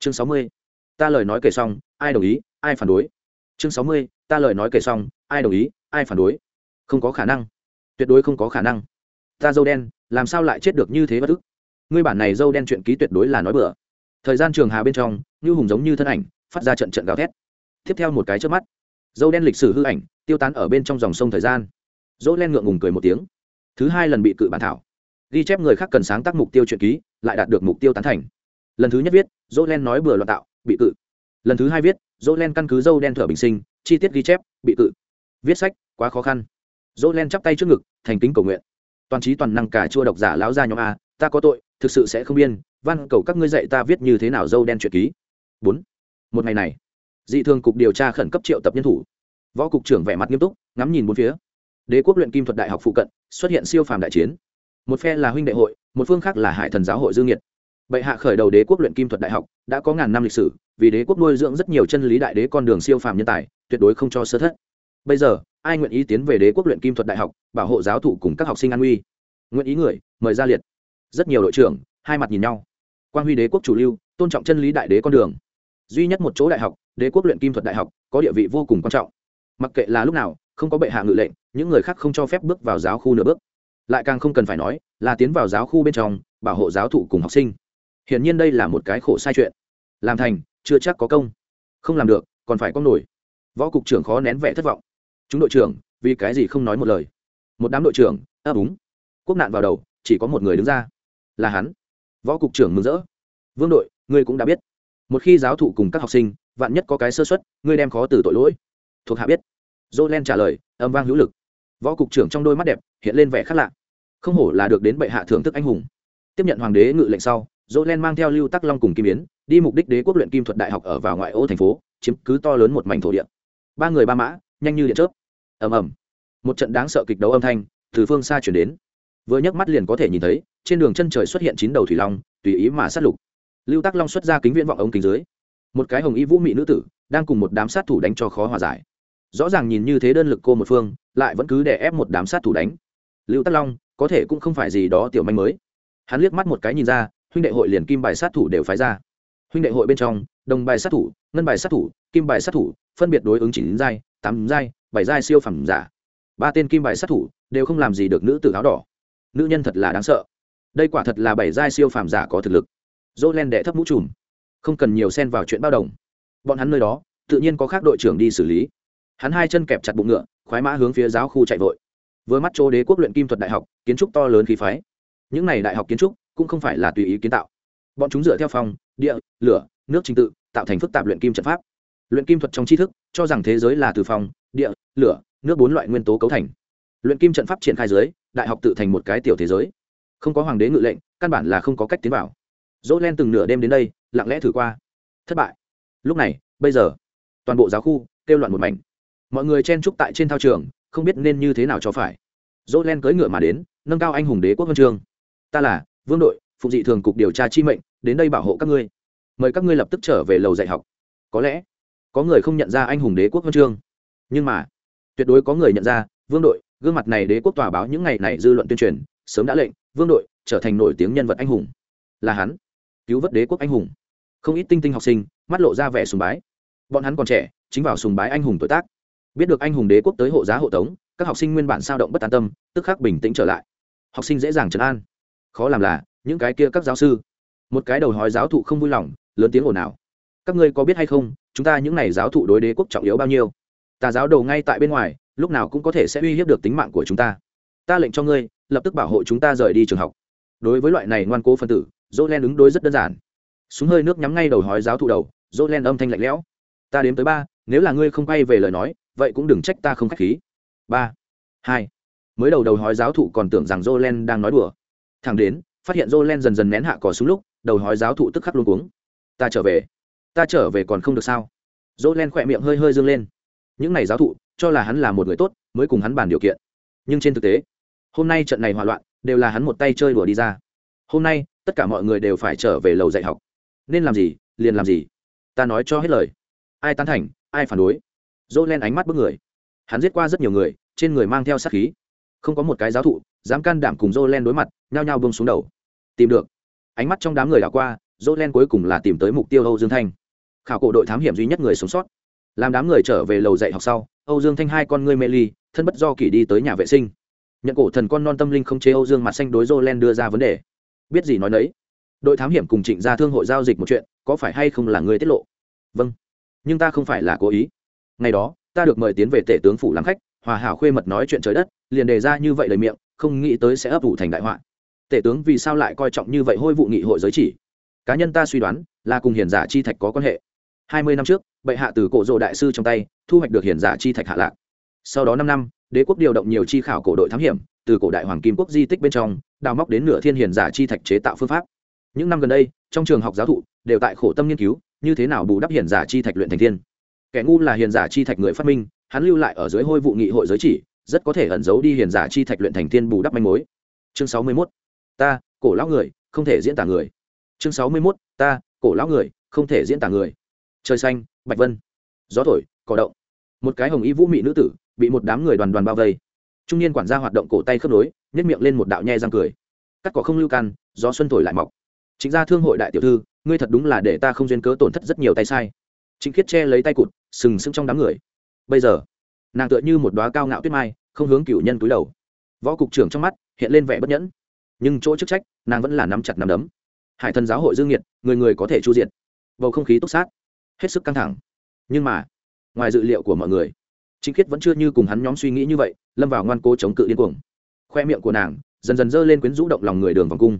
chương sáu mươi. Ta lời nói kể xong, ai đồng ý, ai phản đối. Chương sáu mươi, ta lời nói kể xong, ai đồng ý, ai phản đối. Không có khả năng. Tuyệt đối không có khả năng. Ta dâu đen, làm sao lại chết được như thế bất ức? Ngươi bản này dâu đen chuyện ký tuyệt đối là nói bừa. Thời gian trường hà bên trong như hùng giống như thân ảnh, phát ra trận trận gào thét. Tiếp theo một cái trước mắt, dâu đen lịch sử hư ảnh, tiêu tán ở bên trong dòng sông thời gian. Dỗ len ngượng ngùng cười một tiếng. Thứ hai lần bị cự bản thảo. Ghi chép người khác cần sáng tác mục tiêu chuyện ký, lại đạt được mục tiêu tán thành lần thứ nhất viết, dỗ len nói bừa loạn tạo, bị cự. Lần thứ hai viết, dỗ len căn cứ dâu đen thở bình sinh, chi tiết ghi chép, bị cự. Viết sách, quá khó khăn. Dỗ len chắp tay trước ngực, thành kính cầu nguyện. Toàn trí toàn năng cả chua độc giả lão gia nhóm a, ta có tội, thực sự sẽ không biên, văn cầu các ngươi dạy ta viết như thế nào dâu đen chuyện ký. Bốn. Một ngày này, dị thường cục điều tra khẩn cấp triệu tập nhân thủ. Võ cục trưởng vẻ mặt nghiêm túc, ngắm nhìn bốn phía. Đế quốc luyện kim thuật đại học phụ cận, xuất hiện siêu phàm đại chiến. Một phe là huynh đệ hội, một phương khác là hải thần giáo hội dương nhiệt bệ hạ khởi đầu đế quốc luyện kim thuật đại học, đã có ngàn năm lịch sử, vì đế quốc nuôi dưỡng rất nhiều chân lý đại đế con đường siêu phàm nhân tài, tuyệt đối không cho sơ thất. Bây giờ, ai nguyện ý tiến về đế quốc luyện kim thuật đại học, bảo hộ giáo thụ cùng các học sinh an uy nguyện ý người, mời ra liệt. Rất nhiều đội trưởng, hai mặt nhìn nhau. Quan huy đế quốc chủ lưu, tôn trọng chân lý đại đế con đường. Duy nhất một chỗ đại học, đế quốc luyện kim thuật đại học, có địa vị vô cùng quan trọng. Mặc kệ là lúc nào, không có bệ hạ ngự lệnh, những người khác không cho phép bước vào giáo khu nửa bước. Lại càng không cần phải nói, là tiến vào giáo khu bên trong, bảo hộ giáo thụ cùng học sinh hiển nhiên đây là một cái khổ sai chuyện. Làm thành, chưa chắc có công. Không làm được, còn phải có nổi. Võ cục trưởng khó nén vẻ thất vọng. Chúng đội trưởng, vì cái gì không nói một lời? Một đám đội trưởng, ấp úng. Quốc nạn vào đầu, chỉ có một người đứng ra. Là hắn. Võ cục trưởng mừng rỡ. Vương đội, ngươi cũng đã biết. Một khi giáo thụ cùng các học sinh, vạn nhất có cái sơ xuất ngươi đem khó từ tội lỗi. Thuộc hạ biết. Dô len trả lời, âm vang hữu lực. Võ cục trưởng trong đôi mắt đẹp, hiện lên vẻ khác lạ. Không hổ là được đến bệ hạ thưởng thức anh hùng. Tiếp nhận hoàng đế ngự lệnh sau dỗ len mang theo lưu tắc long cùng kim biến đi mục đích đế quốc luyện kim thuật đại học ở vào ngoại ô thành phố, chiếm cứ to lớn một mảnh thổ địa. Ba người ba mã, nhanh như điện chớp. Ầm ầm. Một trận đáng sợ kịch đấu âm thanh từ phương xa chuyển đến. Vừa nhấc mắt liền có thể nhìn thấy, trên đường chân trời xuất hiện chín đầu thủy long, tùy ý mà sát lục. Lưu tắc long xuất ra kính viễn vọng ống kính dưới. Một cái hồng y vũ mị nữ tử đang cùng một đám sát thủ đánh cho khó hòa giải. Rõ ràng nhìn như thế đơn lực cô một phương, lại vẫn cứ để ép một đám sát thủ đánh. Lưu tắc long có thể cũng không phải gì đó tiểu manh mới. Hắn liếc mắt một cái nhìn ra huynh đệ hội liền kim bài sát thủ đều phái ra. Huynh đệ hội bên trong, đồng bài sát thủ, ngân bài sát thủ, kim bài sát thủ, phân biệt đối ứng chỉ đến giai, tám giai, bảy giai siêu phẩm giả. Ba tên kim bài sát thủ đều không làm gì được nữ tử áo đỏ. Nữ nhân thật là đáng sợ. Đây quả thật là bảy giai siêu phàm giả có thực lực. Dỗ len đệ thấp mũ trùm. Không cần nhiều xen vào chuyện bao đồng. Bọn hắn nơi đó, tự nhiên có khác đội trưởng đi xử lý. Hắn hai chân kẹp chặt bụng ngựa, khoái mã hướng phía giáo khu chạy vội. Với mắt chỗ đế quốc luyện kim thuật đại học, kiến trúc to lớn khí phái. Những này đại học kiến trúc cũng không phải là tùy ý kiến tạo. Bọn chúng dựa theo phòng địa, lửa, nước trình tự, tạo thành phức tạp luyện kim trận pháp. Luyện kim thuật trong tri thức, cho rằng thế giới là từ phòng địa, lửa, nước bốn loại nguyên tố cấu thành. Luyện kim trận pháp triển khai giới đại học tự thành một cái tiểu thế giới. Không có hoàng đế ngự lệnh, căn bản là không có cách tiến vào. Dỗ len từng nửa đêm đến đây, lặng lẽ thử qua. Thất bại. Lúc này, bây giờ, toàn bộ giáo khu kêu loạn một mảnh. Mọi người chen trúc tại trên thao trường, không biết nên như thế nào cho phải. Dỗ len cưỡi ngựa mà đến, nâng cao anh hùng đế quốc huân chương. Ta là vương đội, phụng dị thường cục điều tra chi mệnh, đến đây bảo hộ các ngươi. Mời các ngươi lập tức trở về lầu dạy học. Có lẽ, có người không nhận ra anh hùng đế quốc huân chương. Nhưng mà, tuyệt đối có người nhận ra, vương đội, gương mặt này đế quốc tòa báo những ngày này dư luận tuyên truyền, sớm đã lệnh, vương đội, trở thành nổi tiếng nhân vật anh hùng. Là hắn, cứu vớt đế quốc anh hùng. Không ít tinh tinh học sinh, mắt lộ ra vẻ sùng bái. Bọn hắn còn trẻ, chính vào sùng bái anh hùng tuổi tác. Biết được anh hùng đế quốc tới hộ giá hộ tống, các học sinh nguyên bản sao động bất an tâm, tức khắc bình tĩnh trở lại. Học sinh dễ dàng trấn an khó làm là, những cái kia các giáo sư, một cái đầu hói giáo thụ không vui lòng, lớn tiếng ồn ào. Các ngươi có biết hay không, chúng ta những n à y giáo thụ đối đế quốc trọng yếu bao nhiêu? Tà giáo đầu ngay tại bên ngoài, lúc nào cũng có thể sẽ uy hiếp được tính mạng của chúng ta. Ta lệnh cho ngươi, lập tức bảo hộ chúng ta rời đi trường học. Đối với loại này ngoan cố phân tử dỗ len ứng đối rất đơn giản. Súng hơi nước nhắm ngay đầu hói giáo thụ đầu dỗ len âm thanh lạnh lẽo. Ta đếm tới ba, nếu là ngươi không quay về lời nói, vậy cũng đừng trách ta không k h á c h khí. Ba, hai, mới đầu đầu hói giáo thụ còn tưởng rằng dỗ len đang nói đùa thẳng đến, phát hiện Jolen dần dần nén hạ cỏ xuống lúc, đầu hói giáo thụ tức khắc luôn cuống. Ta trở về. Ta trở về còn không được sao? Jolen khỏe miệng hơi hơi dâng lên. Những n à y giáo thụ, cho là hắn là một người tốt, mới cùng hắn bàn điều kiện. Nhưng trên thực tế, hôm nay trận này hỏa loạn, đều là hắn một tay chơi đùa đi ra. Hôm nay, tất cả mọi người đều phải trở về lầu dạy học. Nên làm gì, liền làm gì. Ta nói cho hết lời. Ai tán thành, ai phản đối. Dỗ len ánh mắt bức người. Hắn giết qua rất nhiều người, trên người mang theo sát khí không có một cái giáo thụ dám can đảm cùng dỗ len đối mặt, nhao nhao bông xuống đầu. Tìm được. Ánh mắt trong đám người đảo qua dỗ len cuối cùng là tìm tới mục tiêu âu dương thanh. Khảo cổ đội thám hiểm duy nhất người sống sót. Làm đám người trở về lầu dạy học sau, âu dương thanh hai con ngươi mê ly, thân bất do kỷ đi tới nhà vệ sinh. Nhận cổ thần con non tâm linh không chế âu dương mặt xanh đối dỗ len đưa ra vấn đề. Biết gì nói nấy. Đội thám hiểm cùng trịnh ra thương hội giao dịch một chuyện, có phải hay không là người tiết lộ? Vâng. Nhưng ta không phải là cố ý. Ngày đó, ta được mời tiến về tể tướng phủ làm khách, hòa hảo khuê mật nói chuyện trời đất liền đề ra như vậy lời miệng, không nghĩ tới sẽ ấp ủ thành đại họa. Tể tướng vì sao lại coi trọng như vậy hôi vụ nghị hội giới chỉ? Cá nhân ta suy đoán là cùng hiền giả chi thạch có quan hệ. Hai mươi năm trước, bệ hạ từ cổ rộ đại sư trong tay, thu hoạch được hiền giả chi thạch hạ lạc. Sau đó năm năm, đế quốc điều động nhiều chi khảo cổ đội thám hiểm, từ cổ đại hoàng kim quốc di tích bên trong, đào móc đến nửa thiên hiền giả chi thạch chế tạo phương pháp. Những năm gần đây, trong trường học giáo thụ, đều tại khổ tâm nghiên cứu, như thế nào bù đắp hiền giả chi thạch luyện thành thiên. Kẻ ngu là hiền giả chi thạch người phát minh, hắn lưu lại ở dưới hôi vụ nghị hội giới chỉ rất có thể ẩn giấu đi hiền giả chi thạch luyện thành thiên bù đắp manh mối. Chương sáu mươi 61. ta, cổ lão người, không thể diễn tả người. Chương sáu mươi 61. ta, cổ lão người, không thể diễn tả người. Trời xanh, bạch vân. Gió thổi, cỏ động. Một cái hồng y vũ mị nữ tử bị một đám người đoàn đoàn bao vây. Trung niên quản gia hoạt động cổ tay khớp nối nhét miệng lên một đạo nhe răng cười. Cắt cỏ không lưu can, gió xuân thổi lại mọc. Chính ra thương hội đại tiểu thư, ngươi thật đúng là để ta không duyên cớ tổn thất rất nhiều tay sai. Chính khiết che lấy tay cụt, sừng sững trong đám người. Bây giờ nàng tựa như một đoá cao ngạo tuyết mai không hướng cựu nhân túi đầu. Võ cục trưởng trong mắt hiện lên vẻ bất nhẫn. Nhưng chỗ chức trách nàng vẫn là nắm chặt nắm đấm. Hải thần giáo hội dương nhiệt người người có thể chu diện bầu không khí túc xác, hết sức căng thẳng. Nhưng mà ngoài dự liệu của mọi người chính khiết vẫn chưa như cùng hắn nhóm suy nghĩ như vậy lâm vào ngoan cố chống cự điên cuồng. Khoe miệng của nàng dần dần dơ lên quyến rũ động lòng người đường vòng cung.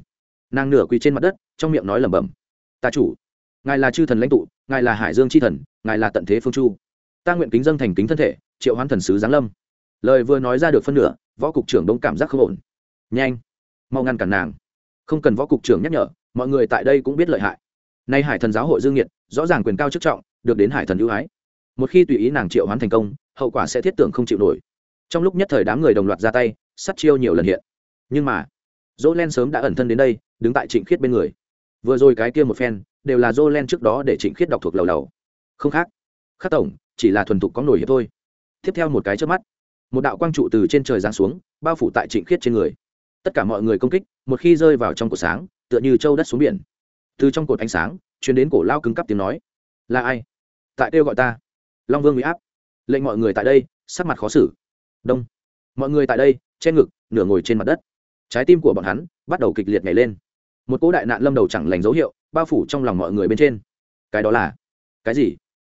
Nàng nửa quỳ trên mặt đất trong miệng nói lẩm bẩm ta chủ ngài là chư thần lãnh tụ ngài là hải dương c h i thần ngài là tận thế phương chu. Ta nguyện kính dân thành kính thân thể triệu hoán thần sứ giáng lâm. Lời vừa nói ra được phân nửa, võ cục trưởng đông cảm giác không ổn. Nhanh, mau ngăn cản nàng. Không cần võ cục trưởng nhắc nhở, mọi người tại đây cũng biết lợi hại. Nay hải thần giáo hội dương nhiệt rõ ràng quyền cao chức trọng, được đến hải thần ưu ái. Một khi tùy ý nàng triệu hoán thành công, hậu quả sẽ thiết tưởng không chịu nổi. Trong lúc nhất thời đám người đồng loạt ra tay sắt chiêu nhiều lần hiện. Nhưng mà dỗ len sớm đã ẩn thân đến đây, đứng tại trịnh khiết bên người. Vừa rồi cái kia một phen, đều là dỗ len trước đó để trịnh khiết đọc thuộc lầu lầu. Không khác. Khắc tổng, chỉ là thuần thục có nổi hiệp thôi tiếp theo một cái trước mắt, một đạo quang trụ từ trên trời giáng xuống, bao phủ tại trịnh khiết trên người. Tất cả mọi người công kích, một khi rơi vào trong cột sáng, tựa như châu đất xuống biển. Từ trong cột ánh sáng chuyến đến cổ lao cứng cắp tiếng nói. Là ai? Tại kêu gọi ta. Long vương bị áp. Lệnh mọi người tại đây, sắc mặt khó xử. Đông. Mọi người tại đây, che ngực, nửa ngồi trên mặt đất. Trái tim của bọn hắn bắt đầu kịch liệt nhảy lên. Một cỗ đại nạn lâm đầu chẳng lành dấu hiệu, bao phủ trong lòng mọi người bên trên. Cái đó là cái gì?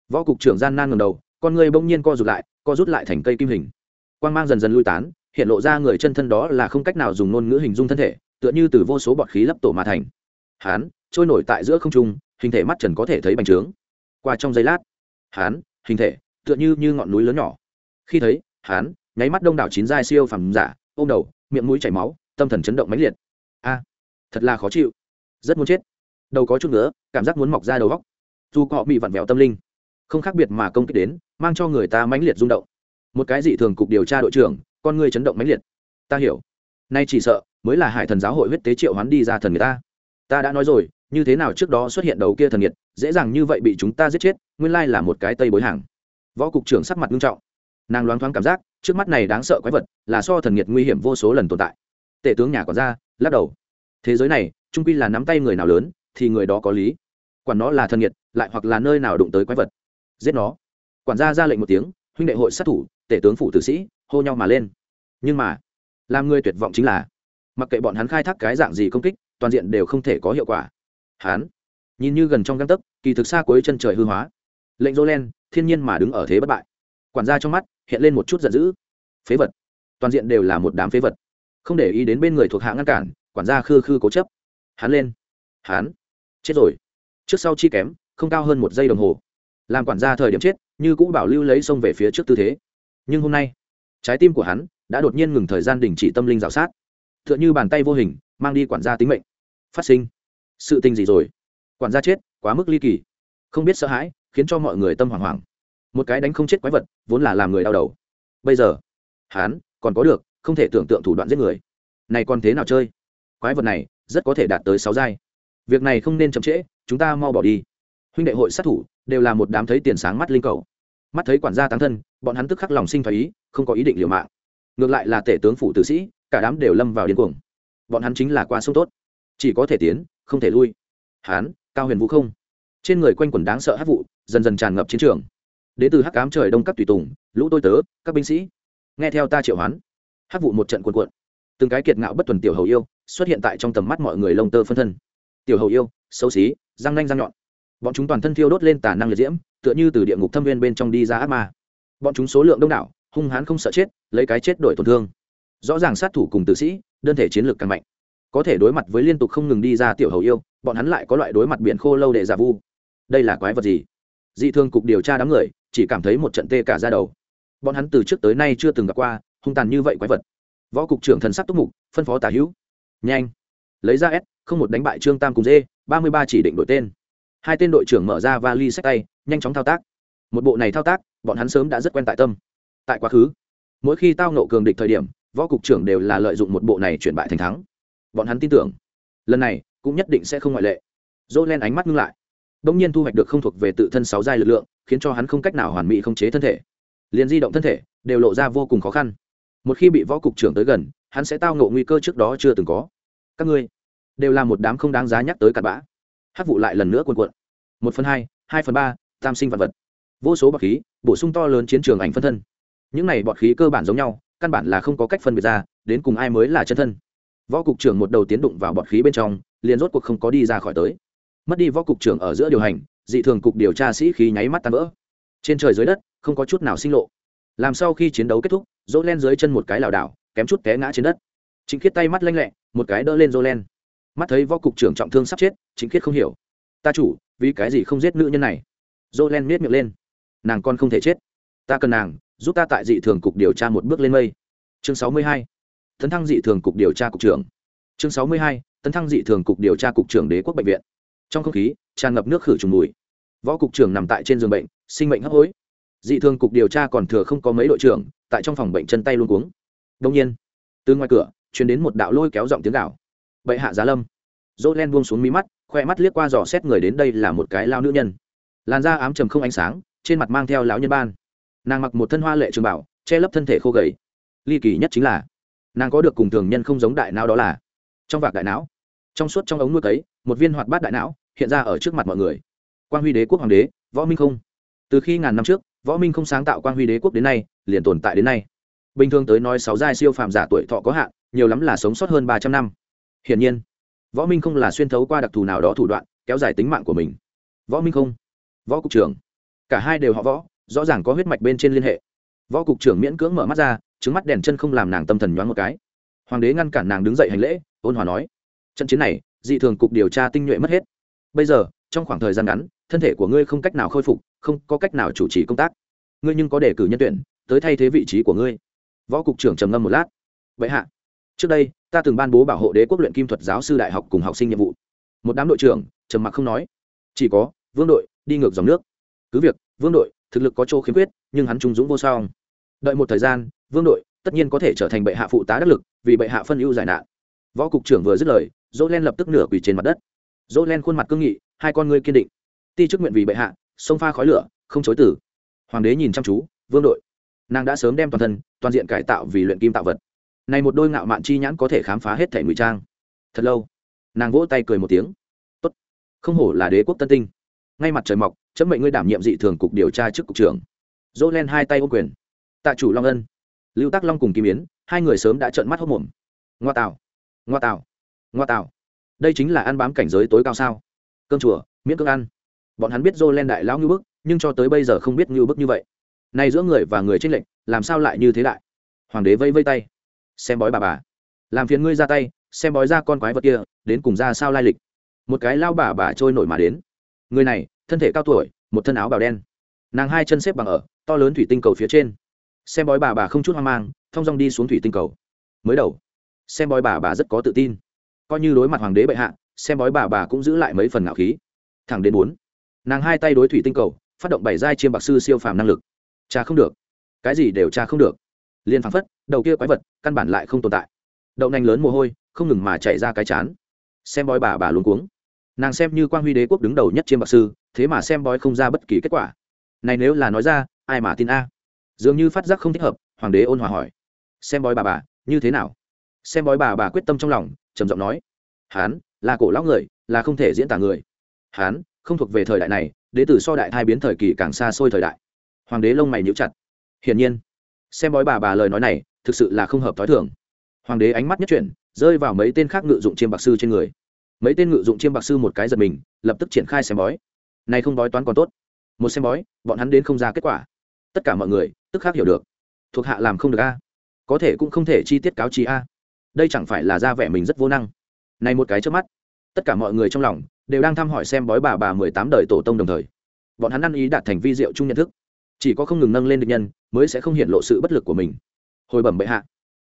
Võ cục trưởng gian nan ngầm đầu con người bỗng nhiên co rụt lại, co rút lại thành cây kim hình. Quang mang dần dần lui tán, hiện lộ ra người chân thân đó là không cách nào dùng ngôn ngữ hình dung thân thể, tựa như từ vô số bọt khí lấp tổ mà thành. Hán, trôi nổi tại giữa không trung, hình thể mắt trần có thể thấy bành trướng. Qua trong giây lát, hán, hình thể, tựa như như ngọn núi lớn nhỏ. Khi thấy, hán, nháy mắt đông đảo chín giai siêu phẩm giả, ôm đầu, miệng mũi chảy máu, tâm thần chấn động mãnh liệt. A, thật là khó chịu. Rất muốn chết. Đầu có chút nữa cảm giác muốn mọc ra đầu góc dù họ bị vặn vẹo tâm linh, không khác biệt mà công kích đến mang cho người ta mãnh liệt rung động. Một cái dị thường cục điều tra đội trưởng, con người chấn động mãnh liệt. Ta hiểu. Nay chỉ sợ, mới là hải thần giáo hội huyết tế triệu hoán đi ra thần người ta. Ta đã nói rồi, như thế nào trước đó xuất hiện đầu kia thần nhiệt dễ dàng như vậy bị chúng ta giết chết, nguyên lai là một cái tây bối hàng. Võ cục trưởng sắc mặt nghiêm trọng. Nàng loáng thoáng cảm giác, trước mắt này đáng sợ quái vật, là so thần nhiệt nguy hiểm vô số lần tồn tại. Tể tướng nhà còn ra lắc đầu. Thế giới này, trung quy là nắm tay người nào lớn, thì người đó có lý. Quản nó là thần nhiệt lại hoặc là nơi nào đụng tới quái vật. Giết nó quản gia ra lệnh một tiếng, huynh đệ hội sát thủ, tể tướng phủ tử sĩ, hô nhau mà lên. Nhưng mà, làm người tuyệt vọng chính là, mặc kệ bọn hắn khai thác cái dạng gì công kích, toàn diện đều không thể có hiệu quả. Hắn nhìn như gần trong găng tấc, kỳ thực xa cuối chân trời hư hóa. Lệnh dô len, thiên nhiên mà đứng ở thế bất bại. Quản gia trong mắt, hiện lên một chút giận dữ. Phế vật. Toàn diện đều là một đám phế vật. Không để ý đến bên người thuộc hạ ngăn cản, quản gia khư khư cố chấp. Hắn lên. Hắn chết rồi. Trước sau chi kém, không cao hơn một giây đồng hồ. Làm quản gia thời điểm chết như cũ bảo lưu lấy xông về phía trước tư thế. Nhưng hôm nay, trái tim của hắn đã đột nhiên ngừng thời gian đình chỉ tâm linh rào sát. T h ư ợ n h ư bàn tay vô hình, mang đi quản gia tính mệnh. Phát sinh. Sự tình gì rồi? Quản gia chết, quá mức ly kỳ. Không biết sợ hãi, khiến cho mọi người tâm hoảng hoảng. Một cái đánh không chết quái vật, vốn là làm người đau đầu. Bây giờ, hắn còn có được, không thể tưởng tượng thủ đoạn giết người. Này còn thế nào chơi? Quái vật này, rất có thể đạt tới sáu giai. Việc này không nên chậm trễ, chúng ta mau bỏ đi. Huynh đệ hội sát thủ đều là một đám thấy tiền sáng mắt linh cầu. Mắt thấy quản gia tán thân bọn hắn tức khắc lòng sinh thái ý không có ý định liều mạng. Ngược lại là tể tướng phủ tử sĩ cả đám đều lâm vào điên cuồng. Bọn hắn chính là qua sông tốt. Chỉ có thể tiến không thể lui. Hán, cao huyền vũ không? Trên người quanh quần đáng sợ hát vụ dần dần tràn ngập chiến trường. Đến từ hắc cám trời đông các tùy tùng lũ tôi tớ các binh sĩ. Nghe theo ta triệu hoán hát vụ một trận cuộn cuộn. Từng cái kiệt ngạo bất tuần tiểu hầu yêu xuất hiện tại trong tầm mắt mọi người lông tơ phân thân. Tiểu hầu yêu xấu xí răng nanh răng nhọn bọn chúng toàn thân thiêu đốt lên tà năng liệt diễm, tựa như từ địa ngục thâm viên bên trong đi ra ác ma. Bọn chúng số lượng đông đảo, hung hãn không sợ chết, lấy cái chết đổi tổn thương. Rõ ràng sát thủ cùng tử sĩ, đơn thể chiến lược càng mạnh. Có thể đối mặt với liên tục không ngừng đi ra tiểu hầu yêu, bọn hắn lại có loại đối mặt biển khô lâu để giả vu. Đây là quái vật gì? Dị thương cục điều tra đám người, chỉ cảm thấy một trận tê cả ra đầu. Bọn hắn từ trước tới nay chưa từng gặp qua, hung tàn như vậy quái vật. Võ cục trưởng thần sắc túc mục, phân phó tả hữu. Nhanh. Lấy ra s, không một đánh bại trương tam cùng dê, ba mươi ba chỉ định đổi tên hai tên đội trưởng mở ra vali sách tay, nhanh chóng thao tác. Một bộ này thao tác, bọn hắn sớm đã rất quen tại tâm. Tại quá khứ, mỗi khi tao nộ cường địch thời điểm, võ cục trưởng đều là lợi dụng một bộ này chuyển bại thành thắng. Bọn hắn tin tưởng, lần này cũng nhất định sẽ không ngoại lệ. Dỗ len ánh mắt ngưng lại. Đông nhiên thu hoạch được không thuộc về tự thân sáu giai lực lượng, khiến cho hắn không cách nào hoàn mỹ không chế thân thể. Liền di động thân thể, đều lộ ra vô cùng khó khăn. Một khi bị võ cục trưởng tới gần, hắn sẽ tao ngộ nguy cơ trước đó chưa từng có. Các ngươi, đều là một đám không đáng giá nhắc tới cặn bã hát vụ lại lần nữa cuồn cuộn. Một phần hai hai phần ba, tam sinh vật vật. Vô số bọt khí, bổ sung to lớn chiến trường ảnh phân thân. Những này bọt khí cơ bản giống nhau, căn bản là không có cách phân biệt ra, đến cùng ai mới là chân thân. Võ cục trưởng một đầu tiến đụng vào bọt khí bên trong, liền rốt cuộc không có đi ra khỏi tới. Mất đi võ cục trưởng ở giữa điều hành, dị thường cục điều tra sĩ khí nháy mắt tan vỡ. Trên trời dưới đất, không có chút nào sinh lộ. Làm sau khi chiến đấu kết thúc dỗ len dưới chân một cái lảo đảo, kém chút té ngã trên đất. Chính khiết tay mắt lanh lẹ, một cái đỡ lên dỗ len mắt thấy võ cục trưởng trọng thương sắp chết chính khiết không hiểu. Ta chủ, vì cái gì không giết nữ nhân này? Dô len miết miệng lên. Nàng con không thể chết. Ta cần nàng, giúp ta tại dị thường cục điều tra một bước lên mây. Chương sáu mươi hai. Tấn thăng dị thường cục điều tra cục trưởng. Chương sáu mươi hai. Tấn thăng dị thường cục điều tra cục trưởng đế quốc bệnh viện. Trong không khí, tràn ngập nước khử trùng mùi. Võ cục trưởng nằm tại trên giường bệnh, sinh mệnh hấp hối. Dị thường cục điều tra còn thừa không có mấy đội trưởng, tại trong phòng bệnh chân tay luôn cuống. Đông nhiên, từ ngoài cửa chuyển đến một đạo lôi kéo giọng tiếng gạo bệ hạ giá lâm. Dỗ len buông xuống mí mắt, khoe mắt liếc qua dò xét người đến đây là một cái lao nữ nhân. Làn da ám trầm không ánh sáng, trên mặt mang theo lão nhân ban. Nàng mặc một thân hoa lệ trường bảo, che lấp thân thể khô gầy. Ly kỳ nhất chính là, nàng có được cùng thường nhân không giống đại não đó là, trong vạc đại não, trong suốt trong ống nuôi cấy, một viên hoạt bát đại não, hiện ra ở trước mặt mọi người. Quang huy đế quốc hoàng đế, võ minh không. Từ khi ngàn năm trước, võ minh không sáng tạo quang huy đế quốc đến nay, liền tồn tại đến nay. Bình thường tới nói sáu giai siêu phàm giả tuổi thọ có hạn, nhiều lắm là sống sót hơn ba trăm năm hiển nhiên, võ minh không là xuyên thấu qua đặc thù nào đó thủ đoạn, kéo dài tính mạng của mình. Võ minh không, võ cục trưởng. Cả hai đều họ võ, rõ ràng có huyết mạch bên trên liên hệ. Võ cục trưởng miễn cưỡng mở mắt ra, trứng mắt đèn chân không làm nàng tâm thần nhoáng một cái. Hoàng đế ngăn cản nàng đứng dậy hành lễ, ôn hòa nói, trận chiến này, dị thường cục điều tra tinh nhuệ mất hết. Bây giờ, trong khoảng thời gian ngắn, thân thể của ngươi không cách nào khôi phục, không có cách nào chủ trì công tác. Ngươi nhưng có đề cử nhân tuyển, tới thay thế vị trí của ngươi. Võ cục trưởng trầm ngâm một lát. Vậy hạ, trước đây ta từng ban bố bảo hộ đế quốc luyện kim thuật giáo sư đại học cùng học sinh nhiệm vụ. Một đám đội trưởng, trầm mặc không nói. Chỉ có, vương đội, đi ngược dòng nước. Cứ việc, vương đội, thực lực có chỗ khiếm khuyết, nhưng hắn trung dũng vô song. Đợi một thời gian, vương đội, tất nhiên có thể trở thành bệ hạ phụ tá đắc lực, vì bệ hạ phân ưu giải nạn. Võ cục trưởng vừa dứt lời dỗ len lập tức nửa quỳ trên mặt đất. Dỗ len khuôn mặt cương nghị, hai con ngươi kiên định. Ti chức nguyện vì bệ hạ sông pha khói lửa, không chối tử. Hoàng đế nhìn chăm chú, vương đội. Nàng đã sớm đem toàn thân, toàn diện cải tạo vì luyện kim tạo vật này một đôi ngạo mạn chi nhãn có thể khám phá hết thể ngụy trang. Thật lâu, nàng vỗ tay cười một tiếng. Tốt, không hổ là đế quốc tân tinh. Ngay mặt trời mọc, chấm mệnh ngươi đảm nhiệm dị thường cục điều tra trước cục trưởng. Dỗ len hai tay ô quyền. Tạ chủ long ân, lưu tắc long cùng kim yến, hai người sớm đã trợn mắt hốc mồm. Ngoa tạo ngoa tạo ngoa tạo. Đây chính là ăn bám cảnh giới tối cao sao? Cơm chùa, miễn cơm ăn. Bọn hắn biết dô len đại lão ngưu bức, nhưng cho tới bây giờ không biết ngưu bức như vậy. Nay giữa người và người tranh lệnh làm sao lại như thế đại hoàng đế vây vây tay xem bói bà bà. Làm phiền ngươi ra tay, xem bói ra con quái vật kia, đến cùng ra sao lai lịch. Một cái lao bà bà trôi nổi mà đến. Người này, thân thể cao tuổi, một thân áo bào đen. Nàng hai chân xếp bằng ở, to lớn thủy tinh cầu phía trên. Xem bói bà bà không chút hoang mang thong dong đi xuống thủy tinh cầu. Mới đầu, xem bói bà bà rất có tự tin. Coi như đối mặt hoàng đế bệ hạ, xem bói bà bà cũng giữ lại mấy phần ngạo khí. Thẳng đến bốn, nàng hai tay đối thủy tinh cầu, phát động bảy giai chiêm bạc sư siêu phàm năng lực. Cha không được. Cái gì đều cha không được. Liền phán phất đầu kia quái vật căn bản lại không tồn tại. Đậu nành lớn mồ hôi, không ngừng mà chạy ra cái chán. Xem bói bà bà luôn cuống. Nàng xem như quan huy đế quốc đứng đầu nhất chiêm bạc sư, thế mà xem bói không ra bất kỳ kết quả. Này nếu là nói ra, ai mà tin a? Dường như phát giác không thích hợp, hoàng đế ôn hòa hỏi. Xem bói bà bà, như thế nào? Xem bói bà bà quyết tâm trong lòng, trầm giọng nói. Hán, là cổ lão người, là không thể diễn tả người. Hán, không thuộc về thời đại này, đế tử so đại thai biến thời kỳ càng xa xôi thời đại. Hoàng đế lông mày nhíu chặt. Hiển nhiên, xem bói bà bà lời nói này thực sự là không hợp t h ó i thường. Hoàng đế ánh mắt nhất chuyển, rơi vào mấy tên khác ngự dụng chiêm bạc sư trên người. Mấy tên ngự dụng chiêm bạc sư một cái giật mình, lập tức triển khai xem bói. Này không bói toán còn tốt. Một xem bói, bọn hắn đến không ra kết quả. Tất cả mọi người, tức khác hiểu được. Thuộc hạ làm không được a. Có thể cũng không thể chi tiết cáo trí a. Đây chẳng phải là ra vẻ mình rất vô năng. Này một cái trước mắt, tất cả mọi người trong lòng đều đang thăm hỏi xem bói bà bà mười tám đời tổ tông đồng thời. Bọn hắn ăn ý đạt thành vi diệu chung nhận thức. Chỉ có không ngừng nâng lên được nhân, mới sẽ không hiện lộ sự bất lực của mình hồi bẩm bệ hạ.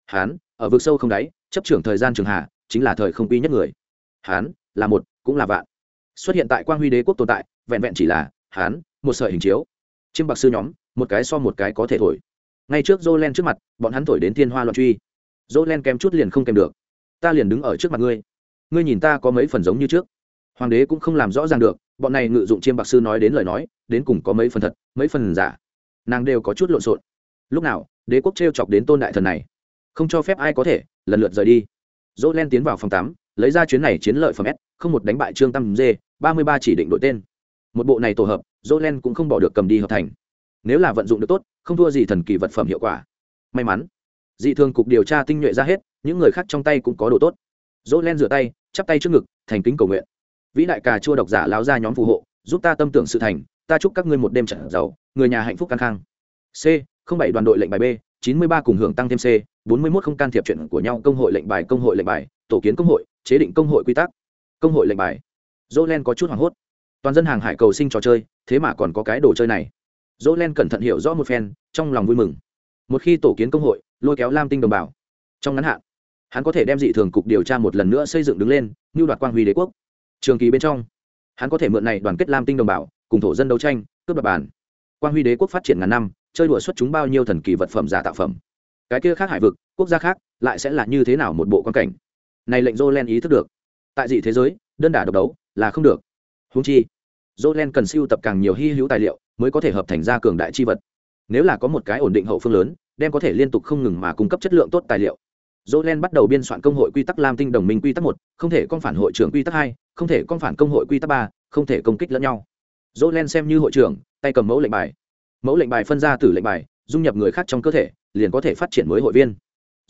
Hán, ở vực sâu không đáy, chấp trưởng thời gian trường hạ chính là thời không quy nhất người. Hán, là một, cũng là vạn. Xuất hiện tại quang huy đế quốc tồn tại, vẹn vẹn chỉ là, hán, một sợi hình chiếu. Chiêm bạc sư nhóm, một cái so một cái có thể thổi. Ngay trước jolen trước mặt, bọn hắn thổi đến thiên hoa loạn truy. Jolen kém chút liền không kèm được. Ta liền đứng ở trước mặt ngươi. Ngươi nhìn ta có mấy phần giống như trước. Hoàng đế cũng không làm rõ ràng được, bọn này ngự dụng chiêm bạc sư nói đến lời nói, đến cùng có mấy phần thật, mấy phần giả. Nàng đều có chút lộn xộn. Lúc nào đế quốc t r e o chọc đến tôn đại thần này. Không cho phép ai có thể, lần lượt rời đi. Dỗ len tiến vào phòng tắm lấy ra chuyến này chiến lợi phẩm s, không một đánh bại trương tam dê, ba mươi ba chỉ định đội tên. Một bộ này tổ hợp, dỗ len cũng không bỏ được cầm đi hợp thành. Nếu là vận dụng được tốt, không thua gì thần kỳ vật phẩm hiệu quả. May mắn, dị thường cục điều tra tinh nhuệ ra hết, những người khác trong tay cũng có đồ tốt. Dỗ len rửa tay, chắp tay trước ngực, thành kính cầu nguyện. Vĩ đại cà chua độc giả lao ra nhóm phù hộ, giúp ta tâm tưởng sự thành, ta chúc các ngươi một đêm trận giàu, người nhà hạnh phúc căng khang c không bảy đoàn đội lệnh bài b, chín mươi ba cùng hưởng tăng thêm c, bốn mươi một không can thiệp chuyện của nhau công hội lệnh bài, công hội lệnh bài, tổ kiến công hội, chế định công hội quy tắc. Công hội lệnh bài. Dỗ len có chút hoảng hốt. Toàn dân hàng hải cầu sinh trò chơi, thế mà còn có cái đồ chơi này. Dỗ len cẩn thận hiểu rõ một phen, trong lòng vui mừng. Một khi tổ kiến công hội, lôi kéo lam tinh đồng bào. Trong ngắn hạn, hắn có thể đem dị thường cục điều tra một lần nữa xây dựng đứng lên, như đoạt quang huy đế quốc. Trường kỳ bên trong, hắn có thể mượn này đoàn kết lam tinh đồng bào, cùng thổ dân đấu tranh, cướp đoạt bản. Quang huy đế quốc phát triển ngàn năm chơi đùa xuất chúng bao nhiêu thần kỳ vật phẩm giả tạo phẩm. Cái kia khác hải vực quốc gia khác lại sẽ là như thế nào một bộ quan cảnh? Này lệnh jolen ý thức được. Tại dị thế giới đơn đả độc đấu là không được. Húng chi jolen cần siêu tập càng nhiều hy hữu tài liệu mới có thể hợp thành ra cường đại chi vật. Nếu là có một cái ổn định hậu phương lớn đem có thể liên tục không ngừng mà cung cấp chất lượng tốt tài liệu. Jolen bắt đầu biên soạn công hội quy tắc Lam Tinh đồng minh quy tắc một, không thể con phản hội trưởng quy tắc hai, không thể con phản công hội quy tắc ba, không thể công kích lẫn nhau. Jolen xem như hội trưởng, tay cầm mẫu lệnh bài. Mẫu lệnh bài phân ra từ lệnh bài, dung nhập người khác trong cơ thể, liền có thể phát triển mới hội viên.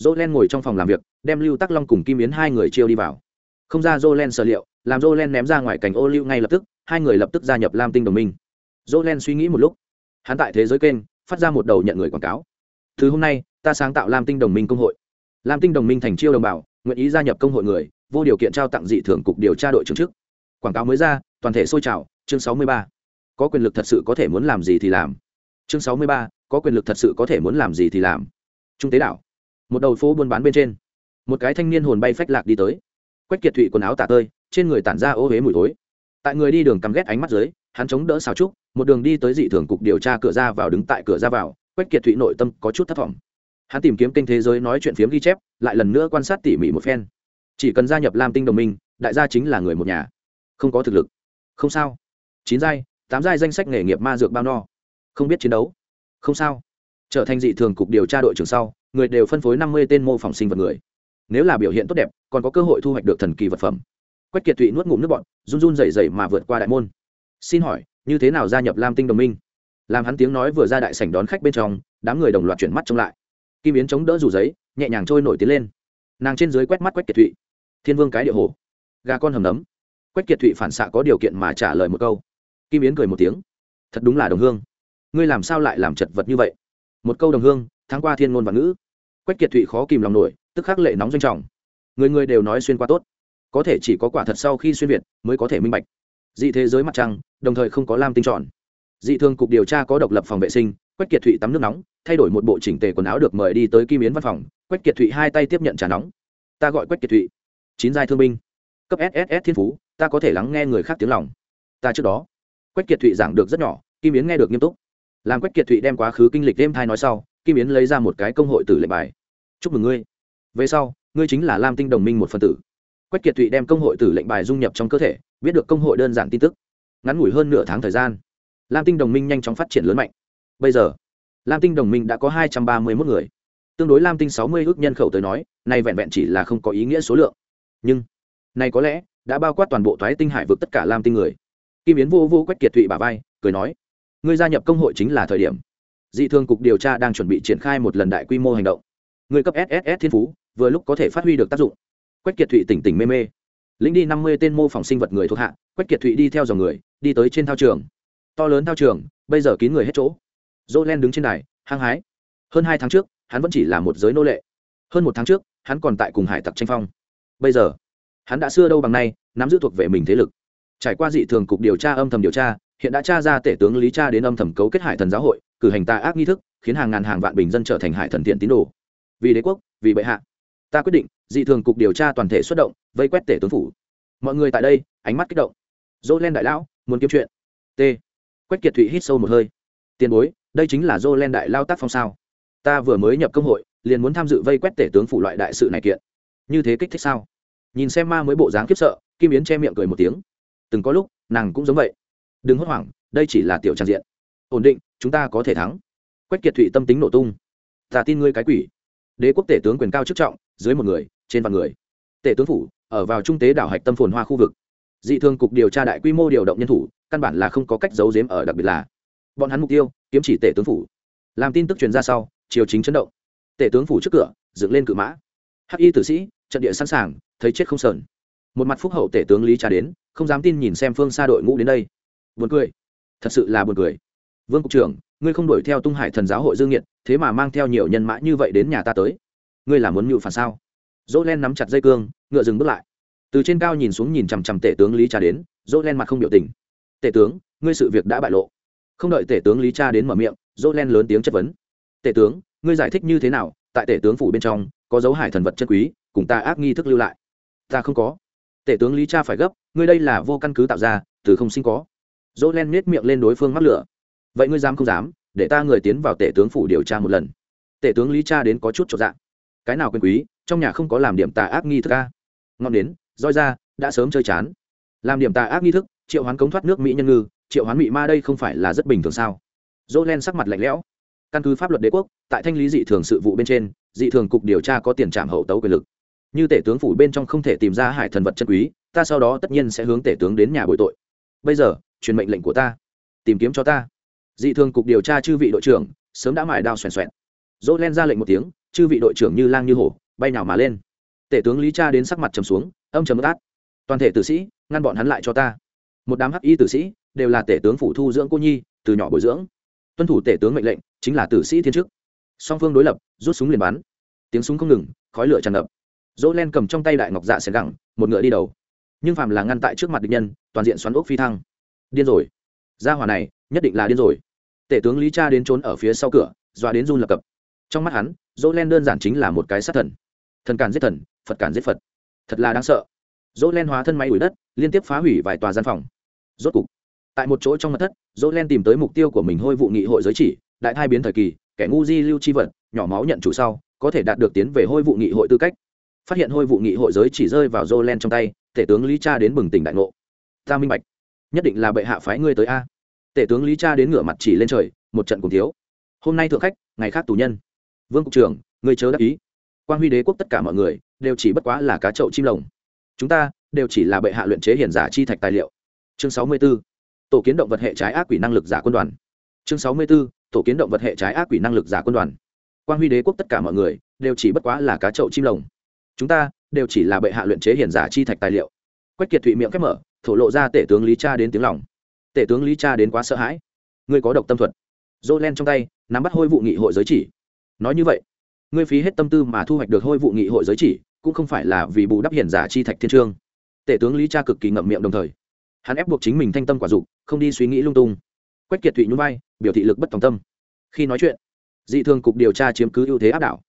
Jolen ngồi trong phòng làm việc, đem Lưu Tắc Long cùng Kim Yến hai người chiêu đi vào. Không ra Jolen sở liệu, làm Jolen ném ra ngoài cảnh ô lưu ngay lập tức, hai người lập tức gia nhập Lam Tinh đồng minh. Jolen suy nghĩ một lúc, hắn tại thế giới kênh phát ra một đầu nhận người quảng cáo. Thứ hôm nay, ta sáng tạo Lam Tinh đồng minh công hội lam tinh đồng minh thành chiêu đồng bào nguyện ý gia nhập công hội người vô điều kiện trao tặng dị thưởng cục điều tra đội trưởng chức quảng cáo mới ra toàn thể sôi trào chương sáu mươi ba có quyền lực thật sự có thể muốn làm gì thì làm chương sáu mươi ba, có quyền lực thật sự có thể muốn làm gì thì làm. Trung tế đảo. Một đầu phố buôn bán bên trên. Một cái thanh niên hồn bay phách lạc đi tới. Quách kiệt thụy quần áo tả tơi, trên người tản ra ô huế mùi tối tại người đi đường cắm ghét ánh mắt dưới, hắn chống đỡ xào trúc, một đường đi tới dị thường cục điều tra cửa ra vào đứng tại cửa ra vào, quách kiệt thụy nội tâm có chút thất vọng hắn tìm kiếm kênh thế giới nói chuyện phiếm ghi chép, lại lần nữa quan sát tỉ mỉ một phen. Chỉ cần gia nhập lam tinh đồng minh, đại gia chính là người một nhà. Không có thực lực. Không sao. Chín giai, tám giai danh sách nghề nghiệp ma dược bao no không biết chiến đấu. Không sao. Trở thành dị thường cục điều tra đội trưởng sau, người đều phân phối năm mươi tên mô phỏng sinh vật người. Nếu là biểu hiện tốt đẹp, còn có cơ hội thu hoạch được thần kỳ vật phẩm. Quách kiệt thụy nuốt ngụm nước bọn run run rẩy rẩy mà vượt qua đại môn. Xin hỏi, như thế nào gia nhập lam tinh đồng minh? Làm hắn tiếng nói vừa ra đại sảnh đón khách bên trong, đám người đồng loạt chuyển mắt trông lại. Kim yến chống đỡ rủ giấy, nhẹ nhàng trôi nổi tiến lên. Nàng trên dưới quét mắt quách kiệt thụy. Thiên vương cái địa hồ. Gà con hầm nấm. Quách kiệt thụy phản xạ có điều kiện mà trả lời một câu. Kim yến cười một tiếng. Thật đúng là đồng hương ngươi làm sao lại làm chật vật như vậy? Một câu đồng hương tháng qua thiên ngôn và ngữ. Quách kiệt thụy khó kìm lòng nổi, tức khắc lệ nóng doanh trọng. Người người đều nói xuyên qua tốt. Có thể chỉ có quả thật sau khi xuyên việt mới có thể minh bạch. Dị thế giới mặt trăng, đồng thời không có lam tinh tròn. Dị thường cục điều tra có độc lập phòng vệ sinh, quách kiệt thụy tắm nước nóng, thay đổi một bộ chỉnh tề quần áo được mời đi tới kim yến văn phòng. Quách kiệt thụy hai tay tiếp nhận trà nóng. Ta gọi quách kiệt thụy. Chín giai thương binh. Cấp sss thiên phú, ta có thể lắng nghe người khác tiếng lòng. Ta trước đó. Quách kiệt thụy giảng được rất nhỏ, kim yến nghe được nghiêm túc làm quách kiệt thụy đem quá khứ kinh lịch đêm thai nói sau, kim yến lấy ra một cái công hội tử lệnh bài. Chúc mừng ngươi. Về sau, ngươi chính là lam tinh đồng minh một phần tử. Quách kiệt thụy đem công hội tử lệnh bài dung nhập trong cơ thể, biết được công hội đơn giản tin tức. Ngắn ngủi hơn nửa tháng thời gian, lam tinh đồng minh nhanh chóng phát triển lớn mạnh. Bây giờ, lam tinh đồng minh đã có hai trăm ba mươi mốt người. Tương đối lam tinh sáu mươi ước nhân khẩu tới nói, nay vẹn vẹn chỉ là không có ý nghĩa số lượng. Nhưng này có lẽ đã bao quát toàn bộ thoái tinh hải vực tất cả lam tinh người. Kim yến vô vô quách kiệt thụy bà vai, cười nói ngươi gia nhập công hội chính là thời điểm. Dị thường cục điều tra đang chuẩn bị triển khai một lần đại quy mô hành động. Người cấp sss thiên phú, vừa lúc có thể phát huy được tác dụng. Quách kiệt thụy tỉnh tỉnh mê mê. Lĩnh đi năm mươi tên mô phỏng sinh vật người thuộc hạ, quách kiệt thụy đi theo dòng người, đi tới trên thao trường. To lớn thao trường, bây giờ kín người hết chỗ. Dỗ len đứng trên đài, hăng hái. Hơn hai tháng trước, hắn vẫn chỉ là một giới nô lệ. Hơn một tháng trước, hắn còn tại cùng hải tặc tranh phong. Bây giờ, hắn đã xưa đâu bằng nay, nắm giữ thuộc về mình thế lực. Trải qua dị thường cục điều tra âm thầm điều tra hiện đã tra ra tể tướng lý cha đến âm thầm cấu kết hải thần giáo hội, cử hành tà ác nghi thức, khiến hàng ngàn hàng vạn bình dân trở thành hải thần thiện tín đồ. Vì đế quốc, vì bệ hạ. Ta quyết định, dị thường cục điều tra toàn thể xuất động, vây quét tể tướng phủ. Mọi người tại đây, ánh mắt kích động. Dô len đại lão, muốn kiếm chuyện. T. Quách kiệt thụy hít sâu một hơi. Tiền bối, đây chính là dô len đại lao tác phong sao? Ta vừa mới nhập công hội, liền muốn tham dự vây quét tể tướng phủ loại đại sự này kiện. Như thế kích thích sao? Nhìn xem ma mới bộ dáng khiếp sợ, kim yến che miệng cười một tiếng. Từng có lúc, nàng cũng giống vậy đừng hốt hoảng, đây chỉ là tiểu trang diện. Ổn định, chúng ta có thể thắng. Quách kiệt thụy tâm tính nổ tung. Ta tin ngươi cái quỷ. Đế quốc tể tướng quyền cao chức trọng, dưới một người, trên vạn người. Tể tướng phủ, ở vào trung tế đảo hạch tâm phồn hoa khu vực. Dị thường cục điều tra đại quy mô điều động nhân thủ, căn bản là không có cách giấu giếm ở đặc biệt là bọn hắn mục tiêu, kiếm chỉ tể tướng phủ. Làm tin tức truyền ra sau, triều chính chấn động. Tể tướng phủ trước cửa, dựng lên cự mã. Hắc y tử sĩ, trận địa sẵn sàng, thấy chết không sờn. Một mặt phúc hậu tể tướng lý trà đến, không dám tin nhìn xem phương xa đội ngũ đến đây buồn cười. Thật sự là buồn cười. Vương cục trưởng, ngươi không đuổi theo tung hải thần giáo hội dương nghiệt, thế mà mang theo nhiều nhân mã như vậy đến nhà ta tới. Ngươi là muốn mưu phản sao? Dỗ len nắm chặt dây cương, ngựa dừng bước lại. Từ trên cao nhìn xuống nhìn chằm chằm tể tướng lý Cha đến dỗ len mặt không biểu tình. Tể tướng, ngươi sự việc đã bại lộ. Không đợi tể tướng lý cha đến mở miệng dỗ len lớn tiếng chất vấn. Tể tướng, ngươi giải thích như thế nào? Tại tể tướng phủ bên trong, có dấu hải thần vật chân quý, cùng ta ác nghi thức lưu lại. Ta không có. Tể tướng lý cha phải gấp, ngươi đây là vô căn cứ tạo ra, từ không sinh có dỗ len nết miệng lên đối phương mắc lửa. Vậy ngươi dám không dám, để ta người tiến vào tể tướng phủ điều tra một lần. Tể tướng lý cha đến có chút trọn dạng cái nào quyền quý, trong nhà không có làm điểm tà ác nghi thức ca ngọn đến roi ra, đã sớm chơi chán. Làm điểm tà ác nghi thức, triệu hoán cống thoát nước mỹ nhân ngư, triệu hoán mỹ ma đây không phải là rất bình thường sao? Dỗ len sắc mặt lạnh lẽo. Căn cứ pháp luật đế quốc, tại thanh lý dị thường sự vụ bên trên, dị thường cục điều tra có tiền trạm hậu tấu quyền lực. Như tể tướng phủ bên trong không thể tìm ra hải thần vật chân quý, ta sau đó tất nhiên sẽ hướng tể tướng đến nhà bồi tội. Bây giờ truyền mệnh lệnh của ta, tìm kiếm cho ta. Dị thường cục điều tra chư vị đội trưởng, sớm đã mải đao xoèn xoẹn dỗ len ra lệnh một tiếng, chư vị đội trưởng như lang như hổ, bay nào mà lên. Tể tướng lý cha đến sắc mặt trầm xuống, âm trầm át. Toàn thể tử sĩ, ngăn bọn hắn lại cho ta. Một đám hắc y tử sĩ, đều là tể tướng phủ thu dưỡng cô nhi, từ nhỏ bồi dưỡng. Tuân thủ tể tướng mệnh lệnh, chính là tử sĩ thiên chức. Song phương đối lập, rút súng liền bắn. Tiếng súng không ngừng, khói lửa tràn ngập. Dỗ len cầm trong tay đại ngọc dạ xẻng gẳng, một ngựa đi đầu. Nhưng phàm là ngăn tại trước mặt địch nhân, toàn diện xoắn ốc phi thăng điên rồi. Gia hỏa này, nhất định là điên rồi. Tể tướng lý cha đến trốn ở phía sau cửa doa đến run lập cập. Trong mắt hắn, dỗ len đơn giản chính là một cái sát thần. Thần càn giết thần, phật càn giết phật. Thật là đáng sợ. Dỗ len hóa thân máy đuổi đất, liên tiếp phá hủy vài tòa gian phòng. Rốt cục, tại một chỗ trong mặt thất, dỗ len tìm tới mục tiêu của mình hôi vụ nghị hội giới chỉ, đại thai biến thời kỳ, kẻ ngu di lưu chi vật, nhỏ máu nhận chủ sau, có thể đạt được tiến về hôi vụ nghị hội tư cách. Phát hiện hôi vụ nghị hội giới chỉ rơi vào dô len trong tay, tể tướng lý cha đến bừng tỉnh đại ngộ. Ta minh bạch nhất định là bệ hạ phái ngươi tới a. Tể tướng lý cha đến ngửa mặt chỉ lên trời, một trận cùng thiếu. Hôm nay thượng khách, ngày khác tù nhân. Vương cục trưởng, ngươi chớ đắc ý. Quan huy đế quốc tất cả mọi người, đều chỉ bất quá là cá chậu chim lồng. Chúng ta, đều chỉ là bệ hạ luyện chế hiền giả chi thạch tài liệu. Chương sáu mươi 64. tổ kiến động vật hệ trái ác quỷ năng lực giả quân đoàn. Chương sáu mươi 64. tổ kiến động vật hệ trái ác quỷ năng lực giả quân đoàn. Quan huy đế quốc tất cả mọi người, đều chỉ bất quá là cá chậu chim lồng. Chúng ta, đều chỉ là bệ hạ luyện chế hiền giả chi thạch tài liệu. Quách kiệt thụy miệng khép mở thổ lộ ra tể tướng lý cha đến tiếng lòng. Tể tướng lý cha đến quá sợ hãi. Ngươi có độc tâm thuật. Dô len trong tay, nắm bắt hôi vụ nghị hội giới chỉ. Nói như vậy, ngươi phí hết tâm tư mà thu hoạch được hôi vụ nghị hội giới chỉ, cũng không phải là vì bù đắp hiển giả chi thạch thiên trương. Tể tướng lý cha cực kỳ ngậm miệng đồng thời, hắn ép buộc chính mình thanh tâm quả dục, không đi suy nghĩ lung tung. Quách kiệt thụy nhún vai, biểu thị lực bất tòng tâm. Khi nói chuyện, dị thường cục điều tra chiếm cứ ưu thế áp đảo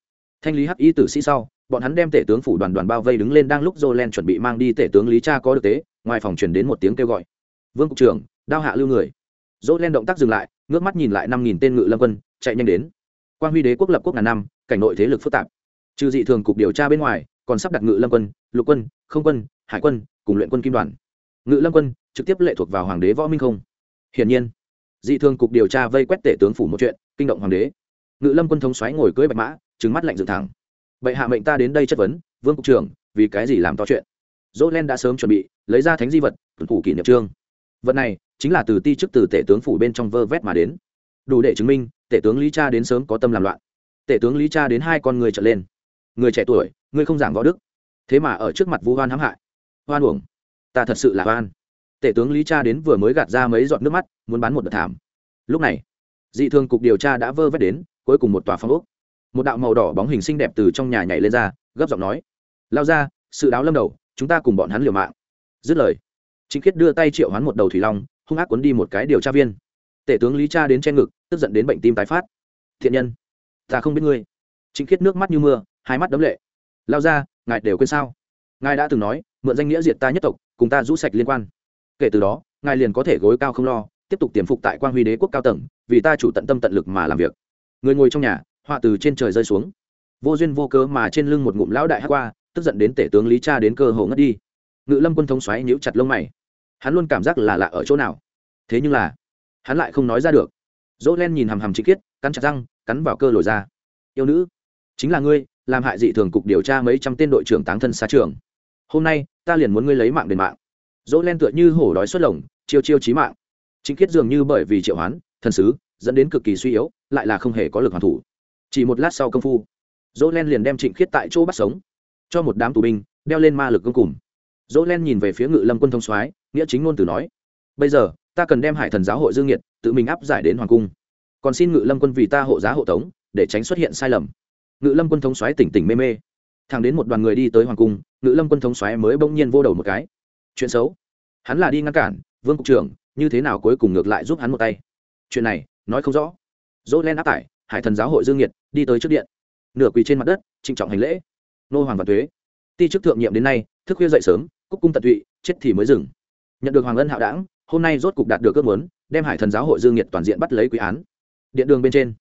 thanh lý hắc y tử sĩ sau, bọn hắn đem tể tướng phủ đoàn đoàn bao vây đứng lên đang lúc jolen chuẩn bị mang đi tể tướng lý cha có được tế, ngoài phòng truyền đến một tiếng kêu gọi. Vương cục trưởng, đao hạ lưu người. Jolen động tác dừng lại, ngước mắt nhìn lại năm nghìn tên ngự lâm quân, chạy nhanh đến. Quan huy đế quốc lập quốc ngàn năm, cảnh nội thế lực phức tạp. Trừ dị thường cục điều tra bên ngoài, còn sắp đặt ngự lâm quân, lục quân, không quân, hải quân, cùng luyện quân kim đoàn. Ngự lâm quân trực tiếp lệ thuộc vào hoàng đế võ minh không. Hiển nhiên, dị thường cục điều tra vây quét tể tướng phủ một chuyện, kinh động hoàng đế. Ngự lâm quân thống xoáy ngồi cưỡi bạch mã trừng mắt lạnh dựng thẳng. Bệ hạ mệnh ta đến đây chất vấn, vương cục trưởng, vì cái gì làm to chuyện? Dỗ len đã sớm chuẩn bị, lấy ra thánh di vật, tuần thủ kỷ niệm trương vật này chính là từ ti chức từ tể tướng phủ bên trong vơ vét mà đến. Đủ để chứng minh, tể tướng lý cha đến sớm có tâm làm loạn. Tể tướng lý cha đến hai con người trở lên. Người trẻ tuổi, người không giảng võ đức. Thế mà ở trước mặt vu hoan hãm hại. Hoan uổng. Ta thật sự là hoan tể tướng lý cha đến vừa mới gạt ra mấy giọt nước mắt, muốn bán một đợt thảm. Lúc này, dị thường cục điều tra đã vơ vét đến, cuối cùng một tòa phong ốc một đạo màu đỏ bóng hình xinh đẹp từ trong nhà nhảy lên ra, gấp giọng nói, lao ra, sự đáo lâm đầu, chúng ta cùng bọn hắn liều mạng. Dứt lời chính khiết đưa tay triệu hắn một đầu thủy long, hung ác cuốn đi một cái điều tra viên. Tể tướng lý cha đến che ngực, tức giận đến bệnh tim tái phát. Thiện nhân, ta không biết ngươi. Chính khiết nước mắt như mưa, hai mắt đấm lệ. Lao ra, ngài đều quên sao? Ngài đã từng nói, mượn danh nghĩa diệt ta nhất tộc, cùng ta rũ sạch liên quan. Kể từ đó, ngài liền có thể gối cao không lo, tiếp tục tiềm phục tại quan huy đế quốc cao tầng, vì ta chủ tận tâm tận lực mà làm việc. Người ngồi trong nhà họa từ trên trời rơi xuống. Vô duyên vô cớ mà trên lưng một ngụm lão đại hát qua, tức giận đến tể tướng lý cha đến cơ hồ ngất đi. Ngự lâm quân thống xoáy nhíu chặt lông mày. Hắn luôn cảm giác là lạ ở chỗ nào. Thế nhưng là, hắn lại không nói ra được. Dỗ len nhìn hằm hằm chị kiết, cắn chặt răng, cắn vào cơ lồi ra. Yêu nữ, chính là ngươi, làm hại dị thường cục điều tra mấy trăm tên đội trưởng táng thân xa trường. Hôm nay, ta liền muốn ngươi lấy mạng đền mạng. Dỗ len tựa như hổ đói xuất lồng, chiêu chiêu trí mạng. Chính khiết dường như bởi vì triệu hoán, thần sứ, dẫn đến cực kỳ suy yếu, lại là không hề có lực hoàn thủ chỉ một lát sau công phu, dỗ len liền đem trịnh khiết tại chỗ bắt sống. Cho một đám tù binh, đeo lên ma lực công cùng dỗ len nhìn về phía ngự lâm quân thông soái, nghĩa chính ngôn từ nói, bây giờ, ta cần đem hải thần giáo hội dương nhiệt tự mình áp giải đến hoàng cung. Còn xin ngự lâm quân vì ta hộ giá hộ tống, để tránh xuất hiện sai lầm. Ngự lâm quân thống xoáy tỉnh tỉnh mê mê. Thẳng đến một đoàn người đi tới hoàng cung, ngự lâm quân thống xoáy mới bỗng nhiên vô đầu một cái. Chuyện xấu? Hắn là đi ngăn cản, vương cục trưởng, như thế nào cuối cùng ngược lại giúp hắn một tay? Chuyện này, nói không rõ. Dỗ len áp tải hải thần giáo hội dương nhiệt đi tới trước điện. Nửa quỳ trên mặt đất, trịnh trọng hành lễ. Nô hoàng và thuế ti chức thượng nhiệm đến nay, thức khuya dậy sớm, cúc cung tận tụy, chết thì mới dừng. Nhận được hoàng ân hạo đảng, hôm nay rốt cục đạt được ước muốn, đem hải thần giáo hội dương nhiệt toàn diện bắt lấy quý án. Điện đường bên trên,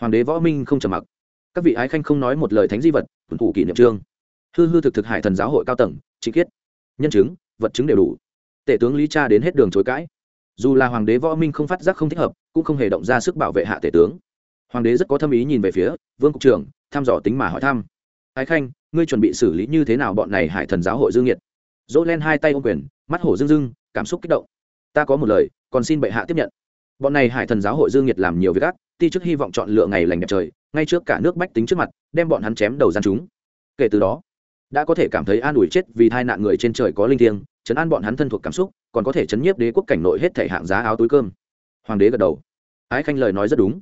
hoàng đế võ minh không trầm mặc. Các vị ái khanh không nói một lời thánh di vật, tuần thủ kỷ niệm trương. Hư hư thực thực hải thần giáo hội cao tầng chính khiết. Nhân chứng, vật chứng đều đủ. Tể tướng lý cha đến hết đường chối cãi. Dù là hoàng đế võ minh không phát giác không thích hợp, cũng không hề động ra sức bảo vệ hạ tể tướng hoàng đế rất có thâm ý nhìn về phía vương cục trưởng, thăm dò tính mà hỏi thăm. Ái khanh, ngươi chuẩn bị xử lý như thế nào bọn này hải thần giáo hội dương nhiệt dỗ len hai tay ô quyền, mắt hổ dưng dưng cảm xúc kích động. Ta có một lời, còn xin bệ hạ tiếp nhận. Bọn này hải thần giáo hội dương nhiệt làm nhiều việc ác, ti chức hy vọng chọn lựa ngày lành đẹp trời, ngay trước cả nước bách tính trước mặt, đem bọn hắn chém đầu gian chúng. Kể từ đó, đã có thể cảm thấy an ủi chết vì tai nạn người trên trời có linh thiêng, chấn an bọn hắn thân thuộc cảm xúc, còn có thể chấn nhiếp đế quốc cảnh nội hết thể hạng giá áo túi cơm. Hoàng đế gật đầu. Ái khanh lời nói rất đúng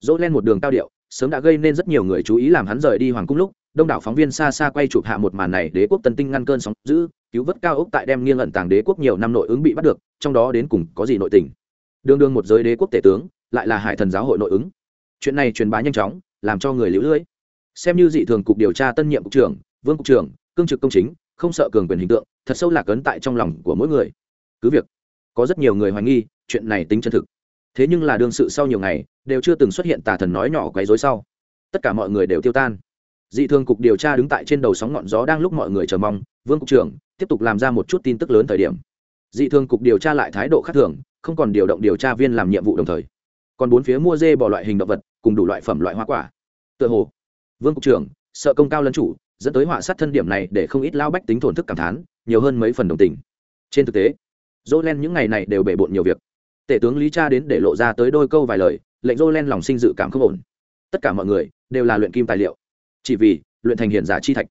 dỗ lên một đường cao điệu, sớm đã gây nên rất nhiều người chú ý làm hắn rời đi hoàng cung lúc, đông đảo phóng viên xa xa quay chụp hạ một màn này, đế quốc tân tinh ngăn cơn sóng giữ cứu vớt cao ốc tại đem nghiêng ẩn tàng đế quốc nhiều năm nội ứng bị bắt được, trong đó đến cùng có gì nội tình. Đương đương một giới đế quốc tể tướng, lại là hải thần giáo hội nội ứng. Chuyện này truyền bá nhanh chóng, làm cho người liễu lưỡi xem như dị thường cục điều tra tân nhiệm cục trưởng, vương cục trưởng, cương trực công chính, không sợ cường quyền hình tượng, thật sâu lạc ấn tại trong lòng của mỗi người. Cứ việc có rất nhiều người hoài nghi, chuyện này tính chân thực thế nhưng là đương sự sau nhiều ngày, đều chưa từng xuất hiện tà thần nói nhỏ quấy rối sau. Tất cả mọi người đều tiêu tan. Dị thường cục điều tra đứng tại trên đầu sóng ngọn gió đang lúc mọi người chờ mong, vương cục trưởng, tiếp tục làm ra một chút tin tức lớn thời điểm. Dị thường cục điều tra lại thái độ khác thường, không còn điều động điều tra viên làm nhiệm vụ đồng thời. Còn bốn phía mua dê bỏ loại hình động vật, cùng đủ loại phẩm loại hoa quả. Tựa hồ, vương cục trưởng, sợ công cao lân chủ, dẫn tới họa sát thân điểm này để không ít lao bách tính thổn thức cảm thán, nhiều hơn mấy phần đồng tình. Trên thực tế dỗ len những ngày này đều bể bộn nhiều việc tể tướng lý cha đến để lộ ra tới đôi câu vài lời, lệnh dô len lòng sinh dự cảm không ổn. Tất cả mọi người đều là luyện kim tài liệu. Chỉ vì luyện thành hiện giả chi thạch.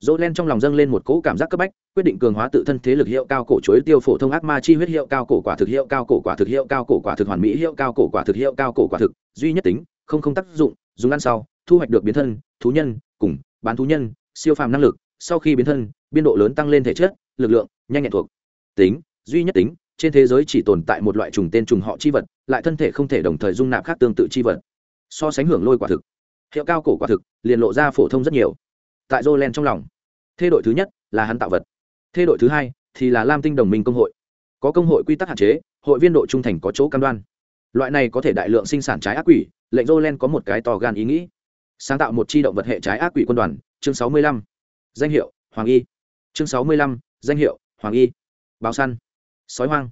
Dỗ len trong lòng dâng lên một cỗ cảm giác cấp bách, quyết định cường hóa tự thân thế lực hiệu cao cổ chối tiêu phổ thông ác ma chi huyết hiệu cao cổ quả thực hiệu cao cổ quả thực hiệu cao cổ quả thực hoàn mỹ hiệu cao cổ quả thực hiệu cao cổ quả thực, duy nhất tính, không không tác dụng, dùng ăn sau, thu hoạch được biến thân, thú nhân, cùng bán thú nhân, siêu phàm năng lực, sau khi biến thân, biên độ lớn tăng lên thể chất, lực lượng nhanh nhẹn thuộc. Tính, duy nhất tính trên thế giới chỉ tồn tại một loại trùng tên trùng họ chi vật, lại thân thể không thể đồng thời dung nạp khác tương tự chi vật. So sánh hưởng lôi quả thực, hiệu cao cổ quả thực, liền lộ ra phổ thông rất nhiều. Tại Jolen trong lòng, thế đội thứ nhất là hắn tạo vật. Thế đội thứ hai thì là lam tinh đồng minh công hội. Có công hội quy tắc hạn chế, hội viên độ trung thành có chỗ cam đoan. Loại này có thể đại lượng sinh sản trái ác quỷ, lệnh Jolen có một cái to gan ý nghĩ. Sáng tạo một chi động vật hệ trái ác quỷ quân đoàn, chương sáu mươi lăm. Danh hiệu, hoàng y. Chương sáu mươi lăm, danh hiệu, hoàng y. Báo săn sói hoang.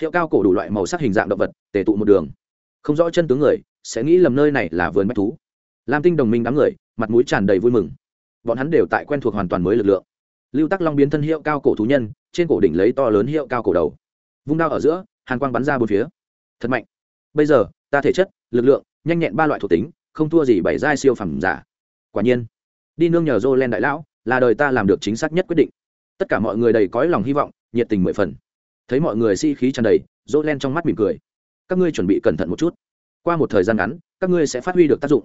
Hiệu cao cổ đủ loại màu sắc hình dạng động vật, tề tụ một đường. Không rõ chân tướng người, sẽ nghĩ lầm nơi này là vườn bách thú. Lam tinh đồng minh đám người, mặt mũi tràn đầy vui mừng. Bọn hắn đều tại quen thuộc hoàn toàn mới lực lượng. Lưu tắc long biến thân hiệu cao cổ thú nhân, trên cổ đỉnh lấy to lớn hiệu cao cổ đầu. Vung đao ở giữa, hàn quang bắn ra bốn phía. Thật mạnh. Bây giờ, ta thể chất, lực lượng, nhanh nhẹn ba loại thuộc tính, không thua gì bảy giai siêu phẩm giả. Quả nhiên, đi nương nhờ dô len đại lão, là đời ta làm được chính xác nhất quyết định. Tất cả mọi người đầy cõi lòng hy vọng, nhiệt tình mười phần thấy mọi người si khí tràn đầy dỗ len trong mắt mỉm cười. Các ngươi chuẩn bị cẩn thận một chút. Qua một thời gian ngắn, các ngươi sẽ phát huy được tác dụng.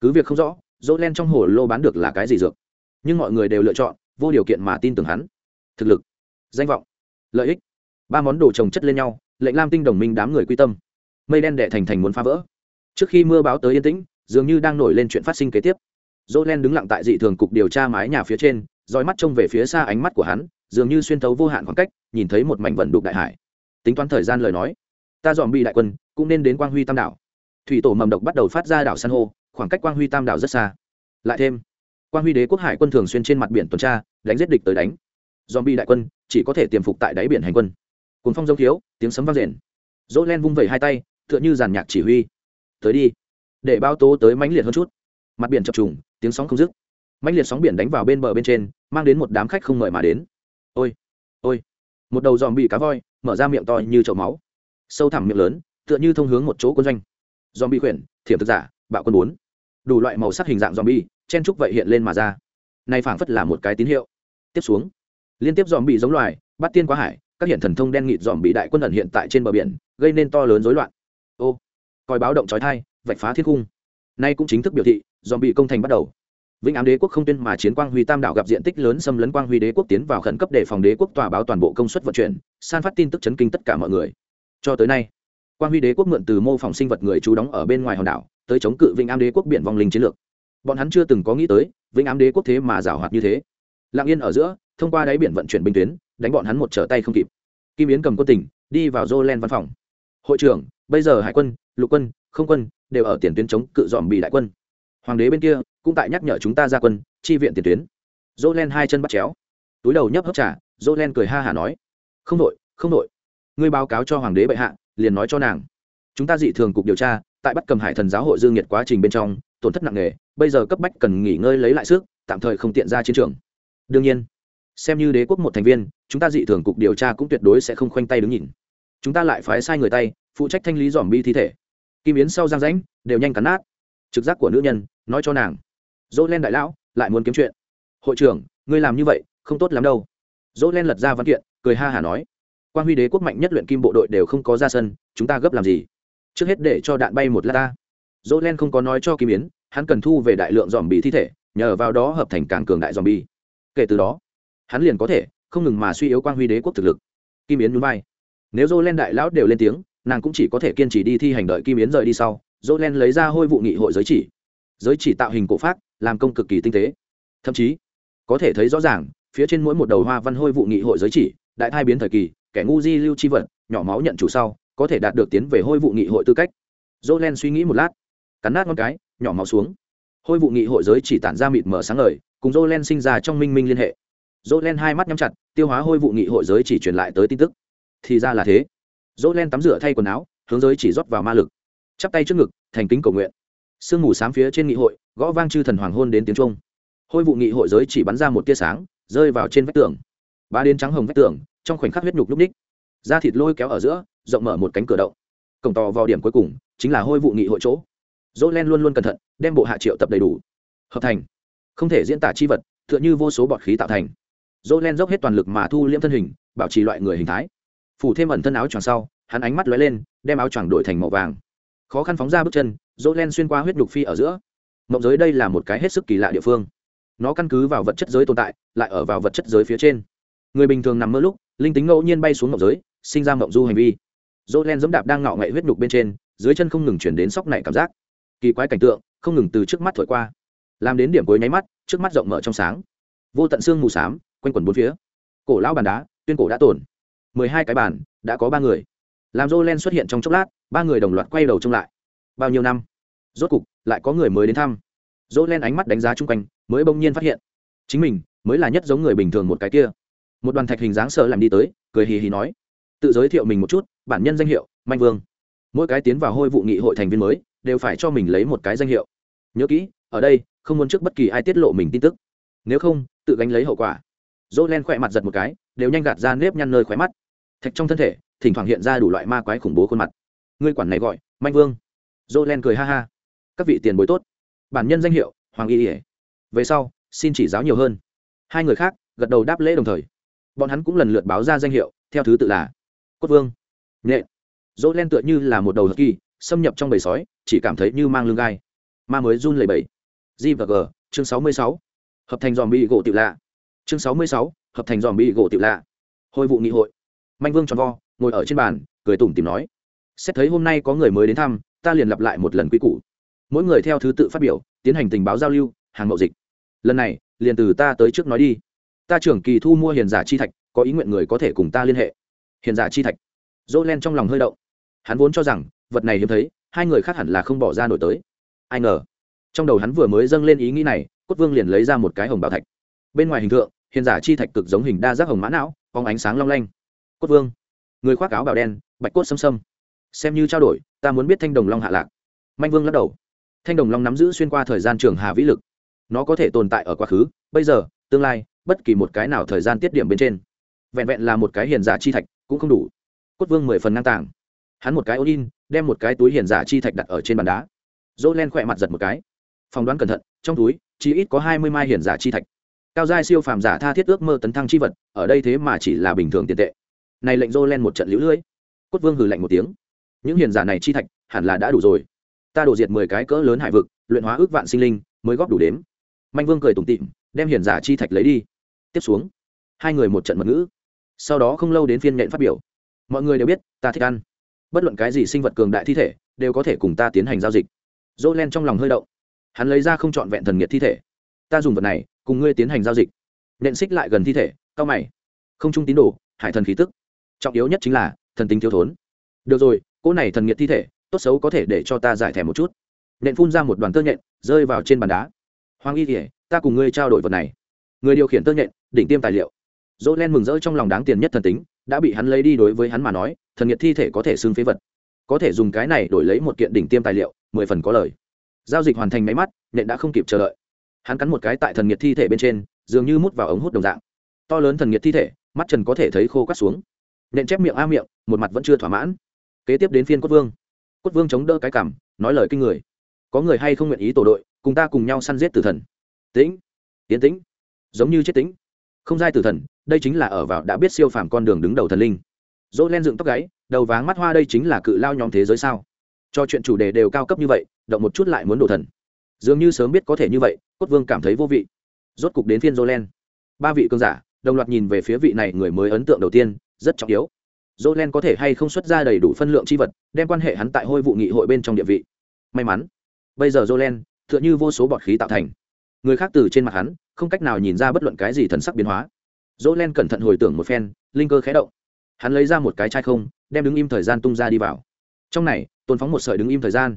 Cứ việc không rõ dỗ len trong hồ lô bán được là cái gì dược. Nhưng mọi người đều lựa chọn, vô điều kiện mà tin tưởng hắn. Thực lực, danh vọng, lợi ích. Ba món đồ trồng chất lên nhau, lệnh lam tinh đồng minh đám người quy tâm. Mây đen đệ thành thành muốn phá vỡ. Trước khi mưa báo tới yên tĩnh, dường như đang nổi lên chuyện phát sinh kế tiếp. Dỗ len đứng lặng tại dị thường cục điều tra mái nhà phía trên, dõi mắt trông về phía xa ánh mắt của hắn dường như xuyên thấu vô hạn khoảng cách, nhìn thấy một mảnh vận đục đại hải. Tính toán thời gian lời nói, ta dòm bị đại quân cũng nên đến quang huy tam đảo. Thủy tổ mầm độc bắt đầu phát ra đảo san hô, khoảng cách quang huy tam đảo rất xa. Lại thêm, quang huy đế quốc hải quân thường xuyên trên mặt biển tuần tra, đánh giết địch tới đánh. Dòm bị đại quân chỉ có thể tiềm phục tại đáy biển hành quân. Cùng phong dấu thiếu tiếng sấm vang rền. Dỗ len vung vẩy hai tay, tựa như giàn nhạc chỉ huy. Tới đi. Để bao tố tới mãnh liệt hơn chút. Mặt biển chập trùng, tiếng sóng không dứt. Mãnh liệt sóng biển đánh vào bên bờ bên trên, mang đến một đám khách không mời mà đến ôi ôi. Một đầu dòm bị cá voi, mở ra miệng to như chậu máu. Sâu thẳm miệng lớn, tựa như thông hướng một chỗ quân doanh. Dòm bị khuyển, thiểm thực giả, bạo quân bốn. Đủ loại màu sắc hình dạng dòm bi chen trúc vậy hiện lên mà ra. Nay phảng phất là một cái tín hiệu. Tiếp xuống. Liên tiếp dòm bị giống loài, bắt tiên quá hải, các hiện thần thông đen nghịt dòm bị đại quân ẩn hiện tại trên bờ biển, gây nên to lớn rối loạn. Ô. Coi báo động trói thai vạch phá thiên cung. Nay cũng chính thức biểu thị dòm bị công thành bắt đầu vĩnh ám đế quốc không tuyên mà chiến quang huy tam đảo gặp diện tích lớn xâm lấn quang huy đế quốc tiến vào khẩn cấp để phòng đế quốc tòa báo toàn bộ công suất vận chuyển, san phát tin tức chấn kinh tất cả mọi người. Cho tới nay, quang huy đế quốc mượn từ mô phỏng sinh vật người trú đóng ở bên ngoài hòn đảo, tới chống cự vĩnh ám đế quốc biển vong linh chiến lược. Bọn hắn chưa từng có nghĩ tới, vĩnh ám đế quốc thế mà giảo hoạt như thế. Lạng yên ở giữa, thông qua đáy biển vận chuyển binh tuyến, đánh bọn hắn một trở tay không kịp. Kim yến cầm quân tỉnh, đi vào jolen văn phòng. Hội trưởng, bây giờ hải quân, lục quân, không quân đều ở tiền tuyến chống cự dòm bị đại quân hoàng đế bên kia cũng tại nhắc nhở chúng ta ra quân, chi viện tiền tuyến. Jolen hai chân bắt chéo. Túi đầu nhấp hấp trà len cười ha hả nói. Không đội không đội. Ngươi báo cáo cho hoàng đế bệ hạ, liền nói cho nàng. Chúng ta dị thường cục điều tra, tại bắt cầm hải thần giáo hội dương nhiệt quá trình bên trong, tổn thất nặng nề, bây giờ cấp bách cần nghỉ ngơi lấy lại sức, tạm thời không tiện ra chiến trường. Đương nhiên, xem như đế quốc một thành viên, chúng ta dị thường cục điều tra cũng tuyệt đối sẽ không khoanh tay đứng nhìn. Chúng ta lại phái sai người tay, phụ trách thanh lý dòm bi thi thể. Kim yến sau giang rãnh, đều nhanh cắn nát trực giác của nữ nhân, nói cho nàng. Dỗ len đại lão, lại muốn kiếm chuyện. Hội trưởng, ngươi làm như vậy, không tốt lắm đâu. Dỗ len lật ra văn kiện, cười ha hả nói. Quan huy đế quốc mạnh nhất luyện kim bộ đội đều không có ra sân, chúng ta gấp làm gì? Trước hết để cho đạn bay một lát ta. Dỗ len không có nói cho kim yến, hắn cần thu về đại lượng dòm bị thi thể, nhờ vào đó hợp thành càng cường đại dòm bi kể từ đó, hắn liền có thể không ngừng mà suy yếu quang huy đế quốc thực lực. Kim yến núi bay nếu dỗ len đại lão đều lên tiếng, nàng cũng chỉ có thể kiên trì đi thi hành đợi kim yến rời đi sau dô len lấy ra hôi vụ nghị hội giới chỉ. Giới chỉ tạo hình cổ pháp làm công cực kỳ tinh tế. Thậm chí, có thể thấy rõ ràng, phía trên mỗi một đầu hoa văn hôi vụ nghị hội giới chỉ, đại thai biến thời kỳ, kẻ ngu di lưu chi vật, nhỏ máu nhận chủ sau, có thể đạt được tiến về hôi vụ nghị hội tư cách. Dô len suy nghĩ một lát, cắn nát con cái, nhỏ máu xuống. Hôi vụ nghị hội giới chỉ tản ra mịt mờ sáng ngời, cùng dô len sinh ra trong minh minh liên hệ. Dô len hai mắt nhắm chặt, tiêu hóa hôi vụ nghị hội giới chỉ truyền lại tới tin tức. Thì ra là thế. Dỗ len tắm rửa thay quần áo, hướng giới chỉ rót vào ma lực chắp tay trước ngực, thành kính cầu nguyện. Sương mù s á m phía trên nghị hội, gõ vang chư thần hoàng hôn đến tiếng trung hôi vụ nghị hội giới chỉ bắn ra một tia sáng, rơi vào trên vách tường. Ba đến trắng hồng vách tường, trong khoảnh khắc huyết nhục lúc ních da thịt lôi kéo ở giữa, rộng mở một cánh cửa động. Cổng tò vào điểm cuối cùng, chính là hôi vụ nghị hội chỗ. Dỗ len luôn luôn cẩn thận, đem bộ hạ triệu tập đầy đủ. Hợp thành. Không thể diễn tả chi vật, tựa như vô số bọt khí tạo thành. Dỗ len dốc hết toàn lực mà thu liễm thân hình, bảo trì loại người hình thái. Phủ thêm ẩn thân áo choàng sau, hắn ánh mắt lóe lên, đem áo choàng đổi thành màu vàng khó khăn phóng ra bước chân, dỗ len xuyên qua huyết nhục phi ở giữa. Mộng giới đây là một cái hết sức kỳ lạ địa phương. Nó căn cứ vào vật chất giới tồn tại, lại ở vào vật chất giới phía trên. Người bình thường nằm mơ lúc, linh tính ngẫu nhiên bay xuống mộng giới, sinh ra mộng du hành vi. Dỗ len dẫm đạp đang ngạo nghệ huyết nhục bên trên, dưới chân không ngừng chuyển đến sóc này cảm giác. Kỳ quái cảnh tượng, không ngừng từ trước mắt thổi qua. Làm đến điểm cuối nháy mắt, trước mắt rộng mở trong sáng. Vô tận xương mù s á m quanh quẩn bốn phía. Cổ lão bàn đá, tuyên cổ đã tổn mười hai cái bàn, đã có ba người làm dô len xuất hiện trong chốc lát, ba người đồng loạt quay đầu trông lại. Bao nhiêu năm? Rốt cục, lại có người mới đến thăm. Dô len ánh mắt đánh giá chung quanh, mới bỗng nhiên phát hiện, chính mình mới là nhất giống người bình thường một cái kia. Một đoàn thạch hình dáng sợ làm đi tới, cười hì hì nói, tự giới thiệu mình một chút, bản nhân danh hiệu, manh vương. Mỗi cái tiến vào hôi vụ nghị hội thành viên mới, đều phải cho mình lấy một cái danh hiệu. Nhớ kỹ, ở đây, không muốn trước bất kỳ ai tiết lộ mình tin tức. Nếu không, tự gánh lấy hậu quả. Dỗ len khỏe mặt giật một cái, đều nhanh gạt ra nếp nhăn nơi khóe mắt. Thạch trong thân thể thỉnh thoảng hiện ra đủ loại ma quái khủng bố khuôn mặt. Ngươi quản này gọi, manh vương. Dô len cười ha ha. Các vị tiền bối tốt. Bản nhân danh hiệu, hoàng y ỉa về sau, xin chỉ giáo nhiều hơn. Hai người khác, gật đầu đáp lễ đồng thời. Bọn hắn cũng lần lượt báo ra danh hiệu, theo thứ tự là cốt vương. Nhện. Dỗ len tựa như là một đầu hờ kỳ, xâm nhập trong bầy sói, chỉ cảm thấy như mang lưng gai. Ma mới run lầy bầy g và g, chương sáu mươi sáu. Hợp thành dòm bị gỗ tiểu lạ. Chương sáu mươi sáu, hợp thành dòm bị gỗ tiểu lạ. Hội vụ nghị hội. Manh vương tròn vo ngồi ở trên bàn, cười tủm tìm nói, xét thấy hôm nay có người mới đến thăm, ta liền lặp lại một lần quy củ. Mỗi người theo thứ tự phát biểu, tiến hành tình báo giao lưu, hàng mậu dịch. Lần này, liền từ ta tới trước nói đi. Ta trưởng kỳ thu mua hiền giả chi thạch, có ý nguyện người có thể cùng ta liên hệ. Hiền giả chi thạch. Dỗ len trong lòng hơi động. Hắn vốn cho rằng, vật này hiếm thấy, hai người khác hẳn là không bỏ ra nổi tới. Ai ngờ, trong đầu hắn vừa mới dâng lên ý nghĩ này, cốt vương liền lấy ra một cái hồng bảo thạch. Bên ngoài hình tượng, hiền giả chi thạch cực giống hình đa giác hồng mã não, phóng ánh sáng long lanh. Cốt vương người khoác áo bào đen, bạch cốt xâm xâm xem như trao đổi, ta muốn biết thanh đồng long hạ lạc. Manh vương lắc đầu. Thanh đồng long nắm giữ xuyên qua thời gian trường hà vĩ lực. Nó có thể tồn tại ở quá khứ, bây giờ, tương lai, bất kỳ một cái nào thời gian tiết điểm bên trên. Vẹn vẹn là một cái hiền giả chi thạch, cũng không đủ. Cốt vương mười phần ngang tàng. Hắn một cái ô in, đem một cái túi hiền giả chi thạch đặt ở trên bàn đá. Dỗ len khỏe mặt giật một cái. Phỏng đoán cẩn thận, trong túi, chỉ ít có hai mươi mai hiền giả chi thạch. Cao giai siêu phàm giả tha thiết ước mơ tấn thăng chi vật, ở đây thế mà chỉ là bình thường tiền tệ này lệnh dô len một trận lũ lưỡi. Cốt vương hừ lạnh một tiếng. Những hiền giả này chi thạch, hẳn là đã đủ rồi. Ta đổ diệt mười cái cỡ lớn hải vực, luyện hóa ước vạn sinh linh, mới góp đủ đếm. Manh vương cười tủm tịm đem hiền giả chi thạch lấy đi. Tiếp xuống, hai người một trận mật ngữ. Sau đó không lâu đến phiên nhện phát biểu. Mọi người đều biết, ta thích ăn. Bất luận cái gì sinh vật cường đại thi thể, đều có thể cùng ta tiến hành giao dịch. Dỗ len trong lòng hơi động. Hắn lấy ra không trọn vẹn thần nghiệt thi thể. Ta dùng vật này, cùng ngươi tiến hành giao dịch. Nện xích lại gần thi thể, cao mày. Không trung tín đồ, hải thần khí tức trọng yếu nhất chính là, thần tính thiếu thốn. Được rồi, cỗ này thần nghiệt thi thể, tốt xấu có thể để cho ta giải thẻ một chút. Nện phun ra một đoàn tơ nhện, rơi vào trên bàn đá. Hoàng y kỉa ta cùng ngươi trao đổi vật này. Người điều khiển tơ nhện, đỉnh tiêm tài liệu. Dỗ len mừng rỡ trong lòng đáng tiền nhất thần tính, đã bị hắn lấy đi đối với hắn mà nói, thần nghiệt thi thể có thể xưng phế vật. Có thể dùng cái này đổi lấy một kiện đỉnh tiêm tài liệu, mười phần có lời. Giao dịch hoàn thành máy mắt, nện đã không kịp chờ đợi. Hắn cắn một cái tại thần nghiệt thi thể bên trên, dường như mút vào ống hút đồng dạng. To lớn thần nghiệt thi thể, mắt trần có thể thấy khô cắt xuống nện chép miệng a miệng, một mặt vẫn chưa thỏa mãn. Kế tiếp đến phiên cốt vương. Cốt vương chống đỡ cái cảm, nói lời kinh người. Có người hay không nguyện ý tổ đội, cùng ta cùng nhau săn giết tử thần. Tĩnh. Tiến tĩnh. Giống như chết tĩnh. Không giai tử thần, đây chính là ở vào đã biết siêu phàm con đường đứng đầu thần linh. Dỗ len dựng tóc gáy, đầu váng mắt hoa đây chính là cự lao nhóm thế giới sao? Cho chuyện chủ đề đều cao cấp như vậy, động một chút lại muốn đổ thần. Dường như sớm biết có thể như vậy, cốt vương cảm thấy vô vị. Rốt cục đến phiên dỗ len. Ba vị cơn giả, đồng loạt nhìn về phía vị này người mới ấn tượng đầu tiên rất trọng yếu. Jolene có thể hay không xuất ra đầy đủ phân lượng c h i vật đem quan hệ hắn tại hôi vụ nghị hội bên trong địa vị. May mắn bây giờ Jolene, len t h ư ợ n h ư vô số bọt khí tạo thành. Người khác từ trên mặt hắn không cách nào nhìn ra bất luận cái gì thần sắc biến hóa. Jolene cẩn thận hồi tưởng một phen linh cơ khé động. Hắn lấy ra một cái chai không đem đứng im thời gian tung ra đi vào. Trong này tôn phóng một sợi đứng im thời gian.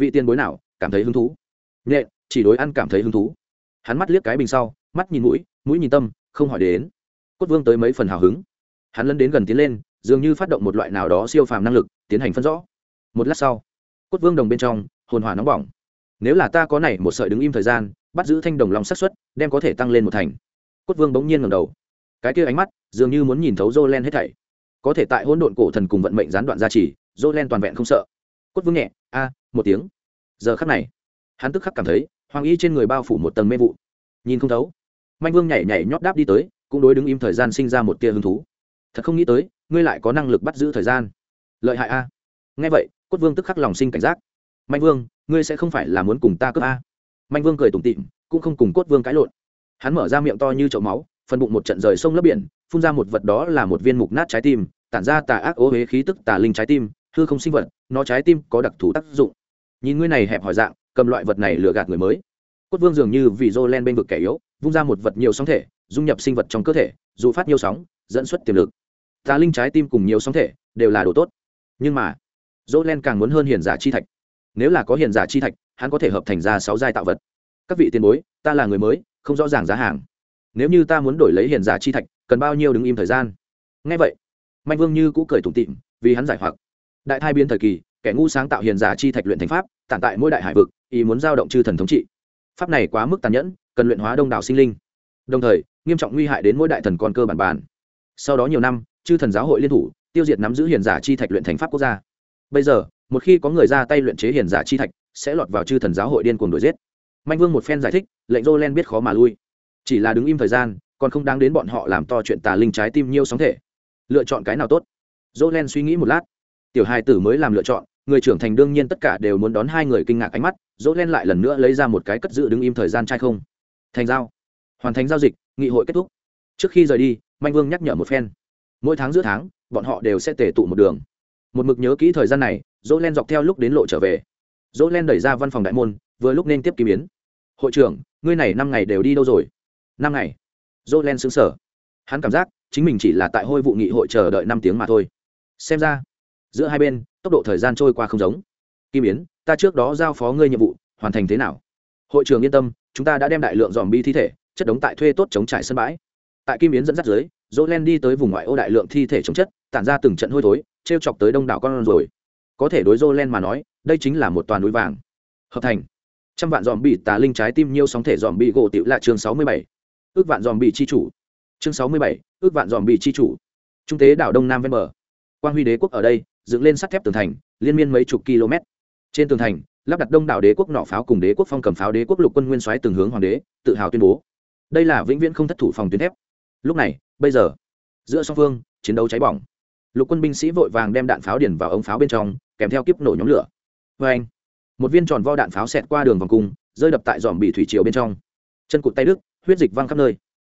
Vị tiền bối nào cảm thấy hứng thú? Nhện chỉ đối ăn cảm thấy hứng thú. Hắn mắt liếc cái bình sau mắt nhìn mũi mũi nhìn tâm không hỏi đến. Cốt vương tới mấy phần hào hứng hắn lân đến gần tiến lên, dường như phát động một loại nào đó siêu phàm năng lực, tiến hành phân rõ. Một lát sau, cốt vương đồng bên trong, hồn hỏa nóng bỏng. Nếu là ta có này một sợi đứng im thời gian, bắt giữ thanh đồng lòng xác suất, đem có thể tăng lên một thành. Cốt vương bỗng nhiên ngầm đầu. Cái kia ánh mắt, dường như muốn nhìn thấu dô len hết thảy. Có thể tại hỗn độn cổ thần cùng vận mệnh gián đoạn gia trì dô len toàn vẹn không sợ. Cốt vương nhẹ, a, một tiếng. Giờ khắc này, hắn tức khắc cảm thấy, hoàng y trên người bao phủ một tầng mê vụ. Nhìn không thấu. Manh vương nhảy nhảy nhót đáp đi tới, cũng đối đứng im thời gian sinh ra một tia hứng thú thật không nghĩ tới, ngươi lại có năng lực bắt giữ thời gian. Lợi hại a. Nghe vậy, cốt vương tức khắc lòng sinh cảnh giác. Mạnh vương, ngươi sẽ không phải là muốn cùng ta cướp a? Mạnh vương cười tủm tịm cũng không cùng cốt vương cãi lộn. Hắn mở ra miệng to như chậu máu, phần bụng một trận rời sông lấp biển, phun ra một vật đó là một viên mục nát trái tim, tản ra tà ác ố huế khí tức tà linh trái tim, hư không sinh vật, nó trái tim có đặc thù tác dụng. Nhìn ngươi này hẹp hỏi dạng, cầm loại vật này lừa gạt người mới cốt vương dường như vì dô len bên vực kẻ yếu, vung ra một vật nhiều sóng thể, dung nhập sinh vật trong cơ thể, dù phát nhiều sóng, dẫn xuất tiềm lực. Tà linh trái tim cùng nhiều sóng thể đều là đồ tốt. Nhưng mà dô len càng muốn hơn hiền giả chi thạch. Nếu là có hiền giả chi thạch, hắn có thể hợp thành ra sáu giai tạo vật. Các vị tiền bối, ta là người mới, không rõ ràng giá hàng. Nếu như ta muốn đổi lấy hiền giả chi thạch, cần bao nhiêu đứng im thời gian? Ngay vậy mạnh vương như cũ cười tủm tịm vì hắn giải hoặc. Đại thai biến thời kỳ, kẻ ngu sáng tạo hiền giả chi thạch luyện thành pháp, tản tại mỗi đại hải vực, ý muốn giao động chư thần thống trị pháp này quá mức tàn nhẫn, cần luyện hóa đông đảo sinh linh. Đồng thời, nghiêm trọng nguy hại đến mỗi đại thần con cơ bản bản. Sau đó nhiều năm, chư thần giáo hội liên thủ, tiêu diệt nắm giữ hiền giả chi thạch luyện thành pháp quốc gia. Bây giờ, một khi có người ra tay luyện chế hiền giả chi thạch, sẽ lọt vào chư thần giáo hội điên cuồng đuổi giết. Manh vương một phen giải thích, lệnh rô len biết khó mà lui. Chỉ là đứng im thời gian, còn không đáng đến bọn họ làm to chuyện tà linh trái tim nhiêu sóng thể. Lựa chọn cái nào tốt? Dô len suy nghĩ một lát. Tiểu hai tử mới làm lựa chọn người trưởng thành đương nhiên tất cả đều muốn đón hai người kinh ngạc ánh mắt, dỗ len lại lần nữa lấy ra một cái cất giữ đứng im thời gian trai không. Thành giao. Hoàn thành giao dịch, nghị hội kết thúc. Trước khi rời đi, manh vương nhắc nhở một phen. Mỗi tháng giữa tháng, bọn họ đều sẽ tề tụ một đường. Một mực nhớ kỹ thời gian này, dỗ len dọc theo lúc đến lộ trở về. Dỗ len đẩy ra văn phòng đại môn, vừa lúc nên tiếp kim biến. Hội trưởng, ngươi này năm ngày đều đi đâu rồi? Năm ngày. Dỗ len xứng sở hắn cảm giác, chính mình chỉ là tại hôi vụ nghị hội chờ đợi năm tiếng mà thôi. Xem ra giữa hai bên, tốc độ thời gian trôi qua không giống. Kim yến, ta trước đó giao phó ngươi nhiệm vụ, hoàn thành thế nào? Hội trường yên tâm, chúng ta đã đem đại lượng dòm bi thi thể, chất đống tại thuê tốt chống trải sân bãi. Tại kim yến dẫn dắt dưới dỗ len đi tới vùng ngoại ô đại lượng thi thể chống chất, tản ra từng trận hôi thối t r e o chọc tới đông đảo con rồi. Có thể đối dỗ len mà nói, đây chính là một toàn núi vàng. Hợp thành. Trăm vạn dòm bị tà linh trái tim nhiêu sóng thể dòm bị gỗ tịu là chương sáu mươi bảy. Ước vạn dòm bị chi chủ. Chương sáu mươi bảy, ước vạn dòm bị chi chủ. Trung tế đảo đông nam ven bờ. Quang huy đế quốc ở đây dựng lên sắt thép tường thành, liên miên mấy chục km. Trên tường thành, lắp đặt đông đảo đế quốc nọ pháo cùng đế quốc phong cầm pháo đế quốc lục quân nguyên soái từng hướng hoàng đế, tự hào tuyên bố. Đây là vĩnh viễn không thất thủ phòng tuyến thép. Lúc này, bây giờ, giữa song phương, chiến đấu cháy bỏng. Lục quân binh sĩ vội vàng đem đạn pháo điển vào ống pháo bên trong, kèm theo kiếp nổ nhóm lửa. Vê anh, một viên tròn vo đạn pháo xẹt qua đường vòng cung, rơi đập tại dòm bị thủy triều bên trong. Chân cụt tay đức huyết dịch văng khắp nơi.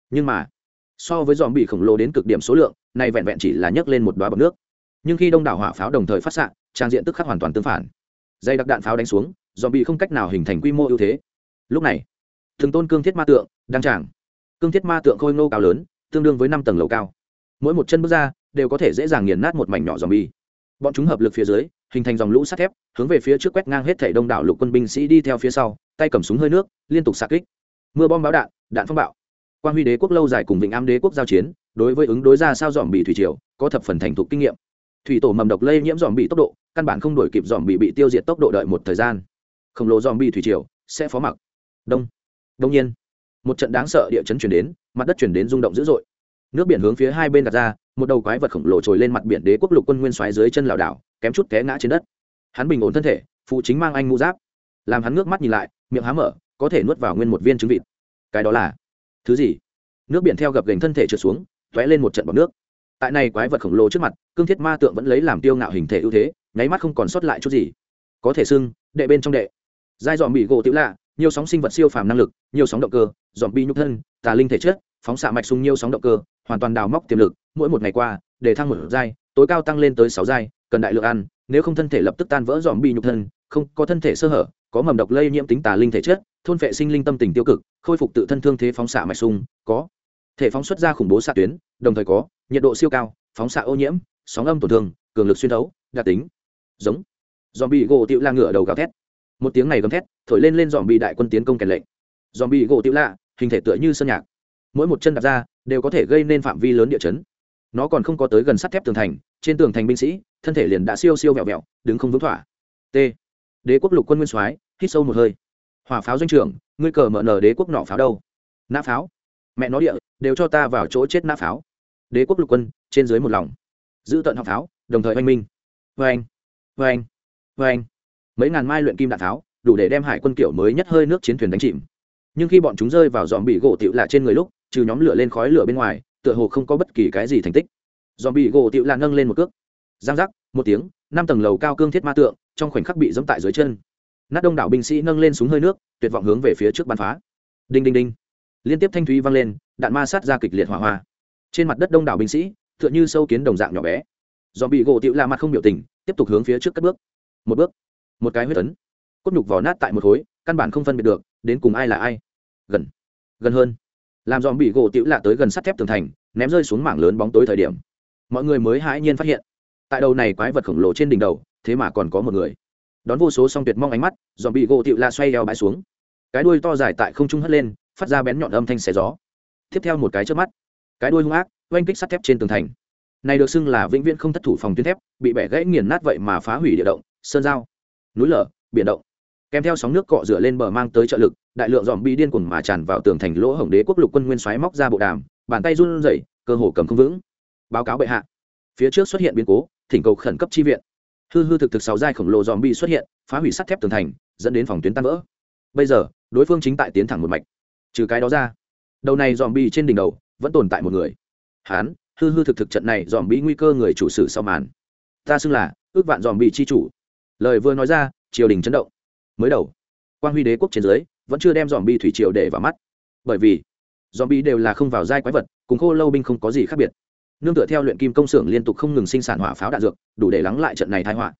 Nhưng mà, so với dòm bị khổng lồ đến cực điểm số lượng này vẹn vẹn chỉ là nhấc lên một đoá bọc nước nhưng khi đông đảo hỏa pháo đồng thời phát xạ, trang diện tức khắc hoàn toàn tương phản. Dây đặc đạn pháo đánh xuống dòm bị không cách nào hình thành quy mô ưu thế. Lúc này thường tôn cương thiết ma tượng đang tràng. Cương thiết ma tượng khôi ngô cao lớn, tương đương với năm tầng lầu cao. Mỗi một chân bước ra, đều có thể dễ dàng nghiền nát một mảnh nhỏ dòm bi bọn chúng hợp lực phía dưới, hình thành dòng lũ sắt thép, hướng về phía trước quét ngang hết thể đông đảo lục quân binh sĩ đi theo phía sau, tay cầm súng hơi nước, liên tục xạ kích. Mưa bom báo đạn đạn phong bạo. Quan huy đế quốc lâu dài cùng vịnh am đế quốc giao chiến, đối với ứng đối ra sao dòm bị thủy triều, có thập phần thành thục kinh nghiệm thủy tổ mầm độc lây nhiễm dòm bị tốc độ, căn bản không đổi kịp dòm bị bị tiêu diệt tốc độ đợi một thời gian. Khổng lồ dòm bị thủy triều sẽ phó mặc. Đông. Đông nhiên, một trận đáng sợ địa chấn chuyển đến, mặt đất chuyển đến rung động dữ dội. Nước biển hướng phía hai bên đặt ra, một đầu quái vật khổng lồ trồi lên mặt biển đế quốc lục quân nguyên xoáy dưới chân lảo đảo, kém chút té ngã trên đất. Hắn bình ổn thân thể, phụ chính mang anh mũ giáp. Làm hắn ngước mắt nhìn lại, miệng há mở, có thể nuốt vào nguyên một viên trứng vịt. Cái đó là thứ gì? Nước biển theo gập gành thân thể trượt xuống t lên một trận bọc nước tại này quái vật khổng lồ trước mặt, cương thiết ma tượng vẫn lấy làm tiêu ngạo hình thể ưu thế, nháy mắt không còn sót lại chút gì. Có thể xưng, đệ bên trong đệ. Giai dọn bị gỗ tiểu lạ, nhiều sóng sinh vật siêu phàm năng lực, nhiều sóng động cơ dòm bi nhục thân, tà linh thể chất, phóng xạ mạch sung nhiều sóng động cơ, hoàn toàn đào móc tiềm lực, mỗi một ngày qua, để thăng một giai, tối cao tăng lên tới sáu giai, cần đại lượng ăn, nếu không thân thể lập tức tan vỡ dòm bi nhục thân, không có thân thể sơ hở, có mầm độc lây nhiễm tính tà linh thể chất, thôn vệ sinh linh tâm tình tiêu cực, khôi phục tự thân thương thế phóng xạ mạch sung có thể phóng xuất ra khủng bố xạ tuyến, đồng thời có, nhiệt độ siêu cao, phóng xạ ô nhiễm, sóng âm tổn thương, cường lực xuyên thấu, đặc tính. Giống. Dòm bị gỗ tiểu la ngửa đầu gào thét. Một tiếng này gầm thét, thổi lên lên dòm bị đại quân tiến công kèn lệnh. Dòm bị gỗ tiểu la, hình thể tựa như sơn nhạc. Mỗi một chân đặt ra, đều có thể gây nên phạm vi lớn địa chấn. Nó còn không có tới gần sắt thép tường thành, trên tường thành binh sĩ, thân thể liền đã siêu siêu vẹo vẹo, đứng không vững thỏa. T. Đế quốc lục quân nguyên soái, hít sâu một hơi. Hỏa pháo doanh trưởng, ngươi cờ mở nở đế quốc nọ pháo đâu? Nã pháo mẹ nó địa, đều cho ta vào chỗ chết nã pháo. Đế quốc lục quân, trên dưới một lòng. Giữ tận học pháo, đồng thời oanh minh. Vê anh vê anh vê anh mấy ngàn mai luyện kim đạn pháo, đủ để đem hải quân kiểu mới nhất hơi nước chiến thuyền đánh chìm. Nhưng khi bọn chúng rơi vào dòm bị gỗ tựu lạ trên người lúc, trừ nhóm lửa lên khói lửa bên ngoài, tựa hồ không có bất kỳ cái gì thành tích. Dòm bị gỗ tựu lạ nâng lên một cước. Giang giác, một tiếng, năm tầng lầu cao cương thiết ma tượng, trong khoảnh khắc bị dẫm tại dưới chân. Nát đông đảo binh sĩ nâng lên súng hơi nước, tuyệt vọng hướng về phía trước bắn phá. Đinh đinh đinh liên tiếp thanh thúy vang lên, đạn ma sát ra kịch liệt hỏa hoa. Trên mặt đất đông đảo binh sĩ, tựa như sâu kiến đồng dạng nhỏ bé. Dòm bị gỗ tịu la mặt không biểu tình, tiếp tục hướng phía trước cất bước. Một bước, một cái huyết tấn cốt nhục vỏ nát tại một khối, căn bản không phân biệt được, đến cùng ai là ai. Gần gần hơn. Làm dòm bị gỗ tịu lạ tới gần sắt thép tường thành, ném rơi xuống mảng lớn bóng tối thời điểm. Mọi người mới hãi nhiên phát hiện, tại đầu này quái vật khổng lồ trên đỉnh đầu, thế mà còn có một người. Đón vô số song tuyệt mong ánh mắt dòm bị gỗ tịu lạ xoay eo bãi xuống. Cái đuôi to dài tại không trung hất lên phát ra bén nhọn âm thanh xé gió. Tiếp theo một cái trước mắt, cái đuôi hung ác, oanh kích sắt thép trên tường thành. Này được xưng là vĩnh viễn không thất thủ phòng tuyến thép, bị bẻ gãy nghiền nát vậy mà phá hủy địa động, sơn giao, núi lở, biển động. Kèm theo sóng nước cọ rửa lên bờ mang tới trợ lực, đại lượng dòm bi điên cuồng mà tràn vào tường thành lỗ hổng đế quốc lục quân nguyên xoáy móc ra bộ đàm, bàn tay run rẩy, cơ hồ cầm không vững. Báo cáo bệ hạ. Phía trước xuất hiện biến cố, thỉnh cầu khẩn cấp chi viện. Hư hư thực thực sáu giai khổng lồ dòm bi xuất hiện, phá hủy sắt thép tường thành, dẫn đến phòng tuyến tan vỡ. Bây giờ, đối phương chính tại tiến thẳng một mạch trừ cái đó ra, đầu này dòm bi trên đỉnh đầu vẫn tồn tại một người. Hán, hư hư thực thực trận này dòm bi nguy cơ người chủ sử sau màn. Ta xưng là ước vạn dòm bi chi chủ. Lời vừa nói ra, triều đình chấn động. Mới đầu quan huy đế quốc trên dưới vẫn chưa đem dòm bi thủy triều để vào mắt. Bởi vì dòm bi đều là không vào giai quái vật, cùng khô lâu binh không có gì khác biệt. Nương tựa theo luyện kim công xưởng liên tục không ngừng sinh sản hỏa pháo đạn dược, đủ để lắng lại trận này thái họa.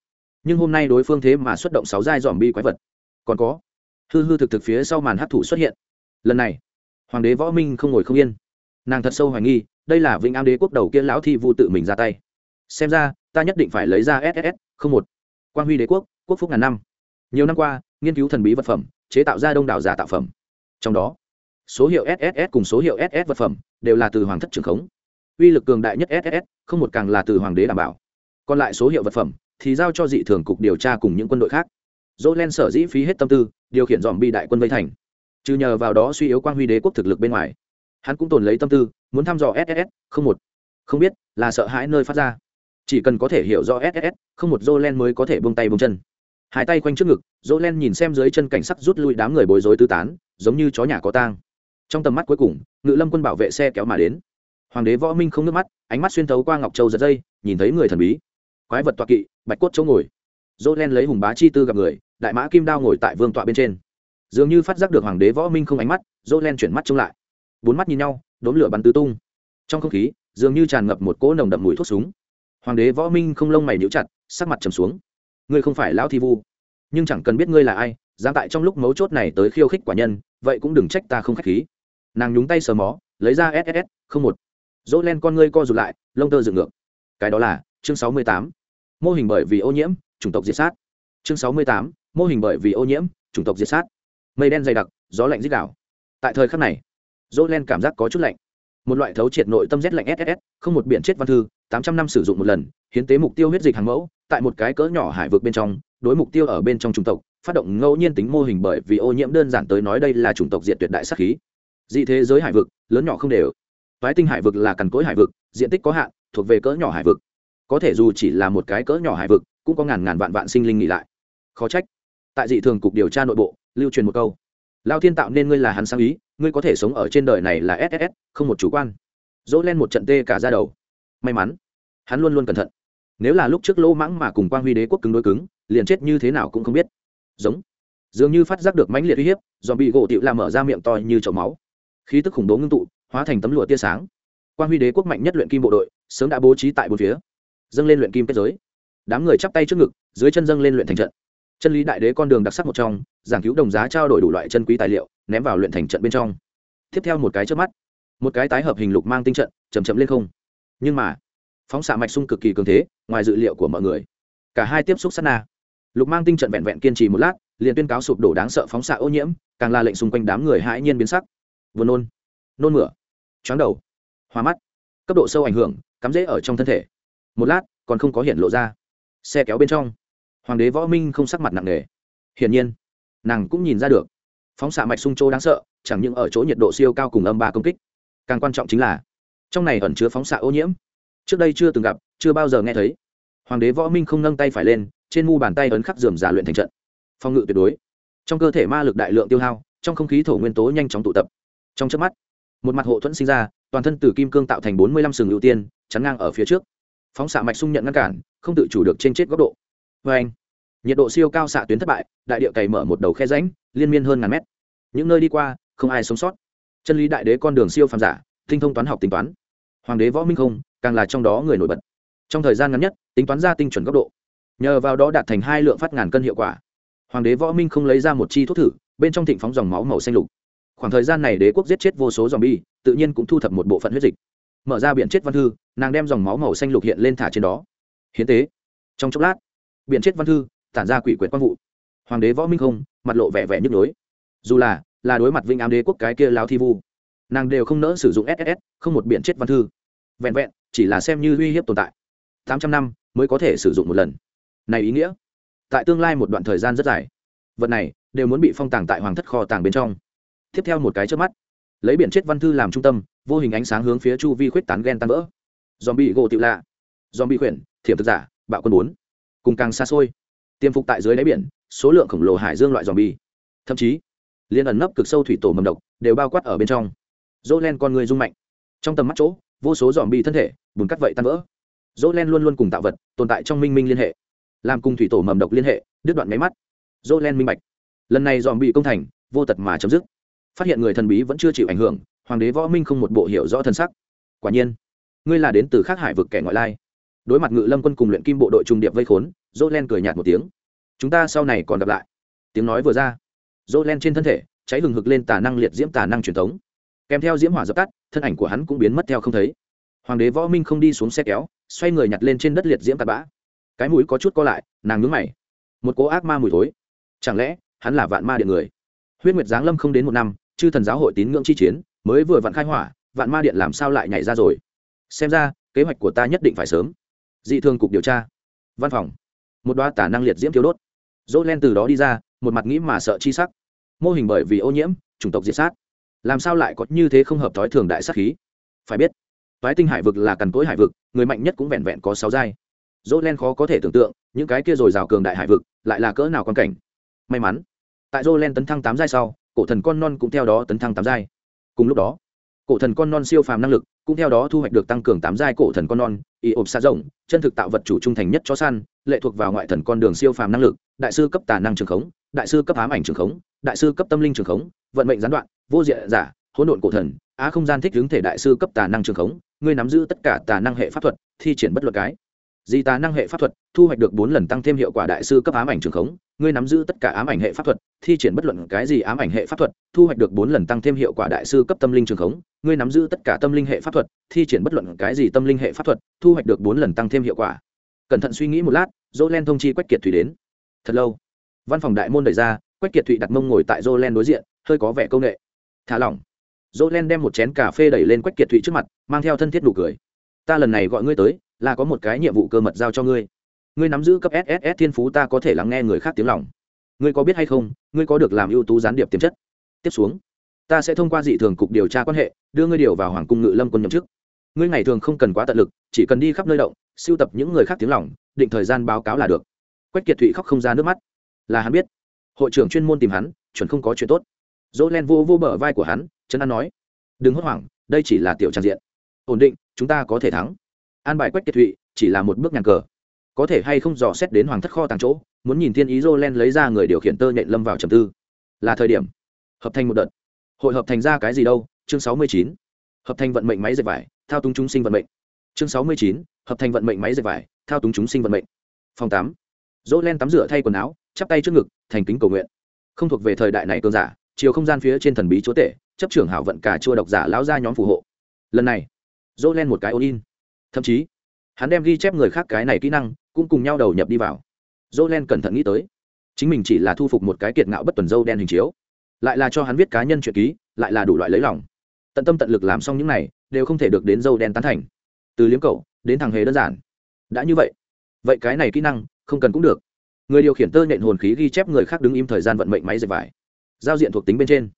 Nhưng hôm nay đối phương thế mà xuất động sáu giai dòm bi quái vật. Còn có, hư hư thực thực phía sau màn hát thủ xuất hiện lần này, hoàng đế võ minh không ngồi không yên. Nàng thật sâu hoài nghi, đây là vĩnh am đế quốc đầu kia lão thi vu tự mình ra tay. Xem ra, ta nhất định phải lấy ra ss không một. Quang huy đế quốc quốc phúc ngàn năm. Nhiều năm qua, nghiên cứu thần bí vật phẩm, chế tạo ra đông đảo giả tạo phẩm. Trong đó, số hiệu sss cùng số hiệu ss vật phẩm đều là từ hoàng thất trường khống. Uy lực cường đại nhất ss không một càng là từ hoàng đế đảm bảo. Còn lại số hiệu vật phẩm thì giao cho dị thường cục điều tra cùng những quân đội khác. Dỗ len sở dĩ phí hết tâm tư, điều khiển dòm bi đại quân vây thành trừ nhờ vào đó suy yếu quang huy đế quốc thực lực bên ngoài, hắn cũng tồn lấy tâm tư, muốn thăm dò ss không một. Không biết là sợ hãi nơi phát ra. Chỉ cần có thể hiểu rõ ss không một dô len mới có thể bông tay bông chân. Hai tay quanh trước ngực dô len nhìn xem dưới chân cảnh sắc rút lui đám người bối rối tư tán, giống như chó nhà có tang. Trong tầm mắt cuối cùng, ngự lâm quân bảo vệ xe kéo mà đến. Hoàng đế võ minh không nước mắt, ánh mắt xuyên thấu qua ngọc châu giật dây, nhìn thấy người thần bí. Quái vật tọa kỵ, bạch cốt chỗ ngồi. Dô len lấy hùng bá chi tư gặp người, đại mã kim đao ngồi tại vương tọa bên trên dường như phát giác được hoàng đế võ minh không ánh mắt dỗ len chuyển mắt trông lại. Bốn mắt nhìn nhau, đốm lửa bắn tứ tung. Trong không khí, dường như tràn ngập một cỗ nồng đậm mùi thuốc súng. Hoàng đế võ minh không lông mày nhíu chặt, sắc mặt trầm xuống. Ngươi không phải lão thi vu. Nhưng chẳng cần biết ngươi là ai, dám tại trong lúc mấu chốt này tới khiêu khích quả nhân, vậy cũng đừng trách ta không khách khí. Nàng nhúng tay sờ mó, lấy ra ss không một. Dỗ len con ngươi co rụt lại, lông tơ dựng ngược. Cái đó là chương sáu mươi tám. Mô hình bởi vì ô nhiễm, chủng tộc diệt sát. Chương sáu mươi tám, mô hình bởi vì ô nhiễm, chủng tộc diệt sát mây đen dày đặc, gió lạnh dích đảo tại thời khắc này dỗ len cảm giác có chút lạnh. Một loại thấu triệt nội tâm rét lạnh ss không một biển chết văn thư, tám trăm năm sử dụng một lần, hiến tế mục tiêu huyết dịch hàng mẫu, tại một cái cỡ nhỏ hải vực bên trong, đối mục tiêu ở bên trong chủng tộc, phát động ngẫu nhiên tính mô hình bởi vì ô nhiễm đơn giản tới nói đây là chủng tộc diệt tuyệt đại sắc khí. Dị thế giới hải vực, lớn nhỏ không đều. Phái tinh hải vực là cằn cỗi hải vực, diện tích có hạn, thuộc về cỡ nhỏ hải vực. Có thể dù chỉ là một cái cỡ nhỏ hải vực, cũng có ngàn ngàn vạn vạn sinh linh nghỉ lại. Khó trách. Tại dị thường cục điều tra nội bộ lưu truyền một câu. Lao thiên tạo nên ngươi là hắn sáng ý, ngươi có thể sống ở trên đời này là ss không một chủ quan. Dỗ lên một trận tê cả ra đầu. May mắn, hắn luôn luôn cẩn thận. Nếu là lúc trước lỗ mãng mà cùng quang huy đế quốc cứng đối cứng, liền chết như thế nào cũng không biết. Giống. Dường như phát giác được mãnh liệt uy hiếp dòm bị gỗ tịu làm mở ra miệng to như chậu máu. Khí tức khủng bố ngưng tụ, hóa thành tấm lụa tia sáng. Quang huy đế quốc mạnh nhất luyện kim bộ đội, sớm đã bố trí tại bốn phía. Dâng lên luyện kim kết giới. Đám người chắp tay trước ngực, dưới chân dâng lên luyện thành trận chân lý đại đế con đường đặc sắc một trong, giảng cứu đồng giá trao đổi đủ loại chân quý tài liệu, ném vào luyện thành trận bên trong. Tiếp theo một cái trước mắt, một cái tái hợp hình lục mang tinh trận chầm chậm lên không. Nhưng mà, phóng xạ mạch sung cực kỳ cường thế, ngoài dự liệu của mọi người, cả hai tiếp xúc sát na. Lục mang tinh trận vẹn vẹn kiên trì một lát, liền tuyên cáo sụp đổ đáng sợ phóng xạ ô nhiễm, càng là lệnh xung quanh đám người hãi nhiên biến sắc. Vừa nôn nôn mửa chóng đầu, hoa mắt, cấp độ sâu ảnh hưởng, cắm rễ ở trong thân thể. Một lát, còn không có hiện lộ ra. Xe kéo bên trong hoàng đế võ minh không sắc mặt nặng nề. Hiển nhiên, nàng cũng nhìn ra được. Phóng xạ mạch sung châu đáng sợ, chẳng những ở chỗ nhiệt độ siêu cao cùng âm ba công kích. Càng quan trọng chính là, trong này ẩn chứa phóng xạ ô nhiễm. Trước đây chưa từng gặp, chưa bao giờ nghe thấy. Hoàng đế võ minh không nâng tay phải lên, trên mu bàn tay ấn khắc dườm giả luyện thành trận. Phòng ngự tuyệt đối. Trong cơ thể ma lực đại lượng tiêu hao, trong không khí thổ nguyên tố nhanh chóng tụ tập. Trong trước mắt, một mặt hộ thuẫn sinh ra, toàn thân từ kim cương tạo thành bốn mươi lăm sừng ưu tiên, chắn ngang ở phía trước. Phóng xạ mạch sung nhận ngăn cản, không tự chủ được trên chết góc độ vê anh, nhiệt độ siêu cao xạ tuyến thất bại, đại địa cày mở một đầu khe ránh liên miên hơn ngàn mét. Những nơi đi qua, không ai sống sót. Chân lý đại đế con đường siêu phàm giả, tinh thông toán học tính toán. Hoàng đế võ minh không, càng là trong đó người nổi bật. Trong thời gian ngắn nhất, tính toán ra tinh chuẩn góc độ. Nhờ vào đó đạt thành hai lượng phát ngàn cân hiệu quả. Hoàng đế võ minh không lấy ra một chi thuốc thử, bên trong thịnh phóng dòng máu màu xanh lục. Khoảng thời gian này đế quốc giết chết vô số dòm bi tự nhiên cũng thu thập một bộ phận huyết dịch. Mở ra biển chết văn thư, nàng đem dòng máu màu xanh lục hiện lên thả trên đó. Hiến tế. Trong chốc lát biển chết văn thư, tản ra quỷ quyệt quang vụ. Hoàng đế võ minh không, mặt lộ vẻ vẻ nhức nhối. Dù là là đối mặt vinh ám đế quốc cái kia lao thi vu, nàng đều không nỡ sử dụng ss không một biển chết văn thư. Vẹn vẹn, chỉ là xem như uy hiếp tồn tại. Tám trăm năm mới có thể sử dụng một lần. Này ý nghĩa. Tại tương lai một đoạn thời gian rất dài, vật này đều muốn bị phong tàng tại hoàng thất kho tàng bên trong. Tiếp theo một cái trước mắt, lấy biển chết văn thư làm trung tâm, vô hình ánh sáng hướng phía chu vi khuyết tán ghen tan vỡ. Dòm bị gỗ tiểu lạ. Dòm bị khuyển, thiểm thực giả, bạo quân bốn cùng càng xa xôi. Tiêm phục tại dưới đáy biển, số lượng khổng lồ hải dương loại dòm bi thậm chí, liên ẩn nấp cực sâu thủy tổ mầm độc đều bao quát ở bên trong. Dỗ len con người rung mạnh. Trong tầm mắt chỗ, vô số dòm bi thân thể bùn cắt vậy tan vỡ. Dỗ len luôn luôn cùng tạo vật tồn tại trong minh minh liên hệ, làm cùng thủy tổ mầm độc liên hệ, đứt đoạn máy mắt. Dỗ len minh bạch. Lần này dòm bị công thành, vô tật mà chấm dứt. Phát hiện người thần bí vẫn chưa chịu ảnh hưởng, hoàng đế võ minh không một bộ hiểu rõ thân sắc. Quả nhiên, ngươi là đến từ khác hải vực kẻ ngoại lai đối mặt ngự lâm quân cùng luyện kim bộ đội trung điệp vây khốn dỗ len cười nhạt một tiếng. Chúng ta sau này còn gặp lại. Tiếng nói vừa ra dỗ len trên thân thể, cháy hừng hực lên tà năng liệt diễm tà năng truyền thống. Kèm theo diễm hỏa dập tắt, thân ảnh của hắn cũng biến mất theo không thấy. Hoàng đế võ minh không đi xuống xe kéo, xoay người nhặt lên trên đất liệt diễm tạt bã. Cái mũi có chút co lại, nàng nhướng mày. Một cố ác ma mùi thối. Chẳng lẽ, hắn là vạn ma điện người? Huyết nguyệt giáng lâm không đến một năm, chư thần giáo hội tín ngưỡng chi chiến, mới vừa vạn khai hỏa, vạn ma điện làm sao lại nhảy ra rồi? Xem ra, kế hoạch của ta nhất định phải sớm dị thường cục điều tra. Văn phòng. Một đoá tả năng liệt diễm thiếu đốt. Dỗ len từ đó đi ra, một mặt nghĩ mà sợ chi sắc. Mô hình bởi vì ô nhiễm, chủng tộc diệt sát. Làm sao lại có như thế không hợp thói thường đại sát khí? Phải biết, toái tinh hải vực là cằn cỗi hải vực, người mạnh nhất cũng vẹn vẹn có sáu giai. Dỗ len khó có thể tưởng tượng, những cái kia rồi rào cường đại hải vực lại là cỡ nào quan cảnh. May mắn, tại dỗ len tấn thăng tám giai sau, cổ thần con non cũng theo đó tấn thăng tám giai. Cùng lúc đó cổ thần con non siêu phàm năng lực, cũng theo đó thu hoạch được tăng cường tám giai cổ thần con non, y ộp xa rộng, chân thực tạo vật chủ trung thành nhất cho săn, lệ thuộc vào ngoại thần con đường siêu phàm năng lực, đại sư cấp tà năng trường khống, đại sư cấp ám ảnh trường khống, đại sư cấp tâm linh trường khống, vận mệnh gián đoạn, vô diện giả, hỗn độn cổ thần, á không gian thích hướng thể đại sư cấp tà năng trường khống, ngươi nắm giữ tất cả tà năng hệ pháp thuật, thi triển bất luận cái di tà năng hệ pháp thuật, thu hoạch được bốn lần tăng thêm hiệu quả đại sư cấp ám ảnh trường khống. Ngươi nắm giữ tất cả ám ảnh hệ pháp thuật, thi triển bất luận cái gì ám ảnh hệ pháp thuật, thu hoạch được bốn lần tăng thêm hiệu quả đại sư cấp tâm linh trường khống. Ngươi nắm giữ tất cả tâm linh hệ pháp thuật, thi triển bất luận cái gì tâm linh hệ pháp thuật, thu hoạch được bốn lần tăng thêm hiệu quả. Cẩn thận suy nghĩ một lát dỗ len thông chi quách kiệt thủy đến. Thật lâu, văn phòng đại môn đẩy ra, quách kiệt thụy đặt mông ngồi tại dỗ len đối diện, hơi có vẻ công nghệ. Thả lỏng. Dỗ len đem một chén cà phê đẩy lên quách kiệt thụy trước mặt, mang theo thân thiết nụ cười. Ta lần này gọi ngươi tới là có một cái nhiệm vụ cơ mật giao cho ngươi. Ngươi nắm giữ cấp sss thiên phú ta có thể lắng nghe người khác tiếng lòng. Ngươi có biết hay không, ngươi có được làm ưu tú gián điệp tiềm chất? Tiếp xuống, ta sẽ thông qua dị thường cục điều tra quan hệ, đưa ngươi điều vào hoàng cung ngự lâm quân nhậm chức. Ngươi ngày thường không cần quá tận lực, chỉ cần đi khắp nơi động siêu tập những người khác tiếng lòng, định thời gian báo cáo là được. Quách kiệt thụy khóc không ra nước mắt. Là hắn biết. Hội trưởng chuyên môn tìm hắn, chuẩn không có chuyện tốt. Dỗ len vô vô bờ vai của hắn, trấn an nói. Đừng hốt hoảng, đây chỉ là tiểu trang diện. Ổn định, chúng ta có thể thắng an bài quách kiệt thụy chỉ là một bước nhàn cờ. Có thể hay không dò xét đến hoàng thất kho tàng chỗ, muốn nhìn thiên ý dô len lấy ra người điều khiển tơ nhện lâm vào trầm tư. Là thời điểm. Hợp thành một đợt. Hội hợp thành ra cái gì đâu? Chương sáu mươi chín. Hợp thành vận mệnh máy dệt vải, thao túng chúng sinh vận mệnh. Chương sáu mươi chín. Hợp thành vận mệnh máy dệt vải, thao túng chúng sinh vận mệnh. Phòng tám. Dỗ len tắm rửa thay quần áo, chắp tay trước ngực, thành kính cầu nguyện. Không thuộc về thời đại này cơn giả, chiều không gian phía trên thần bí chúa tể, chấp trưởng hảo vận cả chua độc giả lão ra nhóm phù hộ. Lần này dỗ len một cái ôn in thậm chí, hắn đem ghi chép người khác cái này kỹ năng cũng cùng nhau đầu nhập đi vào. Dỗ len cẩn thận nghĩ tới, chính mình chỉ là thu phục một cái kiệt ngạo bất tuần dâu đen hình chiếu, lại là cho hắn viết cá nhân chuyện ký, lại là đủ loại lấy lòng. Tận tâm tận lực làm xong những này, đều không thể được đến dâu đen tán thành. Từ liếm cậu, đến thằng hề đơn giản. Đã như vậy vậy cái này kỹ năng không cần cũng được. Người điều khiển tơ nhện hồn khí ghi chép người khác đứng im thời gian vận mệnh máy dệt vải. Giao diện thuộc tính bên trên.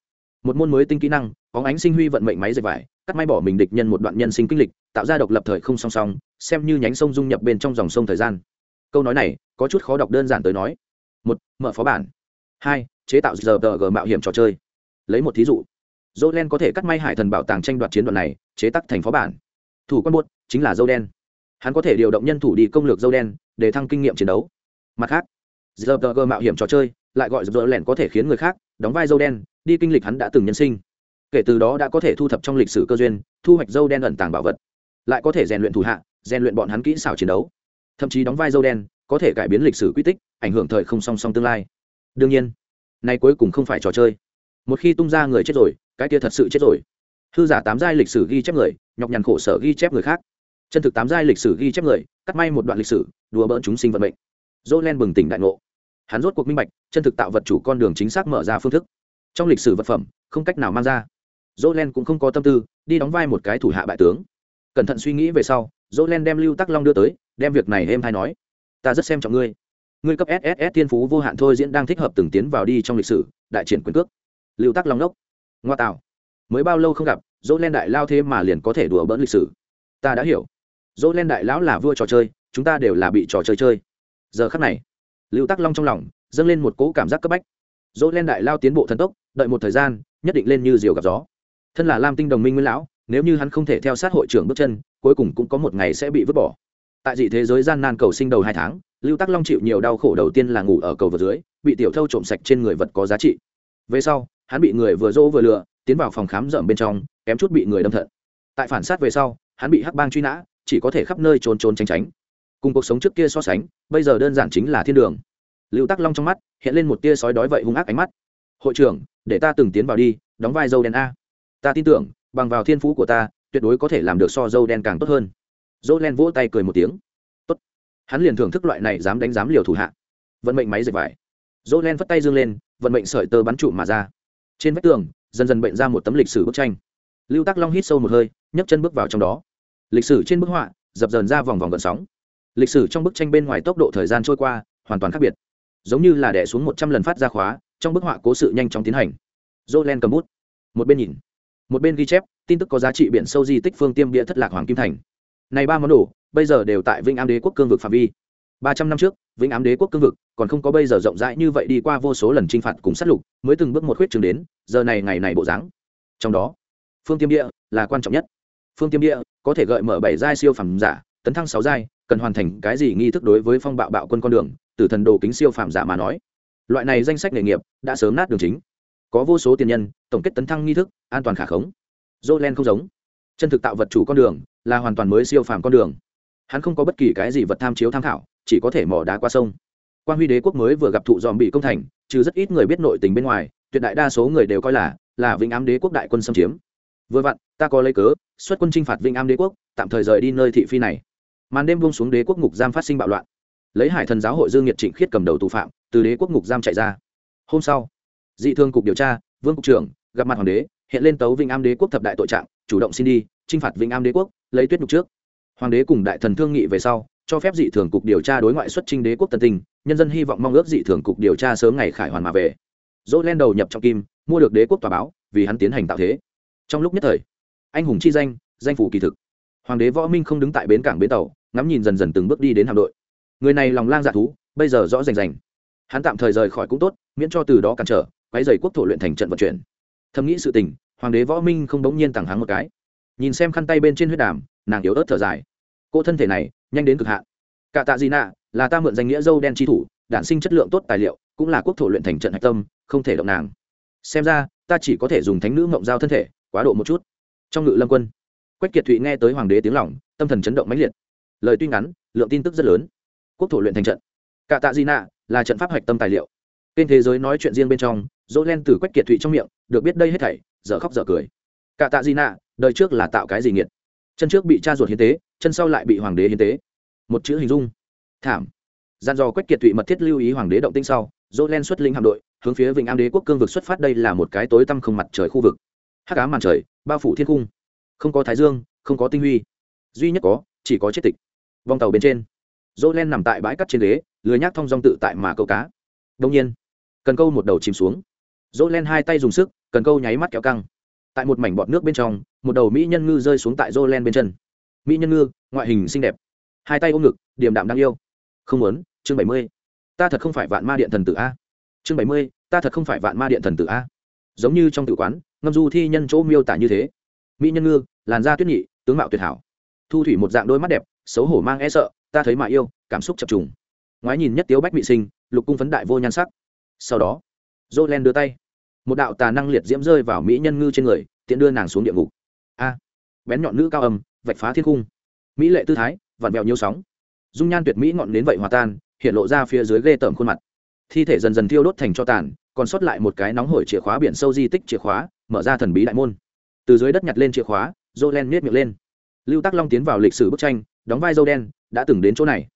Một môn mới tinh kỹ năng có ánh sinh huy vận mệnh máy dệt vải cắt may bỏ mình địch nhân một đoạn nhân sinh kinh lịch, tạo ra độc lập thời không song song, xem như nhánh sông dung nhập bên trong dòng sông thời gian. Câu nói này, có chút khó đọc đơn giản tới nói. Một, mở phó bản. Hai, chế tạo giờ tờ g mạo hiểm trò chơi. Lấy một thí dụ. Dô đen có thể cắt may hải thần bảo tàng tranh đoạt chiến đoạn này, chế tắc thành phó bản. Thủ quân buốt, chính là dâu đen hắn có thể điều động nhân thủ đi công lược dâu đen để thăng kinh nghiệm chiến đấu. Mặt khác giờ tờ g mạo hiểm trò chơi, lại gọi giờ lẻn có thể khiến người khác đóng vai dâu đen đi kinh lịch hắn đã từng nhân sinh kể từ đó đã có thể thu thập trong lịch sử cơ duyên, thu hoạch dâu đen ẩn tàng bảo vật. Lại có thể rèn luyện thủ hạ, rèn luyện bọn hắn kỹ xảo chiến đấu. Thậm chí đóng vai dâu đen, có thể cải biến lịch sử quy tích, ảnh hưởng thời không song song tương lai. Đương nhiên, nay cuối cùng không phải trò chơi. Một khi tung ra người chết rồi, cái kia thật sự chết rồi. Hư giả tám giai lịch sử ghi chép người, nhọc nhằn khổ sở ghi chép người khác. Chân thực tám giai lịch sử ghi chép người, cắt may một đoạn lịch sử, đùa bỡn chúng sinh vận mệnh. Dỗ len bừng tỉnh đại ngộ. Hắn rốt cuộc minh bạch, chân thực tạo vật chủ con đường chính xác mở ra phương thức. Trong lịch sử vật phẩm, không cách nào mang ra dỗ len cũng không có tâm tư, đi đóng vai một cái thủ hạ bại tướng. Cẩn thận suy nghĩ về sau dỗ len đem lưu tắc long đưa tới, đem việc này êm hay nói. Ta rất xem trọng ngươi. Ngươi cấp sss thiên phú vô hạn thôi diễn đang thích hợp từng tiến vào đi trong lịch sử, đại triển quyền cước. Lưu tắc long đốc. Ngoa tạo. Mới bao lâu không gặp dỗ len đại lao thế mà liền có thể đùa bỡn lịch sử. Ta đã hiểu. Dỗ len đại lão là vua trò chơi, chúng ta đều là bị trò chơi chơi. Giờ khắc này, lưu tắc long trong lòng dâng lên một cỗ cảm giác cấp bách. Dỗ len đại lao tiến bộ thần tốc, đợi một thời gian, nhất định lên như diều gặp gió thân là lam tinh đồng minh nguyên lão, nếu như hắn không thể theo sát hội trưởng bước chân, cuối cùng cũng có một ngày sẽ bị vứt bỏ. Tại dị thế giới gian nan cầu sinh đầu hai tháng, lưu tắc long chịu nhiều đau khổ đầu tiên là ngủ ở cầu vượt dưới, bị tiểu thâu trộm sạch trên người vật có giá trị. Về sau, hắn bị người vừa dỗ vừa lừa, tiến vào phòng khám rợm bên trong, kém chút bị người đâm thận. Tại phản sát về sau, hắn bị hắc bang truy nã, chỉ có thể khắp nơi trốn trốn tránh tránh. Cùng cuộc sống trước kia so sánh, bây giờ đơn giản chính là thiên đường. Lưu tắc long trong mắt, hiện lên một tia sói đói vậy hung ác ánh mắt. Hội trưởng, để ta từng tiến vào đi, đóng vai dâu đen a ta tin tưởng, bằng vào thiên phú của ta, tuyệt đối có thể làm được so dâu đen càng tốt hơn. Dâu len vỗ tay cười một tiếng. Tốt. Hắn liền thưởng thức loại này dám đánh dám liều thủ hạ. Vận mệnh máy dệt vải. Dâu len vất tay dương lên, vận mệnh sợi tơ bắn trụ mà ra. Trên vách tường, dần dần bệnh ra một tấm lịch sử bức tranh. Lưu tắc long hít sâu một hơi, nhấc chân bước vào trong đó. Lịch sử trên bức họa, dập dờn ra vòng vòng gần sóng. Lịch sử trong bức tranh bên ngoài tốc độ thời gian trôi qua, hoàn toàn khác biệt. Giống như là đẻ xuống một trăm lần phát ra khóa, trong bức họa cố sự nhanh chóng tiến hành. Dỗ len cầm bút. Một bên nhìn một bên ghi chép, tin tức có giá trị biển sâu di tích phương tiêm bia thất lạc hoàng kim thành. Này ba món đồ, bây giờ đều tại vĩnh am đế quốc cương vực phạm vi. Ba trăm năm trước, vĩnh ám đế quốc cương vực còn không có bây giờ rộng rãi như vậy đi qua vô số lần t r i n h phạt cùng sát lục, mới từng bước một khuyết trường đến, giờ này ngày này bộ dáng. Trong đó, phương tiêm địa là quan trọng nhất. Phương tiêm địa có thể gợi mở bảy giai siêu phẩm giả, tấn thăng sáu giai, cần hoàn thành cái gì nghi thức đối với phong bạo bạo quân con đường, từ thần đồ kính siêu phạm giả mà nói. Loại này danh sách nghề nghiệp đã sớm nát đường chính có vô số tiền nhân, tổng kết tấn thăng nghi thức, an toàn khả khống. Dô len không giống. Chân thực tạo vật chủ con đường, là hoàn toàn mới siêu phàm con đường. Hắn không có bất kỳ cái gì vật tham chiếu tham khảo, chỉ có thể mỏ đá qua sông. Quan huy đế quốc mới vừa gặp thụ dòm bị công thành, trừ rất ít người biết nội tình bên ngoài, tuyệt đại đa số người đều coi là là vĩnh ám đế quốc đại quân xâm chiếm. Vừa vặn, ta có lấy cớ, xuất quân chinh phạt vĩnh ám đế quốc, tạm thời rời đi nơi thị phi này. Màn đêm buông xuống đế quốc ngục giam phát sinh bạo loạn. Lấy hải thần giáo hội dương nhiệt trịnh khiết cầm đầu tù phạm, từ đế quốc ngục giam chạy ra. Hôm sau dị thương cục điều tra, vương cục trưởng, gặp mặt hoàng đế, hiện lên tấu vĩnh am đế quốc thập đại tội trạng, chủ động xin đi, chinh phạt vĩnh am đế quốc, lấy tuyết nhục trước. Hoàng đế cùng đại thần thương nghị về sau, cho phép dị thường cục điều tra đối ngoại xuất trinh đế quốc tân tình. nhân dân hy vọng mong ước dị thường cục điều tra sớm ngày khải hoàn mà về. Dỗ len đầu nhập trong kim, mua được đế quốc tòa báo, vì hắn tiến hành tạo thế. Trong lúc nhất thời, anh hùng chi danh danh phủ kỳ thực. Hoàng đế võ minh không đứng tại bến cảng bến tàu, ngắm nhìn dần dần từng bước đi đến hạm đội. Người này lòng lang dạ thú, bây giờ rõ rành rành. Hắn tạm thời rời khỏi cũng tốt, miễn cho từ đó cản trở quấy dày quốc thổ luyện thành trận vận chuyển. Thầm nghĩ sự tình, hoàng đế võ minh không đống nhiên tặng hắn một cái. Nhìn xem khăn tay bên trên huyết đàm, nàng yếu ớt thở dài. Cô thân thể này, nhanh đến cực hạn. Cả tạ gì nạ là ta mượn danh nghĩa dâu đen chi thủ, đản sinh chất lượng tốt tài liệu, cũng là quốc thổ luyện thành trận hạch tâm, không thể động nàng. Xem ra, ta chỉ có thể dùng thánh nữ ngộng giao thân thể, quá độ một chút. Trong ngự lâm quân, quách kiệt thụy nghe tới hoàng đế tiếng lỏng tâm thần chấn động mãnh liệt. Lời tuy ngắn, lượng tin tức rất lớn. Quốc thổ luyện thành trận. Cả tạ di nạ là trận pháp hạch tâm tài liệu. Trên thế giới nói chuyện riêng bên trong dỗ len từ quách kiệt thụy trong miệng, được biết đây hết thảy dở khóc dở cười. Cả tạ di nạ, đời trước là tạo cái gì nghiệt? Chân trước bị cha ruột hiến tế, chân sau lại bị hoàng đế hiến tế. Một chữ hình dung. Thảm. Gian dò quách kiệt thụy mật thiết lưu ý hoàng đế động tinh sau, dỗ len xuất linh hạm đội, hướng phía vịnh am đế quốc cương vực xuất phát đây là một cái tối tăm không mặt trời khu vực. Hắc ám màn trời, bao phủ thiên cung. Không có thái dương, không có tinh huy. Duy nhất có, chỉ có chết tịch. Vòng tàu bên trên, dỗ len nằm tại bãi cắt trên ghế lười nhác thong dong tự tại mà câu cá. Đông nhiên, cần câu một đầu chìm xuống dỗ len hai tay dùng sức, cần câu nháy mắt kéo căng. Tại một mảnh bọt nước bên trong, một đầu mỹ nhân ngư rơi xuống tại dỗ len bên chân. Mỹ nhân ngư, ngoại hình xinh đẹp. Hai tay ôm ngực, điềm đạm đáng yêu. Không muốn, chương bảy mươi. Ta thật không phải vạn ma điện thần tử a. Chương bảy mươi, ta thật không phải vạn ma điện thần tử a. Giống như trong tự quán, ngâm du thi nhân chỗ miêu tả như thế. Mỹ nhân ngư, làn da tuyết nhị, tướng mạo tuyệt hảo. Thu thủy một dạng đôi mắt đẹp, xấu hổ mang e sợ, ta thấy mà yêu, cảm xúc chập trùng. Ngoái nhìn nhất tiếu bách bị sinh, lục cung phấn đại vô nhan sắc. Sau đó dô len đưa tay một đạo tà năng liệt diễm rơi vào mỹ nhân ngư trên người, tiện đưa nàng xuống địa ngục. A, bén nhọn nữ cao âm, vạch phá thiên cung mỹ lệ tư thái, vặn vẹo nhiều sóng. Dung nhan tuyệt mỹ ngọn đến vậy hòa tan, hiện lộ ra phía dưới ghê tởm khuôn mặt. Thi thể dần dần thiêu đốt thành cho tàn, còn sót lại một cái nóng hổi chìa khóa biển sâu di tích chìa khóa, mở ra thần bí đại môn. Từ dưới đất nhặt lên chìa khóa dô len miết miệng lên. Lưu tắc long tiến vào lịch sử bức tranh, đóng vai dâu đen, đã từng đến chỗ này.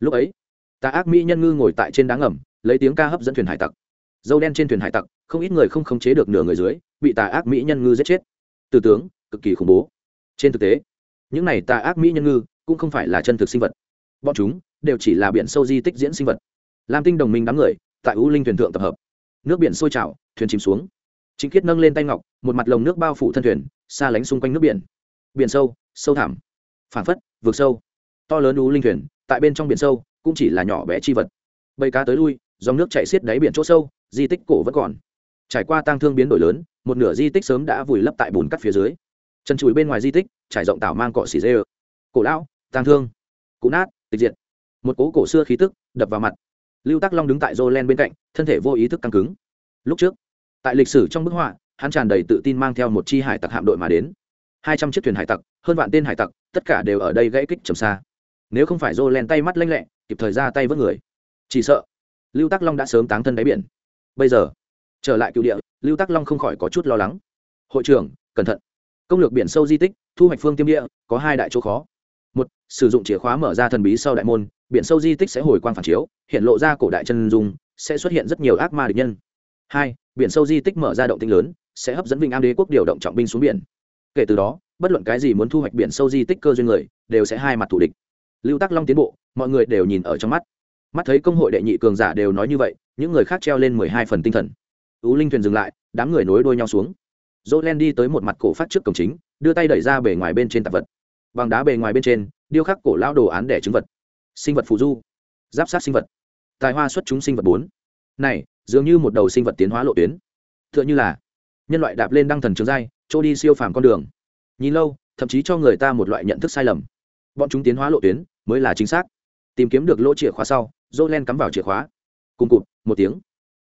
Lúc ấy ta ác mỹ nhân ngư ngồi tại trên đá ngầm, lấy tiếng ca hấp dẫn thuyền hải tặc dâu đen trên thuyền hải tặc, không ít người không khống chế được nửa người dưới, bị tà ác mỹ nhân ngư giết chết. Từ tướng, cực kỳ khủng bố. Trên thực tế, những này tà ác mỹ nhân ngư cũng không phải là chân thực sinh vật. Bọn chúng đều chỉ là biển sâu di tích diễn sinh vật. Lam tinh đồng minh đám người tại u linh thuyền thượng tập hợp. Nước biển sôi trào, thuyền chìm xuống. Chính khiết nâng lên tay ngọc, một mặt lồng nước bao phủ thân thuyền, xa lánh xung quanh nước biển. Biển sâu sâu thẳm phản phất vượt sâu. To lớn u linh thuyền, tại bên trong biển sâu, cũng chỉ là nhỏ bé chi vật. Bầy cá tới lui, dòng nước chạy xiết đáy biển chỗ sâu di tích cổ vẫn còn. Trải qua tang thương biến đổi lớn, một nửa di tích sớm đã vùi lấp tại bùn cắt phía dưới. Chân chùi bên ngoài di tích, trải rộng tảo mang cọ xỉ dê ơ. Cổ lão, tang thương. Cụ nát, tịch diệt. Một cố cổ xưa khí tức đập vào mặt. Lưu tắc long đứng tại rô len bên cạnh, thân thể vô ý thức căng cứng. Lúc trước, tại lịch sử trong bức họa, hắn tràn đầy tự tin mang theo một chi hải tặc hạm đội mà đến. Hai trăm chiếc thuyền hải tặc, hơn vạn tên hải tặc, tất cả đều ở đây gãy kích trầm xa. Nếu không phải rô len tay mắt lanh lẹ, kịp thời ra tay vớt người. Chỉ sợ, lưu tắc long đã sớm táng thân đáy biển bây giờ. Trở lại cựu địa, lưu tắc long không khỏi có chút lo lắng. Hội trưởng, cẩn thận. Công lược biển sâu di tích, thu hoạch phương tiêm địa, có hai đại chỗ khó. Một, sử dụng chìa khóa mở ra thần bí sau đại môn, biển sâu di tích sẽ hồi quang phản chiếu, hiện lộ ra cổ đại chân dung, sẽ xuất hiện rất nhiều ác ma địch nhân. Hai, biển sâu di tích mở ra động tinh lớn, sẽ hấp dẫn vinh am đế quốc điều động trọng binh xuống biển. Kể từ đó, bất luận cái gì muốn thu hoạch biển sâu di tích cơ duyên người, đều sẽ hai mặt thủ địch. Lưu tắc long tiến bộ, mọi người đều nhìn ở trong mắt mắt thấy công hội đệ nhị cường giả đều nói như vậy, những người khác treo lên mười hai phần tinh thần. Ú linh thuyền dừng lại, đám người nối đuôi nhau xuống. Dỗ len đi tới một mặt cổ phát trước cổng chính, đưa tay đẩy ra bề ngoài bên trên tạp vật. Bằng đá bề ngoài bên trên, điêu khắc cổ lao đồ án đẻ trứng vật. Sinh vật phù du. Giáp sát sinh vật. Tài hoa xuất chúng sinh vật bốn. Này, dường như một đầu sinh vật tiến hóa lộ tuyến. T h ư ợ n h ư là nhân loại đạp lên đăng thần trường giai, trôi đi siêu phàm con đường. Nhìn lâu, thậm chí cho người ta một loại nhận thức sai lầm. Bọn chúng tiến hóa lộ tuyến, mới là chính xác. Tìm kiếm được lỗ chìa khóa sau dô len cắm vào chìa khóa. Cùng cụt một tiếng.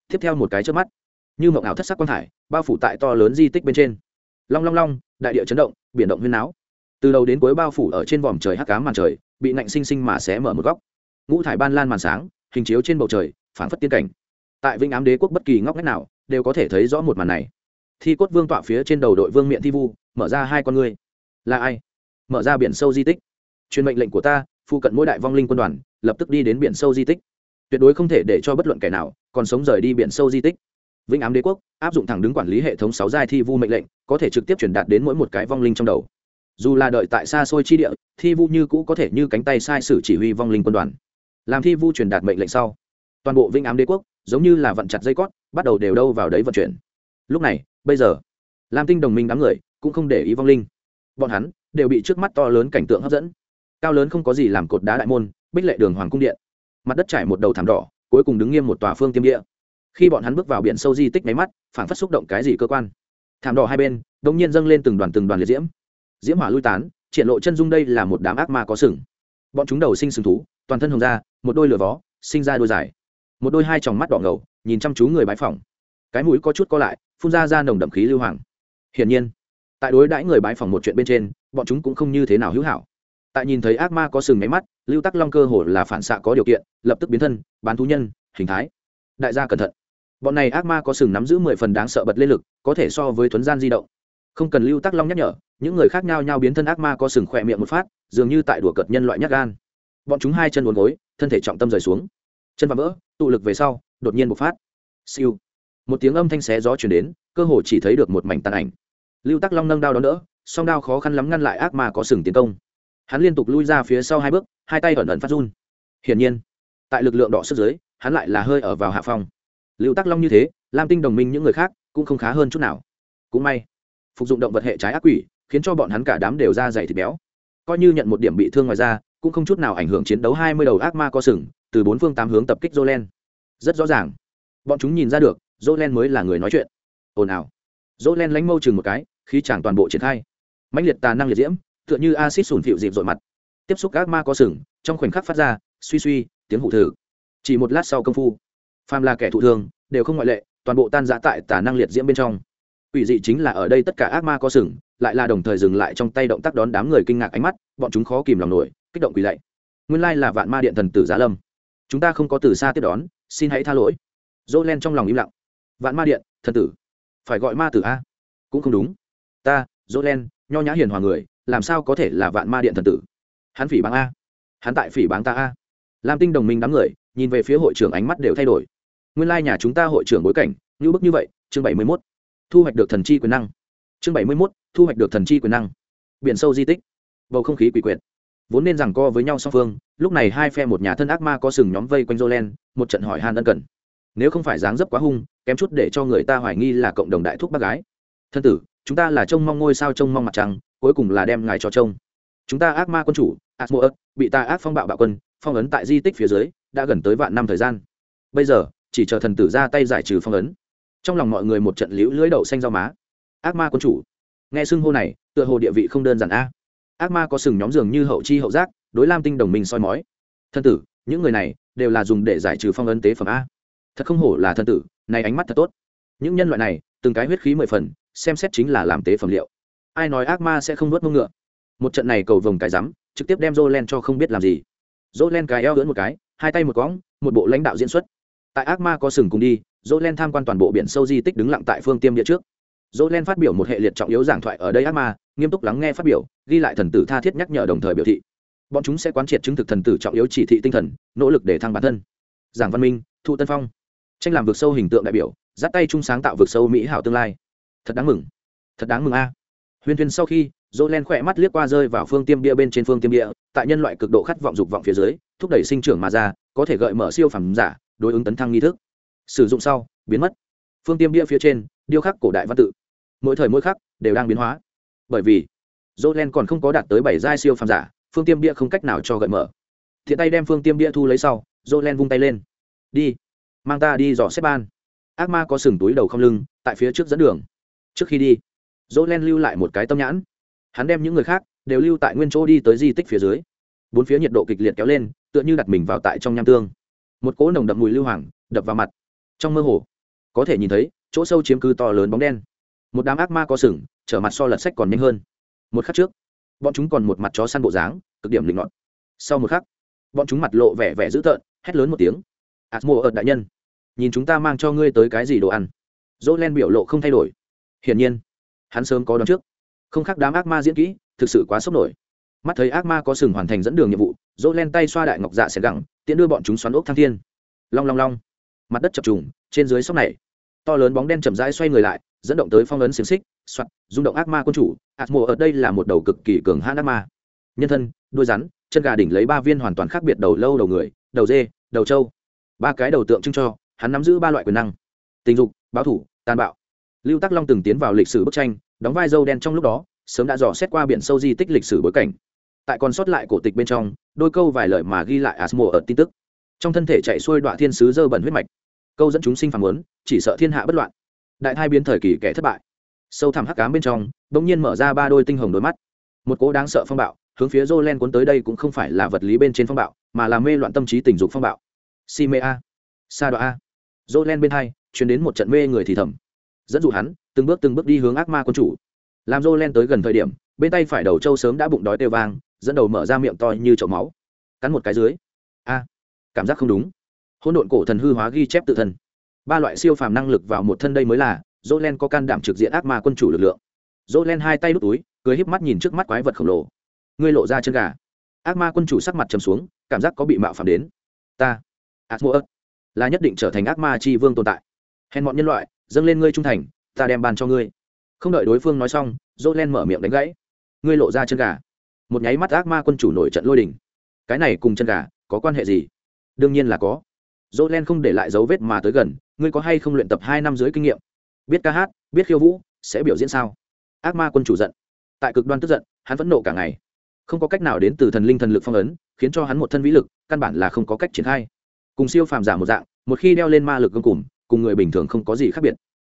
Tiếp theo một cái trước mắt, như mộng ảo thất sắc quang thải, bao phủ tại to lớn di tích bên trên. Long long long, đại địa chấn động, biển động huyên náo. Từ đầu đến cuối bao phủ ở trên vòm trời hắc cám màn trời, bị nạnh sinh sinh mà xé mở một góc. Ngũ thải ban lan màn sáng, hình chiếu trên bầu trời, phảng phất tiên cảnh. Tại vĩnh ám đế quốc bất kỳ ngóc ngách nào, đều có thể thấy rõ một màn này. Thi cốt vương tọa phía trên đầu đội vương miện thi vu, mở ra hai con ngươi. Là ai? Mở ra biển sâu di tích. Truyền mệnh lệnh của ta, phụ cận mỗi đại vong linh quân đoàn lập tức đi đến biển sâu di tích. Tuyệt đối không thể để cho bất luận kẻ nào còn sống rời đi biển sâu di tích. Vĩnh ám đế quốc áp dụng thẳng đứng quản lý hệ thống sáu giai thi vu mệnh lệnh, có thể trực tiếp truyền đạt đến mỗi một cái vong linh trong đầu. Dù là đợi tại xa xôi chi địa, thi vu như cũ có thể như cánh tay sai sử chỉ huy vong linh quân đoàn. Làm thi vu truyền đạt mệnh lệnh sau, toàn bộ Vĩnh ám đế quốc giống như là vận chặt dây cót, bắt đầu đều đâu vào đấy vận chuyển. Lúc này, bây giờ, lam tinh đồng minh đám người cũng không để ý vong linh. Bọn hắn đều bị trước mắt to lớn cảnh tượng hấp dẫn. Cao lớn không có gì làm cột đá đại môn bích lệ đường hoàng cung điện. Mặt đất trải một đầu thảm đỏ cuối cùng đứng nghiêm một tòa phương tiêm địa. Khi bọn hắn bước vào biển sâu di tích máy mắt phản phát xúc động cái gì cơ quan. Thảm đỏ hai bên đông nhiên dâng lên từng đoàn từng đoàn liệt diễm. Diễm hỏa lui tán triển lộ chân dung đây là một đám ác ma có sừng. Bọn chúng đầu sinh sừng thú toàn thân hồng da, một đôi lửa vó sinh ra đôi dài. Một đôi hai tròng mắt đỏ ngầu nhìn chăm chú người bái phỏng. Cái mũi có chút co lại phun ra ra nồng đậm khí lưu hoàng. Hiển nhiên tại đối đãi người bái phỏng một chuyện bên trên bọn chúng cũng không như thế nào hữu hảo tại nhìn thấy ác ma có sừng máy mắt, lưu tắc long cơ hồ là phản xạ có điều kiện, lập tức biến thân, bán thú nhân, hình thái. Đại gia cẩn thận. Bọn này ác ma có sừng nắm giữ mười phần đáng sợ bật lên lực, có thể so với thuấn gian di động. Không cần lưu tắc long nhắc nhở, những người khác nhau nhau biến thân ác ma có sừng khỏe miệng một phát, dường như tại đùa cợt nhân loại nhát gan. Bọn chúng hai chân uốn gối, thân thể trọng tâm rời xuống. Chân và vỡ, tụ lực về sau, đột nhiên một phát. Siêu. Một tiếng âm thanh xé gió chuyển đến, cơ hồ chỉ thấy được một mảnh tàn ảnh. Lưu tắc long nâng đao đó đỡ, song đao khó khăn lắm ngăn lại ác ma có sừng tiến công hắn liên tục lui ra phía sau hai bước, hai tay ẩn ẩn phát run. Hiển nhiên, tại lực lượng đỏ sức giới hắn lại là hơi ở vào hạ phòng lưu tắc long như thế, lam tinh đồng minh những người khác cũng không khá hơn chút nào. Cũng may, phục dụng động vật hệ trái ác quỷ, khiến cho bọn hắn cả đám đều ra dày thịt béo. Coi như nhận một điểm bị thương ngoài ra cũng không chút nào ảnh hưởng chiến đấu hai mươi đầu ác ma co sừng, từ bốn phương tám hướng tập kích jolen rất rõ ràng, bọn chúng nhìn ra được jolen mới là người nói chuyện. Ồn ào. Jolen lánh mâu chừng một cái khi chẳng toàn bộ triển khai. Mãnh liệt tà năng liệt diễm tựa như acid sủn phịu dịp dội mặt tiếp xúc ác ma có sừng trong khoảnh khắc phát ra suy suy tiếng hụ thử chỉ một lát sau công phu phàm là kẻ thụ thương đều không ngoại lệ toàn bộ tan giã tại tả năng liệt diễm bên trong Quỷ dị chính là ở đây tất cả ác ma có sừng, lại là đồng thời dừng lại trong tay động tác đón đám người kinh ngạc ánh mắt, bọn chúng khó kìm lòng nổi, kích động quỳ lạy. Nguyên lai là Vạn Ma Điện thần tử Giá Lâm. Chúng ta không có từ xa tiếp đón, xin hãy tha lỗi. Len trong lòng im lặng. Vạn Ma Điện, thần tử, phải gọi ma tử a? Cũng không đúng. Ta, Len, nho nhã hiền hòa người, làm sao có thể là Vạn Ma Điện thần tử? Hắn phỉ báng a? Hắn tại phỉ báng ta a? Lam Tinh đồng minh đám người, nhìn về phía hội trưởng ánh mắt đều thay đổi. Nguyên lai nhà chúng ta hội trưởng bối cảnh, như bức như vậy, chương bảy mươi 71 thu hoạch được thần chi quyền năng chương bảy mươi mốt thu hoạch được thần chi quyền năng biển sâu di tích bầu không khí quỷ quyệt vốn nên rằng co với nhau song phương lúc này hai phe một nhà thân ác ma có sừng nhóm vây quanh jolen một trận hỏi han ân cần nếu không phải dáng dấp quá hung kém chút để cho người ta hoài nghi là cộng đồng đại thúc bác gái thân tử chúng ta là trông mong ngôi sao trông mong mặt trăng cuối cùng là đem ngài cho trông. Chúng ta ác ma quân chủ, asmodeus, bị ta ác phong bạo bạo quân, phong ấn tại di tích phía dưới, đã gần tới vạn năm thời gian. Bây giờ, chỉ chờ thần tử ra tay giải trừ phong ấn. Trong lòng mọi người một trận liễu lưỡi đậu xanh rau má. Ác ma quân chủ, nghe xưng hô này, tựa hồ địa vị không đơn giản a. Ác ma có sừng nhóm giường như hậu chi hậu giác, đối lam tinh đồng minh soi mói. Thân tử, những người này đều là dùng để giải trừ phong ấn tế phẩm a. Thật không hổ là thân tử, này ánh mắt thật tốt. Những nhân loại này, từng cái huyết khí mười phần, xem xét chính là làm tế phẩm liệu ai nói ác ma sẽ không nuốt mông ngựa một trận này cầu vồng cái rắm trực tiếp đem Jolen cho không biết làm gì. Jolen cái eo ưỡn một cái, hai tay một cõng, một bộ lãnh đạo diễn xuất. Tại ác ma có sừng cùng đi, Jolen tham quan toàn bộ biển sâu di tích đứng lặng tại phương tiêm địa trước. Jolen phát biểu một hệ liệt trọng yếu giảng thoại ở đây ác ma, nghiêm túc lắng nghe phát biểu, ghi lại thần tử tha thiết nhắc nhở đồng thời biểu thị. Bọn chúng sẽ quán triệt chứng thực thần tử trọng yếu chỉ thị tinh thần, nỗ lực để thăng bản thân. Giảng văn minh, thu tân phong, tranh làm vượt sâu hình tượng đại biểu, dắt tay chung sáng tạo vượt sâu mỹ hảo tương lai. Thật đáng mừng, thật đáng mừng a. Huyên Huyên sau khi, Jolen khỏe mắt liếc qua rơi vào phương tiêm bia bên trên phương tiêm bia, tại nhân loại cực độ khát vọng dục vọng phía dưới, thúc đẩy sinh trưởng mà ra, có thể gợi mở siêu phẩm giả, đối ứng tấn thăng nghi thức. Sử dụng sau, biến mất. Phương tiêm bia phía trên, điêu khắc cổ đại văn tự. Mỗi thời mỗi khắc đều đang biến hóa. Bởi vì, Jolen còn không có đạt tới bảy giai siêu phẩm giả, phương tiêm bia không cách nào cho gợi mở. Thiện tay đem phương tiêm bia thu lấy sau, Jolen vung tay lên. "Đi, mang ta đi dò xếp ban." Ác ma có sừng túi đầu không lưng, tại phía trước dẫn đường. Trước khi đi, Jolen lưu lại một cái tâm nhãn. Hắn đem những người khác đều lưu tại nguyên chỗ đi tới di tích phía dưới. Bốn phía nhiệt độ kịch liệt kéo lên, tựa như đặt mình vào tại trong nham tương. Một cỗ nồng đậm mùi lưu hoàng đập vào mặt. Trong mơ hồ, có thể nhìn thấy chỗ sâu chiếm cứ to lớn bóng đen. Một đám ác ma có sừng, trở mặt so lật sách còn nhanh hơn. Một khắc trước, bọn chúng còn một mặt chó săn bộ dáng, cực điểm linh loạn sau một khắc, bọn chúng mặt lộ vẻ vẻ dữ tợn, hét lớn một tiếng. Atmo ợt đại nhân, nhìn chúng ta mang cho ngươi tới cái gì đồ ăn? Dỗ len biểu lộ không thay đổi. Hiển nhiên hắn sớm có đón trước. Không khác đám ác ma diễn kỹ, thực sự quá sốc nổi. Mắt thấy ác ma có sừng hoàn thành dẫn đường nhiệm vụ, dỗ len tay xoa đại ngọc dạ sẽ gẳng tiễn đưa bọn chúng xoắn ốc thăng thiên. Long long long. Mặt đất chập trùng, trên dưới sóc này. To lớn bóng đen chậm rãi xoay người lại, dẫn động tới phong ấn xiềng xích, soạt, rung động ác ma quân chủ. Ác mùa ở đây là một đầu cực kỳ cường hãn ác ma. Nhân thân đuôi rắn, chân gà đỉnh lấy ba viên hoàn toàn khác biệt đầu lâu đầu người, đầu dê, đầu trâu. Ba cái đầu tượng trưng cho, hắn nắm giữ ba loại quyền năng. Tình dục, báo thủ, tàn bạo lưu tắc long từng tiến vào lịch sử bức tranh, đóng vai dâu đen trong lúc đó, sớm đã dò xét qua biển sâu di tích lịch sử bối cảnh. Tại còn sót lại cổ tịch bên trong, đôi câu vài lời mà ghi lại asmo ở tin tức. Trong thân thể chạy xuôi đoạn thiên sứ dơ bẩn huyết mạch. Câu dẫn chúng sinh phản muốn, chỉ sợ thiên hạ bất loạn. Đại thai biến thời kỳ kẻ thất bại. Sâu thẳm hắc cám bên trong, bỗng nhiên mở ra ba đôi tinh hồng đôi mắt. Một cố đáng sợ phong bạo, hướng phía Jolen cuốn tới đây cũng không phải là vật lý bên trên phong bạo, mà là mê loạn tâm trí tình dục phong bạo. Si mê a, sa a. Jolen bên hai chuyển đến một trận mê người thì thầm dẫn dụ hắn, từng bước từng bước đi hướng ác ma quân chủ. Làm dô len tới gần thời điểm, bên tay phải đầu trâu sớm đã bụng đói têu vang, dẫn đầu mở ra miệng to như chậu máu. Cắn một cái dưới. A, cảm giác không đúng. Hỗn độn cổ thần hư hóa ghi chép tự thân. Ba loại siêu phàm năng lực vào một thân đây mới là dô len có can đảm trực diện ác ma quân chủ lực lượng. Dô len hai tay đút túi, cười híp mắt nhìn trước mắt quái vật khổng lồ. Ngươi lộ ra chân gà. Ác ma quân chủ sắc mặt trầm xuống, cảm giác có bị mạo phạm đến. Ta ác là nhất định trở thành ác ma tri vương tồn tại. Hèn mọi nhân loại dâng lên ngươi trung thành, ta đem bàn cho ngươi. Không đợi đối phương nói xong dỗ len mở miệng đánh gãy. Ngươi lộ ra chân gà. Một nháy mắt ác ma quân chủ nổi trận lôi đình. Cái này cùng chân gà có quan hệ gì? Đương nhiên là có. Dỗ len không để lại dấu vết mà tới gần, ngươi có hay không luyện tập hai năm dưới kinh nghiệm? Biết ca hát, biết khiêu vũ, sẽ biểu diễn sao? Ác ma quân chủ giận. Tại cực đoan tức giận, hắn vẫn nộ cả ngày. Không có cách nào đến từ thần linh thần lực phong ấn, khiến cho hắn một thân vĩ lực, căn bản là không có cách triển khai. Cùng siêu phàm giả một dạng, một khi đeo lên ma lực gương cùng cùng người bình thường không có gì khác biệt.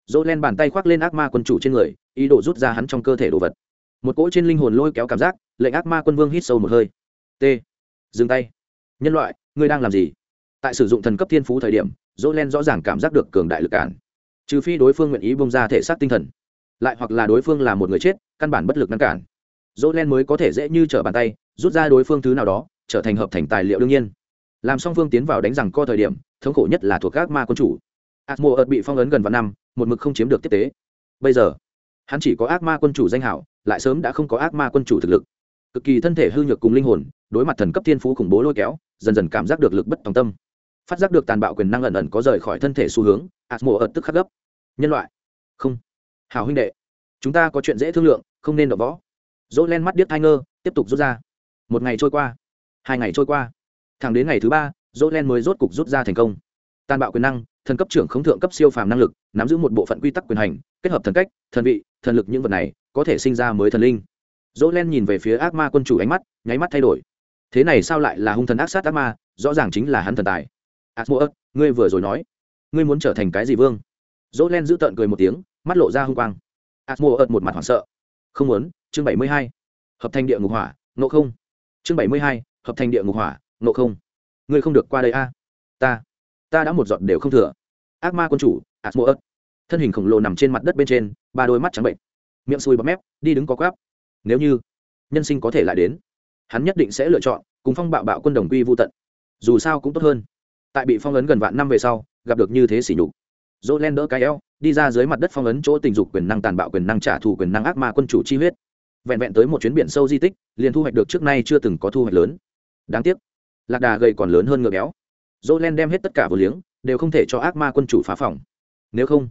Dỗ len bàn tay khoác lên ác ma quân chủ trên người, ý đồ rút ra hắn trong cơ thể đồ vật. Một cỗ trên linh hồn lôi kéo cảm giác, lệnh ác ma quân vương hít sâu một hơi. T. Dừng tay. Nhân loại, ngươi đang làm gì? Tại sử dụng thần cấp thiên phú thời điểm dỗ len rõ ràng cảm giác được cường đại lực cản. Trừ phi đối phương nguyện ý bông ra thể xác tinh thần, lại hoặc là đối phương là một người chết, căn bản bất lực ngăn cản. Dỗ len mới có thể dễ như trở bàn tay, rút ra đối phương thứ nào đó, trở thành hợp thành tài liệu đương nhiên. Làm song phương tiến vào đánh rằng co thời điểm, thống khổ nhất là thuộc các ma quân chủ. Atmo ợt bị phong ấn gần vạn năm, một mực không chiếm được tiếp tế. Bây giờ, hắn chỉ có ác ma quân chủ danh hảo, lại sớm đã không có ác ma quân chủ thực lực. Cực kỳ thân thể hư nhược cùng linh hồn, đối mặt thần cấp thiên phú khủng bố lôi kéo, dần dần cảm giác được lực bất tòng tâm. Phát giác được tàn bạo quyền năng ẩn ẩn có rời khỏi thân thể xu hướng, Atmo ợt tức khắc gấp. Nhân loại, không, hảo huynh đệ, chúng ta có chuyện dễ thương lượng, không nên đổ võ. Dỗ len mắt điếc thai ngơ, tiếp tục rút ra. Một ngày trôi qua, hai ngày trôi qua, thẳng đến ngày thứ ba, Dỗ len mới rốt cục rút ra thành công. Tàn bạo quyền năng, thần cấp trưởng không thượng cấp siêu phàm năng lực, nắm giữ một bộ phận quy tắc quyền hành, kết hợp thần cách, thần vị, thần lực những vật này, có thể sinh ra mới thần linh. Dỗ len nhìn về phía ác ma quân chủ ánh mắt, nháy mắt thay đổi. Thế này sao lại là hung thần ác sát ác ma, rõ ràng chính là hắn thần tài. Ác mô ớt ngươi vừa rồi nói, ngươi muốn trở thành cái gì vương? Dỗ len giữ tợn cười một tiếng, mắt lộ ra hung quang. Ác mô ớt một mặt hoảng sợ. Không muốn, chương bảy mươi hai, hợp thành địa ngục hỏa nộ không. Chương bảy mươi hai, hợp thành địa ngục hỏa nộ không. Ngươi không được qua đây a. Ta ta đã một giọt đều không thừa. Ác ma quân chủ ác mô ớt thân hình khổng lồ nằm trên mặt đất bên trên, ba đôi mắt trắng bệnh. Miệng sùi bọt mép, đi đứng có quáp. Nếu như nhân sinh có thể lại đến, hắn nhất định sẽ lựa chọn cùng phong bạo bạo quân đồng quy vô tận. Dù sao cũng tốt hơn. Tại bị phong ấn gần vạn năm về sau, gặp được như thế xỉ nhục. Dỗ len đỡ cái eo, đi ra dưới mặt đất phong ấn chỗ tình dục quyền năng tàn bạo quyền năng trả thù quyền năng ác ma quân chủ chi huyết. Vẹn vẹn tới một chuyến biển sâu di tích, liền thu hoạch được trước nay chưa từng có thu hoạch lớn. Đáng tiếc, lạc đà gầy còn lớn hơn ngựa béo dỗ len đem hết tất cả vừa liếng, đều không thể cho ác ma quân chủ phá phòng. Nếu không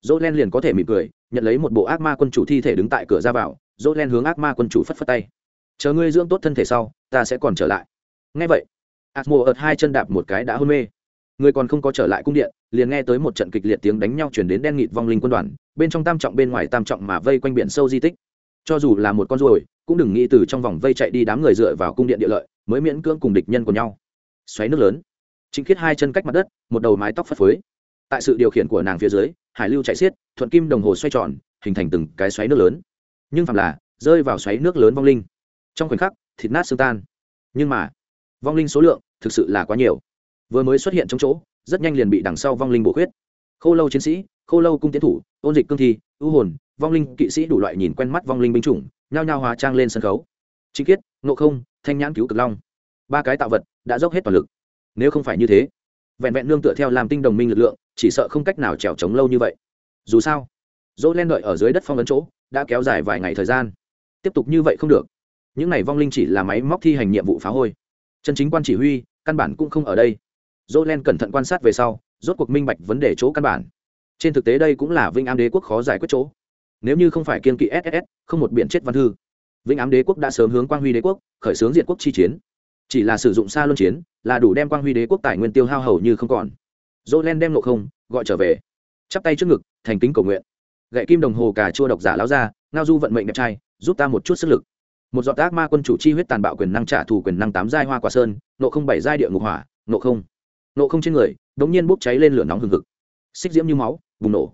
dỗ len liền có thể mỉm cười, nhận lấy một bộ ác ma quân chủ thi thể đứng tại cửa ra vào dỗ len hướng ác ma quân chủ phất phất tay. Chờ ngươi dưỡng tốt thân thể sau, ta sẽ còn trở lại. Ngay vậy ác mùa ợt hai chân đạp một cái đã hôn mê. Người còn không có trở lại cung điện, liền nghe tới một trận kịch liệt tiếng đánh nhau chuyển đến đen nghịt vong linh quân đoàn, bên trong tam trọng bên ngoài tam trọng mà vây quanh biển sâu di tích. Cho dù là một con ruồi, cũng đừng nghĩ từ trong vòng vây chạy đi đám người dựa vào cung điện địa lợi, mới miễn cưỡng cùng địch nhân của nhau. Xoáy nước lớn. Trình khiết hai chân cách mặt đất, một đầu mái tóc phất phới. Tại sự điều khiển của nàng phía dưới, hải lưu chạy xiết, thuận kim đồng hồ xoay tròn, hình thành từng cái xoáy nước lớn. Nhưng phàm là, rơi vào xoáy nước lớn vong linh. Trong khoảnh khắc, thịt nát xương tan. Nhưng mà, vong linh số lượng thực sự là quá nhiều. Vừa mới xuất hiện trong chỗ, rất nhanh liền bị đằng sau vong linh bổ khuyết. Khô lâu chiến sĩ, khô lâu cung tiến thủ, ôn dịch cương thi, ưu hồn, vong linh kỵ sĩ đủ loại nhìn quen mắt vong linh binh chủng, nhao nhao hóa trang lên sân khấu. Trình kiết Ngộ không, thanh nhãn cứu cực long. Ba cái tạo vật đã dốc hết toàn lực nếu không phải như thế, vẹn vẹn nương tựa theo làm tinh đồng minh lực lượng, chỉ sợ không cách nào trèo trống lâu như vậy. Dù sao dỗ len đợi ở dưới đất phong ấn chỗ, đã kéo dài vài ngày thời gian. Tiếp tục như vậy không được. Những này vong linh chỉ là máy móc thi hành nhiệm vụ phá hôi. Chân chính quan chỉ huy, căn bản cũng không ở đây. Dỗ len cẩn thận quan sát về sau, rốt cuộc minh bạch vấn đề chỗ căn bản. Trên thực tế đây cũng là vinh ám đế quốc khó giải quyết chỗ. Nếu như không phải kiên kỵ ss không một biện chết văn thư. Vĩnh ám đế quốc đã sớm hướng quang huy đế quốc, khởi xướng diện quốc chi chiến chỉ là sử dụng xa luân chiến, là đủ đem quang huy đế quốc tài nguyên tiêu hao hầu như không còn. Dỗ len đem nộ không, gọi trở về. Chắp tay trước ngực, thành kính cầu nguyện. Gậy kim đồng hồ cà chua độc giả láo ra ngao du vận mệnh đẹp trai, giúp ta một chút sức lực. Một giọt ác ma quân chủ chi huyết tàn bạo quyền năng trả thù quyền năng tám giai hoa quả sơn nộ không bảy giai địa ngục hỏa nộ không. Nộ không trên người, đống nhiên bốc cháy lên lửa nóng hừng hực. Xích diễm như máu, bùng nổ.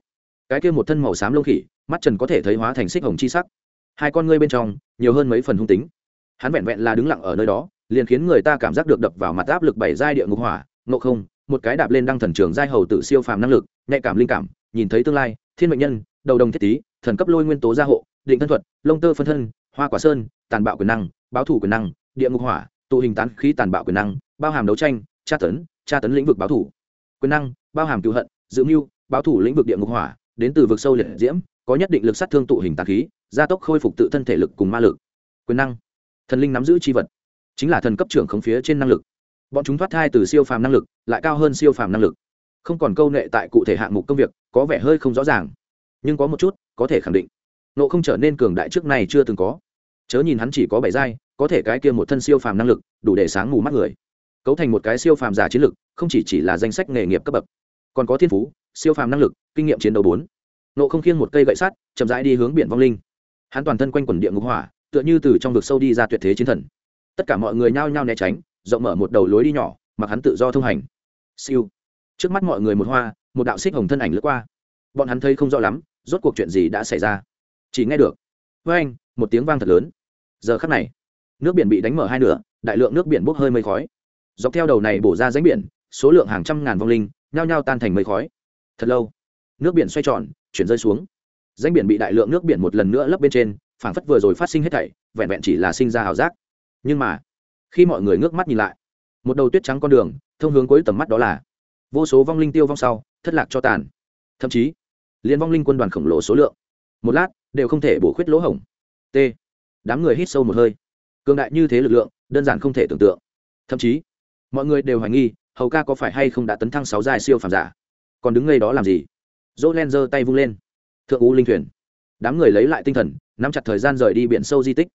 Cái kia một thân màu xám lông khỉ, mắt trần có thể thấy hóa thành xích hồng chi sắc. Hai con ngươi bên trong, nhiều hơn mấy phần hung tính. Hắn vẹn vẹn là đứng lặng ở nơi đó liền khiến người ta cảm giác được đập vào mặt áp lực bảy giai địa ngục hỏa nộ không, một cái đạp lên đăng thần trường giai hầu tự siêu phàm năng lực, nhạy cảm linh cảm, nhìn thấy tương lai, thiên mệnh nhân, đầu đồng thiết tý thần cấp lôi nguyên tố gia hộ, định thân thuật, lông tơ phân thân, hoa quả sơn, tàn bạo quyền năng, báo thủ quyền năng, địa ngục hỏa, tụ hình tán khí tàn bạo quyền năng, bao hàm đấu tranh, tra tấn tra tấn lĩnh vực báo thủ. Quyền năng, bao hàm cứu hận, dự mưu, báo thủ lĩnh vực địa ngục hỏa, đến từ vực sâu liệt diễm, có nhất định lực sát thương tụ hình tán khí, gia tốc khôi phục tự thân thể lực cùng ma lực. Quyền năng, thần linh nắm giữ chi vật chính là thần cấp trưởng khống phía trên năng lực. Bọn chúng thoát thai từ siêu phàm năng lực, lại cao hơn siêu phàm năng lực. Không còn câu nệ tại cụ thể hạng mục công việc, có vẻ hơi không rõ ràng. Nhưng có một chút, có thể khẳng định. Nộ không trở nên cường đại trước này chưa từng có. Chớ nhìn hắn chỉ có bảy giai, có thể cái kia một thân siêu phàm năng lực, đủ để sáng mù mắt người. Cấu thành một cái siêu phàm giả chiến lực, không chỉ chỉ là danh sách nghề nghiệp cấp bậc, còn có thiên phú, siêu phàm năng lực, kinh nghiệm chiến đấu bốn. Nộ không khiêng một cây gậy sắt, chậm rãi đi hướng biển vong linh. Hắn toàn thân quanh quần địa ngục hỏa, tựa như từ trong vực sâu đi ra tuyệt thế chiến thần tất cả mọi người nhao nhao né tránh, rộng mở một đầu lối đi nhỏ, mặc hắn tự do thông hành. Siêu. Trước mắt mọi người một hoa, một đạo xích hồng thân ảnh lướt qua. Bọn hắn thấy không rõ lắm, rốt cuộc chuyện gì đã xảy ra. Chỉ nghe được với anh một tiếng vang thật lớn. Giờ khắc này, nước biển bị đánh mở hai nửa, đại lượng nước biển bốc hơi mây khói. Dọc theo đầu này bổ ra ránh biển, số lượng hàng trăm ngàn vong linh nhao nhao tan thành mây khói. Thật lâu, nước biển xoay tròn, chuyển rơi xuống. Ránh biển bị đại lượng nước biển một lần nữa lấp bên trên, phảng phất vừa rồi phát sinh hết thảy, vẹn vẹn chỉ là sinh ra ảo giác nhưng mà, khi mọi người ngước mắt nhìn lại, một đầu tuyết trắng con đường, thông hướng cuối tầm mắt đó là, vô số vong linh tiêu vong sau, thất lạc cho tàn. Thậm chí, liên vong linh quân đoàn khổng lồ số lượng, một lát, đều không thể bổ khuyết lỗ hổng. T, đám người hít sâu một hơi. Cường đại như thế lực lượng, đơn giản không thể tưởng tượng. Thậm chí, mọi người đều hoài nghi, hầu ca có phải hay không đã tấn thăng sáu dài siêu phàm giả? Còn đứng ngay đó làm gì? Dỗ len giơ tay vung lên. Thượng u linh thuyền. Đám người lấy lại tinh thần, nắm chặt thời gian rời đi biển sâu di tích.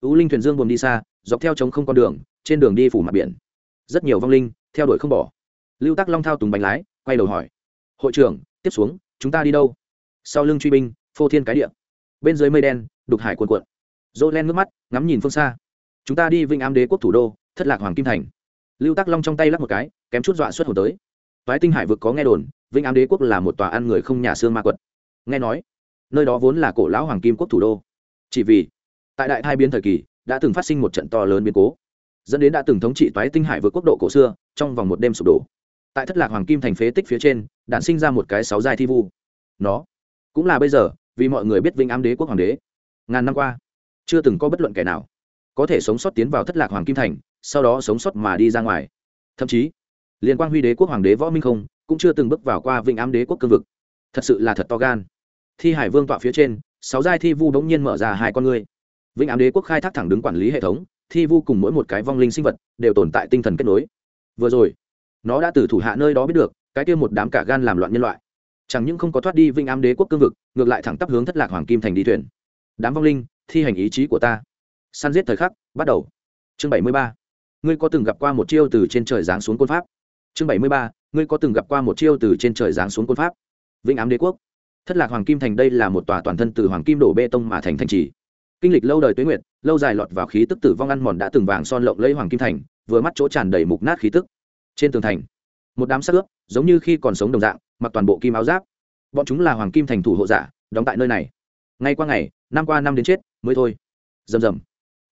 U linh thuyền dương buồm đi xa dọc theo trống không con đường, trên đường đi phủ mặt biển. Rất nhiều vong linh theo đuổi không bỏ. Lưu tắc long thao tùng bánh lái, quay đầu hỏi. Hội trưởng, tiếp xuống, chúng ta đi đâu? Sau lưng truy binh, phô thiên cái địa. Bên dưới mây đen, đục hải cuồn cuộn. Dỗ len nước mắt, ngắm nhìn phương xa. Chúng ta đi vinh ám đế quốc thủ đô, thất lạc hoàng kim thành. Lưu tắc long trong tay lắp một cái, kém chút dọa xuất hồn tới. Toái tinh hải vực có nghe đồn vinh ám đế quốc là một tòa ăn người không nhà xương ma quật. Nghe nói, nơi đó vốn là cổ lão hoàng kim quốc thủ đô. Chỉ vì, tại đại thai biến thời kỳ đã từng phát sinh một trận to lớn biến cố, dẫn đến đã từng thống trị toái tinh hải vượt quốc độ cổ xưa, trong vòng một đêm sụp đổ. Tại thất lạc hoàng kim thành phế tích phía trên đạn sinh ra một cái sáu giai thi vu. Nó cũng là bây giờ, vì mọi người biết vinh ám đế quốc hoàng đế. Ngàn năm qua, chưa từng có bất luận kẻ nào có thể sống sót tiến vào thất lạc hoàng kim thành, sau đó sống sót mà đi ra ngoài. Thậm chí, liên quan huy đế quốc hoàng đế võ minh không cũng chưa từng bước vào qua vinh ám đế quốc cương vực. Thật sự là thật to gan. Thi hải vương tọa phía trên, sáu giai thi vu bỗng nhiên mở ra hai con ngươi vĩnh ám đế quốc khai thác thẳng đứng quản lý hệ thống, thi vu cùng mỗi một cái vong linh sinh vật đều tồn tại tinh thần kết nối. Vừa rồi, nó đã từ thủ hạ nơi đó biết được, cái kia một đám cả gan làm loạn nhân loại. Chẳng những không có thoát đi vinh ám đế quốc cương vực, ngược lại thẳng tắp hướng thất lạc hoàng kim thành đi thuyền. Đám vong linh, thi hành ý chí của ta. Săn giết thời khắc, bắt đầu. Chương bảy mươi ba. Ngươi có từng gặp qua một chiêu từ trên trời giáng xuống côn pháp? Chương bảy mươi ba. Ngươi có từng gặp qua một chiêu từ trên trời giáng xuống côn pháp? Vĩnh ám đế quốc. Thất lạc hoàng kim thành đây là một tòa toàn thân từ hoàng kim đổ bê tông mà thành thành trì kinh lịch lâu đời tuế nguyệt, lâu dài lọt vào khí tức tử vong ăn mòn đã từng vàng son lộng lấy hoàng kim thành, vừa mắt chỗ tràn đầy mục nát khí tức. Trên tường thành, một đám sắc ướp, giống như khi còn sống đồng dạng, mặc toàn bộ kim áo giáp. Bọn chúng là hoàng kim thành thủ hộ giả, đóng tại nơi này. Ngay qua ngày, năm qua năm đến chết, mới thôi. Rầm rầm.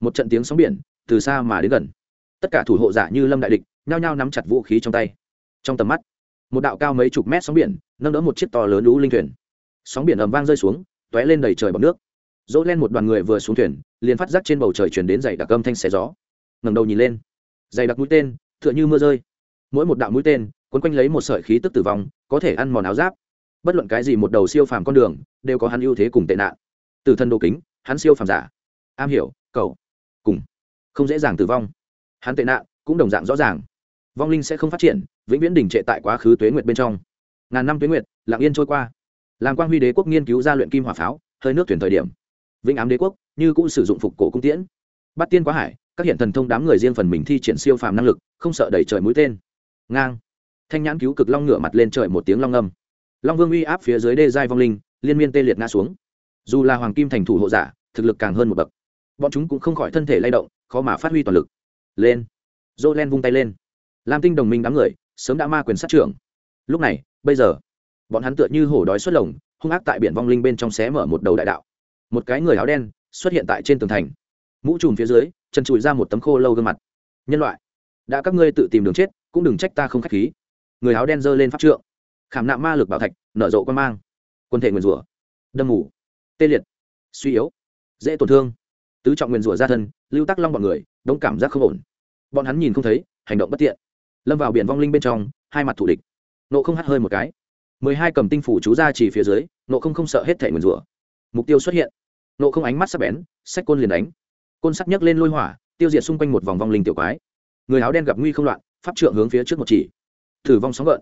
Một trận tiếng sóng biển, từ xa mà đến gần. Tất cả thủ hộ giả như lâm đại địch, nhao nhao nắm chặt vũ khí trong tay. Trong tầm mắt, một đạo cao mấy chục mét sóng biển, nâng đỡ một chiếc to lớn lũ linh thuyền. Sóng biển ầm vang rơi xuống, tóe lên đầy trời bọc nước dỗ len một đoàn người vừa xuống thuyền, liền phát giác trên bầu trời chuyển đến dày đặc âm thanh xé gió. Ngầm đầu nhìn lên. Dày đặc mũi tên t h ư ợ n h ư mưa rơi. Mỗi một đạo mũi tên, quấn quanh lấy một sợi khí tức tử vong, có thể ăn mòn áo giáp. Bất luận cái gì một đầu siêu phàm con đường, đều có hắn ưu thế cùng tệ nạn. Từ thân đồ kính, hắn siêu phàm giả. Am hiểu, cầu, cùng. Không dễ dàng tử vong. Hắn tệ nạn, cũng đồng dạng rõ ràng. Vong linh sẽ không phát triển, vĩnh viễn đình trệ tại quá khứ tuế nguyệt bên trong. Ngàn năm tuế nguyệt, lặng yên trôi qua. Làm quan huy đế quốc nghiên cứu ra luyện kim hỏa pháo, hơi nước tuyển thời điểm vĩnh ám đế quốc, như cũng sử dụng phục cổ cung tiễn. Bắt tiên quá hải, các hiện thần thông đám người riêng phần mình thi triển siêu phàm năng lực, không sợ đẩy trời mũi tên. Ngang. Thanh nhãn cứu cực long ngửa mặt lên trời một tiếng long âm long vương uy áp phía dưới đê giai vong linh, liên miên tê liệt ngã xuống. Dù là hoàng kim thành thủ hộ giả, thực lực càng hơn một bậc. Bọn chúng cũng không khỏi thân thể lay động, khó mà phát huy toàn lực. Lên. Dô len vung tay lên. Lam tinh đồng minh đám người, sớm đã ma quyền sát trưởng. Lúc này, bây giờ, bọn hắn tựa như hổ đói xuất lồng, hung ác tại biển vong linh bên trong xé mở một đầu đại đạo một cái người áo đen xuất hiện tại trên tường thành. Mũ trùm phía dưới, chân trụi ra một tấm khô lâu gương mặt. Nhân loại, đã các ngươi tự tìm đường chết, cũng đừng trách ta không k h á c h khí. Người áo đen giơ lên pháp trượng. Khảm nạm ma lực bảo thạch, nở rộ quan mang. Quân thể nguyền rủa. Đâm ngủ tê liệt. Suy yếu. Dễ tổn thương. Tứ trọng nguyền rủa ra thân, lưu tắc long bọn người, đống cảm giác không ổn. Bọn hắn nhìn không thấy, hành động bất tiện. Lâm vào biển vong linh bên trong, hai mặt thủ địch. Nộ không hắt hơi một cái. Mười hai cầm tinh phủ chú ra chỉ phía dưới, nộ không không sợ hết thể nguyền rủa mục tiêu xuất hiện. Nộ không ánh mắt sắc bén, sách côn liền đánh. Côn sắc nhấc lên lôi hỏa, tiêu diệt xung quanh một vòng vong linh tiểu quái. Người áo đen gặp nguy không loạn, pháp trượng hướng phía trước một chỉ. Tử vong sóng gợn.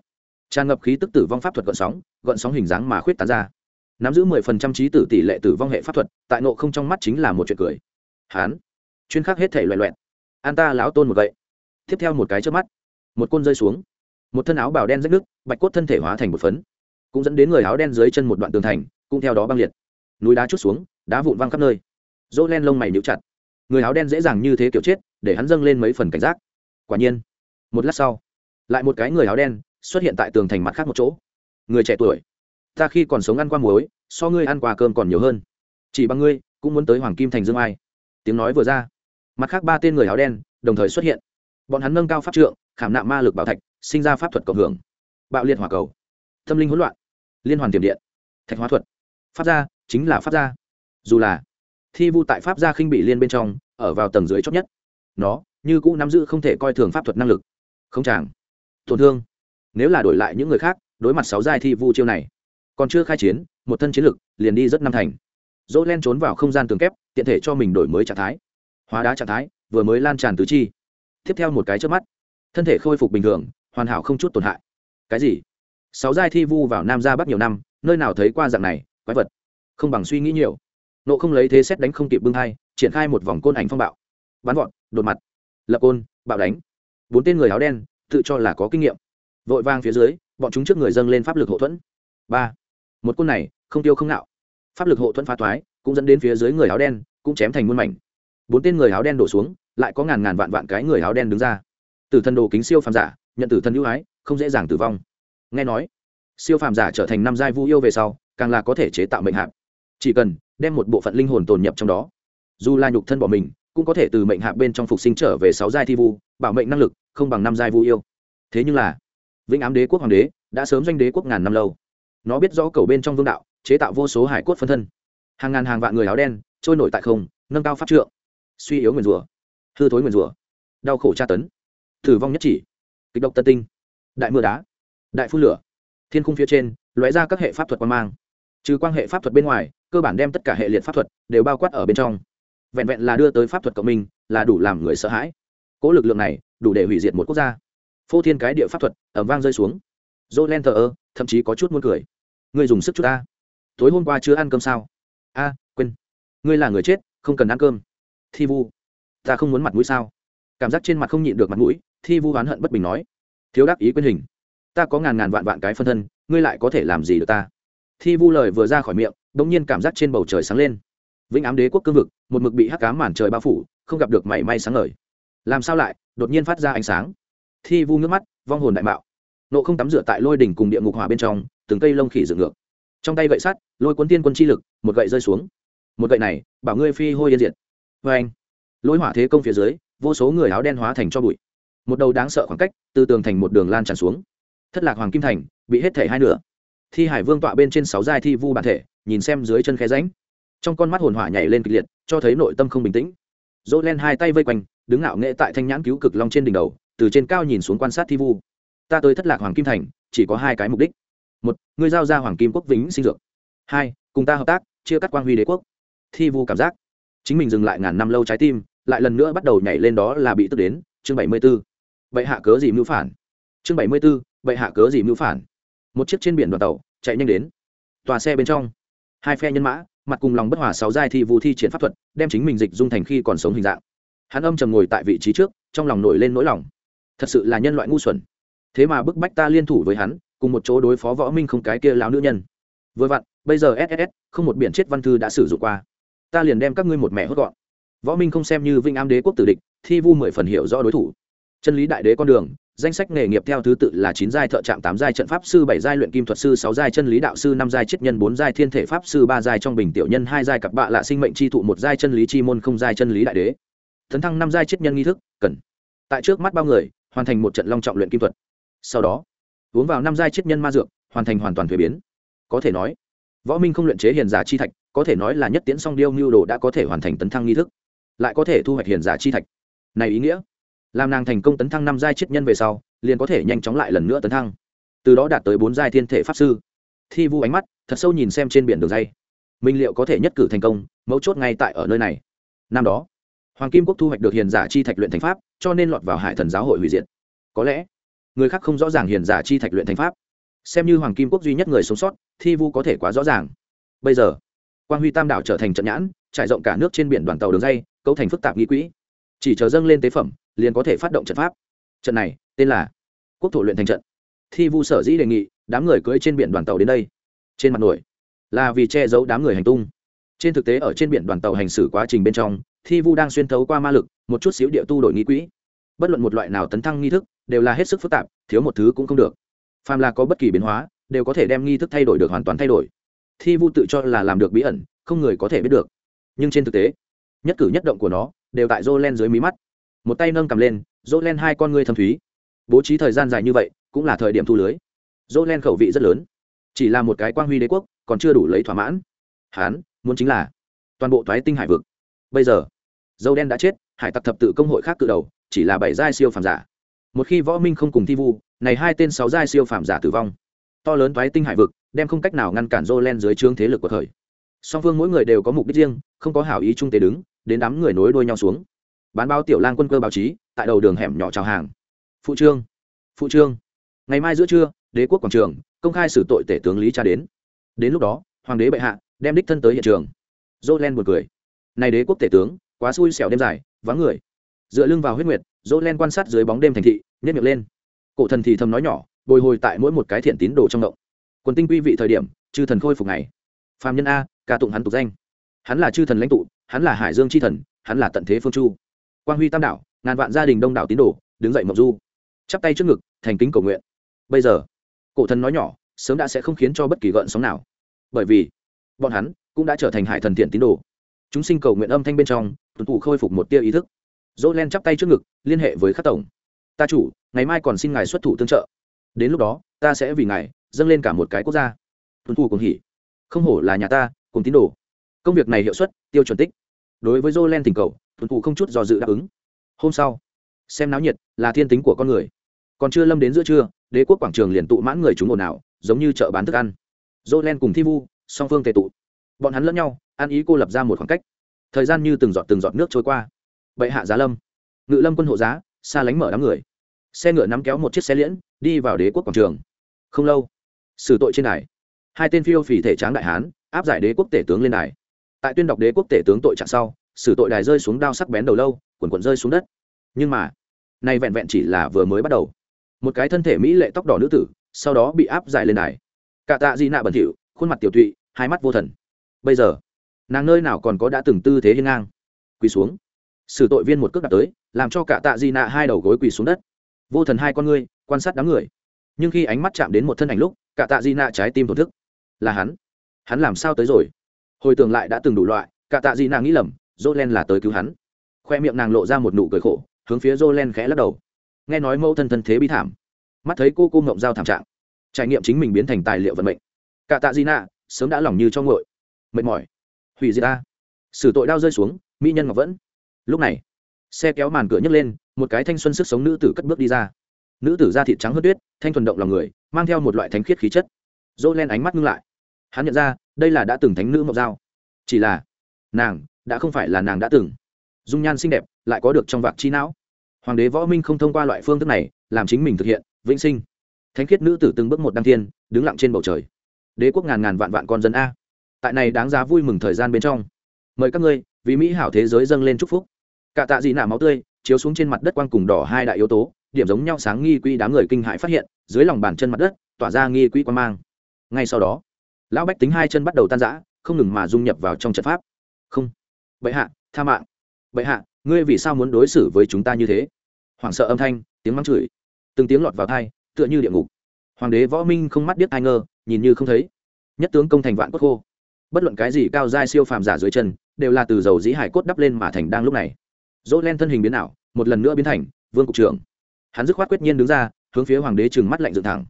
Tràn ngập khí tức tử vong pháp thuật gợn sóng gợn sóng hình dáng mà khuyết tán ra. Nắm giữ mười phần trăm trí tử tỷ lệ tử vong hệ pháp thuật, tại nộ không trong mắt chính là một chuyện cười. Hán. Chuyên khắc hết thể loẹ loẹn an ta lão tôn một gậy. Tiếp theo một cái trước mắt, một côn rơi xuống. Một thân áo bào đen rách nước bạch cốt thân thể hóa thành một phấn. Cũng dẫn đến người áo đen dưới chân một đoạn tường thành, cũng theo đó băng liệt núi đá chút xuống, đá vụn văng khắp nơi. Dỗ len lông mày níu chặt. Người áo đen dễ dàng như thế kiểu chết, để hắn dâng lên mấy phần cảnh giác. Quả nhiên, một lát sau, lại một cái người áo đen xuất hiện tại tường thành mặt khác một chỗ. Người trẻ tuổi, ta khi còn sống ăn qua muối, so ngươi ăn qua cơm còn nhiều hơn. Chỉ bằng ngươi, cũng muốn tới hoàng kim thành dương ai. Tiếng nói vừa ra, mặt khác ba tên người áo đen đồng thời xuất hiện. Bọn hắn nâng cao pháp trượng, khảm nạm ma lực bảo thạch, sinh ra pháp thuật cộng hưởng. Bạo liệt hỏa cầu, tâm linh hỗn loạn, liên hoàn tiềm điện, thạch hóa thuật. Pháp gia chính là pháp gia. Dù là thi vu tại pháp gia khinh bị liên bên trong, ở vào tầng dưới chót nhất. Nó, như cũ nắm giữ không thể coi thường pháp thuật năng lực. Không chàng. Tổn thương. Nếu là đổi lại những người khác, đối mặt sáu giai thi vu chiêu này, còn chưa khai chiến, một thân chiến lực, liền đi rất năm thành. Dỗ len trốn vào không gian tường kép, tiện thể cho mình đổi mới trạng thái. Hóa đá trạng thái, vừa mới lan tràn tứ chi. Tiếp theo một cái trước mắt, thân thể khôi phục bình thường, hoàn hảo không chút tổn hại. Cái gì? Sáu giai thi vu vào nam ra bắc nhiều năm, nơi nào thấy qua dạng này, quái vật không bằng suy nghĩ nhiều. Nộ không lấy thế xét đánh không kịp bưng hai triển khai một vòng côn ảnh phong bạo. Bắn vọt, đột mặt. Lập côn, bạo đánh. Bốn tên người áo đen, tự cho là có kinh nghiệm. Vội vang phía dưới, bọn chúng trước người dâng lên pháp lực hộ thuẫn. Ba. Một côn này, không tiêu không nạo. Pháp lực hộ thuẫn phá thoái, cũng dẫn đến phía dưới người áo đen, cũng chém thành muôn mảnh. Bốn tên người áo đen đổ xuống, lại có ngàn ngàn vạn vạn cái người áo đen đứng ra. Tử thần đồ kính siêu phàm giả, nhận tử thần ưu ái, không dễ dàng tử vong. Nghe nói, siêu phàm giả trở thành năm giai vu yêu về sau, càng là có thể chế tạo mệnh hạp chỉ cần đem một bộ phận linh hồn tồn nhập trong đó, dù là nhục thân bỏ mình, cũng có thể từ mệnh hạ bên trong phục sinh trở về sáu giai thi vu, bảo mệnh năng lực không bằng năm giai vu yêu. Thế nhưng là, vĩnh ám đế quốc hoàng đế đã sớm doanh đế quốc ngàn năm lâu. Nó biết rõ cầu bên trong vương đạo, chế tạo vô số hải cốt phân thân. Hàng ngàn hàng vạn người áo đen trôi nổi tại không, nâng cao pháp trượng. Suy yếu nguyền rủa, hư thối nguyền rủa, đau khổ tra tấn, tử vong nhất chỉ. Kịch độc tân tinh, đại mưa đá, đại phun lửa, thiên khung phía trên lóe ra các hệ pháp thuật quan mang trừ quan hệ pháp thuật bên ngoài, cơ bản đem tất cả hệ liệt pháp thuật đều bao quát ở bên trong. Vẹn vẹn là đưa tới pháp thuật cộng minh, là đủ làm người sợ hãi. Cỗ lực lượng này, đủ để hủy diệt một quốc gia. Phô thiên cái địa pháp thuật ẩm vang rơi xuống. Dô len thờ ơ thậm chí có chút muốn cười. Ngươi dùng sức chút ta. Tối hôm qua chưa ăn cơm sao? A, quên. Ngươi là người chết, không cần ăn cơm. Thi vu, ta không muốn mặt mũi sao? Cảm giác trên mặt không nhịn được mặt mũi, thi vu oán hận bất bình nói. Thiếu đắc ý quyên hình. Ta có ngàn ngàn vạn vạn cái phân thân, ngươi lại có thể làm gì được ta? Thi vu lời vừa ra khỏi miệng đ ỗ n g nhiên cảm giác trên bầu trời sáng lên. Vĩnh ám đế quốc cương vực, một mực bị hắc cám màn trời bao phủ, không gặp được mảy may sáng ngời. Làm sao lại, đột nhiên phát ra ánh sáng? Thi vu nước mắt, vong hồn đại mạo. Nộ không tắm rửa tại lôi đỉnh cùng địa ngục hỏa bên trong, từng cây lông khỉ dựng ngược. Trong tay gậy sắt, lôi cuốn tiên quân chi lực, một gậy rơi xuống. Một gậy này, bảo ngươi phi hôi yên diệt. Vê anh, lôi hỏa thế công phía dưới, vô số người áo đen hóa thành cho bụi. Một đầu đáng sợ khoảng cách, từ tường thành một đường lan tràn xuống. Thất lạc hoàng kim thành, bị hết thể hai nửa thi hải vương tọa bên trên sáu giai thi vu bản thể, nhìn xem dưới chân khe ránh trong con mắt hồn hỏa nhảy lên kịch liệt, cho thấy nội tâm không bình tĩnh. Dỗ len hai tay vây quanh, đứng ngạo nghệ tại thanh nhãn cứu cực long trên đỉnh đầu, từ trên cao nhìn xuống quan sát thi vu. Ta tới thất lạc hoàng kim thành, chỉ có hai cái mục đích. Một, ngươi giao ra hoàng kim quốc vĩnh sinh dược. Hai, cùng ta hợp tác, chia cắt quang huy đế quốc. Thi vu cảm giác, chính mình dừng lại ngàn năm lâu trái tim, lại lần nữa bắt đầu nhảy lên đó là bị tức đến, chương bảy mươi b ố vậy hạ cớ gì mưu phản? Chương bảy mươi b ố vậy hạ cớ gì mưu phản? Một chiếc trên biển đoàn tàu, chạy nhanh đến. Tòa xe bên trong, hai phe nhân mã, mặt cùng lòng bất hòa sáu giai thi vũ thi triển pháp thuật, đem chính mình dịch dung thành khi còn sống hình dạng. Hắn âm trầm ngồi tại vị trí trước, trong lòng nổi lên nỗi lòng. Thật sự là nhân loại ngu xuẩn. Thế mà bức bách ta liên thủ với hắn, cùng một chỗ đối phó võ minh không cái kia lão nữ nhân. Vừa vặn, bây giờ ss không một biển chết văn thư đã sử dụng qua. Ta liền đem các ngươi một mẹ hốt gọn. Võ minh không xem như vinh am đế quốc tử địch, thi vu mười phần hiểu rõ đối thủ. Chân lý đại đế con đường danh sách nghề nghiệp theo thứ tự là chín giai thợ trạm, tám giai trận pháp sư, bảy giai luyện kim thuật sư, sáu giai chân lý đạo sư, năm giai chiết nhân, bốn giai thiên thể pháp sư, ba giai trong bình tiểu nhân, hai giai cặp bạ lạ sinh mệnh chi thụ, một giai chân lý chi môn, không giai chân lý đại đế. Thấn thăng năm giai chiết nhân nghi thức, cần. Tại trước mắt bao người, hoàn thành một trận long trọng luyện kim thuật. Sau đó, uống vào năm giai chiết nhân ma dược, hoàn thành hoàn toàn thuế biến. Có thể nói, võ minh không luyện chế hiền giả chi thạch, có thể nói là nhất tiễn song điêu mưu đồ đã có thể hoàn thành tấn thăng nghi thức. Lại có thể thu hoạch hiền giả chi thạch. Này ý nghĩa làm nàng thành công tấn thăng năm giai chiết nhân về sau, liền có thể nhanh chóng lại lần nữa tấn thăng. Từ đó đạt tới bốn giai thiên thể pháp sư. Thi vu ánh mắt thật sâu nhìn xem trên biển đường dây. Minh liệu có thể nhất cử thành công, mấu chốt ngay tại ở nơi này. Năm đó, hoàng kim quốc thu hoạch được hiền giả chi thạch luyện thành pháp, cho nên lọt vào hải thần giáo hội hủy diệt. Có lẽ, người khác không rõ ràng hiền giả chi thạch luyện thành pháp. Xem như hoàng kim quốc duy nhất người sống sót, thi vu có thể quá rõ ràng. Bây giờ, quang huy tam đảo trở thành trận nhãn, trải rộng cả nước trên biển đoàn tàu đường dây, cấu thành phức tạp nghĩ quỹ. Chỉ chờ dâng lên tế phẩm liền có thể phát động trận pháp. Trận này, tên là quốc thổ luyện thành trận. Thi vu sở dĩ đề nghị, đám người cưỡi trên biển đoàn tàu đến đây. Trên mặt nổi, là vì che giấu đám người hành tung. Trên thực tế ở trên biển đoàn tàu hành xử quá trình bên trong, thi vu đang xuyên thấu qua ma lực, một chút xíu địa tu đổi nghi quỹ. Bất luận một loại nào tấn thăng nghi thức, đều là hết sức phức tạp, thiếu một thứ cũng không được. Phàm là có bất kỳ biến hóa, đều có thể đem nghi thức thay đổi được hoàn toàn thay đổi. Thi vu tự cho là làm được bí ẩn, không người có thể biết được. Nhưng trên thực tế, nhất cử nhất động của nó, đều tại dô len dưới mí mắt một tay nâng cầm lên dỗ len hai con ngươi thâm thúy. Bố trí thời gian dài như vậy, cũng là thời điểm thu lưới. Dỗ len khẩu vị rất lớn. Chỉ là một cái quang huy đế quốc, còn chưa đủ lấy thỏa mãn. Hán, muốn chính là toàn bộ thoái tinh hải vực. Bây giờ, dâu đen đã chết, hải tặc thập tự công hội khác cự đầu, chỉ là bảy giai siêu phàm giả. Một khi võ minh không cùng thi vu, này hai tên sáu giai siêu phàm giả tử vong. To lớn thoái tinh hải vực, đem không cách nào ngăn cản dô len dưới trướng thế lực của thời. Song phương mỗi người đều có mục đích riêng, không có hảo ý trung tế đứng, đến đám người nối đuôi nhau xuống bán báo tiểu lang quân cơ báo chí, tại đầu đường hẻm nhỏ chào hàng. Phụ trương phụ trương. Ngày mai giữa trưa, đế quốc quảng trường, công khai xử tội tể tướng lý cha đến. Đến lúc đó, hoàng đế bệ hạ đem đích thân tới hiện trường. Dô len buồn cười. Này đế quốc tể tướng, quá xui xẻo đêm dài, vắng người. Dựa lưng vào huyết nguyệt dỗ len quan sát dưới bóng đêm thành thị nhét miệng lên. Cổ thần thì thầm nói nhỏ, bồi hồi tại mỗi một cái thiện tín đồ trong động. Quần tinh quy vị thời điểm, chư thần khôi phục ngày. Phàm nhân a, ca tụng hắn tục danh. Hắn là chư thần lãnh tụ, hắn là hải dương c h i thần, hắn là tận thế phương chu quang huy tam đảo, ngàn vạn gia đình đông đảo tín đồ, đứng dậy mộng du. Chắp tay trước ngực, thành kính cầu nguyện. Bây giờ, cổ thần nói nhỏ, sớm đã sẽ không khiến cho bất kỳ gợn sóng nào. Bởi vì, bọn hắn cũng đã trở thành hải thần thiện tín đồ. Chúng sinh cầu nguyện âm thanh bên trong, tuần thủ khôi phục một tia ý thức. Dỗ len chắp tay trước ngực, liên hệ với khắc tổng. Ta chủ, ngày mai còn xin ngài xuất thủ tương trợ. Đến lúc đó, ta sẽ vì ngài dâng lên cả một cái quốc gia. Tuần thủ cùng hỉ. Không hổ là nhà ta, cùng tín đồ. Công việc này hiệu suất, tiêu chuẩn tích. Đối với dỗ len tình cầu tuần thủ không chút do dự đáp ứng. Hôm sau, xem náo nhiệt, là thiên tính của con người. Còn chưa lâm đến giữa trưa, đế quốc quảng trường liền tụ mãn người chúng ồn ào, giống như chợ bán thức ăn. Dỗ len cùng thi vu, song phương tề tụ. Bọn hắn lẫn nhau, ăn ý cô lập ra một khoảng cách. Thời gian như từng giọt từng giọt nước trôi qua. Bệ hạ giá lâm. Ngự lâm quân hộ giá, xa lánh mở đám người. Xe ngựa nắm kéo một chiếc xe liễn, đi vào đế quốc quảng trường. Không lâu, xử tội trên đài. Hai tên phiêu phì thể tráng đại hán, áp giải đế quốc tể tướng lên đài. Tại tuyên đọc đế quốc tể tướng tội trạng sau xử tội đài rơi xuống đao sắc bén đầu lâu, quần quần rơi xuống đất. Nhưng mà, nay vẹn vẹn chỉ là vừa mới bắt đầu. Một cái thân thể mỹ lệ tóc đỏ nữ tử, sau đó bị áp giải lên đài. Cả tạ di nạ bẩn thỉu, khuôn mặt tiểu tụy, hai mắt vô thần. Bây giờ, nàng nơi nào còn có đã từng tư thế hiên ngang? Quỳ xuống. Xử tội viên một cước đặt tới, làm cho cả tạ di nạ hai đầu gối quỳ xuống đất. Vô thần hai con ngươi, quan sát đám người. Nhưng khi ánh mắt chạm đến một thân ảnh lúc, cả tạ di nạ trái tim thổn thức. Là hắn. Hắn làm sao tới rồi? Hồi tưởng lại đã từng đủ loại, cả tạ di nạ nghĩ lầm Jolene là tới cứu hắn. Khoe miệng nàng lộ ra một nụ cười khổ hướng phía Jolene khẽ lắc đầu. Nghe nói mẫu thân thân thế bi thảm mắt thấy cô cô ngậm dao thảm trạng trải nghiệm chính mình biến thành tài liệu vận mệnh. Cả tạ di sớm đã lòng như cho nguội, mệt mỏi. Hủy diệt ta. Xử tội đao rơi xuống mỹ nhân ngọc vẫn. Lúc này xe kéo màn cửa nhấc lên một cái thanh xuân sức sống nữ tử cất bước đi ra. Nữ tử da thịt trắng hơn tuyết thanh thuần động lòng người mang theo một loại thánh khiết khí chất. Jolene ánh mắt ngưng lại. Hắn nhận ra đây là đã từng thánh nữ ngọc dao, chỉ là nàng đã không phải là nàng đã từng. Dung nhan xinh đẹp, lại có được trong vạc chi não. Hoàng đế võ minh không thông qua loại phương thức này, làm chính mình thực hiện, vĩnh sinh. Thánh khiết nữ tử từng bước một đăng thiên, đứng lặng trên bầu trời. Đế quốc ngàn ngàn vạn vạn con dân a. Tại này đáng giá vui mừng thời gian bên trong. Mời các ngươi, vì mỹ hảo thế giới dâng lên chúc phúc. Cả tạ dị nạ máu tươi, chiếu xuống trên mặt đất quang cùng đỏ hai đại yếu tố, điểm giống nhau sáng nghi quỹ đám người kinh hãi phát hiện, dưới lòng bàn chân mặt đất, tỏa ra nghi quỹ quan mang. Ngay sau đó, lão bách tính hai chân bắt đầu tan rã, không ngừng mà dung nhập vào trong trận pháp. Không bệ hạ, tha mạng. Bệ hạ, ngươi vì sao muốn đối xử với chúng ta như thế? Hoảng sợ âm thanh, tiếng mắng chửi. Từng tiếng lọt vào thai tựa như địa ngục. Hoàng đế võ minh không mắt biết ai ngơ nhìn như không thấy. Nhất tướng công thành vạn cốt khô. Bất luận cái gì cao giai siêu phàm giả dưới chân, đều là từ dầu dĩ hải cốt đắp lên mà thành đang lúc này. Dỗ len thân hình biến ảo, một lần nữa biến thành, vương cục trưởng. Hắn dứt khoát quyết nhiên đứng ra, hướng phía hoàng đế trừng mắt lạnh dựng thẳng.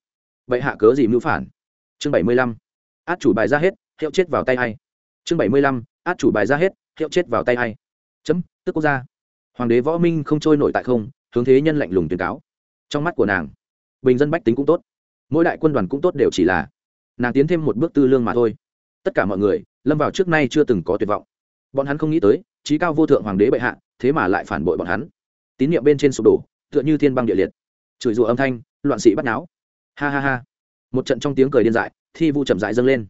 Vậy hạ cớ gì mưu phản? Chương bảy mươi lăm. Át chủ bài ra hết, hiệu chết vào tay hay chương bảy mươi lăm. Át chủ bài ra hết hiệu chết vào tay hay chấm, tức quốc gia. Hoàng đế võ minh không trôi nổi tại không, hướng thế nhân lạnh lùng tuyên cáo. Trong mắt của nàng, bình dân bách tính cũng tốt, mỗi đại quân đoàn cũng tốt đều chỉ là nàng tiến thêm một bước tư lương mà thôi. Tất cả mọi người, lâm vào trước nay chưa từng có tuyệt vọng. Bọn hắn không nghĩ tới, trí cao vô thượng hoàng đế bệ hạ, thế mà lại phản bội bọn hắn. Tín nhiệm bên trên sụp đổ, tựa như thiên băng địa liệt. Chửi rủa âm thanh, loạn sĩ bắt náo. Ha ha ha. Một trận trong tiếng cười điên dại, thi vu chậm dại dâng lên.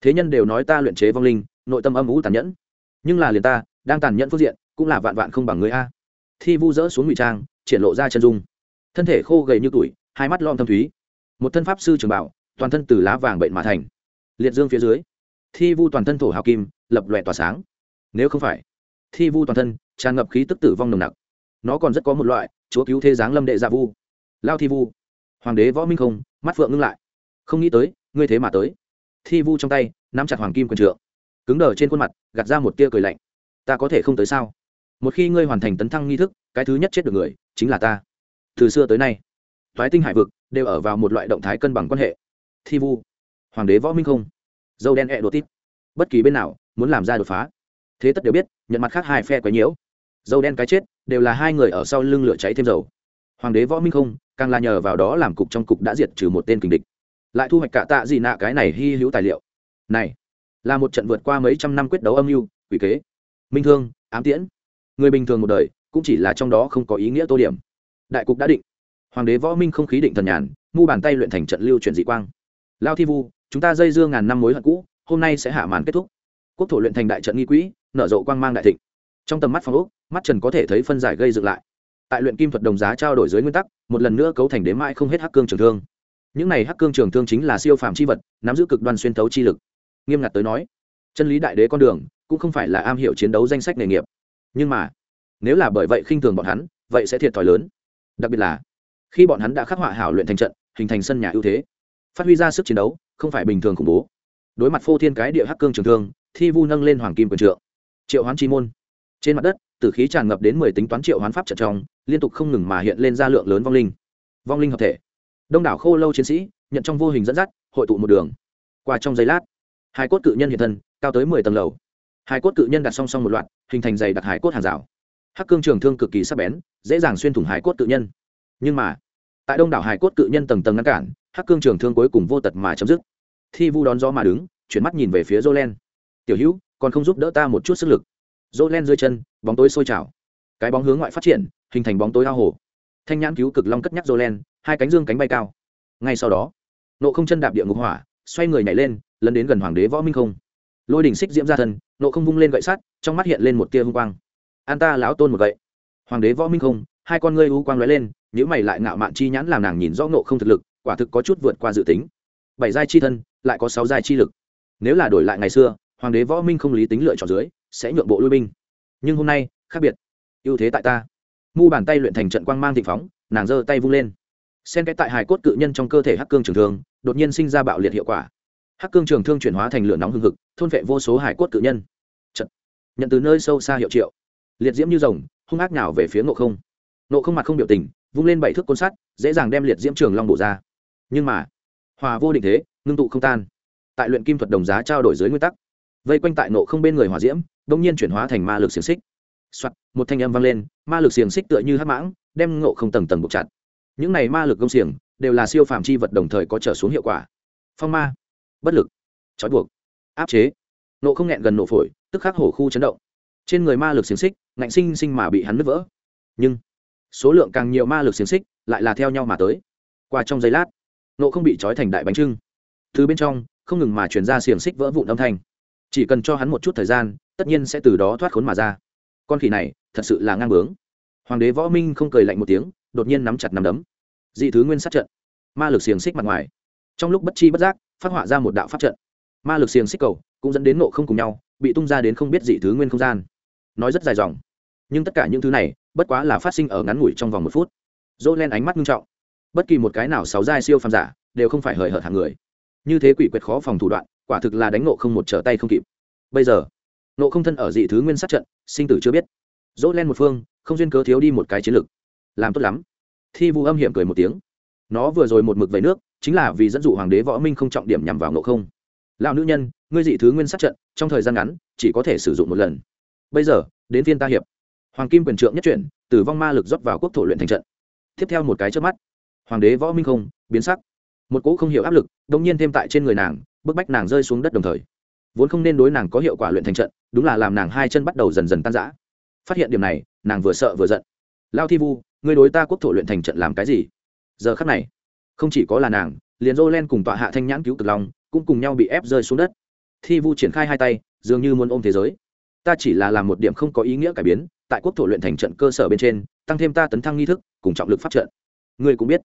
Thế nhân đều nói ta luyện chế vong linh, nội tâm âm ủ tàn nhẫn nhưng là liền ta, đang tàn nhẫn phương diện, cũng là vạn vạn không bằng người a. Thi vu dỡ xuống ngụy trang, triển lộ ra chân dung. Thân thể khô gầy như tuổi, hai mắt lom thâm thúy. Một thân pháp sư trường bảo, toàn thân từ lá vàng bệnh mà thành. Liệt dương phía dưới, thi vu toàn thân thổ hào kim, lập lòe tỏa sáng. Nếu không phải, thi vu toàn thân tràn ngập khí tức tử vong nồng nặc. Nó còn rất có một loại, chúa cứu thế giáng lâm đệ dạ vu. Lao thi vu. Hoàng đế võ minh không, mắt phượng ngưng lại. Không nghĩ tới, ngươi thế mà tới. Thi vu trong tay, nắm chặt hoàng kim quần trượng cứng đờ trên khuôn mặt, gạt ra một tia cười lạnh. Ta có thể không tới sao? Một khi ngươi hoàn thành tấn thăng nghi thức, cái thứ nhất chết được người, chính là ta. Từ xưa tới nay thoái tinh hải vực đều ở vào một loại động thái cân bằng quan hệ. Thi vu, hoàng đế võ minh không, dâu đen ẹ、e、đột tít, bất kỳ bên nào muốn làm ra đột phá. Thế tất đều biết, nhận mặt khác hai phe quấy nhiễu. Dâu đen cái chết đều là hai người ở sau lưng lửa cháy thêm dầu. Hoàng đế võ minh không, càng là nhờ vào đó làm cục trong cục đã diệt trừ một tên kình địch. Lại thu hoạch cả tạ gì nạ cái này hy hữu tài liệu. Này là một trận vượt qua mấy trăm năm quyết đấu âm mưu, quỷ kế. Minh thương, ám tiễn. Người bình thường một đời, cũng chỉ là trong đó không có ý nghĩa tô điểm. Đại cục đã định. Hoàng đế võ minh không khí định thần nhàn, mu bàn tay luyện thành trận lưu chuyển dị quang. Lao thi vu, chúng ta dây dưa ngàn năm mối hận cũ, hôm nay sẽ hạ màn kết thúc. Quốc thổ luyện thành đại trận nghi quỹ, nở rộ quang mang đại thịnh. Trong tầm mắt phong ốc, mắt trần có thể thấy phân giải gây dựng lại. Tại luyện kim thuật đồng giá trao đổi dưới nguyên tắc, một lần nữa cấu thành đến mãi không hết hắc cương trường thương. Những này hắc cương trường thương chính là siêu phàm c h i vật, nắm giữ cực đoan xuyên thấu chi lực nghiêm ngặt tới nói, chân lý đại đế con đường cũng không phải là am hiểu chiến đấu danh sách nghề nghiệp. Nhưng mà, nếu là bởi vậy khinh thường bọn hắn, vậy sẽ thiệt thòi lớn. Đặc biệt là, khi bọn hắn đã khắc họa hảo luyện thành trận, hình thành sân nhà ưu thế, phát huy ra sức chiến đấu, không phải bình thường khủng bố. Đối mặt phô thiên cái địa hắc cương trường thương, thi vu nâng lên hoàng kim quyền trượng. Triệu hoán chi môn. Trên mặt đất, tử khí tràn ngập đến mười tính toán triệu hoán pháp trận trong, liên tục không ngừng mà hiện lên ra lượng lớn vong linh. Vong linh hợp thể. Đông đảo khô lâu chiến sĩ, nhận trong vô hình dẫn dắt, hội tụ một đường. Qua trong giây lát Hải cốt cự nhân hiện thân, cao tới mười tầng lầu. Hai cốt cự nhân đặt song song một loạt, hình thành dày đặc hải cốt hàng rào. Hắc cương trường thương cực kỳ sắc bén, dễ dàng xuyên thủng hải cốt cự nhân. Nhưng mà, tại đông đảo hải cốt cự nhân tầng tầng ngăn cản, hắc cương trường thương cuối cùng vô tật mà chấm dứt. Thi vu đón gió mà đứng, chuyển mắt nhìn về phía jolen tiểu hữu, còn không giúp đỡ ta một chút sức lực? Jolen dưới chân, bóng tối sôi trào. Cái bóng hướng ngoại phát triển, hình thành bóng tối ao hồ. Thanh nhãn cứu cực long cất nhắc jolen hai cánh dương cánh bay cao. Ngay sau đó, nộ không chân đạp địa ngục hỏa xoay người nhảy lên, lấn đến gần hoàng đế võ minh không. Lôi đỉnh xích diễm ra thân, nộ không vung lên gậy sắt, trong mắt hiện lên một tia hung quang. An ta lão tôn một gậy. Hoàng đế võ minh không, hai con ngươi u quang lóe lên nếu mày lại ngạo mạn chi nhãn làm nàng nhìn rõ nộ không thực lực, quả thực có chút vượt qua dự tính. Bảy giai chi thân, lại có sáu giai chi lực. Nếu là đổi lại ngày xưa, hoàng đế võ minh không lý tính lựa chọn dưới, sẽ nhượng bộ lui binh. Nhưng hôm nay, khác biệt. Ưu thế tại ta. Mu bàn tay luyện thành trận quang mang thịnh phóng, nàng giơ tay vung lên. Xen cái tại hài cốt cự nhân trong cơ thể hắc cương trường thường đột nhiên sinh ra bạo liệt hiệu quả. Hắc cương trường thương chuyển hóa thành lửa nóng hừng hực thôn vệ vô số hải cốt cự nhân. Chật. nhận từ nơi sâu xa hiệu triệu. Liệt diễm như rồng hung ác nào về phía ngộ không. Ngộ không mặt không biểu tình vung lên bảy thước côn sắt dễ dàng đem liệt diễm trường long bổ ra. Nhưng mà hòa vô định thế ngưng tụ không tan. Tại luyện kim thuật đồng giá trao đổi dưới nguyên tắc vây quanh tại nộ không bên người hòa diễm đông nhiên chuyển hóa thành ma lực xiềng xích. Soạt, một thanh âm vang lên ma lực xiềng xích tựa như hắc mãng đem ngộ không tầng tầng buộc chặt. Những này ma lực công xiềng đều là siêu phàm chi vật đồng thời có trở xuống hiệu quả. Phong ma, bất lực, trói buộc, áp chế. Nộ không nghẹn gần nổ phổi, tức khắc hổ khu chấn động. Trên người ma lực xiềng xích, ngạnh sinh sinh mà bị hắn nứt vỡ. Nhưng, số lượng càng nhiều ma lực xiềng xích lại là theo nhau mà tới. Qua trong giây lát, nộ không bị trói thành đại bánh trưng. Từ bên trong, không ngừng mà chuyển ra xiềng xích vỡ vụn âm thanh. Chỉ cần cho hắn một chút thời gian, tất nhiên sẽ từ đó thoát khốn mà ra. Con khỉ này, thật sự là ngang bướng. Hoàng đế võ minh không cười lạnh một tiếng, đột nhiên nắm chặt nắm đấm dị thứ nguyên sát trận. Ma lực xiềng xích mặt ngoài. Trong lúc bất chi bất giác, phát họa ra một đạo pháp trận. Ma lực xiềng xích cầu cũng dẫn đến nộ không cùng nhau, bị tung ra đến không biết dị thứ nguyên không gian. Nói rất dài dòng. Nhưng tất cả những thứ này, bất quá là phát sinh ở ngắn ngủi trong vòng một phút. Dỗ len ánh mắt nghiêm trọng. Bất kỳ một cái nào sáu giai siêu phàm giả đều không phải hời hợt hàng người. Như thế quỷ quyệt khó phòng thủ đoạn, quả thực là đánh nộ không một trở tay không kịp. Bây giờ nộ không thân ở dị thứ nguyên sát trận, sinh tử chưa biết. Dỗ len một phương, không duyên cớ thiếu đi một cái chiến lược. Làm tốt lắm thi vu âm hiểm cười một tiếng. Nó vừa rồi một mực về nước, chính là vì dẫn dụ hoàng đế võ minh không trọng điểm nhằm vào nộ không. Lão nữ nhân, ngươi dị thứ nguyên sát trận, trong thời gian ngắn, chỉ có thể sử dụng một lần. Bây giờ, đến phiên ta hiệp. Hoàng kim quyền trượng nhất chuyển tử vong ma lực rót vào quốc thổ luyện thành trận. Tiếp theo một cái trước mắt, hoàng đế võ minh không, biến sắc. Một cỗ không hiểu áp lực đông nhiên thêm tại trên người nàng, bức bách nàng rơi xuống đất đồng thời. Vốn không nên đối nàng có hiệu quả luyện thành trận, đúng là làm nàng hai chân bắt đầu dần dần tan rã. Phát hiện điểm này, nàng vừa sợ vừa giận. Lao thi vu ngươi đối ta quốc thổ luyện thành trận làm cái gì? Giờ khắc này, không chỉ có là nàng, liền dô len cùng tọa hạ thanh nhãn cứu cực lòng cũng cùng nhau bị ép rơi xuống đất. Thi vu triển khai hai tay, dường như muốn ôm thế giới. Ta chỉ là làm một điểm không có ý nghĩa cải biến, tại quốc thổ luyện thành trận cơ sở bên trên, tăng thêm ta tấn thăng nghi thức, cùng trọng lực phát trận. Ngươi cũng biết,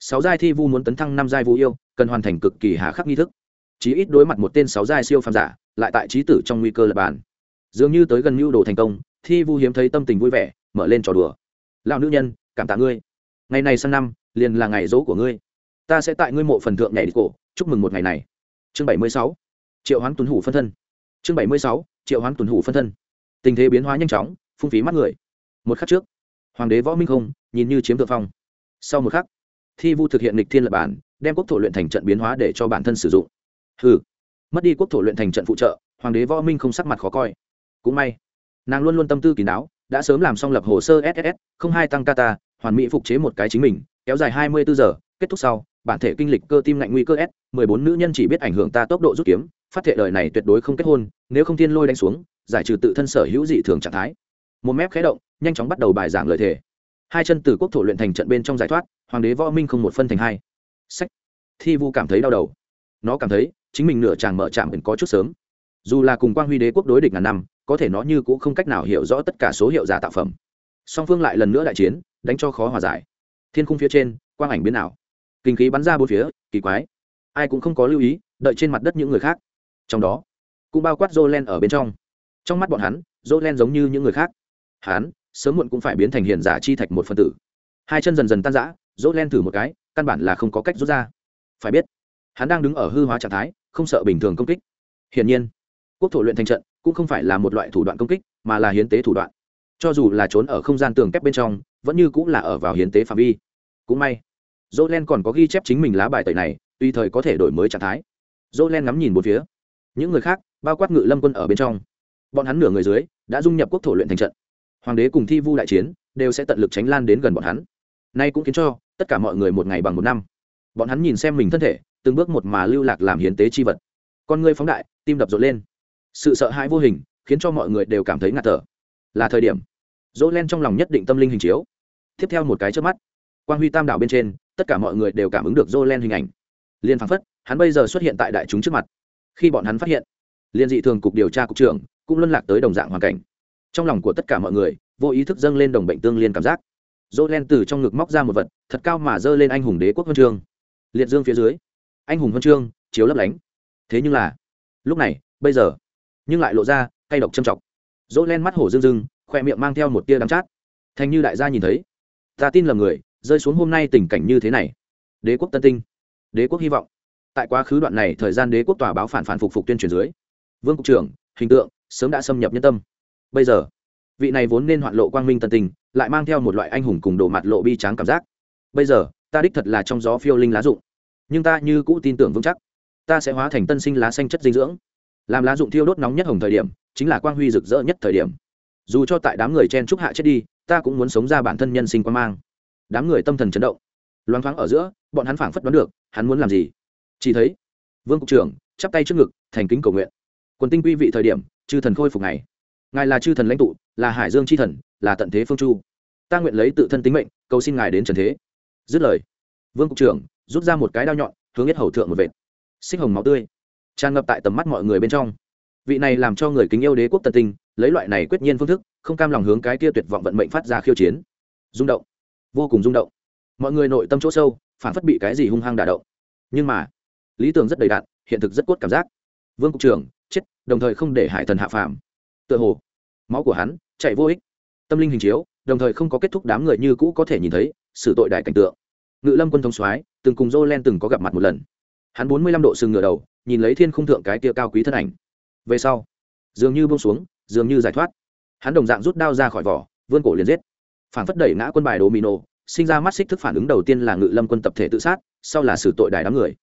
sáu giai thi vu muốn tấn thăng năm giai vu yêu, cần hoàn thành cực kỳ hà khắc nghi thức. Chí ít đối mặt một tên sáu giai siêu phàm giả, lại tại trí tử trong nguy cơ lập bàn. Dường như tới gần mưu đồ thành công, thi vu hiếm thấy tâm tình vui vẻ, mở lên trò đùa lão nữ nhân, cảm tạ ngươi. Ngày này sang năm, liền là ngày dỗ của ngươi. Ta sẽ tại ngươi mộ phần thượng nhảy đi cổ, chúc mừng một ngày này. Chương bảy mươi sáu, triệu hoán tuấn hủ phân thân. Chương bảy mươi sáu, triệu hoán tuấn hủ phân thân. Tình thế biến hóa nhanh chóng, phung phí mắt người. Một khắc trước, hoàng đế võ minh không nhìn như chiếm thượng phong. Sau một khắc, thi vu thực hiện lịch thiên lập bản, đem quốc thổ luyện thành trận biến hóa để cho bản thân sử dụng. Hừ, mất đi quốc thổ luyện thành trận phụ trợ, hoàng đế võ minh không sắc mặt khó coi. Cũng may, nàng luôn luôn tâm tư kín đáo đã sớm làm xong lập hồ sơ sss không hai tăng kata hoàn mỹ phục chế một cái chính mình, kéo dài hai mươi bốn giờ, kết thúc sau, bản thể kinh lịch cơ tim lạnh nguy cơ s, mười bốn nữ nhân chỉ biết ảnh hưởng ta tốc độ rút kiếm, phát thể đời này tuyệt đối không kết hôn, nếu không thiên lôi đánh xuống, giải trừ tự thân sở hữu dị thường trạng thái. Một mép khé động, nhanh chóng bắt đầu bài giảng lời thề. Hai chân từ quốc thổ luyện thành trận bên trong giải thoát, hoàng đế võ minh không một phân thành hai. Sách. Thi vu cảm thấy đau đầu. Nó cảm thấy, chính mình nửa chàng mở chạm có chút sớm. Dù là cùng quang huy đế quốc đối địch ngàn năm có thể nó như cũng không cách nào hiểu rõ tất cả số hiệu giả tạo phẩm. Song phương lại lần nữa đại chiến, đánh cho khó hòa giải. Thiên khung phía trên, quang ảnh biến ảo. Kinh khí bắn ra bốn phía, kỳ quái. Ai cũng không có lưu ý, đợi trên mặt đất những người khác. Trong đó, cũng bao quát dô len ở bên trong. Trong mắt bọn hắn dỗ len giống như những người khác. Hắn, sớm muộn cũng phải biến thành hiền giả chi thạch một phân tử. Hai chân dần dần tan rã dỗ len thử một cái, căn bản là không có cách rút ra. Phải biết, hắn đang đứng ở hư hóa trạng thái, không sợ bình thường công kích. Hiển nhiên, quốc thổ luyện thành trận cũng không phải là một loại thủ đoạn công kích, mà là hiến tế thủ đoạn. Cho dù là trốn ở không gian tường kép bên trong, vẫn như cũng là ở vào hiến tế phạm vi. Cũng may dỗ len còn có ghi chép chính mình lá bài tẩy này tùy thời có thể đổi mới trạng thái. Dỗ len ngắm nhìn một phía. Những người khác, bao quát ngự lâm quân ở bên trong, bọn hắn nửa người dưới, đã dung nhập quốc thổ luyện thành trận. Hoàng đế cùng thi vu đại chiến, đều sẽ tận lực tránh lan đến gần bọn hắn. Nay cũng khiến cho, tất cả mọi người một ngày bằng một năm. Bọn hắn nhìn xem mình thân thể, từng bước một mà lưu lạc làm hiến tế chi vật. Con người phóng đại, tim đập rộn lên sự sợ hãi vô hình khiến cho mọi người đều cảm thấy ngạt thở. Là thời điểm dỗ len trong lòng nhất định tâm linh hình chiếu. Tiếp theo một cái trước mắt quan huy tam đảo bên trên, tất cả mọi người đều cảm ứng được dỗ len hình ảnh. Liền phán phất, hắn bây giờ xuất hiện tại đại chúng trước mặt. Khi bọn hắn phát hiện, liên dị thường cục điều tra cục trưởng cũng luân lạc tới đồng dạng hoàn cảnh. Trong lòng của tất cả mọi người, vô ý thức dâng lên đồng bệnh tương liên cảm giác. Dỗ len từ trong ngực móc ra một vật, thật cao mà dơ lên anh hùng đế quốc huân chương. Liệt dương phía dưới, anh hùng huân chương, chiếu lấp lánh. Thế nhưng là, lúc này, bây giờ nhưng lại lộ ra cay độc châm chọc. Dỗ len mắt hổ rưng rưng, khoe miệng mang theo một tia đắm chát. Thành như đại gia nhìn thấy, ta tin là người, rơi xuống hôm nay tình cảnh như thế này. Đế quốc tân tinh, đế quốc hy vọng. Tại quá khứ đoạn này thời gian đế quốc tòa báo phản phản phục phục tuyên truyền dưới, vương cục trưởng, hình tượng, sớm đã xâm nhập nhân tâm. Bây giờ, vị này vốn nên hoạn lộ quang minh tân tinh, lại mang theo một loại anh hùng cùng đồ mặt lộ bi tráng cảm giác. Bây giờ, ta đích thật là trong gió phiêu linh lá rụng, nhưng ta như cũ tin tưởng vững chắc. Ta sẽ hóa thành tân sinh lá xanh chất dinh dưỡng làm lá dụng thiêu đốt nóng nhất hồng thời điểm, chính là quang huy rực rỡ nhất thời điểm. Dù cho tại đám người chen trúc hạ chết đi, ta cũng muốn sống ra bản thân nhân sinh quan mang. Đám người tâm thần chấn động. Loáng thoáng ở giữa, bọn hắn phảng phất đoán được, hắn muốn làm gì. Chỉ thấy, vương cục trưởng chắp tay trước ngực, thành kính cầu nguyện. Quần tinh quy vị thời điểm, chư thần khôi phục này ngài là chư thần lãnh tụ, là hải dương c h i thần, là tận thế phương chu. Ta nguyện lấy tự thân tính mệnh, cầu xin ngài đến trần thế. Dứt lời, vương cục trưởng rút ra một cái đao nhọn, hướng nhất hầu thượng một vệt. Xích hồng máu tươi tràn ngập tại tầm mắt mọi người bên trong. Vị này làm cho người kính yêu đế quốc tân tinh, lấy loại này quyết nhiên phương thức, không cam lòng hướng cái kia tuyệt vọng vận mệnh phát ra khiêu chiến. Rung động. Vô cùng rung động. Mọi người nội tâm chỗ sâu, phản phất bị cái gì hung hăng đả động. Nhưng mà, lý tưởng rất đầy đạn hiện thực rất cốt cảm giác. Vương cục trưởng, chết, đồng thời không để hải thần hạ phàm. Tựa hồ, máu của hắn chạy vô ích. Tâm linh hình chiếu, đồng thời không có kết thúc đám người như cũ có thể nhìn thấy sự tội đại cảnh tượng. Ngự lâm quân thông soái, từng cùng dô len từng có gặp mặt một lần hắn bốn mươi lăm độ sừng ngửa đầu, nhìn lấy thiên khung thượng cái tia cao quý thân ảnh. Về sau, dường như bông xuống, dường như giải thoát. Hắn đồng dạng rút đao ra khỏi vỏ, vươn cổ liền giết. Phản phất đẩy ngã quân bài đồ mino sinh ra mắt xích thức phản ứng đầu tiên là ngự lâm quân tập thể tự sát, sau là xử tội đài đám người.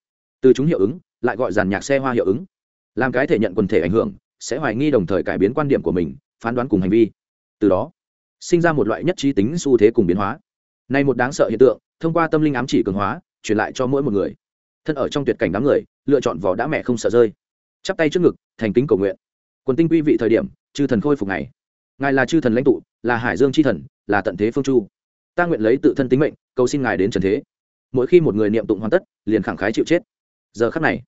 Từ chúng hiệu ứng, lại gọi giàn nhạc xe hoa hiệu ứng. Làm cái thể nhận quần thể ảnh hưởng, sẽ hoài nghi đồng thời cải biến quan điểm của mình, phán đoán cùng hành vi. Từ đó, sinh ra một loại nhất trí tính xu thế cùng biến hóa. Này một đáng sợ hiện tượng, thông qua tâm linh ám chỉ cường hóa, truyền lại cho mỗi một người thân ở trong tuyệt cảnh đám người, lựa chọn vỏ đã mẹ không sợ rơi. Chắp tay trước ngực, thành kính cầu nguyện. Quần tinh quy vị thời điểm, chư thần khôi phục này ngài là chư thần lãnh tụ, là hải dương c h i thần, là tận thế phương chu. Ta nguyện lấy tự thân tính mệnh, cầu xin ngài đến trần thế. Mỗi khi một người niệm tụng hoàn tất, liền khẳng khái chịu chết. Giờ khắc này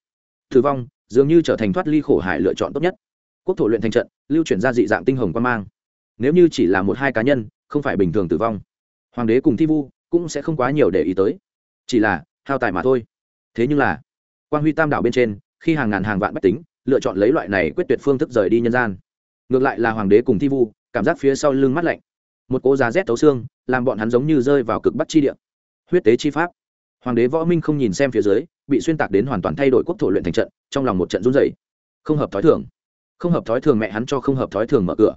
thử vong dường như trở thành thoát ly khổ hải lựa chọn tốt nhất. Quốc thổ luyện thành trận, lưu chuyển ra dị dạng tinh hồng quan mang. Nếu như chỉ là một hai cá nhân, không phải bình thường tử vong. Hoàng đế cùng thi vu cũng sẽ không quá nhiều để ý tới. Chỉ là, hao tài mà thôi thế nhưng là, quang huy tam đảo bên trên, khi hàng ngàn hàng vạn bách tính, lựa chọn lấy loại này quyết tuyệt phương thức rời đi nhân gian. Ngược lại là hoàng đế cùng thi vu, cảm giác phía sau lưng mắt lạnh. Một cố giá rét tấu xương, làm bọn hắn giống như rơi vào cực bắc chi địa. Huyết tế chi pháp. Hoàng đế võ minh không nhìn xem phía dưới, bị xuyên tạc đến hoàn toàn thay đổi quốc thổ luyện thành trận, trong lòng một trận run dày không hợp thói thường. Không hợp thói thường mẹ hắn cho không hợp thói thường mở cửa.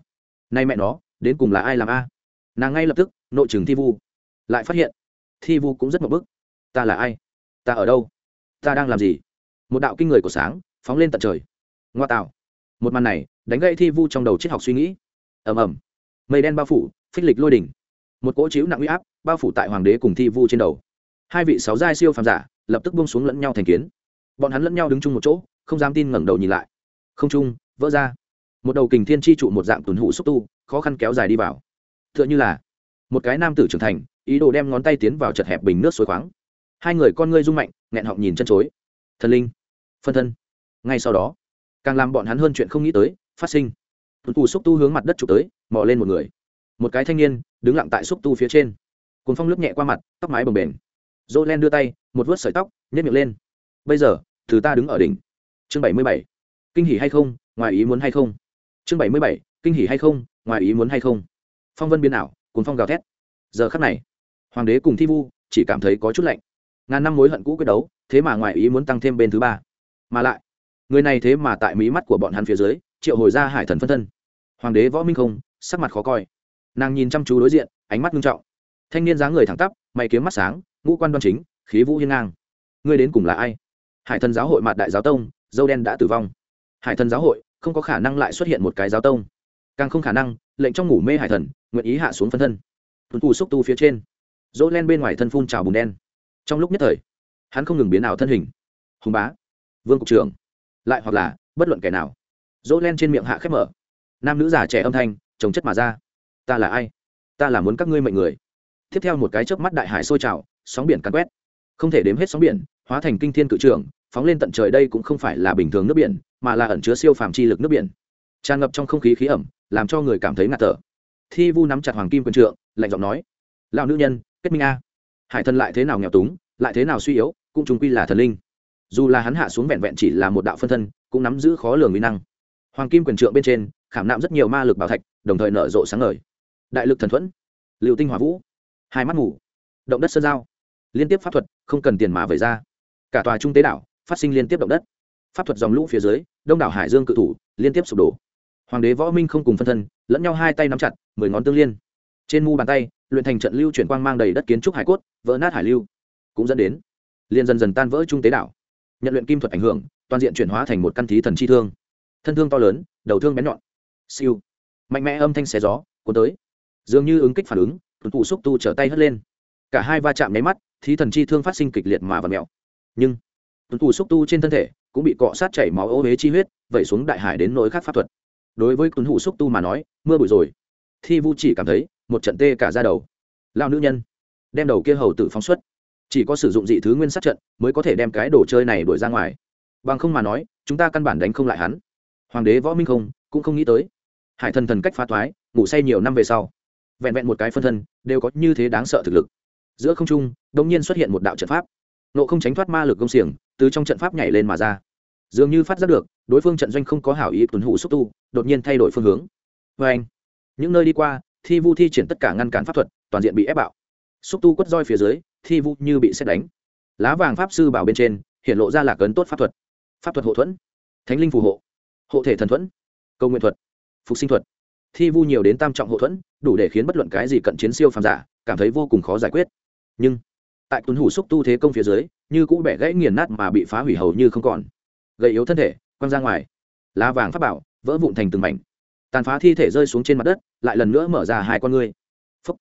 Nay mẹ nó, đến cùng là ai làm a? Nàng ngay lập tức, nội trường thi vu. Lại phát hiện, thi vu cũng rất một bức. Ta là ai? Ta ở đâu? Ta đang làm gì? Một đạo kinh người của sáng phóng lên tận trời. Ngoa tạo. Một màn này đánh gãy thi vu trong đầu triết học suy nghĩ. Ầm ầm. Mây đen bao phủ, phích lịch lôi đỉnh. Một cỗ chiếu nặng uy áp bao phủ tại hoàng đế cùng thi vu trên đầu. Hai vị sáu giai siêu phàm giả lập tức buông xuống lẫn nhau thành kiến. Bọn hắn lẫn nhau đứng chung một chỗ, không dám tin ngẩng đầu nhìn lại. Không trung vỡ ra. Một đầu kình thiên chi trụ một dạng tuần hụ xúc tu, khó khăn kéo dài đi vào. T h ư ợ n h ư là một cái nam tử trưởng thành, ý đồ đem ngón tay tiến vào chật hẹp bình nước suối khoáng. Hai người con ngươi rung mạnh nghẹn họng nhìn chân chối. Thần linh, phân thân. Ngay sau đó, càng làm bọn hắn hơn chuyện không nghĩ tới, phát sinh. Tuần cù xúc tu hướng mặt đất trục tới, mò lên một người. Một cái thanh niên, đứng lặng tại xúc tu phía trên. Cuốn phong lướt nhẹ qua mặt, tóc mái bồng bềnh. Dô len đưa tay, một vớt sợi tóc nhét miệng lên. Bây giờ thứ ta đứng ở đỉnh. Chương bảy mươi bảy. Kinh hỉ hay không, ngoài ý muốn hay không? Chương bảy mươi bảy. Kinh hỉ hay không, ngoài ý muốn hay không? Phong vân biến ảo cuốn phong gào thét. Giờ khắc này, hoàng đế cùng thi vu chỉ cảm thấy có chút lạnh ngàn năm mối hận cũ quyết đấu, thế mà ngoài ý muốn tăng thêm bên thứ ba. Mà lại, người này thế mà tại mí mắt của bọn hắn phía dưới, triệu hồi ra hải thần phân thân. Hoàng đế võ minh không, sắc mặt khó coi. Nàng nhìn chăm chú đối diện, ánh mắt nghiêm trọng. Thanh niên dáng người thẳng tắp, mày kiếm mắt sáng, ngũ quan đoan chính, khí vũ hiên ngang. Ngươi đến cùng là ai? Hải thần giáo hội mặt đại giáo tông, dâu đen đã tử vong. Hải thần giáo hội, không có khả năng lại xuất hiện một cái giáo tông. Càng không khả năng, lệnh trong ngủ mê hải thần, nguyện ý hạ xuống phân thân. Tuần cù xúc tu phía trên. Dỗ len bên ngoài thân phun trào bùn đen trong lúc nhất thời, hắn không ngừng biến ảo thân hình. Hùng bá, vương cục trưởng, lại hoặc là bất luận kẻ nào dỗ len trên miệng hạ khép mở. Nam nữ già trẻ âm thanh trồng chất mà ra. Ta là ai? Ta là muốn các ngươi mệnh người. Tiếp theo một cái chớp mắt đại hải sôi trào, sóng biển cắn quét. Không thể đếm hết sóng biển, hóa thành kinh thiên cự trường, phóng lên tận trời đây cũng không phải là bình thường nước biển, mà là ẩn chứa siêu phàm chi lực nước biển. Tràn ngập trong không khí khí ẩm, làm cho người cảm thấy ngạt thở. Thi vu nắm chặt hoàng kim quân trượng, lạnh giọng nói, lão nữ nhân, kết minh a hải thần lại thế nào nghèo túng, lại thế nào suy yếu, cũng chúng quy là thần linh. Dù là hắn hạ xuống vẹn vẹn chỉ là một đạo phân thân, cũng nắm giữ khó lường mỹ năng. Hoàng kim quyền trượng bên trên, khảm nạm rất nhiều ma lực bảo thạch, đồng thời nở rộ sáng ngời. Đại lực thần thuẫn liệu tinh hỏa vũ, hai mắt ngủ động đất sơn giao liên tiếp pháp thuật, không cần tiền mà vẩy ra. Cả tòa trung tế đảo, phát sinh liên tiếp động đất. Pháp thuật dòng lũ phía dưới, đông đảo hải dương cự thủ, liên tiếp sụp đổ. Hoàng đế võ minh không cùng phân thân, lẫn nhau hai tay nắm chặt, mười ngón tương liên trên mu bàn tay, luyện thành trận lưu chuyển quang mang đầy đất kiến trúc hải cốt, vỡ nát hải lưu. Cũng dẫn đến, liền dần dần tan vỡ trung tế đảo. Nhận luyện kim thuật ảnh hưởng, toàn diện chuyển hóa thành một căn thí thần chi thương. Thân thương to lớn, đầu thương bén nhọn. Siêu. Mạnh mẽ âm thanh xé gió, cuốn tới. Dường như ứng kích phản ứng tuần cụ xúc tu trở tay hất lên. Cả hai va chạm nháy mắt, thí thần chi thương phát sinh kịch liệt mà và mèo. Nhưng tuần cụ xúc tu trên thân thể cũng bị cọ sát chảy máu ô huế chi huyết, vẩy xuống đại hải đến nỗi khác pháp thuật. Đối với tuấn hủ xúc tu mà nói, mưa bụi rồi. Thi vu chỉ cảm thấy một trận tê cả ra đầu. Lao nữ nhân, đem đầu kia hầu tử phóng xuất. Chỉ có sử dụng dị thứ nguyên sát trận mới có thể đem cái đồ chơi này đuổi ra ngoài. Bằng không mà nói, chúng ta căn bản đánh không lại hắn. Hoàng đế võ minh không cũng không nghĩ tới. Hải thần thần cách phá thoái, ngủ say nhiều năm về sau, vẹn vẹn một cái phân thân đều có như thế đáng sợ thực lực. Giữa không trung đông nhiên xuất hiện một đạo trận pháp. Nộ không tránh thoát ma lực công xiềng, từ trong trận pháp nhảy lên mà ra. Dường như phát giác được, đối phương trận doanh không có hảo ý tuần hủ xúc tu, đột nhiên thay đổi phương hướng. Vê anh, những nơi đi qua thi vu thi triển tất cả ngăn cản pháp thuật, toàn diện bị ép bạo. Xúc tu quất roi phía dưới, thi vu như bị xét đánh. Lá vàng pháp sư bảo bên trên, hiện lộ ra là cấn tốt pháp thuật. Pháp thuật hộ thuẫn, thánh linh phù hộ hộ thể thần thuẫn câu nguyện thuật, phục sinh thuật. Thi vu nhiều đến tam trọng hộ thuẫn, đủ để khiến bất luận cái gì cận chiến siêu phàm giả cảm thấy vô cùng khó giải quyết. Nhưng, tại tuấn hủ xúc tu thế công phía dưới, như cũ bẻ gãy nghiền nát mà bị phá hủy hầu như không còn. Gây yếu thân thể, quăng ra ngoài. Lá vàng pháp bảo, vỡ vụn thành từng mảnh tàn phá thi thể rơi xuống trên mặt đất, lại lần nữa mở ra hai con ngươi. Phấp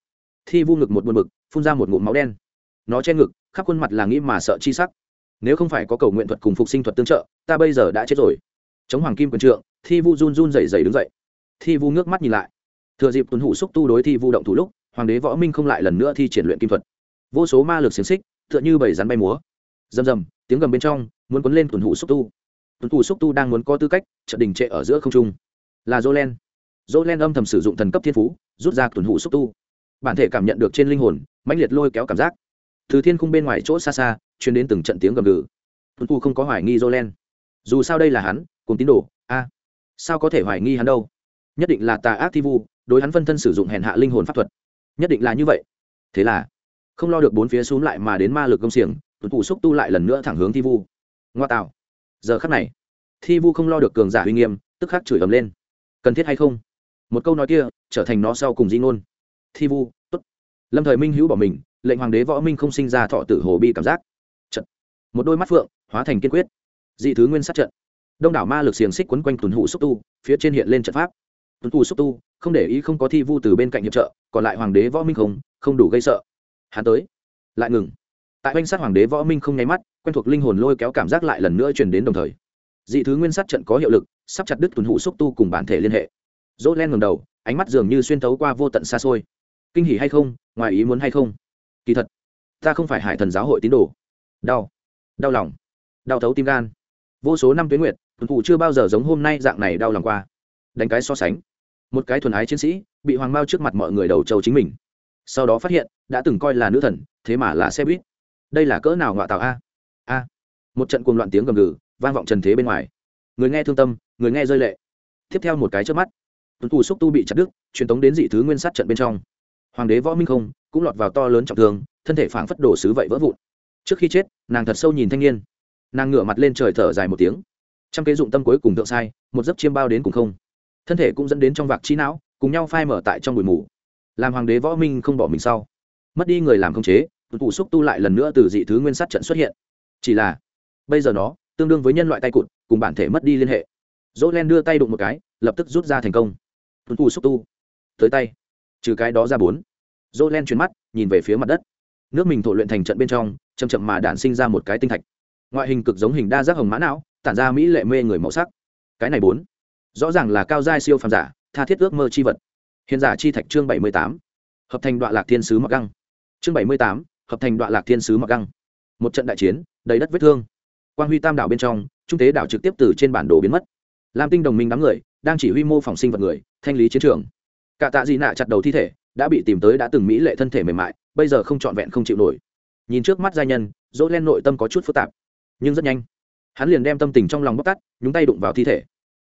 thi vu ngực một buồn bực, phun ra một ngụm máu đen. Nó che ngực, khắp khuôn mặt là nghĩ mà sợ chi sắc. Nếu không phải có cầu nguyện thuật cùng phục sinh thuật tương trợ, ta bây giờ đã chết rồi. Chống hoàng kim quần trượng, thi vu run run rẩy rẩy đứng dậy. Thi vu nước mắt nhìn lại. Thừa dịp tuấn hủ xúc tu đối thi vu động thủ lúc, hoàng đế võ minh không lại lần nữa thi triển luyện kim thuật. Vô số ma lực xiềng xích, tựa như bảy rắn bay múa. Rầm rầm, tiếng gầm bên trong, muốn quấn lên tuần hủ xúc tu. Tuần hủ xúc tu đang muốn có tư cách, chợt đình trệ ở giữa không trung là jolen jolen âm thầm sử dụng thần cấp thiên phú, rút ra tuần hủ xúc tu. Bản thể cảm nhận được trên linh hồn, mãnh liệt lôi kéo cảm giác. Từ thiên khung bên ngoài chỗ xa xa chuyển đến từng trận tiếng gầm gừ. Tuần tu không có hoài nghi jolen dù sao đây là hắn, cùng tín đồ, a. Sao có thể hoài nghi hắn đâu? Nhất định là tà ác thi vu, đối hắn phân thân sử dụng hèn hạ linh hồn pháp thuật. Nhất định là như vậy. Thế là, không lo được bốn phía xuống lại mà đến ma lực công xiềng, tuần phủ xúc tu lại lần nữa thẳng hướng thi vu. Ngoa tạo. Giờ khắc này, thi vu không lo được cường giả uy nghiêm, tức khắc chửi ầm lên cần thiết hay không? Một câu nói kia, trở thành nó sau cùng di ngôn. Thi vu, tốt. Lâm thời minh hữu bỏ mình, lệnh hoàng đế võ minh không sinh ra thọ tử hồ bi cảm giác. Trận một đôi mắt phượng, hóa thành kiên quyết. Dị thứ nguyên sát trận. Đông đảo ma lực xiềng xích quấn quanh tuần hụ xúc tu, phía trên hiện lên trận pháp. Tuần hụ xúc tu, không để ý không có thi vu từ bên cạnh hiệp trợ, còn lại hoàng đế võ minh không không đủ gây sợ. Hắn tới. Lại ngừng. Tại oanh sát hoàng đế võ minh không nháy mắt, quen thuộc linh hồn lôi kéo cảm giác lại lần nữa truyền đến đồng thời dị thứ nguyên sát trận có hiệu lực, sắp chặt đứt tuần hụ xúc tu cùng bản thể liên hệ. Dỗ len ngầm đầu, ánh mắt dường như xuyên thấu qua vô tận xa xôi. Kinh hỉ hay không? Ngoài ý muốn hay không? Kỳ thật, ta không phải hải thần giáo hội tín đồ. Đau. Đau lòng. Đau thấu tim gan. Vô số năm tuyến nguyệt, tuần thủ chưa bao giờ giống hôm nay dạng này đau lòng qua. Đánh cái so sánh. Một cái thuần ái chiến sĩ, bị hoàng mao trước mặt mọi người đầu châu chính mình. Sau đó phát hiện, đã từng coi là nữ thần, thế mà là xe buýt. Đây là cỡ nào ngọa tạo a? A. Một trận cuồng loạn tiếng gầm gừ vang vọng trần thế bên ngoài. Người nghe thương tâm, người nghe rơi lệ. Tiếp theo một cái trước mắt, tuấn thủ xúc tu bị chặt đứt, truyền tống đến dị thứ nguyên sát trận bên trong. Hoàng đế võ minh không cũng lọt vào to lớn trọng thương, thân thể phảng phất đổ sứ vậy vỡ vụn. Trước khi chết, nàng thật sâu nhìn thanh niên. Nàng ngửa mặt lên trời thở dài một tiếng. Trong kế dụng tâm cuối cùng thượng sai, một giấc chiêm bao đến cùng không. Thân thể cũng dẫn đến trong vạc trí não, cùng nhau phai mở tại trong bụi mù. Làm hoàng đế võ minh không bỏ mình sau, mất đi người làm không chế, tuấn tụ xúc tu lại lần nữa từ dị thứ nguyên sát trận xuất hiện. Chỉ là, bây giờ nó tương đương với nhân loại tay cụt, cùng bản thể mất đi liên hệ. Dỗ len đưa tay đụng một cái, lập tức rút ra thành công. Tuân tu xúc tu. Tới tay. Trừ cái đó ra bốn. Dỗ len chuyển mắt, nhìn về phía mặt đất. Nước mình thổ luyện thành trận bên trong chầm chậm mà đản sinh ra một cái tinh thạch. Ngoại hình cực giống hình đa giác hồng mã não, tản ra mỹ lệ mê người màu sắc. Cái này bốn. Rõ ràng là cao giai siêu phàm giả, tha thiết ước mơ chi vật. Hiện giả chi thạch chương bảy mươi tám. Hợp thành đoạn lạc thiên sứ mặc găng. Chương bảy mươi tám, hợp thành đoạn lạc thiên sứ mặc găng. Một trận đại chiến, đầy đất vết thương quang huy tam đảo bên trong, trung tế đảo trực tiếp từ trên bản đồ biến mất. Lam tinh đồng minh đám người đang chỉ huy mô phỏng sinh vật người, thanh lý chiến trường. Cả tạ dị nạ chặt đầu thi thể, đã bị tìm tới đã từng mỹ lệ thân thể mềm mại, bây giờ không trọn vẹn không chịu nổi. Nhìn trước mắt gia nhân, dỗ len nội tâm có chút phức tạp, nhưng rất nhanh, hắn liền đem tâm tình trong lòng bóc tắt nhúng tay đụng vào thi thể.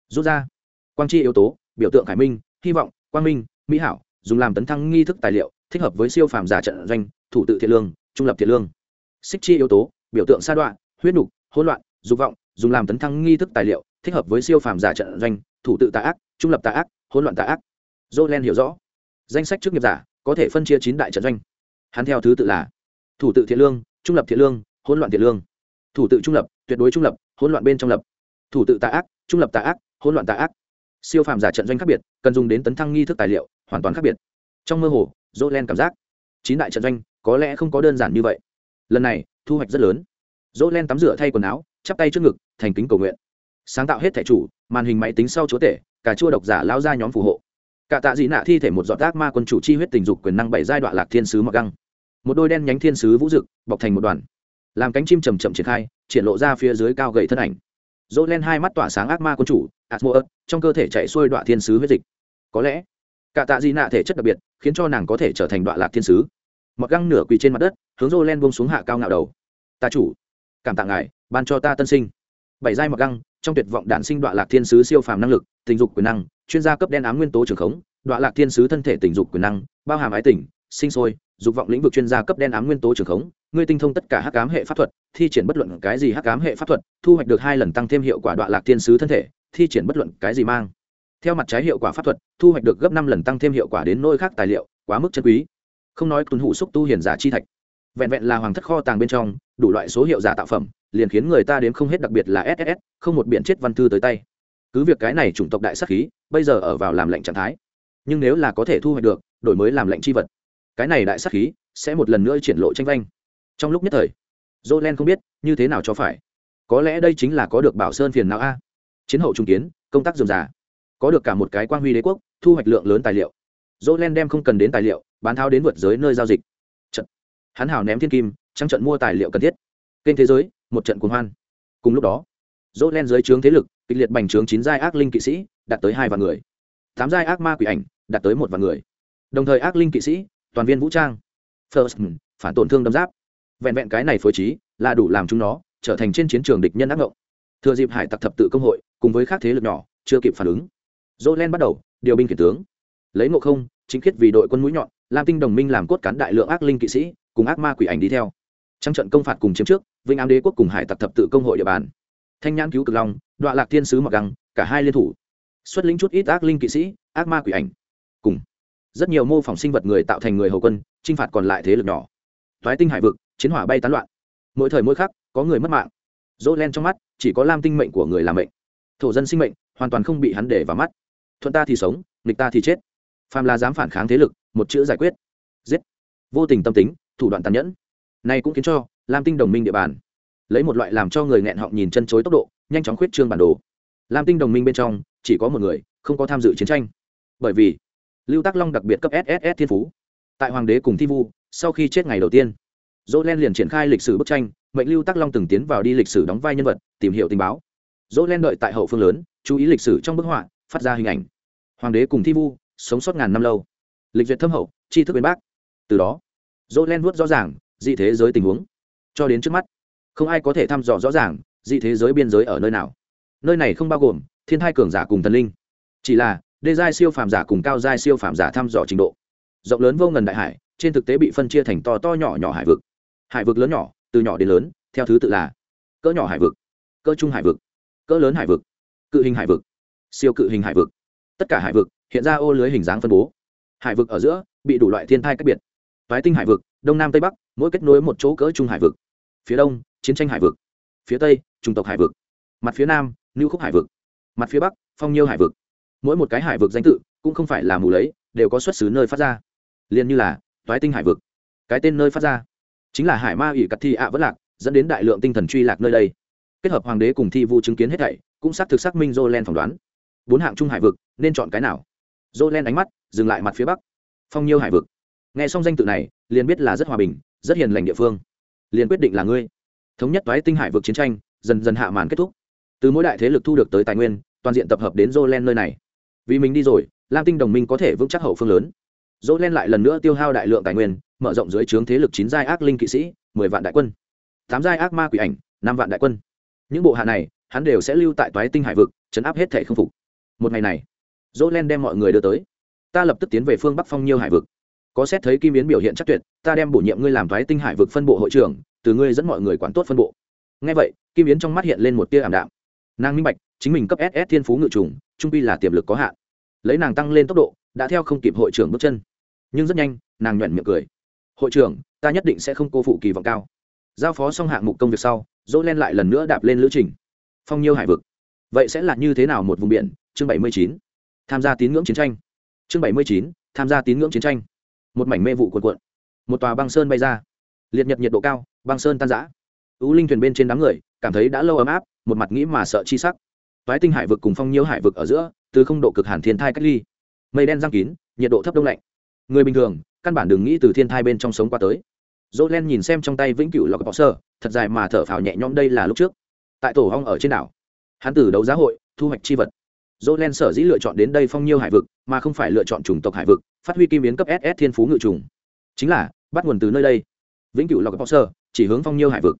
Rút ra, quang chi yếu tố, biểu tượng khải minh, hy vọng, quang minh, mỹ hảo, dùng làm tấn thăng nghi thức tài liệu, thích hợp với siêu phàm giả trận doanh, thủ tự thiện lương, trung lập thiện lương. Xích chi yếu tố, biểu tượng sa đoạn huyết nục hỗn loạn, dục vọng, dùng làm tấn thăng nghi thức tài liệu, thích hợp với siêu phàm giả trận doanh, thủ tự tà ác, trung lập tà ác, hỗn loạn tà ác. Jolen hiểu rõ. Danh sách chức nghiệp giả có thể phân chia chín đại trận doanh. Hắn theo thứ tự là thủ tự thiện lương, trung lập thiện lương, hỗn loạn thiện lương. Thủ tự trung lập, tuyệt đối trung lập, hỗn loạn bên trong lập. Thủ tự tà ác, trung lập tà ác, hỗn loạn tà ác. Siêu phàm giả trận doanh khác biệt, cần dùng đến tấn thăng nghi thức tài liệu, hoàn toàn khác biệt. Trong mơ hồ jolen cảm giác, chín đại trận doanh có lẽ không có đơn giản như vậy. Lần này, thu hoạch rất lớn jolen tắm rửa thay quần áo, chắp tay trước ngực, thành kính cầu nguyện. Sáng tạo hết thẻ chủ, màn hình máy tính sau chúa tể, cả chua độc giả lao ra nhóm phù hộ. Cả tạ dị nạ thi thể một giọt ác ma quân chủ chi huyết tình dục quyền năng bảy giai đoạn lạc thiên sứ mặc găng. Một đôi đen nhánh thiên sứ vũ dực, bọc thành một đoàn. Làm cánh chim chầm chậm triển khai, triển lộ ra phía dưới cao gậy thân ảnh. Dỗ len hai mắt tỏa sáng ác ma quân chủ atmo trong cơ thể chạy xuôi đoạn thiên sứ huyết dịch. Có lẽ, cả tạ dị nạ thể chất đặc biệt, khiến cho nàng có thể trở thành đoạn lạc thiên sứ. Mặc găng nửa quỳ trên mặt đất, hướng dỗ len buông xuống hạ cao ngạo đầu. Ta chủ cảm tạ ngài, ban cho ta tân sinh. Bảy giai mặc găng, trong tuyệt vọng đản sinh đoạn lạc thiên sứ siêu phàm năng lực, tình dục quyền năng, chuyên gia cấp đen ám nguyên tố trường khống đoạn lạc thiên sứ thân thể tình dục quyền năng, bao hàm ái tình, sinh sôi, dục vọng lĩnh vực chuyên gia cấp đen ám nguyên tố trường khống, ngươi tinh thông tất cả hắc ám hệ pháp thuật, thi triển bất luận cái gì hắc ám hệ pháp thuật, thu hoạch được hai lần tăng thêm hiệu quả đoạn lạc thiên sứ thân thể, thi triển bất luận cái gì mang. Theo mặt trái hiệu quả pháp thuật, thu hoạch được gấp năm lần tăng thêm hiệu quả đến nôi khác tài liệu, quá mức chân quý. Không nói tuân hủ xúc tu hiển giả chi thạch vẹn vẹn là hoàng thất kho tàng bên trong, đủ loại số hiệu giả tạo phẩm, liền khiến người ta đến không hết, đặc biệt là ss không một biện chết văn thư tới tay. Cứ việc cái này chủng tộc đại sắc khí, bây giờ ở vào làm lệnh trạng thái. Nhưng nếu là có thể thu hoạch được, đổi mới làm lệnh c h i vật, cái này đại sắc khí sẽ một lần nữa triển lộ tranh vanh. Trong lúc nhất thời jolen không biết như thế nào cho phải. Có lẽ đây chính là có được bảo sơn phiền não a. Chiến hậu trung kiến, công tác dườm già. Có được cả một cái quan huy đế quốc, thu hoạch lượng lớn tài liệu. Jolen đem không cần đến tài liệu, bán tháo đến vượt giới nơi giao dịch hắn hào ném thiên kim trăng trận mua tài liệu cần thiết. Kênh thế giới, một trận cuồng hoan. Cùng lúc đó dỗ len dưới trướng thế lực, kịch liệt bành trướng chín giai ác linh kỵ sĩ, đạt tới hai vạn người. Tám giai ác ma quỷ ảnh, đạt tới một vạn người. Đồng thời ác linh kỵ sĩ, toàn viên vũ trang. First hmm, phản tổn thương đâm giáp. Vẹn vẹn cái này phối trí là đủ làm chúng nó trở thành trên chiến trường địch nhân ác ngộng. Thừa dịp hải tặc thập tự công hội, cùng với các thế lực nhỏ, chưa kịp phản ứng dỗ len bắt đầu điều binh khiển tướng. Lấy ngộ không, chính khiết vì đội quân mũi nhọn, lam tinh đồng minh làm cốt cán đại lượng ác linh kỵ sĩ cùng ác ma quỷ ảnh đi theo. Trăng trận công phạt cùng chiếm trước vinh ám đế quốc cùng hải tặc thập tự công hội địa bàn. Thanh nhãn cứu cực long đọa lạc thiên sứ mặc găng, cả hai liên thủ. Xuất lĩnh chút ít ác linh kỵ sĩ, ác ma quỷ ảnh. Cùng. Rất nhiều mô phỏng sinh vật người tạo thành người hầu quân, chinh phạt còn lại thế lực nhỏ. Thoái tinh hải vực, chiến hỏa bay tán loạn. Mỗi thời mỗi khắc, có người mất mạng. Dỗ len trong mắt, chỉ có lam tinh mệnh của người làm mệnh. Thổ dân sinh mệnh, hoàn toàn không bị hắn để vào mắt. Thuận ta thì sống, nghịch ta thì chết. Phàm là dám phản kháng thế lực, một chữ giải quyết. Giết. Vô tình tâm tính thủ đoạn tàn nhẫn. Này cũng khiến cho lam tinh đồng minh địa bàn lấy một loại làm cho người nghẹn họng nhìn chân chối tốc độ, nhanh chóng khuyết trương bản đồ. Lam tinh đồng minh bên trong chỉ có một người, không có tham dự chiến tranh. Bởi vì lưu tắc long đặc biệt cấp sss thiên phú. Tại hoàng đế cùng thi vu, sau khi chết ngày đầu tiên dỗ len liền triển khai lịch sử bức tranh, mệnh lưu tắc long từng tiến vào đi lịch sử đóng vai nhân vật, tìm hiểu tình báo. Dỗ len đợi tại hậu phương lớn, chú ý lịch sử trong bức họa, phát ra hình ảnh. Hoàng đế cùng thi vu sống sót ngàn năm lâu. Lịch duyệt thâm hậu, tri thức bên bác từ đó dỗ len vuốt rõ ràng, dị thế giới tình huống. Cho đến trước mắt, không ai có thể thăm dò rõ ràng dị thế giới biên giới ở nơi nào. Nơi này không bao gồm thiên thai cường giả cùng thần linh. Chỉ là, đê giai siêu phàm giả cùng cao giai siêu phàm giả thăm dò trình độ. Rộng lớn vô ngần đại hải, trên thực tế bị phân chia thành to to nhỏ nhỏ hải vực. Hải vực lớn nhỏ, từ nhỏ đến lớn, theo thứ tự là cỡ nhỏ hải vực, cỡ trung hải vực, cỡ lớn hải vực, cự hình hải vực, siêu cự hình hải vực. Tất cả hải vực hiện ra ô lưới hình dáng phân bố. Hải vực ở giữa bị đủ loại thiên thai cách biệt toái tinh hải vực, đông nam tây bắc, mỗi kết nối một chỗ cỡ trung hải vực. Phía đông, chiến tranh hải vực. Phía tây trung tộc hải vực. Mặt phía nam lưu khúc hải vực. Mặt phía bắc, phong nhiêu hải vực. Mỗi một cái hải vực danh tự cũng không phải là mù lấy, đều có xuất xứ nơi phát ra. Liền như là toái tinh hải vực. Cái tên nơi phát ra chính là hải ma ủy cắt thi ạ vẫn lạc, dẫn đến đại lượng tinh thần truy lạc nơi đây. Kết hợp hoàng đế cùng thi vu chứng kiến hết thảy, cũng xác thực xác minh jolen phỏng đoán. Bốn hạng trung hải vực, nên chọn cái nào? Jolen ánh mắt, dừng lại mặt phía bắc. Phong nhiêu hải vực nghe xong danh tự này, liền biết là rất hòa bình, rất hiền lành địa phương. Liền quyết định là ngươi. Thống nhất toái tinh hải vực chiến tranh, dần dần hạ màn kết thúc. Từ mỗi đại thế lực thu được tới tài nguyên, toàn diện tập hợp đến jolen nơi này. Vì mình đi rồi, lam tinh đồng minh có thể vững chắc hậu phương lớn. Jolen lại lần nữa tiêu hao đại lượng tài nguyên, mở rộng dưới trướng thế lực chín giai ác linh kỵ sĩ, mười vạn đại quân. Tám giai ác ma quỷ ảnh, năm vạn đại quân. Những bộ hạ này, hắn đều sẽ lưu tại toái tinh hải vực, chấn áp hết thể không phục. Một ngày này jolen đem mọi người đưa tới. Ta lập tức tiến về phương bắc phong nhiêu hải vực có xét thấy kim biến biểu hiện chắc tuyệt, ta đem bổ nhiệm ngươi làm thoái tinh hải vực phân bộ hội trưởng, từ ngươi dẫn mọi người quản tốt phân bộ. Ngay vậy, kim biến trong mắt hiện lên một tia ảm đạm. Nàng minh bạch, chính mình cấp ss thiên phú ngự trùng, trung pi là tiềm lực có hạn. Lấy nàng tăng lên tốc độ, đã theo không kịp hội trưởng bước chân. Nhưng rất nhanh, nàng nhuận miệng cười. Hội trưởng, ta nhất định sẽ không cô phụ kỳ vọng cao. Giao phó xong hạng mục công việc sau, dỗ len lại lần nữa đạp lên lữ trình. Phong nhiêu hải vực. Vậy sẽ là như thế nào một vùng biển? Chương bảy mươi chín. Tham gia tín ngưỡng chiến tranh. Chương bảy mươi chín. Tham gia tín ngưỡng chiến tranh một mảnh mê vụ cuộn cuộn. Một tòa băng sơn bay ra. Liệt nhật nhiệt độ cao, băng sơn tan giã ưu linh thuyền bên trên đám người, cảm thấy đã lâu ấm áp, một mặt nghĩ mà sợ chi sắc. Toái tinh hải vực cùng phong nhiêu hải vực ở giữa, từ không độ cực hàn thiên thai cách ly. Mây đen răng kín, nhiệt độ thấp đông lạnh. Người bình thường, căn bản đừng nghĩ từ thiên thai bên trong sống qua tới. Dỗ len nhìn xem trong tay vĩnh cửu lọc bọ sơ, thật dài mà thở phào nhẹ nhõm đây là lúc trước. Tại tổ hong ở trên đảo, hắn từ đấu giá hội, thu hoạch chi vật dỗ len sở dĩ lựa chọn đến đây phong nhiêu hải vực, mà không phải lựa chọn chủng tộc hải vực, phát huy kim biến cấp ss thiên phú ngự trùng. Chính là, bắt nguồn từ nơi đây. Vĩnh cửu lọc bọ sơ chỉ hướng phong nhiêu hải vực.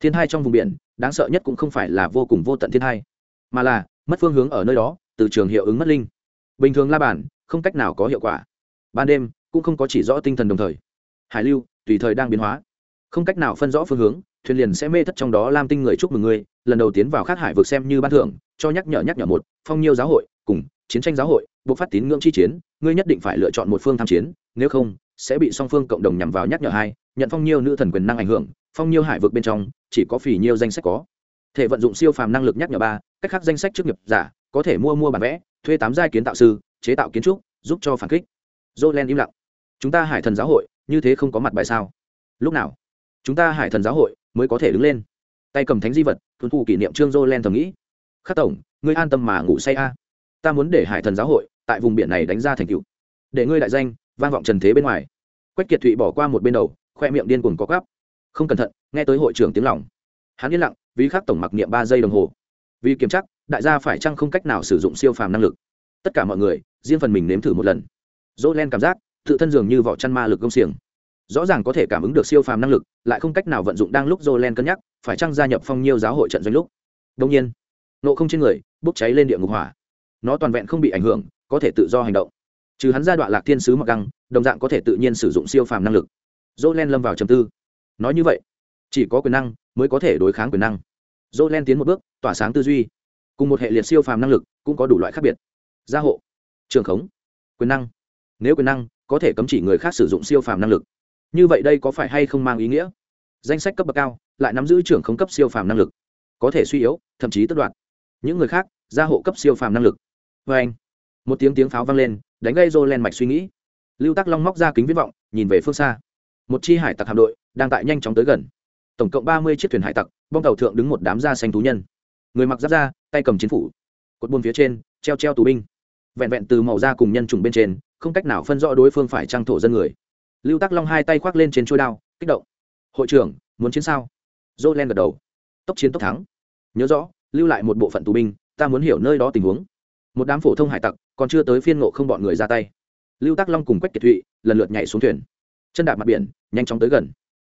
Thiên hai trong vùng biển, đáng sợ nhất cũng không phải là vô cùng vô tận thiên hai mà là, mất phương hướng ở nơi đó, từ trường hiệu ứng mất linh. Bình thường la bản không cách nào có hiệu quả. Ban đêm, cũng không có chỉ rõ tinh thần đồng thời. Hải lưu, tùy thời đang biến hóa. Không cách nào phân rõ phương hướng, thuyền liền sẽ mê thất trong đó lam tinh người chúc mừng ngươi lần đầu tiến vào khác hải vực xem như ban thưởng cho nhắc nhở nhắc nhở một, phong nhiêu giáo hội, cùng chiến tranh giáo hội, buộc phát tín ngưỡng chi chiến, ngươi nhất định phải lựa chọn một phương tham chiến, nếu không, sẽ bị song phương cộng đồng nhằm vào nhắc nhở hai, nhận phong nhiêu nữ thần quyền năng ảnh hưởng, phong nhiêu hải vực bên trong, chỉ có phỉ nhiêu danh sách có. Thể vận dụng siêu phàm năng lực nhắc nhở ba, cách khác danh sách trước nghiệp giả, có thể mua mua bản vẽ, thuê tám giai kiến tạo sư, chế tạo kiến trúc, giúp cho phản kích. Jolen im lặng. Chúng ta hải thần giáo hội, như thế không có mặt bài sao? Lúc nào? Chúng ta hải thần giáo hội mới có thể đứng lên. Tay cầm thánh di vật tuân thủ kỷ niệm trương jolen thầm nghĩ khắc tổng, ngươi an tâm mà ngủ say a. Ta muốn để hải thần giáo hội tại vùng biển này đánh ra thành cựu để ngươi đại danh, vang vọng trần thế bên ngoài. Quách kiệt thụy bỏ qua một bên đầu, khoe miệng điên cuồng có gắp không cẩn thận, nghe tới hội trưởng tiếng lòng. Hắn yên lặng, vì khắc tổng mặc niệm ba giây đồng hồ. Vì kiểm chắc, đại gia phải chăng không cách nào sử dụng siêu phàm năng lực? Tất cả mọi người, riêng phần mình nếm thử một lần. Dỗ len cảm giác, tự thân dường như vỏ chăn ma lực công xiềng. Rõ ràng có thể cảm ứng được siêu phàm năng lực, lại không cách nào vận dụng đang lúc dỗ len cân nhắc, phải chăng gia nhập phong nhiêu giáo hội trận doanh lúc? Đông nhiên nộ không trên người, bốc cháy lên địa ngục hỏa. Nó toàn vẹn không bị ảnh hưởng, có thể tự do hành động. Trừ hắn ra đoạn lạc thiên sứ mặc găng, đồng dạng có thể tự nhiên sử dụng siêu phàm năng lực. Dỗ len lâm vào trầm tư. Nói như vậy, chỉ có quyền năng mới có thể đối kháng quyền năng. Dỗ len tiến một bước, tỏa sáng tư duy. Cùng một hệ liệt siêu phàm năng lực cũng có đủ loại khác biệt. Gia hộ, trường khống, quyền năng. Nếu quyền năng có thể cấm chỉ người khác sử dụng siêu phàm năng lực, như vậy đây có phải hay không mang ý nghĩa? Danh sách cấp bậc cao, lại nắm giữ trưởng không cấp siêu phàm năng lực. Có thể suy yếu, thậm chí tất đoạt những người khác, gia hộ cấp siêu phàm năng lực. Vê anh, một tiếng tiếng pháo vang lên, đánh gây rô len mạch suy nghĩ. Lưu tắc long móc ra kính viết vọng, nhìn về phương xa. Một chi hải tặc hạm đội đang tại nhanh chóng tới gần. Tổng cộng ba mươi chiếc thuyền hải tặc, bong tàu thượng đứng một đám da xanh thú nhân. Người mặc giáp da, tay cầm chiến phủ, cột buôn phía trên, treo treo tù binh. Vẹn vẹn từ màu da cùng nhân trùng bên trên, không cách nào phân rõ đối phương phải trang thổ dân người. Lưu tắc long hai tay khoác lên trên trôi đao, kích động. Hội trưởng, muốn chiến sao? Dô len gật đầu. Tốc chiến tốc thắng. Nhớ rõ lưu lại một bộ phận tù binh, ta muốn hiểu nơi đó tình huống. Một đám phổ thông hải tặc, còn chưa tới phiên ngộ không bọn người ra tay. Lưu tắc long cùng quách kiệt thụy lần lượt nhảy xuống thuyền. Chân đạp mặt biển, nhanh chóng tới gần.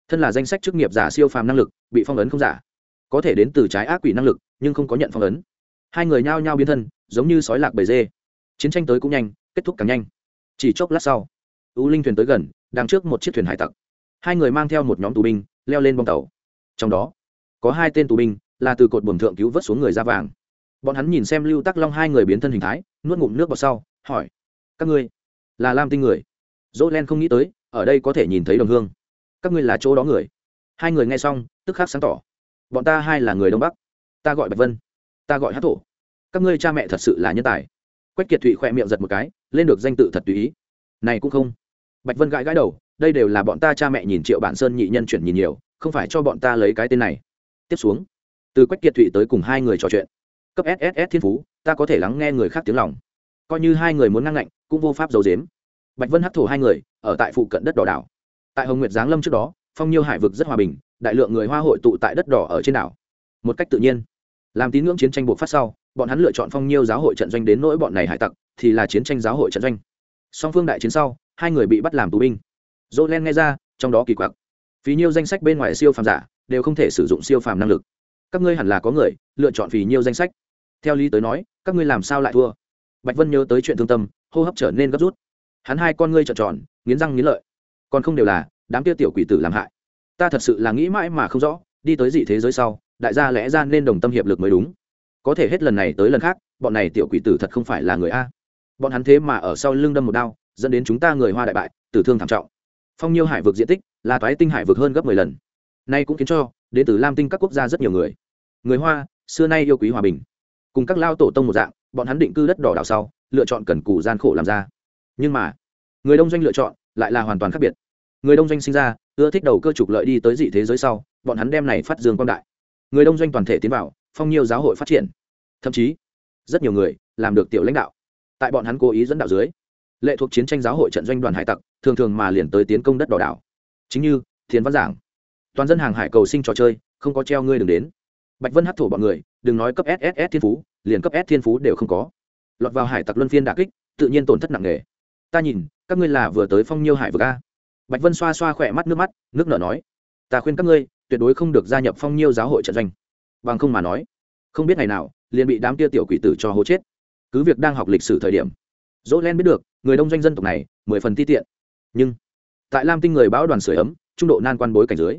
Thân là danh sách chức nghiệp giả siêu phàm năng lực, bị phong ấn không giả. Có thể đến từ trái ác quỷ năng lực, nhưng không có nhận phong ấn. Hai người nhao nhao biến thân, giống như sói lạc bầy dê. Chiến tranh tới cũng nhanh, kết thúc càng nhanh. Chỉ chốc lát sau, u linh thuyền tới gần đang trước một chiếc thuyền hải tặc. Hai người mang theo một nhóm tù binh, leo lên bong tàu. Trong đó, có hai tên tù binh là từ cột buồm thượng cứu vớt xuống người ra vàng. Bọn hắn nhìn xem lưu tắc long hai người biến thân hình thái, nuốt ngụm nước vào sau, hỏi, các ngươi là lam tinh người? Dỗ len không nghĩ tới, ở đây có thể nhìn thấy đồng hương. Các ngươi là chỗ đó người? Hai người nghe xong, tức khắc sáng tỏ. Bọn ta hai là người đông bắc. Ta gọi bạch vân, ta gọi hát thổ. Các ngươi cha mẹ thật sự là nhân tài. Quách kiệt thụy khẽ miệng giật một cái, lên được danh tự thật tùy ý. Này cũng không. Bạch vân gãi gãi đầu, đây đều là bọn ta cha mẹ nhìn triệu bản sơn nhị nhân chuyển nhìn nhiều, không phải cho bọn ta lấy cái tên này. Tiếp xuống từ quách kiệt thụy tới cùng hai người trò chuyện. Cấp sss thiên phú, ta có thể lắng nghe người khác tiếng lòng. Coi như hai người muốn ngăn ngạnh, cũng vô pháp giấu dếm bạch vân hắc thổ hai người, ở tại phụ cận đất đỏ đảo. Tại hồng nguyệt giáng lâm trước đó, phong nhiêu hải vực rất hòa bình, đại lượng người hoa hội tụ tại đất đỏ ở trên đảo. Một cách tự nhiên. Làm tín ngưỡng chiến tranh buộc phát sau, bọn hắn lựa chọn phong nhiêu giáo hội trận doanh đến nỗi bọn này hải tặc, thì là chiến tranh giáo hội trận doanh. Song phương đại chiến sau, hai người bị bắt làm tù binh. Dỗ len nghe ra, trong đó kỳ quặc. Phí nhiêu danh sách bên ngoài siêu phàm giả, đều không thể sử dụng siêu phàm năng lực các ngươi hẳn là có người, lựa chọn vì nhiều danh sách. Theo lý tới nói, các ngươi làm sao lại thua? Bạch vân nhớ tới chuyện thương tâm, hô hấp trở nên gấp rút. Hắn hai con ngươi trợn tròn, nghiến răng nghiến lợi. Còn không đều là, đám kia tiểu quỷ tử làm hại. Ta thật sự là nghĩ mãi mà không rõ, đi tới dị thế giới sau, đại gia lẽ ra nên đồng tâm hiệp lực mới đúng. Có thể hết lần này tới lần khác, bọn này tiểu quỷ tử thật không phải là người a. Bọn hắn thế mà ở sau lưng đâm một đao, dẫn đến chúng ta người hoa đại bại, tử thương thảm trọng. Phong nhiêu hải vực diện tích, là toái tinh hải vực hơn gấp mười lần. Nay cũng khiến cho, đến từ lam tinh các quốc gia rất nhiều người người hoa, xưa nay yêu quý hòa bình. Cùng các lao tổ tông một dạng, bọn hắn định cư đất đỏ đảo sau, lựa chọn cần cù gian khổ làm ra. Nhưng mà, người đông doanh lựa chọn lại là hoàn toàn khác biệt. Người đông doanh sinh ra, ưa thích đầu cơ trục lợi đi tới dị thế giới sau, bọn hắn đem này phát dương quang đại. Người đông doanh toàn thể tiến vào, phong nhiều giáo hội phát triển. Thậm chí, rất nhiều người làm được tiểu lãnh đạo. Tại bọn hắn cố ý dẫn đạo dưới, lệ thuộc chiến tranh giáo hội trận doanh đoàn hải tặc, thường thường mà liền tới tiến công đất đỏ đảo. Chính như thiền văn giảng, toàn dân hàng hải cầu sinh trò chơi, không có treo ngươi đừng đến bạch vân hấp thổ bọn người, đừng nói cấp sss thiên phú, liền cấp s thiên phú đều không có. Lọt vào hải tặc luân phiên đà kích, tự nhiên tổn thất nặng nề. Ta nhìn, các ngươi là vừa tới phong nhiêu hải vực a? Bạch vân xoa xoa khỏe mắt nước mắt, nước nở nói. Ta khuyên các ngươi, tuyệt đối không được gia nhập phong nhiêu giáo hội trận doanh. Bằng không mà nói, không biết ngày nào, liền bị đám tia tiểu quỷ tử cho hố chết. Cứ việc đang học lịch sử thời điểm, dỗ len biết được, người đông doanh dân tộc này, mười phần ti tiện. Nhưng, tại lam tinh người báo đoàn sửa ấm, trung độ nan quan bối cảnh dưới,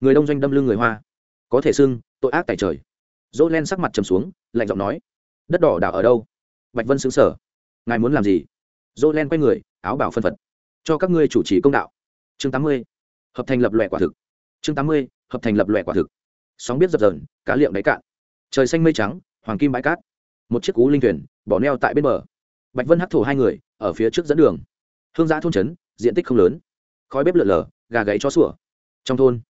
người đông doanh đâm lưng người hoa có thể xưng, tội ác tại trời. Dỗ len sắc mặt trầm xuống, lạnh giọng nói, đất đỏ đảo ở đâu? Bạch vân xứng sở ngài muốn làm gì? Dỗ len quay người, áo bảo phân phật. Cho các ngươi chủ trì công đạo. Chương tám mươi. Hợp thành lập loại quả thực. Chương tám mươi. Hợp thành lập loại quả thực. Sóng biết dập dờn, cá liệm đáy cạn. Trời xanh mây trắng, hoàng kim bãi cát. Một chiếc cú linh thuyền, bỏ neo tại bên bờ. Bạch vân hắt thổ hai người, ở phía trước dẫn đường. Hương giã thôn trấn, diện tích không lớn. Khói bếp lợn lờ, gà gáy chó sủa. Trong thôn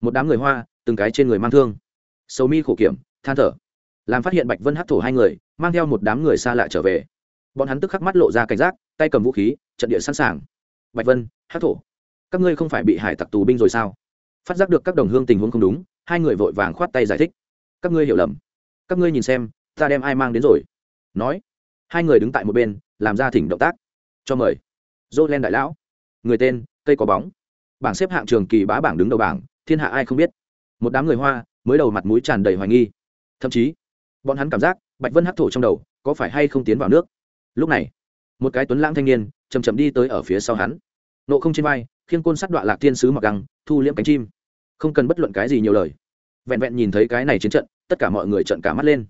một đám người hoa, từng cái trên người mang thương. Sầu mi khổ kiểm, than thở. Làm phát hiện bạch vân hắc thổ hai người, mang theo một đám người xa lạ trở về. Bọn hắn tức khắc mắt lộ ra cảnh giác, tay cầm vũ khí, trận địa sẵn sàng. Bạch vân, hắc thổ. Các ngươi không phải bị hải tặc tù binh rồi sao? Phát giác được các đồng hương tình huống không đúng, hai người vội vàng khoát tay giải thích. Các ngươi hiểu lầm. Các ngươi nhìn xem, ta đem ai mang đến rồi? Nói. Hai người đứng tại một bên, làm ra thỉnh động tác. Cho mời. Dô len đại lão. Người tên, cây có bóng. Bảng xếp hạng trường kỳ bá bảng đứng đầu bảng thiên hạ ai không biết. Một đám người hoa mới đầu mặt mũi tràn đầy hoài nghi. Thậm chí, bọn hắn cảm giác bạch vân hắc thổ trong đầu có phải hay không tiến vào nước. Lúc này, một cái tuấn lãng thanh niên chầm chậm đi tới ở phía sau hắn. Nộ không trên vai khiêng côn sắt đoạn lạc thiên sứ mặc găng, thu liễm cánh chim. Không cần bất luận cái gì nhiều lời. Vẹn vẹn nhìn thấy cái này chiến trận, tất cả mọi người trận cả mắt lên.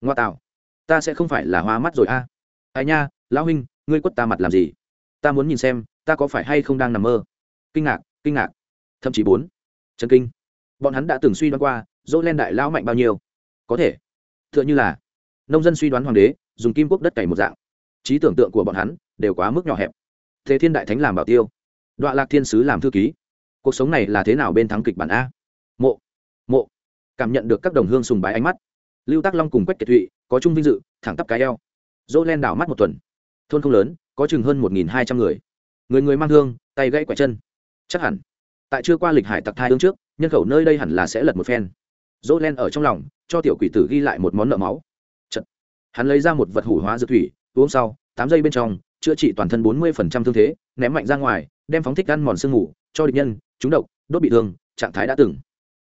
Ngoa tạo, ta sẽ không phải là hoa mắt rồi a. À. ai nha, lão huynh, ngươi quất ta mặt làm gì? Ta muốn nhìn xem, ta có phải hay không đang nằm mơ? Kinh ngạc kinh ngạc. Thậm chí bốn chân kinh. Bọn hắn đã từng suy đoán qua, dỗ len đại lão mạnh bao nhiêu. Có thể. T h ư ợ n h ư là, nông dân suy đoán hoàng đế, dùng kim quốc đất cày một dạng. Trí tưởng tượng của bọn hắn đều quá mức nhỏ hẹp. Thế thiên đại thánh làm bảo tiêu. Đoạn lạc thiên sứ làm thư ký. Cuộc sống này là thế nào bên thắng kịch bản a? Mộ. Mộ. Cảm nhận được các đồng hương sùng bái ánh mắt. Lưu tác long cùng quách kiệt thụy, có chung vinh dự, thẳng tắp cái eo. Dỗ len đảo mắt một tuần. Thôn không lớn, có chừng hơn một hai trăm người. Người người mang thương, tay gãy quẻ chân. Chắc hẳn tại chưa qua lịch hải tặc thai ương trước, nhân khẩu nơi đây hẳn là sẽ lật một phen. Dỗ len ở trong lòng, cho tiểu quỷ tử ghi lại một món nợ máu. Chật. hắn lấy ra một vật hủ hóa dược thủy, uống sau, tám giây bên trong, chữa trị toàn thân bốn mươi thương thế, ném mạnh ra ngoài, đem phóng thích ăn mòn sương ngủ, cho địch nhân trúng độc, đốt bị thương, trạng thái đã từng.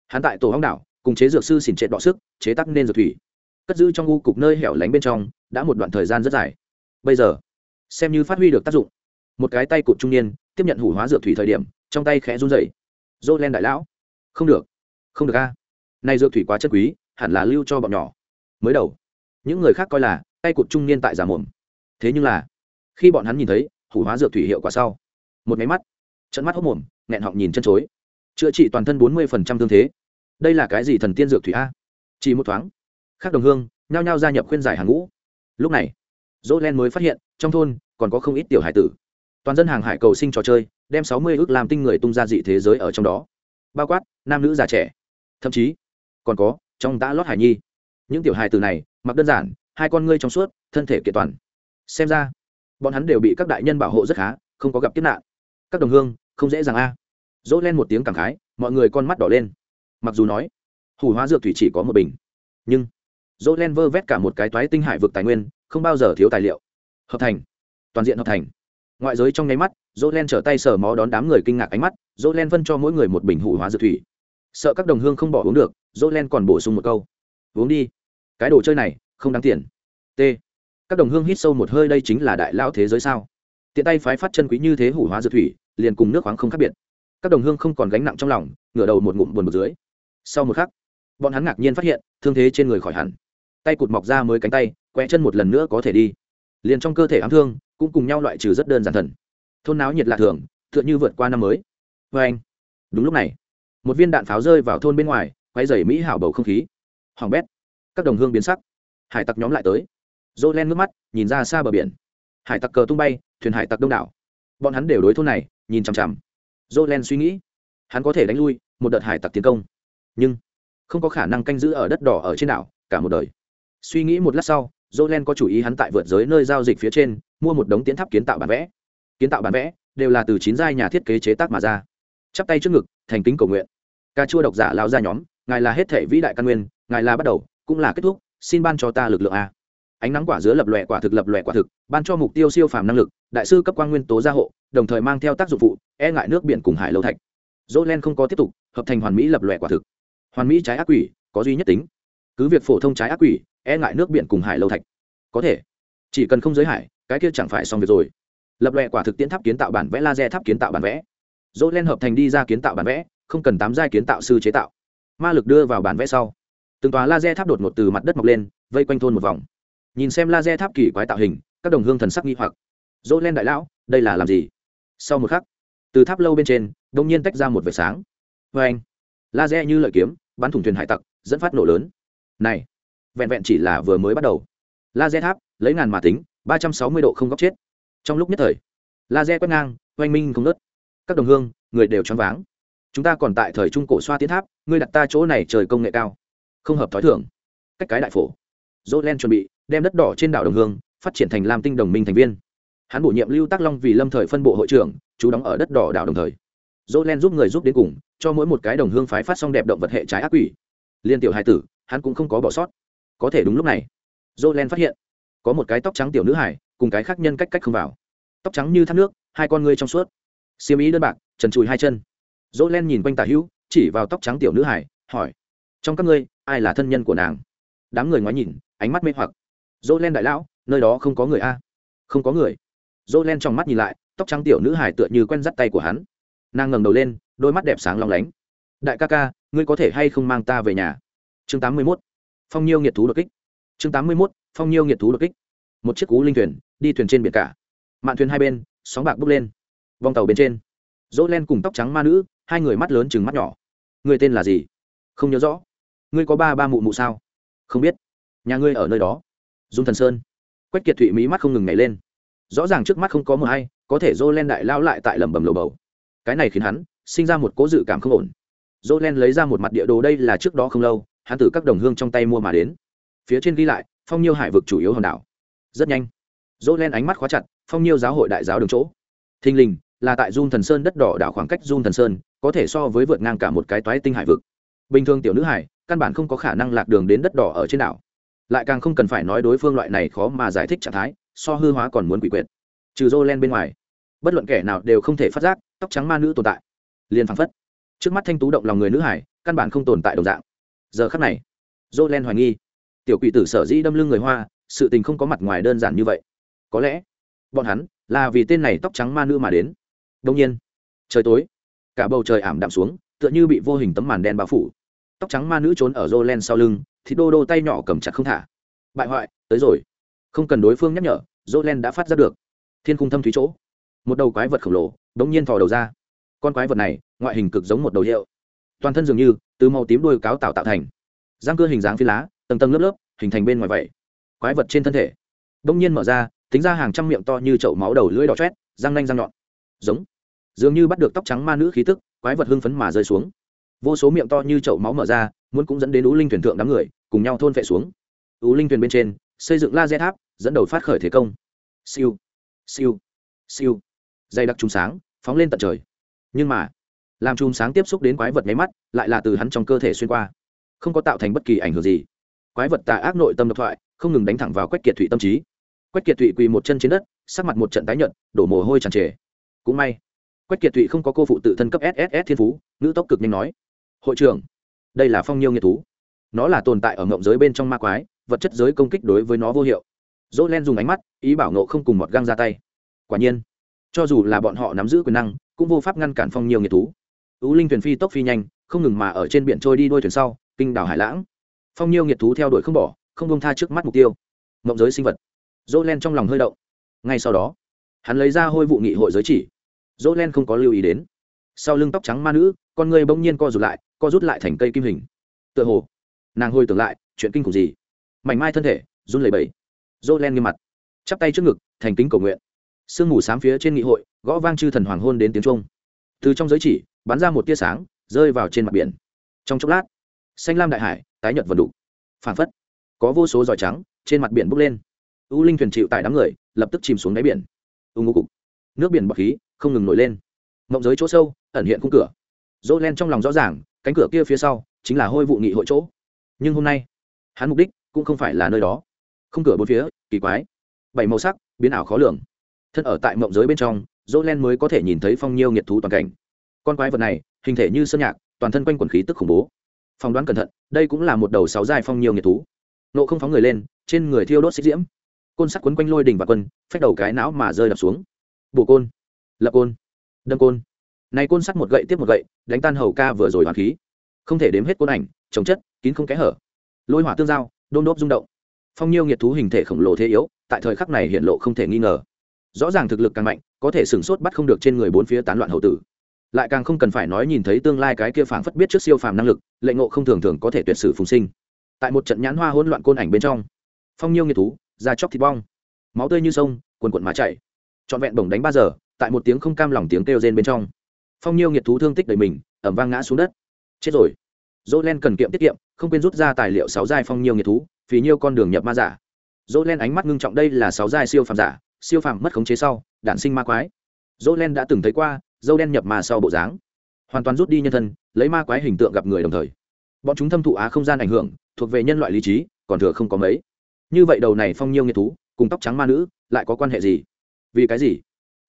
Hắn tại tổ hóng đảo, cùng chế dược sư xỉn trệ đọ sức, chế tắc nên dược thủy. Cất giữ trong u cục nơi hẻo lánh bên trong, đã một đoạn thời gian rất dài. Bây giờ, xem như phát huy được tác dụng. Một cái tay cụt trung niên, tiếp nhận hủ hóa dược thủy thời điểm, trong tay khẽ run rẩy dô len đại lão. Không được. Không được a. Này dược thủy quá chất quý, hẳn là lưu cho bọn nhỏ. Mới đầu, những người khác coi là, tay cụt trung niên tại giả mồm. Thế nhưng là, khi bọn hắn nhìn thấy, hủ hóa dược thủy hiệu quả sau, một máy mắt trận mắt hốc mồm, nghẹn họng nhìn chân chối. Chữa trị toàn thân bốn mươi thương thế. Đây là cái gì thần tiên dược thủy a? Chỉ một thoáng, khác đồng hương, nhao nhao gia nhập khuyên giải hàng ngũ. Lúc này dỗ len mới phát hiện, trong thôn còn có không ít tiểu hải tử toàn dân hàng hải cầu sinh trò chơi, đem sáu mươi ước làm tinh người tung ra dị thế giới ở trong đó. Bao quát, nam nữ già trẻ. Thậm chí, còn có, trong tã lót hải nhi. Những tiểu hài từ này, mặc đơn giản, hai con ngươi trong suốt, thân thể kiện toàn. Xem ra, bọn hắn đều bị các đại nhân bảo hộ rất khá, không có gặp kiếp nạn. Các đồng hương, không dễ dàng a. Dỗ lên một tiếng cảm khái, mọi người con mắt đỏ lên. Mặc dù nói, hủ hóa dược thủy chỉ có một bình. Nhưng dỗ len vơ vét cả một cái toái tinh hải vực tài nguyên, không bao giờ thiếu tài liệu. Hợp thành. Toàn diện hợp thành ngoại giới trong nháy mắt dỗ len trở tay sờ mó đón đám người kinh ngạc ánh mắt dỗ len phân cho mỗi người một bình hủ hóa dược thủy. Sợ các đồng hương không bỏ uống được dỗ len còn bổ sung một câu. Uống đi. Cái đồ chơi này, không đáng tiền. T. Các đồng hương hít sâu một hơi, đây chính là đại lao thế giới sao? Tiện tay phái phát chân quý như thế hủ hóa dược thủy, liền cùng nước khoáng không khác biệt. Các đồng hương không còn gánh nặng trong lòng, ngửa đầu một ngụm buồn một dưới. Sau một khắc, bọn hắn ngạc nhiên phát hiện, thương thế trên người khỏi hẳn. Tay cụt mọc ra mới cánh tay, quẹ chân một lần nữa có thể đi. Liền trong cơ thể ám thương cũng cùng nhau loại trừ rất đơn giản thần. Thôn náo nhiệt lạ thường, tựa như vượt qua năm mới. Vê anh, đúng lúc này, một viên đạn pháo rơi vào thôn bên ngoài, quay dày mỹ hảo bầu không khí. Hoàng bét, các đồng hương biến sắc. Hải tặc nhóm lại tới. Dô len nước mắt, nhìn ra xa bờ biển. Hải tặc cờ tung bay, thuyền hải tặc đông đảo. Bọn hắn đều đối thôn này, nhìn chằm chằm. Dô len suy nghĩ, hắn có thể đánh lui một đợt hải tặc tiến công. Nhưng, không có khả năng canh giữ ở đất đỏ ở trên đảo cả một đời. Suy nghĩ một lát sau dô len có chủ ý hắn tại vượt giới nơi giao dịch phía trên, mua một đống tiến tháp kiến tạo bản vẽ. Kiến tạo bản vẽ đều là từ chín giai nhà thiết kế chế tác mà ra. Chắp tay trước ngực, thành kính cầu nguyện. Ca chua độc giả lao ra nhóm, ngài là hết thể vĩ đại căn nguyên, ngài là bắt đầu, cũng là kết thúc, xin ban cho ta lực lượng a. Ánh nắng quả giữa lập lòe quả thực lập lòe quả thực, ban cho mục tiêu siêu phàm năng lực, đại sư cấp quan nguyên tố gia hộ, đồng thời mang theo tác dụng phụ e ngại nước biển cùng hải lâu thạch. Dỗ len không có tiếp tục, hợp thành hoàn mỹ lập lòe quả thực. Hoàn mỹ trái ác quỷ, có duy nhất tính cứ việc phổ thông trái ác quỷ e ngại nước biển cùng hải lâu thạch. Có thể. Chỉ cần không giới hải, cái kia chẳng phải xong việc rồi. Lập lòe quả thực tiễn tháp kiến tạo bản vẽ, laser tháp kiến tạo bản vẽ. Dỗ len hợp thành đi ra kiến tạo bản vẽ, không cần tám giai kiến tạo sư chế tạo. Ma lực đưa vào bản vẽ sau. Từng tòa laser tháp đột ngột từ mặt đất mọc lên, vây quanh thôn một vòng. Nhìn xem laser tháp kỳ quái tạo hình, các đồng hương thần sắc nghi hoặc. Dỗ len đại lão, đây là làm gì? Sau một khắc, từ tháp lâu bên trên đông nhiên tách ra một vệt sáng. Vê anh laser như lợi kiếm, bắn thủng thuyền hải tặc, dẫn phát nổ lớn này, vẹn vẹn chỉ là vừa mới bắt đầu. Laser tháp, lấy ngàn mà tính, ba trăm sáu mươi độ không góc chết. Trong lúc nhất thời, laser quét ngang, oanh minh không nớt các đồng hương, người đều choáng váng. Chúng ta còn tại thời trung cổ xoa tiến tháp, ngươi đặt ta chỗ này trời công nghệ cao. Không hợp thói thường. Cách cái đại phổ. Dỗ len chuẩn bị, đem đất đỏ trên đảo đồng hương, phát triển thành lam tinh đồng minh thành viên. Hắn bổ nhiệm lưu tác long vì lâm thời phân bộ hội trưởng, chú đóng ở đất đỏ đảo đồng thời. Dỗ len giúp người giúp đến cùng, cho mỗi một cái đồng hương phái phát xong đẹp động vật hệ trái ác quỷ. Liên tiểu hai tử hắn cũng không có bỏ sót. Có thể đúng lúc này jolene phát hiện, có một cái tóc trắng tiểu nữ hải cùng cái khác nhân cách cách không vào. Tóc trắng như thác nước, hai con ngươi trong suốt. Xiêm ý đơn bạc, trần trụi hai chân. Jolene nhìn quanh tả hữu, chỉ vào tóc trắng tiểu nữ hải hỏi, trong các ngươi, ai là thân nhân của nàng? Đám người ngoái nhìn, ánh mắt mê hoặc. Jolene đại lão, nơi đó không có người a. Không có người. Jolene trong mắt nhìn lại, tóc trắng tiểu nữ hải tựa như quen dắt tay của hắn. Nàng ngẩng đầu lên, đôi mắt đẹp sáng long lánh. Đại ca ca, ngươi có thể hay không mang ta về nhà? Chương tám mươi mốt, phong nhiêu nghiệt thú đột kích. Chương tám mươi mốt, phong nhiêu nghiệt thú đột kích. Một chiếc cú linh thuyền, đi thuyền trên biển cả. Mạn thuyền hai bên, sóng bạc bốc lên. Vòng tàu bên trên dỗ len cùng tóc trắng ma nữ, hai người mắt lớn chừng mắt nhỏ. Người tên là gì? Không nhớ rõ. Ngươi có ba ba mụ mụ sao? Không biết. Nhà ngươi ở nơi đó. Dung thần sơn. Quách kiệt thụy mỹ mắt không ngừng nhảy lên. Rõ ràng trước mắt không có mờ hay, có thể dô len đại lao lại tại lẩm bẩm lầu bầu. Cái này khiến hắn sinh ra một cố dự cảm không ổn. Dô len lấy ra một mặt địa đồ đây là trước đó không lâu hắn từ các đồng hương trong tay mua mà đến. Phía trên ghi lại, phong nhiêu hải vực chủ yếu hòn đảo. Rất nhanh, dỗ len ánh mắt khóa chặt, phong nhiêu giáo hội đại giáo đường chỗ. Thình lình, là tại dung thần sơn đất đỏ đảo khoảng cách dung thần sơn, có thể so với vượt ngang cả một cái toái tinh hải vực. Bình thường tiểu nữ hải, căn bản không có khả năng lạc đường đến đất đỏ ở trên đảo. Lại càng không cần phải nói đối phương loại này khó mà giải thích trạng thái, so hư hóa còn muốn quỷ quyệt. Trừ dô len bên ngoài, bất luận kẻ nào đều không thể phát giác tóc trắng ma nữ tồn tại. Liền phăng phất, trước mắt thanh tú động lòng người nữ hải, căn bản không tồn tại đồng dạng giờ khắc này dô len hoài nghi, tiểu quỷ tử sở dĩ đâm lưng người hoa, sự tình không có mặt ngoài đơn giản như vậy. Có lẽ, bọn hắn là vì tên này tóc trắng ma nữ mà đến. Đông nhiên, trời tối, cả bầu trời ảm đạm xuống, tựa như bị vô hình tấm màn đen bao phủ. Tóc trắng ma nữ trốn ở dô len sau lưng, thì đô đô tay nhỏ cầm chặt không thả. Bại hoại, tới rồi. Không cần đối phương nhắc nhở dô len đã phát ra được. Thiên khung thâm thúy chỗ, một đầu quái vật khổng lồ đ ỗ n g nhiên thò đầu ra. Con quái vật này, ngoại hình cực giống một đầu hiệu toàn thân dường như từ màu tím đôi cáo tạo tạo thành. Răng cưa hình dáng phi lá, tầng tầng lớp lớp, hình thành bên ngoài vậy. Quái vật trên thân thể. Đ n g nhiên mở ra, tính ra hàng trăm miệng to như chậu máu đầu lưỡi đỏ chét răng nanh răng nhọn. Giống. Dường như bắt được tóc trắng ma nữ khí tức, quái vật hưng phấn mà rơi xuống. Vô số miệng to như chậu máu mở ra, muốn cũng dẫn đến ú linh thuyền thượng đám người, cùng nhau thôn vệ xuống. Ú linh thuyền bên trên, xây dựng laser tháp, dẫn đầu phát khởi thế công. Siêu. Siêu. Siêu. Dày đặc trùng sáng, phóng lên tận trời. Nhưng mà làm chùm sáng tiếp xúc đến quái vật nháy mắt, lại là từ hắn trong cơ thể xuyên qua. Không có tạo thành bất kỳ ảnh hưởng gì. Quái vật tà ác nội tâm độc thoại, không ngừng đánh thẳng vào quách kiệt thụy tâm trí. Quách kiệt thụy quỳ một chân trên đất, sắc mặt một trận tái nhợt, đổ mồ hôi tràn trề. Cũng may, quách kiệt thụy không có cô phụ tự thân cấp sss thiên phú, nữ tốc cực nhanh nói, hội trưởng, đây là phong nhiêu nghiệt thú. Nó là tồn tại ở ngộng giới bên trong ma quái, vật chất giới công kích đối với nó vô hiệu. Dỗ len dùng ánh mắt, ý bảo nộ không cùng mọt găng ra tay. Quả nhiên, cho dù là bọn họ nắm giữ quyền năng, cũng vô pháp ngăn cản phong nhiêu nghiệt thú ú linh thuyền phi tốc phi nhanh, không ngừng mà ở trên biển trôi đi đuôi thuyền sau, kinh đảo hải lãng. Phong nhiêu nghiệt thú theo đuổi không bỏ, không bông tha trước mắt mục tiêu. Mộng giới sinh vật. Dỗ len trong lòng hơi động. Ngay sau đó, hắn lấy ra hôi vụ nghị hội giới chỉ. Dỗ len không có lưu ý đến. Sau lưng tóc trắng ma nữ, con người bỗng nhiên co rụt lại, co rút lại thành cây kim hình. Tựa hồ, nàng hồi tưởng lại, chuyện kinh khủng gì. Mảnh mai thân thể, run lẩy bẩy. Dỗ len nghiêm mặt, chắp tay trước ngực, thành kính cầu nguyện. Sương mù s á m phía trên nghị hội, gõ vang chư thần hoàng hôn đến tiếng trung từ trong giới chỉ bắn ra một tia sáng, rơi vào trên mặt biển. Trong chốc lát, xanh lam đại hải tái nhật vần đục phản phất có vô số giỏi trắng trên mặt biển bốc lên. U linh thuyền chịu tại đám người lập tức chìm xuống đáy biển. U ngô cục, nước biển bọc khí không ngừng nổi lên. Mộng giới chỗ sâu, ẩn hiện khung cửa. Dỗ len trong lòng rõ ràng, cánh cửa kia phía sau chính là hôi vụ nghị hội chỗ. Nhưng hôm nay, hắn mục đích cũng không phải là nơi đó. Khung cửa bốn phía, kỳ quái. Bảy màu sắc, biến ảo khó lường. Thân ở tại mộng giới bên trong dỗ len mới có thể nhìn thấy phong nhiêu nghiệt thú toàn cảnh con quái vật này, hình thể như sơn nhạc, toàn thân quanh quần khí tức khủng bố. Phỏng đoán cẩn thận, đây cũng là một đầu sáu dài phong nhiêu nghiệt thú. Nộ không phóng người lên, trên người thiêu đốt xích diễm. Côn sắt quấn quanh lôi đình và quân, phách đầu cái não mà rơi đập xuống. Bổ côn, lập côn, đâm côn. Này côn sắt một gậy tiếp một gậy, đánh tan hầu ca vừa rồi hoàn khí. Không thể đếm hết côn ảnh, chống chất, kín không kẽ hở. Lôi hỏa tương giao, đôn đốp rung động. Phong nhiêu nghiệt thú hình thể khổng lồ thế yếu, tại thời khắc này hiện lộ không thể nghi ngờ. Rõ ràng thực lực càng mạnh, có thể sửng sốt bắt không được trên người bốn phía tán loạn hậu tử lại càng không cần phải nói nhìn thấy tương lai cái kia phảng phất biết trước siêu phàm năng lực, lệ ngộ không thường thường có thể tuyệt sử phùng sinh. Tại một trận nhãn hoa hỗn loạn côn ảnh bên trong, phong nhiêu nghiệt thú, da chóc thịt bong, máu tươi như sông quần quận mà chạy trọn vẹn bổng đánh ba giờ, tại một tiếng không cam lòng tiếng kêu rên bên trong, phong nhiêu nghiệt thú thương tích đầy mình, ẩm vang ngã xuống đất. Chết rồi. Dỗ len cần kiệm tiết kiệm, không quên rút ra tài liệu sáu giai phong nhiêu nghiệt thú vì nhiêu con đường nhập ma giả. Dỗ len ánh mắt ngưng trọng đây là sáu giai siêu phàm giả, siêu phàm mất khống chế sau đạn sinh ma quái. Dỗ len đã từng thấy qua dâu đen nhập ma sau bộ dáng. Hoàn toàn rút đi nhân thân, lấy ma quái hình tượng gặp người đồng thời. Bọn chúng thâm thụ á không gian ảnh hưởng, thuộc về nhân loại lý trí, còn thừa không có mấy. Như vậy đầu này phong nhiêu nghiệt thú, cùng tóc trắng ma nữ, lại có quan hệ gì? Vì cái gì?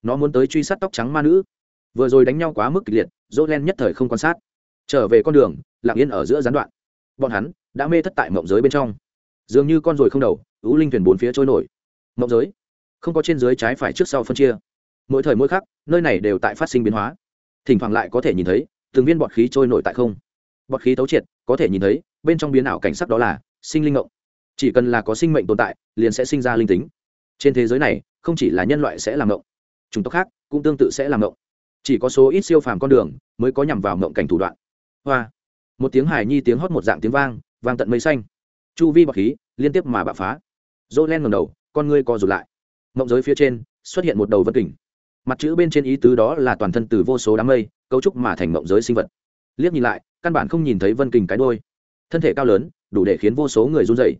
Nó muốn tới truy sát tóc trắng ma nữ. Vừa rồi đánh nhau quá mức kịch liệt dỗ len nhất thời không quan sát. Trở về con đường lạc yên ở giữa gián đoạn. Bọn hắn đã mê thất tại mộng giới bên trong. Dường như con rồi không đầu, ứ linh thuyền bốn phía trôi nổi. Mộng giới? Không có trên dưới trái phải trước sau phân chia. Mỗi thời mỗi khắc nơi này đều tại phát sinh biến hóa. Thỉnh thoảng lại có thể nhìn thấy, từng viên bọt khí trôi nổi tại không. Bọt khí tấu triệt, có thể nhìn thấy, bên trong biến ảo cảnh sắc đó là sinh linh ngộng. Chỉ cần là có sinh mệnh tồn tại, liền sẽ sinh ra linh tính. Trên thế giới này, không chỉ là nhân loại sẽ làm ngộng, chủng tộc khác cũng tương tự sẽ làm ngộng. Chỉ có số ít siêu phàm con đường mới có nhằm vào ngộng cảnh thủ đoạn. Hoa. Một tiếng hài nhi tiếng hót một dạng tiếng vang vang tận mây xanh. Chu vi bọt khí liên tiếp mà bạo phá. Dỗ len ngầm đầu, con ngươi co rụt lại. Ngộng giới phía trên xuất hiện một đầu vân kình mặt chữ bên trên ý tứ đó là toàn thân từ vô số đám mây, cấu trúc mà thành mộng giới sinh vật. Liếc nhìn lại, căn bản không nhìn thấy vân kình cái đôi thân thể cao lớn, đủ để khiến vô số người run dậy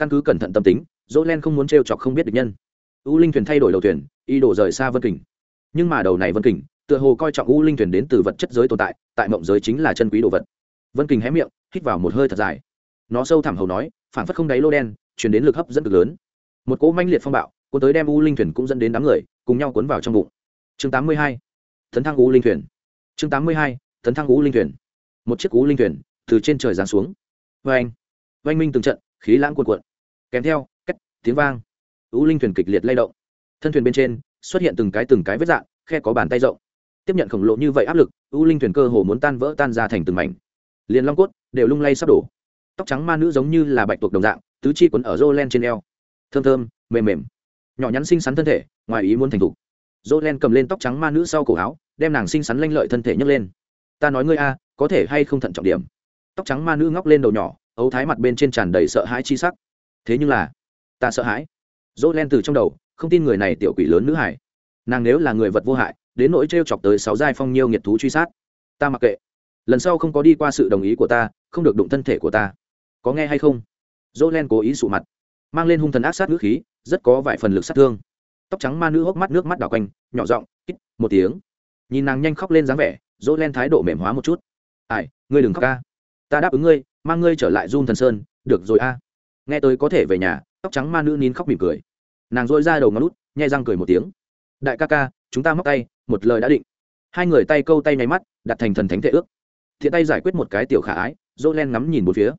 căn cứ cẩn thận tâm tính dỗ len không muốn t r e o chọc không biết được nhân. U linh thuyền thay đổi đầu thuyền y đổ rời xa vân kình. Nhưng mà đầu này vân kình, tựa hồ coi trọng u linh thuyền đến từ vật chất giới tồn tại tại mộng giới chính là chân quý đồ vật. Vân kình hé miệng, hít vào một hơi thật dài. Nó sâu thẳm hầu nói phản phất không đáy lô đen chuyển đến lực hấp dẫn cực lớn. Một cỗ manh liệt phong bạo, cuốn tới đem u linh thuyền cũng dẫn đến đám người, cùng nhau cuốn vào trong bụng chương 82. tấn thăng u linh thuyền. Chương 82. tấn thăng u linh thuyền. Một chiếc u linh thuyền từ trên trời giáng xuống. Vê anh vanh minh từng trận, khí lãng cuồn cuộn. Kèm theo cách tiếng vang. U linh thuyền kịch liệt lay động. Thân thuyền bên trên xuất hiện từng cái từng cái vết dạng, khe có bàn tay rộng. Tiếp nhận khổng lồ như vậy áp lực u linh thuyền cơ hồ muốn tan vỡ tan ra thành từng mảnh. Liền long cốt đều lung lay sắp đổ. Tóc trắng ma nữ giống như là bạch tuộc đồng dạng, tứ chi quấn ở rô len trên eo. Thơm thơm, mềm mềm. Nhỏ nhắn xinh xắn thân thể, ngoài ý muốn thành thục rô len cầm lên tóc trắng ma nữ sau cổ áo, đem nàng xinh xắn lanh lợi thân thể nhấc lên. Ta nói ngươi a, có thể hay không thận trọng điểm? Tóc trắng ma nữ ngóc lên đầu nhỏ, ấu thái mặt bên trên tràn đầy sợ hãi chi sắc. Thế nhưng là, ta sợ hãi. Dỗ len từ trong đầu, không tin người này tiểu quỷ lớn nữ hải nàng nếu là người vật vô hại, đến nỗi t r e o chọc tới sáu giai phong nhiêu nghiệt thú truy sát. Ta mặc kệ, lần sau không có đi qua sự đồng ý của ta, không được đụng thân thể của ta. Có nghe hay không? Dỗ len cố ý sụ mặt, mang lên hung thần ác sát ngữ khí, rất có vài phần lực sát thương tóc trắng ma nữ hốc mắt nước mắt đào quanh, nhỏ giọng ít một tiếng. Nhìn nàng nhanh khóc lên dáng vẻ, dỗ len thái độ mềm hóa một chút. Ai, ngươi đừng khóc ca ta đáp ứng ngươi, mang ngươi trở lại dung thần sơn, được rồi a. Nghe tới có thể về nhà, tóc trắng ma nữ nín khóc mỉm cười. Nàng dội ra đầu ngón lút nhai răng cười một tiếng. Đại ca ca, chúng ta móc tay, một lời đã định. Hai người tay câu tay nháy mắt, đặt thành thần thánh thể ước. Thiện tay giải quyết một cái tiểu khả ái, dỗ len ngắm nhìn bốn phía.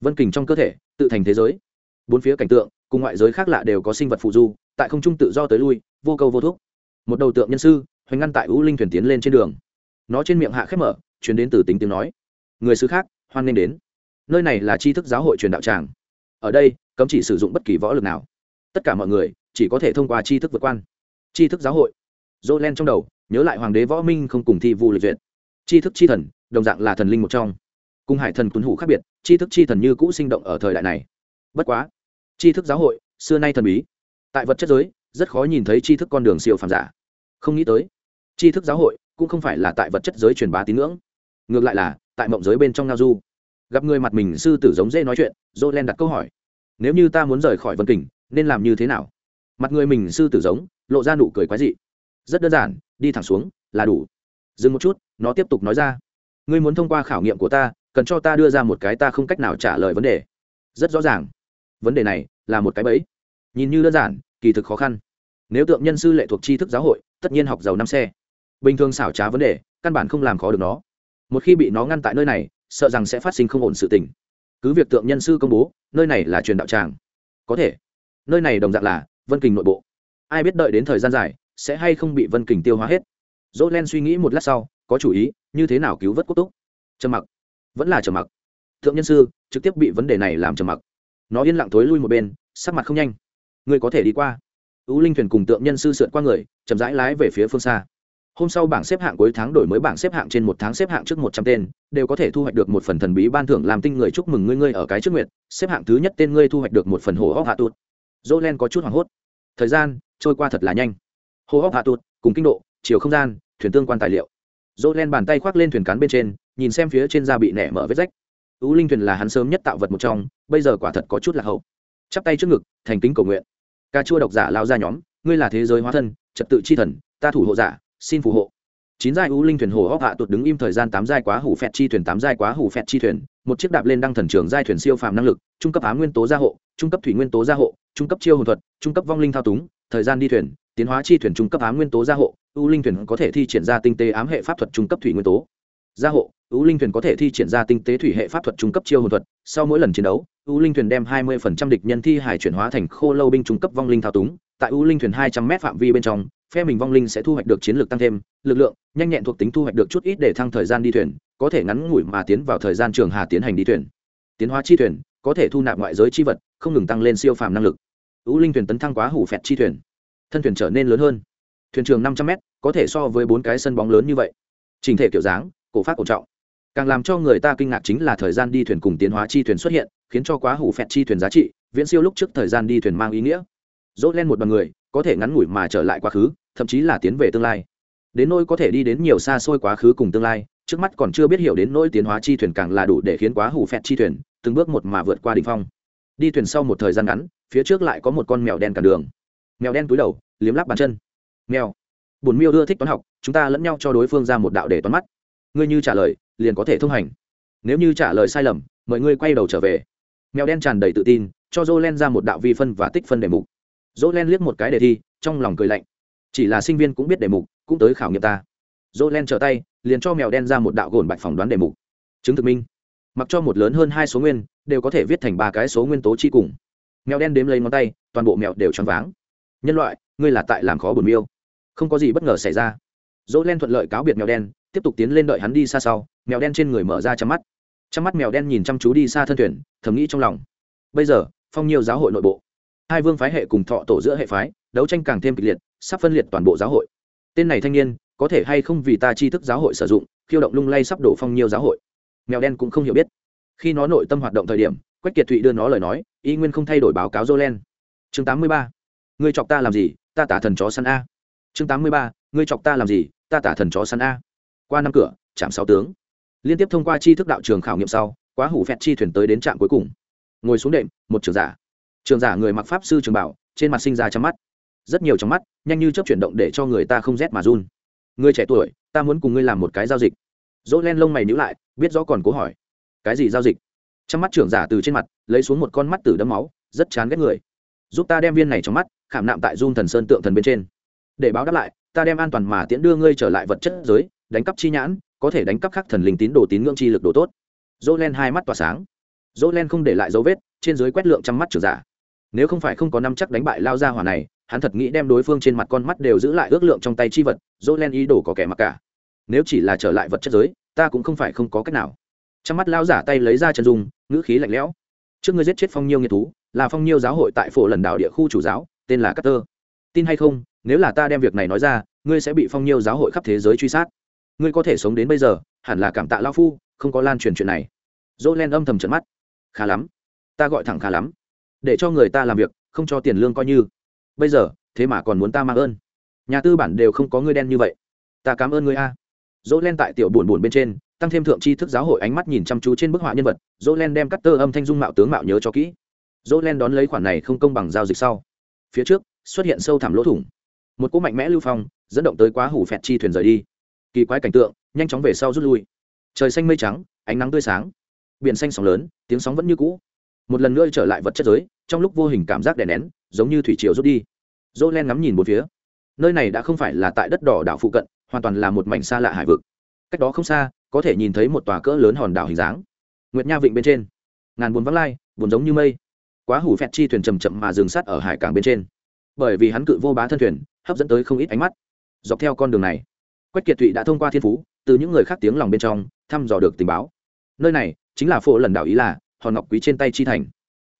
Vân kình trong cơ thể, tự thành thế giới. Bốn phía cảnh tượng, cùng ngoại giới khác lạ đều có sinh vật phụ du tại không trung tự do tới lui, vô câu vô thuốc. Một đầu tượng nhân sư, hoành ngăn tại u linh thuyền tiến lên trên đường. Nó trên miệng hạ khép mở chuyển đến từ tính tiếng nói. Người xứ khác, hoan nghênh đến. Nơi này là tri thức giáo hội truyền đạo tràng. Ở đây, cấm chỉ sử dụng bất kỳ võ lực nào. Tất cả mọi người, chỉ có thể thông qua tri thức vượt quan. Tri thức giáo hội. Dỗ len trong đầu, nhớ lại hoàng đế võ minh không cùng thi vu lịch duyệt. Tri thức chi thần, đồng dạng là thần linh một trong. Cùng hải thần tuấn hủ khác biệt, tri thức chi thần như cũ sinh động ở thời đại này. Bất quá, tri thức giáo hội, xưa nay thần bí tại vật chất giới, rất khó nhìn thấy tri thức con đường siêu phàm giả. Không nghĩ tới, tri thức giáo hội cũng không phải là tại vật chất giới truyền bá tín ngưỡng. Ngược lại là, tại mộng giới bên trong ngao du. Gặp người mặt mình sư tử giống dễ nói chuyện dô len đặt câu hỏi. Nếu như ta muốn rời khỏi vân kình, nên làm như thế nào? Mặt người mình sư tử giống, lộ ra nụ cười quái dị. Rất đơn giản, đi thẳng xuống, là đủ. Dừng một chút, nó tiếp tục nói ra. Ngươi muốn thông qua khảo nghiệm của ta, cần cho ta đưa ra một cái ta không cách nào trả lời vấn đề. Rất rõ ràng. Vấn đề này là một cái bẫy nhìn như đơn giản, kỳ thực khó khăn. Nếu tượng nhân sư lệ thuộc tri thức giáo hội, tất nhiên học giàu năm xe. Bình thường xảo trá vấn đề, căn bản không làm khó được nó. Một khi bị nó ngăn tại nơi này, sợ rằng sẽ phát sinh không ổn sự tình. Cứ việc tượng nhân sư công bố, nơi này là truyền đạo tràng. Có thể, nơi này đồng dạng là vân kình nội bộ. Ai biết đợi đến thời gian dài, sẽ hay không bị vân kình tiêu hóa hết. Dỗ len suy nghĩ một lát sau, có chủ ý, như thế nào cứu vớt quốc túc? Trầm mặc. Vẫn là trầm mặc. Thượng nhân sư, trực tiếp bị vấn đề này làm trầm mặc. Nó yên lặng thối lui một bên, sắc mặt không nhanh ngươi có thể đi qua. Ưu linh thuyền cùng tượng nhân sư sượn qua người, chậm rãi lái về phía phương xa. Hôm sau bảng xếp hạng cuối tháng đổi mới bảng xếp hạng trên một tháng xếp hạng trước một trăm tên, đều có thể thu hoạch được một phần thần bí ban thưởng làm tinh người chúc mừng ngươi ngươi ở cái trước nguyện xếp hạng thứ nhất tên ngươi thu hoạch được một phần hồ óc hạ tụt. Dỗ len có chút hoảng hốt. Thời gian, trôi qua thật là nhanh. Hồ óc hạ tụt, cùng kinh độ, chiều không gian, thuyền tương quan tài liệu. Dỗ len bàn tay khoác lên thuyền cán bên trên, nhìn xem phía trên da bị nẻ mở vết rách. Ú linh thuyền là hắn sớm nhất tạo vật một trong, bây giờ quả thật có chút là hậu. Chắp tay trước ngực, thành kính cầu nguyện ca chua độc giả lao ra nhóm, ngươi là thế giới hóa thân, trật tự chi thần, ta thủ hộ giả, xin phù hộ. Chín giai u linh thuyền hồ hóc hạ tuột đứng im thời gian tám giai quá hủ phẹt chi thuyền, tám giai quá hủ phẹt chi thuyền, một chiếc đạp lên đăng thần trường giai thuyền siêu phàm năng lực, trung cấp á nguyên tố gia hộ, trung cấp thủy nguyên tố gia hộ, trung cấp chiêu hồn thuật, trung cấp vong linh thao túng, thời gian đi thuyền, tiến hóa chi thuyền trung cấp á nguyên tố gia hộ, u linh thuyền có thể thi triển ra tinh tế ám hệ pháp thuật trung cấp thủy nguyên tố gia hộ, u linh thuyền có thể thi triển ra tinh tế thủy hệ pháp thuật trung cấp chiêu hồn thuật, sau mỗi lần chiến đấu u linh thuyền đem hai 20% địch nhân thi hải chuyển hóa thành khô lâu binh trung cấp vong linh thao túng. Tại u linh thuyền hai trăm m phạm vi bên trong, phe mình vong linh sẽ thu hoạch được chiến lược tăng thêm, lực lượng, nhanh nhẹn thuộc tính thu hoạch được chút ít để thăng thời gian đi thuyền, có thể ngắn ngủi mà tiến vào thời gian trường hà tiến hành đi thuyền. Tiến hóa chi thuyền, có thể thu nạp ngoại giới chi vật, không ngừng tăng lên siêu phàm năng lực. U linh thuyền tấn thăng quá hủ phẹt chi thuyền. Thân thuyền trở nên lớn hơn. Thuyền trường năm trăm m có thể so với bốn cái sân bóng lớn như vậy. Trình thể kiểu dáng, cổ phát cổ trọng. Càng làm cho người ta kinh ngạc chính là thời gian đi thuyền cùng tiến hóa chi thuyền xuất hiện khiến cho quá hủ phẹt chi thuyền giá trị, viễn siêu lúc trước thời gian đi thuyền mang ý nghĩa. Dốt lên một bằng người, có thể ngắn ngủi mà trở lại quá khứ, thậm chí là tiến về tương lai. Đến nỗi có thể đi đến nhiều xa xôi quá khứ cùng tương lai, trước mắt còn chưa biết hiểu đến nỗi tiến hóa chi thuyền càng là đủ để khiến quá hủ phẹt chi thuyền từng bước một mà vượt qua đỉnh phong. Đi thuyền sau một thời gian ngắn, phía trước lại có một con mèo đen cả đường. Mèo đen túi đầu, liếm lắp bàn chân. Mèo bùn miêu ưa thích toán học, chúng ta lẫn nhau cho đối phương ra một đạo để toán mắt. Ngươi như trả lời, liền có thể thông hành. Nếu như trả lời sai lầm, mời ngươi quay đầu trở về mèo đen tràn đầy tự tin, cho Jolen ra một đạo vi phân và tích phân đề mục. Jolen liếc một cái đề thi, trong lòng cười lạnh. Chỉ là sinh viên cũng biết đề mục, cũng tới khảo nghiệm ta. Dô len trở tay, liền cho mèo đen ra một đạo gồn bạch phỏng đoán đề mục. Chứng thực minh. Mặc cho một lớn hơn hai số nguyên, đều có thể viết thành ba cái số nguyên tố chi cùng. Mèo đen đếm lấy ngón tay, toàn bộ mèo đều choáng váng. Nhân loại, ngươi là tại làm khó buồn miêu. Không có gì bất ngờ xảy ra. Dỗ len thuận lợi cáo biệt mèo đen, tiếp tục tiến lên đợi hắn đi xa sau, mèo đen trên người mở ra chắm mắt chăm mắt mèo đen nhìn chăm chú đi xa thân thuyền, thầm nghĩ trong lòng. Bây giờ, phong nhiều giáo hội nội bộ. Hai vương phái hệ cùng thọ tổ giữa hệ phái, đấu tranh càng thêm kịch liệt, sắp phân liệt toàn bộ giáo hội. Tên này thanh niên, có thể hay không vì ta tri thức giáo hội sử dụng, khiêu động lung lay sắp đổ phong nhiều giáo hội? Mèo đen cũng không hiểu biết. Khi nó nội tâm hoạt động thời điểm, quách kiệt thụy đưa nó lời nói, y nguyên không thay đổi báo cáo jolen. Chương tám mươi ba, ngươi chọc ta làm gì, ta tả thần chó săn a. Chương tám mươi ba, ngươi chọc ta làm gì, ta tả thần chó săn a. Qua năm cửa, chạm sáu tướng liên tiếp thông qua chi thức đạo trường khảo nghiệm sau, quá hủ phẹt chi thuyền tới đến trạm cuối cùng. Ngồi xuống đệm, một trường giả. Trường giả người mặc pháp sư trường bảo, trên mặt sinh ra trong mắt. Rất nhiều trong mắt, nhanh như chấp chuyển động để cho người ta không rét mà run. Người trẻ tuổi, ta muốn cùng ngươi làm một cái giao dịch. Dỗ len lông mày nhữ lại, biết rõ còn cố hỏi. Cái gì giao dịch? Trong mắt trưởng giả từ trên mặt, lấy xuống một con mắt tử đấm máu, rất chán ghét người. Giúp ta đem viên này trong mắt, khảm nạm tại dung thần sơn tượng thần bên trên. Để báo đáp lại, ta đem an toàn mà tiễn đưa ngươi trở lại vật chất giới, đánh cắp chi nhãn có thể đánh cắp khắc thần linh tín đồ tín ngưỡng chi lực đồ tốt. Dỗ len hai mắt tỏa sáng. Dỗ len không để lại dấu vết, trên dưới quét lượng trăm mắt trưởng giả. Nếu không phải không có năm chắc đánh bại lao ra hỏa này, hắn thật nghĩ đem đối phương trên mặt con mắt đều giữ lại ước lượng trong tay chi vật dỗ len ý đồ có kẻ mặc cả. Nếu chỉ là trở lại vật chất giới, ta cũng không phải không có cách nào. Trong mắt lao giả tay lấy ra chân dung, ngữ khí lạnh lẽo. Trước ngươi giết chết phong nhiêu nghiệt thú, là phong nhiêu giáo hội tại phổ lần đảo địa khu chủ giáo, tên là Carter. tin hay không, nếu là ta đem việc này nói ra, ngươi sẽ bị phong nhiêu giáo hội khắp thế giới truy sát ngươi có thể sống đến bây giờ, hẳn là cảm tạ lao phu, không có lan truyền chuyện này. Dỗ len âm thầm trận mắt. Khá lắm. Ta gọi thẳng khá lắm. Để cho người ta làm việc, không cho tiền lương coi như. Bây giờ, thế mà còn muốn ta mang ơn. Nhà tư bản đều không có ngươi đen như vậy. Ta cảm ơn ngươi a. Dỗ len tại tiểu buồn buồn bên trên, tăng thêm thượng tri thức giáo hội ánh mắt nhìn chăm chú trên bức họa nhân vật. Dỗ len đem cắt tơ âm thanh dung mạo tướng mạo nhớ cho kỹ. Dỗ len đón lấy khoản này không công bằng giao dịch sau. Phía trước, xuất hiện sâu thẳm lỗ thủng. Một cỗ mạnh mẽ lưu phong, dẫn động tới quá hủ phẹt chi thuyền rời đi kỳ quái cảnh tượng, nhanh chóng về sau rút lui. Trời xanh mây trắng, ánh nắng tươi sáng. Biển xanh sóng lớn, tiếng sóng vẫn như cũ. Một lần nữa trở lại vật chất giới, trong lúc vô hình cảm giác đè nén, giống như thủy triều rút đi. Dỗ len ngắm nhìn một phía. Nơi này đã không phải là tại đất đỏ đảo phụ cận, hoàn toàn là một mảnh xa lạ hải vực. Cách đó không xa, có thể nhìn thấy một tòa cỡ lớn hòn đảo hình dáng. Nguyệt nha vịnh bên trên. Ngàn buồn vắng lai, buồn giống như mây. Quá hủ phẹt chi thuyền chầm chậm mà dừng sát ở hải cảng bên trên. Bởi vì hắn cự vô bá thân thuyền, hấp dẫn tới không ít ánh mắt. Dọc theo con đường này quách kiệt thụy đã thông qua thiên phú, từ những người khác tiếng lòng bên trong, thăm dò được tình báo. Nơi này chính là phổ lần đảo ý là hòn ngọc quý trên tay chi thành.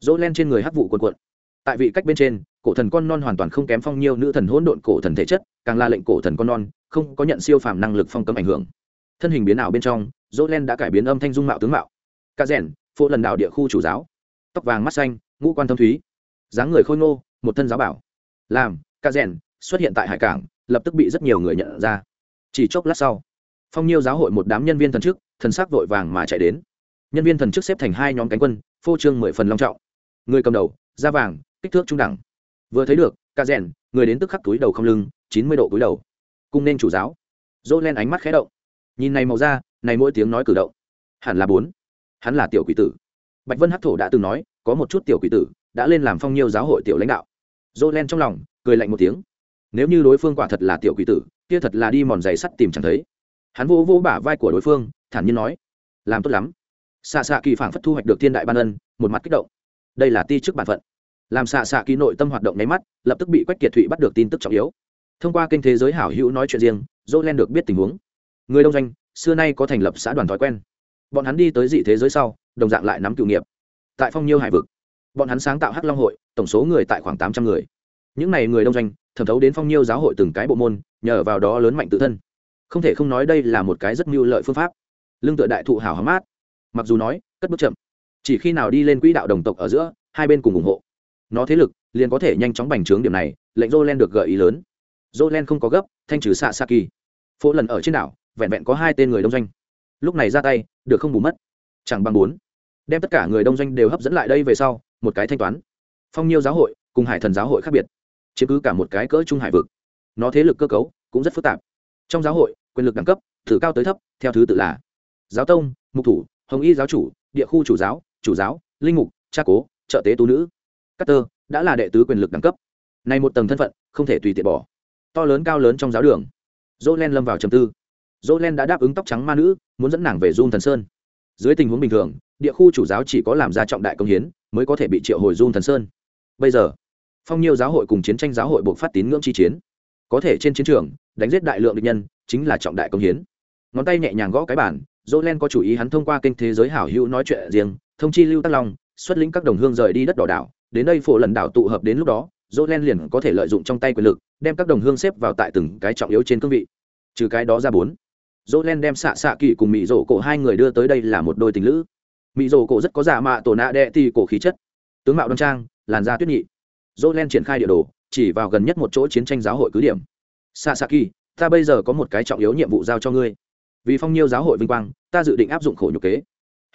Dỗ len trên người hắc vụ quần quận tại vị cách bên trên, cổ thần con non hoàn toàn không kém phong nhiêu nữ thần hỗn độn cổ thần thể chất, càng là lệnh cổ thần con non không có nhận siêu phàm năng lực phong cấm ảnh hưởng. Thân hình biến ảo bên trong dỗ len đã cải biến âm thanh dung mạo tướng mạo. Ca rèn, Phổ lần đảo địa khu chủ giáo. Tóc vàng mắt xanh, ngũ quan thâm thúy. Dáng người khôi ngô, một thân giáo bảo. Làm ca rèn xuất hiện tại hải cảng, lập tức bị rất nhiều người nhận ra chỉ chốc lát sau, phong nhiêu giáo hội một đám nhân viên thần chức, thần sắc vội vàng mà chạy đến. Nhân viên thần chức xếp thành hai nhóm cánh quân, phô trương mười phần long trọng. Người cầm đầu, da vàng, kích thước trung đẳng. Vừa thấy được, ca rèn, người đến tức khắc túi đầu không lưng, chín mươi độ túi đầu. Cung nên chủ giáo. Dỗ len ánh mắt khé động. Nhìn này màu da, này mỗi tiếng nói cử động. Hẳn là bốn. Hắn là tiểu quỷ tử. Bạch vân hát thổ đã từng nói, có một chút tiểu quỷ tử đã lên làm phong nhiêu giáo hội tiểu lãnh đạo. Dỗ len trong lòng, cười lạnh một tiếng. Nếu như đối phương quả thật là tiểu quỷ tử kia thật là đi mòn giày sắt tìm chẳng thấy. Hắn vô vô bả vai của đối phương, thản nhiên nói, làm tốt lắm. Xạ xạ kỳ phảng phất thu hoạch được thiên đại ban ân, một mặt kích động. Đây là ti chức bản phận. Làm xạ xạ kỳ nội tâm hoạt động nháy mắt, lập tức bị quách kiệt thụy bắt được tin tức trọng yếu. Thông qua kênh thế giới hảo hữu nói chuyện riêng dỗ len được biết tình huống. Người đông doanh, xưa nay có thành lập xã đoàn thói quen. Bọn hắn đi tới dị thế giới sau, đồng dạng lại nắm cựu nghiệp. Tại phong nhiêu hải vực, bọn hắn sáng tạo hắc long hội, tổng số người tại khoảng tám trăm người. Những n à y người đông doanh thẩm thấu đến phong nhiêu giáo hội từng cái bộ môn, nhờ vào đó lớn mạnh tự thân. Không thể không nói đây là một cái rất mưu lợi phương pháp. Lương tựa đại thụ hào hóm mát. Mặc dù nói, cất bước chậm, chỉ khi nào đi lên quỹ đạo đồng tộc ở giữa, hai bên cùng ủng hộ. Nó thế lực, liền có thể nhanh chóng bành trướng điểm này, lệnh jolen được gợi ý lớn. Jolen không có gấp, thanh trừ xạ sa kỳ. Phố lần ở trên đảo, vẹn vẹn có hai tên người đông doanh. Lúc này ra tay, được không bù mất. Chẳng bằng bốn. Đem tất cả người đông doanh đều hấp dẫn lại đây về sau, một cái thanh toán. Phong nhiêu giáo hội, cùng hải thần giáo hội khác biệt chứ cứ cả một cái cỡ trung hải vực. Nó thế lực cơ cấu cũng rất phức tạp. Trong giáo hội, quyền lực đẳng cấp từ cao tới thấp, theo thứ tự là giáo tông, mục thủ, hồng y giáo chủ, địa khu chủ giáo chủ giáo, linh mục, cha cố, trợ tế tú nữ. Cát tơ đã là đệ tứ quyền lực đẳng cấp. Này một tầng thân phận không thể tùy tiện bỏ. To lớn cao lớn trong giáo đường. Dỗ len lâm vào trầm tư. Dỗ len đã đáp ứng tóc trắng ma nữ, muốn dẫn nàng về dung thần sơn. Dưới tình huống bình thường, địa khu chủ giáo chỉ có làm ra trọng đại công hiến mới có thể bị triệu hồi dung thần sơn. Bây giờ phong nhiêu giáo hội cùng chiến tranh giáo hội buộc phát tín ngưỡng chi chiến. Có thể trên chiến trường, đánh giết đại lượng địch nhân, chính là trọng đại công hiến. Ngón tay nhẹ nhàng gõ cái bản dỗ len có chủ ý hắn thông qua kênh thế giới hảo hữu nói chuyện riêng, thông chi lưu tắc long, xuất lĩnh các đồng hương rời đi đất đỏ đảo. Đến đây phổ lần đảo tụ hợp đến lúc đó dỗ len liền có thể lợi dụng trong tay quyền lực, đem các đồng hương xếp vào tại từng cái trọng yếu trên cương vị. Trừ cái đó ra bốn dỗ len đem xạ xạ kỳ cùng mỹ rổ cổ hai người đưa tới đây là một đôi tình lữ. Mỹ rổ cổ rất có giả mạ tổ nạ đệ thì cổ khí chất. Tướng mạo đoan trang, làn da tuyết nhị dỗ len triển khai địa đồ, chỉ vào gần nhất một chỗ chiến tranh giáo hội cứ điểm. Xạ xạ kỳ ta bây giờ có một cái trọng yếu nhiệm vụ giao cho ngươi. Vì phong nhiêu giáo hội vinh quang, ta dự định áp dụng khổ nhục kế.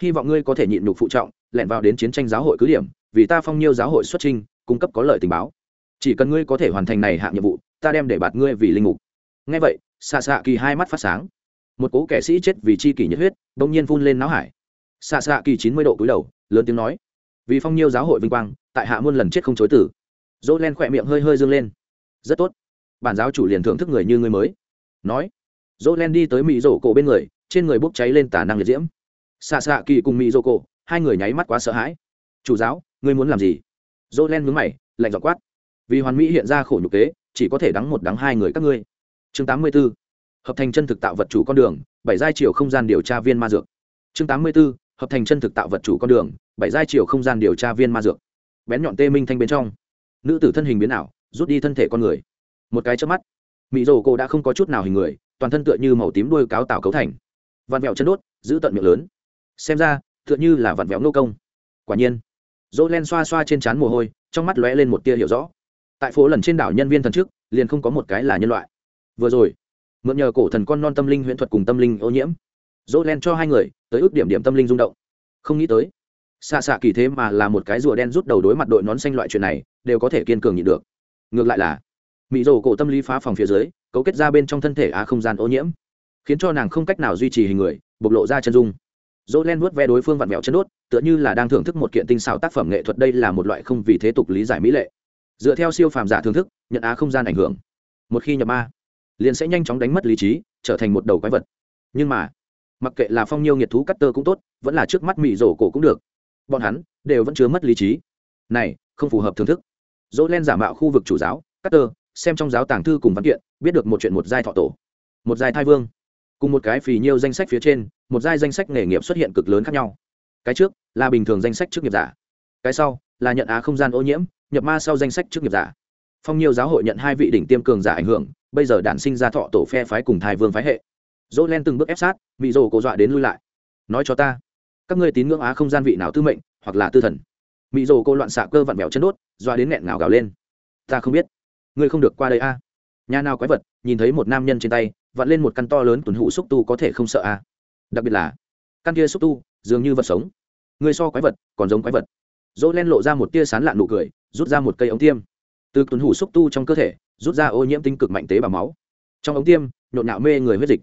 Hy vọng ngươi có thể nhịn nhục phụ trọng, lẻn vào đến chiến tranh giáo hội cứ điểm, vì ta phong nhiêu giáo hội xuất trình cung cấp có lợi tình báo. Chỉ cần ngươi có thể hoàn thành này hạng nhiệm vụ, ta đem để bạt ngươi vì linh mục. Ngay vậy xạ xạ kỳ hai mắt phát sáng. Một cố kẻ sĩ chết vì chi kỷ nhiệt huyết, bỗng nhiên phun lên não hải. Xạ xạ kỳ chín mươi độ cúi đầu, lớn tiếng nói. Vì phong nhiêu giáo hội vinh quang, tại hạ muôn lần chết không chối tử dỗ len khỏe miệng hơi hơi dương lên. Rất tốt. Bản giáo chủ liền thưởng thức người như người mới. Nói dỗ len đi tới mỹ rổ cổ bên người, trên người bốc cháy lên tả năng liệt diễm. Xạ xạ kỳ cùng mỹ rổ cổ hai người nháy mắt quá sợ hãi. Chủ giáo, ngươi muốn làm gì? Dỗ len mướn mày, lạnh dọc quát. Vì hoàn mỹ hiện ra khổ nhục kế, chỉ có thể đắng một đắng hai người các ngươi. Chương tám mươi b ố hợp thành chân thực tạo vật chủ con đường, bảy giai chiều không gian điều tra viên ma dược. Chương tám mươi b ố hợp thành chân thực tạo vật chủ con đường, bảy giai chiều không gian điều tra viên ma dược. Bén nhọn tê minh thanh bên trong nữ tử thân hình biến ảo, rút đi thân thể con người. Một cái trước mắt mỹ rồ cô đã không có chút nào hình người, toàn thân tựa như màu tím đuôi cáo tạo cấu thành. Vặn vẹo chân đốt, giữ tận miệng lớn. Xem ra, tựa như là vặn vẹo nô công. Quả nhiên, dỗ len xoa xoa trên trán mồ hôi, trong mắt lóe lên một tia hiểu rõ. Tại phố lần trên đảo nhân viên thần trước, liền không có một cái là nhân loại. Vừa rồi, mượn nhờ cổ thần con non tâm linh huyễn thuật cùng tâm linh ô nhiễm, dỗ len cho hai người tới ước điểm điểm tâm linh rung động. Không nghĩ tới xạ xạ kỳ thế mà là một cái rùa đen rút đầu đối mặt đội nón xanh loại chuyện này, đều có thể kiên cường nhịn được. Ngược lại là mỹ rồ cổ tâm lý phá phòng phía dưới, cấu kết ra bên trong thân thể á không gian ô nhiễm, khiến cho nàng không cách nào duy trì hình người, bộc lộ ra chân dung. Dỗ len vuốt ve đối phương vặn vẹo chân đốt, tựa như là đang thưởng thức một kiện tinh xào tác phẩm nghệ thuật, đây là một loại không vì thế tục lý giải mỹ lệ. Dựa theo siêu phàm giả thưởng thức, nhận á không gian ảnh hưởng. Một khi nhập ma, liền sẽ nhanh chóng đánh mất lý trí, trở thành một đầu quái vật. Nhưng mà, mặc kệ là phong nhiêu nghiệt thú cắt tơ cũng tốt, vẫn là trước mắt mỹ rổ cổ cũng được bọn hắn đều vẫn chưa mất lý trí. Này, không phù hợp thưởng thức. Dỗ len giả mạo khu vực chủ giáo cắt tơ xem trong giáo tàng thư cùng văn kiện, biết được một chuyện một giai thọ tổ, một giai thai vương. Cùng một cái phì nhiêu danh sách phía trên, một giai danh sách nghề nghiệp xuất hiện cực lớn khác nhau. Cái trước là bình thường danh sách trước nghiệp giả. Cái sau là nhận á không gian ô nhiễm, nhập ma sau danh sách trước nghiệp giả. Phong nhiêu giáo hội nhận hai vị đỉnh tiêm cường giả ảnh hưởng, bây giờ đản sinh ra thọ tổ phe phái cùng thai vương phái hệ. Dỗ len từng bước ép sát bị rồ cổ dọa đến lui lại. Nói cho ta các ngươi tín ngưỡng á không gian vị nào tư mệnh, hoặc là tư thần. Mỹ rồ cô loạn xạ cơ vặn vẹo chân đốt, doa đến nghẹn ngào gào lên. Ta không biết. Ngươi không được qua đây a. Nhà nào quái vật, nhìn thấy một nam nhân trên tay, vặn lên một căn to lớn tuần hụ xúc tu có thể không sợ a. Đặc biệt là, căn kia xúc tu, dường như vật sống. Ngươi so quái vật, còn giống quái vật. Dỗ len lộ ra một tia sán lạn nụ cười, rút ra một cây ống tiêm. Từ tuần hủ xúc tu trong cơ thể, rút ra ô nhiễm tinh cực mạnh tế bào máu. Trong ống tiêm, nhộn nạo mê người huyết dịch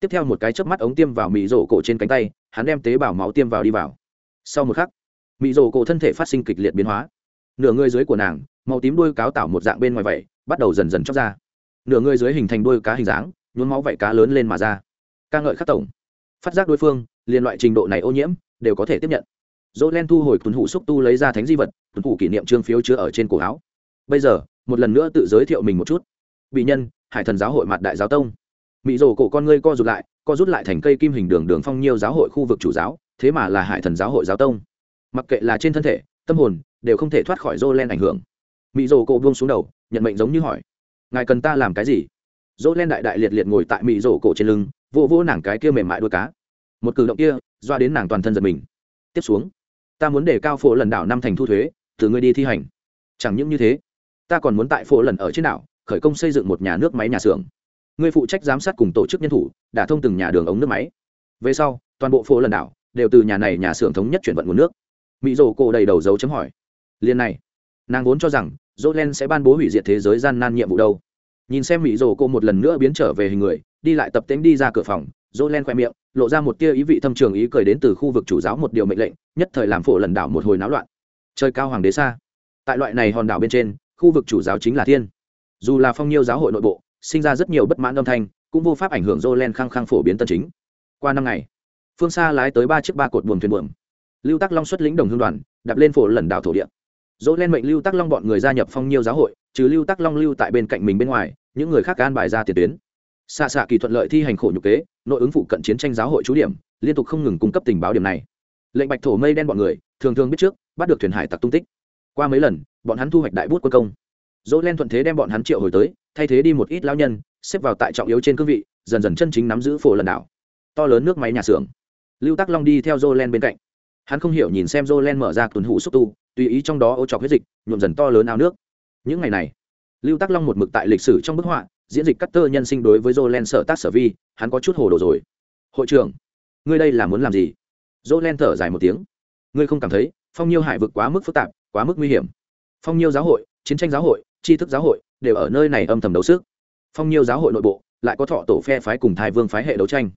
tiếp theo một cái chớp mắt ống tiêm vào mị rổ cổ trên cánh tay, hắn đem tế bào máu tiêm vào đi vào. Sau một khắc mị rổ cổ thân thể phát sinh kịch liệt biến hóa. Nửa người dưới của nàng, màu tím đuôi cáo tạo một dạng bên ngoài vậy, bắt đầu dần dần chóc ra. Nửa người dưới hình thành đuôi cá hình dáng, nhuốm máu vảy cá lớn lên mà ra. Ca ngợi khắc tổng. Phát giác đối phương liên loại trình độ này ô nhiễm, đều có thể tiếp nhận. Dỗ len thu hồi tuần hủ xúc tu lấy ra thánh di vật, tuần hủ kỷ niệm trương phiếu chứa ở trên cổ áo. Bây giờ, một lần nữa tự giới thiệu mình một chút. Bị nhân, hải thần giáo hội mặt đại giáo tông mỹ rồ cổ con ngươi co rụt lại, co rút lại thành cây kim hình đường đường phong nhiêu giáo hội khu vực chủ giáo, thế mà là hải thần giáo hội giáo tông. Mặc kệ là trên thân thể, tâm hồn, đều không thể thoát khỏi dô len ảnh hưởng. Mỹ rồ cổ buông xuống đầu, nhận mệnh giống như hỏi, ngài cần ta làm cái gì? Dô len đại đại liệt liệt ngồi tại mỹ rồ cổ trên lưng, vỗ vỗ nàng cái kia mềm mại đuôi cá. Một cử động kia, doa đến nàng toàn thân giật mình. Tiếp xuống, ta muốn để cao phổ lần đảo năm thành thu thuế, từ ngươi đi thi hành. Chẳng những như thế, ta còn muốn tại phổ lần ở trên đảo, khởi công xây dựng một nhà nước máy nhà xưởng ngươi phụ trách giám sát cùng tổ chức nhân thủ, đã thông từng nhà đường ống nước máy. Về sau, toàn bộ phố lần đảo đều từ nhà này nhà xưởng thống nhất chuyển vận nguồn nước. Mỹ rồ cổ đầy đầu dấu chấm hỏi. Liên này, nàng vốn cho rằng dỗ len sẽ ban bố hủy diệt thế giới gian nan nhiệm vụ đâu. Nhìn xem mỹ rồ cô một lần nữa biến trở về hình người, đi lại tập tính đi ra cửa phòng dỗ len khoe miệng, lộ ra một tia ý vị thâm trường ý cười đến từ khu vực chủ giáo một điều mệnh lệnh, nhất thời làm phổ lần đảo một hồi náo loạn. Trời cao hoàng đế xa. Tại loại này hòn đảo bên trên, khu vực chủ giáo chính là thiên. Dù là phong nhiêu giáo hội nội bộ sinh ra rất nhiều bất mãn âm thanh, cũng vô pháp ảnh hưởng dô len khăng khăng phổ biến tân chính. Qua năm ngày, phương xa lái tới ba chiếc ba cột buồm thuyền buồm. Lưu tắc long xuất lĩnh đồng hương đoàn, đạp lên phổ lần đảo thổ địa. Dỗ len mệnh lưu tắc long bọn người gia nhập phong nhiêu giáo hội, trừ lưu tắc long lưu tại bên cạnh mình bên ngoài, những người khác can bài ra tiền tuyến. Xa xạ kỳ thuận lợi thi hành khổ nhục kế, nội ứng phụ cận chiến tranh giáo hội trú điểm, liên tục không ngừng cung cấp tình báo điểm này. Lệnh bạch thổ mây đen bọn người, thường thường biết trước, bắt được thuyền hải tặc tung tích. Qua mấy lần, bọn hắn thu hoạch đại bút quân công. Dỗ len thuận thế đem bọn hắn triệu hồi tới thay thế đi một ít lao nhân, xếp vào tại trọng yếu trên cương vị, dần dần chân chính nắm giữ phổ lần đảo. To lớn nước máy nhà xưởng. Lưu tắc long đi theo dô len bên cạnh. Hắn không hiểu nhìn xem dô len mở ra tuần hủ xúc tu, tùy ý trong đó ô trọc huyết dịch, nhuộm dần to lớn ao nước. Những ngày này, lưu tắc long một mực tại lịch sử trong bức họa, diễn dịch cắt tơ nhân sinh đối với dô len sở tác sở vi, hắn có chút hồ đồ rồi. Hội trưởng, ngươi đây là muốn làm gì? Dô len thở dài một tiếng. Ngươi không cảm thấy phong nhiêu hải vực quá mức phức tạp, quá mức nguy hiểm. Phong nhiêu giáo hội, chiến tranh giáo hội, tri thức giáo hội đều ở nơi này âm thầm đấu sức. Phong nhiêu giáo hội nội bộ, lại có thọ tổ phe phái cùng thái vương phái hệ đấu tranh.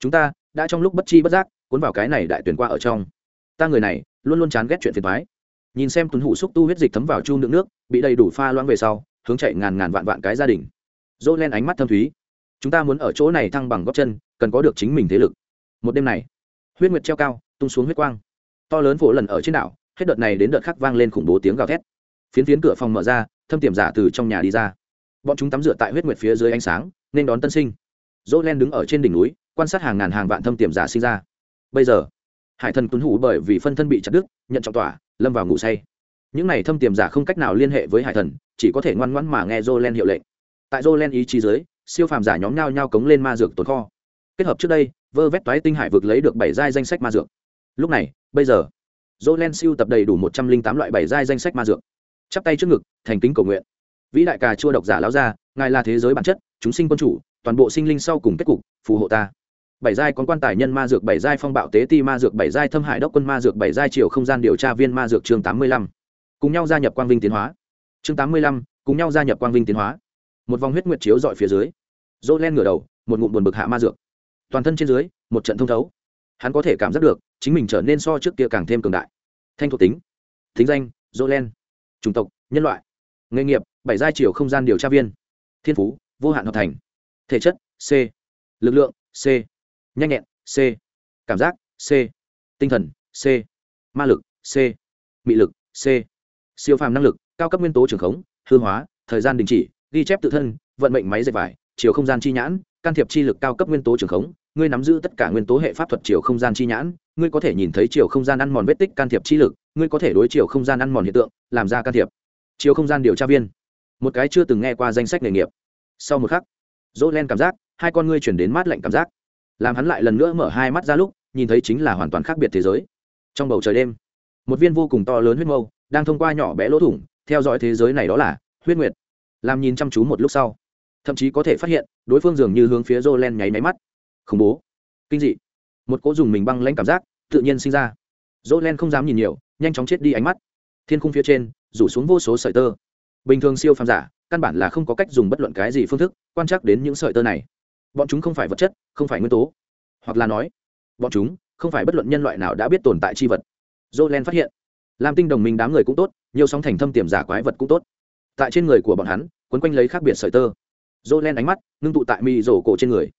Chúng ta đã trong lúc bất chi bất giác, cuốn vào cái này đại tuyển qua ở trong. Ta người này, luôn luôn chán ghét chuyện phiền thoái nhìn xem tuấn hủ xúc tu huyết dịch thấm vào chu đựng nước, bị đầy đủ pha loãng về sau, hướng chạy ngàn ngàn vạn vạn cái gia đình. Dỗ lên ánh mắt thâm thúy. Chúng ta muốn ở chỗ này thăng bằng góc chân, cần có được chính mình thế lực. Một đêm này, huyết nguyệt treo cao, tung xuống huyết quang. To lớn phổ lần ở trên đảo, hết đợt này đến đợt khác vang lên khủng bố tiếng gào thét. Phiến phiến cửa phòng mở ra thâm tiềm giả từ trong nhà đi ra. Bọn chúng tắm rửa tại huyết nguyệt phía dưới ánh sáng, nên đón tân sinh. Dỗ len đứng ở trên đỉnh núi, quan sát hàng ngàn hàng vạn thâm tiềm giả sinh ra. Bây giờ, hải thần tuấn hủ bởi vì phân thân bị chặt đứt, nhận trọng tỏa, lâm vào ngủ say. Những này thâm tiềm giả không cách nào liên hệ với hải thần, chỉ có thể ngoan ngoãn mà nghe dô len hiệu lệnh. Tại dô len ý chí dưới, siêu phàm giả nhóm nhau nhau cống lên ma dược tồn kho. Kết hợp trước đây, vơ vét toái tinh hải vực lấy được bảy giai danh sách ma dược. Lúc này, bây giờ dô len siêu tập đầy đủ một trăm linh tám loại bảy giai danh sách ma dược chắp tay trước ngực, thành kính cầu nguyện. Vĩ đại cà chua độc giả láo ra ngài là thế giới bản chất, chúng sinh quân chủ, toàn bộ sinh linh sau cùng kết cục, phù hộ ta. Bảy giai con quan tài nhân ma dược, bảy giai phong bạo tế ti ma dược, bảy giai thâm hải đốc quân ma dược, bảy giai chiều không gian điều tra viên ma dược chương tám mươi lăm. Cùng nhau gia nhập quang vinh tiến hóa. Chương tám mươi lăm, cùng nhau gia nhập quang vinh tiến hóa. Một vòng huyết nguyệt chiếu dọi phía dưới. Dỗ len ngửa đầu, một ngụm buồn bực hạ ma dược. Toàn thân trên dưới, một trận thông thấu. Hắn có thể cảm giác được, chính mình trở nên so trước kia càng thêm cường đại. Thanh thuộc tính. Thính danh dỗ len chủng tộc, nhân loại, nghề nghiệp, bảy giai chiều không gian điều tra viên, thiên phú, vô hạn hợp thành, thể chất, c, lực lượng, c, nhanh nhẹn, c, cảm giác, c, tinh thần, c, ma lực, c, mị lực, c, siêu phàm năng lực, cao cấp nguyên tố trường khống, hư hóa, thời gian đình chỉ, ghi chép tự thân, vận mệnh máy dệt vải, chiều không gian chi nhãn, can thiệp chi lực cao cấp nguyên tố trường khống ngươi nắm giữ tất cả nguyên tố hệ pháp thuật chiều không gian chi nhãn, ngươi có thể nhìn thấy chiều không gian ăn mòn vết tích can thiệp chi lực, ngươi có thể đối chiều không gian ăn mòn hiện tượng, làm ra can thiệp. Chiều không gian điều tra viên. Một cái chưa từng nghe qua danh sách nghề nghiệp. Sau một khắc dỗ len cảm giác, hai con ngươi chuyển đến mát lạnh cảm giác. Làm hắn lại lần nữa mở hai mắt ra lúc, nhìn thấy chính là hoàn toàn khác biệt thế giới. Trong bầu trời đêm, một viên vô cùng to lớn huyết mâu đang thông qua nhỏ bé lỗ thủng, theo dõi thế giới này đó là huyết nguyệt. Làm nhìn chăm chú một lúc sau, thậm chí có thể phát hiện, đối phương dường như hướng phía rô len nháy máy mắt khủng bố. Kinh dị. Một cỗ dùng mình băng lãnh cảm giác tự nhiên sinh ra. Dỗ len không dám nhìn nhiều, nhanh chóng chết đi ánh mắt. Thiên khung phía trên, rủ xuống vô số sợi tơ. Bình thường siêu phàm giả, căn bản là không có cách dùng bất luận cái gì phương thức quan trắc đến những sợi tơ này. Bọn chúng không phải vật chất, không phải nguyên tố. Hoặc là nói, bọn chúng không phải bất luận nhân loại nào đã biết tồn tại c h i vật jolen phát hiện, làm tinh đồng minh đám người cũng tốt, nhiều sóng thành thâm tiềm giả quái vật cũng tốt. Tại trên người của bọn hắn, quấn quanh lấy khác biệt sợi tơ. Jolen ánh mắt ngưng tụ tại mì rổ cổ trên người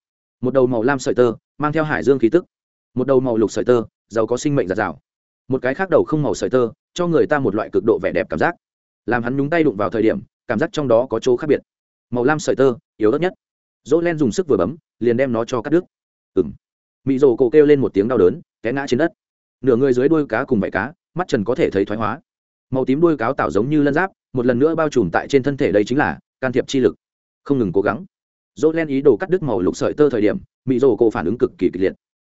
một đầu màu lam sợi tơ, mang theo hải dương khí tức. Một đầu màu lục sợi tơ, giàu có sinh mệnh giạt rào. Một cái khác đầu không màu sợi tơ, cho người ta một loại cực độ vẻ đẹp cảm giác. Làm hắn nhúng tay đụng vào thời điểm, cảm giác trong đó có chỗ khác biệt. Màu lam sợi tơ, yếu ớt nhất. Dỗ len dùng sức vừa bấm, liền đem nó cho cắt đứt. Ừng mị rồ cổ kêu lên một tiếng đau đớn, té ngã trên đất. Nửa người dưới đuôi cá cùng vảy cá, mắt trần có thể thấy thoái hóa. Màu tím đuôi cáo tạo giống như lân giáp, một lần nữa bao trùm tại trên thân thể đây chính là can thiệp chi lực. Không ngừng cố gắng dỗ len ý đồ cắt đứt màu lục sợi tơ thời điểm mỹ rồ cổ phản ứng cực kỳ kịch liệt.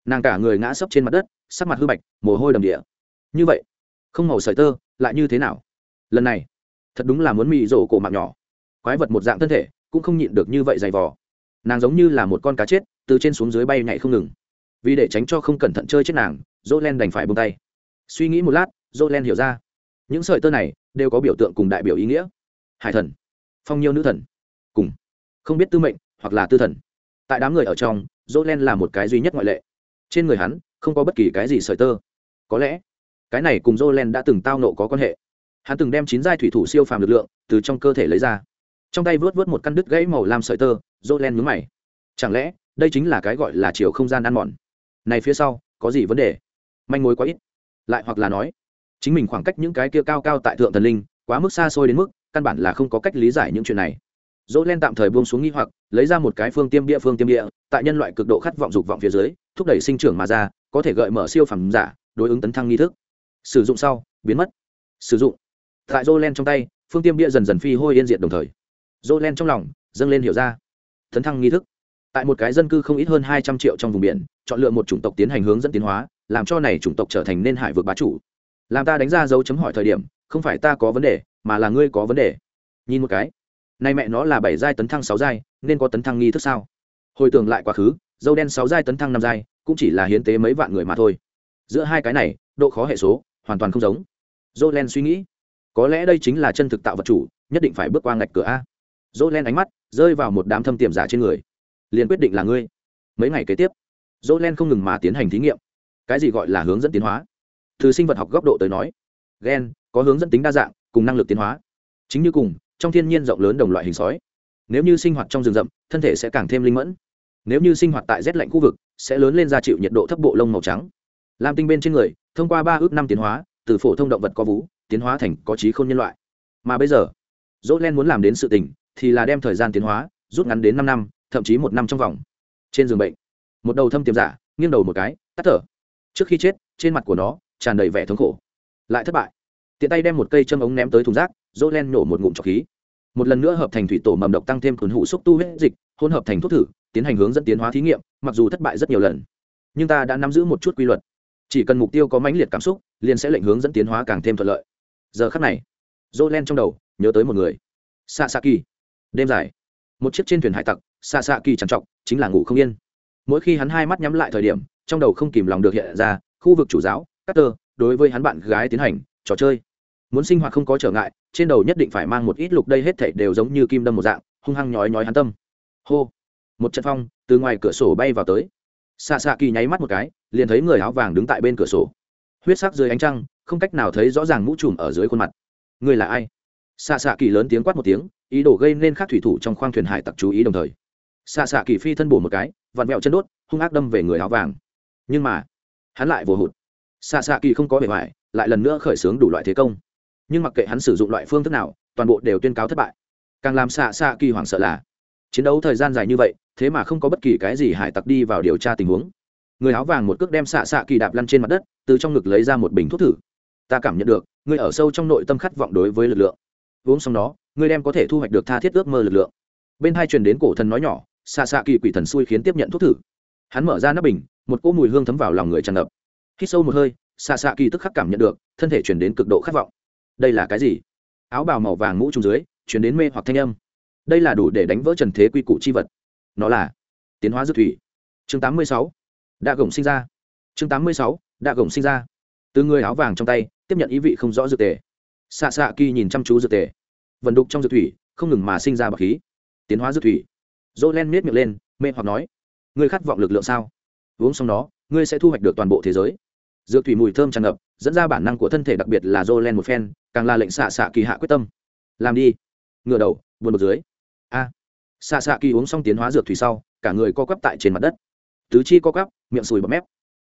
Nàng cả người ngã sấp trên mặt đất, sắc mặt hư bạch, mồ hôi đầm địa. Như vậy, không màu sợi tơ, lại như thế nào? Lần này, thật đúng là muốn mỹ rồ cổ mạng nhỏ. Quái vật một dạng thân thể, cũng không nhịn được như vậy dày vò. Nàng giống như là một con cá chết, từ trên xuống dưới bay nhảy không ngừng. Vì để tránh cho không cẩn thận chơi chết nàng dỗ len đành phải bông tay. Suy nghĩ một lát dỗ len hiểu ra. Những sợi tơ này đều có biểu tượng cùng đại biểu ý nghĩa. Hải thần, phong nhiêu nữ thần, cùng. Không biết tư mệnh hoặc là tư thần. Tại đám người ở trong, dỗ len là một cái duy nhất ngoại lệ. Trên người hắn, không có bất kỳ cái gì sợi tơ. Có lẽ, cái này cùng dỗ len đã từng tao nộ có quan hệ. Hắn từng đem chín giai thủy thủ siêu phàm lực lượng từ trong cơ thể lấy ra. Trong tay vớt vớt một căn đứt gãy màu lam sợi tơ, dỗ len nhúm mày. Chẳng lẽ, đây chính là cái gọi là chiều không gian ăn mòn? Này phía sau, có gì vấn đề? Manh mối quá ít. Lại hoặc là nói, chính mình khoảng cách những cái kia cao cao tại thượng thần linh quá mức xa xôi đến mức, căn bản là không có cách lý giải những chuyện này dỗ len tạm thời buông xuống nghi hoặc, lấy ra một cái phương tiêm địa phương tiêm địa tại nhân loại cực độ khát vọng dục vọng phía dưới, thúc đẩy sinh trưởng mà ra, có thể gợi mở siêu phẩm giả, đối ứng tấn thăng nghi thức. Sử dụng sau, biến mất. Sử dụng. Tại dỗ len trong tay, phương tiêm địa dần dần phi hôi yên diệt đồng thời. Dỗ len trong lòng, dâng lên hiểu ra. Tấn thăng nghi thức. Tại một cái dân cư không ít hơn hai trăm triệu trong vùng biển, chọn lựa một chủng tộc tiến hành hướng dẫn tiến hóa, làm cho này chủng tộc trở thành nên hải vực bá chủ. Làm ta đánh ra dấu chấm hỏi thời điểm, không phải ta có vấn đề, mà là ngươi có vấn đề. Nhìn một cái nay mẹ nó là bảy giai tấn thăng sáu giai, nên có tấn thăng nghi thức sao? Hồi tưởng lại quá khứ, dâu đen sáu giai tấn thăng năm giai, cũng chỉ là hiến tế mấy vạn người mà thôi. Giữa hai cái này, độ khó hệ số hoàn toàn không giống. Dô len suy nghĩ, có lẽ đây chính là chân thực tạo vật chủ, nhất định phải bước qua ngạch cửa a. Dô len ánh mắt rơi vào một đám thâm tiềm giả trên người. Liền quyết định là ngươi. Mấy ngày kế tiếp dô len không ngừng mà tiến hành thí nghiệm. Cái gì gọi là hướng dẫn tiến hóa? Từ sinh vật học góc độ tới nói, gen có hướng dẫn tính đa dạng, cùng năng lực tiến hóa. Chính như cùng trong thiên nhiên rộng lớn đồng loại hình sói. Nếu như sinh hoạt trong rừng rậm, thân thể sẽ càng thêm linh mẫn. Nếu như sinh hoạt tại rét lạnh khu vực, sẽ lớn lên ra chịu nhiệt độ thấp bộ lông màu trắng. Làm tinh bên trên người, thông qua ba ước năm tiến hóa, từ phổ thông động vật có vú, tiến hóa thành có trí không nhân loại. Mà bây giờ dỗ len muốn làm đến sự tình, thì là đem thời gian tiến hóa, rút ngắn đến năm năm, thậm chí một năm trong vòng. Trên giường bệnh, một đầu thâm tiềm giả, nghiêng đầu một cái, tắt thở. Trước khi chết, trên mặt của nó tràn đầy vẻ thống khổ. Lại thất bại tiện tay đem một cây châm ống ném tới thùng rác dỗ len nổ một ngụm trọc khí. Một lần nữa hợp thành thủy tổ mầm độc tăng thêm cồn hụ xúc tu huyết dịch hôn hợp thành thuốc thử, tiến hành hướng dẫn tiến hóa thí nghiệm, mặc dù thất bại rất nhiều lần, nhưng ta đã nắm giữ một chút quy luật. Chỉ cần mục tiêu có mãnh liệt cảm xúc, liền sẽ lệnh hướng dẫn tiến hóa càng thêm thuận lợi. Giờ khắc này dỗ len trong đầu nhớ tới một người sa sa kỳ đêm dài, một chiếc trên thuyền hải tặc sa sa kỳ trằn trọc, chính là ngủ không yên. Mỗi khi hắn hai mắt nhắm lại thời điểm, trong đầu không kìm lòng được hiện ra, khu vực chủ giáo, Carter, đối với hắn bạn gái tiến hành trò chơi muốn sinh hoạt không có trở ngại, trên đầu nhất định phải mang một ít lục đây hết thảy đều giống như kim đâm một dạng, hung hăng nhói nhói hắn tâm. Hô! Một trận phong, từ ngoài cửa sổ bay vào tới. Xạ xạ kỳ nháy mắt một cái, liền thấy người áo vàng đứng tại bên cửa sổ. Huyết sắc dưới ánh trăng, không cách nào thấy rõ ràng mũ trùm ở dưới khuôn mặt. Người là ai? Xạ xạ kỳ lớn tiếng quát một tiếng, ý đồ gây nên các thủy thủ trong khoang thuyền hải tặc chú ý đồng thời. Xạ xạ kỳ phi thân bổ một cái, vặn vẹo chân đốt, hung ác đâm về người áo vàng. Nhưng mà, hắn lại vồ hụt. Xạ xạ kỳ không có bề ngoài lại lần nữa khởi xướng đủ loại thế công nhưng mặc kệ hắn sử dụng loại phương thức nào, toàn bộ đều tuyên cáo thất bại. Càng làm xạ xạ kỳ hoảng sợ là, chiến đấu thời gian dài như vậy, thế mà không có bất kỳ cái gì hải tặc đi vào điều tra tình huống. Người áo vàng một cước đem xạ xạ kỳ đạp lăn trên mặt đất, từ trong ngực lấy ra một bình thuốc thử. Ta cảm nhận được, ngươi ở sâu trong nội tâm khát vọng đối với lực lượng. Uống xong đó, ngươi đem có thể thu hoạch được tha thiết ước mơ lực lượng. Bên hai truyền đến cổ thần nói nhỏ, xạ xạ kỳ quỷ thần xui khiến tiếp nhận thuốc thử. Hắn mở ra nắp bình, một cỗ mùi hương thấm vào lòng người tràn ngập. Hít sâu một hơi, xạ xạ kỳ tức khắc cảm nhận được, thân thể chuyển đến cực độ khát vọng đây là cái gì? Áo bào màu vàng mũ trùng dưới chuyển đến mê hoặc thanh âm. Đây là đủ để đánh vỡ trần thế quy củ chi vật. Nó là tiến hóa dược thủy. Chương 86. đạ gồng sinh ra. Chương 86. đạ gồng sinh ra. Từ người áo vàng trong tay, tiếp nhận ý vị không rõ dược tề. Xạ xạ kỳ nhìn chăm chú dược tề. Vận đục trong dược thủy, không ngừng mà sinh ra bậc khí. Tiến hóa dược thủy. Dỗ len miết miệng lên, mê hoặc nói, ngươi khát vọng lực lượng sao? Uống xong đó ngươi sẽ thu hoạch được toàn bộ thế giới dược thủy mùi thơm tràn ngập, dẫn ra bản năng của thân thể đặc biệt là dô len một phen, càng là lệnh xạ xạ kỳ hạ quyết tâm. Làm đi. Ngựa đầu, buồn một dưới. A. Xạ xạ kỳ uống xong tiến hóa dược thủy sau, cả người co quắp tại trên mặt đất. Tứ chi co quắp, miệng sùi bọt mép.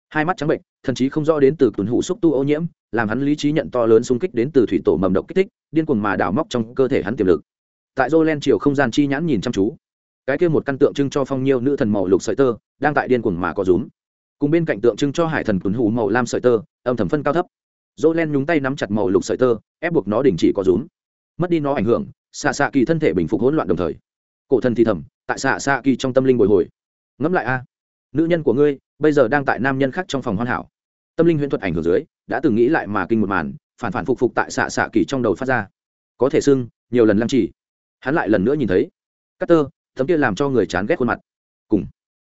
Hai mắt trắng bệnh thậm chí không rõ đến từ tuần hụ xúc tu ô nhiễm, làm hắn lý trí nhận to lớn xung kích đến từ thủy tổ mầm độc kích thích, điên cuồng mà đào móc trong cơ thể hắn tiềm lực. Tại dô len chiều không gian chi nhãn nhìn chăm chú. Cái kia một căn tượng trưng cho phong nhiêu nữ thần màu lục sợi tơ, đang tại điên cuồng mà có rúm cùng bên cạnh tượng trưng cho hải thần tuần hủ màu lam sợi tơ, âm thầm phân cao thấp. Dỗ len nhúng tay nắm chặt màu lục sợi tơ, ép buộc nó đình chỉ có rúm. Mất đi nó ảnh hưởng xạ xạ kỳ thân thể bình phục hỗn loạn đồng thời. Cổ thần thì thầm, tại xạ xạ kỳ trong tâm linh bồi hồi. Ngẫm lại a, nữ nhân của ngươi, bây giờ đang tại nam nhân khác trong phòng hoàn hảo. Tâm linh huyễn thuật ảnh hưởng dưới, đã từng nghĩ lại mà kinh một màn, phản phản phục phục tại xạ xạ kỳ trong đầu phát ra. Có thể sưng nhiều lần lăng trì. Hắn lại lần nữa nhìn thấy. Cắt tơ thấm kia làm cho người chán ghét khuôn mặt. Cùng.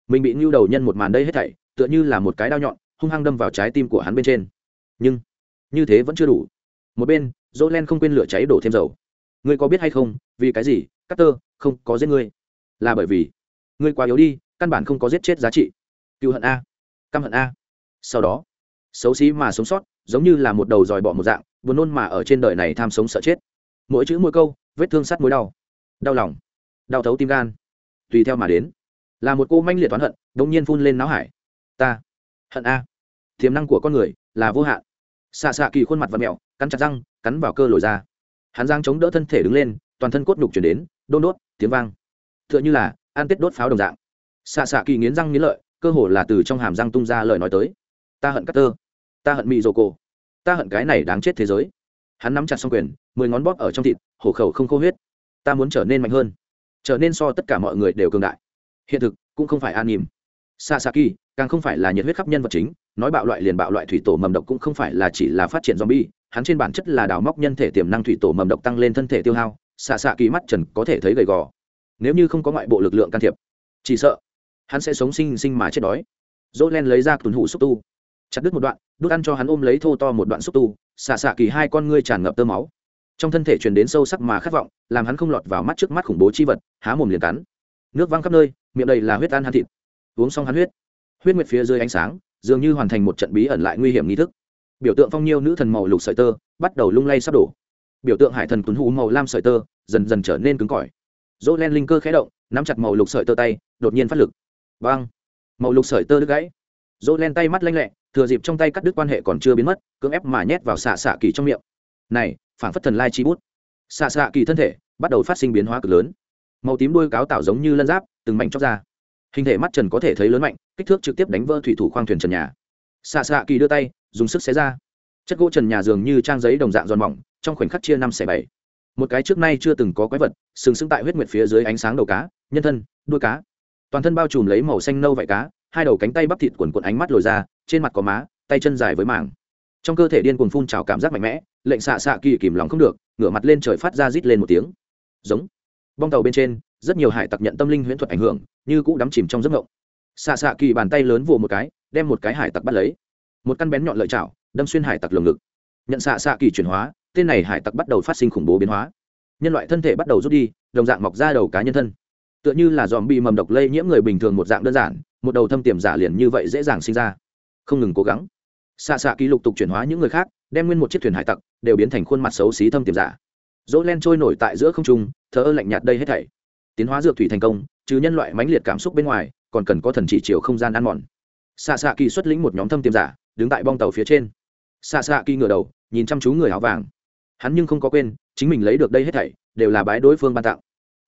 Mình bị nhu đầu nhân một màn đây hết thảy tựa như là một cái đao nhọn, hung hăng đâm vào trái tim của hắn bên trên. Nhưng, như thế vẫn chưa đủ. Một bên dỗ len không quên lửa cháy đổ thêm dầu. Ngươi có biết hay không, vì cái gì cắt tơ không có giết ngươi? Là bởi vì, ngươi quá yếu đi, căn bản không có giết chết giá trị. Cựu hận a. Căm hận a. Sau đó, xấu xí mà sống sót, giống như là một đầu dòi bọ một dạng, buồn nôn mà ở trên đời này tham sống sợ chết. Mỗi chữ mỗi câu, vết thương sắt mối đau. Đau lòng. Đau thấu tim gan. Tùy theo mà đến. Là một cô manh liệt toán hận đ ỗ n g nhiên phun lên náo hải ta, hận a. Tiềm năng của con người là vô hạn. Xạ xạ kỳ khuôn mặt và mẹo, cắn chặt răng, cắn vào cơ lồi ra. Hắn giang chống đỡ thân thể đứng lên, toàn thân cốt đục chuyển đến, đôn đốt, tiếng vang. T h ư ợ n h ư là ăn tết đốt pháo đồng dạng. Xạ xạ kỳ nghiến răng nghiến lợi, cơ hồ là từ trong hàm răng tung ra lời nói tới. Ta hận cắt tơ ta hận mị rồ cổ ta hận cái này đáng chết thế giới. Hắn nắm chặt xong quyền, mười ngón bóp ở trong thịt, hổ khẩu không khô huyết. Ta muốn trở nên mạnh hơn. Trở nên so tất cả mọi người đều cường đại. Hiện thực cũng không phải an nhìm xa xa kỳ càng không phải là nhiệt huyết khắp nhân vật chính, nói bạo loại liền bạo loại thủy tổ mầm độc cũng không phải là chỉ là phát triển zombie, hắn trên bản chất là đào móc nhân thể tiềm năng thủy tổ mầm độc tăng lên thân thể tiêu hao xạ xạ kỳ mắt trần có thể thấy gầy gò. Nếu như không có ngoại bộ lực lượng can thiệp, chỉ sợ hắn sẽ sống sinh sinh mà chết đói. Dỗ len lấy ra tuần hủ xúc tu, chặt đứt một đoạn, đút ăn cho hắn ôm lấy thô to một đoạn xúc tu xạ xạ kỳ hai con ngươi tràn ngập tơ máu. Trong thân thể truyền đến sâu sắc mà khát vọng, làm hắn không lọt vào mắt trước mắt khủng bố chi vật, há mồm liền cắn. Nước văng khắp nơi, miệng đầy là huyết ăn hắn thịt uống xong hắn huyết. Huyết nguyệt phía dưới ánh sáng, dường như hoàn thành một trận bí ẩn lại nguy hiểm nghi thức. Biểu tượng phong nhiêu nữ thần màu lục sợi tơ, bắt đầu lung lay sắp đổ. Biểu tượng hải thần tuấn hú màu lam sợi tơ, dần dần trở nên cứng cỏi. Dỗ len linh cơ khé động, nắm chặt màu lục sợi tơ tay, đột nhiên phát lực. Vang màu lục sợi tơ đứt gãy. Dỗ len tay mắt lanh lẹ, thừa dịp trong tay cắt đứt quan hệ còn chưa biến mất, cưỡng ép mà nhét vào xạ xạ kỳ trong miệng. Này, phản phất thần lai chi bút. Xạ xạ kỳ thân thể bắt đầu phát sinh biến hóa cực lớn. Màu tím đuôi cáo tạo giống như lân giáp, từng mảnh chóc ra hình thể mắt trần có thể thấy lớn mạnh, kích thước trực tiếp đánh vỡ thủy thủ khoang thuyền trần nhà. Xạ xạ kỳ đưa tay, dùng sức xé ra. Chất gỗ trần nhà dường như trang giấy đồng dạng giòn mỏng, trong khoảnh khắc chia năm xẻ bảy. Một cái trước nay chưa từng có quái vật, sừng sững tại huyết nguyệt phía dưới ánh sáng đầu cá, nhân thân, đuôi cá. Toàn thân bao trùm lấy màu xanh nâu vải cá, hai đầu cánh tay bắp thịt quần quần ánh mắt lồi ra, trên mặt có má, tay chân dài với mảng. Trong cơ thể điên cuồng phun trào cảm giác mạnh mẽ, lệnh xạ xạ kỳ kìm lòng không được, ngửa mặt lên trời phát ra rít lên một tiếng. Giống bong tàu bên trên, rất nhiều hải tặc nhận tâm linh huyễn thuật ảnh hưởng, như cũ đắm chìm trong giấc ngộng. Xạ xạ kỳ bàn tay lớn vồ một cái, đem một cái hải tặc bắt lấy. Một căn bén nhọn lợi chảo, đâm xuyên hải tặc lồng ngực. Nhận xạ xạ kỳ chuyển hóa, tên này hải tặc bắt đầu phát sinh khủng bố biến hóa. Nhân loại thân thể bắt đầu rút đi, đồng dạng mọc ra đầu cá nhân thân. Tựa như là dòm bị mầm độc lây nhiễm người bình thường một dạng đơn giản, một đầu thâm tiềm giả liền như vậy dễ dàng sinh ra. Không ngừng cố gắng. Xạ xạ kỳ lục tục chuyển hóa những người khác, đem nguyên một chiếc thuyền hải tặc, đều biến thành khuôn mặt xấu xí thâm tiềm giả dỗ len trôi nổi tại giữa không trung, thờ ơ lạnh nhạt đây hết thảy. Tiến hóa dược thủy thành công, trừ nhân loại mãnh liệt cảm xúc bên ngoài, còn cần có thần chỉ chiều không gian ăn mòn. Xạ xạ kỳ xuất lĩnh một nhóm thâm tiềm giả, đứng tại bong tàu phía trên. Xạ xạ kỳ ngửa đầu, nhìn chăm chú người áo vàng. Hắn nhưng không có quên, chính mình lấy được đây hết thảy, đều là bái đối phương ban tặng.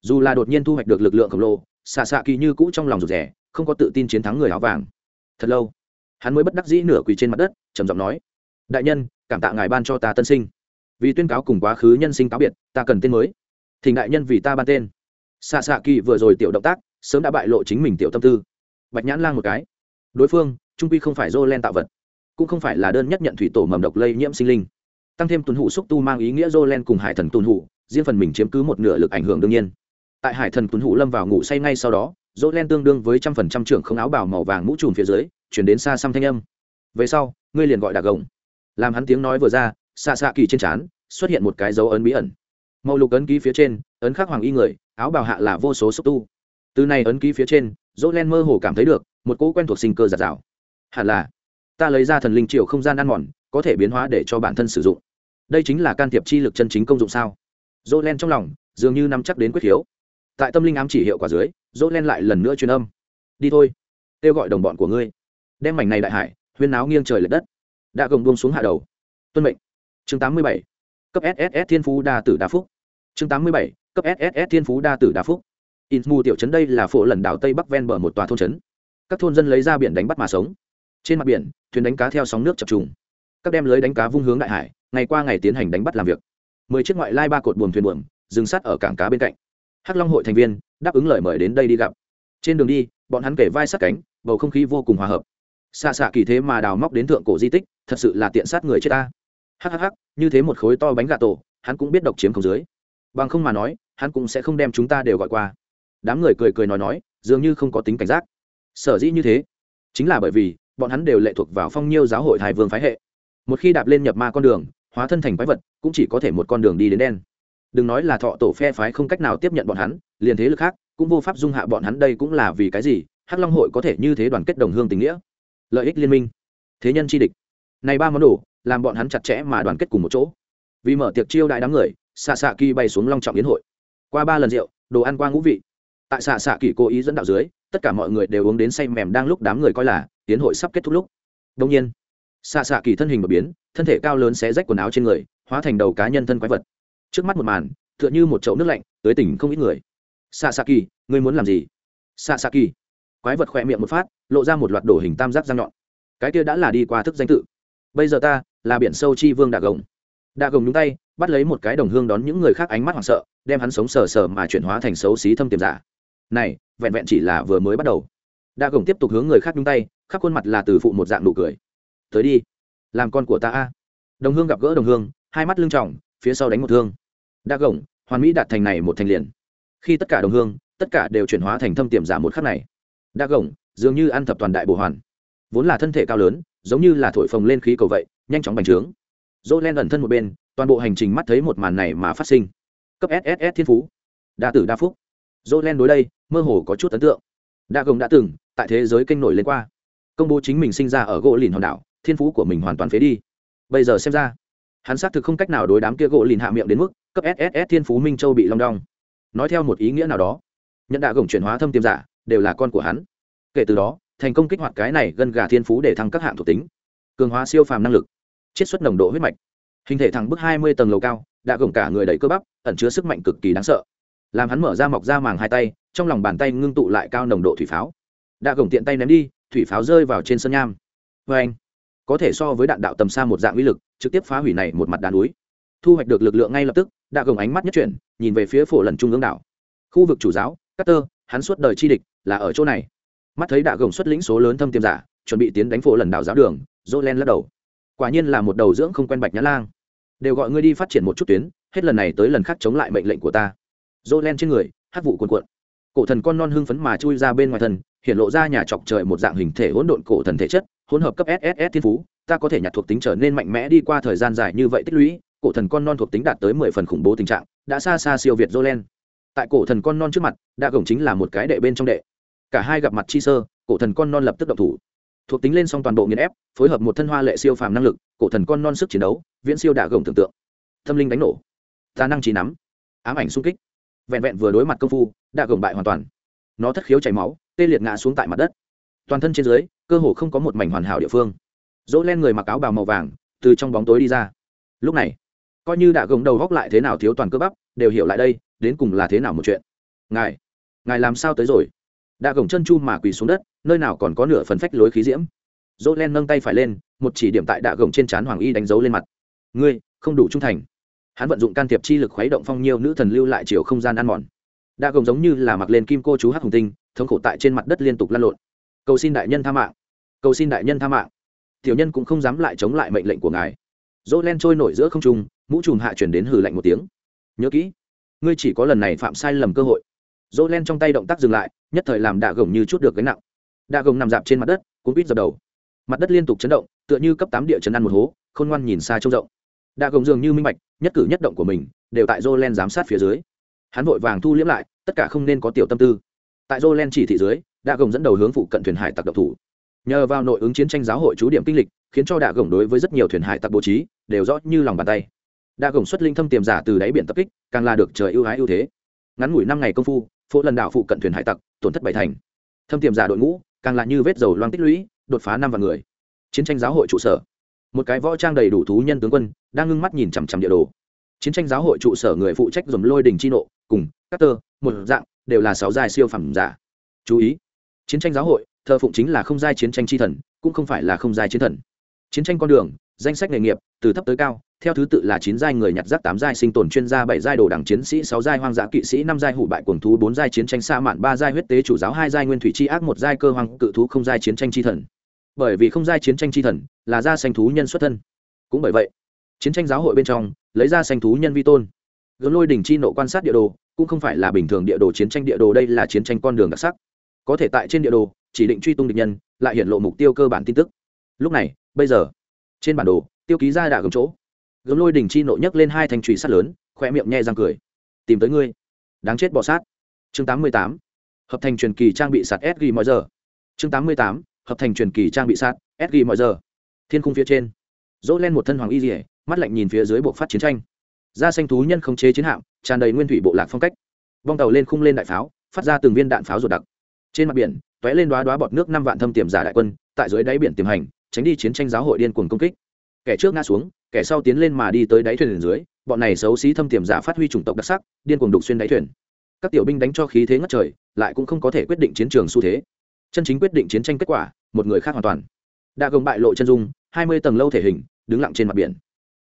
Dù là đột nhiên thu hoạch được lực lượng khổng lồ xạ xạ kỳ như cũ trong lòng rụt rẻ không có tự tin chiến thắng người áo vàng. Thật lâu, hắn mới bất đắc dĩ nửa quỳ trên mặt đất, trầm giọng nói, đại nhân, cảm tạ ngài ban cho ta tân sinh vì tuyên cáo cùng quá khứ nhân sinh cáo biệt, ta cần tên mới. Thỉnh đại nhân vì ta ban tên. Xạ xạ kỳ vừa rồi tiểu động tác, sớm đã bại lộ chính mình tiểu tâm tư. Bạch nhãn lang một cái. Đối phương, trung quy không phải dô len tạo vật, cũng không phải là đơn nhất nhận thủy tổ mầm độc lây nhiễm sinh linh. Tăng thêm tuần hụ xúc tu mang ý nghĩa dô len cùng hải thần tuần hụ riêng phần mình chiếm cứ một nửa lực ảnh hưởng đương nhiên. Tại hải thần tuần hụ lâm vào ngủ say ngay sau đó dô len tương đương với trăm phần trăm trưởng không áo bảo màu vàng mũ trùm phía dưới, chuyển đến xa xăm thanh âm. Về sau, ngươi liền gọi đà gồng. Làm hắn tiếng nói vừa ra xạ xạ kỳ trên trán xuất hiện một cái dấu ấn bí ẩn. Màu lục ấn ký phía trên, ấn khắc hoàng y người, áo bào hạ là vô số xúc tu. Từ này ấn ký phía trên dỗ len mơ hồ cảm thấy được một cỗ quen thuộc sinh cơ giạt rào. Hẳn là, ta lấy ra thần linh triều không gian ăn mòn, có thể biến hóa để cho bản thân sử dụng. Đây chính là can thiệp chi lực chân chính công dụng sao? Dỗ len trong lòng dường như nắm chắc đến quyết hiếu. Tại tâm linh ám chỉ hiệu quả dưới dỗ len lại lần nữa truyền âm. Đi thôi, kêu gọi đồng bọn của ngươi. Đem mảnh này đại hải, huyên náo nghiêng trời l ệ đất. Đã gồng buông xuống hạ đầu. Tuân mệnh chương tám mươi bảy, cấp sss thiên phú đa tử đa phúc. Chương tám mươi bảy, cấp sss thiên phú đa tử đa phúc. In mù tiểu trấn đây là phổ lần đảo tây bắc ven bờ một tòa thôn trấn. Các thôn dân lấy ra biển đánh bắt mà sống. Trên mặt biển, thuyền đánh cá theo sóng nước chập trùng. Các đem lưới đánh cá vung hướng đại hải, ngày qua ngày tiến hành đánh bắt làm việc. Mười chiếc ngoại lai ba cột buồm thuyền buồm, dừng sát ở cảng cá bên cạnh. Hắc long hội thành viên, đáp ứng lời mời đến đây đi gặp. Trên đường đi, bọn hắn kể vai sát cánh, bầu không khí vô cùng hòa hợp. Xa xạ kỳ thế mà đào móc đến thượng cổ di tích, thật sự là tiện sát người chết ta hhh như thế một khối to bánh gà tổ, hắn cũng biết độc chiếm không dưới. Bằng không mà nói, hắn cũng sẽ không đem chúng ta đều gọi qua. Đám người cười cười nói nói, dường như không có tính cảnh giác. Sở dĩ như thế, chính là bởi vì, bọn hắn đều lệ thuộc vào phong nhiêu giáo hội thái vương phái hệ. Một khi đạp lên nhập ma con đường, hóa thân thành quái vật, cũng chỉ có thể một con đường đi đến đen. Đừng nói là thọ tổ phe phái không cách nào tiếp nhận bọn hắn, liền thế lực khác, cũng vô pháp dung hạ bọn hắn đây cũng là vì cái gì, hắc long hội có thể như thế đoàn kết đồng hương tình nghĩa. Lợi ích liên minh. Thế nhân chi địch. Này ba món đồ làm bọn hắn chặt chẽ mà đoàn kết cùng một chỗ. Vì mở tiệc chiêu đại đám người xạ xạ kỳ bay xuống long trọng yến hội. Qua ba lần rượu, đồ ăn qua ngũ vị. Tại xạ xạ kỳ cố ý dẫn đạo dưới, tất cả mọi người đều uống đến say mềm đang lúc đám người coi là, yến hội sắp kết thúc lúc. Đông nhiên xạ xạ kỳ thân hình đột biến, thân thể cao lớn xé rách quần áo trên người, hóa thành đầu cá nhân thân quái vật. Trước mắt một màn, tựa như một chậu nước lạnh, tới tỉnh không ít người. Xạ xạ kỳ, ngươi muốn làm gì? Xạ xạ kỳ. Quái vật khỏe miệng một phát, lộ ra một loạt đổ hình tam giác răng nhọn. Cái kia đã là đi qua thức danh tự. Bây giờ ta là biển sâu chi vương đạ gồng. Đạ gồng nhúng tay, bắt lấy một cái đồng hương đón những người khác ánh mắt hoảng sợ, đem hắn sống sờ sờ mà chuyển hóa thành xấu xí thâm tiềm giả. Này, vẹn vẹn chỉ là vừa mới bắt đầu. Đạ gồng tiếp tục hướng người khác nhúng tay, khắp khuôn mặt là từ phụ một dạng nụ cười. Tới đi, làm con của ta a. Đồng hương gặp gỡ đồng hương, hai mắt lưng trọng phía sau đánh một thương. Đạ gồng, hoàn mỹ đạt thành này một thành liền. Khi tất cả đồng hương, tất cả đều chuyển hóa thành thâm tiềm giả một khắc này. Đạ gồng, dường như ăn thập toàn đại bổ hoàn. Vốn là thân thể cao lớn giống như là thổi phồng lên khí cầu vậy, nhanh chóng bành trướng. Dỗ len ẩn thân một bên, toàn bộ hành trình mắt thấy một màn này mà phát sinh. Cấp sss thiên phú. Đa tử đa phúc. Dỗ len đối đây, mơ hồ có chút ấn tượng. Đa gồng đã từng, tại thế giới kênh nổi lên qua. Công bố chính mình sinh ra ở gỗ lìn hòn đảo, thiên phú của mình hoàn toàn phế đi. Bây giờ xem ra, hắn xác thực không cách nào đối đám kia gỗ lìn hạ miệng đến mức, cấp sss thiên phú minh châu bị long đong. Nói theo một ý nghĩa nào đó, nhận đạ gồng chuyển hóa thâm tiêm giả, đều là con của hắn. Kể từ đó thành công kích hoạt cái này gần gà thiên phú để thăng các hạng thuộc tính. Cường hóa siêu phàm năng lực. Chiết xuất nồng độ huyết mạch. Hình thể thẳng bức hai mươi tầng lầu cao, đã gồng cả người đầy cơ bắp, ẩn chứa sức mạnh cực kỳ đáng sợ. Làm hắn mở ra mọc ra màng hai tay, trong lòng bàn tay ngưng tụ lại cao nồng độ thủy pháo. Đã gồng tiện tay ném đi, thủy pháo rơi vào trên sân nham. Vê anh, có thể so với đạn đạo tầm xa một dạng uy lực, trực tiếp phá hủy này một mặt đá núi. Thu hoạch được lực lượng ngay lập tức, đã gồng ánh mắt nhất chuyển, nhìn về phía phổ lần trung ương đảo. Khu vực chủ giáo cutter hắn suốt đời chi địch, là ở chỗ này mắt thấy đã gồng xuất lĩnh số lớn thâm tiêm giả, chuẩn bị tiến đánh phố lần đảo giáo đường dỗ len lắc đầu. Quả nhiên là một đầu dưỡng không quen bạch nhã lang. Đều gọi ngươi đi phát triển một chút tuyến, hết lần này tới lần khác chống lại mệnh lệnh của ta. Dỗ len trên người, hát vụ cuồn cuộn. Cổ thần con non hưng phấn mà chui ra bên ngoài thần, hiện lộ ra nhà chọc trời một dạng hình thể hỗn độn cổ thần thể chất, hỗn hợp cấp sss thiên phú, ta có thể nhặt thuộc tính trở nên mạnh mẽ đi qua thời gian dài như vậy tích lũy, cổ thần con non thuộc tính đạt tới mười phần khủng bố tình trạng, đã xa xa siêu việt Jolen. tại cổ thần con non trước mặt đa gồng chính là một cái đệ bên trong đệ cả hai gặp mặt chi sơ, cổ thần con non lập tức động thủ. Thuộc tính lên xong toàn bộ nghiền ép, phối hợp một thân hoa lệ siêu phàm năng lực, cổ thần con non sức chiến đấu, viễn siêu đạ gồng tưởng tượng. Tâm linh đánh nổ. Ta năng trí nắm. Ám ảnh xung kích. Vẹn vẹn vừa đối mặt công phu đạ gồng bại hoàn toàn. Nó thất khiếu chảy máu, tê liệt ngã xuống tại mặt đất. Toàn thân trên dưới, cơ hồ không có một mảnh hoàn hảo địa phương. Dỗ len người mặc áo bào màu vàng, từ trong bóng tối đi ra. Lúc này, coi như đạ gồng đầu góc lại thế nào thiếu toàn cơ bắp, đều hiểu lại đây, đến cùng là thế nào một chuyện. Ngài ngài làm sao tới rồi? Đã gồng chân chu mà quỳ xuống đất, nơi nào còn có nửa phần phách lối khí diễm. Dỗ len nâng tay phải lên, một chỉ điểm tại đạ gồng trên trán hoàng y đánh dấu lên mặt. Ngươi, không đủ trung thành. Hắn vận dụng can thiệp chi lực khuấy động phong nhiều nữ thần lưu lại chiều không gian ăn mòn. Đạ gồng giống như là mặc lên kim cô chú hắc hồng tinh, thống khổ tại trên mặt đất liên tục lăn lộn. Cầu xin đại nhân tha mạng. Cầu xin đại nhân tha mạng. Tiểu nhân cũng không dám lại chống lại mệnh lệnh của ngài. Dỗ len trôi nổi giữa không trung, mũ trùm hạ chuyển đến hừ lạnh một tiếng. Nhớ kỹ, ngươi chỉ có lần này phạm sai lầm cơ hội dỗ len trong tay động tác dừng lại, nhất thời làm đạ gồng như chút được gánh nặng. Đạ gồng nằm dạp trên mặt đất, cuốn quýt dập đầu. Mặt đất liên tục chấn động, tựa như cấp tám địa chấn ăn một hố, khôn ngoan nhìn xa trông rộng. Đạ gồng dường như minh bạch, nhất cử nhất động của mình đều tại dỗ len giám sát phía dưới. Hắn vội vàng thu liễm lại, tất cả không nên có tiểu tâm tư. Tại dỗ len chỉ thị dưới, đạ gồng dẫn đầu hướng phụ cận thuyền hải tặc độc thủ. Nhờ vào nội ứng chiến tranh giáo hội chú điểm kinh lịch, khiến cho đạ gồng đối với rất nhiều thuyền hải tặc bố trí đều rõ như lòng bàn tay. Đạ gồng xuất linh thâm tiềm giả từ đáy biển tập kích, càng là được trời ưu ái ưu thế. Ngắn ngủi năm ngày công phu phố lần đảo phụ cận thuyền hải tặc, tổn thất bảy thành. Thâm tiềm giả đội ngũ, càng là như vết dầu loang tích lũy, đột phá năm vạn người. Chiến tranh giáo hội trụ sở. Một cái võ trang đầy đủ thú nhân tướng quân, đang ngưng mắt nhìn chằm chằm địa đồ. Chiến tranh giáo hội trụ sở người phụ trách dùm lôi đình chi nộ, cùng các tơ một dạng, đều là sáu giai siêu phẩm giả. Chú ý, chiến tranh giáo hội, thờ phụng chính là không giai chiến tranh chi thần, cũng không phải là không giai chiến thần. Chiến tranh con đường, danh sách nghề nghiệp, từ thấp tới cao theo thứ tự là chín giai người nhặt rác, tám giai sinh tồn chuyên gia, bảy giai đồ đảng chiến sĩ, sáu giai hoang dã kỵ sĩ, năm giai hủ bại cuồng thú, bốn giai chiến tranh sa mạn, ba giai huyết tế chủ giáo, hai giai nguyên thủy chi ác, một giai cơ hoàng cự thú, không giai chiến tranh chi thần. Bởi vì không giai chiến tranh chi thần là gia sanh thú nhân xuất thân. Cũng bởi vậy, chiến tranh giáo hội bên trong lấy ra sanh thú nhân vi tôn. Gớm lôi đỉnh chi nộ quan sát địa đồ, cũng không phải là bình thường địa đồ chiến tranh địa đồ, đây là chiến tranh con đường đặc sắc. Có thể tại trên địa đồ, chỉ định truy tung địch nhân, lại hiện lộ mục tiêu cơ bản tin tức. Lúc này, bây giờ, trên bản đồ, tiêu ký ra đà gầm chỗ gấm lôi đỉnh chi nộ nhấc lên hai thành trùy sắt lớn khoe miệng nhẹ răng cười. Tìm tới ngươi. Đáng chết bỏ sát. Chương tám mươi tám. Hợp thành truyền kỳ trang bị sạt sg mọi giờ. Chương tám mươi tám. Hợp thành truyền kỳ trang bị sạt sg mọi giờ. Thiên khung phía trên. Dỗ lên một thân hoàng y dỉa mắt lạnh nhìn phía dưới bộ phát chiến tranh. Da xanh thú nhân không chế chiến hạm, tràn đầy nguyên thủy bộ lạc phong cách. Bong tàu lên khung lên đại pháo, phát ra từng viên đạn pháo ruột đặc. Trên mặt biển t ó é lên đoá đoá bọt nước năm vạn thâm tiềm giả đại quân, tại dưới đáy biển tiềm hành, tránh đi chiến tranh giáo hội điên cuồng công kích. Kẻ trước ngã xuống kẻ sau tiến lên mà đi tới đáy thuyền dưới, bọn này xấu xí thâm tiềm giả phát huy chủng tộc đặc sắc, điên cuồng đục xuyên đáy thuyền. Các tiểu binh đánh cho khí thế ngất trời, lại cũng không có thể quyết định chiến trường xu thế. Chân chính quyết định chiến tranh kết quả, một người khác hoàn toàn. Đã gồng bại lộ chân dung, hai mươi tầng lâu thể hình, đứng lặng trên mặt biển.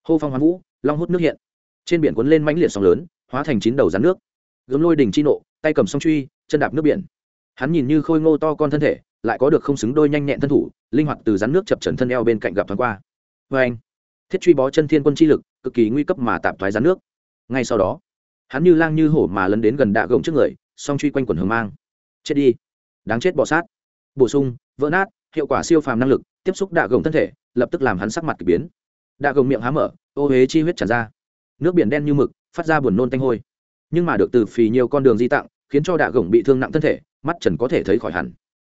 Hô phong hoán vũ, long hút nước hiện. Trên biển cuốn lên mãnh liệt sóng lớn, hóa thành chín đầu rắn nước. Gấm lôi đỉnh chi nộ, tay cầm song truy, chân đạp nước biển. Hắn nhìn như khôi ngô to con thân thể, lại có được không xứng đôi nhanh nhẹn thân thủ, linh hoạt từ rắn nước chập trần thân eo bên cạnh gặp thoáng qua. Vê anh thiết truy bó chân thiên quân chi lực, cực kỳ nguy cấp mà tạm thoái rắn nước. Ngay sau đó, hắn như lang như hổ mà lấn đến gần đạ gồng trước người, song truy quanh quần hướng mang. Chết đi. Đáng chết bỏ sát. Bổ sung, vỡ nát, hiệu quả siêu phàm năng lực, tiếp xúc đạ gồng thân thể, lập tức làm hắn sắc mặt k ỳ biến. Đạ gồng miệng há mở, ô huế chi huyết tràn ra. Nước biển đen như mực, phát ra buồn nôn tanh hôi. Nhưng mà được từ phì nhiều con đường di tặng khiến cho đạ gồng bị thương nặng thân thể, mắt trần có thể thấy khỏi hẳn.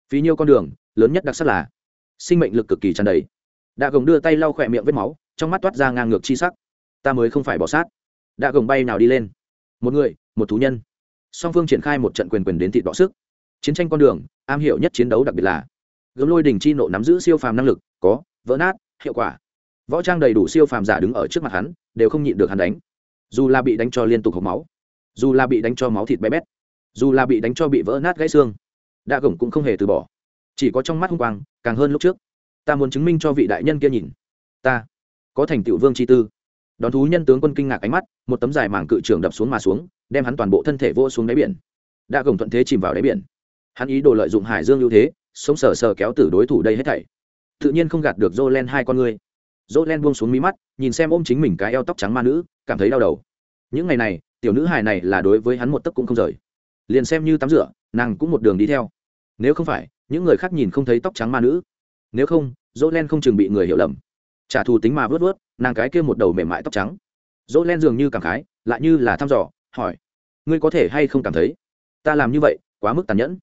Phí nhiều con đường, lớn nhất đặc sắc là, sinh mệnh lực cực kỳ tràn đầy. Đạ gồng đưa tay lau khỏe miệng vết máu trong mắt toát ra ngang ngược chi sắc. Ta mới không phải bỏ sát. Đã gồng bay nào đi lên? Một người, một thú nhân. Song phương triển khai một trận quyền quyền đến thịt đọ sức. Chiến tranh con đường, am hiểu nhất chiến đấu đặc biệt là gấm lôi đình chi nộ nắm giữ siêu phàm năng lực, có vỡ nát, hiệu quả. Võ trang đầy đủ siêu phàm giả đứng ở trước mặt hắn, đều không nhịn được hắn đánh. Dù là bị đánh cho liên tục hộp máu, dù là bị đánh cho máu thịt bé bét, dù là bị đánh cho bị vỡ nát gãy xương đạ gồng cũng không hề từ bỏ. Chỉ có trong mắt hung quang, càng hơn lúc trước. Ta muốn chứng minh cho vị đại nhân kia nhìn. Ta có thành tựu vương chi tư. Đón thú nhân tướng quân kinh ngạc ánh mắt, một tấm dài mảng cự trường đập xuống mà xuống, đem hắn toàn bộ thân thể vô xuống đáy biển. Đã gồng thuận thế chìm vào đáy biển. Hắn ý đồ lợi dụng hải dương ưu thế, sống sờ sờ kéo từ đối thủ đây hết thảy. Tự nhiên không gạt được dô len hai con ngươi dô len buông xuống mí mắt, nhìn xem ôm chính mình cái eo tóc trắng ma nữ, cảm thấy đau đầu. Những ngày này, tiểu nữ hài này là đối với hắn một tấc cũng không rời. Liền xem như tắm rửa, nàng cũng một đường đi theo. Nếu không phải, những người khác nhìn không thấy tóc trắng ma nữ. Nếu không dỗ len không chừng bị người hiểu lầm trả thù tính mà vớt vớt, nàng cái kia một đầu mềm mại tóc trắng. Dỗ len dường như cảm khái, lại như là thăm dò, hỏi, ngươi có thể hay không cảm thấy ta làm như vậy quá mức tàn nhẫn?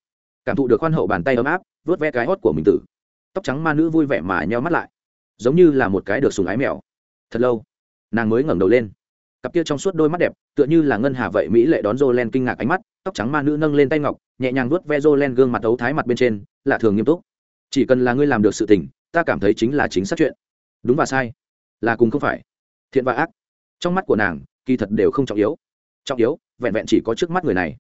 Cảm thụ được khoan hậu bàn tay ấm áp, vớt ve cái hót của mình tử. Tóc trắng ma nữ vui vẻ mà nheo mắt lại, giống như là một cái được sùng ái mèo. Thật lâu, nàng mới ngẩng đầu lên. Cặp kia trong suốt đôi mắt đẹp, tựa như là ngân hà vậy mỹ lệ đón Jolene kinh ngạc ánh mắt, tóc trắng ma nữ nâng lên tay ngọc, nhẹ nhàng vuốt ve Jolene gương mặt ấu thái mặt bên trên, lạ thường nghiêm túc. Chỉ cần là ngươi làm được sự tình, ta cảm thấy chính là chính xác chuyện đúng và sai. Là cùng không phải. Thiện và ác. Trong mắt của nàng, kỳ thật đều không trọng yếu. Trọng yếu, vẹn vẹn chỉ có trước mắt người này.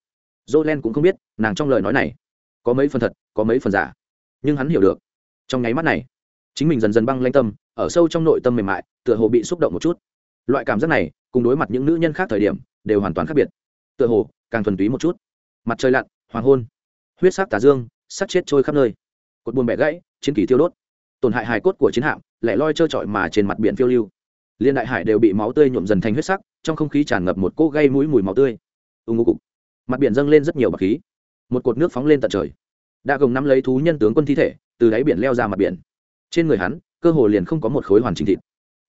Jolen cũng không biết, nàng trong lời nói này, có mấy phần thật, có mấy phần giả. Nhưng hắn hiểu được. Trong nháy mắt này, chính mình dần dần băng lanh tâm, ở sâu trong nội tâm mềm mại, tựa hồ bị xúc động một chút. Loại cảm giác này, cùng đối mặt những nữ nhân khác thời điểm, đều hoàn toàn khác biệt. Tựa hồ, càng thuần túy một chút. Mặt trời lặn, hoàng hôn. Huyết sắc tà dương sắc chết trôi khắp nơi. Cột buồn bẻ gãy, chiến kỳ tiêu đốt tổn hại hài cốt của chiến hạm lẻ loi trơ trọi mà trên mặt biển phiêu lưu. Liên đại hải đều bị máu tươi nhuộm dần thành huyết sắc, trong không khí tràn ngập một cỗ gây mũi mùi máu tươi. Ưng ngô cục. Mặt biển dâng lên rất nhiều bọc khí. Một cột nước phóng lên tận trời. Đã gồng nắm lấy thú nhân tướng quân thi thể, từ đáy biển leo ra mặt biển. Trên người hắn, cơ hồ liền không có một khối hoàn chỉnh thịt.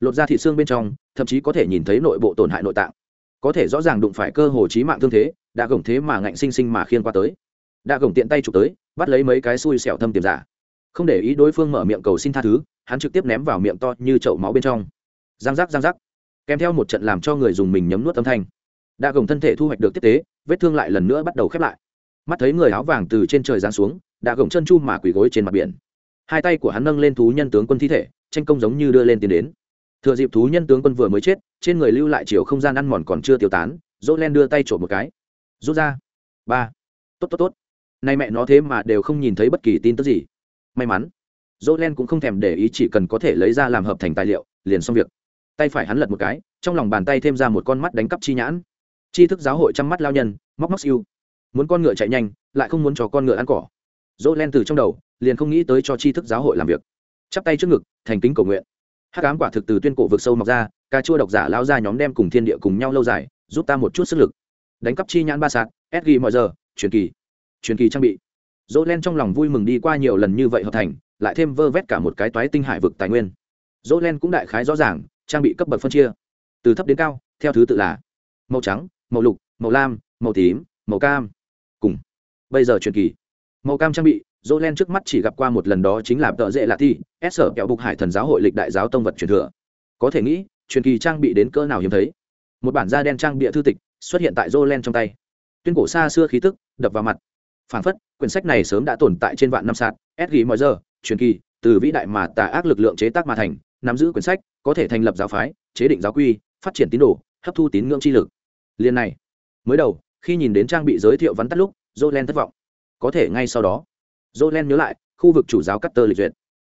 Lột ra thịt xương bên trong, thậm chí có thể nhìn thấy nội bộ tổn hại nội tạng. Có thể rõ ràng đụng phải cơ hồ trí mạng thương thế, đã gồng thế mà ngạnh sinh sinh mà khiên qua tới. Đã gồng tiện tay chụp tới, bắt lấy mấy cái xui xẻo thâm tiềm giả không để ý đối phương mở miệng cầu xin tha thứ, hắn trực tiếp ném vào miệng to như chậu máu bên trong. Giang giác giang giác. Kèm theo một trận làm cho người dùng mình nhấm nuốt âm thanh. Đã gồng thân thể thu hoạch được tiếp tế, vết thương lại lần nữa bắt đầu khép lại. Mắt thấy người áo vàng từ trên trời giáng xuống đã gồng chân chu mà quỳ gối trên mặt biển. Hai tay của hắn nâng lên thú nhân tướng quân thi thể, tranh công giống như đưa lên tiến đến. Thừa dịp thú nhân tướng quân vừa mới chết, trên người lưu lại chiều không gian ăn mòn còn chưa tiêu tán dỗ len đưa tay trộm một cái. Rút ra. Ba. Tốt tốt tốt. Nay mẹ nó thế mà đều không nhìn thấy bất kỳ tin tức gì may mắn. Dỗ len cũng không thèm để ý chỉ cần có thể lấy ra làm hợp thành tài liệu, liền xong việc. Tay phải hắn lật một cái, trong lòng bàn tay thêm ra một con mắt đánh cắp chi nhãn. Chi thức giáo hội chăm mắt lao nhân, móc móc siêu. Muốn con ngựa chạy nhanh, lại không muốn cho con ngựa ăn cỏ. Dỗ len từ trong đầu, liền không nghĩ tới cho chi thức giáo hội làm việc. Chắp tay trước ngực, thành kính cầu nguyện. Hát cám quả thực từ tuyên cổ vực sâu mọc ra, cà chua độc giả lao ra nhóm đem cùng thiên địa cùng nhau lâu dài, giúp ta một chút sức lực. Đánh cắp chi nhãn ba sạc sg mọi giờ, truyền kỳ. Truyền kỳ trang bị dỗ len trong lòng vui mừng đi qua nhiều lần như vậy hợp thành, lại thêm vơ vét cả một cái toái tinh hải vực tài nguyên. Dỗ len cũng đại khái rõ ràng, trang bị cấp bậc phân chia. Từ thấp đến cao, theo thứ tự là màu trắng, màu lục, màu lam, màu tím, màu cam. Cùng bây giờ truyền kỳ. Màu cam trang bị, dỗ len trước mắt chỉ gặp qua một lần đó chính là tợ dễ lạ thi s sở kẹo bục hải thần giáo hội lịch đại giáo tông vật truyền thừa. Có thể nghĩ, truyền kỳ trang bị đến cỡ nào hiếm thấy. Một bản da đen trang bịa thư tịch, xuất hiện tại dỗ len trong tay. Tuyên cổ xa xưa khí tức, đập vào mặt phản phất, quyển sách này sớm đã tồn tại trên vạn năm sạt, s ghi mọi giờ, truyền kỳ, từ vĩ đại mà tà ác lực lượng chế tác mà thành, nắm giữ quyển sách, có thể thành lập giáo phái, chế định giáo quy, phát triển tín đồ, hấp thu tín ngưỡng chi lực. Liên này, mới đầu, khi nhìn đến trang bị giới thiệu vắn tắt lúc jolen thất vọng. Có thể ngay sau đó jolen nhớ lại, khu vực chủ giáo cắt tơ lịch duyệt.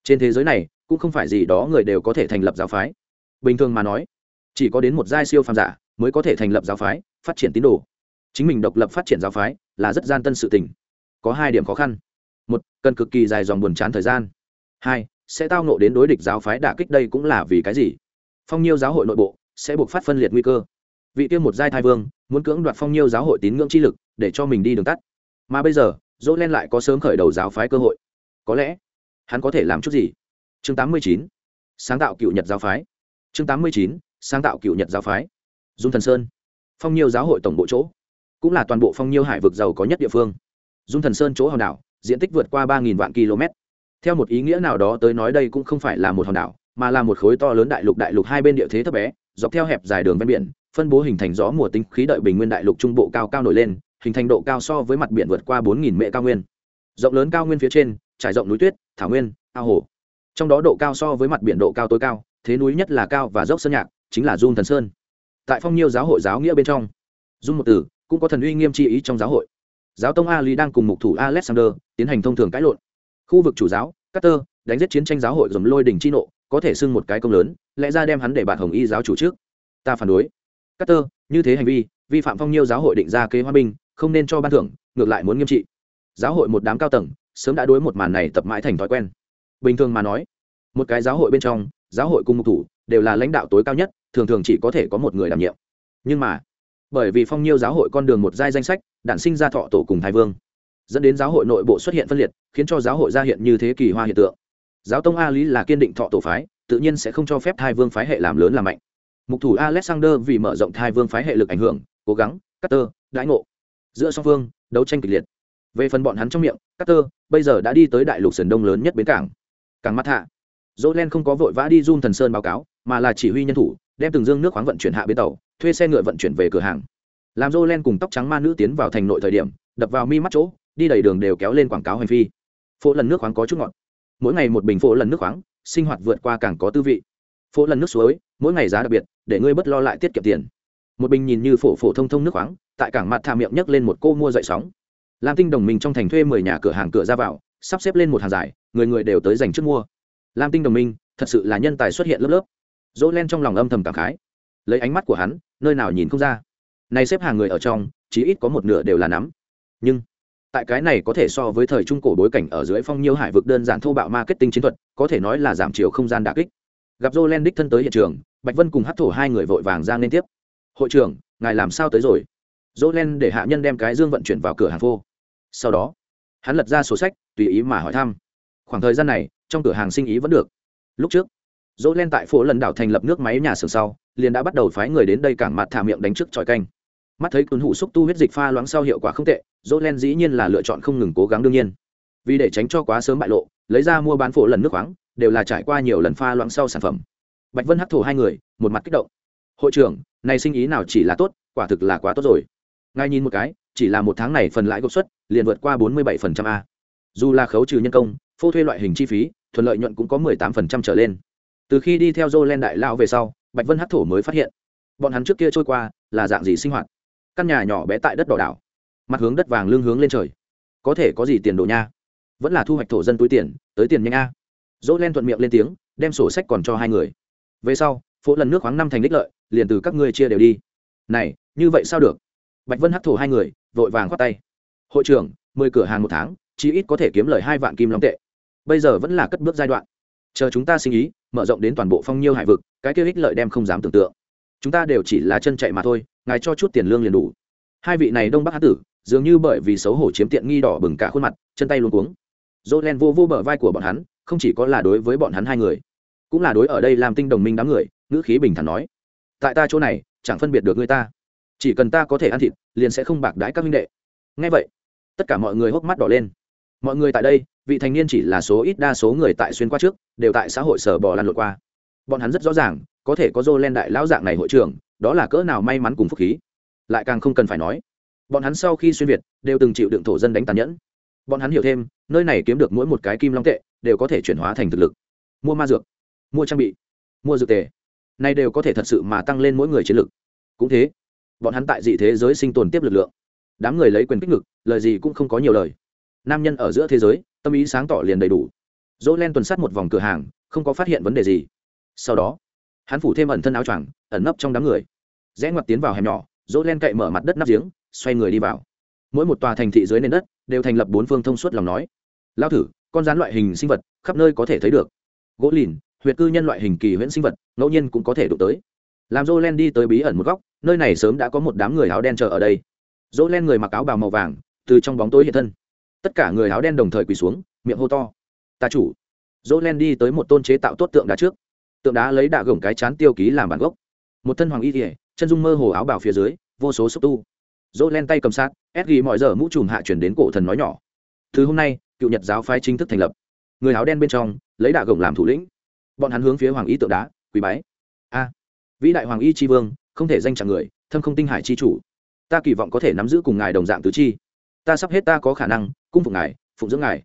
Trên thế giới này, cũng không phải gì đó người đều có thể thành lập giáo phái. Bình thường mà nói, chỉ có đến một giai siêu phàm giả mới có thể thành lập giáo phái, phát triển tín đồ. Chính mình độc lập phát triển giáo phái là rất gian tân sự tình. Có hai điểm khó khăn. Một, cần cực kỳ dài dòng buồn chán thời gian. Hai, sẽ tao nộ đến đối địch giáo phái đả kích đây cũng là vì cái gì? Phong nhiêu giáo hội nội bộ sẽ buộc phát phân liệt nguy cơ. Vị tiêm một giai thai vương muốn cưỡng đoạt phong nhiêu giáo hội tín ngưỡng chi lực để cho mình đi đường tắt. Mà bây giờ dỗ len lại có sớm khởi đầu giáo phái cơ hội. Có lẽ, hắn có thể làm chút gì? Chương 89. sáng tạo cựu nhật giáo phái. Chương 89. sáng tạo cựu nhật giáo phái. Dung thần sơn. Phong nhiêu giáo hội tổng bộ chỗ cũng là toàn bộ phong nhiêu hải vực giàu có nhất địa phương. Dung thần sơn chỗ hòn đảo, diện tích vượt qua ba vạn km. Theo một ý nghĩa nào đó tới nói đây cũng không phải là một hòn đảo, mà là một khối to lớn đại lục đại lục hai bên địa thế thấp bé, dọc theo hẹp dài đường ven biển, phân bố hình thành gió mùa tinh khí đợi bình nguyên đại lục trung bộ cao cao nổi lên, hình thành độ cao so với mặt biển vượt qua bốn nghìn mệ cao nguyên. Rộng lớn cao nguyên phía trên, trải rộng núi tuyết, thảo nguyên, ao hồ. Trong đó độ cao so với mặt biển độ cao tối cao, thế núi nhất là cao và dốc sơn nhạc, chính là dung thần sơn. Tại phong nhiêu giáo hội giáo nghĩa bên trong, dung một từ cũng có thần uy nghiêm chi ý trong giáo hội. Giáo tông ali đang cùng mục thủ alexander tiến hành thông thường cãi lộn. Khu vực chủ giáo, Carter, đánh giết chiến tranh giáo hội dầm lôi đỉnh chi nộ, có thể xưng một cái công lớn, lẽ ra đem hắn để bạn hồng y giáo chủ trước. Ta phản đối. Carter, như thế hành vi vi phạm phong nhiêu giáo hội định ra kế hoa binh, không nên cho ban thưởng, ngược lại muốn nghiêm trị. Giáo hội một đám cao tầng, sớm đã đối một màn này tập mãi thành thói quen. Bình thường mà nói, một cái giáo hội bên trong, giáo hội cùng mục thủ đều là lãnh đạo tối cao nhất, thường thường chỉ có thể có một người đảm nhiệm. Nhưng mà bởi vì phong nhiêu giáo hội con đường một giai danh sách, đản sinh ra thọ tổ cùng thái vương. Dẫn đến giáo hội nội bộ xuất hiện phân liệt, khiến cho giáo hội ra hiện như thế kỳ hoa hiện tượng. Giáo tông a lý là kiên định thọ tổ phái, tự nhiên sẽ không cho phép thai vương phái hệ làm lớn làm mạnh. Mục thủ alexander vì mở rộng thai vương phái hệ lực ảnh hưởng, cố gắng cắt tơ đãi ngộ. Giữa song phương, đấu tranh kịch liệt. Về phần bọn hắn trong miệng cắt tơ bây giờ đã đi tới đại lục sườn đông lớn nhất bến cảng cảng mắt hạ. Dỗ len không có vội vã đi run thần sơn báo cáo, mà là chỉ huy nhân thủ, đem từng dương nước khoáng vận chuyển hạ bến tàu thuê xe ngựa vận chuyển về cửa hàng. Làm dô len cùng tóc trắng ma nữ tiến vào thành nội thời điểm, đập vào mi mắt chỗ, đi đầy đường đều kéo lên quảng cáo hành phi. Phố lần nước khoáng có chút ngọt. Mỗi ngày một bình phố lần nước khoáng, sinh hoạt vượt qua càng có tư vị. Phố lần nước suối, mỗi ngày giá đặc biệt, để ngươi bất lo lại tiết kiệm tiền. Một bình nhìn như phổ phổ thông thông nước khoáng, tại cảng mặt thà miệng nhấc lên một cô mua dậy sóng. Lam tinh đồng minh trong thành thuê mười nhà cửa hàng cửa ra vào, sắp xếp lên một hàng dài, người người đều tới dành trước mua. Lam tinh đồng minh, thật sự là nhân tài xuất hiện lớp lớp. Dỗ len trong lòng âm thầm cảm khái. Lấy ánh mắt của hắn nơi nào nhìn không ra. Nay xếp hàng người ở trong chí ít có một nửa đều là nắm. Nhưng, tại cái này có thể so với thời trung cổ bối cảnh ở dưới phong nhiêu hải vực đơn giản thô bạo marketing chiến thuật, có thể nói là giảm chiều không gian đà kích. Gặp joe len đích thân tới hiện trường, bạch vân cùng hát thổ hai người vội vàng ra liên tiếp. Hội trưởng, ngài làm sao tới rồi? Joe len để hạ nhân đem cái dương vận chuyển vào cửa hàng phô. Sau đó, hắn lật ra sổ sách, tùy ý mà hỏi thăm. Khoảng thời gian này, trong cửa hàng sinh ý vẫn được. Lúc trước dỗ len tại phố lần đảo thành lập nước máy nhà xưởng sau, liền đã bắt đầu phái người đến đây cảng mặt thả miệng đánh trước tròi canh. Mắt thấy tuấn hủ xúc tu huyết dịch pha loãng sau hiệu quả không tệ dỗ len dĩ nhiên là lựa chọn không ngừng cố gắng đương nhiên. Vì để tránh cho quá sớm bại lộ, lấy ra mua bán phổ lần nước khoáng, đều là trải qua nhiều lần pha loãng sau sản phẩm. Bạch vân hắc thổ hai người, một mặt kích động. Hội trưởng, này sinh ý nào chỉ là tốt, quả thực là quá tốt rồi. Ngay nhìn một cái, chỉ là một tháng này phần lãi gốc xuất, liền vượt qua bốn mươi 47% a. Dù là khấu trừ nhân công, phô thuê loại hình chi phí, thuận lợi nhuận cũng có 18% trở lên từ khi đi theo Jolen đại lão về sau, bạch vân hát thổ mới phát hiện, bọn hắn trước kia trôi qua là dạng gì sinh hoạt. Căn nhà nhỏ bé tại đất đỏ đảo, mặt hướng đất vàng lưng hướng lên trời. Có thể có gì tiền đồ nha? Vẫn là thu hoạch thổ dân túi tiền, tới tiền nhanh a. Dỗ len thuận miệng lên tiếng, đem sổ sách còn cho hai người. Về sau, phố lần nước khoáng năm thành đích lợi, liền từ các ngươi chia đều đi. Này, như vậy sao được? Bạch vân hắc thổ hai người, vội vàng khoát tay. Hội trưởng, mười cửa hàng một tháng, chí ít có thể kiếm lời hai vạn kim long tệ. Bây giờ vẫn là cất bước giai đoạn chờ chúng ta sinh ý, mở rộng đến toàn bộ phong nhiêu hải vực, cái kia ích lợi đem không dám tưởng tượng. Chúng ta đều chỉ là chân chạy mà thôi, ngài cho chút tiền lương liền đủ. Hai vị này đông bắc hán tử, dường như bởi vì xấu hổ chiếm tiện nghi đỏ bừng cả khuôn mặt, chân tay luôn cuống. Dỗ len vô vô bờ vai của bọn hắn, không chỉ có là đối với bọn hắn hai người, cũng là đối ở đây làm tinh đồng minh đám người, ngữ khí bình thản nói. Tại ta chỗ này, chẳng phân biệt được người ta. Chỉ cần ta có thể ăn thịt, liền sẽ không bạc đái các minh đệ. Ngay vậy, tất cả mọi người hốc mắt đỏ lên. Mọi người tại đây vị thành niên chỉ là số ít đa số người tại xuyên qua trước, đều tại xã hội sở bò lan lộn qua. Bọn hắn rất rõ ràng, có thể có dô len đại lão dạng này hội trưởng, đó là cỡ nào may mắn cùng phúc khí. Lại càng không cần phải nói, bọn hắn sau khi xuyên việt, đều từng chịu đựng thổ dân đánh tàn nhẫn. Bọn hắn hiểu thêm, nơi này kiếm được mỗi một cái kim long tệ, đều có thể chuyển hóa thành thực lực. Mua ma dược, mua trang bị, mua dược tề nay đều có thể thật sự mà tăng lên mỗi người chiến lực. Cũng thế, bọn hắn tại dị thế giới sinh tồn tiếp lực lượng. Đám người lấy quyền kích ngực, lời gì cũng không có nhiều lời. Nam nhân ở giữa thế giới tâm ý sáng tỏ liền đầy đủ. Dỗ len tuần sát một vòng cửa hàng, không có phát hiện vấn đề gì. Sau đó, hắn phủ thêm ẩn thân áo choàng, ẩn nấp trong đám người. Rẽ ngoặt tiến vào hẻm nhỏ, dỗ len cậy mở mặt đất nắp giếng, xoay người đi vào. Mỗi một tòa thành thị dưới nền đất đều thành lập bốn phương thông suốt lòng nói. Lao thử, con rán loại hình sinh vật khắp nơi có thể thấy được. Gỗ lìn, huyệt cư nhân loại hình kỳ huyễn sinh vật, ngẫu nhiên cũng có thể đụng tới. Làm dỗ len đi tới bí ẩn một góc, nơi này sớm đã có một đám người áo đen chờ ở đây. Dỗ len người mặc áo bào màu vàng, từ trong bóng tối hiện thân tất cả người áo đen đồng thời quỳ xuống, miệng hô to. Ta chủ. Dỗ len đi tới một tôn chế tạo tốt tượng đá trước. Tượng đá lấy đạ gồng cái chán tiêu ký làm bản gốc. Một thân hoàng y kỉa chân dung mơ hồ áo bào phía dưới, vô số xúc tu. Dỗ len tay cầm sát ép ghi mọi giờ mũ trùm hạ chuyển đến cổ thần nói nhỏ. Từ hôm nay, cựu nhật giáo phái chính thức thành lập. Người áo đen bên trong, lấy đạ gồng làm thủ lĩnh. Bọn hắn hướng phía hoàng y tượng đá quý bái. A, vĩ đại hoàng y tri vương, không thể danh chẳng người, thâm không tinh hải tri chủ. Ta kỳ vọng có thể nắm giữ cùng ngài đồng dạng tứ chi. Ta sắp hết ta có khả năng cung phục ngài, phụng dưỡng ngài.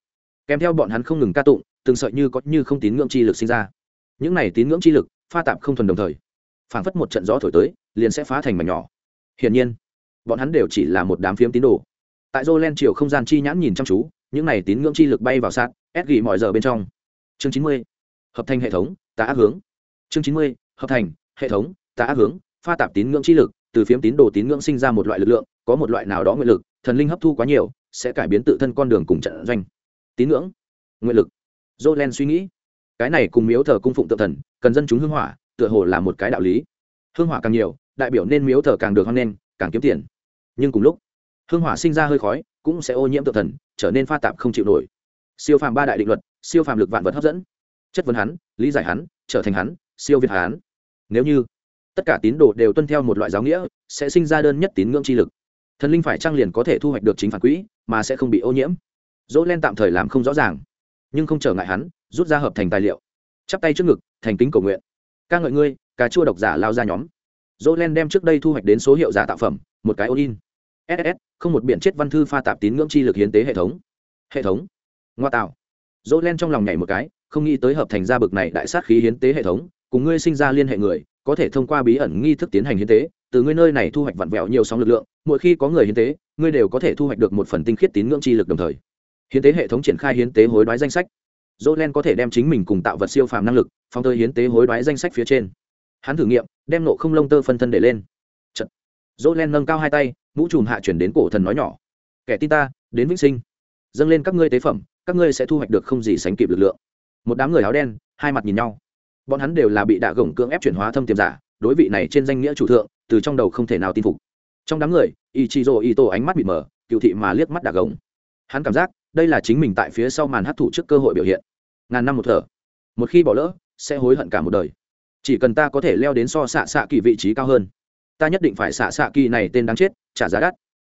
Kèm theo bọn hắn không ngừng ca tụng, từng sợi như có như không tín ngưỡng chi lực sinh ra. Những này tín ngưỡng chi lực, pha tạp không thuần đồng thời, phảng phất một trận gió thổi tới, liền sẽ phá thành mảnh nhỏ. Hiển nhiên, bọn hắn đều chỉ là một đám phiếm tín đồ. Tại dô len chiều không gian chi nhãn nhìn chăm chú, những này tín ngưỡng chi lực bay vào sát, ép ghi mọi giờ bên trong. Chương chín mươi, hợp thành hệ thống tá ác hướng. Chương chín mươi, hợp thành hệ thống tá ác hướng, pha tạp tín ngưỡng chi lực, từ phiếm tín đồ tín ngưỡng sinh ra một loại lực lượng, có một loại nào đó nguyện lực, thần linh hấp thu quá nhiều sẽ cải biến tự thân con đường cùng trận doanh. Tín ngưỡng, nguyện lực. Jolen suy nghĩ, cái này cùng miếu thờ cung phụng tự thần, cần dân chúng hương hỏa, tựa hồ là một cái đạo lý. Hương hỏa càng nhiều, đại biểu nên miếu thờ càng được hoan lên càng kiếm tiền. Nhưng cùng lúc hương hỏa sinh ra hơi khói, cũng sẽ ô nhiễm tự thần, trở nên pha tạp không chịu nổi. Siêu phàm ba đại định luật, siêu phàm lực vạn vật hấp dẫn. Chất vấn hắn, lý giải hắn, trở thành hắn, siêu việt hắn. Nếu như tất cả tín đồ đều tuân theo một loại giáo nghĩa, sẽ sinh ra đơn nhất tín ngưỡng chi lực. Thần linh phải trang liền có thể thu hoạch được chính phản quỹ mà sẽ không bị ô nhiễm. Dỗ len tạm thời làm không rõ ràng, nhưng không trở ngại hắn, rút ra hợp thành tài liệu. Chắp tay trước ngực, thành kính cầu nguyện. Ca ngợi ngươi, cà chua độc giả lao ra nhóm. Dỗ len đem trước đây thu hoạch đến số hiệu giả tạo phẩm, một cái ô in ss không một biện chết văn thư pha tạp tín ngưỡng chi lực hiến tế hệ thống. Hệ thống. Ngoa tạo. Dỗ len trong lòng nhảy một cái, không nghĩ tới hợp thành ra bực này đại sát khí hiến tế hệ thống, cùng ngươi sinh ra liên hệ người, có thể thông qua bí ẩn nghi thức tiến hành hiến tế từ ngươi nơi này thu hoạch vặn vẹo nhiều sóng lực lượng, mỗi khi có người hiến tế, ngươi đều có thể thu hoạch được một phần tinh khiết tín ngưỡng chi lực đồng thời. Hiến tế hệ thống triển khai hiến tế hối đoái danh sách. Jolen có thể đem chính mình cùng tạo vật siêu phàm năng lực phong tới hiến tế hối đoái danh sách phía trên. Hắn thử nghiệm, đem nộ không lông tơ phân thân để lên. Chật. len nâng cao hai tay, mũ trùm hạ chuyển đến cổ thần nói nhỏ. Kẻ tin ta, đến vĩnh sinh. Dâng lên các ngươi tế phẩm, các ngươi sẽ thu hoạch được không gì sánh kịp lực lượng. Một đám người áo đen, hai mặt nhìn nhau. Bọn hắn đều là bị đạ gồng cưỡng ép chuyển hóa thâm tiềm giả, đối vị này trên danh nghĩa chủ thượng từ trong đầu không thể nào tin phục. Trong đám người ý chí rồ ý tổ ánh mắt bị mở cựu thị mà liếc mắt đạ gồng. Hắn cảm giác đây là chính mình tại phía sau màn hấp thụ trước cơ hội biểu hiện. Ngàn năm một thở. Một khi bỏ lỡ, sẽ hối hận cả một đời. Chỉ cần ta có thể leo đến so xạ xạ kỳ vị trí cao hơn. Ta nhất định phải xạ xạ kỳ này tên đáng chết, trả giá đắt.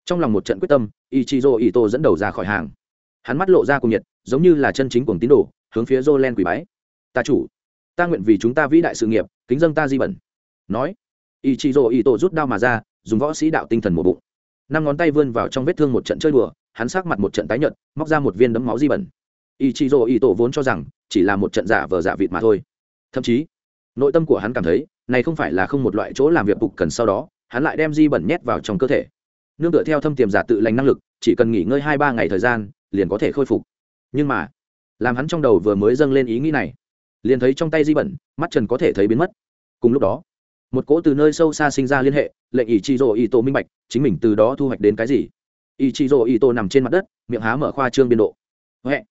Trong lòng một trận quyết tâm, ichizo ito dẫn đầu ra khỏi hàng. Hắn mắt lộ ra cùng nhiệt, giống như là chân chính cuồng tín đồ, hướng phía jolen quỷ bái. Ta chủ, ta nguyện vì chúng ta vĩ đại sự nghiệp, kính dân ta di bẩn. Nói ý chị rồ ý tổ rút đao mà ra, dùng võ sĩ đạo tinh thần một bụng. Năm ngón tay vươn vào trong vết thương một trận chơi đùa, hắn sát mặt một trận tái nhợt, móc ra một viên đấm máu di bẩn. Ý chị rồ ý tổ vốn cho rằng, chỉ là một trận giả vờ giả vịt mà thôi. Thậm chí, nội tâm của hắn cảm thấy, này không phải là không một loại chỗ làm việc bục cần sau đó, hắn lại đem di bẩn nhét vào trong cơ thể. Nương tựa theo thâm tiềm giả tự lành năng lực, chỉ cần nghỉ ngơi hai ba ngày thời gian, liền có thể khôi phục. Nhưng mà, làm hắn trong đầu vừa mới dâng lên ý nghĩ này, liền thấy trong tay di bẩn, mắt trần có thể thấy biến mất. Cùng lúc đó một cỗ từ nơi sâu xa sinh ra liên hệ, lệnh ý chí rỗ ý tô minh bạch, chính mình từ đó thu hoạch đến cái gì? Ý chí rỗ ý tô nằm trên mặt đất, miệng há mở khoa trương biên độ. Huệ.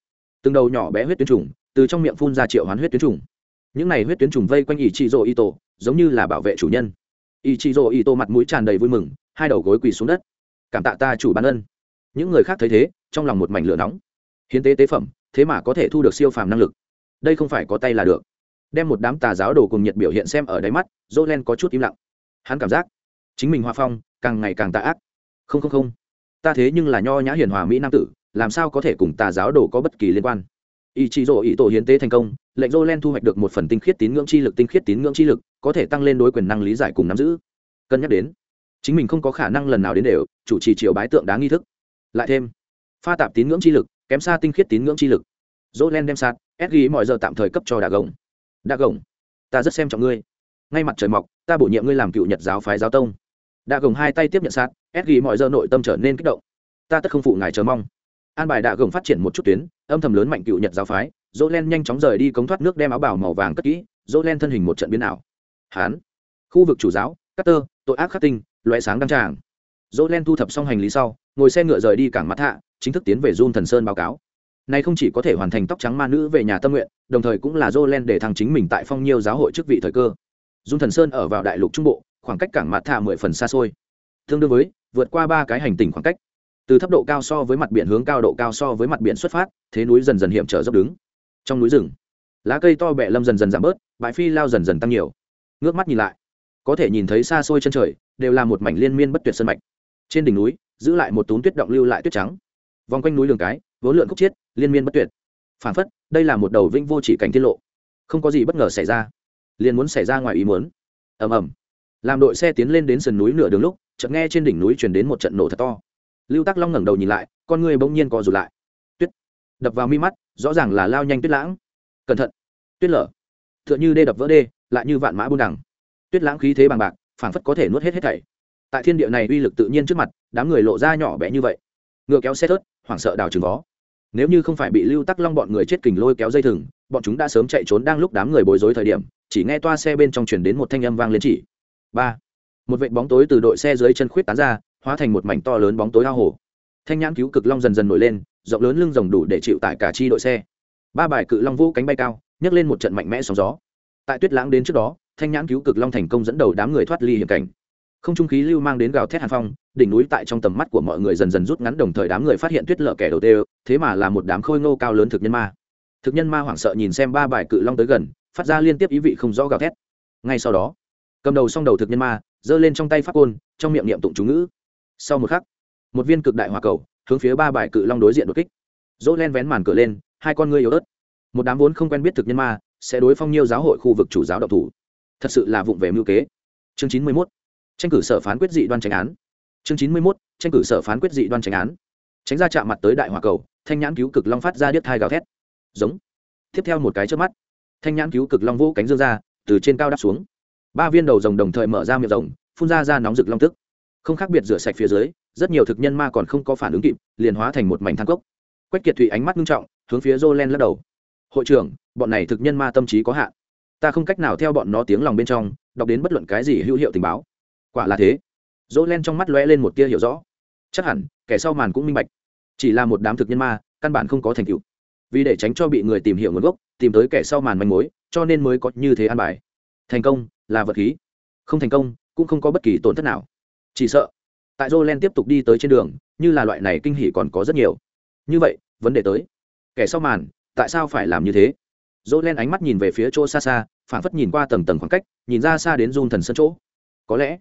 Từng đầu nhỏ bé huyết tuyến trùng, từ trong miệng phun ra triệu hoán huyết tuyến trùng. Những này huyết tuyến trùng vây quanh ý chí rỗ ý tô giống như là bảo vệ chủ nhân. Ý chí rỗ ý tô mặt mũi tràn đầy vui mừng, hai đầu gối quỳ xuống đất. Cảm tạ ta chủ ban ân. Những người khác thấy thế, trong lòng một mảnh lửa nóng. Hiến tế tế phẩm, thế mà có thể thu được siêu phàm năng lực. Đây không phải có tay là được đem một đám tà giáo đồ cùng nhiệt biểu hiện xem ở đáy mắt dỗ len có chút im lặng. Hắn cảm giác, chính mình hoa phong, càng ngày càng tà ác. Không không không. Ta thế nhưng là nho nhã hiền hòa mỹ nam tử, làm sao có thể cùng tà giáo đồ có bất kỳ liên quan? Ý chí rỗ ý tổ hiến tế thành công, lệnh dỗ len thu hoạch được một phần tinh khiết tín ngưỡng chi lực, tinh khiết tín ngưỡng chi lực có thể tăng lên đối quyền năng lý giải cùng nắm giữ. Cân nhắc đến, chính mình không có khả năng lần nào đến đều, chủ trì triều bái tượng đá nghi thức. Lại thêm, pha tạp tín ngưỡng chi lực, kém xa tinh khiết tín ngưỡng chi lực. Dỗ len đem sạt ép ghi mọi giờ tạm thời cấp cho đà gồng đà gồng, ta rất xem trọng ngươi. Ngay mặt trời mọc, ta bổ nhiệm ngươi làm cựu nhật giáo phái giáo tông. Đạ gồng hai tay tiếp nhận sát, ép ghi mọi giờ nội tâm trở nên kích động. Ta tất không phụ ngài chờ mong. An bài đạ gồng phát triển một chút tuyến, âm thầm lớn mạnh cựu nhật giáo phái, dỗ len nhanh chóng rời đi cống thoát nước đem áo bảo màu vàng cất kỹ, dỗ len thân hình một trận biến ảo. Hán, khu vực chủ giáo cát tơ tội ác khắc tinh loé sáng đăng tràng. Dỗ len thu thập xong hành lý sau, ngồi xe ngựa rời đi cảng mặt hạ, chính thức tiến về dun thần sơn báo cáo này không chỉ có thể hoàn thành tóc trắng ma nữ về nhà tâm nguyện, đồng thời cũng là dô len để thăng chính mình tại phong nhiêu giáo hội chức vị thời cơ. Dung thần sơn ở vào đại lục trung bộ, khoảng cách cảng mặt thạ mười phần xa xôi. Tương đương với, vượt qua ba cái hành tinh khoảng cách. Từ thấp độ cao so với mặt biển hướng cao độ cao so với mặt biển xuất phát, thế núi dần dần hiểm trở dốc đứng. Trong núi rừng, lá cây to bẹ lâm dần dần giảm bớt, bãi phi lao dần dần tăng nhiều. Ngước mắt nhìn lại, có thể nhìn thấy xa xôi chân trời, đều là một mảnh liên miên bất tuyệt sân mạch. Trên đỉnh núi, giữ lại một túm tuyết động lưu lại tuyết trắng. Vòng quanh núi đường cái, vốn lượn khúc chiết liên miên bất tuyệt. Phản phất, đây là một đầu vinh vô chỉ cảnh tiết lộ. Không có gì bất ngờ xảy ra. Liền muốn xảy ra ngoài ý muốn. Ầm ầm. Làm đội xe tiến lên đến sườn núi nửa đường lúc, chợt nghe trên đỉnh núi truyền đến một trận nổ thật to. Lưu tắc long ngẩng đầu nhìn lại, con người bỗng nhiên co rụt lại. Tuyết. Đập vào mi mắt, rõ ràng là lao nhanh tuyết lãng. Cẩn thận. Tuyết lở. T h ư ợ n h ư đê đập vỡ đê, lại như vạn mã buôn đằng. Tuyết lãng khí thế bằng bạc, phảng phất có thể nuốt hết hết thảy. Tại thiên địa này uy lực tự nhiên trước mặt, đám người lộ ra nhỏ bé như vậy. Ngựa kéo xe thớt, hoảng sợ đào chừng vó nếu như không phải bị lưu tắc long bọn người chết kình lôi kéo dây thừng, bọn chúng đã sớm chạy trốn đang lúc đám người bối rối thời điểm, chỉ nghe toa xe bên trong chuyển đến một thanh âm vang lên chỉ. Ba. Một vệ bóng tối từ đội xe dưới chân khuyết tán ra, hóa thành một mảnh to lớn bóng tối ao hồ. Thanh nhãn cứu cực long dần dần nổi lên, rộng lớn lưng rồng đủ để chịu tải cả chi đội xe. Ba bài cự long vũ cánh bay cao, nhấc lên một trận mạnh mẽ sóng gió. Tại tuyết lãng đến trước đó, thanh nhãn cứu cực long thành công dẫn đầu đám người thoát ly hiểm cảnh không trung khí lưu mang đến gào thét hàn phong, đỉnh núi tại trong tầm mắt của mọi người dần dần rút ngắn, đồng thời đám người phát hiện tuyết lở kẻ đầu tê thế mà là một đám khôi ngô cao lớn thực nhân ma. Thực nhân ma hoảng sợ nhìn xem ba bài cự long tới gần, phát ra liên tiếp ý vị không rõ gào thét. Ngay sau đó, cầm đầu xong đầu thực nhân ma, giơ lên trong tay pháp côn, trong miệng niệm tụng chú ngữ. Sau một khắc, một viên cực đại hòa cầu, hướng phía ba bài cự long đối diện đột kích. Dỗ len vén màn cửa lên, hai con ngươi yếu ớt. Một đám vốn không quen biết thực nhân ma, sẽ đối phong nhiêu giáo hội khu vực chủ giáo độc thủ. Thật sự là vụng về mưu kế. Chương chín mươi mốt tranh cử sở phán quyết dị đoan tranh án. Chương chín mươi mốt, tranh cử sở phán quyết dị đoan tranh án. Tránh ra chạm mặt tới đại hòa cầu, thanh nhãn cứu cực long phát ra điếc thai gào thét. Giống. Tiếp theo một cái trước mắt, thanh nhãn cứu cực long vũ cánh dương ra, từ trên cao đáp xuống. Ba viên đầu rồng đồng thời mở ra miệng rồng, phun ra ra nóng rực long tức. Không khác biệt rửa sạch phía dưới, rất nhiều thực nhân ma còn không có phản ứng kịp, liền hóa thành một mảnh thang cốc. Quách kiệt thủy ánh mắt nghiêm trọng, hướng phía jolen lắc đầu. Hội trưởng, bọn này thực nhân ma tâm trí có hạn. Ta không cách nào theo bọn nó tiếng lòng bên trong, đọc đến bất luận cái gì hữu hiệu tình báo quả là thế. Jolen trong mắt lóe lên một tia hiểu rõ. Chắc hẳn, kẻ sau màn cũng minh bạch. Chỉ là một đám thực nhân ma, căn bản không có thành tựu. Vì để tránh cho bị người tìm hiểu nguồn gốc, tìm tới kẻ sau màn manh mối, cho nên mới có như thế an bài. Thành công là vật khí. Không thành công, cũng không có bất kỳ tổn thất nào. Chỉ sợ, tại jolen tiếp tục đi tới trên đường, như là loại này kinh hỉ còn có rất nhiều. Như vậy, vấn đề tới. Kẻ sau màn, tại sao phải làm như thế? Jolen ánh mắt nhìn về phía chỗ xa xa phản phất nhìn qua tầng tầng khoảng cách, nhìn ra xa đến run thần sân chỗ. Có lẽ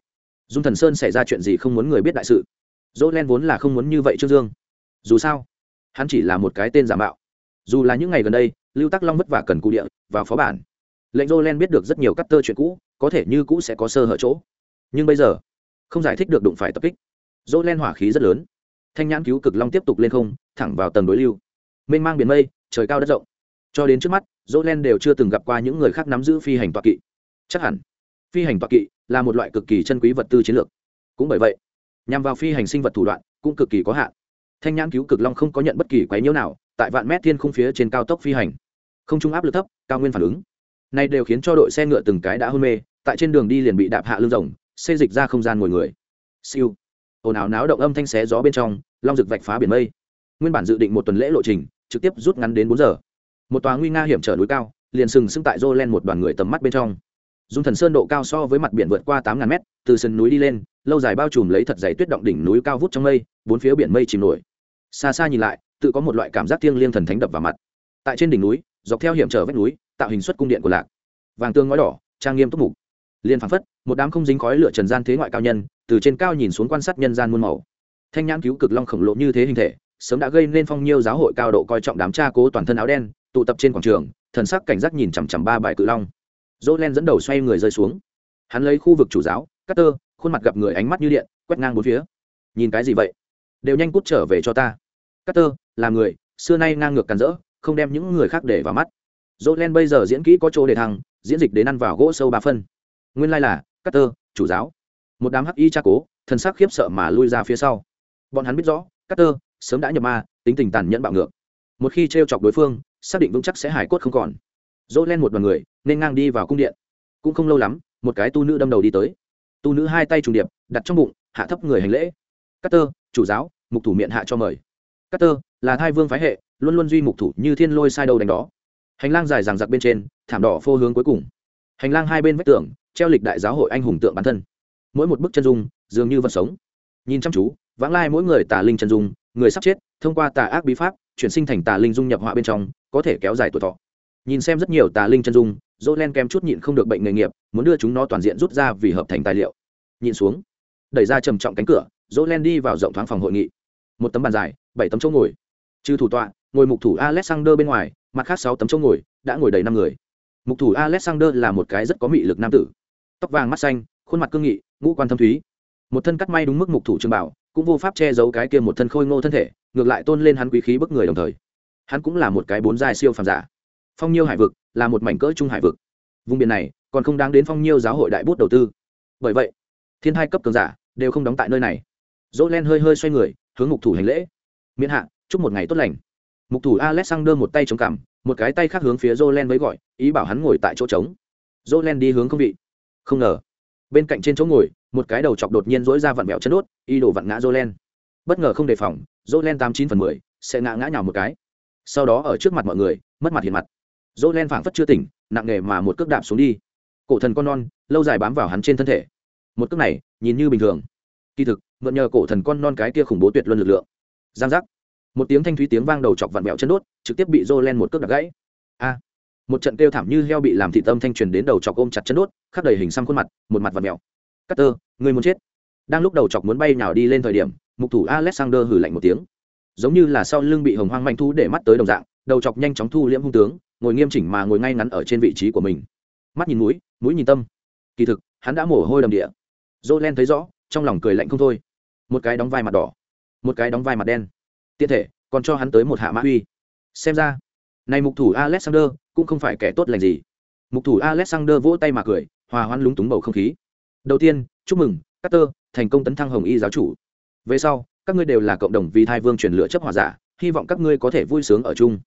dung thần sơn xảy ra chuyện gì không muốn người biết đại sự? Jolen vốn là không muốn như vậy trương dương. Dù sao, hắn chỉ là một cái tên giả mạo. Dù là những ngày gần đây, lưu tắc long vất vả cần cụ địa và phó bản. Lệnh jolen biết được rất nhiều cắt tơ chuyện cũ, có thể như cũ sẽ có sơ hở chỗ. Nhưng bây giờ, không giải thích được đụng phải tập kích. Dỗ len hỏa khí rất lớn. Thanh nhãn cứu cực long tiếp tục lên không, thẳng vào tầng đối lưu. Mênh mang biển mây, trời cao đất rộng. Cho đến trước mắt dỗ len đều chưa từng gặp qua những người khác nắm giữ phi hành toạ kỵ. Chắc hẳn, phi hành toạ kỵ là một loại cực kỳ chân quý vật tư chiến lược. Cũng bởi vậy, nhằm vào phi hành sinh vật thủ đoạn cũng cực kỳ có hạn. Thanh nhãn cứu cực long không có nhận bất kỳ quái nhiễu nào, tại vạn mét thiên không phía trên cao tốc phi hành. Không trung áp lực thấp, cao nguyên phản ứng. Này đều khiến cho đội xe ngựa từng cái đã hôn mê, tại trên đường đi liền bị đạp hạ lưng rồng, xê dịch ra không gian ngồi người. Siêu. Ồn ào náo động âm thanh xé gió bên trong, long rực vạch phá biển mây. Nguyên bản dự định một tuần lễ lộ trình, trực tiếp rút ngắn đến bốn giờ. Một tòa nguy nga hiểm trở núi cao, liền sừng sững tại rô len một đoàn người tầm mắt bên trong dung thần sơn độ cao so với mặt biển vượt qua tám ngàn mét, từ sườn núi đi lên, lâu dài bao trùm lấy thật dày tuyết động đỉnh núi cao vút trong mây, bốn phía biển mây chìm nổi. Xa xa nhìn lại, tự có một loại cảm giác thiêng liêng thần thánh đập vào mặt. Tại trên đỉnh núi, dọc theo hiểm trở vách núi, tạo hình xuất cung điện của lạc. Vàng tương ngói đỏ, trang nghiêm túc mục. Liền phảng phất, một đám không dính khói lửa trần gian thế ngoại cao nhân, từ trên cao nhìn xuống quan sát nhân gian muôn màu. Thanh nhãn cứu cực long khổng lồ như thế hình thể, sớm đã gây nên phong nhiêu giáo hội cao độ coi trọng đám cha cố toàn thân áo đen, tụ tập trên quảng trường, thần sắc cảnh giác nhìn chằm chằm ba bài cự long dỗ len dẫn đầu xoay người rơi xuống. Hắn lấy khu vực chủ giáo cắt tơ khuôn mặt gặp người ánh mắt như điện, quét ngang bốn phía. Nhìn cái gì vậy? Đều nhanh cút trở về cho ta. Cắt tơ là người, xưa nay ngang ngược càn rỡ, không đem những người khác để vào mắt. Dỗ len bây giờ diễn kỹ có chỗ để thăng, diễn dịch đến ăn vào gỗ sâu ba phân. Nguyên lai là cắt tơ chủ giáo. Một đám hắc y cha cố thân sắc khiếp sợ mà lui ra phía sau. Bọn hắn biết rõ cắt tơ sớm đã nhập ma, tính tình tàn nhẫn bạo ngược. Một khi t r e o chọc đối phương, xác định vững chắc sẽ hải cốt không còn dỗ len một đoàn người, nên ngang đi vào cung điện. Cũng không lâu lắm, một cái tu nữ đâm đầu đi tới. Tu nữ hai tay trùng điệp, đặt trong bụng, hạ thấp người hành lễ. Cát tơ chủ giáo, mục thủ miệng hạ cho mời. Cát tơ là thai vương phái hệ, luôn luôn duy mục thủ như thiên lôi sai đầu đánh đó. Hành lang dài ràng giặc bên trên, thảm đỏ phô hướng cuối cùng. Hành lang hai bên vách tường, treo lịch đại giáo hội anh hùng tượng bản thân. Mỗi một bức chân dung, dường như vật sống. Nhìn chăm chú, vãng lai mỗi người tà linh chân dung, người sắp chết, thông qua tà ác bí pháp, chuyển sinh thành tà linh dung nhập họa bên trong, có thể kéo dài tuổi thọ nhìn xem rất nhiều tà linh chân dung dỗ len kem chút nhịn không được bệnh nghề nghiệp, muốn đưa chúng nó toàn diện rút ra vì hợp thành tài liệu. Nhịn xuống, đẩy ra trầm trọng cánh cửa dỗ len đi vào rộng thoáng phòng hội nghị. Một tấm bàn dài, bảy tấm chỗ ngồi. Trừ thủ tọa, ngồi mục thủ alexander bên ngoài, mặt khác sáu tấm chỗ ngồi, đã ngồi đầy năm người. Mục thủ alexander là một cái rất có mị lực nam tử. Tóc vàng mắt xanh, khuôn mặt cương nghị, ngũ quan thâm thúy. Một thân cắt may đúng mức mục thủ trương bảo, cũng vô pháp che giấu cái kia một thân khôi ngô thân thể, ngược lại tôn lên hắn quý khí bức người đồng thời. Hắn cũng là một cái bốn dài siêu phàm giả phong nhiêu hải vực là một mảnh cỡ trung hải vực. Vùng biển này còn không đáng đến phong nhiêu giáo hội đại bút đầu tư. Bởi vậy, thiên hai cấp cường giả đều không đóng tại nơi này. Dỗ len hơi hơi xoay người, hướng mục thủ hành lễ. Miễn hạ, chúc một ngày tốt lành. Mục thủ alexander một tay chống cằm, một cái tay khác hướng phía dỗ len mới gọi, ý bảo hắn ngồi tại chỗ trống. Dỗ len đi hướng không vị. Không ngờ, bên cạnh trên chỗ ngồi, một cái đầu chọc đột nhiên dỗi ra vặn vẹo chân đốt y đổ vặn ngã dỗ len. Bất ngờ không đề phòng dỗ len tám chín phần mười sẽ ngã ngã nhào một cái. Sau đó ở trước mặt mọi người, mất mặt hiện mặt dỗ len phảng phất chưa tỉnh, nặng nề mà một cước đạp xuống đi. Cổ thần con non, lâu dài bám vào hắn trên thân thể. Một cước này, nhìn như bình thường. Kỳ thực, mượn nhờ cổ thần con non cái kia khủng bố tuyệt luân lực lượng. Giang giác. Một tiếng thanh thúy tiếng vang đầu chọc vặn vẹo chân đốt, trực tiếp bị dỗ len một cước đặt gãy. A. Một trận kêu thảm như heo bị làm thị tâm thanh truyền đến đầu chọc ôm chặt chân đốt khắc đầy hình xăm khuôn mặt, một mặt vặn vẹo. Cắt tơ người muốn chết. Đang lúc đầu chọc muốn bay nào đi lên thời điểm, mục thủ alexander hử lạnh một tiếng. Giống như là sau lưng bị hồng hoang manh thu để mắt tới đồng dạng, đầu chọc nhanh chóng thu liễm hung tướng ngồi nghiêm chỉnh mà ngồi ngay ngắn ở trên vị trí của mình. Mắt nhìn mũi mũi nhìn tâm. Kỳ thực, hắn đã mồ hôi đầm địa. Dô len thấy rõ, trong lòng cười lạnh không thôi. Một cái đóng vai mặt đỏ, một cái đóng vai mặt đen. Tiện thể, còn cho hắn tới một hạ mã uy. Xem ra, này mục thủ alexander cũng không phải kẻ tốt lành gì. Mục thủ alexander vỗ tay mà cười, hòa hoãn lúng túng bầu không khí. Đầu tiên, chúc mừng, Carter, thành công tấn thăng hồng y giáo chủ. Về sau, các ngươi đều là cộng đồng vì thai vương truyền lửa chấp hòa giả, hy vọng các ngươi có thể vui sướng ở chung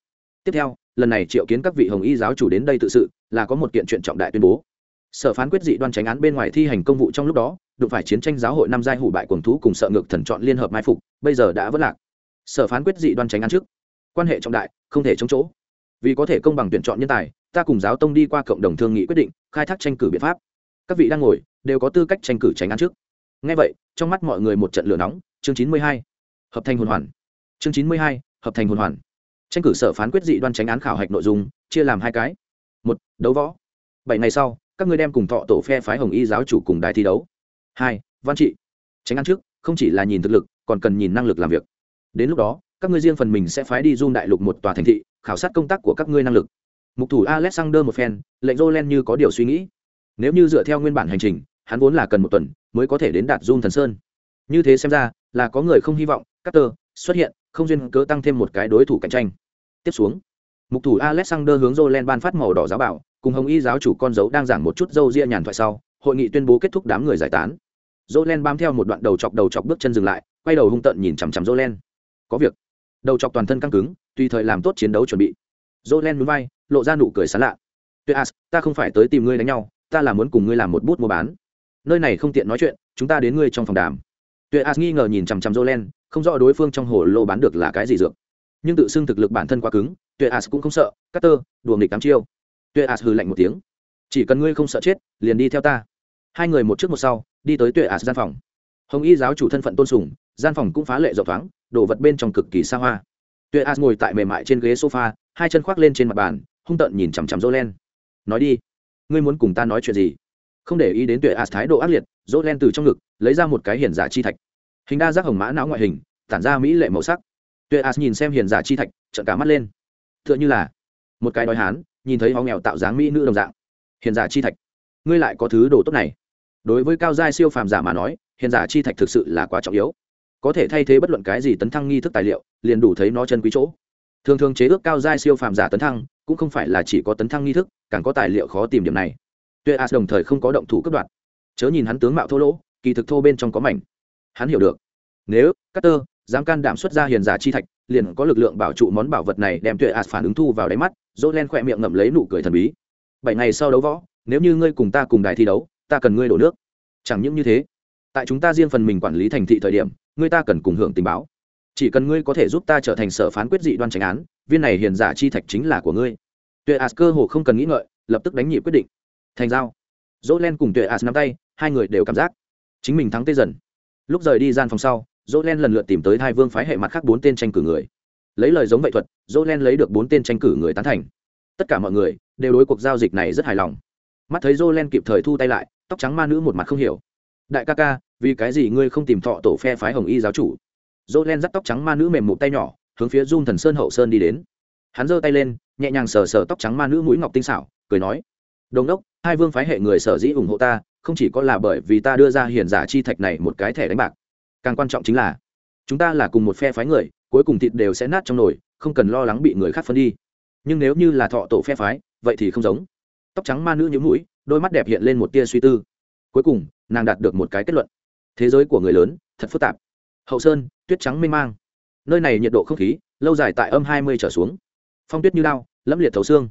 tiếp theo, lần này triệu kiến các vị hồng y giáo chủ đến đây tự sự, là có một kiện chuyện trọng đại tuyên bố. Sở phán quyết dị đoan tránh án bên ngoài thi hành công vụ trong lúc đó, đụng phải chiến tranh giáo hội năm giai hủ bại quần thú cùng sợ ngược thần chọn liên hợp mai phục, bây giờ đã vất lạc. Sở phán quyết dị đoan tránh án trước. Quan hệ trọng đại, không thể chống chỗ. Vì có thể công bằng tuyển chọn nhân tài, ta cùng giáo tông đi qua cộng đồng thương nghị quyết định, khai thác tranh cử biện pháp. Các vị đang ngồi, đều có tư cách tranh cử tránh án trước. Ngay vậy, trong mắt mọi người một trận lửa nóng. Chương chín mươi hai, hợp thành hồn hoàn. Chương chín mươi hai, hợp thành hồn hoàn tranh cử sở phán quyết dị đoan tránh án khảo hạch nội dung, chia làm hai cái. Một, đấu võ. Bảy ngày sau, các ngươi đem cùng thọ tổ phe phái hồng y giáo chủ cùng đài thi đấu. Hai, văn trị. Tránh án trước, không chỉ là nhìn thực lực, còn cần nhìn năng lực làm việc. Đến lúc đó, các ngươi riêng phần mình sẽ phái đi du đại lục một tòa thành thị, khảo sát công tác của các ngươi năng lực. Mục thủ alexander một phen, lệnh Roland như có điều suy nghĩ. Nếu như dựa theo nguyên bản hành trình, hắn vốn là cần một tuần mới có thể đến đạt dung thần sơn. Như thế xem ra, là có người không hy vọng, Carter xuất hiện, không duyên cớ tăng thêm một cái đối thủ cạnh tranh. Tiếp xuống, mục thủ alexander hướng jolen ban phát màu đỏ giáo bảo, cùng hồng y giáo chủ con dấu đang giảng một chút dâu ria nhàn thoại sau, hội nghị tuyên bố kết thúc đám người giải tán. Jolen bám theo một đoạn đầu chọc đầu chọc bước chân dừng lại, quay đầu hung tợn nhìn chằm chằm jolen có việc. Đầu chọc toàn thân căng cứng, tùy thời làm tốt chiến đấu chuẩn bị. Jolen núi vai, lộ ra nụ cười sán lạ. Tuyệt as, ta không phải tới tìm ngươi đánh nhau, ta là muốn cùng ngươi làm một bút mua bán. Nơi này không tiện nói chuyện, chúng ta đến ngươi trong phòng đàm. Tuệ as nghi ngờ nhìn chằm chằm jolen không rõ đối phương trong hồ lô bán được là cái gì dược. Nhưng tự xưng thực lực bản thân quá cứng tuệ as cũng không sợ Carter, đùa nghịch tám chiêu. Tuệ as hừ lạnh một tiếng. Chỉ cần ngươi không sợ chết liền đi theo ta. Hai người một trước một sau đi tới tuệ as gian phòng. Hồng y giáo chủ thân phận tôn sùng gian phòng cũng phá lệ rộng thoáng đồ vật bên trong cực kỳ xa hoa. Tuệ as ngồi tại mềm mại trên ghế sofa hai chân khoác lên trên mặt bàn hung tợn nhìn chằm chằm jolen nói đi ngươi muốn cùng ta nói chuyện gì? Không để ý đến tuệ as thái độ ác liệt dỗ len từ trong ngực lấy ra một cái hiền giả chi thạch hình đa giác hồng mã não ngoại hình, tản ra mỹ lệ màu sắc. Tuệ as nhìn xem hiền giả chi thạch, trợn cả mắt lên. T h ư ợ n h ư là một cái đói hán, nhìn thấy họ nghèo tạo dáng mỹ nữ đồng dạng. Hiền giả chi thạch, ngươi lại có thứ đồ tốt này. Đối với cao giai siêu phàm giả mà nói, hiền giả chi thạch thực sự là quá trọng yếu. Có thể thay thế bất luận cái gì tấn thăng nghi thức tài liệu, liền đủ thấy nó chân quý chỗ. Thường thường chế ước cao giai siêu phàm giả tấn thăng, cũng không phải là chỉ có tấn thăng nghi thức, càng có tài liệu khó tìm điểm này. Tuệ as đồng thời không có động thủ cấp đoạt. Chớ nhìn hắn tướng mạo thô lỗ, kỳ thực thô bên trong có mảnh hắn hiểu được. Nếu, Carter, dám can đảm xuất ra hiền giả chi thạch, liền có lực lượng bảo trụ món bảo vật này đem tuệ ạt phản ứng thu vào đáy mắt dỗ len khỏe miệng ngậm lấy nụ cười thần bí. Bảy ngày sau đấu võ, nếu như ngươi cùng ta cùng đài thi đấu, ta cần ngươi đổ nước. Chẳng những như thế, tại chúng ta riêng phần mình quản lý thành thị thời điểm, ngươi ta cần cùng hưởng tình báo. Chỉ cần ngươi có thể giúp ta trở thành sở phán quyết dị đoan tránh án, viên này hiền giả chi thạch chính là của ngươi. Tuệ ạt cơ hồ không cần nghĩ ngợi, lập tức đánh nhị quyết định. Thành giao. Dỗ len cùng tuệ ạt nắm tay, hai người đều cảm giác chính mình thắng tê dần lúc rời đi gian phòng sau dỗ len lần lượt tìm tới hai vương phái hệ mặt khác bốn tên tranh cử người. Lấy lời giống vậy thuật dỗ len lấy được bốn tên tranh cử người tán thành. Tất cả mọi người đều đối cuộc giao dịch này rất hài lòng. Mắt thấy dỗ len kịp thời thu tay lại, tóc trắng ma nữ một mặt không hiểu. Đại ca ca, vì cái gì ngươi không tìm thọ tổ phe phái hồng y giáo chủ? Dỗ len dắt tóc trắng ma nữ mềm một tay nhỏ, hướng phía dung thần sơn hậu sơn đi đến. Hắn giơ tay lên, nhẹ nhàng sờ sờ tóc trắng ma nữ mũi ngọc tinh xảo, cười nói, đồng đốc, hai vương phái hệ người sở dĩ ủng hộ ta không chỉ có là bởi vì ta đưa ra hiền giả chi thạch này một cái thẻ đánh bạc. Càng quan trọng chính là, chúng ta là cùng một phe phái người, cuối cùng thịt đều sẽ nát trong nồi, không cần lo lắng bị người khác phân đi. Nhưng nếu như là thọ tổ phe phái, vậy thì không giống. Tóc trắng ma nữ nhũ mũi, đôi mắt đẹp hiện lên một tia suy tư. Cuối cùng, nàng đạt được một cái kết luận. Thế giới của người lớn, thật phức tạp. Hậu sơn, tuyết trắng mênh mang. Nơi này nhiệt độ không khí, lâu dài tại âm hai mươi trở xuống. Phong tuyết như lao lẫm liệt thấu xương.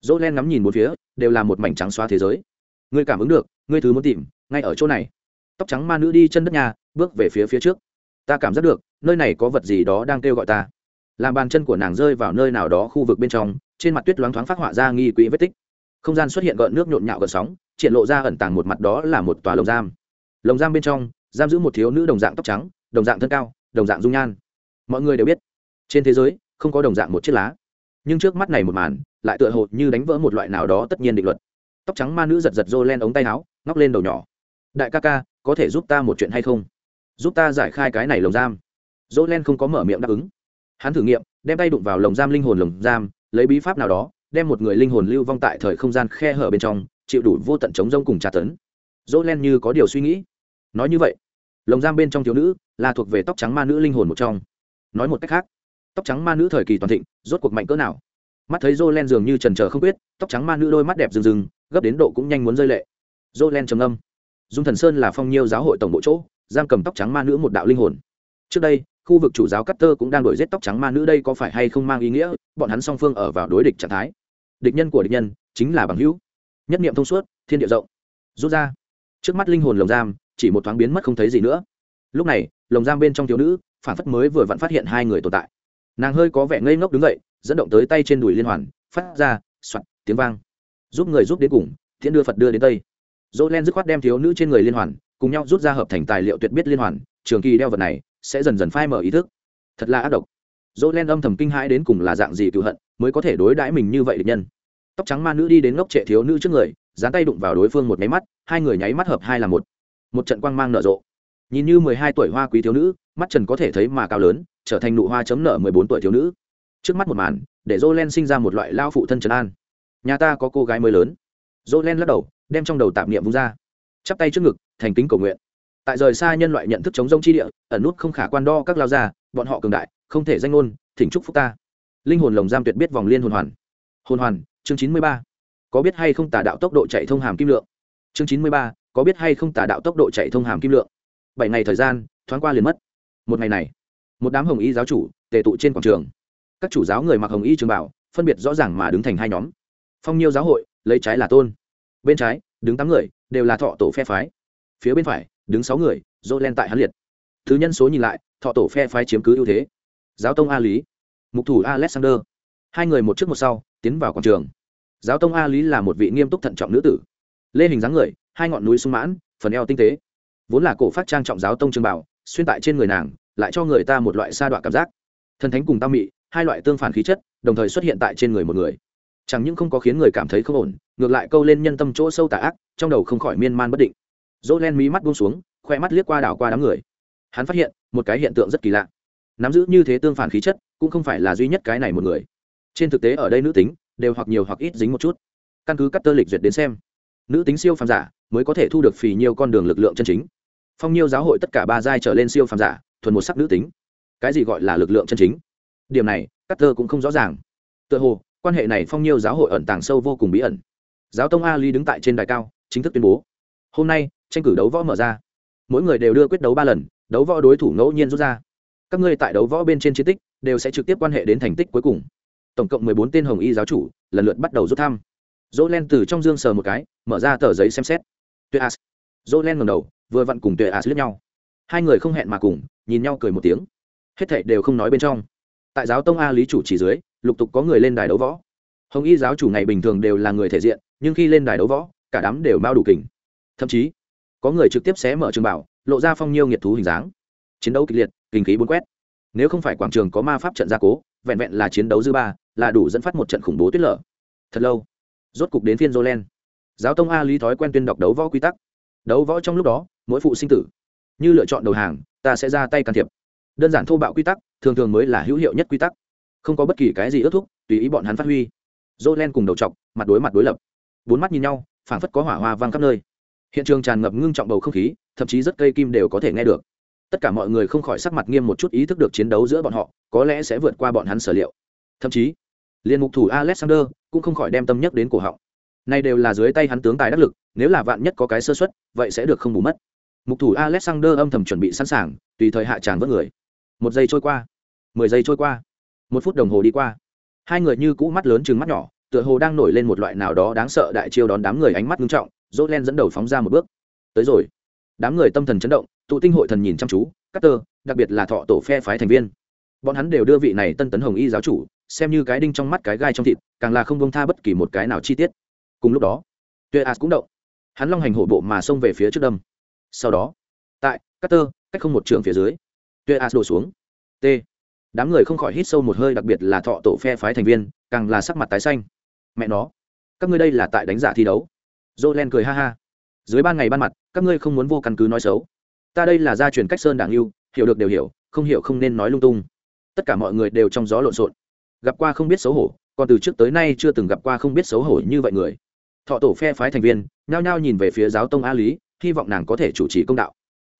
Dỗ len ngắm nhìn một phía, đều là một mảnh trắng xóa thế giới. Ngươi cảm ứng được ngươi thứ muốn tìm, ngay ở chỗ này. Tóc trắng ma nữ đi chân đất nhà, bước về phía phía trước. Ta cảm giác được, nơi này có vật gì đó đang kêu gọi ta. Làm bàn chân của nàng rơi vào nơi nào đó khu vực bên trong, trên mặt tuyết loáng thoáng phát họa ra nghi quỹ vết tích. Không gian xuất hiện gợn nước nhộn nhạo gợn sóng, triển lộ ra ẩn tàng một mặt đó là một tòa lồng giam. Lồng giam bên trong, giam giữ một thiếu nữ đồng dạng tóc trắng, đồng dạng thân cao, đồng dạng dung nhan. Mọi người đều biết, trên thế giới, không có đồng dạng một chiếc lá. Nhưng trước mắt này một màn, lại tựa hồ như đánh vỡ một loại nào đó tất nhiên định luật tóc trắng ma nữ giật giật rô len ống tay áo, ngóc lên đầu nhỏ. Đại ca ca, có thể giúp ta một chuyện hay không? Giúp ta giải khai cái này lồng giam. Rô len không có mở miệng đáp ứng. Hắn thử nghiệm, đem tay đụng vào lồng giam linh hồn lồng giam, lấy bí pháp nào đó, đem một người linh hồn lưu vong tại thời không gian khe hở bên trong, chịu đủ vô tận chống rông cùng tra tấn. Dỗ len như có điều suy nghĩ. Nói như vậy, lồng giam bên trong thiếu nữ là thuộc về tóc trắng ma nữ linh hồn một trong. Nói một cách khác, tóc trắng ma nữ thời kỳ toàn thịnh, rốt cuộc mạnh cỡ nào? Mắt thấy dô len dường như trần trờ không biết, tóc trắng ma nữ đôi mắt đẹp rừng rừng gấp đến độ cũng nhanh muốn rơi lệ. Dô len trầm âm dung thần sơn là phong nhiêu giáo hội tổng bộ chỗ, giam cầm tóc trắng ma nữ một đạo linh hồn. Trước đây, khu vực chủ giáo cắt tơ cũng đang đổi giết tóc trắng ma nữ đây có phải hay không mang ý nghĩa, bọn hắn song phương ở vào đối địch trạng thái. Địch nhân của địch nhân chính là bằng hữu. Nhất niệm thông suốt, thiên địa rộng. Rút ra. Trước mắt linh hồn lồng giam, chỉ một thoáng biến mất không thấy gì nữa. Lúc này, lồng giam bên trong thiếu nữ, phản phất mới vừa vặn phát hiện hai người tồn tại. Nàng hơi có vẻ ngây ngốc đứng dậy, dẫn động tới tay trên đùi liên hoàn, phát ra, soạt, tiếng vang giúp người giúp đến cùng, thiện đưa phật đưa đến tây. Dỗ len dứt khoát đem thiếu nữ trên người liên hoàn, cùng nhau rút ra hợp thành tài liệu tuyệt biết liên hoàn, trường kỳ đeo vật này sẽ dần dần phai mở ý thức. Thật là ác độc. Dỗ len âm thầm kinh hãi đến cùng là dạng gì cựu hận mới có thể đối đãi mình như vậy địch nhân. Tóc trắng ma nữ đi đến ngốc trệ thiếu nữ trước người, dán tay đụng vào đối phương một nháy mắt, hai người nháy mắt hợp hai là một. Một trận quang mang nở rộ. Nhìn như mười hai tuổi hoa quý thiếu nữ, mắt trần có thể thấy mà cao lớn, trở thành nụ hoa chấm nở mười bốn tuổi thiếu nữ. Trước mắt một màn, để Jolen sinh ra một loại lao phụ thân trấn an nhà ta có cô gái mới lớn. Jolen lắc đầu, đem trong đầu tạp niệm vung ra. Chắp tay trước ngực, thành kính cầu nguyện. Tại rời xa nhân loại nhận thức chống rông chi địa, ẩn nút không khả quan đo các lao gia, bọn họ cường đại, không thể danh ngôn, thỉnh chúc phúc ta. Linh hồn lồng giam tuyệt biết vòng liên hồn hoàn. Hồn hoàn, chương chín mươi ba. Có biết hay không tà đạo tốc độ chạy thông hàm kim lượng? Chương chín mươi ba, có biết hay không tà đạo tốc độ chạy thông hàm kim lượng? Bảy ngày thời gian, thoáng qua liền mất. Một ngày này, một đám hồng y giáo chủ, tề tụ trên quảng trường. Các chủ giáo người mặc hồng y trường bảo, phân biệt rõ ràng mà đứng thành hai nhóm phong nhiêu giáo hội, lấy trái là tôn. Bên trái, đứng tám người, đều là thọ tổ phe phái. Phía bên phải, đứng sáu người dỗ len tại hắn liệt. Thứ nhân số nhìn lại, thọ tổ phe phái chiếm cứ ưu thế. Giáo tông a lý, mục thủ alexander. Hai người một trước một sau, tiến vào quảng trường. Giáo tông a lý là một vị nghiêm túc thận trọng nữ tử. Lê hình dáng người, hai ngọn núi sung mãn, phần eo tinh tế. Vốn là cổ phát trang trọng giáo tông trường bảo, xuyên tại trên người nàng, lại cho người ta một loại sa đoạn cảm giác. Thần thánh cùng tam mị, hai loại tương phản khí chất, đồng thời xuất hiện tại trên người một người chẳng những không có khiến người cảm thấy không ổn, ngược lại câu lên nhân tâm chỗ sâu tà ác, trong đầu không khỏi miên man bất định. Dỗ len mí mắt buông xuống, khoe mắt liếc qua đảo qua đám người. Hắn phát hiện, một cái hiện tượng rất kỳ lạ. Nắm giữ như thế tương phản khí chất, cũng không phải là duy nhất cái này một người. Trên thực tế ở đây nữ tính, đều hoặc nhiều hoặc ít dính một chút. Căn cứ cắt tơ lịch duyệt đến xem, nữ tính siêu phàm giả mới có thể thu được phì nhiều con đường lực lượng chân chính. Phong nhiêu giáo hội tất cả ba giai trở lên siêu phàm giả, thuần một sắc nữ tính. Cái gì gọi là lực lượng chân chính? Điểm này cắt tơ cũng không rõ ràng. Tựa hồ quan hệ này phong nhiêu giáo hội ẩn tàng sâu vô cùng bí ẩn. Giáo tông a lý đứng tại trên đài cao, chính thức tuyên bố, hôm nay, tranh cử đấu võ mở ra. Mỗi người đều đưa quyết đấu ba lần, đấu võ đối thủ ngẫu nhiên rút ra. Các ngươi tại đấu võ bên trên chiến tích, đều sẽ trực tiếp quan hệ đến thành tích cuối cùng. Tổng cộng mười bốn tên hồng y giáo chủ, lần lượt bắt đầu rút thăm. Dỗ len từ trong dương sờ một cái, mở ra tờ giấy xem xét. Tuệ as dỗ len ngầm đầu, vừa vặn cùng tuệ as lướt nhau. Hai người không hẹn mà cùng, nhìn nhau cười một tiếng. Hết thảy đều không nói bên trong. Tại giáo tông a lý chủ chỉ dưới lục tục có người lên đài đấu võ. Hồng y giáo chủ ngày bình thường đều là người thể diện, nhưng khi lên đài đấu võ, cả đám đều bao đủ kình. Thậm chí, có người trực tiếp xé mở trường bảo, lộ ra phong nhiêu nghiệt thú hình dáng. Chiến đấu kịch liệt, kinh khí bốn quét. Nếu không phải quảng trường có ma pháp trận gia cố, vẹn vẹn là chiến đấu dư ba, là đủ dẫn phát một trận khủng bố tuyết lở. Thật lâu, rốt cục đến phiên jolen giáo tông a lý thói quen tuyên đọc đấu võ quy tắc. Đấu võ trong lúc đó, mỗi phụ sinh tử, như lựa chọn đầu hàng, ta sẽ ra tay can thiệp. Đơn giản thô bạo quy tắc, thường thường mới là hữu hiệu nhất quy tắc không có bất kỳ cái gì ước thúc, tùy ý bọn hắn phát huy. Jolen cùng đầu chọc, mặt đối mặt đối lập. Bốn mắt nhìn nhau, phảng phất có hỏa hoa vang khắp nơi. Hiện trường tràn ngập ngưng trọng bầu không khí, thậm chí rất cây kim đều có thể nghe được. Tất cả mọi người không khỏi sắc mặt nghiêm một chút ý thức được chiến đấu giữa bọn họ, có lẽ sẽ vượt qua bọn hắn sở liệu. Thậm chí, liên mục thủ alexander cũng không khỏi đem tâm nhắc đến cổ họng. Nay đều là dưới tay hắn tướng tài đắc lực, nếu là vạn nhất có cái sơ xuất vậy sẽ được không bù mất. Mục thủ alexander âm thầm chuẩn bị sẵn sàng, tùy thời hạ tràn vớt người. Một giây trôi qua. Mười giây trôi qua một phút đồng hồ đi qua. Hai người như cũ mắt lớn chừng mắt nhỏ, tựa hồ đang nổi lên một loại nào đó đáng sợ đại chiêu đón đám người ánh mắt nghiêm trọng dỗ len dẫn đầu phóng ra một bước. Tới rồi. Đám người tâm thần chấn động, tụ tinh hội thần nhìn chăm chú các tơ đặc biệt là thọ tổ phe phái thành viên. Bọn hắn đều đưa vị này tân tấn hồng y giáo chủ, xem như cái đinh trong mắt cái gai trong thịt, càng là không bông tha bất kỳ một cái nào chi tiết. Cùng lúc đó tuệ as cũng động. Hắn long hành hổ bộ mà xông về phía trước đâm. Sau đó, tại các tơ cách không một trường phía dưới tuệ as đổ xuống. T đám người không khỏi hít sâu một hơi, đặc biệt là thọ tổ phe phái thành viên, càng là sắc mặt tái xanh. Mẹ nó, các ngươi đây là tại đánh giả thi đấu. Jolen cười ha ha. Dưới ban ngày ban mặt, các ngươi không muốn vô căn cứ nói xấu. Ta đây là gia truyền cách sơn đảng yêu, hiểu được đều hiểu, không hiểu không nên nói lung tung. Tất cả mọi người đều trong gió lộn xộn. Gặp qua không biết xấu hổ, còn từ trước tới nay chưa từng gặp qua không biết xấu hổ như vậy người. Thọ tổ phe phái thành viên, nhao nhao nhìn về phía giáo tông a lý, hy vọng nàng có thể chủ trì công đạo.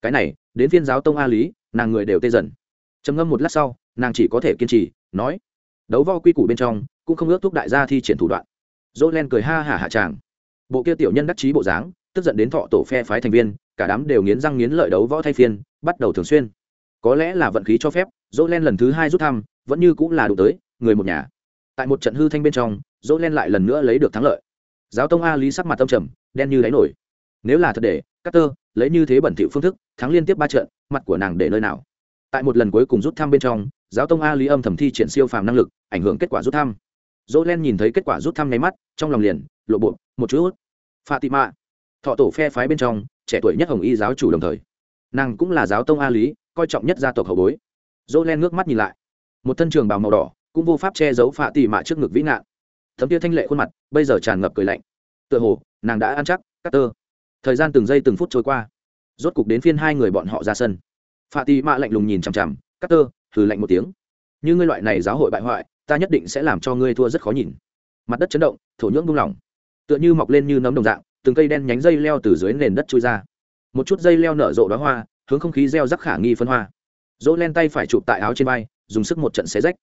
Cái này, đến phiên giáo tông a lý, nàng người đều tê dần. Trầm ngâm một lát sau nàng chỉ có thể kiên trì, nói, đấu vo quy củ bên trong, cũng không ước thúc đại gia thi triển thủ đoạn. Dỗ len cười ha hả hạ tràng. Bộ kia tiểu nhân đắc chí bộ dáng, tức giận đến thọ tổ phe phái thành viên, cả đám đều nghiến răng nghiến lợi đấu võ thay phiên, bắt đầu thường xuyên. Có lẽ là vận khí cho phép dỗ len lần thứ hai rút thăm, vẫn như cũng là đủ tới, người một nhà. Tại một trận hư thanh bên trong dỗ len lại lần nữa lấy được thắng lợi. Giáo tông a lý sắc mặt tâm trầm, đen như đáy nổi. Nếu là thật để cắt tơ lấy như thế bẩn thỉu phương thức, thắng liên tiếp ba trận, mặt của nàng để nơi nào? Tại một lần cuối cùng rút thăm bên trong giáo tông a lý âm thầm thi triển siêu phàm năng lực, ảnh hưởng kết quả rút thăm. Dỗ len nhìn thấy kết quả rút thăm nháy mắt, trong lòng liền, lộ bộ, một chút fatima, thọ tổ phe phái bên trong, trẻ tuổi nhất hồng y giáo chủ đồng thời. Nàng cũng là giáo tông a lý, coi trọng nhất gia tộc hậu bối. Dỗ len ngước mắt nhìn lại. Một thân trường bào màu đỏ, cũng vô pháp che giấu phạ tị mạ trước ngực vĩ ngạn thấm tia thanh lệ khuôn mặt, bây giờ tràn ngập cười lạnh. Tựa hồ, nàng đã ăn chắc, cắt tơ. Thời gian từng giây từng phút trôi qua. Rốt cục đến phiên hai người bọn họ ra sân. Phạ tị mạ lạnh lùng nhìn chằm chằm cắt tơ thử lạnh một tiếng. Như ngươi loại này giáo hội bại hoại, ta nhất định sẽ làm cho ngươi thua rất khó nhìn. Mặt đất chấn động, thổ nhưỡng buông lỏng. Tựa như mọc lên như nấm đồng dạng, từng cây đen nhánh dây leo từ dưới nền đất trôi ra. Một chút dây leo nở rộ đóa hoa, hướng không khí gieo rắc khả nghi phân hoa. Dỗ len tay phải chụp tại áo trên vai, dùng sức một trận xé rách.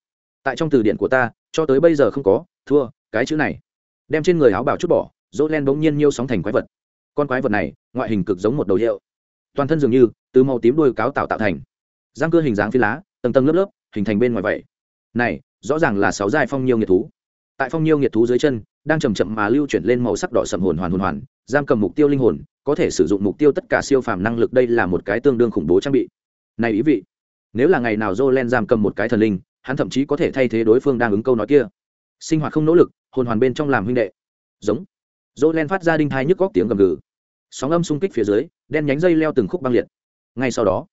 Tại trong từ điển của ta, cho tới bây giờ không có, thua, cái chữ này. Đem trên người áo bảo chút bỏ, dỗ len bỗng nhiên nhiêu sóng thành quái vật. Con quái vật này, ngoại hình cực giống một đầu hiệu. Toàn thân dường như, từ màu tím đuôi cáo tạo tạo thành giang cưa hình dáng phi lá, tầng tầng lớp lớp, hình thành bên ngoài vậy. Này, rõ ràng là sáu giai phong nhiêu nghiệt thú. Tại phong nhiêu nghiệt thú dưới chân, đang chầm chậm mà lưu chuyển lên màu sắc đỏ sầm hồn hoàn hồn hoàn, giam cầm mục tiêu linh hồn, có thể sử dụng mục tiêu tất cả siêu phàm năng lực đây là một cái tương đương khủng bố trang bị. Này ý vị, nếu là ngày nào Jolen giam cầm một cái thần linh, hắn thậm chí có thể thay thế đối phương đang ứng câu nói kia. Sinh hoạt không nỗ lực, hồn hoàn bên trong làm huynh đệ. Giống. Jolen phát ra đinh thai nhức góc tiếng gầm gừ. Sóng âm xung kích phía dưới, đen nhánh dây leo từng khúc băng liệt. Ngay sau đó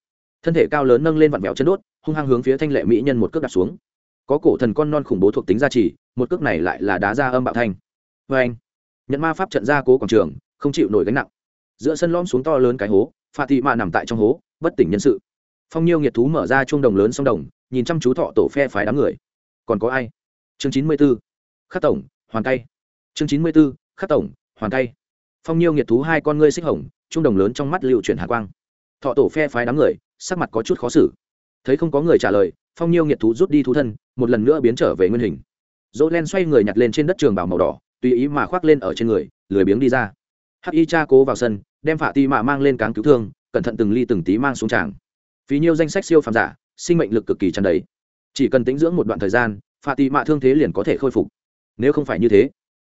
thân thể cao lớn nâng lên vặn vẹo chân đốt, hung hăng hướng phía thanh lệ mỹ nhân một cước đặt xuống. Có cổ thần con non khủng bố thuộc tính gia trì, một cước này lại là đá ra âm bạo thanh. Vê anh, nhận ma pháp trận ra cố quảng trường, không chịu nổi gánh nặng. Giữa sân lõm xuống to lớn cái hố pha thị mạ nằm tại trong hố, bất tỉnh nhân sự. Phong nhiêu nghiệt thú mở ra chuông đồng lớn sông đồng, nhìn chăm chú thọ tổ phe phái đám người. Còn có ai? Chương chín mươi b ố khắc tổng hoàn tay chương chín mươi b ố khắc tổng hoàn tay phong nhiêu nghiệt thú hai con ngươi xích hồng, chuông đồng lớn trong mắt liệu chuyển hạ quang. Thọ tổ phe phái đám người sắc mặt có chút khó xử. Thấy không có người trả lời, phong nhiêu nghiệt thú rút đi thú thân, một lần nữa biến trở về nguyên hình. Dỗ len xoay người nhặt lên trên đất trường bảo màu đỏ, tùy ý mà khoác lên ở trên người, lười biếng đi ra. Hắc y cha cố vào sân, đem phạ ti mạ mang lên cáng cứu thương, cẩn thận từng ly từng tí mang xuống tràng. Phí nhiêu danh sách siêu phàm giả, sinh mệnh lực cực kỳ tràn đầy. Chỉ cần tính dưỡng một đoạn thời gian, phạ ti mạ thương thế liền có thể khôi phục. Nếu không phải như thế,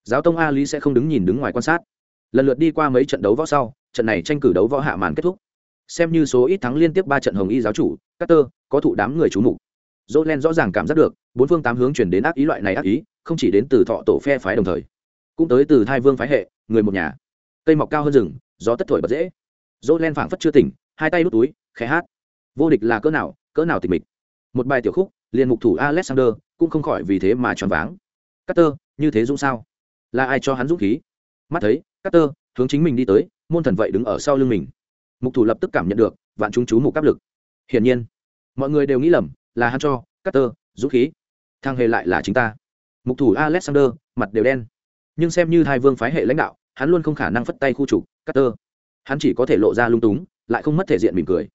giáo tông a lý sẽ không đứng nhìn đứng ngoài quan sát. Lần lượt đi qua mấy trận đấu võ sau, trận này tranh cử đấu võ hạ màn kết thúc xem như số ít thắng liên tiếp ba trận hồng y giáo chủ Carter có thụ đám người chú mục. Dỗ len rõ ràng cảm giác được bốn phương tám hướng chuyển đến ác ý loại này ác ý không chỉ đến từ thọ tổ phe phái đồng thời cũng tới từ thai vương phái hệ người một nhà. Cây mọc cao hơn rừng gió tất thổi bật dễ. Dỗ len phảng phất chưa tỉnh hai tay đút túi khẽ hát. Vô địch là cỡ nào cỡ nào tịch mịch. Một bài tiểu khúc liền mục thủ alexander cũng không khỏi vì thế mà choáng váng. Carter, như thế dũng sao? Là ai cho hắn dũng khí? Mắt thấy Carter hướng chính mình đi tới môn thần vậy đứng ở sau lưng mình mục thủ lập tức cảm nhận được vạn chúng chú mục áp lực. Hiển nhiên, mọi người đều nghĩ lầm, là hắn cho, Carter, dũng khí. Thang hề lại là chính ta. Mục thủ alexander, mặt đều đen. Nhưng xem như hai vương phái hệ lãnh đạo, hắn luôn không khả năng phất tay khu trục, Carter. Hắn chỉ có thể lộ ra lung túng, lại không mất thể diện mỉm cười.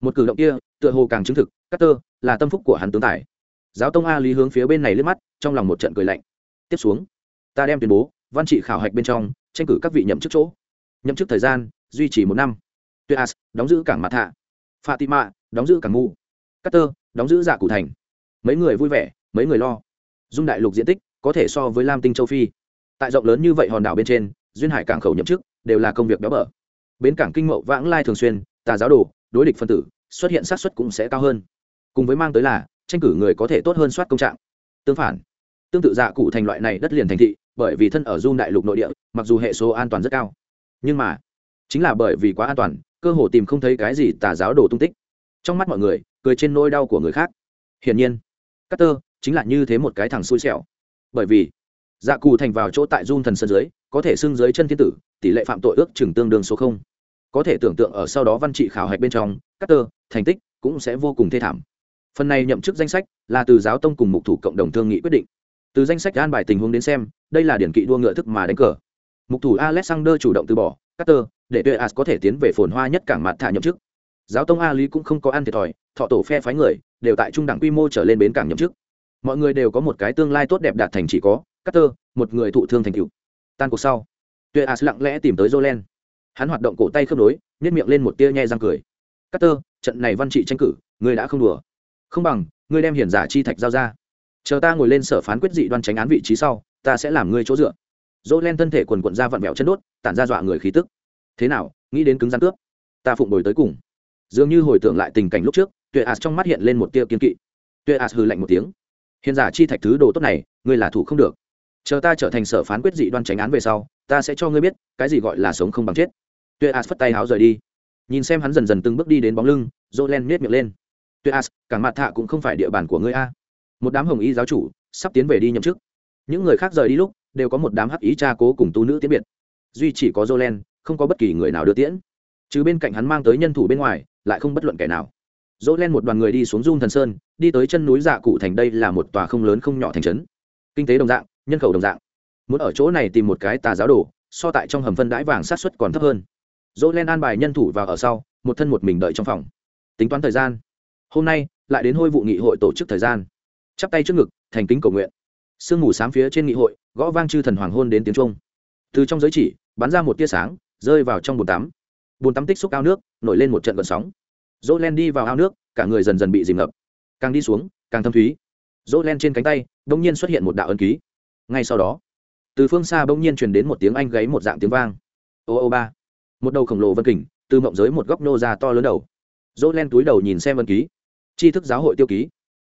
Một cử động kia, tựa hồ càng chứng thực, Carter là tâm phúc của hắn tướng tài. Giáo tông a lý hướng phía bên này liếc mắt, trong lòng một trận cười lạnh. Tiếp xuống, ta đem tuyên bố, văn trị khảo hạch bên trong, tranh cử các vị nhậm chức chỗ. Nhậm chức thời gian, duy trì một năm tuyệt as, đóng giữ cảng mặt hạ. Fatima, đóng giữ cảng ngu. Cutter đóng giữ giả cụ thành. Mấy người vui vẻ, mấy người lo. Dung đại lục diện tích có thể so với lam tinh châu phi. Tại rộng lớn như vậy hòn đảo bên trên, duyên hải cảng khẩu nhậm chức đều là công việc béo bở. Bến cảng kinh mậu vãng lai thường xuyên, tà giáo đồ, đối địch phân tử, xuất hiện sát xuất cũng sẽ cao hơn. Cùng với mang tới là, tranh cử người có thể tốt hơn soát công trạng. Tương phản, tương tự dạ cụ thành loại này đất liền thành thị, bởi vì thân ở Dung đại lục nội địa, mặc dù hệ số an toàn rất cao. Nhưng mà, chính là bởi vì quá an toàn cơ hồ tìm không thấy cái gì tà giáo đồ tung tích. Trong mắt mọi người, cười trên nỗi đau của người khác. Hiển nhiên, Carter chính là như thế một cái thằng xui xẻo. Bởi vì dạ cù thành vào chỗ tại dung thần sân dưới, có thể xưng dưới chân thiên tử, tỷ lệ phạm tội ước chừng tương đương số không. Có thể tưởng tượng ở sau đó văn trị khảo hạch bên trong, Carter thành tích cũng sẽ vô cùng thê thảm. Phần này nhậm chức danh sách là từ giáo tông cùng mục thủ cộng đồng thương nghị quyết định. Từ danh sách an bài tình huống đến xem, đây là điển kỵ đua ngựa thức mà đánh cờ. Mục thủ alexander chủ động từ bỏ Carter để tuệ as có thể tiến về phồn hoa nhất cảng mặt thả nhậm chức. Giáo tông a lý cũng không có ăn thiệt thòi thọ tổ phe phái người đều tại trung đẳng quy mô trở lên bến cảng nhậm chức. Mọi người đều có một cái tương lai tốt đẹp đạt thành chỉ có Carter, một người thụ thương thành tựu. tan cuộc sau tuệ as lặng lẽ tìm tới jolen hắn hoạt động cổ tay khớp nối nhếch miệng lên một tia nhe răng cười. Carter, trận này văn trị tranh cử ngươi đã không đùa. Không bằng ngươi đem hiển giả chi thạch giao ra. Chờ ta ngồi lên sở phán quyết dị đoan tránh án vị trí sau ta sẽ làm ngươi chỗ dựa dỗ len thân thể quần quận ra vặn vẹo chân đốt, tản ra dọa người khí tức. Thế nào, nghĩ đến cứng gian cướp, ta phụng đổi tới cùng. Dường như hồi tưởng lại tình cảnh lúc trước, tuệ ạt trong mắt hiện lên một tia kiên kỵ. Tuệ ạt hư lạnh một tiếng. Hiện giả chi thạch thứ đồ tốt này, ngươi là thủ không được. Chờ ta trở thành sở phán quyết dị đoan tránh án về sau, ta sẽ cho ngươi biết, cái gì gọi là sống không bằng chết. Tuệ ạt phất tay háo rời đi. Nhìn xem hắn dần dần từng bước đi đến bóng lưng, dỗ len miết miệng lên. Tuệ ạt cảng mặt thạ cũng không phải địa bàn của ngươi a. Một đám hồng y giáo chủ sắp tiến về đi nhậm chức. Những người khác rời đi lúc đều có một đám hắc ý cha cố cùng tu nữ tiễn biệt. Duy chỉ có jolen, không có bất kỳ người nào đưa tiễn. Chứ bên cạnh hắn mang tới nhân thủ bên ngoài, lại không bất luận kẻ nào. Jolen một đoàn người đi xuống dung thần sơn, đi tới chân núi dạ cụ thành đây là một tòa không lớn không nhỏ thành trấn. Kinh tế đồng dạng, nhân khẩu đồng dạng. Muốn ở chỗ này tìm một cái tà giáo đồ, so tại trong hầm phân đãi vàng sát xuất còn thấp hơn. Jolen an bài nhân thủ vào ở sau, một thân một mình đợi trong phòng. Tính toán thời gian. Hôm nay, lại đến hôi vụ nghị hội tổ chức thời gian. Chắp tay trước ngực, thành kính cầu nguyện. Sương mù sám phía trên nghị hội gõ vang chư thần hoàng hôn đến tiếng trung. Từ trong giới chỉ, bắn ra một tia sáng, rơi vào trong bồn tắm. Bồn tắm tích xúc ao nước, nổi lên một trận gợn sóng. Dỗ len đi vào ao nước, cả người dần dần bị dìm ngập. Càng đi xuống, càng thâm thúy. Dỗ len trên cánh tay đ ỗ n g nhiên xuất hiện một đạo ân ký. Ngay sau đó, từ phương xa bỗng nhiên truyền đến một tiếng anh gáy một dạng tiếng vang. Ô ô ba. Một đầu khổng lồ vân kình, từ mộng giới một góc nô ra to lớn đầu. Dỗ len túi đầu nhìn xem ân ký. Tri thức giáo hội tiêu ký.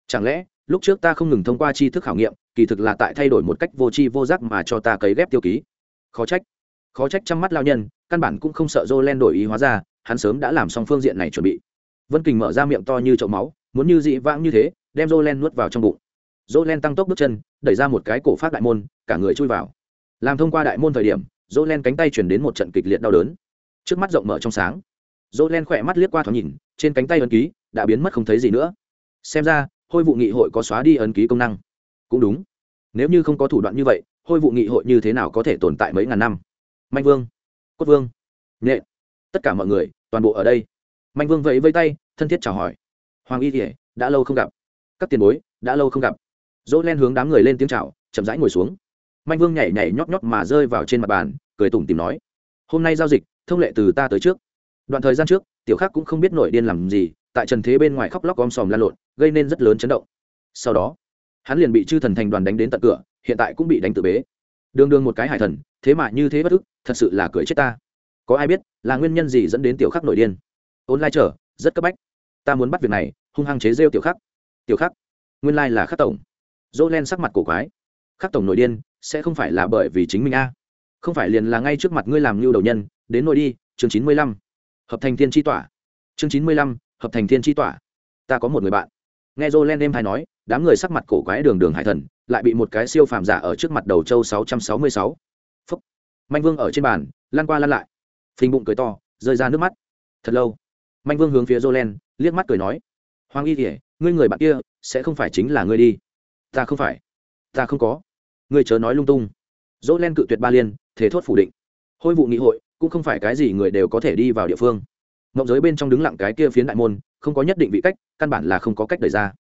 Chẳng lẽ lúc trước ta không ngừng thông qua tri thức khảo nghiệm, kỳ thực là tại thay đổi một cách vô tri vô giác mà cho ta cấy ghép tiêu ký. Khó trách. Khó trách chăm mắt lao nhân, căn bản cũng không sợ dô len đổi ý hóa ra, hắn sớm đã làm xong phương diện này chuẩn bị. Vân kình mở ra miệng to như chậu máu, muốn như dị vãng như thế, đem dô len nuốt vào trong bụng. Dô len tăng tốc bước chân, đẩy ra một cái cổ phát đại môn, cả người chui vào. Làm thông qua đại môn thời điểm dô len cánh tay chuyển đến một trận kịch liệt đau đớn. Trước mắt rộng mở trong sáng. Dô len khỏe mắt liếc qua thoáng nhìn, trên cánh tay ấn ký đã biến mất không thấy gì nữa. Xem ra hôi vụ nghị hội có xóa đi ấn ký công năng. Cũng đúng. Nếu như không có thủ đoạn như vậy, hôi vụ nghị hội như thế nào có thể tồn tại mấy ngàn năm? Manh vương, cốt vương nhện tất cả mọi người, toàn bộ ở đây. Manh vương vẫy vây tay, thân thiết chào hỏi. Hoàng y kỉa đã lâu không gặp. Các tiền bối, đã lâu không gặp. Dỗ len hướng đám người lên tiếng chào, chậm rãi ngồi xuống. Manh vương nhảy nhảy nhót nhót mà rơi vào trên mặt bàn, cười tủm tìm nói, hôm nay giao dịch, thông lệ từ ta tới trước. Đoạn thời gian trước, tiểu khắc cũng không biết nổi điên làm gì tại trần thế bên ngoài khóc lóc om sòm lan lộn, gây nên rất lớn chấn động. Sau đó, hắn liền bị chư thần thành đoàn đánh đến tận cửa, hiện tại cũng bị đánh tự bế. Đường đường một cái hải thần, thế mà như thế bất ức, thật sự là cười chết ta. Có ai biết là nguyên nhân gì dẫn đến tiểu khắc nổi điên? Ôn lai trở rất cấp bách. Ta muốn bắt việc này, hung hăng chế rêu tiểu khắc. Tiểu khắc, nguyên lai là khắc tổng. Dỗ len sắc mặt cổ quái. Khắc tổng nổi điên, sẽ không phải là bởi vì chính mình a? Không phải liền là ngay trước mặt ngươi làm lưu đầu nhân, đến nội đi, chương chín mươi lăm. Hợp thành thiên tri tỏa. Chương chín mươi lăm hợp thành thiên tri tỏa. Ta có một người bạn. Nghe dô len đêm hay nói, đám người sắc mặt cổ quái đường đường hải thần, lại bị một cái siêu phàm giả ở trước mặt đầu châu sáu trăm sáu mươi sáu. Phúc. Manh vương ở trên bàn lan qua lan lại. Phình bụng cười to, rơi ra nước mắt. Thật lâu. Manh vương hướng phía dô len liếc mắt cười nói, hoàng y kỉa ngươi người bạn kia, sẽ không phải chính là ngươi đi. Ta không phải. Ta không có. Ngươi chớ nói lung tung. Dỗ len cự tuyệt ba liên thế thốt phủ định. Hôi vụ nghị hội, cũng không phải cái gì người đều có thể đi vào địa phương mộng giới bên trong đứng lặng cái kia phiến đại môn, không có nhất định vị cách, căn bản là không có cách đẩy ra.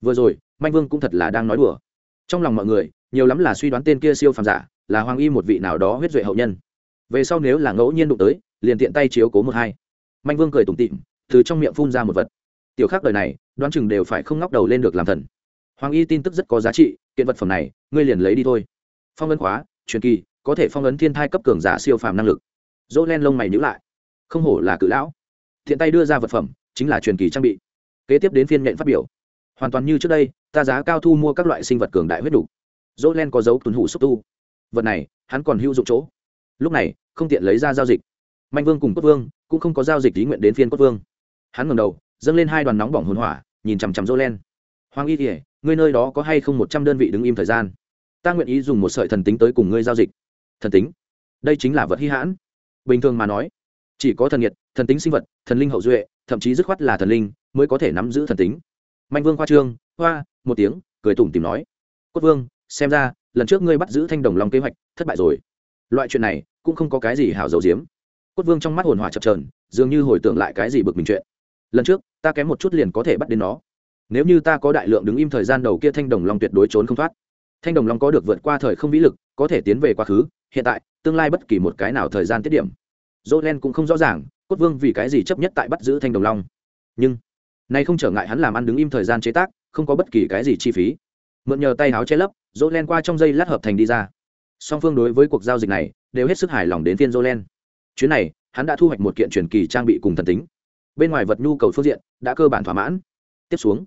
Vừa rồi, manh vương cũng thật là đang nói đùa. Trong lòng mọi người, nhiều lắm là suy đoán tên kia siêu phàm giả, là hoàng y một vị nào đó huyết duệ hậu nhân. Về sau nếu là ngẫu nhiên đụng tới, liền tiện tay chiếu cố một hai. Manh vương cười tủm tịm từ trong miệng phun ra một vật. Tiểu khác đời này, đoán chừng đều phải không ngóc đầu lên được làm thần. Hoàng y tin tức rất có giá trị, kiện vật phẩm này, ngươi liền lấy đi thôi. Phong ấn khóa, truyền kỳ, có thể phong ấn thiên thai cấp cường giả siêu phàm năng lực. Dỗ len lông mày nhữ lại. Không hổ là cự lão thiện tay đưa ra vật phẩm, chính là truyền kỳ trang bị. Kế tiếp đến phiên nhện phát biểu. Hoàn toàn như trước đây, ta giá cao thu mua các loại sinh vật cường đại huyết đủ. dỗ len có dấu tuần hủ xúc tu. Vật này, hắn còn hữu dụng chỗ. Lúc này, không tiện lấy ra giao dịch. Mạnh vương cùng cốt vương cũng không có giao dịch ý nguyện đến phiên cốt vương. Hắn ngầm đầu, dâng lên hai đoàn nóng bỏng hồn hỏa, nhìn chằm chằm dỗ len hoàng y kỉa ngươi nơi đó có hay không một trăm đơn vị đứng im thời gian? Ta nguyện ý dùng một sợi thần tính tới cùng ngươi giao dịch. Thần tính? Đây chính là vật hy hãn. Bình thường mà nói chỉ có thần nhiệt, thần tính sinh vật, thần linh hậu duệ, thậm chí dứt khoát là thần linh mới có thể nắm giữ thần tính. Mạnh vương khoa trương, hoa, một tiếng, cười tủm tìm nói, cốt vương, xem ra, lần trước ngươi bắt giữ thanh đồng long kế hoạch thất bại rồi. Loại chuyện này cũng không có cái gì hảo dầu diếm. Cốt vương trong mắt hồn hỏa chập trờn dường như hồi tưởng lại cái gì bực mình chuyện. Lần trước, ta kém một chút liền có thể bắt đến nó. Nếu như ta có đại lượng đứng im thời gian đầu kia thanh đồng long tuyệt đối trốn không thoát. Thanh đồng long có được vượt qua thời không vĩ lực, có thể tiến về quá khứ, hiện tại, tương lai bất kỳ một cái nào thời gian tiết điểm dỗ len cũng không rõ ràng, cốt vương vì cái gì chấp nhất tại bắt giữ thanh đồng long. Nhưng, nay không trở ngại hắn làm ăn đứng im thời gian chế tác, không có bất kỳ cái gì chi phí. Mượn nhờ tay áo che lấp, dỗ len qua trong dây lát hợp thành đi ra. Song phương đối với cuộc giao dịch này, đều hết sức hài lòng đến phiên dỗ len. Chuyến này, hắn đã thu hoạch một kiện truyền kỳ trang bị cùng thần tính. Bên ngoài vật nhu cầu phương diện, đã cơ bản thỏa mãn. Tiếp xuống,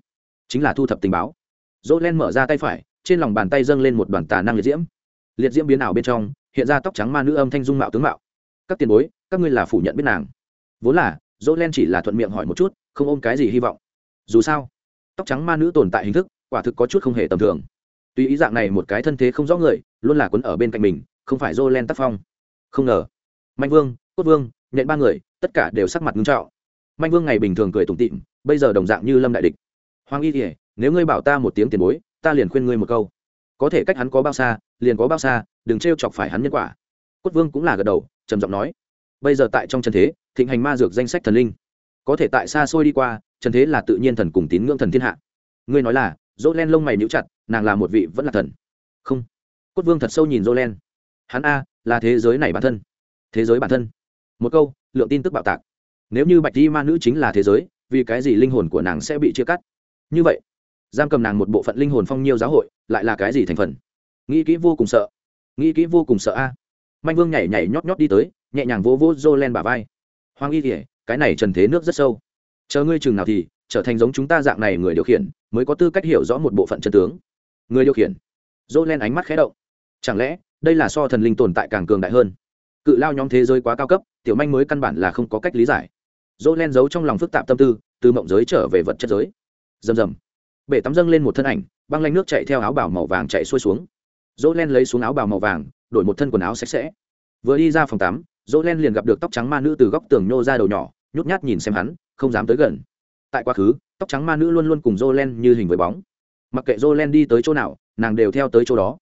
chính là thu thập tình báo. Dỗ len mở ra tay phải, trên lòng bàn tay dâng lên một đoàn tà năng liệt diễm. Liệt diễm biến ảo bên trong, hiện ra tóc trắng ma nữ âm thanh dung mạo tướng mạo. Các tiền bối các ngươi là phủ nhận biết nàng. Vốn là dỗ len chỉ là thuận miệng hỏi một chút, không ôm cái gì hy vọng. Dù sao, tóc trắng ma nữ tồn tại hình thức, quả thực có chút không hề tầm thường. Tuy ý dạng này một cái thân thế không rõ người, luôn là quấn ở bên cạnh mình, không phải dỗ len tác phong. Không ngờ, mạnh vương, cốt vương nhận ba người, tất cả đều sắc mặt ngưng trọng. Mạnh vương ngày bình thường cười tủm tịm bây giờ đồng dạng như lâm đại địch. Hoàng y kỉa nếu ngươi bảo ta một tiếng tiền bối, ta liền khuyên ngươi một câu. Có thể cách hắn có bao xa, liền có bao xa, đừng t r e o chọc phải hắn nhân quả. Cốt vương cũng là gật đầu, trầm giọng nói bây giờ tại trong trần thế, thịnh hành ma dược danh sách thần linh. Có thể tại xa xôi đi qua, trần thế là tự nhiên thần cùng tín ngưỡng thần thiên hạ. Ngươi nói là dỗ len lông mày níu chặt, nàng là một vị vẫn là thần. Không. Cốt vương thật sâu nhìn dỗ len hắn a, là thế giới này bản thân. Thế giới bản thân. Một câu, lượng tin tức bạo tạc. Nếu như bạch di ma nữ chính là thế giới, vì cái gì linh hồn của nàng sẽ bị chia cắt? Như vậy, giam cầm nàng một bộ phận linh hồn phong nhiêu giáo hội, lại là cái gì thành phần? Nghĩ kỹ vô cùng sợ. Nghĩ kỹ vô cùng sợ a. Manh vương nhảy nhảy nhót nhót đi tới nhẹ nhàng vỗ vỗ dô len bả vai. Hoàng y kỉa cái này trần thế nước rất sâu. Chờ ngươi chừng nào thì, trở thành giống chúng ta dạng này người điều khiển, mới có tư cách hiểu rõ một bộ phận chân tướng. Người điều khiển? Dô len ánh mắt khé động. Chẳng lẽ, đây là so thần linh tồn tại càng cường đại hơn? Cự lao nhóm thế giới quá cao cấp, tiểu manh mới căn bản là không có cách lý giải. Dô len giấu trong lòng phức tạp tâm tư, từ mộng giới trở về vật chất giới. Rầm rầm. Bể tắm dâng lên một thân ảnh, băng lanh nước chạy theo áo bảo màu vàng chạy xuôi xuống. Dỗ len lấy xuống áo bào màu vàng, đổi một thân quần áo sạch sẽ. Vừa đi ra phòng tắm dỗ len liền gặp được tóc trắng ma nữ từ góc tường nhô ra đầu nhỏ, nhút nhát nhìn xem hắn, không dám tới gần. Tại quá khứ, tóc trắng ma nữ luôn luôn cùng dỗ len như hình với bóng. Mặc kệ dỗ len đi tới chỗ nào, nàng đều theo tới chỗ đó.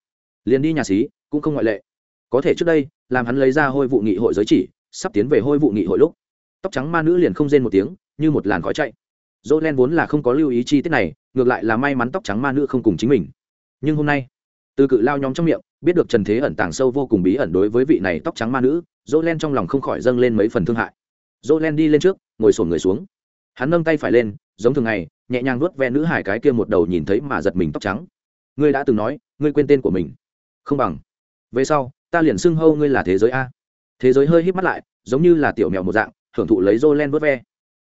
Liền đi nhà xí, cũng không ngoại lệ. Có thể trước đây, làm hắn lấy ra hôi vụ nghị hội giới chỉ, sắp tiến về hôi vụ nghị hội lúc, tóc trắng ma nữ liền không rên một tiếng, như một làn khói chạy. Dỗ len vốn là không có lưu ý chi tiết này, ngược lại là may mắn tóc trắng ma nữ không cùng chính mình. Nhưng hôm nay từ cự lao nhóm trong miệng, biết được trần thế ẩn tàng sâu vô cùng bí ẩn đối với vị này tóc trắng ma nữ dỗ len trong lòng không khỏi dâng lên mấy phần thương hại. Dỗ len đi lên trước, ngồi sổn người xuống. Hắn nâng tay phải lên, giống thường ngày, nhẹ nhàng nuốt ve nữ hải cái kia một đầu nhìn thấy mà giật mình tóc trắng. Ngươi đã từng nói, ngươi quên tên của mình. Không bằng. Về sau, ta liền xưng hâu ngươi là thế giới a. Thế giới hơi hít mắt lại, giống như là tiểu mèo một dạng, hưởng thụ lấy dô len vớt ve.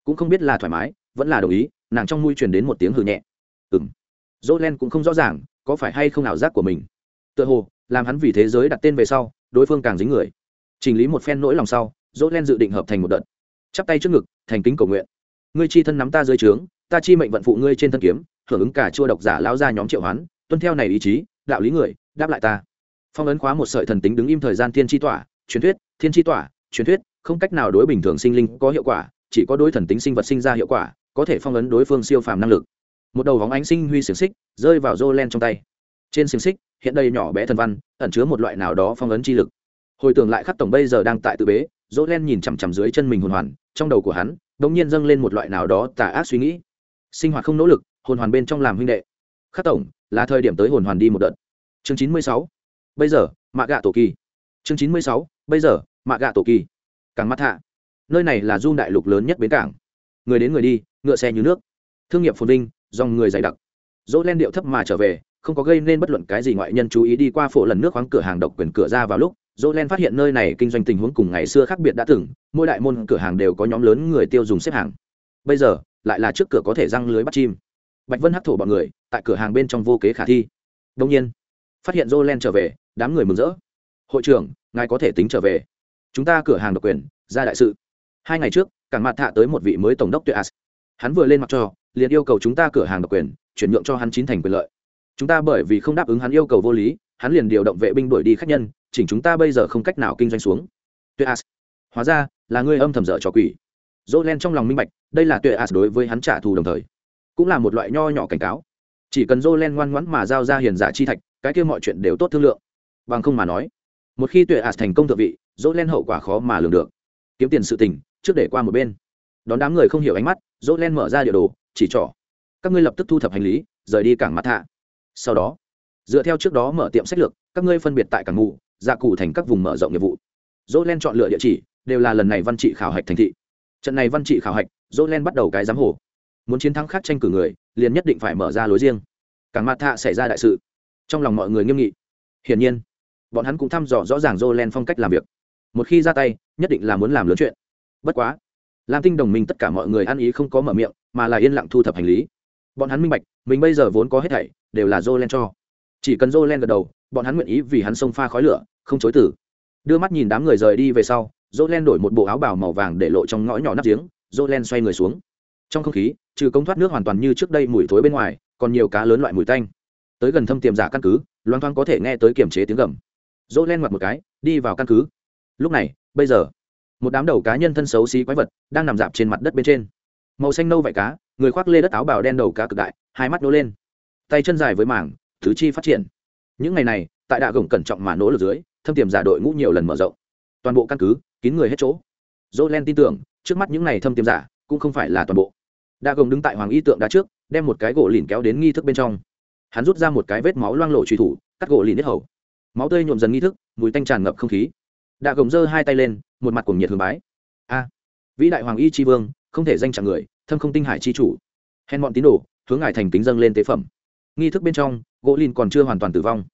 Cũng không biết là thoải mái, vẫn là đồng ý, nàng trong mũi truyền đến một tiếng hừ nhẹ. Ừ m dô len cũng không rõ ràng có phải hay không ảo giác của mình? Tựa hồ, làm hắn vì thế giới đặt tên về sau, đối phương càng dính người. Chỉnh lý một phen nỗi lòng sau dỗ len dự định hợp thành một đợt. Chắp tay trước ngực, thành kính cầu nguyện. Ngươi chi thân nắm ta dưới trướng, ta chi mệnh vận phụ ngươi trên thân kiếm, hưởng ứng cả chua độc giả lao ra nhóm triệu hoán, tuân theo này ý chí, đạo lý người, đáp lại ta. Phong ấn khóa một sợi thần tính đứng im thời gian thiên tri tỏa, truyền thuyết, thiên tri tỏa, truyền thuyết, không cách nào đối bình thường sinh linh có hiệu quả, chỉ có đối thần tính sinh vật sinh ra hiệu quả, có thể phong ấn đối phương siêu phàm năng lực một đầu vóng ánh sinh huy xiềng xích rơi vào rô len trong tay. Trên xiềng xích, hiện đây nhỏ bé thần văn, ẩn chứa một loại nào đó phong ấn chi lực. Hồi tưởng lại khắc tổng bây giờ đang tại tự bế, rô len nhìn chằm chằm dưới chân mình hồn hoàn, trong đầu của hắn đ ỗ n g nhiên dâng lên một loại nào đó tà ác suy nghĩ. Sinh hoạt không nỗ lực, hồn hoàn bên trong làm huynh đệ. Khắc tổng, là thời điểm tới hồn hoàn đi một đợt. Chương chín mươi sáu. Bây giờ, mạ gạ tổ kỳ. Chương chín mươi sáu. Bây giờ, mạ gạ tổ kỳ. Càng mắt hạ. Nơi này là du đại lục lớn nhất bến cảng. Người đến người đi, ngựa xe như nước. Thương nghiệp phồn vinh dòng người dày đặc. Dỗ len điệu thấp mà trở về, không có gây nên bất luận cái gì ngoại nhân chú ý đi qua phổ lần nước khoáng cửa hàng độc quyền cửa ra vào lúc, dỗ len phát hiện nơi này kinh doanh tình huống cùng ngày xưa khác biệt đã từng, mỗi đại môn cửa hàng đều có nhóm lớn người tiêu dùng xếp hàng. Bây giờ, lại là trước cửa có thể răng lưới bắt chim. Bạch vân hắc thổ bọn người, tại cửa hàng bên trong vô kế khả thi. Đông nhiên, phát hiện dỗ len trở về, đám người mừng rỡ. Hội trưởng, ngài có thể tính trở về. Chúng ta cửa hàng độc quyền, ra đại sự. Hai ngày trước, cảng mặt thạ tới một vị mới tổng đốc tuyệt as. Hắn vừa lên mặt cho liền yêu cầu chúng ta cửa hàng độc quyền, chuyển nhượng cho hắn chín thành quyền lợi. Chúng ta bởi vì không đáp ứng hắn yêu cầu vô lý, hắn liền điều động vệ binh đuổi đi khách nhân, chỉnh chúng ta bây giờ không cách nào kinh doanh xuống. Tuyệt as, hóa ra là ngươi âm thầm dở trò quỷ. Dỗ len trong lòng minh bạch, đây là tuyệt as đối với hắn trả thù đồng thời, cũng là một loại nho nhỏ cảnh cáo. Chỉ cần dỗ len ngoan ngoãn mà giao ra hiền giả chi thạch, cái kia mọi chuyện đều tốt thương lượng. Bằng không mà nói, một khi tuyệt as thành công thượng vị, dỗ len hậu quả khó mà lường được. Kiếm tiền sự tình, trước để qua một bên. Đón đám người không hiểu ánh mắt, dỗ len mở ra địa đồ chỉ trỏ. Các ngươi lập tức thu thập hành lý, rời đi cảng mặt hạ. Sau đó, dựa theo trước đó mở tiệm sách lược, các ngươi phân biệt tại cảng ngụ gia dạ cụ thành các vùng mở rộng nghiệp vụ. Dỗ len chọn lựa địa chỉ, đều là lần này văn trị khảo hạch thành thị. Trận này văn trị khảo hạch dỗ len bắt đầu cái giám hồ. Muốn chiến thắng khác tranh cử người, liền nhất định phải mở ra lối riêng. Cảng mặt hạ xảy ra đại sự. Trong lòng mọi người nghiêm nghị. Hiển nhiên, bọn hắn cũng thăm dò rõ ràng dỗ len phong cách làm việc. Một khi ra tay, nhất định là muốn làm lớn chuyện. Bất quá lam tinh đồng minh tất cả mọi người ăn ý không có mở miệng, mà là yên lặng thu thập hành lý. Bọn hắn minh bạch, mình bây giờ vốn có hết thảy, đều là jolen cho. Chỉ cần jolen gật đầu, bọn hắn nguyện ý vì hắn xông pha khói lửa, không chối tử đưa mắt nhìn đám người rời đi về sau jolen đổi một bộ áo bào màu vàng để lộ trong ngõ nhỏ nắp giếng jolen xoay người xuống. Trong không khí, trừ công thoát nước hoàn toàn như trước đây mùi thối bên ngoài, còn nhiều cá lớn loại mùi tanh. Tới gần thâm tiềm giả căn cứ loan thoáng có thể nghe tới kiềm chế tiếng gầm. Jolen ngoặt một cái, đi vào căn cứ. Lúc này, bây giờ một đám đầu cá nhân thân xấu xí quái vật đang nằm dạp trên mặt đất bên trên. Màu xanh nâu vải cá, người khoác lê đất áo bào đen đầu cá cực đại, hai mắt nô lên. Tay chân dài với mảng thứ chi phát triển. Những ngày này, tại đạ gồng cẩn trọng mà nỗ lực dưới, thâm tiềm giả đội ngũ nhiều lần mở rộng. Toàn bộ căn cứ, kín người hết chỗ. Dỗ len tin tưởng, trước mắt những ngày thâm tiềm giả cũng không phải là toàn bộ. Đạ gồng đứng tại hoàng y tượng đá trước, đem một cái gỗ lìn kéo đến nghi thức bên trong. Hắn rút ra một cái vết máu loang lộ truy thủ, cắt gỗ lìn hết hầu. Máu tươi nhuộm dần nghi thức, mùi tanh tràn ngập không khí. Đạ gồng giơ hai tay lên một mặt cùng nhiệt hướng bái. A, vĩ đại hoàng y tri vương, không thể danh chẳng người, thâm không tinh hải tri chủ. Hèn bọn tín đồ, hướng ngài thành kính dâng lên tế phẩm. Nghi thức bên trong, gỗ lìn còn chưa hoàn toàn tử vong.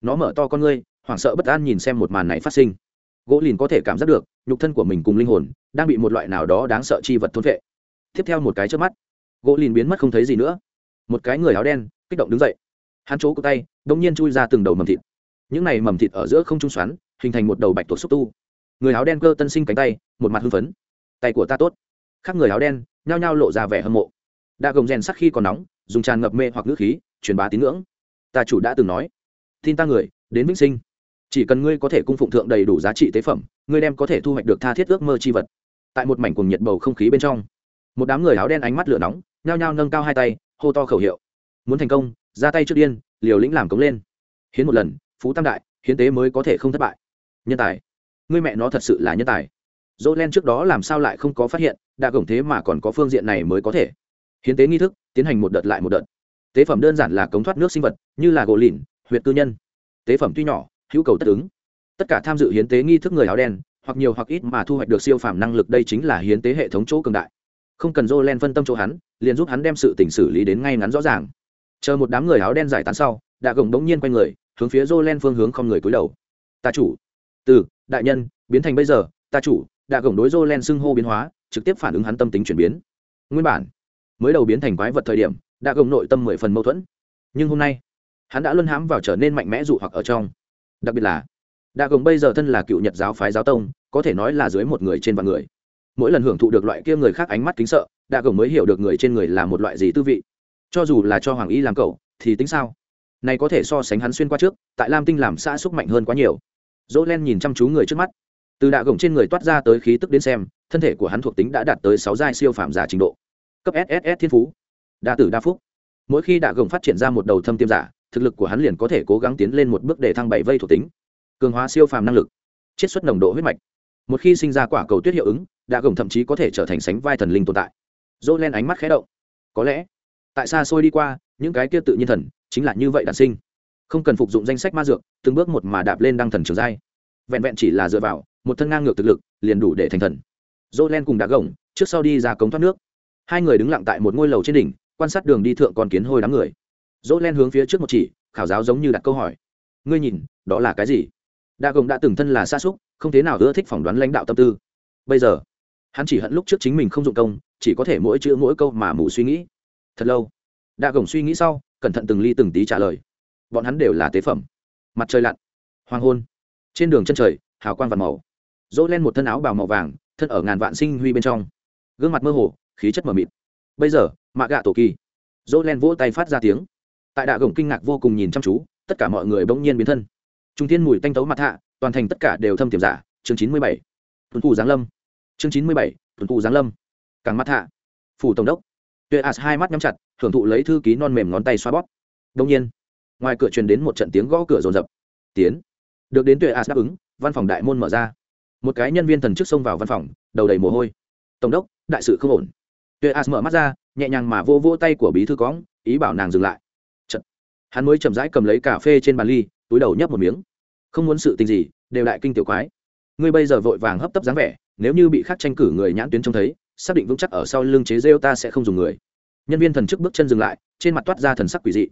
Nó mở to con ngươi, hoảng sợ bất an nhìn xem một màn này phát sinh. Gỗ lìn có thể cảm giác được, nhục thân của mình cùng linh hồn, đang bị một loại nào đó đáng sợ chi vật thôn vệ. Tiếp theo một cái trước mắt, gỗ lìn biến mất không thấy gì nữa. Một cái người áo đen, kích động đứng dậy. Hắn chỗ cụ tay đ ỗ n g nhiên chui ra từng đầu mầm thịt. Những này mầm thịt ở giữa không trung xoắn, hình thành một đầu bạch tuộc xúc tu người áo đen cơ tân sinh cánh tay, một mặt hưng phấn. Tay của ta tốt. Khác người áo đen, nhao nhao lộ ra vẻ hâm mộ. Đã gồng rèn sắc khi còn nóng, dùng tràn ngập mê hoặc ngữ khí, truyền bá tín ngưỡng. Ta chủ đã từng nói, tin ta người, đến vĩnh sinh. Chỉ cần ngươi có thể cung phụng thượng đầy đủ giá trị tế phẩm, ngươi đem có thể thu hoạch được tha thiết ước mơ chi vật. Tại một mảnh cuồng nhiệt bầu không khí bên trong, một đám người áo đen ánh mắt lửa nóng, nhao nhao nâng cao hai tay, hô to khẩu hiệu. Muốn thành công, ra tay trước điên, liều lĩnh làm cống lên. Hiến một lần, phú tam đại, hiến tế mới có thể không thất bại. Nhân tài ngươi mẹ nó thật sự là nhân tài. Dỗ len trước đó làm sao lại không có phát hiện, đã gồng thế mà còn có phương diện này mới có thể. Hiến tế nghi thức, tiến hành một đợt lại một đợt. Tế phẩm đơn giản là cống thoát nước sinh vật, như là gỗ lìn, huyệt tư nhân. Tế phẩm tuy nhỏ, hữu cầu tất ứng. Tất cả tham dự hiến tế nghi thức người áo đen, hoặc nhiều hoặc ít mà thu hoạch được siêu phàm năng lực đây chính là hiến tế hệ thống chỗ cường đại. Không cần Jolen phân tâm chỗ hắn, liền giúp hắn đem sự tình xử lý đến ngay ngắn rõ ràng. Chờ một đám người áo đen giải tán sau đạ gồng đống nhiên quay người, hướng phía Jolen phương hướng không người cúi đầu. Ta chủ. Từ đại nhân, biến thành bây giờ, ta chủ, đã gồng đối Jolen xưng hô biến hóa, trực tiếp phản ứng hắn tâm tính chuyển biến. Nguyên bản, mới đầu biến thành quái vật thời điểm, đã gồng nội tâm mười phần mâu thuẫn. Nhưng hôm nay, hắn đã luân hãm vào trở nên mạnh mẽ dụ hoặc ở trong. Đặc biệt là đạ gồng bây giờ thân là cựu nhật giáo phái giáo tông, có thể nói là dưới một người trên vạn người. Mỗi lần hưởng thụ được loại kia người khác ánh mắt kính sợ đạ gồng mới hiểu được người trên người là một loại gì tư vị. Cho dù là cho hoàng y làm cậu, thì tính sao? Này có thể so sánh hắn xuyên qua trước, tại lam tinh làm xã xúc mạnh hơn quá nhiều dỗ len nhìn chăm chú người trước mắt. Từ đạ gồng trên người toát ra tới khí tức đến xem, thân thể của hắn thuộc tính đã đạt tới sáu giai siêu phạm giả trình độ. Cấp sss thiên phú. Đa tử đa phúc. Mỗi khi đạ gồng phát triển ra một đầu thâm tiêm giả, thực lực của hắn liền có thể cố gắng tiến lên một bước để thăng bảy vây thuộc tính. Cường hóa siêu phàm năng lực. Chiết xuất nồng độ huyết mạch. Một khi sinh ra quả cầu tuyết hiệu ứng, đạ gồng thậm chí có thể trở thành sánh vai thần linh tồn tại. Dỗ len ánh mắt khé động. Có lẽ, tại xa xôi đi qua, những cái kia tự nhiên thần chính là như vậy đản sinh không cần phục dụng danh sách ma dược, từng bước một mà đạp lên đăng thần trường giai. Vẹn vẹn chỉ là dựa vào một thân ngang ngược thực lực, liền đủ để thành thần. Dỗ len cùng đá gồng trước sau đi ra cống thoát nước. Hai người đứng lặng tại một ngôi lầu trên đỉnh, quan sát đường đi thượng còn kiến hôi đám người. Dỗ len hướng phía trước một chỉ, khảo giáo giống như đặt câu hỏi. Ngươi nhìn, đó là cái gì? Đa gồng đã từng thân là xa xúc không thế nào ưa thích phỏng đoán lãnh đạo tâm tư. Bây giờ, hắn chỉ hận lúc trước chính mình không dụng công, chỉ có thể mỗi chữ mỗi câu mà mù suy nghĩ. Thật lâu đa gồng suy nghĩ sau, cẩn thận từng ly từng tí trả lời bọn hắn đều là tế phẩm. Mặt trời lặn, hoàng hôn. Trên đường chân trời, hào quang vạt màu. Dỗ len một thân áo bào màu vàng, thân ở ngàn vạn sinh huy bên trong. Gương mặt mơ hồ, khí chất mờ mịt. Bây giờ, mạ gạ tổ kỳ. Dỗ len vỗ tay phát ra tiếng. Tại đạ gồng kinh ngạc vô cùng nhìn chăm chú, tất cả mọi người bỗng nhiên biến thân. Trung thiên mùi tanh tấu mặt hạ, toàn thành tất cả đều thâm tiềm giả. Chương chín mươi bảy. Tuần cụ giáng lâm. Chương chín mươi bảy. Tuần cụ giáng lâm. Càng mắt hạ. Phủ tổng đốc. Tuệ as hai mắt nhắm chặt, hưởng thụ lấy thư ký non mềm ngón tay xoa bóp. Đông nhiên ngoài cửa truyền đến một trận tiếng gõ cửa rồn rập. Tiến. Được đến tuệ as đáp ứng, văn phòng đại môn mở ra. Một cái nhân viên thần chức xông vào văn phòng, đầu đầy mồ hôi. Tổng đốc, đại sự không ổn. Tuệ as mở mắt ra, nhẹ nhàng mà vô vô tay của bí thư cóng ý bảo nàng dừng lại. Chật. hắn mới chậm rãi cầm lấy cà phê trên bàn ly, túi đầu nhấp một miếng. Không muốn sự tình gì, đều đại kinh tiểu quái. Ngươi bây giờ vội vàng hấp tấp dáng vẻ, nếu như bị khắc tranh cử người nhãn tuyến trông thấy, xác định vững chắc ở sau lưng chế rêu ta sẽ không dùng người. Nhân viên thần chức bước chân dừng lại, trên mặt toát ra thần sắc quỷ dị.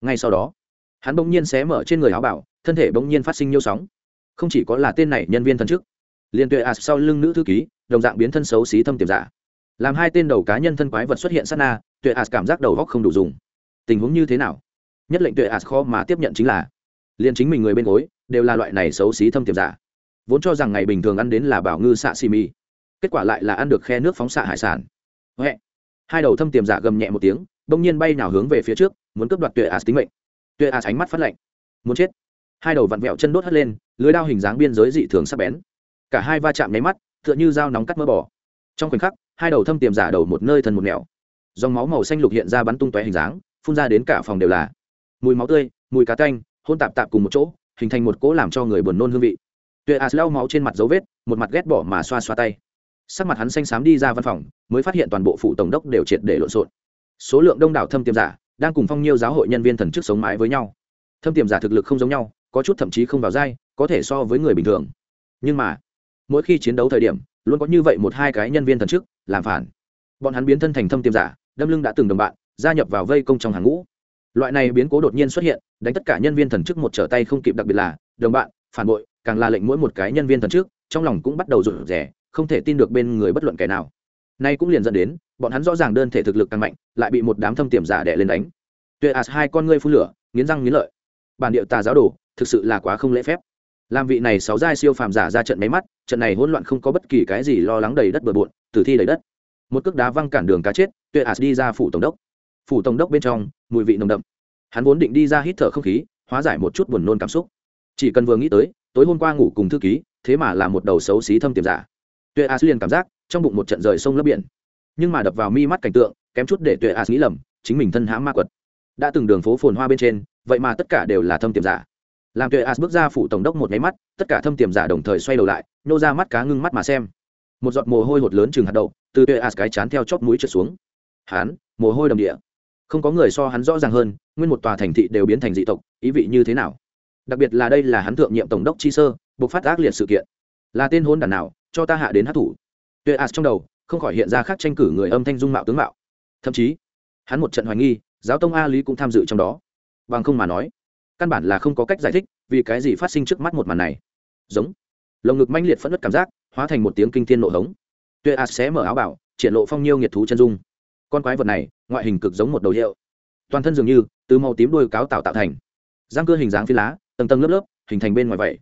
Ngay sau đó hắn bỗng nhiên xé mở trên người áo bảo, thân thể bỗng nhiên phát sinh nhiều sóng. Không chỉ có là tên này nhân viên thần chức, liền tuệ ạt sau lưng nữ thư ký, đồng dạng biến thân xấu xí thâm tiềm giả. Làm hai tên đầu cá nhân thân quái vật xuất hiện sát na, tuệ ạt cảm giác đầu góc không đủ dùng. Tình huống như thế nào? Nhất lệnh tuệ ạt khó mà tiếp nhận chính là, liền chính mình người bên gối, đều là loại này xấu xí thâm tiềm giả. Vốn cho rằng ngày bình thường ăn đến là bảo ngư xạ xì mi kết quả lại là ăn được khe nước phóng xạ hải sản. Huệ. hai đầu thâm tiềm giả gầm nhẹ một tiếng, bỗng nhiên bay nào hướng về phía trước, muốn cướp đoạt tuệ ạt tính mệnh tuệ ạt ánh mắt phát lạnh. Muốn chết. Hai đầu vặn vẹo chân đốt hất lên, lưới đao hình dáng biên giới dị thường sắp bén. Cả hai va chạm nháy mắt, tựa như dao nóng cắt mỡ bỏ trong khoảnh khắc, hai đầu thâm tiềm giả đầu một nơi thần một nẻo. Dòng máu màu xanh lục hiện ra bắn tung tóe hình dáng, phun ra đến cả phòng đều là. Mùi máu tươi, mùi cá canh hôn tạp tạp cùng một chỗ, hình thành một cỗ làm cho người buồn nôn hương vị. Tuệ as lau máu trên mặt dấu vết, một mặt ghét bỏ mà xoa xoa tay. Sắc mặt hắn xanh xám đi ra văn phòng, mới phát hiện toàn bộ phủ tổng đốc đều triệt để lộn xộn. Số lượng đông đảo thâm tiềm giả đang cùng phong nhiêu giáo hội nhân viên thần chức sống mãi với nhau. Thâm tiềm giả thực lực không giống nhau, có chút thậm chí không vào dai có thể so với người bình thường. Nhưng mà, mỗi khi chiến đấu thời điểm, luôn có như vậy một hai cái nhân viên thần chức, làm phản. Bọn hắn biến thân thành thâm tiềm giả, đâm lưng đã từng đồng bạn, gia nhập vào vây công trong hàng ngũ. Loại này biến cố đột nhiên xuất hiện, đánh tất cả nhân viên thần chức một trở tay không kịp đặc biệt là đồng bạn, phản bội, càng là lệnh mỗi một cái nhân viên thần chức, trong lòng cũng bắt đầu rụt rẻ không thể tin được bên người bất luận kẻ nào. Nay cũng liền dẫn đến bọn hắn rõ ràng đơn thể thực lực càng mạnh, lại bị một đám thâm tiềm giả đẻ lên đánh. Tuệ as hai con ngươi phun lửa, nghiến răng nghiến lợi. Bản điệu tà giáo đồ, thực sự là quá không lễ phép. Làm vị này sáu giai siêu phàm giả ra trận máy mắt, trận này hỗn loạn không có bất kỳ cái gì lo lắng đầy đất bừa bộn, tử thi đầy đất. Một cước đá văng cản đường cá chết tuệ as đi ra phủ tổng đốc. Phủ tổng đốc bên trong, mùi vị nồng đậm. Hắn vốn định đi ra hít thở không khí, hóa giải một chút buồn nôn cảm xúc. Chỉ cần vừa nghĩ tới, tối hôm qua ngủ cùng thư ký, thế mà là một đầu xấu xí thâm tiềm giả. Tuệ as liền cảm giác, trong bụng một trận rời sông lấp biển nhưng mà đập vào mi mắt cảnh tượng kém chút để tuệ as nghĩ lầm chính mình thân hãm ma quật. Đã từng đường phố phồn hoa bên trên vậy mà tất cả đều là thâm tiềm giả. Làm tuệ as bước ra phủ tổng đốc một nháy mắt tất cả thâm tiềm giả đồng thời xoay đầu lại nhô ra mắt cá ngưng mắt mà xem. Một giọt mồ hôi hột lớn chừng hạt đậu từ tuệ as cái chán theo chót mũi trượt xuống. Hán, mồ hôi đầm địa. Không có người so hắn rõ ràng hơn nguyên một tòa thành thị đều biến thành dị tộc ý vị như thế nào? Đặc biệt là đây là hắn thượng nhiệm tổng đốc chi sơ buộc phát ác liệt sự kiện. Là tên hôn đàn nào cho ta hạ đến hát thủ. Tuệ as trong đầu không khỏi hiện ra khác tranh cử người âm thanh dung mạo tướng mạo. Thậm chí, hắn một trận hoài nghi, giáo tông a lý cũng tham dự trong đó. Bằng không mà nói, căn bản là không có cách giải thích vì cái gì phát sinh trước mắt một màn này. Giống, lồng ngực manh liệt phẫn nứt cảm giác, hóa thành một tiếng kinh thiên nộ hống. Tuệ a xé mở áo bảo, triển lộ phong nhiêu nhiệt thú chân dung. Con quái vật này, ngoại hình cực giống một đầu hiệu. Toàn thân dường như, từ màu tím đôi cáo tạo tạo thành. Răng cơ hình dáng phi lá, tầng tầng lớp lớp, hình thành bên ngoài vậy.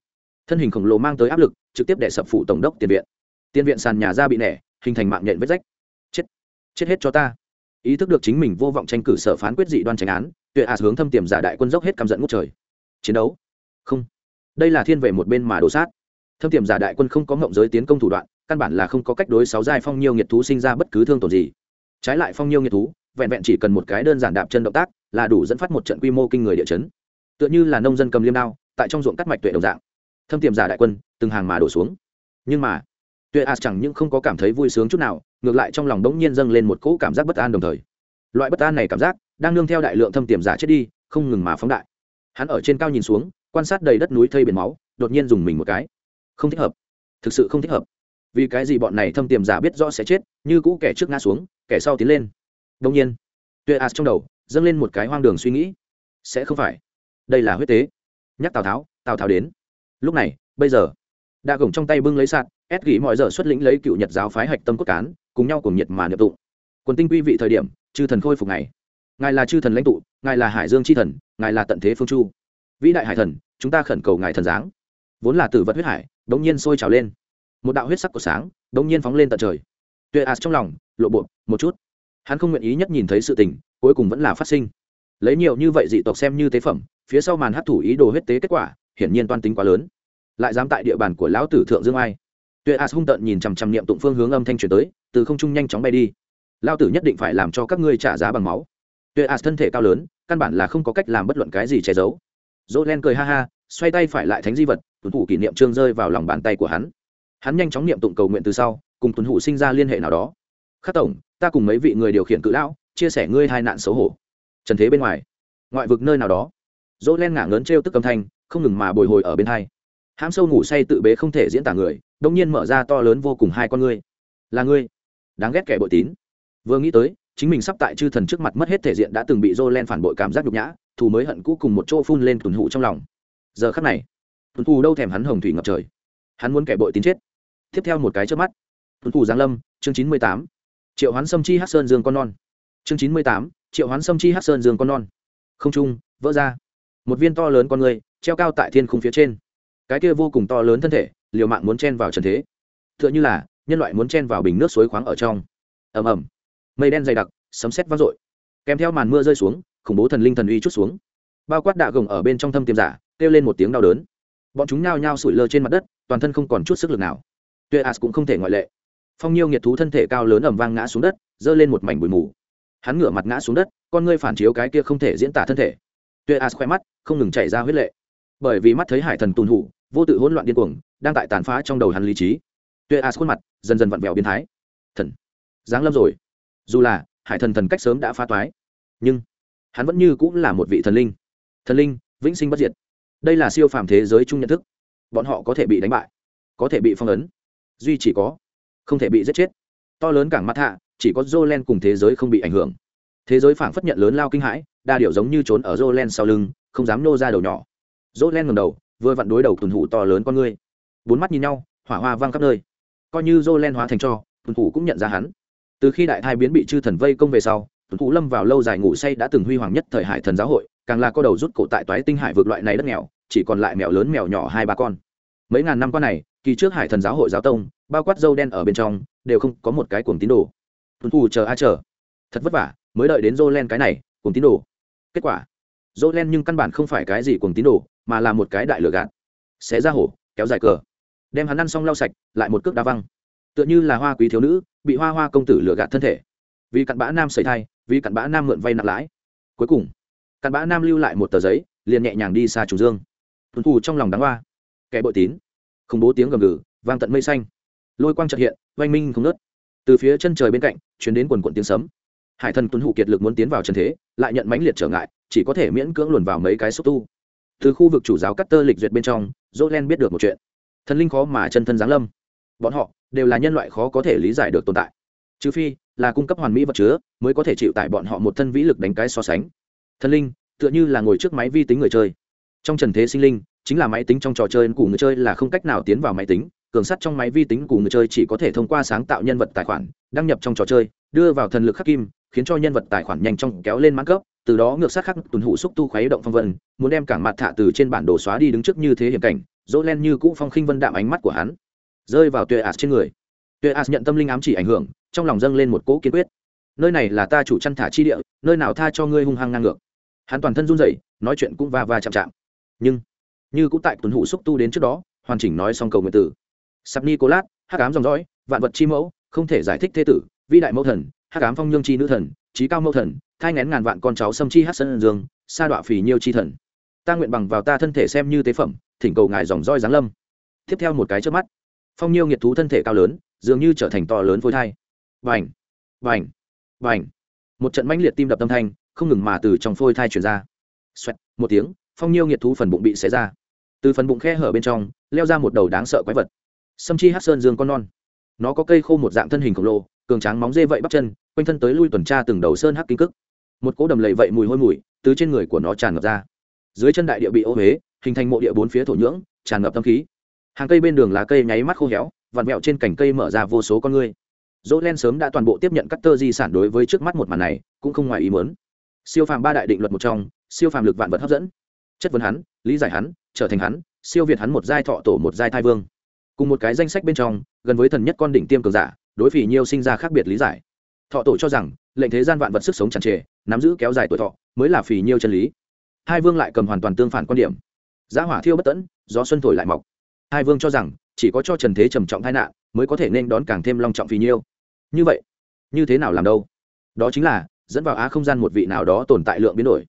Thân hình khổng lồ mang tới áp lực, trực tiếp đè sập phụ tổng đốc tiền viện. Tiền viện sàn nhà ra bị nẻ hình thành mạng nhện vết rách. Chết. Chết hết cho ta. Ý thức được chính mình vô vọng tranh cử sở phán quyết dị đoan tránh án, tuệ ạt hướng thâm tiềm giả đại quân dốc hết căm giận ngút trời. Chiến đấu. Không. Đây là thiên về một bên mà đổ sát. Thâm tiềm giả đại quân không có ngộng giới tiến công thủ đoạn, căn bản là không có cách đối sáu giai phong nhiêu nghiệt thú sinh ra bất cứ thương tổn gì. Trái lại phong nhiêu nghiệt thú, vẹn vẹn chỉ cần một cái đơn giản đạp chân động tác, là đủ dẫn phát một trận quy mô kinh người địa chấn. Tựa như là nông dân cầm liêm đao, tại trong ruộng cắt mạch tuệ đồng dạng. Thâm tiềm giả đại quân, từng hàng mà đổ xuống. Nhưng mà tuệ as chẳng những không có cảm thấy vui sướng chút nào, ngược lại trong lòng đống nhiên dâng lên một cỗ cảm giác bất an đồng thời. Loại bất an này cảm giác đang nương theo đại lượng thâm tiềm giả chết đi, không ngừng mà phóng đại. Hắn ở trên cao nhìn xuống, quan sát đầy đất núi thây biển máu, đột nhiên dùng mình một cái. Không thích hợp. Thực sự không thích hợp. Vì cái gì bọn này thâm tiềm giả biết rõ sẽ chết, như cũ kẻ trước ngã xuống, kẻ sau tiến lên. Đông nhiên tuệ as trong đầu dâng lên một cái hoang đường suy nghĩ. Sẽ không phải. Đây là huyết tế. Nhắc tào tháo tào tháo đến. Lúc này, bây giờ đa gồng trong tay bưng lấy sạt ép gỉ mọi giờ xuất lĩnh lấy cựu nhật giáo phái hạch tâm cốt cán, cùng nhau cùng nhiệt mà niệm tụng. Quần tinh quy vị thời điểm, chư thần khôi phục ngày. Ngài là chư thần lãnh tụ, ngài là hải dương c h i thần, ngài là tận thế phương chu. Vĩ đại hải thần, chúng ta khẩn cầu ngài thần giáng. Vốn là tử vật huyết hải đ ỗ n g nhiên sôi trào lên. Một đạo huyết sắc của sáng đ ỗ n g nhiên phóng lên tận trời. Tuệ ạt trong lòng, lộ bộ, một chút. Hắn không nguyện ý nhất nhìn thấy sự tình, cuối cùng vẫn là phát sinh. Lấy nhiều như vậy dị tộc xem như tế phẩm, phía sau màn hấp thủ ý đồ huyết tế kết quả, hiển nhiên toan tính quá lớn. Lại dám tại địa bàn của lão tử thượng dương ai? Tuệ as hung tợn nhìn chằm chằm niệm tụng phương hướng âm thanh truyền tới, từ không trung nhanh chóng bay đi. Lao tử nhất định phải làm cho các ngươi trả giá bằng máu. Tuệ as thân thể cao lớn, căn bản là không có cách làm bất luận cái gì che giấu. Dỗ len cười ha ha, xoay tay phải lại thánh di vật, tuấn thủ kỷ niệm trương rơi vào lòng bàn tay của hắn. Hắn nhanh chóng niệm tụng cầu nguyện từ sau, cùng tuấn thủ sinh ra liên hệ nào đó. Khắc tổng, ta cùng mấy vị người điều khiển cự lão, chia sẻ ngươi hai nạn xấu hổ. Trần thế bên ngoài, ngoại vực nơi nào đó. Dỗ len ngả ngớn trêu tức âm thanh, không ngừng mà bồi hồi ở bên hai hãm sâu ngủ say tự bế không thể diễn tả người đông nhiên mở ra to lớn vô cùng hai con ngươi là ngươi đáng ghét kẻ bội tín vừa nghĩ tới chính mình sắp tại chư thần trước mặt mất hết thể diện đã từng bị Jolen phản bội cảm giác nhục nhã, thù mới hận cũ cùng một chỗ phun lên tuần hụ trong lòng. Giờ khắc này, tuần hụ đâu thèm hắn hồng thủy ngập trời, hắn muốn kẻ bội tín chết. Tiếp theo một cái trước mắt, tuần hụ giáng lâm, chương chín mươi tám Triệu Hoán Sâm Chi hát Sơn Dương con non. Chương chín mươi tám Triệu Hoán Sâm Chi hát Sơn Dương con non. Không trung, vỡ ra. Một viên to lớn con người, treo cao tại thiên khung phía trên. Cái kia vô cùng to lớn thân thể, liều mạng muốn chen vào trần thế. Tựa như là nhân loại muốn chen vào bình nước suối khoáng ở trong. Ầm ầm. Mây đen dày đặc sấm sét vang dội. Kèm theo màn mưa rơi xuống khủng bố thần linh thần uy chút xuống. Bao quát đạ gồng ở bên trong thâm tiềm giả kêu lên một tiếng đau đớn. Bọn chúng nhao nhao sủi lơ trên mặt đất toàn thân không còn chút sức lực nào. Tuệ as cũng không thể ngoại lệ. Phong nhiêu nghiệt thú thân thể cao lớn ẩm vang ngã xuống đất giơ lên một mảnh bụi mù. Hắn ngửa mặt ngã xuống đất con ngươi phản chiếu cái kia không thể diễn tả thân thể. Tuệ as khoe mắt không ngừng chảy ra huyết lệ. Bởi vì mắt thấy hải thần tùn hủ vô tự hỗn loạn điên cuồng, đang tại tàn phá trong đầu hắn lý trí. Tuệ as khuôn mặt dần dần vặn vẹo biến thái. Thần. Giáng lâm rồi. Dù là, hải thần thần cách sớm đã phá toái, nhưng hắn vẫn như cũng là một vị thần linh. Thần linh, vĩnh sinh bất diệt. Đây là siêu phàm thế giới chung nhận thức. Bọn họ có thể bị đánh bại, có thể bị phong ấn, duy chỉ có không thể bị giết chết. To lớn cảng mặt hạ, chỉ có Jolen cùng thế giới không bị ảnh hưởng. Thế giới phảng phất nhận lớn lao kinh hãi, đa điệu giống như trốn ở Jolen sau lưng, không dám nô ra đầu nhỏ. Jolen ngầm đầu vừa vặn đối đầu tuần hủ to lớn con ngươi. Bốn mắt nhìn nhau, hỏa hoa vang khắp nơi. Coi như Jolen hóa thành cho, tuần hủ cũng nhận ra hắn. Từ khi đại thai biến bị chư thần vây công về sau, tuần hủ lâm vào lâu dài ngủ say đã từng huy hoàng nhất thời hải thần giáo hội, càng là có đầu rút cổ tại toái tinh hải vượt loại này đất nghèo, chỉ còn lại mèo lớn mèo nhỏ hai ba con. Mấy ngàn năm qua này, kỳ trước hải thần giáo hội giáo tông, bao quát dâu đen ở bên trong, đều không có một cái cuồng tín đồ. Tuần thủ chờ a chờ. Thật vất vả, mới đợi đến dô len cái này, cuồng tín đồ. Kết quả dô len nhưng căn bản không phải cái gì cuồng tín đồ mà là một cái đại lửa gạt. Xé ra hổ, kéo dài cờ. Đem hắn ăn xong lau sạch, lại một cước đá văng. Tựa như là hoa quý thiếu nữ, bị hoa hoa công tử lừa gạt thân thể. Vì cặn bã nam sởi thai, vì cặn bã nam mượn vay nặng lãi. Cuối cùng, cặn bã nam lưu lại một tờ giấy, liền nhẹ nhàng đi xa trùng dương. Tuần thù trong lòng đáng hoa. Kẻ bội tín. Khủng bố tiếng gầm gừ, vang tận mây xanh. Lôi quang trật hiện, oanh minh không nớt từ phía chân trời bên cạnh chuyển đến quần quận tiếng sấm. Hải thần tuấn hụ kiệt lực muốn tiến vào trần thế, lại nhận mãnh liệt trở ngại, chỉ có thể miễn cưỡng luồn vào mấy cái xúc tu từ khu vực chủ giáo cắt tơ lịch duyệt bên trong dỗ len biết được một chuyện. Thần linh khó mà chân thân giáng lâm. Bọn họ đều là nhân loại khó có thể lý giải được tồn tại. Trừ phi là cung cấp hoàn mỹ vật chứa, mới có thể chịu tại bọn họ một thân vĩ lực đánh cái so sánh. Thần linh tựa như là ngồi trước máy vi tính người chơi. Trong trần thế sinh linh, chính là máy tính trong trò chơi của người chơi là không cách nào tiến vào máy tính. Cường sắt trong máy vi tính của người chơi chỉ có thể thông qua sáng tạo nhân vật tài khoản, đăng nhập trong trò chơi, đưa vào thần lực khắc kim khiến cho nhân vật tài khoản nhanh chóng kéo lên mãn cấp từ đó ngược sát khắc tuần hụ xúc tu khuấy động phong vân, muốn đem cảng mặt thạ từ trên bản đồ xóa đi đứng trước như thế hiểm cảnh, dỗ len như cũ phong khinh vân đạm ánh mắt của hắn, rơi vào tuệ ạt trên người. Tuệ ạt nhận tâm linh ám chỉ ảnh hưởng, trong lòng dâng lên một cỗ kiên quyết. Nơi này là ta chủ chăn thả chi địa, nơi nào tha cho ngươi hung hăng ngang ngược. Hắn toàn thân run rẩy, nói chuyện cũng va va chạm chạm. Nhưng, như cũng tại tuần hụ xúc tu đến trước đó, hoàn chỉnh nói xong cầu nguyện tử sắp nicolas hát cám dòng dõi, vạn vật chi mẫu, không thể giải thích thế tử, vĩ đại mẫu thần hát cám phong nhương chi nữ thần, trí cao mẫu thần thai ngén ngàn vạn con cháu xâm chi hát sân dương sa đọa phì nhiêu chi thần. Ta nguyện bằng vào ta thân thể xem như tế phẩm thỉnh cầu ngài dòng roi giáng lâm. Tiếp theo một cái trước mắt phong nhiêu nghiệt thú thân thể cao lớn dường như trở thành to lớn phôi thai. Vành vành vành. Một trận mãnh liệt tim đập tâm thanh không ngừng mà từ trong phôi thai chuyển ra. Xoẹt, một tiếng phong nhiêu nghiệt thú phần bụng bị xé ra. Từ phần bụng khe hở bên trong leo ra một đầu đáng sợ quái vật. Sâm chi hát sơn dương con non. Nó có cây khô một dạng thân hình khổng lồ cường tráng móng dê vậy bắp chân quanh thân tới lui tuần tra từng đầu sơn hắc kinh cức một cỗ đầm lầy vậy mùi hôi mùi, từ trên người của nó tràn ngập ra. Dưới chân đại địa bị ô huế, hình thành mộ địa bốn phía thổ nhưỡng, tràn ngập tâm khí. Hàng cây bên đường lá cây nháy mắt khô héo vằn vẹo trên cành cây mở ra vô số con ngươi. Dỗ len sớm đã toàn bộ tiếp nhận các tơ di sản đối với trước mắt một màn này, cũng không ngoài ý muốn. Siêu phàm ba đại định luật một trong, siêu phàm lực vạn vật hấp dẫn. Chất vấn hắn, lý giải hắn, trở thành hắn, siêu việt hắn một giai thọ tổ một giai thai vương. Cùng một cái danh sách bên trong, gần với thần nhất con đỉnh tiêm cường giả, đối phỉ nhiêu sinh ra khác biệt lý giải. Thọ tổ cho rằng lệnh thế gian vạn vật sức sống tràn trề, nắm giữ kéo dài tuổi thọ, mới là phì nhiêu chân lý. Hai vương lại cầm hoàn toàn tương phản quan điểm. Giá hỏa thiêu bất tẫn, gió xuân thổi lại mọc. Hai vương cho rằng, chỉ có cho trần thế trầm trọng tai nạn, mới có thể nên đón càng thêm long trọng phì nhiêu. Như vậy, như thế nào làm đâu? Đó chính là, dẫn vào á không gian một vị nào đó tồn tại lượng biến đổi.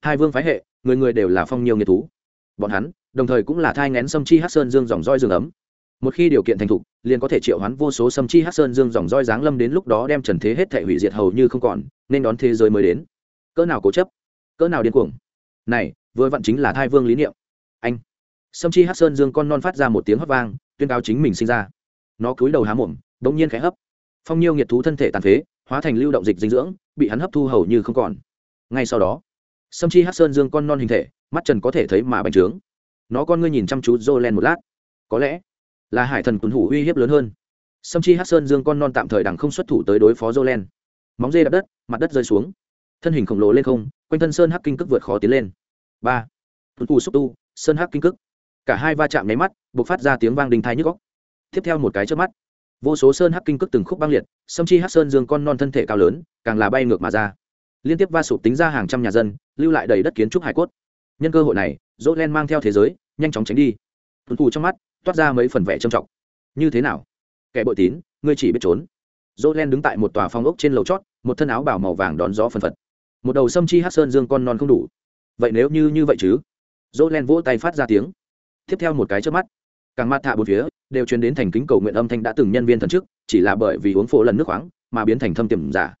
Hai vương phái hệ, người người đều là phong nhiêu nghiệt thú. Bọn hắn, đồng thời cũng là thai ngén sâm chi hát sơn dương dòng roi dương ấm một khi điều kiện thành thục, liền có thể triệu hoán vô số sâm chi hát sơn dương dòng roi giáng lâm đến lúc đó đem trần thế hết thể hủy diệt hầu như không còn, nên đón thế giới mới đến. Cỡ nào cố chấp, cỡ nào điên cuồng. Này, vừa vặn chính là thai vương lý niệm. Anh. Sâm chi hát sơn dương con non phát ra một tiếng hấp vang, tuyên cáo chính mình sinh ra. Nó cúi đầu há mồm đống nhiên khẽ hấp. Phong nhiêu nhiệt thú thân thể tàn phế, hóa thành lưu động dịch dinh dưỡng, bị hắn hấp thu hầu như không còn. Ngay sau đó, sâm chi hát sơn dương con non hình thể, mắt trần có thể thấy mà bành trướng. Nó con ngươi nhìn chăm chú dô len một lát. Có lẽ là hải thần tuấn hủ uy hiếp lớn hơn. Sâm chi hát sơn dương con non tạm thời đằng không xuất thủ tới đối phó jolen móng dê đập đất, mặt đất rơi xuống. Thân hình khổng lồ lên không, quanh thân sơn hắc kinh cước vượt khó tiến lên. Ba. Tuấn hủ xúc tu, sơn hắc kinh cước. Cả hai va chạm nháy mắt buộc phát ra tiếng vang đình thai nhức góc tiếp theo một cái trước mắt, vô số sơn hắc kinh cước từng khúc băng liệt, sâm chi hát sơn dương con non thân thể cao lớn, càng là bay ngược mà ra. Liên tiếp va sụp tính ra hàng trăm nhà dân, lưu lại đầy đất kiến trúc hải cốt. Nhân cơ hội này dỗ len mang theo thế giới, nhanh chóng tránh đi. Tuấn thủ trong mắt toát ra mấy phần vẻ trầm trọng. Như thế nào? Kẻ bội tín ngươi chỉ biết trốn. Dỗ len đứng tại một tòa phong ốc trên lầu chót một thân áo bảo màu vàng đón gió phân phật. Một đầu sâm chi hát sơn dương con non không đủ. Vậy nếu như như vậy chứ? Dỗ len vỗ tay phát ra tiếng. Tiếp theo một cái trước mắt càng mặt thạ bốn phía đều truyền đến thành kính cầu nguyện âm thanh đã từng nhân viên thần trước, chỉ là bởi vì uống phổ lần nước khoáng mà biến thành thâm tiềm giả.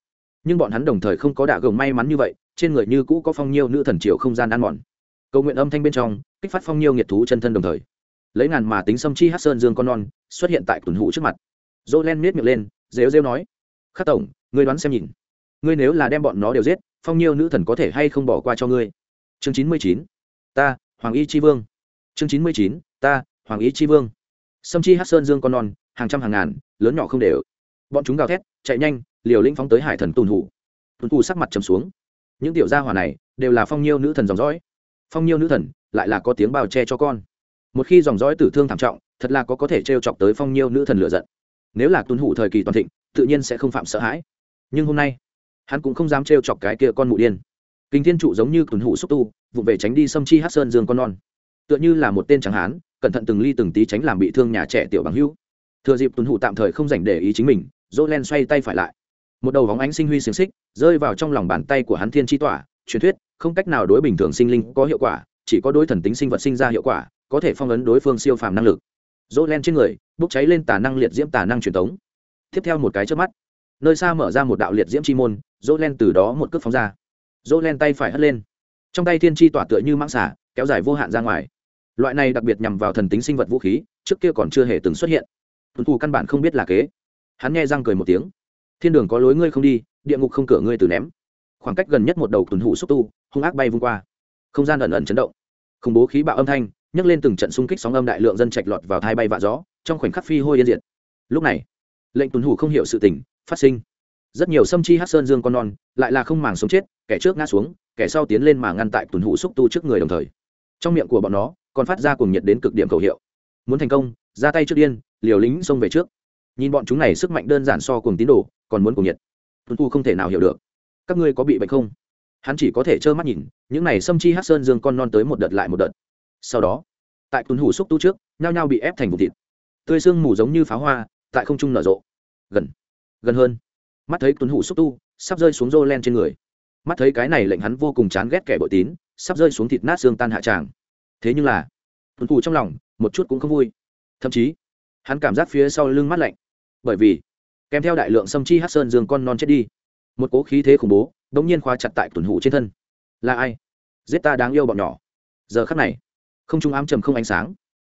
Nhưng bọn hắn đồng thời không có đả gồng may mắn như vậy trên người như cũ có phong nhiêu nữ thần triều không gian ăn mòn. Cầu nguyện âm thanh bên trong kích phát phong nhiêu nghiệt thú chân thân đồng thời lấy ngàn mà tính sâm chi hát sơn dương con non, xuất hiện tại tuần hụ trước mặt. Dỗ len miết miệng lên, rêu rêu nói, khắc tổng, ngươi đoán xem nhìn. Ngươi nếu là đem bọn nó đều giết, phong nhiêu nữ thần có thể hay không bỏ qua cho ngươi? Chương chín mươi chín, ta, hoàng y chi vương. Chương chín mươi chín, ta, hoàng y chi vương. Sâm chi hát sơn dương con non, hàng trăm hàng ngàn, lớn nhỏ không đều. Bọn chúng gào thét, chạy nhanh, liều lĩnh phóng tới hải thần tùn hủ. Tuần hủ sắc mặt trầm xuống. Những tiểu gia hỏa này đều là phong nhiêu nữ thần dòng dõi. Phong nhiêu nữ thần lại là có tiếng bào che cho con một khi dòng dõi tử thương thảm trọng, thật là có có thể t r e o chọc tới phong nhiêu nữ thần lựa giận. Nếu là tuân hủ thời kỳ toàn thịnh, tự nhiên sẽ không phạm sợ hãi. Nhưng hôm nay, hắn cũng không dám t r e o chọc cái kia con mụ điên. Kinh thiên trụ giống như tuân hủ xúc tu, vụ về tránh đi xâm chi hát sơn dương con non. Tựa như là một tên chẳng hán, cẩn thận từng ly từng tí tránh làm bị thương nhà trẻ tiểu bằng hữu. Thừa dịp tuân hủ tạm thời không dành để ý chính mình dỗ len xoay tay phải lại. Một đầu vóng ánh sinh huy xiềng xích, rơi vào trong lòng bàn tay của hắn thiên tri tỏa, truyền thuyết, không cách nào đối bình thường sinh linh có hiệu quả, chỉ có đối thần tính sinh vật sinh ra hiệu quả có thể phong ấn đối phương siêu phàm năng lực. Dỗ len trên người, bốc cháy lên tà năng liệt diễm tà năng truyền thống. Tiếp theo một cái trước mắt, nơi xa mở ra một đạo liệt diễm chi môn dỗ len từ đó một cước phóng ra. Dỗ len tay phải hất lên. Trong tay thiên tri tỏa tựa như mãng xả kéo dài vô hạn ra ngoài. Loại này đặc biệt nhằm vào thần tính sinh vật vũ khí, trước kia còn chưa hề từng xuất hiện. Tuần thủ căn bản không biết là kế. Hắn nghe răng cười một tiếng. Thiên đường có lối ngươi không đi, địa ngục không cửa ngươi từ ném. Khoảng cách gần nhất một đầu tuần hủ xúc tu, hung ác bay vung qua. Không gian ẩn ẩn chấn động. Khủng bố khí bạo âm thanh nhấc lên từng trận xung kích sóng âm đại lượng dân trạch lọt vào thai bay vạ gió, trong khoảnh khắc phi hôi yên diệt. Lúc này, lệnh tuần hủ không hiểu sự tình phát sinh. Rất nhiều sâm chi hát sơn dương con non lại là không màng sống chết, kẻ trước ngã xuống, kẻ sau tiến lên mà ngăn tại tuần hủ xúc tu trước người đồng thời. Trong miệng của bọn nó còn phát ra cùng nhiệt đến cực điểm khẩu hiệu. Muốn thành công, ra tay trước điên, liều lính xông về trước. Nhìn bọn chúng này sức mạnh đơn giản so cùng tín đồ, còn muốn cùng nhiệt. Tuần hủ không thể nào hiểu được. Các ngươi có bị bệnh không? Hắn chỉ có thể trơ mắt nhìn, những này sâm chi hát sơn dương con non tới một đợt lại một đợt sau đó, tại tuần hủ xúc tu trước, nhao nhao bị ép thành vùng thịt. Tươi sương mù giống như pháo hoa, tại không trung nở rộ. Gần gần hơn. Mắt thấy tuần hủ xúc tu, sắp rơi xuống rô len trên người. Mắt thấy cái này lệnh hắn vô cùng chán ghét kẻ bội tín, sắp rơi xuống thịt nát xương tan hạ tràng. Thế nhưng là tuần hủ trong lòng, một chút cũng không vui. Thậm chí, hắn cảm giác phía sau lưng mắt lạnh. Bởi vì, kèm theo đại lượng sâm chi hát sơn dương con non chết đi, một cố khí thế khủng bố đ ỗ n g nhiên khóa chặt tại tuần hủ trên thân. Là ai? Giết ta đáng yêu bọn nhỏ. Giờ khắc này không trung ám trầm không ánh sáng.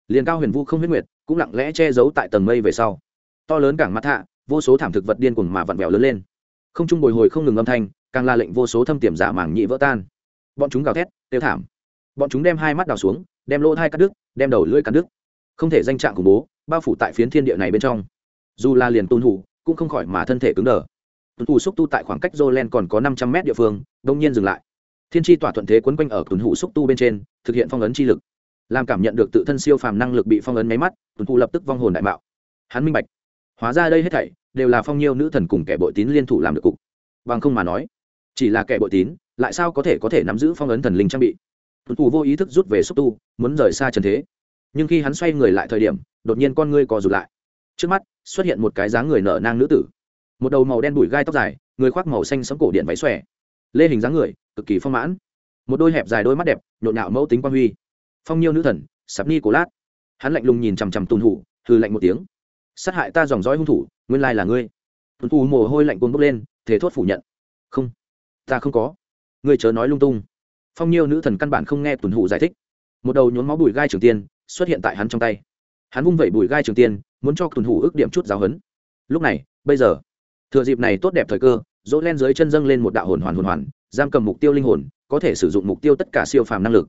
Liền cao huyền vu không huyết nguyệt, cũng lặng lẽ che giấu tại tầng mây về sau. To lớn cảng mặt hạ, vô số thảm thực vật điên cuồng mà vặn vẹo lớn lên. Không trung bồi hồi không ngừng âm thanh, càng là lệnh vô số thâm tiềm giả màng nhị vỡ tan. Bọn chúng gào thét, tiêu thảm. Bọn chúng đem hai mắt đào xuống, đem lỗ hai cắt đứt, đem đầu lưỡi cắt đứt. Không thể danh trạng khủng bố, bao phủ tại phiến thiên địa này bên trong. Dù là liền tôn hủ, cũng không khỏi mà thân thể cứng đờ. Tuần hủ xúc tu tại khoảng cách jolen còn có năm trăm mét địa phương, đông nhiên dừng lại. Thiên tri tỏa thuận thế quấn quanh ở tuần hủ xúc tu bên trên, thực hiện phong ấn chi lực làm cảm nhận được tự thân siêu phàm năng lực bị phong ấn máy mắt, tuần thu lập tức vong hồn đại mạo. Hắn minh bạch, hóa ra đây hết thảy đều là phong nhiêu nữ thần cùng kẻ bội tín liên thủ làm được cục. Bằng không mà nói, chỉ là kẻ bội tín, lại sao có thể có thể nắm giữ phong ấn thần linh trang bị? Tuần thu vô ý thức rút về xúc tu, muốn rời xa trần thế. Nhưng khi hắn xoay người lại thời điểm, đột nhiên con ngươi co rụt lại. Trước mắt, xuất hiện một cái dáng người nở nang nữ tử. Một đầu màu đen bụi gai tóc dài, người khoác màu xanh sấm cổ điện váy xòe. Lê hình dáng người, cực kỳ phong mãn. Một đôi hẹp dài đôi mắt đẹp, nhộn nhạo mẫu tính quan huy phong nhiêu nữ thần, sạp ni cổ lát. Hắn lạnh lùng nhìn chằm chằm tùn hủ hư lạnh một tiếng. Sát hại ta dòng dõi hung thủ, nguyên lai là ngươi. Tuần hủ mồ hôi lạnh cuồng bốc lên thế thốt phủ nhận. Không, ta không có. Ngươi chớ nói lung tung. Phong nhiêu nữ thần căn bản không nghe tuần hủ giải thích. Một đầu nhốn máu bùi gai trường tiên xuất hiện tại hắn trong tay. Hắn vung vẩy bùi gai trường tiên, muốn cho tuần hủ ước điểm chút giáo hấn. Lúc này, bây giờ, thừa dịp này tốt đẹp thời cơ, dỗ len dưới chân dâng lên một đạo hồn hoàn hồn hoàn, giam cầm mục tiêu linh hồn, có thể sử dụng mục tiêu tất cả siêu phàm năng lực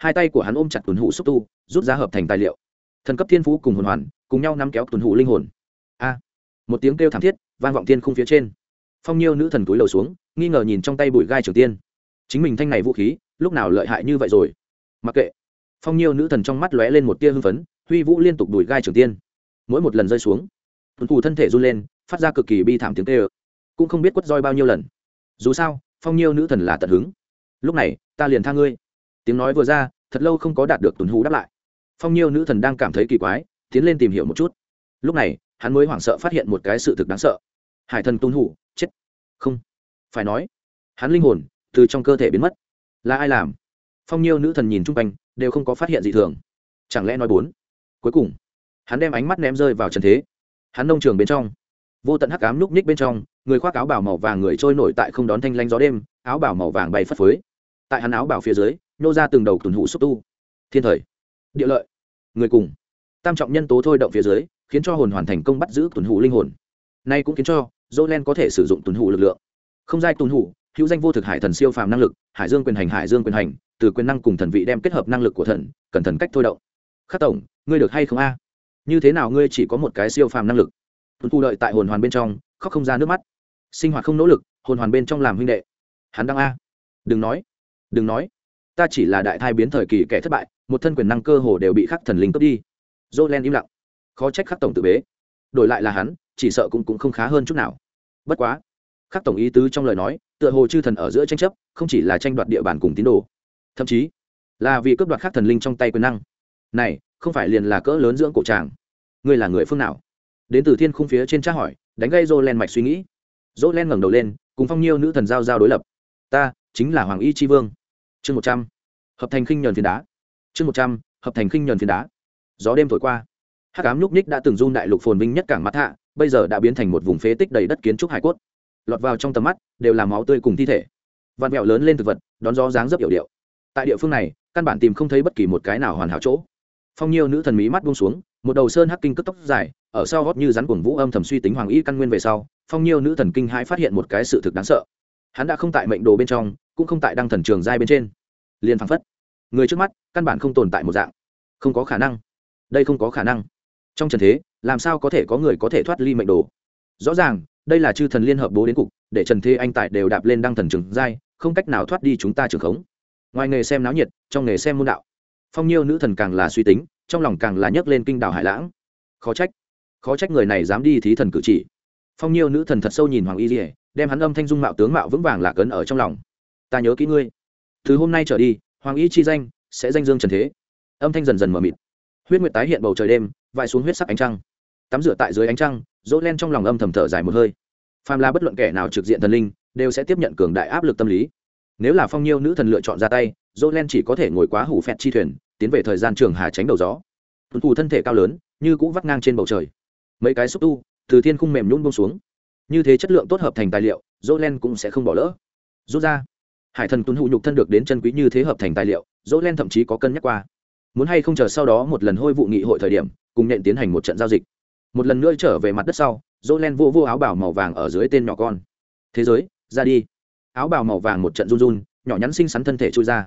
hai tay của hắn ôm chặt tuần hụ xúc tu, rút ra hợp thành tài liệu. Thần cấp thiên phú cùng hồn hoàn, cùng nhau nắm kéo tuần hụ linh hồn. A! Một tiếng kêu thảm thiết, vang vọng thiên khung phía trên. Phong nhiêu nữ thần túi lầu xuống, nghi ngờ nhìn trong tay bụi gai trường tiên. Chính mình thanh này vũ khí, lúc nào lợi hại như vậy rồi? Mặc kệ. Phong nhiêu nữ thần trong mắt lóe lên một tia hưng phấn, huy vũ liên tục đùi gai trường tiên. Mỗi một lần rơi xuống, tuần thủ thân thể run lên, phát ra cực kỳ bi thảm tiếng tê ơ cũng không biết quất roi bao nhiêu lần. Dù sao, phong nhiêu nữ thần là tận hứng. Lúc này, ta liền tha ngươi tiếng nói vừa ra, thật lâu không có đạt được tuần hú đáp lại. Phong nhiêu nữ thần đang cảm thấy kỳ quái, tiến lên tìm hiểu một chút. Lúc này, hắn mới hoảng sợ phát hiện một cái sự thực đáng sợ. Hải thần tuần hủ chết. Không. Phải nói, hắn linh hồn từ trong cơ thể biến mất. Là ai làm? Phong nhiêu nữ thần nhìn chung quanh, đều không có phát hiện gì thường. Chẳng lẽ nói bốn? Cuối cùng, hắn đem ánh mắt ném rơi vào trần thế. Hắn nông trường bên trong. Vô tận hắc ám núp ních bên trong, người khoác áo bảo màu vàng người trôi nổi tại không đón thanh lanh gió đêm, áo bảo màu vàng bay phất phới. Tại hắn áo bảo phía dưới nhô ra từng đầu tuần hụ xúc tu. Thiên thời, địa lợi, người cùng. Tam trọng nhân tố thôi động phía dưới, khiến cho hồn hoàn thành công bắt giữ tuần hụ linh hồn. Nay cũng khiến cho dỗ len có thể sử dụng tuần hụ lực lượng. Không giai tuần hụ hữu danh vô thực hải thần siêu phàm năng lực, hải dương quyền hành, hải dương quyền hành, từ quyền năng cùng thần vị đem kết hợp năng lực của thần, cần thần cách thôi động. Khắc tổng, ngươi được hay không a? Như thế nào ngươi chỉ có một cái siêu phàm năng lực? Tuần thu đợi tại hồn hoàn bên trong, khóc không ra nước mắt. Sinh hoạt không nỗ lực, hồn hoàn bên trong làm huynh đệ. Hắn đang a. Đừng nói đừng nói ta chỉ là đại thai biến thời kỳ kẻ thất bại, một thân quyền năng cơ hồ đều bị khắc thần linh cướp đi. Dô len im lặng. Khó trách khắc tổng tự bế. Đổi lại là hắn, chỉ sợ cũng cũng không khá hơn chút nào. Bất quá, khắc tổng ý tứ trong lời nói, tựa hồ chư thần ở giữa tranh chấp, không chỉ là tranh đoạt địa bàn cùng tín đồ, thậm chí là vì cướp đoạt khắc thần linh trong tay quyền năng. Này, không phải liền là cỡ lớn dưỡng cổ tràng. Ngươi là người phương nào? Đến từ thiên khung phía trên tra hỏi, đánh gây dô len mạch suy nghĩ. Dô len ngẩng đầu lên, cùng phong nhiêu nữ thần giao giao đối lập. Ta chính là hoàng y tri vương chương một trăm. Hợp thành khinh nhờn phiến đá. Chương một trăm. Hợp thành khinh nhờn phiến đá. Gió đêm thổi qua. Hắc ám nhúc ních đã từng run đại lục phồn vinh nhất cảng mắt hạ, bây giờ đã biến thành một vùng phế tích đầy đất kiến trúc hải cốt. Lọt vào trong tầm mắt, đều là máu tươi cùng thi thể. Vạt mẹo lớn lên thực vật, đón gió dáng rất hiệu điệu. Tại địa phương này, căn bản tìm không thấy bất kỳ một cái nào hoàn hảo chỗ. Phong nhiêu nữ thần mỹ mắt buông xuống, một đầu sơn hắc kinh cất tóc dài, ở sau gót như rắn cuồng vũ âm thầm suy tính hoàng y căn nguyên về sau, phong nhiêu nữ thần kinh hãi phát hiện một cái sự thực đáng sợ hắn đã không tại mệnh đồ bên trong, cũng không tại đăng thần trường giai bên trên. Liền phăng phất, người trước mắt, căn bản không tồn tại một dạng. Không có khả năng. Đây không có khả năng. Trong trần thế, làm sao có thể có người có thể thoát ly mệnh đồ? Rõ ràng, đây là chư thần liên hợp bố đến cục, để trần thế anh tại đều đạp lên đăng thần trường giai, không cách nào thoát đi chúng ta trường khống. Ngoài nghề xem náo nhiệt, trong nghề xem môn đạo. Phong nhiêu nữ thần càng là suy tính, trong lòng càng là nhấc lên kinh đảo hải lãng. Khó trách khó trách người này dám đi thí thần cử chỉ. Phong nhiêu nữ thần thật sâu nhìn hoàng y dỉa đem hắn âm thanh dung mạo tướng mạo vững vàng lạc ấn ở trong lòng. Ta nhớ kỹ ngươi. Từ hôm nay trở đi, hoàng y chi danh sẽ danh dương trần thế. Âm thanh dần dần mờ mịt. Huyết nguyệt tái hiện bầu trời đêm, vãi xuống huyết sắc ánh trăng. Tắm rửa tại dưới ánh trăng dỗ len trong lòng âm thầm thở dài một hơi. Phàm là bất luận kẻ nào trực diện thần linh, đều sẽ tiếp nhận cường đại áp lực tâm lý. Nếu là phong nhiêu nữ thần lựa chọn ra tay dỗ len chỉ có thể ngồi quá hủ phẹt chi thuyền, tiến về thời gian trường hà tránh đầu gió. Tuần thủ thân thể cao lớn, như cũ vắt ngang trên bầu trời. Mấy cái xúc tu từ thiên khung mềm nhún bông xuống như thế chất lượng tốt hợp thành tài liệu dỗ len cũng sẽ không bỏ lỡ. Rút ra. Hải thần tuấn hụ nhục thân được đến chân quý như thế hợp thành tài liệu dỗ len thậm chí có cân nhắc qua. Muốn hay không chờ sau đó một lần hôi vụ nghị hội thời điểm, cùng nện tiến hành một trận giao dịch. Một lần nữa trở về mặt đất sau dỗ len vô vô áo bảo màu vàng ở dưới tên nhỏ con. Thế giới, ra đi. Áo bào màu vàng một trận run run, nhỏ nhắn xinh xắn thân thể trôi ra.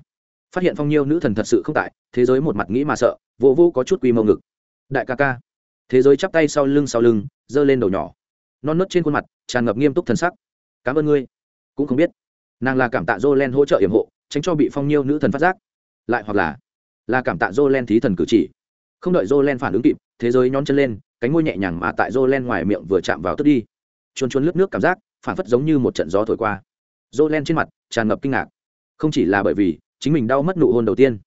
Phát hiện phong nhiêu nữ thần thật sự không tại, thế giới một mặt nghĩ mà sợ, vô vô có chút quy mô ngực. Đại ca ca. Thế giới chắp tay sau lưng sau lưng, giơ lên đầu nhỏ non nớt trên khuôn mặt, tràn ngập nghiêm túc thần sắc. Cảm ơn ngươi. Cũng không biết. Nàng là cảm tạ dô len hỗ trợ hiểm hộ, tránh cho bị phong nhiêu nữ thần phát giác. Lại hoặc là là cảm tạ dô len thí thần cử chỉ. Không đợi dô len phản ứng kịp, thế giới nhón chân lên, cánh môi nhẹ nhàng mà tại dô len ngoài miệng vừa chạm vào tức đi. Chuồn chuồn lướt nước cảm giác, phản phất giống như một trận gió thổi qua. Dô len trên mặt tràn ngập kinh ngạc. Không chỉ là bởi vì, chính mình đau mất nụ hôn đầu tiên,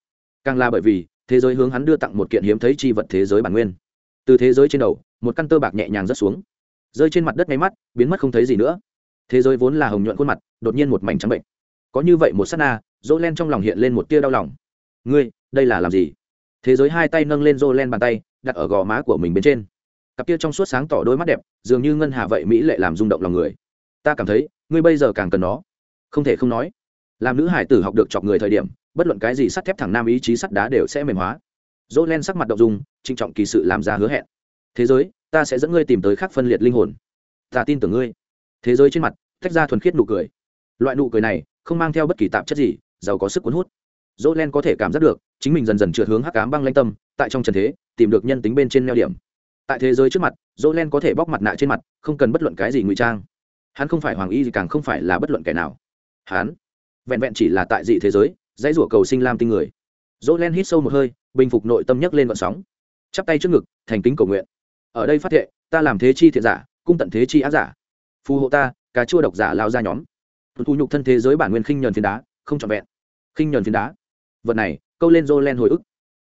càng là bởi vì, thế giới hướng hắn đưa tặng một kiện hiếm thấy chi vật thế giới bản nguyên. Từ thế giới trên đầu, một căn tơ bạc nhẹ nhàng rớt xuống rơi trên mặt đất ngay mắt, biến mất không thấy gì nữa. Thế giới vốn là hồng nhuận khuôn mặt, đột nhiên một mảnh trắng bệnh. Có như vậy một s á t na dỗ len trong lòng hiện lên một tia đau lòng. Ngươi, đây là làm gì? Thế giới hai tay nâng lên dỗ len bàn tay, đặt ở gò má của mình bên trên. Cặp kia trong suốt sáng tỏ đôi mắt đẹp, dường như ngân hà vậy mỹ lệ làm rung động lòng người. Ta cảm thấy, ngươi bây giờ càng cần nó. Không thể không nói, làm nữ hải tử học được chọc người thời điểm, bất luận cái gì sắt thép thẳng nam ý chí sắt đá đều sẽ mềm hóa. Dỗ len sắc mặt đậu dùng trinh trọng kỳ sự làm ra hứa hẹn. Thế giới ta sẽ dẫn ngươi tìm tới khác phân liệt linh hồn. Ta tin tưởng ngươi. Thế giới trên mặt, tách ra thuần khiết nụ cười. Loại nụ cười này, không mang theo bất kỳ tạp chất gì, giàu có sức cuốn hút. Dỗ len có thể cảm giác được, chính mình dần dần trượt hướng hắc cám băng lanh tâm, tại trong trần thế, tìm được nhân tính bên trên neo điểm. Tại thế giới trước mặt dỗ len có thể bóc mặt nạ trên mặt, không cần bất luận cái gì ngụy trang. Hắn không phải hoàng y gì càng không phải là bất luận kẻ nào. Hắn vẹn vẹn chỉ là tại dị thế giới, dãy rủa cầu sinh lam tinh người. Dỗ len hít sâu một hơi, bình phục nội tâm nhấc lên vận sóng. Chắp tay trước ngực, thành kính cầu nguyện ở đây phát thệ, ta làm thế chi thiện giả, cung tận thế chi ác giả. Phù hộ ta cá chua độc giả lao ra nhóm. Thu nhục thân thế giới bản nguyên khinh nhờn phiến đá, không trọn vẹn. Khinh nhờn phiến đá. Vật này, câu lên dô len hồi ức.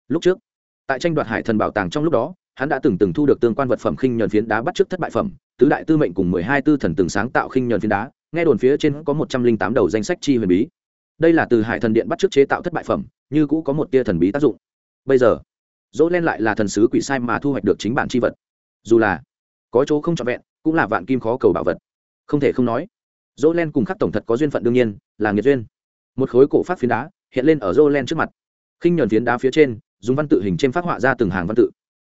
Lúc trước, tại tranh đoạt hải thần bảo tàng trong lúc đó, hắn đã từng từng thu được tương quan vật phẩm khinh nhờn phiến đá bắt trước thất bại phẩm, tứ đại tư mệnh cùng mười hai tư thần từng sáng tạo khinh nhờn phiến đá, nghe đồn phía trên có một trăm linh tám đầu danh sách chi huyền bí. Đây là từ hải thần điện bắt trước chế tạo thất bại phẩm, như cũ có một tia thần bí tác dụng. Bây giờ dỗ len lại là thần sứ quỷ sai mà thu hoạch được chính bản c h i vật dù là có chỗ không trọn vẹn cũng là vạn kim khó cầu bảo vật không thể không nói dỗ len cùng khắc tổng thật có duyên phận đương nhiên là nghiệt duyên một khối cổ phát phiến đá hiện lên ở dỗ len trước mặt khinh nhuần phiến đá phía trên dùng văn tự hình trên phát họa ra từng hàng văn tự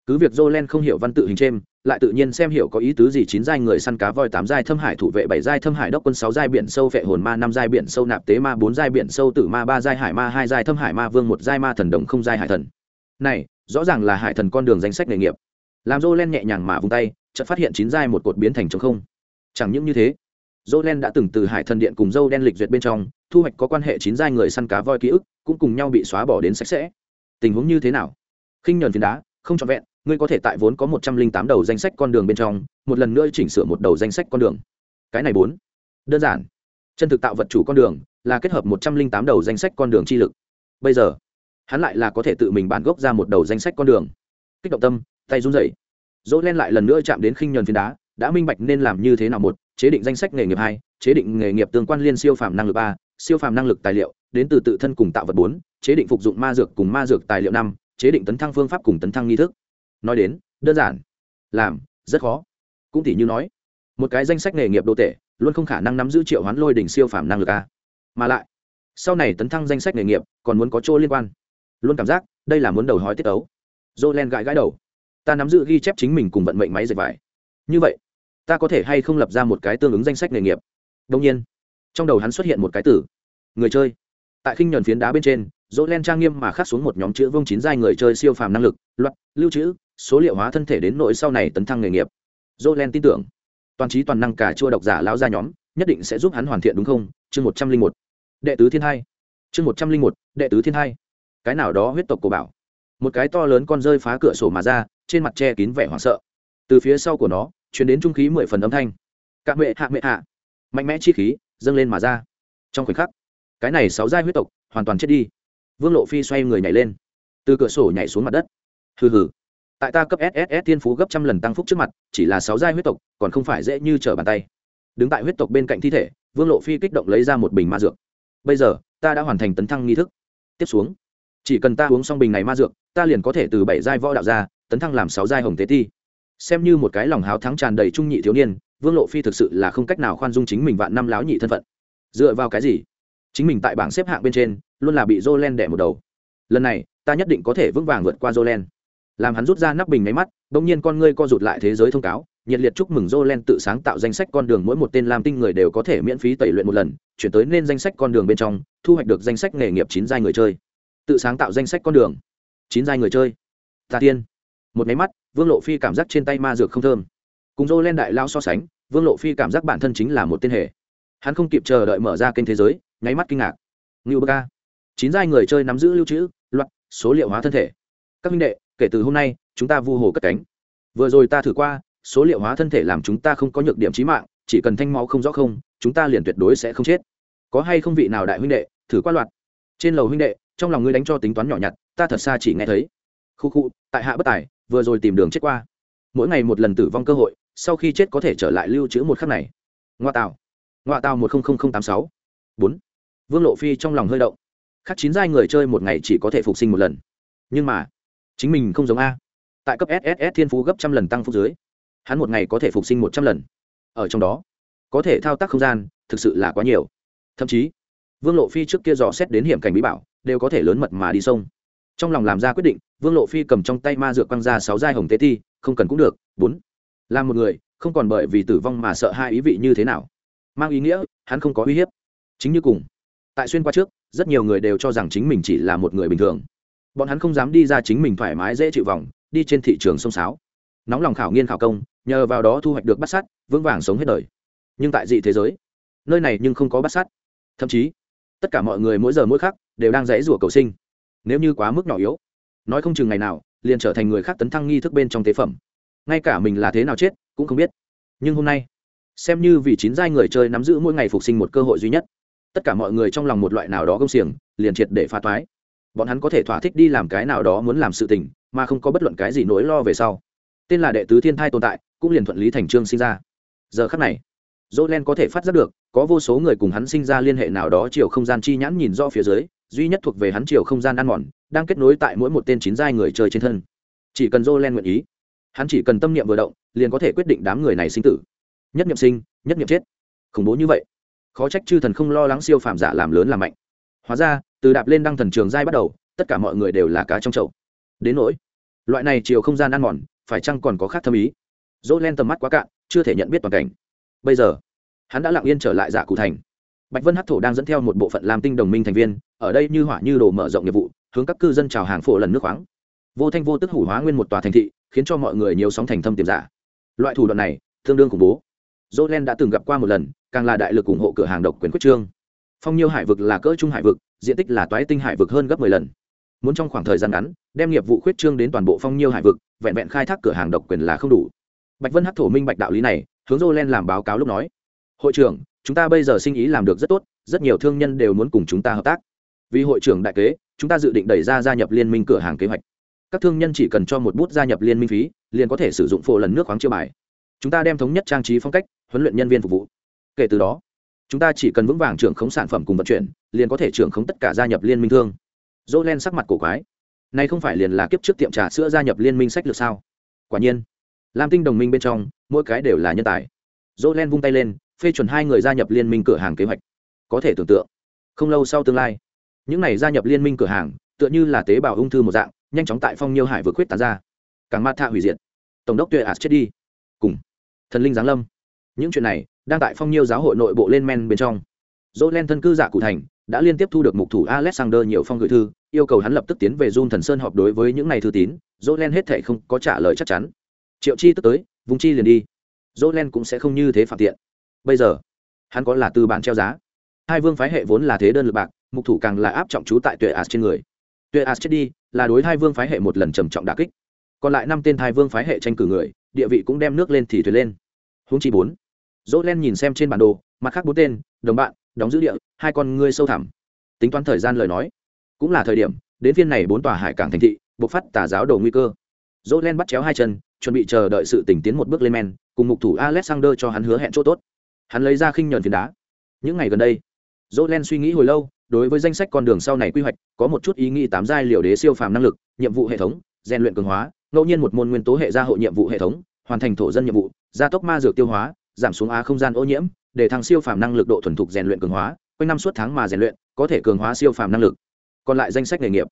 cứ việc Jolen không hiểu văn tự hình trên, lại tự nhiên xem hiểu có ý tứ gì chín giai người săn cá voi tám giai thâm hải thủ vệ bảy giai thâm hải đốc quân sáu giai biển sâu vệ hồn ma năm giai biển sâu nạp tế ma bốn giai biển sâu tử ma ba giai hải ma hai giai thâm hải ma vương một giai ma thần đồng không giai hải thần. Này, rõ ràng là hải thần con đường danh sách nghề nghiệp. Làm Jolen nhẹ nhàng mà vung tay, chợt phát hiện chín giai một cột biến thành trống không. Chẳng những như thế, Jolen đã từng từ hải thần điện cùng dâu đen lịch duyệt bên trong, thu hoạch có quan hệ chín giai người săn cá voi ký ức, cũng cùng nhau bị xóa bỏ đến sạch sẽ. Tình huống như thế nào? Khinh nhuần phiến đá, không trọn vẹn, ngươi có thể tại vốn có một trăm linh tám đầu danh sách con đường bên trong một lần nữa chỉnh sửa một đầu danh sách con đường cái này bốn đơn giản chân thực tạo vật chủ con đường là kết hợp một trăm linh tám đầu danh sách con đường chi lực bây giờ hắn lại là có thể tự mình bản gốc ra một đầu danh sách con đường kích động tâm tay run rẩy. Dỗ len lại lần nữa chạm đến khinh nhuần phiến đá, đã minh bạch nên làm như thế nào một, chế định danh sách nghề nghiệp hai, chế định nghề nghiệp tương quan liên siêu phàm năng lực ba, siêu phàm năng lực tài liệu, đến từ tự thân cùng tạo vật bốn, chế định phục dụng ma dược cùng ma dược tài liệu năm, chế định tấn thăng phương pháp cùng tấn thăng nghi thức. Nói đến, đơn giản, làm, rất khó. Cũng tỉ như nói, một cái danh sách nghề nghiệp đô tệ luôn không khả năng nắm giữ triệu hoán lôi đỉnh siêu phàm năng lực a. Mà lại, sau này tấn thăng danh sách nghề nghiệp, còn muốn có chỗ liên quan. Luôn cảm giác, đây là muốn đầu hói tiết ấu. Jolen gãi gãi đầu ta nắm giữ ghi chép chính mình cùng vận mệnh máy dệt vải. Như vậy, ta có thể hay không lập ra một cái tương ứng danh sách nghề nghiệp? Đông nhiên, trong đầu hắn xuất hiện một cái tử người chơi. Tại khinh nhuần phiến đá bên trên, dỗ len trang nghiêm mà khắc xuống một nhóm chữ vông chín giai người chơi siêu phàm năng lực luật lưu trữ, số liệu hóa thân thể đến nội sau này tấn thăng nghề nghiệp. Dỗ len tin tưởng, toàn trí toàn năng cả chua độc giả lao ra nhóm, nhất định sẽ giúp hắn hoàn thiện đúng không? Chương một trăm linh một, đệ tứ thiên hai. Chương một trăm linh một, đệ tứ thiên hai. Cái nào đó huyết tộc cổ bảo. Một cái to lớn con rơi phá cửa sổ mà ra trên mặt che kín vẻ hoảng sợ. Từ phía sau của nó chuyển đến trung khí mười phần âm thanh. C mệ hạ mệ hạ. Mạnh mẽ chi khí dâng lên mà ra. Trong khoảnh khắc, cái này sáu giai huyết tộc hoàn toàn chết đi. Vương lộ phi xoay người nhảy lên. Từ cửa sổ nhảy xuống mặt đất. Hừ hừ. Tại ta cấp sss tiên phú gấp trăm lần tăng phúc trước mặt, chỉ là sáu giai huyết tộc, còn không phải dễ như trở bàn tay. Đứng tại huyết tộc bên cạnh thi thể, vương lộ phi kích động lấy ra một bình ma dược. Bây giờ, ta đã hoàn thành tấn thăng nghi thức. Tiếp xuống, chỉ cần ta uống xong bình này ma dược, ta liền có thể từ bảy giai võ đạo ra tấn thăng làm sáu giai hồng tế ti. Xem như một cái lòng háo thắng tràn đầy trung nhị thiếu niên, vương lộ phi thực sự là không cách nào khoan dung chính mình vạn năm láo nhị thân phận. Dựa vào cái gì? Chính mình tại bảng xếp hạng bên trên, luôn là bị jolen đẻ một đầu. Lần này, ta nhất định có thể vững vàng vượt qua jolen làm hắn rút ra nắp bình máy mắt, bỗng nhiên con ngươi co rụt lại thế giới thông cáo, nhiệt liệt chúc mừng jolen tự sáng tạo danh sách con đường mỗi một tên làm tinh người đều có thể miễn phí tẩy luyện một lần, chuyển tới nên danh sách con đường bên trong, thu hoạch được danh sách nghề nghiệp chín giai người chơi. Tự sáng tạo danh sách con đường. Chín giai người chơi. Ta tiên một máy mắt, vương lộ phi cảm giác trên tay ma dược không thơm. Cùng dô lên đại lao so sánh, vương lộ phi cảm giác bản thân chính là một tên hệ hắn không kịp chờ đợi mở ra kênh thế giới, nháy mắt kinh ngạc. Ngưu bơ ca. Chín giai người chơi nắm giữ lưu trữ, loạt, số liệu hóa thân thể. Các minh đệ, kể từ hôm nay, chúng ta vu hồ cất cánh. Vừa rồi ta thử qua, số liệu hóa thân thể làm chúng ta không có nhược điểm trí mạng, chỉ cần thanh máu không rõ không, chúng ta liền tuyệt đối sẽ không chết. Có hay không vị nào đại huynh đệ, thử qua loạt? Trên lầu huynh đệ, trong lòng ngươi đánh cho tính toán nhỏ nhặt, ta thật xa chỉ nghe thấy khu khu, tại hạ bất tài, vừa rồi tìm đường chết qua. Mỗi ngày một lần tử vong cơ hội, sau khi chết có thể trở lại lưu trữ một khắc này. Ngoa tạo ngoa tạo một trăm tám sáu. Bốn. Vương lộ phi trong lòng hơi động. Khắc chín giai người chơi một ngày chỉ có thể phục sinh một lần. Nhưng mà, chính mình không giống a. Tại cấp sss thiên phú gấp trăm lần tăng phúc dưới, hắn một ngày có thể phục sinh một trăm lần. Ở trong đó, có thể thao tác không gian, thực sự là quá nhiều. Thậm chí, vương lộ phi trước kia dò xét đến hiểm cảnh bí bảo, đều có thể lớn mật mà đi sông trong lòng làm ra quyết định vương lộ phi cầm trong tay ma dược quăng ra sáu giai hồng tế thi không cần cũng được bốn. Là một người không còn bởi vì tử vong mà sợ hai ý vị như thế nào. Mang ý nghĩa hắn không có uy hiếp. Chính như cùng tại xuyên qua trước rất nhiều người đều cho rằng chính mình chỉ là một người bình thường. Bọn hắn không dám đi ra chính mình thoải mái dễ chịu vòng đi trên thị trường sông sáo. Nóng lòng khảo nghiên khảo công nhờ vào đó thu hoạch được bắt sắt, vững vàng sống hết đời. Nhưng tại dị thế giới nơi này nhưng không có bắt sắt, thậm chí tất cả mọi người mỗi giờ mỗi khắc đều đang dãy rủa cầu sinh nếu như quá mức nhỏ yếu. Nói không chừng ngày nào, liền trở thành người khác tấn thăng nghi thức bên trong tế phẩm. Ngay cả mình là thế nào chết, cũng không biết. Nhưng hôm nay, xem như vì chín giai người chơi nắm giữ mỗi ngày phục sinh một cơ hội duy nhất, tất cả mọi người trong lòng một loại nào đó công xiềng, liền triệt để phá toái. Bọn hắn có thể thỏa thích đi làm cái nào đó muốn làm sự tình, mà không có bất luận cái gì nỗi lo về sau. Tên là đệ tứ thiên thai tồn tại, cũng liền thuận lý thành trương sinh ra. Giờ khắc này dỗ len có thể phát giác được, có vô số người cùng hắn sinh ra liên hệ nào đó chiều không gian chi nhãn nhìn do phía dưới duy nhất thuộc về hắn chiều không gian ăn mòn, đang kết nối tại mỗi một tên chín giai người chơi trên thân. Chỉ cần dô len nguyện ý, hắn chỉ cần tâm niệm vừa động, liền có thể quyết định đám người này sinh tử. Nhất niệm sinh, nhất niệm chết. Khủng bố như vậy. Khó trách chư thần không lo lắng siêu phàm giả làm lớn làm mạnh. Hóa ra, từ đạp lên đăng thần trường giai bắt đầu, tất cả mọi người đều là cá trong chậu. Đến nỗi, loại này chiều không gian ăn mòn, phải chăng còn có khác thâm ý? Dỗ len tầm mắt quá cạn, chưa thể nhận biết toàn cảnh. Bây giờ, hắn đã lặng yên trở lại giả cụ thành bạch vân hắc thổ đang dẫn theo một bộ phận làm tinh đồng minh thành viên, ở đây như hỏa như đồ mở rộng nghiệp vụ, hướng các cư dân chào hàng phổ lần nước khoáng. Vô thanh vô tức hủ hóa nguyên một tòa thành thị, khiến cho mọi người nhiều sóng thành thâm tiềm giả. Loại thủ đoạn này, tương đương khủng bố. Dỗ đã từng gặp qua một lần, càng là đại lực ủng hộ cửa hàng độc quyền quyết trương. Phong nhiêu hải vực là cỡ trung hải vực, diện tích là toái tinh hải vực hơn gấp mười lần. Muốn trong khoảng thời gian ngắn, đem nghiệp vụ khuyết trương đến toàn bộ phong nhiêu hải vực, vẹn vẹn khai thác cửa hàng độc quyền là không đủ. Bạch vân hắc thổ minh bạch đạo lý này, hướng dô làm báo cáo lúc nói. Hội trưởng chúng ta bây giờ sinh ý làm được rất tốt, rất nhiều thương nhân đều muốn cùng chúng ta hợp tác. Vì hội trưởng đại kế, chúng ta dự định đẩy ra gia nhập liên minh cửa hàng kế hoạch. Các thương nhân chỉ cần cho một bút gia nhập liên minh phí, liền có thể sử dụng phổ lần nước khoáng chiêu bài. Chúng ta đem thống nhất trang trí phong cách, huấn luyện nhân viên phục vụ. Kể từ đó, chúng ta chỉ cần vững vàng trưởng khống sản phẩm cùng vận chuyển, liền có thể trưởng khống tất cả gia nhập liên minh thương. Dỗ len sắc mặt cổ quái. Này không phải liền là kiếp trước tiệm trà sữa gia nhập liên minh sách lược sao? Quả nhiên, lam tinh đồng minh bên trong, mỗi cái đều là nhân tài. Dỗ len vung tay lên phê chuẩn hai người gia nhập liên minh cửa hàng kế hoạch. Có thể tưởng tượng không lâu sau tương lai những này gia nhập liên minh cửa hàng tựa như là tế bào ung thư một dạng nhanh chóng tại phong nhiêu hải vừa khuyết tán ra. Càng ma thạ hủy diệt. Tổng đốc tuệ ạt chết đi. Cùng thần linh giáng lâm. Những chuyện này đang tại phong nhiêu giáo hội nội bộ lên men bên trong. Dỗ len thân cư giả cụ thành đã liên tiếp thu được mục thủ alexander nhiều phong gửi thư yêu cầu hắn lập tức tiến về Jun Thần Sơn họp đối với những này thư tín, Jolene hết thảy không có trả lời chắc chắn. Triệu Chi tức tới, vùng chi liền đi. Jolene cũng sẽ không như thế phạm tiện. Bây giờ, hắn có là tư bản treo giá. Hai vương phái hệ vốn là thế đơn lực bạc, mục thủ càng là áp trọng chú tại Tuệ As trên người. Tuệ As chết đi, là đối hai vương phái hệ một lần trầm trọng đả kích. Còn lại năm tên hai vương phái hệ tranh cử người, địa vị cũng đem nước lên thì thuyền lên. Huống chi bốn. dỗ len nhìn xem trên bản đồ, mặt khác bốn tên, đồng bạn, đóng giữ địa, hai con ngươi sâu thẳm. Tính toán thời gian lời nói, cũng là thời điểm đến phiên này bốn tòa hải cảng thành thị buộc phát tà giáo đầu nguy cơ dỗ len bắt chéo hai chân chuẩn bị chờ đợi sự tỉnh tiến một bước lên men cùng mục thủ alexander cho hắn hứa hẹn chỗ tốt hắn lấy ra khinh nhuận phiến đá. Những ngày gần đây dỗ len suy nghĩ hồi lâu, đối với danh sách con đường sau này quy hoạch, có một chút ý nghĩ tám giai liệu đế siêu phàm năng lực, nhiệm vụ hệ thống, rèn luyện cường hóa, ngẫu nhiên một môn nguyên tố hệ gia hội nhiệm vụ hệ thống, hoàn thành thổ dân nhiệm vụ, gia tốc ma dược tiêu hóa, giảm xuống á không gian ô nhiễm, để thăng siêu phàm năng lực độ thuần thục rèn luyện cường hóa, quanh năm suốt tháng mà rèn luyện, có thể cường hóa siêu phàm năng lực. Còn lại danh sách nghề nghiệp.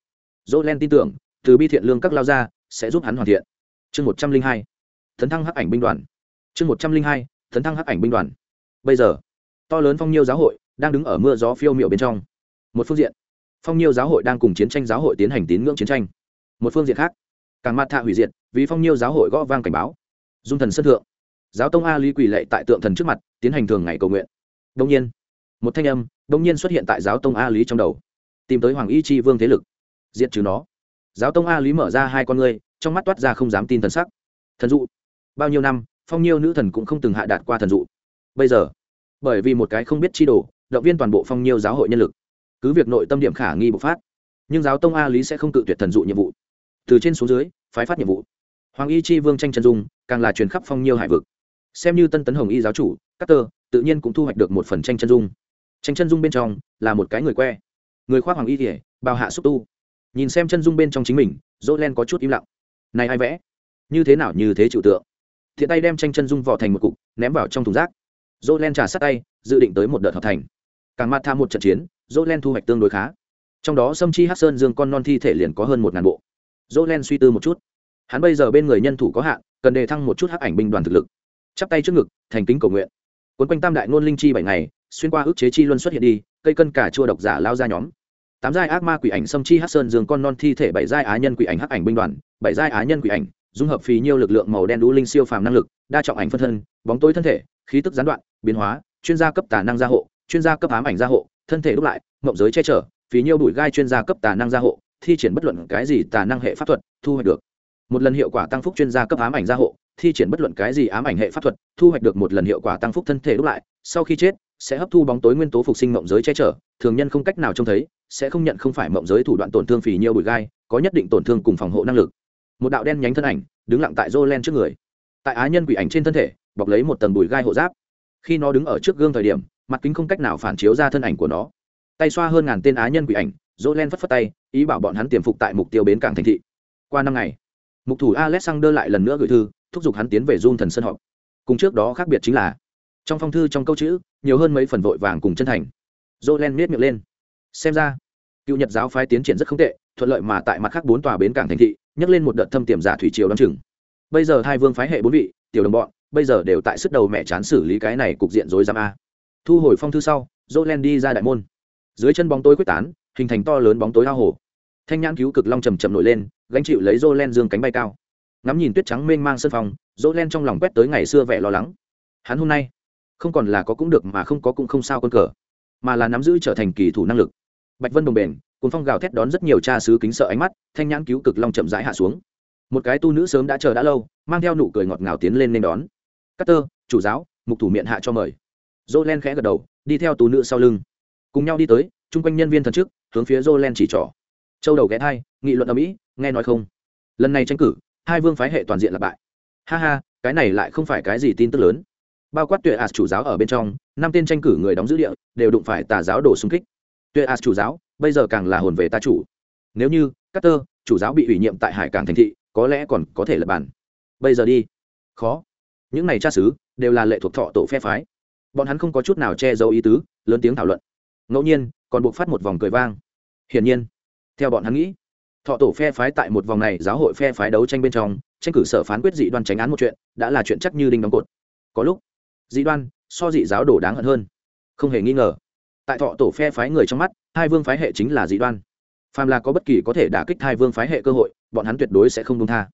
Dỗ len tin tưởng, từ bi thiện lương các lao gia, sẽ giúp hắn hoàn thiện. Chương một trăm linh hai thấn thăng hắc ảnh binh đoàn. Chương một trăm linh hai thấn thăng hắc ảnh binh đoàn bây giờ, to lớn phong nhiêu giáo hội đang đứng ở mưa gió phiêu miệu bên trong. Một phương diện, phong nhiêu giáo hội đang cùng chiến tranh giáo hội tiến hành tín ngưỡng chiến tranh. Một phương diện khác càng mặt thạ hủy diệt vì phong nhiêu giáo hội gõ vang cảnh báo. Dung thần sân thượng, giáo tông a lý quỳ lệ tại tượng thần trước mặt tiến hành thường ngày cầu nguyện. Đông nhiên, một thanh âm đông nhiên xuất hiện tại giáo tông a lý trong đầu. Tìm tới hoàng y chi vương thế lực, diệt trừ nó. Giáo tông a lý mở ra hai con ngươi, trong mắt toát ra không dám tin thần sắc. Thần dụ, bao nhiêu năm, phong nhiêu nữ thần cũng không từng hạ đạt qua thần dụ bây giờ. Bởi vì một cái không biết chi đồ, động viên toàn bộ phong nhiêu giáo hội nhân lực. Cứ việc nội tâm điểm khả nghi bộc phát, nhưng giáo tông a lý sẽ không cự tuyệt thần dụ nhiệm vụ. Từ trên xuống dưới, phái phát nhiệm vụ. Hoàng y chi vương tranh chân dung, càng là truyền khắp phong nhiêu hải vực. Xem như tân tấn hồng y giáo chủ các tơ tự nhiên cũng thu hoạch được một phần tranh chân dung. Tranh chân dung bên trong là một cái người que. Người khoác hoàng y thể bào hạ xúc tu. Nhìn xem chân dung bên trong chính mình dỗ len có chút im lặng. Này ai vẽ? Như thế nào như thế chịu tượng? Thiện tay đem tranh chân dung vỏ thành một cục, ném vào trong thùng rác dô len trả sát tay, dự định tới một đợt hợp thành. Càng mặt tham một trận chiến dô len thu hoạch tương đối khá. Trong đó sâm chi hát sơn dương con non thi thể liền có hơn một ngàn bộ. Dô len suy tư một chút. Hắn bây giờ bên người nhân thủ có hạn, cần đề thăng một chút hắc ảnh binh đoàn thực lực. Chắp tay trước ngực, thành kính cầu nguyện. Quấn quanh tam đại ngôn linh chi bảy ngày, xuyên qua ước chế chi luân xuất hiện đi, cây cân cả chua độc giả lao ra nhóm. Tám giai ác ma quỷ ảnh Sâm chi hát sơn dương con non thi thể, bảy giai á nhân quỷ ảnh hắc ảnh binh đoàn, bảy giai á nhân quỷ ảnh dung hợp phí nhiêu lực lượng màu đen đũ linh siêu phàm năng lực, đa trọng ảnh phân thân, bóng tối thân thể, khí tức gián đoạn, biến hóa, chuyên gia cấp tà năng gia hộ, chuyên gia cấp ám ảnh gia hộ, thân thể đúc lại, mộng giới che chở phí nhiêu đuổi gai chuyên gia cấp tà năng gia hộ, thi triển bất luận cái gì tà năng hệ pháp thuật, thu hoạch được. Một lần hiệu quả tăng phúc chuyên gia cấp ám ảnh gia hộ, thi triển bất luận cái gì ám ảnh hệ pháp thuật, thu hoạch được một lần hiệu quả tăng phúc thân thể đúc lại, sau khi chết, sẽ hấp thu bóng tối nguyên tố phục sinh mộng giới che chở, thường nhân không cách nào trông thấy, sẽ không nhận không phải mộng giới thủ đoạn tổn thương phì nhiều bụi gai, có nhất định tổn thương cùng phòng hộ năng lực một đạo đen nhánh thân ảnh đứng lặng tại Jolen trước người. Tại á nhân quỷ ảnh trên thân thể, bọc lấy một tầng bùi gai hộ giáp. Khi nó đứng ở trước gương thời điểm, mặt kính không cách nào phản chiếu ra thân ảnh của nó. Tay xoa hơn ngàn tên á nhân quỷ ảnh Jolen phất phất tay, ý bảo bọn hắn tiềm phục tại mục tiêu bến cảng thành thị. Qua năm ngày, mục thủ alexander lại lần nữa gửi thư, thúc giục hắn tiến về Jun thần sân họp. Cùng trước đó khác biệt chính là, trong phong thư trong câu chữ, nhiều hơn mấy phần vội vàng cùng chân thành. Jolen miết miệng lên. Xem ra, cựu nhật giáo phái tiến triển rất không tệ, thuận lợi mà tại mặt khác bốn tòa bến cảng thành thị Nhấc lên một đợt thâm tiềm giả thủy triều đ chừng. Bây giờ hai vương phái hệ bốn vị, tiểu đồng bọn, bây giờ đều tại sức đầu mẹ chán xử lý cái này cục diện rối rắm a. Thu hồi phong thư sau jolen đi ra đại môn. Dưới chân bóng tối quyết tán, hình thành to lớn bóng tối ao hồ. Thanh nhãn cứu cực long trầm trầm nổi lên, gánh chịu lấy jolen dương cánh bay cao. Ngắm nhìn tuyết trắng mênh mang sân phòng jolen trong lòng quét tới ngày xưa vẻ lo lắng. Hắn hôm nay, không còn là có cũng được mà không có cũng không sao con cờ, mà là nắm giữ trở thành kỳ thủ năng lực. Bạch vân đồng bền cùng phong gào thét đón rất nhiều cha sứ kính sợ ánh mắt, thanh nhãn cứu cực long chậm rãi hạ xuống. Một cái tu nữ sớm đã chờ đã lâu, mang theo nụ cười ngọt ngào tiến lên nên đón. Cắt tơ chủ giáo, mục thủ miệng hạ cho mời. Dô len khẽ gật đầu, đi theo tu nữ sau lưng. Cùng nhau đi tới, chung quanh nhân viên thần chức, hướng phía dô len chỉ trỏ. Châu đầu ghé thai, nghị luận ở mỹ nghe nói không? Lần này tranh cử, hai vương phái hệ toàn diện là bại. Ha ha, cái này lại không phải cái gì tin tức lớn. Bao quát tuệ ạt chủ giáo ở bên trong, năm tên tranh cử người đóng giữ địa, đều đụng phải tà giáo đổ xung kích. Tuệ ạt chủ giáo bây giờ càng là hồn về ta chủ. Nếu như Carter, chủ giáo bị ủy nhiệm tại hải cảng thành thị có lẽ còn có thể lập bản bây giờ đi. Khó. Những này cha xứ đều là lệ thuộc thọ tổ phe phái. Bọn hắn không có chút nào che giấu ý tứ lớn tiếng thảo luận. Ngẫu nhiên còn buộc phát một vòng cười vang. Hiển nhiên theo bọn hắn nghĩ thọ tổ phe phái tại một vòng này giáo hội phe phái đấu tranh bên trong tranh cử sở phán quyết dị đoan tránh án một chuyện đã là chuyện chắc như đinh đóng cột. Có lúc dị đoan so dị giáo đổ đáng hận hơn. Không hề nghi ngờ tại thọ tổ phe phái người trong mắt hai vương phái hệ chính là dị đoan. Phàm là có bất kỳ có thể đả kích hai vương phái hệ cơ hội, bọn hắn tuyệt đối sẽ không đông tha.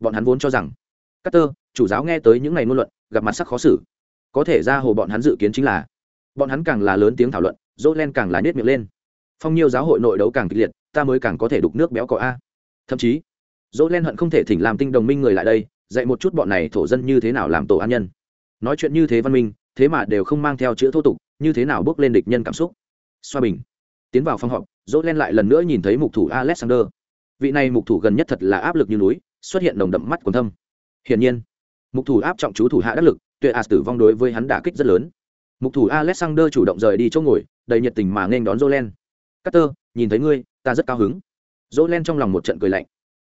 Bọn hắn vốn cho rằng các tơ chủ giáo nghe tới những ngày ngôn luận, gặp mặt sắc khó xử. Có thể ra hồ bọn hắn dự kiến chính là, bọn hắn càng là lớn tiếng thảo luận dỗ len càng là nết miệng lên. Phong nhiêu giáo hội nội đấu càng kịch liệt, ta mới càng có thể đục nước béo cỏ a. Thậm chí dỗ len hận không thể thỉnh làm tinh đồng minh người lại đây, dạy một chút bọn này thổ dân như thế nào làm tổ an nhân. Nói chuyện như thế văn minh, thế mà đều không mang theo chữ thô tục, như thế nào bước lên địch nhân cảm xúc. Xoa bình tiến vào phòng họp dỗ len lại lần nữa nhìn thấy mục thủ alexander. Vị này mục thủ gần nhất thật là áp lực như núi, xuất hiện nồng đậm mắt còn thâm. Hiển nhiên, mục thủ áp trọng chú thủ hạ đắc lực, tuệ as tử vong đối với hắn đả kích rất lớn. Mục thủ alexander chủ động rời đi chỗ ngồi, đầy nhiệt tình mà nên đón jolen cutter, nhìn thấy ngươi, ta rất cao hứng. Jolen trong lòng một trận cười lạnh.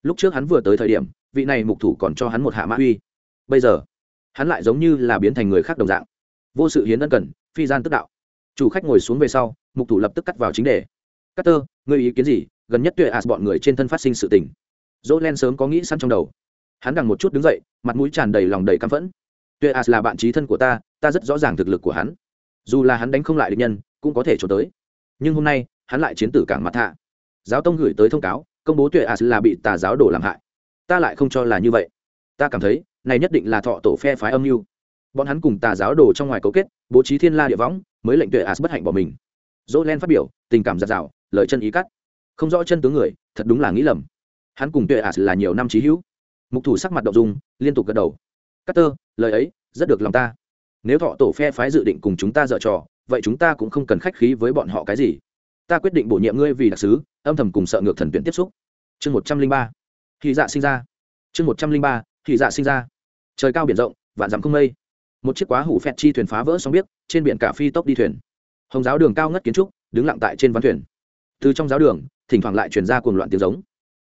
Lúc trước hắn vừa tới thời điểm, vị này mục thủ còn cho hắn một hạ mã uy. Bây giờ, hắn lại giống như là biến thành người khác đồng dạng. Vô sự hiến ân cần, phi gian tức đạo. Chủ khách ngồi xuống về sau mục thủ lập tức cắt vào chính đề. Cutter ngươi ý kiến gì? Gần nhất tuệ as bọn người trên thân phát sinh sự tình. Jolen sớm có nghĩ sẵn trong đầu. Hắn đằng một chút đứng dậy, mặt mũi tràn đầy lòng đầy căm phẫn. Tuệ as là bạn trí thân của ta ta rất rõ ràng thực lực của hắn. Dù là hắn đánh không lại địch nhân, cũng có thể trốn tới. Nhưng hôm nay, hắn lại chiến tử cảng mặt hạ giáo tông gửi tới thông cáo, công bố tuệ as là bị tà giáo đổ làm hại. Ta lại không cho là như vậy. Ta cảm thấy, này nhất định là thọ tổ phe phái âm mưu. Bọn hắn cùng tà giáo đổ trong ngoài cấu kết, bố trí thiên la địa võng, mới lệnh tuệ as bất hạnh bỏ mình dỗ len phát biểu tình cảm giặt rào lời chân ý cắt. Không rõ chân tướng người thật đúng là nghĩ lầm. Hắn cùng tuệ ả là nhiều năm trí hữu. Mục thủ sắc mặt đậu dung liên tục gật đầu. Carter, lời ấy rất được lòng ta. Nếu thọ tổ phe phái dự định cùng chúng ta dở trò vậy chúng ta cũng không cần khách khí với bọn họ cái gì. Ta quyết định bổ nhiệm ngươi vì đặc sứ âm thầm cùng sợ ngược thần tuyển tiếp xúc. Chương một trăm linh ba. Khi dạ sinh ra. Chương một trăm linh ba. Khi dạ sinh ra. Trời cao biển rộng vạn dặm không mây. Một chiếc quá hủ phẹt chi thuyền phá vỡ sóng biết trên biển cả phi tốc đi thuyền hồng giáo đường cao ngất kiến trúc, đứng lặng tại trên ván thuyền. Từ trong giáo đường, thỉnh thoảng lại truyền ra cuồng loạn tiếng giống.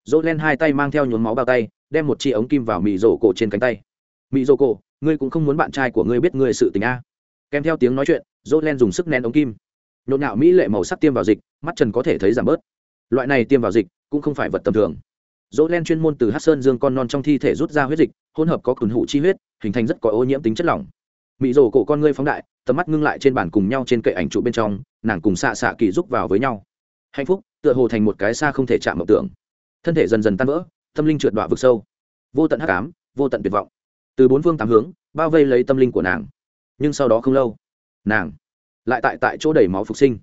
Dỗ len hai tay mang theo nhốn máu bao tay, đem một chi ống kim vào mị rổ cổ trên cánh tay. Mị rổ cổ, ngươi cũng không muốn bạn trai của ngươi biết ngươi sự tình a. Kèm theo tiếng nói chuyện dỗ len dùng sức nén ống kim. Nhộn nhạo mỹ lệ màu sắc tiêm vào dịch, mắt trần có thể thấy giảm bớt. Loại này tiêm vào dịch, cũng không phải vật tầm thường. Dỗ len chuyên môn từ hát sơn dương con non trong thi thể rút ra huyết dịch, hỗn hợp có cùn hụ chi huyết, hình thành rất có ô nhiễm tính chất lỏng mị rổ cổ con ngươi phóng đại, tầm mắt ngưng lại trên bàn cùng nhau trên cậy ảnh trụ bên trong, nàng cùng xạ xạ kỳ rúc vào với nhau. Hạnh phúc, tựa hồ thành một cái xa không thể chạm mộng tưởng. Thân thể dần dần tan vỡ, tâm linh trượt đọa vực sâu. Vô tận hắc ám, vô tận tuyệt vọng. Từ bốn phương tám hướng, bao vây lấy tâm linh của nàng. Nhưng sau đó không lâu, nàng lại tại tại chỗ đầy máu phục sinh.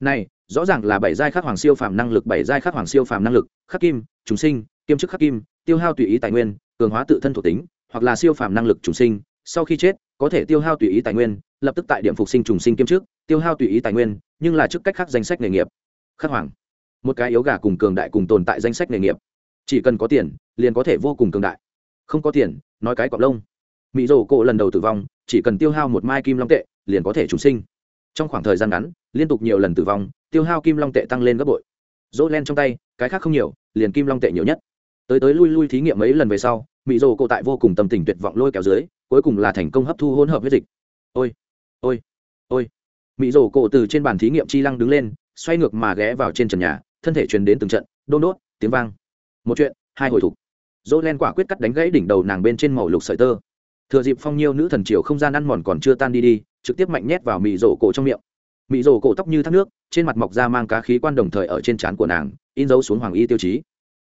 Này, rõ ràng là bảy giai khắc hoàng siêu phàm năng lực, bảy giai khắc hoàng siêu phàm năng lực, khắc kim chúng sinh, kiêm chức khắc kim, tiêu hao tùy ý tài nguyên, cường hóa tự thân thuộc tính, hoặc là siêu phàm năng lực trùng sinh, sau khi chết có thể tiêu hao tùy ý tài nguyên lập tức tại điểm phục sinh trùng sinh kiêm trước, tiêu hao tùy ý tài nguyên nhưng là chức cách khác danh sách nghề nghiệp. Khắc hoàng một cái yếu gà cùng cường đại cùng tồn tại danh sách nghề nghiệp. Chỉ cần có tiền liền có thể vô cùng cường đại. Không có tiền nói cái cọc lông. Mỹ rổ cổ lần đầu tử vong chỉ cần tiêu hao một mai kim long tệ liền có thể trùng sinh. Trong khoảng thời gian ngắn liên tục nhiều lần tử vong tiêu hao kim long tệ tăng lên gấp bội. Dỗ len trong tay cái khác không nhiều liền kim long tệ nhiều nhất. Tới tới lui lui thí nghiệm mấy lần về sau mỹ rồ cổ tại vô cùng tâm tình tuyệt vọng lôi kéo dưới, cuối cùng là thành công hấp thu hỗn hợp huyết dịch. Ôi ôi ôi. Mỹ rồ cổ từ trên bàn thí nghiệm chi lăng đứng lên, xoay ngược mà ghé vào trên trần nhà, thân thể truyền đến từng trận, đôn đốt, tiếng vang. Một chuyện, hai hồi thục. Dỗ len quả quyết cắt đánh gãy đỉnh đầu nàng bên trên màu lục sợi tơ. Thừa dịp phong nhiêu nữ thần triều không gian ăn mòn còn chưa tan đi đi, trực tiếp mạnh nhét vào mị rổ cổ trong miệng. Mị rổ cổ tóc như thác nước, trên mặt mọc ra mang cá khí quan đồng thời ở trên trán của nàng, in dấu xuống hoàng y tiêu chí.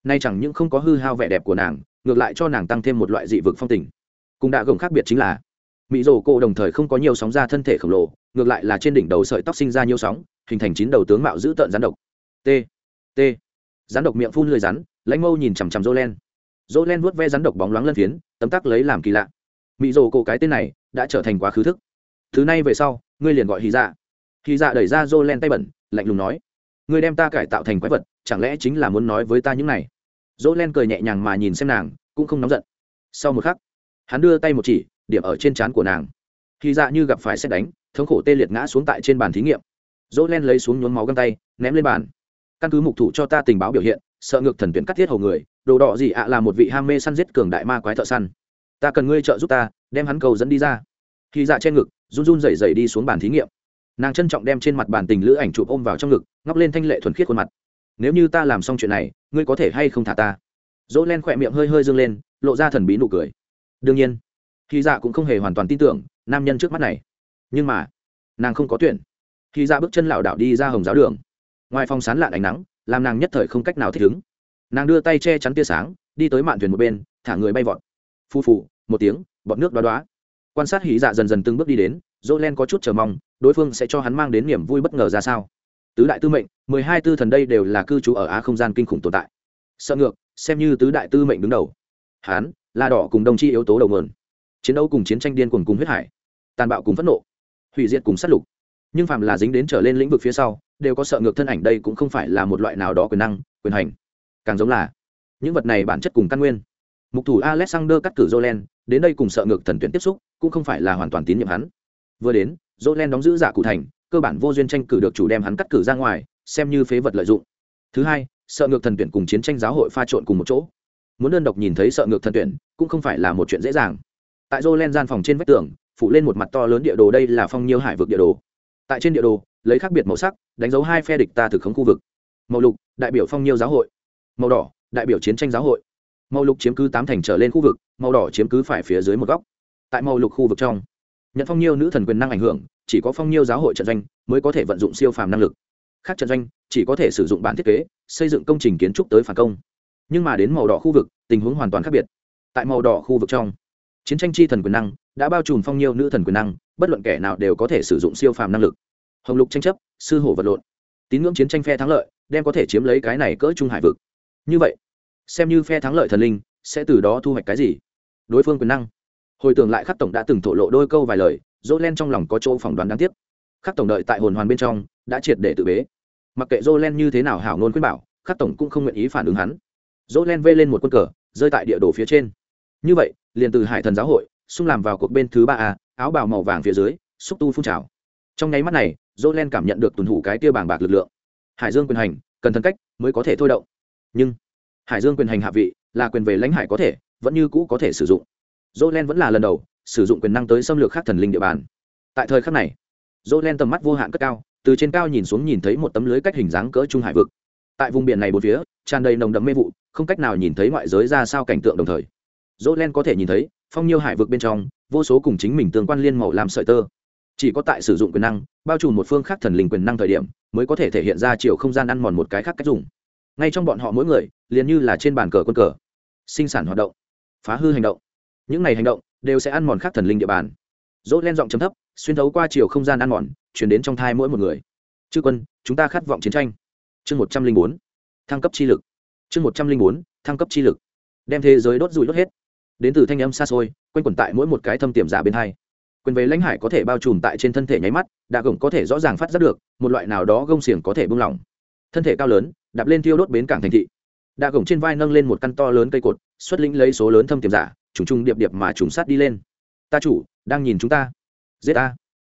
Nay chẳng những không có hư hao vẻ đẹp của nàng ngược lại cho nàng tăng thêm một loại dị vực phong tình. Cùng đạ gồng khác biệt chính là mỹ rổ cổ đồng thời không có nhiều sóng ra thân thể khổng lồ, ngược lại là trên đỉnh đầu sợi tóc sinh ra nhiều sóng, hình thành chín đầu tướng mạo dữ tợn rắn độc. T t. Rắn độc miệng phun lười rắn, lãnh mâu nhìn chằm chằm dô len dô len vuốt ve rắn độc bóng loáng lân phiến, tấm tắc lấy làm kỳ lạ. Mỹ rồ cổ cái tên này đã trở thành quá khứ thức. Thứ này về sau, ngươi liền gọi hy dạ. Hy dạ đẩy ra dô len tay bẩn, lạnh lùng nói, ngươi đem ta cải tạo thành quái vật, chẳng lẽ chính là muốn nói với ta những này? Dỗ len cười nhẹ nhàng mà nhìn xem nàng, cũng không nóng giận. Sau một khắc, hắn đưa tay một chỉ, điểm ở trên trán của nàng. Khi dạ như gặp phải xét đánh, thống khổ tê liệt ngã xuống tại trên bàn thí nghiệm. Dỗ len lấy xuống nhuốm máu găng tay, ném lên bàn. Căn cứ mục thủ cho ta tình báo biểu hiện, sợ ngược thần tuyển cắt thiết hầu người, đồ đỏ gì ạ là một vị ham mê săn giết cường đại ma quái thợ săn. Ta cần ngươi trợ giúp ta, đem hắn cầu dẫn đi ra. Khi dạ trên ngực, run run rẩy rẩy đi xuống bàn thí nghiệm. Nàng trân trọng đem trên mặt bàn tình lữ ảnh chụp ôm vào trong ngực, ngóc lên thanh lệ thuần khiết khuôn mặt nếu như ta làm xong chuyện này, ngươi có thể hay không thả ta? Dỗ len khỏe miệng hơi hơi dâng lên, lộ ra thần bí nụ cười. Đương nhiên khi dạ cũng không hề hoàn toàn tin tưởng nam nhân trước mắt này. Nhưng mà, nàng không có tuyển. Khi dạ bước chân lảo đảo đi ra hồng giáo đường. Ngoài phòng sán lạn ánh nắng, làm nàng nhất thời không cách nào thích ứng. Nàng đưa tay che chắn tia sáng, đi tới mạn thuyền một bên, thả người bay vọt. Phu phù một tiếng, bọt nước đoá đoá quan sát hí dạ dần dần từng bước đi đến, dỗ len có chút chờ mong, đối phương sẽ cho hắn mang đến niềm vui bất ngờ ra sao tứ đại tư mệnh, mười hai tư thần đây đều là cư trú ở á không gian kinh khủng tồn tại. Sợ ngược, xem như tứ đại tư mệnh đứng đầu. Hán là đỏ cùng đồng chi yếu tố đầu nguồn. Chiến đấu cùng chiến tranh điên cuồng cùng huyết hải. Tàn bạo cùng phẫn nộ. Hủy diệt cùng sát lục. Nhưng phàm là dính đến trở lên lĩnh vực phía sau, đều có sợ ngược thân ảnh đây cũng không phải là một loại nào đó quyền năng, quyền hành. Càng giống là, những vật này bản chất cùng căn nguyên. Mục thủ alexander cắt cử jolen đến đây cùng sợ ngược thần tuyển tiếp xúc, cũng không phải là hoàn toàn tín nhiệm hắn. Vừa đến jolen đóng giữ giả cụ thành cơ bản vô duyên tranh cử được chủ đem hắn cắt cử ra ngoài, xem như phế vật lợi dụng. Thứ hai, sợ ngược thần tuyển cùng chiến tranh giáo hội pha trộn cùng một chỗ. Muốn đơn độc nhìn thấy sợ ngược thần tuyển, cũng không phải là một chuyện dễ dàng. Tại jolen gian phòng trên vách tường, phủ lên một mặt to lớn địa đồ đây là phong nhiêu hải vực địa đồ. Tại trên địa đồ, lấy khác biệt màu sắc, đánh dấu hai phe địch ta thực khống khu vực. Màu lục, đại biểu phong nhiêu giáo hội. Màu đỏ, đại biểu chiến tranh giáo hội. Màu lục chiếm cứ tám thành trở lên khu vực, màu đỏ chiếm cứ phải phía dưới một góc. Tại màu lục khu vực trong, nhận phong nhiêu nữ thần quyền năng ảnh hưởng chỉ có phong nhiêu giáo hội trận doanh mới có thể vận dụng siêu phàm năng lực. Khác trận doanh chỉ có thể sử dụng bản thiết kế, xây dựng công trình kiến trúc tới phản công. Nhưng mà đến màu đỏ khu vực, tình huống hoàn toàn khác biệt. Tại màu đỏ khu vực trong, chiến tranh chi thần quyền năng đã bao trùm phong nhiêu nữ thần quyền năng, bất luận kẻ nào đều có thể sử dụng siêu phàm năng lực. Hồng lục tranh chấp, sư hổ vật lộn. Tín ngưỡng chiến tranh phe thắng lợi, đem có thể chiếm lấy cái này cỡ trung hải vực. Như vậy, xem như phe thắng lợi thần linh, sẽ từ đó thu hoạch cái gì? Đối phương quyền năng. Hồi tưởng lại khắc tổng đã từng thổ lộ đôi câu vài lời dỗ len trong lòng có chỗ phỏng đoán đáng tiếc. Khắc tổng đợi tại hồn hoàn bên trong, đã triệt để tự bế. Mặc kệ dỗ len như thế nào hảo ngôn khuyên bảo, khắc tổng cũng không nguyện ý phản ứng hắn. Dỗ len vê lên một quân cờ, rơi tại địa đồ phía trên. Như vậy, liền từ hải thần giáo hội, xung làm vào cuộc bên thứ ba a, áo bào màu vàng phía dưới, xúc tu phun trào. Trong nháy mắt này dỗ len cảm nhận được tuần thủ cái tia bàng bạc lực lượng. Hải dương quyền hành, cần thân cách mới có thể thôi động. Nhưng, hải dương quyền hành hạ vị, là quyền về lãnh hải có thể, vẫn như cũ có thể sử dụng. Dỗ len vẫn là lần đầu sử dụng quyền năng tới xâm lược khác thần linh địa bàn. Tại thời khắc này dỗ len tầm mắt vô hạn cất cao, từ trên cao nhìn xuống nhìn thấy một tấm lưới cách hình dáng cỡ trung hải vực. Tại vùng biển này bốn phía, tràn đầy nồng đậm mê vụ, không cách nào nhìn thấy ngoại giới ra sao cảnh tượng đồng thời. Dỗ len có thể nhìn thấy, phong nhiêu hải vực bên trong, vô số cùng chính mình tương quan liên màu làm sợi tơ. Chỉ có tại sử dụng quyền năng, bao trùm một phương khác thần linh quyền năng thời điểm, mới có thể thể hiện ra chiều không gian ăn mòn một cái khác cách dùng. Ngay trong bọn họ mỗi người, liền như là trên bàn cờ quân cờ. Sinh sản hoạt động. Phá hư hành động. Những này hành động đều sẽ ăn mòn khác thần linh địa bàn. Dỗ len giọng chấm thấp, xuyên thấu qua chiều không gian ăn mòn, chuyển đến trong thai mỗi một người. Chư quân, chúng ta khát vọng chiến tranh. Chương một trăm linh bốn, thăng cấp chi lực. Chương một trăm linh bốn, thăng cấp chi lực. Đem thế giới đốt rụi đốt hết. Đến từ thanh âm xa xôi, quanh quẩn tại mỗi một cái thâm tiềm giả bên hai. Quyền về lãnh hải có thể bao trùm tại trên thân thể nháy mắt, đạ gồng có thể rõ ràng phát giác được, một loại nào đó gông xiềng có thể bung lỏng. Thân thể cao lớn, đạp lên tiêu đốt bến cảng thành thị. Đạ gồng trên vai nâng lên một căn to lớn cây cột, xuất lĩnh lấy số lớn thâm tiềm giả trùng trùng điệp điệp mà trùng sát đi lên. Ta chủ, đang nhìn chúng ta. Giết ta.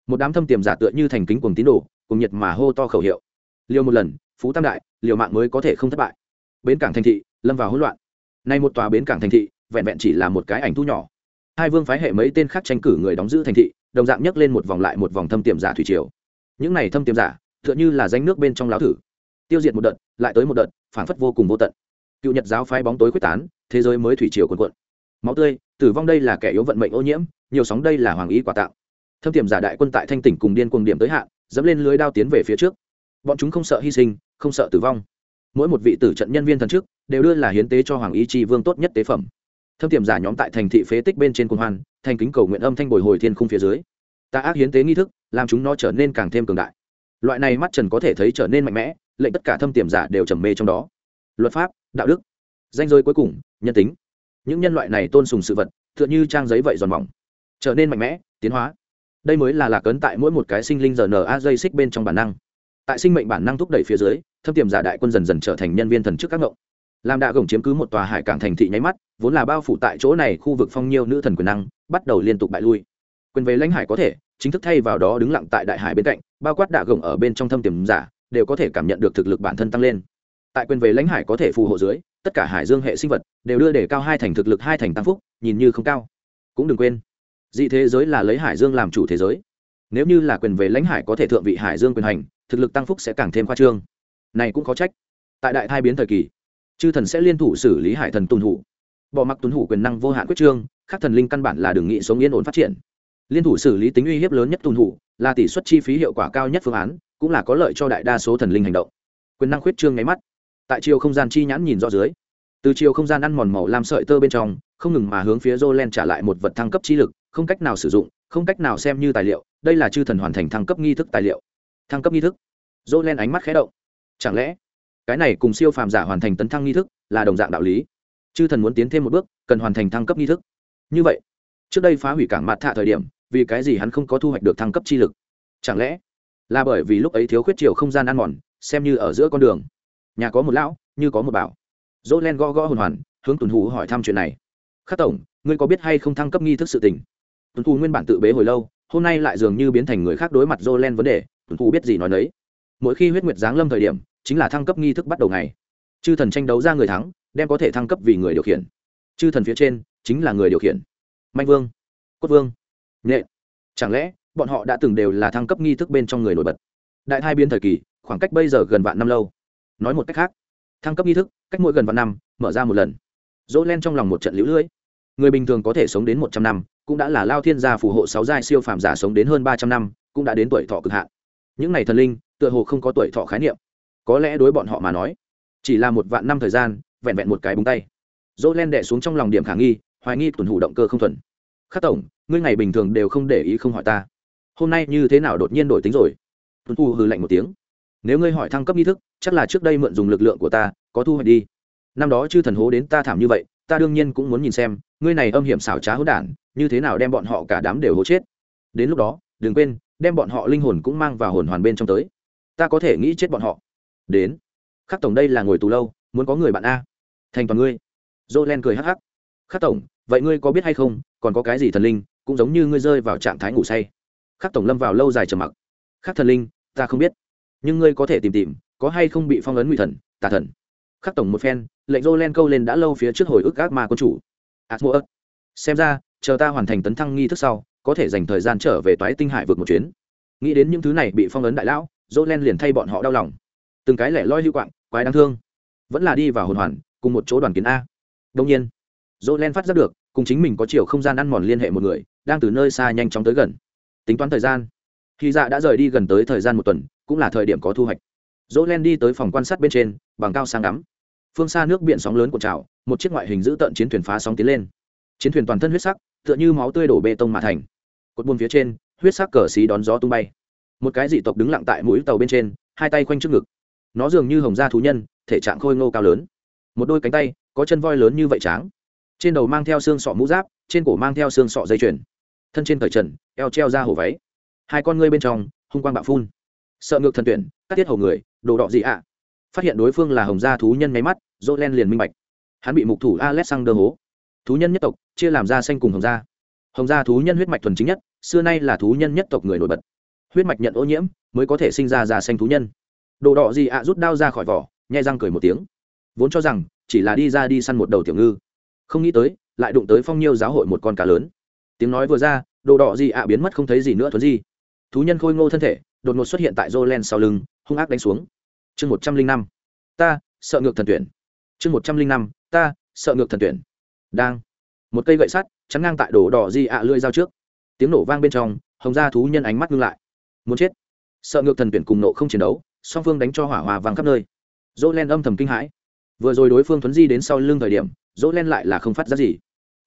Một đám thâm tiềm giả tựa như thành kính cuồng tín đồ cùng nhiệt mà hô to khẩu hiệu. Liều một lần, phú tam đại, liều mạng mới có thể không thất bại. Bến cảng thành thị, lâm vào hỗn loạn. Nay một tòa bến cảng thành thị, vẹn vẹn chỉ là một cái ảnh thu nhỏ. Hai vương phái hệ mấy tên khác tranh cử người đóng giữ thành thị, đồng dạng nhấc lên một vòng lại một vòng thâm tiềm giả thủy triều. Những này thâm tiềm giả, tựa như là danh nước bên trong láo thử. Tiêu diệt một đợt, lại tới một đợt, phản phất vô cùng vô tận. Cựu nhật giáo phái bóng tối quyết tán, thế giới mới thủy triều quần quận máu tươi, tử vong đây là kẻ yếu vận mệnh ô nhiễm, nhiều sóng đây là hoàng ý quả tạo thâm tiềm giả đại quân tại thanh tỉnh cùng điên cuồng điểm tới hạn, dẫm lên lưới đao tiến về phía trước. Bọn chúng không sợ hy sinh, không sợ tử vong. Mỗi một vị tử trận nhân viên thần trước, đều đưa là hiến tế cho hoàng ý tri vương tốt nhất tế phẩm. Thâm tiềm giả nhóm tại thành thị phế tích bên trên cung hoan, thành kính cầu nguyện âm thanh bồi hồi thiên khung phía dưới. Ta ác hiến tế nghi thức, làm chúng nó trở nên càng thêm cường đại. Loại này mắt trần có thể thấy trở nên mạnh mẽ, lệnh tất cả thâm tiềm giả đều trầm mê trong đó. Luật pháp, đạo đức, danh giới cuối cùng, nhân tính những nhân loại này tôn sùng sự vật, tựa như trang giấy vậy giòn mỏng, trở nên mạnh mẽ, tiến hóa. Đây mới là lạc ấn tại mỗi một cái sinh linh giờ na dây xích bên trong bản năng. Tại sinh mệnh bản năng thúc đẩy phía dưới, thâm tiềm giả đại quân dần dần trở thành nhân viên thần chức các ngộng làm đạ gồng chiếm cứ một tòa hải cảng thành thị nháy mắt, vốn là bao phủ tại chỗ này khu vực phong nhiêu nữ thần quyền năng, bắt đầu liên tục bại lui. Quyền về lãnh hải có thể, chính thức thay vào đó đứng lặng tại đại hải bên cạnh, bao quát đạ gồng ở bên trong thâm tiềm giả, đều có thể cảm nhận được thực lực bản thân tăng lên. Tại quyền về lãnh hải có thể phù hộ dưới tất cả hải dương hệ sinh vật đều đưa để cao hai thành thực lực, hai thành tăng phúc, nhìn như không cao. Cũng đừng quên, dị thế giới là lấy hải dương làm chủ thế giới. Nếu như là quyền về lãnh hải có thể thượng vị hải dương quyền hành, thực lực tăng phúc sẽ càng thêm khoa trương. Này cũng có trách. Tại đại thai biến thời kỳ, chư thần sẽ liên thủ xử lý hải thần tuân thủ. Bỏ mặc tuân thủ quyền năng vô hạn quyết trương các thần linh căn bản là đừng nghĩ sống yên ổn phát triển. Liên thủ xử lý tính uy hiếp lớn nhất tuân thủ, là tỷ suất chi phí hiệu quả cao nhất phương án, cũng là có lợi cho đại đa số thần linh hành động. Quyền năng khuyết trương nháy mắt tại chiều không gian chi nhãn nhìn rõ dưới. Từ chiều không gian ăn mòn màu làm sợi tơ bên trong, không ngừng mà hướng phía Jolen trả lại một vật thăng cấp chi lực, không cách nào sử dụng, không cách nào xem như tài liệu, đây là chư thần hoàn thành thăng cấp nghi thức tài liệu. Thăng cấp nghi thức? Jolen ánh mắt khé động. Chẳng lẽ, cái này cùng siêu phàm giả hoàn thành tấn thăng nghi thức là đồng dạng đạo lý? Chư thần muốn tiến thêm một bước, cần hoàn thành thăng cấp nghi thức. Như vậy, trước đây phá hủy cảng mặt thạ thời điểm, vì cái gì hắn không có thu hoạch được thăng cấp chi lực? Chẳng lẽ là bởi vì lúc ấy thiếu khuyết chiều không gian ăn mòn, xem như ở giữa con đường? Nhà có một lão, như có một bảo. Dỗ len gõ gõ hồn hoàn, hướng tuần hủ hỏi thăm chuyện này. Khắc tổng, ngươi có biết hay không thăng cấp nghi thức sự tình? Tuần hủ nguyên bản tự bế hồi lâu, hôm nay lại dường như biến thành người khác đối mặt dỗ len vấn đề, tuần hủ biết gì nói đấy mỗi khi huyết nguyệt giáng lâm thời điểm, chính là thăng cấp nghi thức bắt đầu ngày. Chư thần tranh đấu ra người thắng, đem có thể thăng cấp vì người điều khiển. Chư thần phía trên, chính là người điều khiển. Manh vương, cốt vương nhện chẳng lẽ, bọn họ đã từng đều là thăng cấp nghi thức bên trong người nổi bật? Đại thai biên thời kỳ, khoảng cách bây giờ gần vạn năm lâu nói một cách khác. Thăng cấp nghi thức, cách mỗi gần vạn năm, mở ra một lần. Dỗ len trong lòng một trận lũ lưỡi. Người bình thường có thể sống đến một trăm năm, cũng đã là lao thiên gia phù hộ sáu giai siêu phàm giả sống đến hơn ba trăm năm, cũng đã đến tuổi thọ cực hạn. Những n à y thần linh, tựa hồ không có tuổi thọ khái niệm. Có lẽ đối bọn họ mà nói, chỉ là một vạn năm thời gian, vẹn vẹn một cái búng tay. Dỗ len đẻ xuống trong lòng điểm khả nghi, hoài nghi tuần hủ động cơ không thuần. Khắc tổng, ngươi ngày bình thường đều không để ý không hỏi ta. Hôm nay như thế nào đột nhiên đổi tính rồi? Tuần hủ hư lạnh một tiếng nếu ngươi hỏi thăng cấp nghi thức, chắc là trước đây mượn dùng lực lượng của ta, có thu hoạch đi. Năm đó chư thần hố đến ta thảm như vậy, ta đương nhiên cũng muốn nhìn xem, ngươi này âm hiểm xảo trá hỗn đản, như thế nào đem bọn họ cả đám đều hố chết. Đến lúc đó, đừng quên, đem bọn họ linh hồn cũng mang vào hồn hoàn bên trong tới. Ta có thể nghĩ chết bọn họ. Đến. Khắc tổng đây là ngồi tù lâu, muốn có người bạn a. Thành toàn ngươi. Dô len cười hắc hắc. Khắc tổng, vậy ngươi có biết hay không, còn có cái gì thần linh, cũng giống như ngươi rơi vào trạng thái ngủ say. Khắc tổng lâm vào lâu dài trầm mặc. Khắc thần linh, ta không biết nhưng ngươi có thể tìm tìm, có hay không bị phong ấn ngụy thần, tà thần. Khắc tổng một phen, lệnh dô len câu lên đã lâu phía trước hồi ức ác ma quân chủ. Atmo xem ra, chờ ta hoàn thành tấn thăng nghi thức sau, có thể dành thời gian trở về toái tinh hải vượt một chuyến. Nghĩ đến những thứ này bị phong ấn đại lão dô len liền thay bọn họ đau lòng. Từng cái lẻ loi hữu quạng, quái đáng thương. Vẫn là đi vào hồn hoàn, cùng một chỗ đoàn kiến a. Đông nhiên dô len phát giác được, cùng chính mình có chiều không gian ăn mòn liên hệ một người, đang từ nơi xa nhanh chóng tới gần. Tính toán thời gian, khi dạ đã rời đi gần tới thời gian một tuần cũng là thời điểm có thu hoạch. Dỗ len đi tới phòng quan sát bên trên, bằng cao sang đắm phương xa nước biển sóng lớn của trào, một chiếc ngoại hình giữ tận chiến thuyền phá sóng tiến lên. Chiến thuyền toàn thân huyết sắc, tựa như máu tươi đổ bê tông mà thành. Cột buôn phía trên, huyết sắc cờ xí đón gió tung bay. Một cái dị tộc đứng lặng tại mũi tàu bên trên, hai tay quanh trước ngực. Nó dường như hồng da thú nhân, thể trạng khôi ngô cao lớn. Một đôi cánh tay, có chân voi lớn như vậy tráng. Trên đầu mang theo xương sọ mũ giáp, trên cổ mang theo xương sọ dây chuyền. Thân trên cởi trần, eo treo ra hổ váy. Hai con ngươi bên trong, hung quang bạo phun sợ ngược thần tuyển các tiết hầu người, đồ đọ gì ạ? Phát hiện đối phương là hồng gia thú nhân máy mắt dỗ len liền minh bạch. Hắn bị mục thủ alexander hố. Thú nhân nhất tộc, chia làm da xanh cùng hồng gia. Hồng gia thú nhân huyết mạch thuần chính nhất, xưa nay là thú nhân nhất tộc người nổi bật. Huyết mạch nhận ô nhiễm, mới có thể sinh ra da xanh thú nhân. Đồ đỏ gì ạ rút đao ra khỏi vỏ, nhai răng cười một tiếng. Vốn cho rằng, chỉ là đi ra đi săn một đầu tiểu ngư. Không nghĩ tới, lại đụng tới phong nhiêu giáo hội một con cá lớn. Tiếng nói vừa ra, đồ đỏ gì ạ biến mất không thấy gì nữa thuấn gì thú nhân khôi ngô thân thể đột ngột xuất hiện tại Jolen sau lưng, hung ác đánh xuống. Chương một trăm linh năm, ta sợ ngược thần tuyển. Chương một trăm linh năm, ta sợ ngược thần tuyển. Đang, một cây gậy sắt chắn ngang tại đổ đỏ di ạ lưỡi dao trước. Tiếng nổ vang bên trong, hồng gia thú nhân ánh mắt ngưng lại. Muốn chết. Sợ ngược thần tuyển cùng nộ không chiến đấu, song phương đánh cho hỏa hòa vang khắp nơi. Jolen âm thầm kinh hãi. Vừa rồi đối phương thuấn di đến sau lưng thời điểm, Jolen lại là không phát ra gì.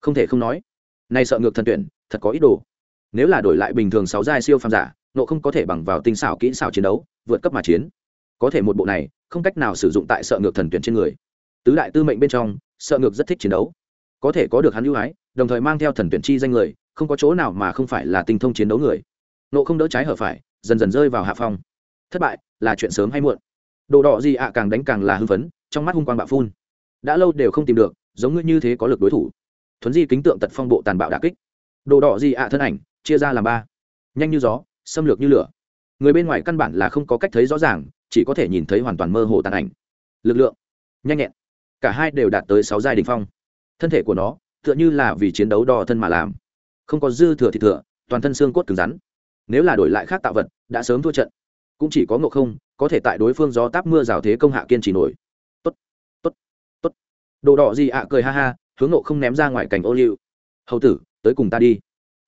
Không thể không nói, này sợ ngược thần tuyển, thật có ý đồ. Nếu là đổi lại bình thường sáu giai siêu phàm giả, nộ không có thể bằng vào tinh xảo kỹ xảo chiến đấu, vượt cấp mà chiến. Có thể một bộ này, không cách nào sử dụng tại sợ ngược thần tuyển trên người. Tứ đại tư mệnh bên trong, sợ ngược rất thích chiến đấu. Có thể có được hắn ưu ái, đồng thời mang theo thần tuyển chi danh người, không có chỗ nào mà không phải là tinh thông chiến đấu người. Nộ không đỡ trái hở phải, dần dần rơi vào hạ phong. Thất bại, là chuyện sớm hay muộn. Đồ đỏ gì ạ à, càng đánh càng là hưng phấn, trong mắt hung quang bạo phun. Đã lâu đều không tìm được, giống ngươi như thế có lực đối thủ. Thuấn di kính tượng tật phong bộ tàn bạo đà kích. Đồ đỏ gì ạ, thân ảnh, chia ra làm ba. Nhanh như gió xâm lược như lửa. Người bên ngoài căn bản là không có cách thấy rõ ràng, chỉ có thể nhìn thấy hoàn toàn mơ hồ tàn ảnh. Lực lượng, nhanh nhẹn. Cả hai đều đạt tới sáu giai đình phong. Thân thể của nó, tựa như là vì chiến đấu đo thân mà làm. Không có dư thừa thì thừa, toàn thân xương cốt cứng rắn. Nếu là đổi lại khác tạo vật, đã sớm thua trận. Cũng chỉ có ngộ không, có thể tại đối phương gió táp mưa rào thế công hạ kiên trì nổi. Tốt tốt tốt. Đồ đỏ gì ạ, cười ha ha, hướng ngộ không ném ra ngoài cảnh ô liu. Hầu tử, tới cùng ta đi.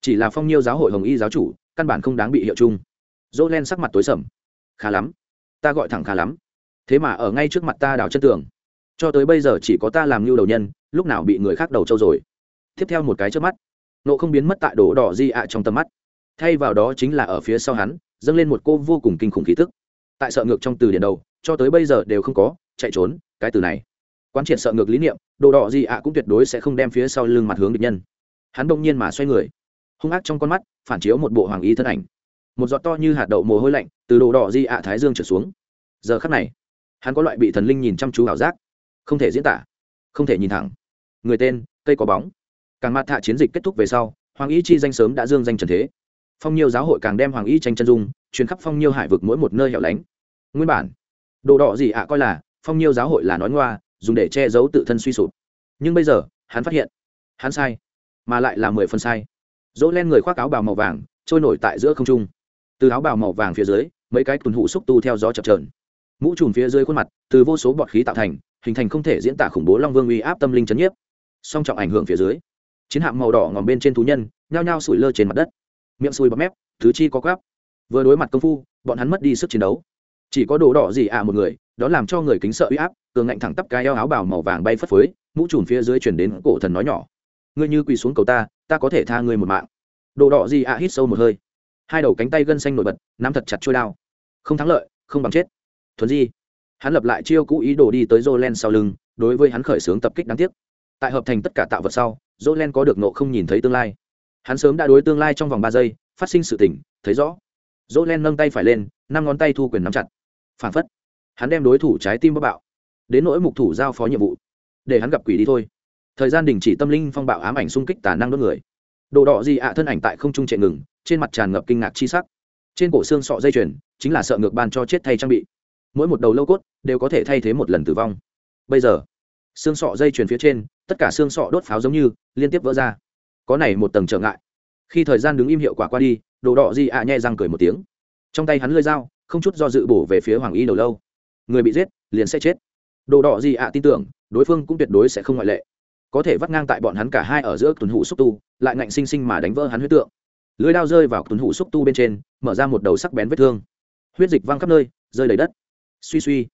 Chỉ là phong nhiêu giáo hội hồng y giáo chủ căn bản không đáng bị hiệu chung. Dỗ len sắc mặt tối sầm. Khá lắm. Ta gọi thẳng khá lắm. Thế mà ở ngay trước mặt ta đào chân tường. Cho tới bây giờ chỉ có ta làm như đầu nhân, lúc nào bị người khác đầu trâu rồi. Tiếp theo một cái trước mắt, nộ không biến mất tại đổ đỏ di ạ trong tầm mắt. Thay vào đó chính là ở phía sau hắn, dâng lên một cô vô cùng kinh khủng khí tức. Tại sợ ngược trong từ điển đầu, cho tới bây giờ đều không có, chạy trốn, cái từ này. Quán triệt sợ ngược lý niệm đồ đỏ gì ạ cũng tuyệt đối sẽ không đem phía sau lưng mặt hướng địch nhân. Hắn đông nhiên mà xoay người hung ác trong con mắt, phản chiếu một bộ hoàng ý thân ảnh. Một giọt to như hạt đậu mồ hôi lạnh từ đồ đỏ di ạ thái dương trở xuống. Giờ khắc này, hắn có loại bị thần linh nhìn chăm chú ảo giác. Không thể diễn tả, không thể nhìn thẳng. Người tên, cây có bóng. Càng mặt thạ chiến dịch kết thúc về sau, hoàng ý chi danh sớm đã dương danh trần thế. Phong nhiêu giáo hội càng đem hoàng ý tranh chân dung chuyến khắp phong nhiêu hải vực mỗi một nơi hẻo lánh. Nguyên bản, đồ đỏ gì ạ coi là phong nhiêu giáo hội là nói ngoa, dùng để che giấu tự thân suy sụp. Nhưng bây giờ, hắn phát hiện, hắn sai, mà lại là mười phần sai dỗ len người khoác áo bào màu vàng, trôi nổi tại giữa không trung. Từ áo bào màu vàng phía dưới, mấy cái tuần hụ xúc tu theo gió chập trờn mũ trùm phía dưới khuôn mặt, từ vô số bọt khí tạo thành, hình thành không thể diễn tả khủng bố long vương uy áp tâm linh chấn nhiếp. Song trọng ảnh hưởng phía dưới, chiến hạm màu đỏ ngòm bên trên thú nhân, nhao nhao sủi lơ trên mặt đất. Miệng sùi bọt mép, thứ chi có gáp vừa đối mặt công phu, bọn hắn mất đi sức chiến đấu. Chỉ có đồ đỏ gì à một người, đó làm cho người kính sợ uy áp, cường ngạnh thẳng tắp cái eo áo bào màu vàng bay phất phới, mũ trùm phía dưới chuyển đến cổ thần nói nhỏ ngươi như quỳ xuống cầu ta ta có thể tha ngươi một mạng. Đồ đỏ gì à hít sâu một hơi. Hai đầu cánh tay gân xanh nổi bật, nắm thật chặt trôi đao. Không thắng lợi, không bằng chết. Thuần di. Hắn lập lại chiêu cũ ý đồ đi tới jolen sau lưng, đối với hắn khởi xướng tập kích đáng tiếc. Tại hợp thành tất cả tạo vật sau jolen có được nộ không nhìn thấy tương lai. Hắn sớm đã đối tương lai trong vòng ba giây, phát sinh sự tỉnh thấy rõ. Jolen nâng tay phải lên, năm ngón tay thu quyền nắm chặt. Phản phất, hắn đem đối thủ trái tim bất bạo. Đến nỗi mục thủ giao phó nhiệm vụ, để hắn gặp quỷ đi thôi thời gian đình chỉ tâm linh phong bạo ám ảnh xung kích tà năng đốt người. Đồ đỏ gì ạ, thân ảnh tại không trung trệ ngừng, trên mặt tràn ngập kinh ngạc chi sắc. Trên cổ xương sọ dây chuyền, chính là sợ ngược ban cho chết thay trang bị. Mỗi một đầu lâu cốt đều có thể thay thế một lần tử vong. Bây giờ, xương sọ dây chuyền phía trên, tất cả xương sọ đốt pháo giống như, liên tiếp vỡ ra. Có này một tầng trở ngại. Khi thời gian đứng im hiệu quả qua đi, đồ đỏ gì ạ à nhẹ răng cười một tiếng. Trong tay hắn lơi dao, không chút do dự bổ về phía hoàng y đầu lâu. Người bị giết, liền sẽ chết. Đồ đỏ gì ạ tin tưởng, đối phương cũng tuyệt đối sẽ không ngoại lệ có thể vắt ngang tại bọn hắn cả hai ở giữa tuần hủ xúc tu, lại ngạnh sinh sinh mà đánh vỡ hắn huyết tượng. Lưới đao rơi vào tuần hủ xúc tu bên trên, mở ra một đầu sắc bén vết thương. Huyết dịch văng khắp nơi, rơi đầy đất. Suy suy,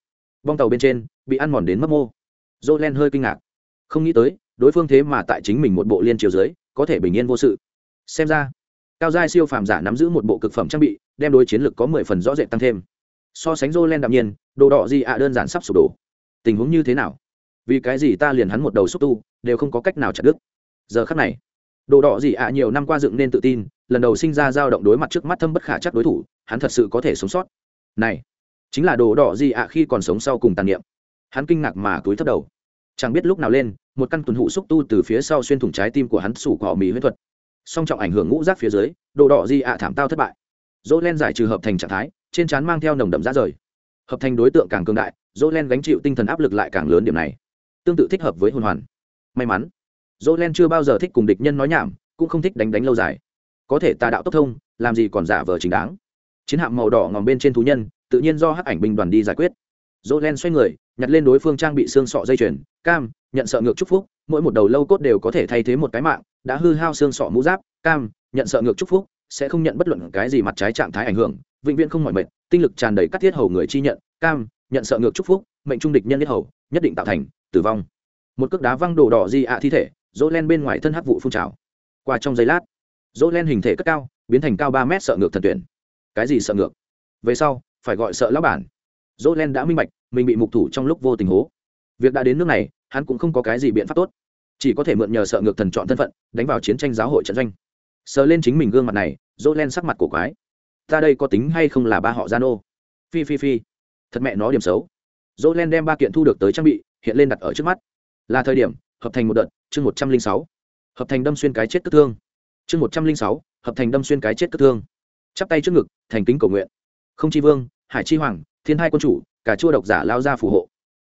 bong tàu bên trên bị ăn mòn đến mất mô. Dô len hơi kinh ngạc. Không nghĩ tới, đối phương thế mà tại chính mình một bộ liên chiều dưới, có thể bình yên vô sự. Xem ra, cao giai siêu phàm giả nắm giữ một bộ cực phẩm trang bị, đem đối chiến lực có mười phần rõ rệt tăng thêm. So sánh dô len đạm nhiên, đồ đỏ gì ạ à, đơn giản sắp sụp đổ. Tình huống như thế nào? Vì cái gì ta liền hắn một đầu xúc tu, đều không có cách nào chặt đứt. Giờ khắc này, đồ đỏ gì ạ à, nhiều năm qua dựng nên tự tin, lần đầu sinh ra dao động đối mặt trước mắt thâm bất khả chắc đối thủ, hắn thật sự có thể sống sót. Này, chính là đồ đỏ gì ạ à, khi còn sống sau cùng tàn niệm. Hắn kinh ngạc mà túi thấp đầu. Chẳng biết lúc nào lên, một căn tuần hụ xúc tu từ phía sau xuyên thủng trái tim của hắn sủ cỏ mì huyết thuật. Song trọng ảnh hưởng ngũ rác phía dưới, đồ đỏ gì ạ à, thảm tao thất bại. Dỗ len giải trừ hợp thành trạng thái, trên trán mang theo nồng đậm ra rời. Hợp thành đối tượng càng cương đại dỗ len gánh chịu tinh thần áp lực lại càng lớn điểm này tương tự thích hợp với hồn hoàn. May mắn dỗ len chưa bao giờ thích cùng địch nhân nói nhảm, cũng không thích đánh đánh lâu dài. Có thể tà đạo tốc thông, làm gì còn giả vờ chính đáng. Chiến hạm màu đỏ ngòm bên trên thú nhân, tự nhiên do hắc ảnh binh đoàn đi giải quyết. Dỗ len xoay người, nhặt lên đối phương trang bị xương sọ dây chuyền, cam, nhận sợ ngược chúc phúc, mỗi một đầu lâu cốt đều có thể thay thế một cái mạng, đã hư hao xương sọ mũ giáp, cam, nhận sợ ngược chúc phúc, sẽ không nhận bất luận cái gì mặt trái trạng thái ảnh hưởng, vĩnh viễn không mỏi mệt, tinh lực tràn đầy cắt thiết hầu người chi nhận, cam, nhận sợ ngược chúc phúc, mệnh trung địch nhân nhất hầu, nhất định tạo thành tử vong. Một cước đá văng đổ đỏ di ạ thi thể dỗ len bên ngoài thân hắc vụ phun trào. Qua trong giây lát dỗ len hình thể cất cao, biến thành cao ba mét sợ ngược thần tuyển. Cái gì sợ ngược? Về sau, phải gọi sợ lão bản. Dỗ len đã minh bạch, mình bị mục thủ trong lúc vô tình hố. Việc đã đến nước này, hắn cũng không có cái gì biện pháp tốt. Chỉ có thể mượn nhờ sợ ngược thần chọn thân phận, đánh vào chiến tranh giáo hội trận doanh. Sờ lên chính mình gương mặt này dỗ len sắc mặt cổ quái. Ta đây có tính hay không là ba họ gian ô phi phi phi. Thật mẹ nó điểm xấu. Dỗ len đem ba kiện thu được tới trang bị hiện lên đặt ở trước mắt. Là thời điểm, hợp thành một đợt, chương một trăm linh sáu. Hợp thành đâm xuyên cái chết cất thương. Chương một trăm linh sáu, hợp thành đâm xuyên cái chết cất thương. Chắp tay trước ngực, thành kính cầu nguyện. Không chi vương, hải chi hoàng, thiên hai quân chủ, cả chua độc giả lao ra phù hộ.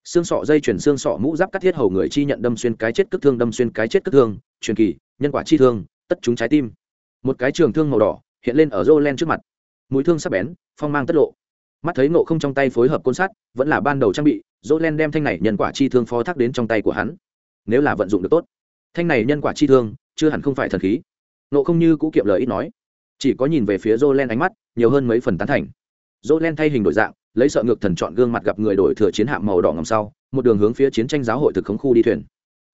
Xương sọ dây chuyển xương sọ mũ giáp cắt thiết hầu người chi nhận đâm xuyên cái chết cất thương, đâm xuyên cái chết cất thương, truyền kỳ, nhân quả chi thương, tất chúng trái tim. Một cái trường thương màu đỏ, hiện lên ở rô len trước mặt. Mũi thương sắp bén, phong mang tất lộ. Mắt thấy nộ không trong tay phối hợp côn sắt, vẫn là ban đầu trang bị dỗ len đem thanh này nhân quả chi thương phó thác đến trong tay của hắn. Nếu là vận dụng được tốt, thanh này nhân quả chi thương chưa hẳn không phải thần khí. Nộ không như cũ kiệm lời ít nói, chỉ có nhìn về phía dỗ len ánh mắt nhiều hơn mấy phần tán thành. Dỗ len thay hình đổi dạng, lấy sợ ngược thần chọn gương mặt gặp người đổi thừa chiến hạm màu đỏ ngầm sau, một đường hướng phía chiến tranh giáo hội thực khống khu đi thuyền.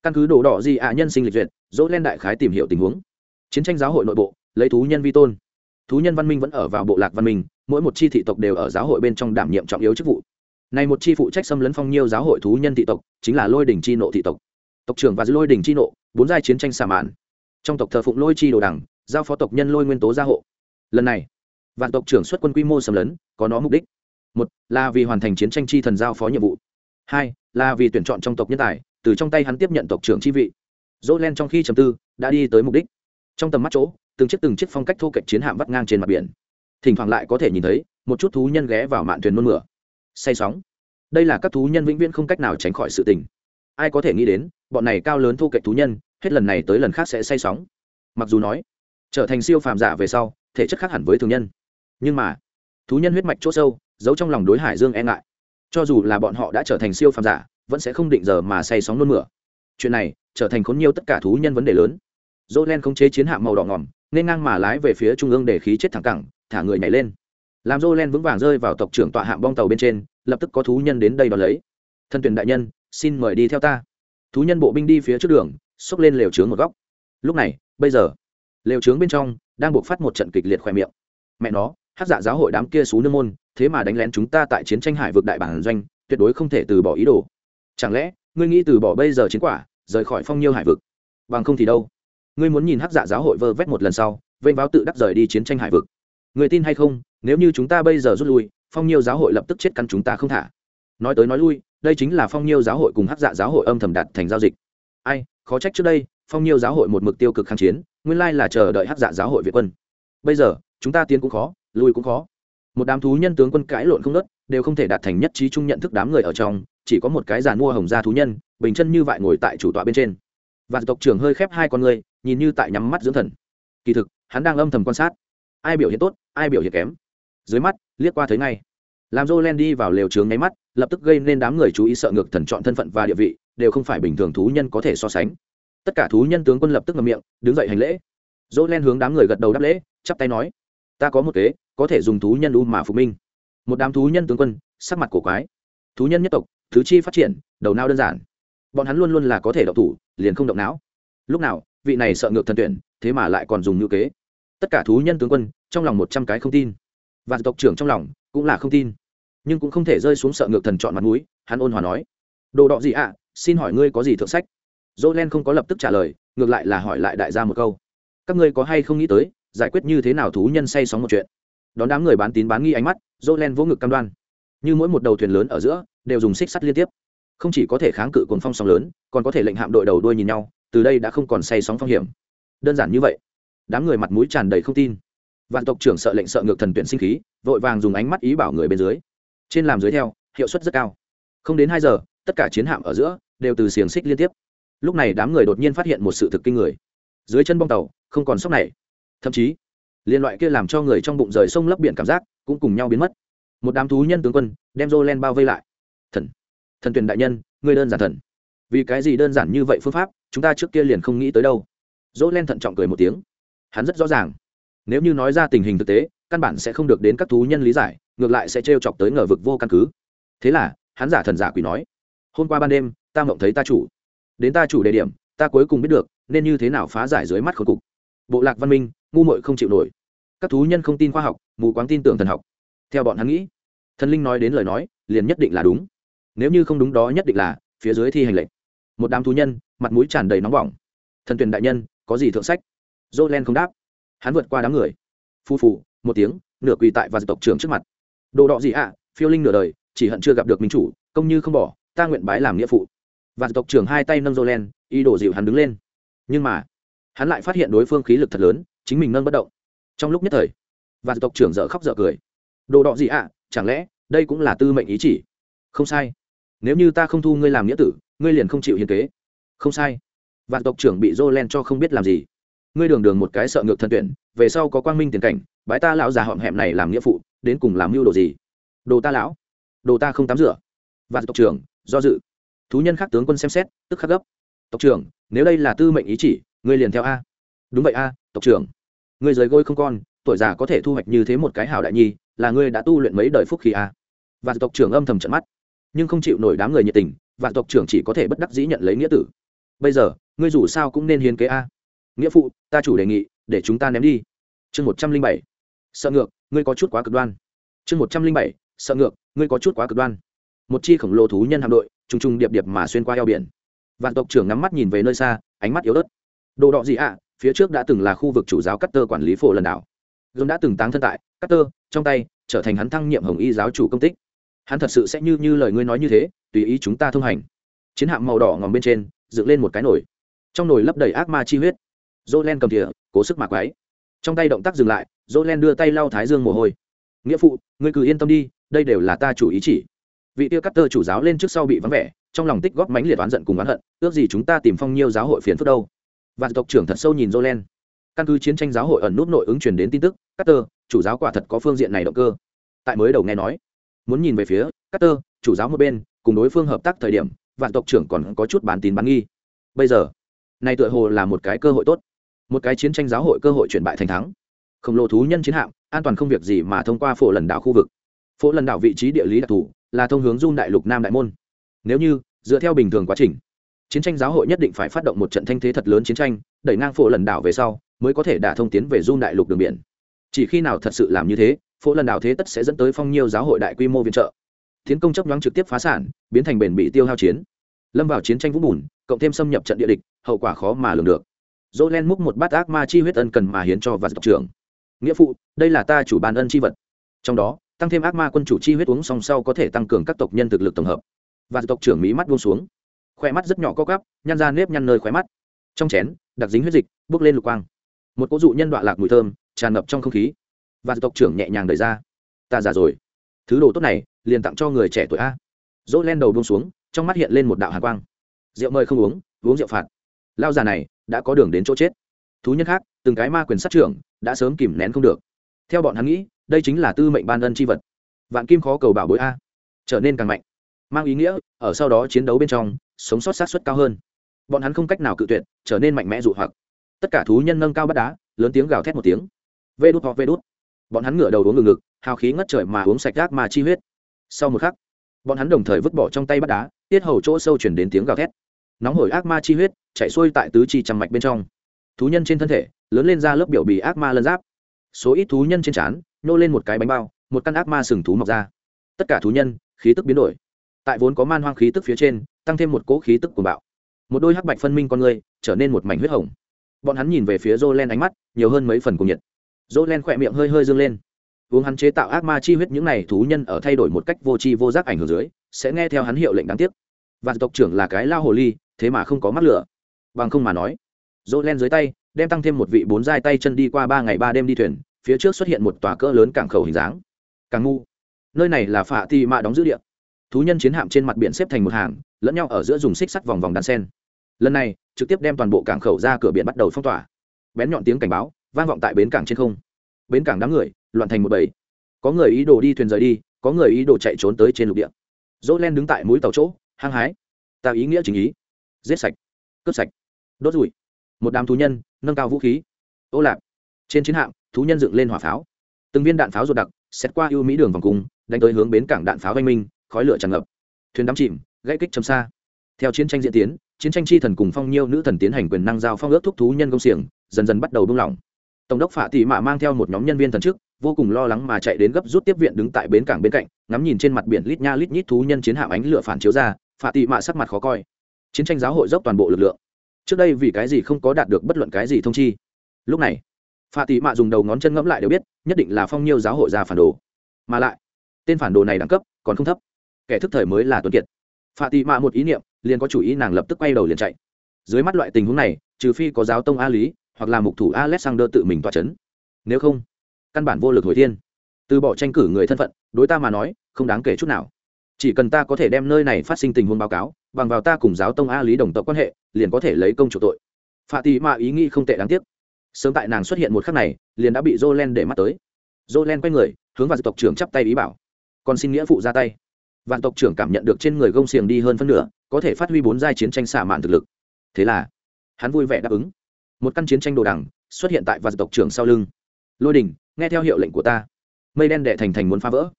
Căn cứ đồ đỏ gì ạ, nhân sinh lịch duyệt dỗ len đại khái tìm hiểu tình huống. Chiến tranh giáo hội nội bộ, lấy thú nhân vi tôn. Thú nhân văn minh vẫn ở vào bộ lạc văn minh, mỗi một chi thị tộc đều ở giáo hội bên trong đảm nhiệm trọng yếu chức vụ này một chi phụ trách xâm lấn phong nhiêu giáo hội thú nhân thị tộc, chính là lôi đình chi nộ thị tộc. Tộc trưởng và lôi đình chi nộ, bốn giai chiến tranh xà mạn. Trong tộc thờ phụng lôi chi đồ đằng, giao phó tộc nhân lôi nguyên tố gia hộ. Lần này, vạn tộc trưởng xuất quân quy mô xâm lấn, có nó mục đích. Một, là vì hoàn thành chiến tranh chi thần giao phó nhiệm vụ. Hai, là vì tuyển chọn trong tộc nhân tài, từ trong tay hắn tiếp nhận tộc trưởng chi vị. Dỗ len trong khi chầm tư, đã đi tới mục đích. Trong tầm mắt chỗ, từng chiếc từng chiếc phong cách thô kệch chiến hạm vắt ngang trên mặt biển. Thỉnh thoảng lại có thể nhìn thấy, một chút thú nhân ghé vào mạn thuyền nôn mửa say sóng. Đây là các thú nhân vĩnh viễn không cách nào tránh khỏi sự tình. Ai có thể nghĩ đến, bọn này cao lớn thu kệ thú nhân, hết lần này tới lần khác sẽ say sóng. Mặc dù nói, trở thành siêu phàm giả về sau, thể chất khác hẳn với thường nhân. Nhưng mà, thú nhân huyết mạch chỗ sâu, giấu trong lòng đối hải dương e ngại. Cho dù là bọn họ đã trở thành siêu phàm giả, vẫn sẽ không định giờ mà say sóng nôn mửa. Chuyện này, trở thành khốn nhiều tất cả thú nhân vấn đề lớn. Dỗ len khống chế chiến hạm màu đỏ ngỏm nên ngang mà lái về phía trung ương để khí chết thẳng cẳng, thả người nhảy lên làm dô len vững vàng rơi vào tộc trưởng tọa hạng bong tàu bên trên, lập tức có thú nhân đến đây đón lấy. Thân tuyển đại nhân, xin mời đi theo ta. Thú nhân bộ binh đi phía trước đường, xốc lên lều trướng một góc. Lúc này, bây giờ, lều trướng bên trong đang buộc phát một trận kịch liệt khỏe miệng. Mẹ nó, hát dạ giáo hội đám kia xú nương môn, thế mà đánh lén chúng ta tại chiến tranh hải vực đại bản doanh, tuyệt đối không thể từ bỏ ý đồ. Chẳng lẽ, ngươi nghĩ từ bỏ bây giờ chiến quả, rời khỏi phong nhiêu hải vực? Bằng không thì đâu? Ngươi muốn nhìn hắc dạ giáo hội vơ vét một lần sau, vênh báo tự đắc rời đi chiến tranh hải vực người tin hay không, nếu như chúng ta bây giờ rút lui, phong nhiêu giáo hội lập tức chết căn chúng ta không thả. Nói tới nói lui, đây chính là phong nhiêu giáo hội cùng hắc dạ giáo hội âm thầm đạt thành giao dịch. Ai, khó trách trước đây, phong nhiêu giáo hội một mực tiêu cực kháng chiến, nguyên lai là chờ đợi hắc dạ giáo hội việt quân. Bây giờ, chúng ta tiến cũng khó, lui cũng khó. Một đám thú nhân tướng quân cãi lộn không nớt đều không thể đạt thành nhất trí chung nhận thức đám người ở trong, chỉ có một cái giàn mua hồng gia thú nhân, bình chân như vậy ngồi tại chủ tọa bên trên. Vạn tộc trưởng hơi khép hai con người, nhìn như tại nhắm mắt dưỡng thần. Kỳ thực, hắn đang âm thầm quan sát ai biểu hiện tốt, ai biểu hiện kém. Dưới mắt, liếc qua thấy ngay. Làm dô len đi vào lều trướng nháy mắt, lập tức gây nên đám người chú ý sợ ngược thần chọn thân phận và địa vị, đều không phải bình thường thú nhân có thể so sánh. Tất cả thú nhân tướng quân lập tức ngậm miệng, đứng dậy hành lễ. Dô len hướng đám người gật đầu đáp lễ, chắp tay nói, ta có một kế, có thể dùng thú nhân u mà phục minh. Một đám thú nhân tướng quân, sắc mặt cổ quái. Thú nhân nhất tộc, thứ chi phát triển, đầu não đơn giản. Bọn hắn luôn luôn là có thể động thủ, liền không động não. Lúc nào, vị này sợ ngược thần tuyển, thế mà lại còn dùng ngữ kế tất cả thú nhân tướng quân, trong lòng một trăm cái không tin. Và tộc trưởng trong lòng cũng là không tin. Nhưng cũng không thể rơi xuống sợ ngược thần chọn mặt mũi, hắn ôn hòa nói. Đồ đọ gì ạ? Xin hỏi ngươi có gì thượng sách? Dỗ len không có lập tức trả lời, ngược lại là hỏi lại đại gia một câu. Các ngươi có hay không nghĩ tới, giải quyết như thế nào thú nhân say sóng một chuyện? Đón đám người bán tín bán nghi ánh mắt dỗ len vỗ ngực cam đoan. Như mỗi một đầu thuyền lớn ở giữa, đều dùng xích sắt liên tiếp. Không chỉ có thể kháng cự cồn phong sóng lớn, còn có thể lệnh hạm đội đầu đuôi nhìn nhau, từ đây đã không còn say sóng phong hiểm. Đơn giản như vậy đám người mặt mũi tràn đầy không tin. Vạn tộc trưởng sợ lệnh sợ ngược thần tuyển sinh khí, vội vàng dùng ánh mắt ý bảo người bên dưới. Trên làm dưới theo, hiệu suất rất cao. Không đến hai giờ, tất cả chiến hạm ở giữa đều từ xiềng xích liên tiếp. Lúc này đám người đột nhiên phát hiện một sự thực kinh người. Dưới chân bong tàu, không còn sốc này. Thậm chí, liên loại kia làm cho người trong bụng rời sông lấp biển cảm giác cũng cùng nhau biến mất. Một đám thú nhân tướng quân đem rô len bao vây lại. Thần thần tuyển đại nhân người đơn giản thần. Vì cái gì đơn giản như vậy phương pháp, chúng ta trước kia liền không nghĩ tới đâu. Dỗ len thận trọng cười một tiếng hắn rất rõ ràng. Nếu như nói ra tình hình thực tế, căn bản sẽ không được đến các thú nhân lý giải, ngược lại sẽ trêu chọc tới ngờ vực vô căn cứ. Thế là, hắn giả thần giả quỷ nói, hôm qua ban đêm, ta mộng thấy ta chủ. Đến ta chủ đề điểm, ta cuối cùng biết được, nên như thế nào phá giải dưới mắt khôi cục. Bộ lạc văn minh, ngu muội không chịu nổi. Các thú nhân không tin khoa học, mù quáng tin tưởng thần học. Theo bọn hắn nghĩ, thần linh nói đến lời nói, liền nhất định là đúng. Nếu như không đúng đó nhất định là, phía dưới thi hành lệnh. Một đám thú nhân, mặt mũi tràn đầy nóng bỏng. Thần tuyển đại nhân, có gì thượng sách? Dô len không đáp. Hắn vượt qua đám người. Phu phù, một tiếng, nửa quỳ tại và tộc trưởng trước mặt. Đồ đọ gì ạ? Phiêu linh nửa đời, chỉ hận chưa gặp được minh chủ, công như không bỏ, ta nguyện bái làm nghĩa phụ. Và tộc trưởng hai tay nâng dô len, ý đồ dịu hắn đứng lên. Nhưng mà, hắn lại phát hiện đối phương khí lực thật lớn, chính mình nâng bất động. Trong lúc nhất thời, và tộc trưởng dở khóc dở cười. Đồ đọ gì ạ? Chẳng lẽ, đây cũng là tư mệnh ý chỉ? Không sai. Nếu như ta không thu ngươi làm nghĩa tử, ngươi liền không chịu hiến kế. Không sai. Vạn tộc trưởng bị dô len cho không biết làm gì ngươi đường đường một cái sợ ngược thân tuyển, về sau có quang minh tiền cảnh, bái ta lão già họm hẹm này làm nghĩa phụ, đến cùng làm mưu đồ gì? Đồ ta lão, đồ ta không tắm rửa. Và tộc trưởng, do dự. Thú nhân khác tướng quân xem xét, tức khắc gấp. Tộc trưởng, nếu đây là tư mệnh ý chỉ, ngươi liền theo a. Đúng vậy a, tộc trưởng. Ngươi rời gôi không con, tuổi già có thể thu hoạch như thế một cái hảo đại nhi, là ngươi đã tu luyện mấy đời phúc khí a. Và tộc trưởng âm thầm trận mắt. Nhưng không chịu nổi đám người nhiệt tình và tộc trưởng chỉ có thể bất đắc dĩ nhận lấy nghĩa tử. Bây giờ, ngươi dù sao cũng nên hiến kế a nghĩa phụ, ta chủ đề nghị, để chúng ta ném đi. Chương một trăm linh bảy, sợ ngược, ngươi có chút quá cực đoan. Chương một trăm linh bảy, sợ ngược, ngươi có chút quá cực đoan. Một chi khổng lồ thú nhân hạm đội t r ù n g t r ù n g điệp điệp mà xuyên qua eo biển. Vạn tộc trưởng ngắm mắt nhìn về nơi xa, ánh mắt yếu ớt. Đồ đọ gì ạ, phía trước đã từng là khu vực chủ giáo cắt tơ quản lý phổ lần đảo. Gương đã từng táng thân tại cắt tơ trong tay trở thành hắn thăng nhiệm hồng y giáo chủ công tích. Hắn thật sự sẽ như như lời ngươi nói như thế, tùy ý chúng ta thông hành. Chiến hạm màu đỏ ngòm bên trên, dựng lên một cái nồi. Trong nồi lấp đầy ác ma chi huyết dô len cầm thìa, cố sức mạc quáy trong tay động tác dừng lại dô len đưa tay lau thái dương mồ hôi. Nghĩa phụ, ngươi cứ yên tâm đi, đây đều là ta chủ ý chỉ. Vị tiêu cắt tơ chủ giáo lên trước sau bị vắng vẻ, trong lòng tích góp mánh liệt oán giận cùng oán hận, ước gì chúng ta tìm phong nhiêu giáo hội phiền phức đâu? Và tộc trưởng thật sâu nhìn jolen căn cứ chiến tranh giáo hội ẩn nút nội ứng truyền đến tin tức, cắt tơ, chủ giáo quả thật có phương diện này động cơ. Tại mới đầu nghe nói, muốn nhìn về phía, cắt tơ, chủ giáo một bên, cùng đối phương hợp tác thời điểm, vạn tộc trưởng còn có chút bán tín bán nghi. Bây giờ, này tựa hồ là một cái cơ hội tốt một cái chiến tranh giáo hội cơ hội chuyển bại thành thắng. Khổng lồ thú nhân chiến hạm, an toàn không việc gì mà thông qua phổ lần đảo khu vực. Phổ lần đảo vị trí địa lý đặc thù là thông hướng dung đại lục nam đại môn. Nếu như, dựa theo bình thường quá trình, chiến tranh giáo hội nhất định phải phát động một trận thanh thế thật lớn chiến tranh, đẩy ngang phổ lần đảo về sau mới có thể đả thông tiến về dung đại lục đường biển. Chỉ khi nào thật sự làm như thế, phổ lần đảo thế tất sẽ dẫn tới phong nhiêu giáo hội đại quy mô viện trợ. Tiến công chấp nhoáng trực tiếp phá sản, biến thành bền bị tiêu hao chiến. Lâm vào chiến tranh vũng bùn, cộng thêm xâm nhập trận địa địch, hậu quả khó mà lường được dỗ len múc một bát ác ma chi huyết ân cần mà hiến cho và tộc trưởng. Nghĩa phụ, đây là ta chủ bàn ân chi vật. Trong đó, tăng thêm ác ma quân chủ chi huyết uống song sau có thể tăng cường các tộc nhân thực lực tổng hợp. Và tộc trưởng mỹ mắt buông xuống. Khoe mắt rất nhỏ co cắp nhăn ra nếp nhăn nơi khóe mắt. Trong chén, đặc dính huyết dịch, bước lên lục quang. Một cố dụ nhân đoạn lạc mùi thơm, tràn ngập trong không khí. Và tộc trưởng nhẹ nhàng đẩy ra. Ta già rồi. Thứ đồ tốt này, liền tặng cho người trẻ tuổi a. Dỗ len đầu buông xuống, trong mắt hiện lên một đạo hàn quang. Rượu mời không uống uống rượu phạt. Lao già này đã có đường đến chỗ chết. Thú nhân khác, từng cái ma quyền sát trưởng, đã sớm kìm nén không được. Theo bọn hắn nghĩ, đây chính là tư mệnh ban ân c h i vật. Vạn kim khó cầu bảo bối a, trở nên càng mạnh. Mang ý nghĩa, ở sau đó chiến đấu bên trong, sống sót sát xuất cao hơn. Bọn hắn không cách nào cự tuyệt, trở nên mạnh mẽ dụ hoặc. Tất cả thú nhân nâng cao bắt đá, lớn tiếng gào thét một tiếng. Vê đút hoặc vê đút. Bọn hắn ngửa đầu uống ngừng ngực, hào khí ngất trời mà uống sạch gác mà chi huyết. Sau một khắc, bọn hắn đồng thời vứt bỏ trong tay bắt đá, tiết hầu chỗ sâu chuyển đến tiếng gào thét nóng hổi ác ma chi huyết chạy xuôi tại tứ chi trầm mạch bên trong. Thú nhân trên thân thể, lớn lên ra lớp biểu bì ác ma lân giáp. Số ít thú nhân trên trán, nhô lên một cái bánh bao, một căn ác ma sừng thú mọc ra. Tất cả thú nhân, khí tức biến đổi. Tại vốn có man hoang khí tức phía trên, tăng thêm một cỗ khí tức của bạo. Một đôi hắc bạch phân minh con người, trở nên một mảnh huyết hồng. Bọn hắn nhìn về phía Jolen ánh mắt, nhiều hơn mấy phần cùng nhiệt. Jolen khỏe miệng hơi hơi dương lên. Uống hắn chế tạo ác ma chi huyết những này thú nhân ở thay đổi một cách vô tri vô giác ảnh hưởng dưới, sẽ nghe theo hắn hiệu lệnh đáng tiếc. Và tộc trưởng là cái lao hồ ly thế mà không có mắt lửa. Bằng không mà nói Jolen dưới tay, đem tăng thêm một vị bốn giai tay chân đi qua ba ngày ba đêm đi thuyền, phía trước xuất hiện một tòa cỡ lớn cảng khẩu hình dáng. Càng ngu. Nơi này là phạ tì mạ đóng giữ địa. Thú nhân chiến hạm trên mặt biển xếp thành một hàng, lẫn nhau ở giữa dùng xích sắt vòng vòng đan sen. Lần này, trực tiếp đem toàn bộ cảng khẩu ra cửa biển bắt đầu phong tỏa. Bén nhọn tiếng cảnh báo, vang vọng tại bến cảng trên không. Bến cảng đám người, loạn thành một bầy. Có người ý đồ đi thuyền rời đi, có người ý đồ chạy trốn tới trên lục địa. Dỗ len đứng tại mũi tàu chỗ, hăng hái. Tạo ý nghĩa chính ý giết sạch, cướp sạch. Đốt rụi một đám thú nhân, nâng cao vũ khí. Ô lạp. Trên chiến hạm, thú nhân dựng lên hỏa pháo. Từng viên đạn pháo ruột đặc xét qua ưu mỹ đường vòng cung, đánh tới hướng bến cảng đạn pháo oanh minh, khói lửa tràn ngập. Thuyền đắm chìm, gãy kích chấm xa. Theo chiến tranh diễn tiến, chiến tranh chi thần cùng phong nhiêu nữ thần tiến hành quyền năng giao phong ước thúc thú nhân công xiềng, dần dần bắt đầu buông lỏng. Tổng đốc phạ tị mạ mang theo một nhóm nhân viên thần chức, vô cùng lo lắng mà chạy đến gấp rút tiếp viện đứng tại bến cảng bên cạnh, ngắm nhìn trên mặt biển lít nha lít nhít thú nhân chiến hạm ánh lửa phản chiếu ra, phạ tị mạ sắc mặt khó coi chiến tranh giáo hội dốc toàn bộ lực lượng. Trước đây vì cái gì không có đạt được bất luận cái gì thông chi? Lúc này pha tị mạ dùng đầu ngón chân ngẫm lại đều biết, nhất định là phong nhiêu giáo hội ra phản đồ. Mà lại, tên phản đồ này đẳng cấp còn không thấp. Kẻ thức thời mới là tuấn kiệt. Pha tị mạ một ý niệm, liền có chủ ý nàng lập tức quay đầu liền chạy. Dưới mắt loại tình huống này, trừ phi có giáo tông a lý, hoặc là mục thủ alexander tự mình toa c h ấ n nếu không, căn bản vô lực hồi thiên. Từ bỏ tranh cử người thân phận, đối ta mà nói, không đáng kể chút nào chỉ cần ta có thể đem nơi này phát sinh tình huống báo cáo, bằng vào ta cùng giáo tông a lý đồng tộc quan hệ, liền có thể lấy công chủ tội. Phạ tì mạ ý nghĩ không tệ đáng tiếc. Sớm tại nàng xuất hiện một khắc này, liền đã bị jolen để mắt tới. Jolen quay người, hướng vào tộc trưởng chắp tay ý bảo. Còn xin nghĩa phụ ra tay. Vạn tộc trưởng cảm nhận được trên người gông xiềng đi hơn phân nửa, có thể phát huy bốn giai chiến tranh xả mạn thực lực. Thế là, hắn vui vẻ đáp ứng. Một căn chiến tranh đồ đằng xuất hiện tại vạn tộc trưởng sau lưng. Lôi đình, nghe theo hiệu lệnh của ta. Mây đen đệ thành thành muốn phá vỡ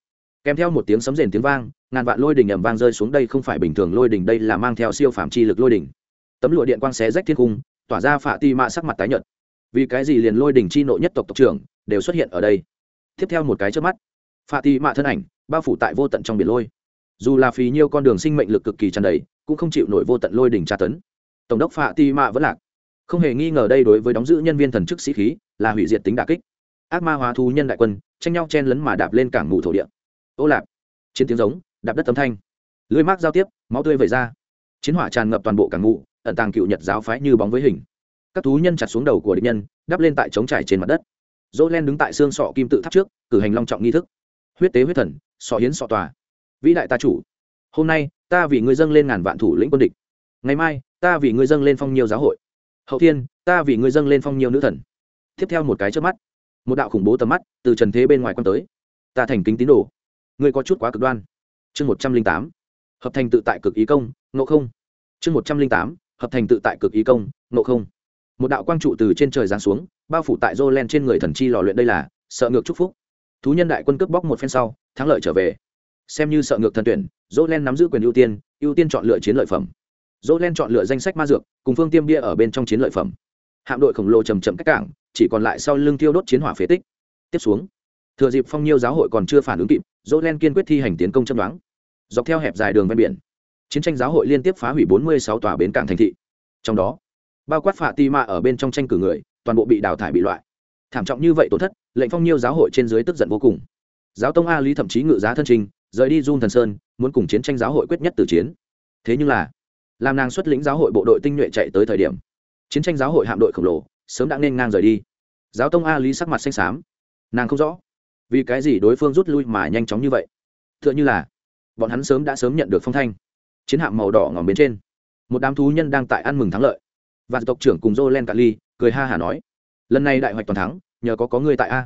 kèm theo một tiếng sấm rền tiếng vang, ngàn vạn lôi đình ầm vang rơi xuống đây không phải bình thường lôi đình, đây là mang theo siêu phạm chi lực lôi đình. Tấm lụa điện quang xé rách thiên cung, tỏa ra phạ ti mạ sắc mặt tái nhợt. Vì cái gì liền lôi đình chi nội nhất tộc tộc trưởng đều xuất hiện ở đây? Tiếp theo một cái trước mắt, phạ ti mạ thân ảnh bao phủ tại vô tận trong biển lôi. Dù là phí nhiêu con đường sinh mệnh lực cực kỳ tràn đầy, cũng không chịu nổi vô tận lôi đỉnh tra tấn. Tổng đốc phạ ti mạ vẫn lạc. Không hề nghi ngờ đây đối với đóng giữ nhân viên thần chức sĩ khí là hủy diệt tính đà kích. Ác ma hóa thú nhân đại quân, tranh nhau chen lấn mà đạp lên cảng mù thổ địa ô lạp chiến tiếng giống, đạp đất tấm thanh. Lưới mác giao tiếp, máu tươi vẩy ra. Chiến hỏa tràn ngập toàn bộ cảng ngụ, ẩn tàng cựu nhật giáo phái như bóng với hình. Các thú nhân chặt xuống đầu của địch nhân, đắp lên tại trống trải trên mặt đất. Dỗ len đứng tại xương sọ kim tự tháp trước, cử hành long trọng nghi thức. Huyết tế huyết thần, sọ hiến sọ tòa. Vĩ đại ta chủ, hôm nay, ta vì ngươi dâng lên ngàn vạn thủ lĩnh quân địch. Ngày mai, ta vì ngươi dâng lên phong nhiều giáo hội. Hậu thiên, ta vì ngươi dâng lên phong nhiều nữ thần. Tiếp theo một cái trước mắt, một đạo khủng bố tầm mắt từ trần thế bên ngoài quan tới. Ta thành kính tín đồ ngươi có chút quá cực đoan. Chương một trăm linh tám, hợp thành tự tại cực ý công nộ không. Chương một trăm linh tám, hợp thành tự tại cực ý công nộ không. Một đạo quang trụ từ trên trời giáng xuống, bao phủ tại dô len trên người thần chi lò luyện đây là sợ ngược chúc phúc. Thú nhân đại quân cướp bóc một phen sau, thắng lợi trở về. Xem như sợ ngược thần tuyển dô len nắm giữ quyền ưu tiên ưu tiên chọn lựa chiến lợi phẩm. Dô len chọn lựa danh sách ma dược, cùng phương tiêm bia ở bên trong chiến lợi phẩm. Hạm đội khổng lồ chầm chậm cách cảng, chỉ còn lại sau lưng tiêu đốt chiến hỏa phế tích. Tiếp xuống, thừa dịp phong nhiêu giáo hội còn chưa phản ứng kịp dỗ len kiên quyết thi hành tiến công châm đoán. Dọc theo hẹp dài đường ven biển, chiến tranh giáo hội liên tiếp phá hủy bốn mươi sáu tòa bến cảng thành thị. Trong đó, bao quát phạ ti mạ ở bên trong tranh cử người, toàn bộ bị đào thải bị loại. Thảm trọng như vậy tổn thất, lệnh phong nhiêu giáo hội trên dưới tức giận vô cùng. Giáo tông a lý thậm chí ngự giá thân trình, rời đi dung thần sơn, muốn cùng chiến tranh giáo hội quyết nhất từ chiến. Thế nhưng là, làm nàng xuất lĩnh giáo hội bộ đội tinh nhuệ chạy tới thời điểm, chiến tranh giáo hội hạm đội khổng lồ sớm đã nên ngang rời đi. Giáo tông a lý sắc mặt xanh xám, nàng không rõ vì cái gì đối phương rút lui mà nhanh chóng như vậy? T h ư ợ n h ư là, bọn hắn sớm đã sớm nhận được phong thanh. Chiến hạm màu đỏ ngòm bên trên, một đám thú nhân đang tại ăn mừng thắng lợi. Và tộc trưởng cùng joe len cà ly cười ha hả nói, lần này đại hoạch toàn thắng, nhờ có có ngươi tại a.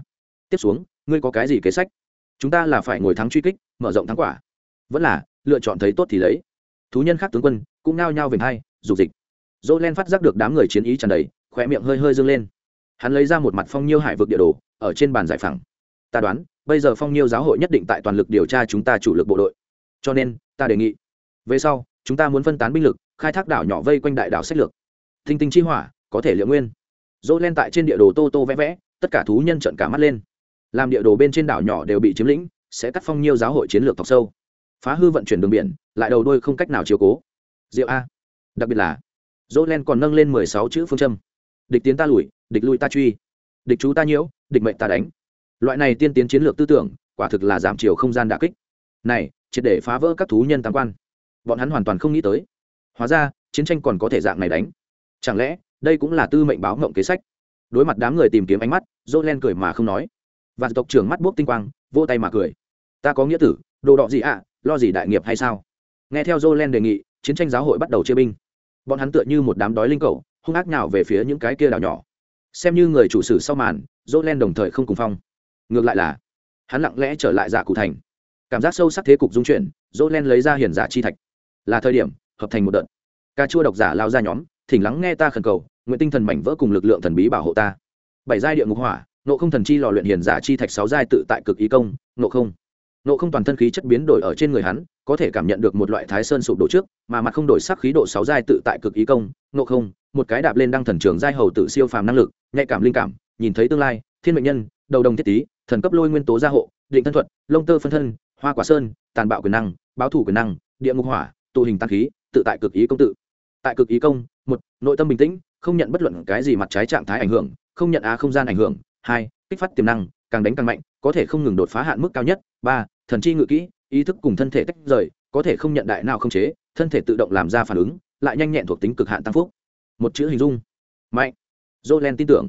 Tiếp xuống, ngươi có cái gì kế sách? Chúng ta là phải ngồi thắng truy kích, mở rộng thắng quả. Vẫn là, lựa chọn thấy tốt thì lấy. Thú nhân khác tướng quân cũng nao nhao về hai, dục dịch. Dỗ len phát giác được đám người chiến ý tràn đầy khỏe miệng hơi hơi dâng lên. Hắn lấy ra một mặt phong nhiêu hải vực địa đồ, ở trên bàn giải phẳng ta đoán, bây giờ phong nhiêu giáo hội nhất định tại toàn lực điều tra chúng ta chủ lực bộ đội. Cho nên, ta đề nghị, về sau, chúng ta muốn phân tán binh lực, khai thác đảo nhỏ vây quanh đại đảo sách lược. Thinh tinh chi hỏa, có thể liệu nguyên. Dỗ len tại trên địa đồ tô tô vẽ vẽ, tất cả thú nhân trợn cả mắt lên. Làm địa đồ bên trên đảo nhỏ đều bị chiếm lĩnh, sẽ cắt phong nhiêu giáo hội chiến lược thọc sâu. Phá hư vận chuyển đường biển, lại đầu đôi không cách nào chiếu cố. Diệu a. Đặc biệt là dỗ len còn nâng lên mười sáu chữ phương châm. Địch tiến ta lùi, địch lui ta truy. Địch chú ta nhiễu, địch mệnh ta đánh loại này tiên tiến chiến lược tư tưởng quả thực là giảm chiều không gian đà kích. Này triệt để phá vỡ các thú nhân tam quan. Bọn hắn hoàn toàn không nghĩ tới. Hóa ra chiến tranh còn có thể dạng này đánh. Chẳng lẽ đây cũng là tư mệnh báo ngộng kế sách? Đối mặt đám người tìm kiếm ánh mắt dỗ len cười mà không nói. Và tộc trưởng mắt buốc tinh quang vô tay mà cười. Ta có nghĩa tử đồ đọ gì ạ à, lo gì đại nghiệp hay sao? Nghe theo dỗ len đề nghị chiến tranh giáo hội bắt đầu chia binh. Bọn hắn tựa như một đám đói linh cầu hung ác nào về phía những cái kia đảo nhỏ. Xem như người chủ sử sau màn dỗ len đồng thời không cùng phong ngược lại là, hắn lặng lẽ trở lại dạ cụ thành. Cảm giác sâu sắc thế cục dung chuyển dỗ len lấy ra hiền giả chi thạch. Là thời điểm, hợp thành một đợt. Ca chua độc giả lao ra nhóm, thỉnh lắng nghe ta khẩn cầu, nguyện tinh thần mảnh vỡ cùng lực lượng thần bí bảo hộ ta. Bảy giai địa ngục hỏa, nộ không thần chi lò luyện hiền giả chi thạch sáu giai tự tại cực ý công, nộ không. Nộ không toàn thân khí chất biến đổi ở trên người hắn, có thể cảm nhận được một loại thái sơn sụp đổ trước, mà mặt không đổi sắc khí độ sáu giai tự tại cực ý công, nộ không, một cái đạp lên đăng thần trường giai hầu tự siêu phàm năng lực, nhạy cảm linh cảm, nhìn thấy tương lai, thiên mệnh nhân, đầu đồng thiết tý thần cấp lôi nguyên tố gia hộ, định thân thuật, lông tơ phân thân, hoa quả sơn, tàn bạo quyền năng, báo thủ quyền năng, địa ngục hỏa, tụ hình tăng khí, tự tại cực ý công tự. Tại cực ý công, một, nội tâm bình tĩnh, không nhận bất luận cái gì mặt trái trạng thái ảnh hưởng, không nhận á không gian ảnh hưởng. Hai, kích phát tiềm năng, càng đánh càng mạnh, có thể không ngừng đột phá hạn mức cao nhất. Ba, thần chi ngự kỹ, ý thức cùng thân thể tách rời, có thể không nhận đại nào không chế, thân thể tự động làm ra phản ứng, lại nhanh nhẹn thuộc tính cực hạn tăng phúc. Một chữ hình dung. Mạnh. Jolen tin tưởng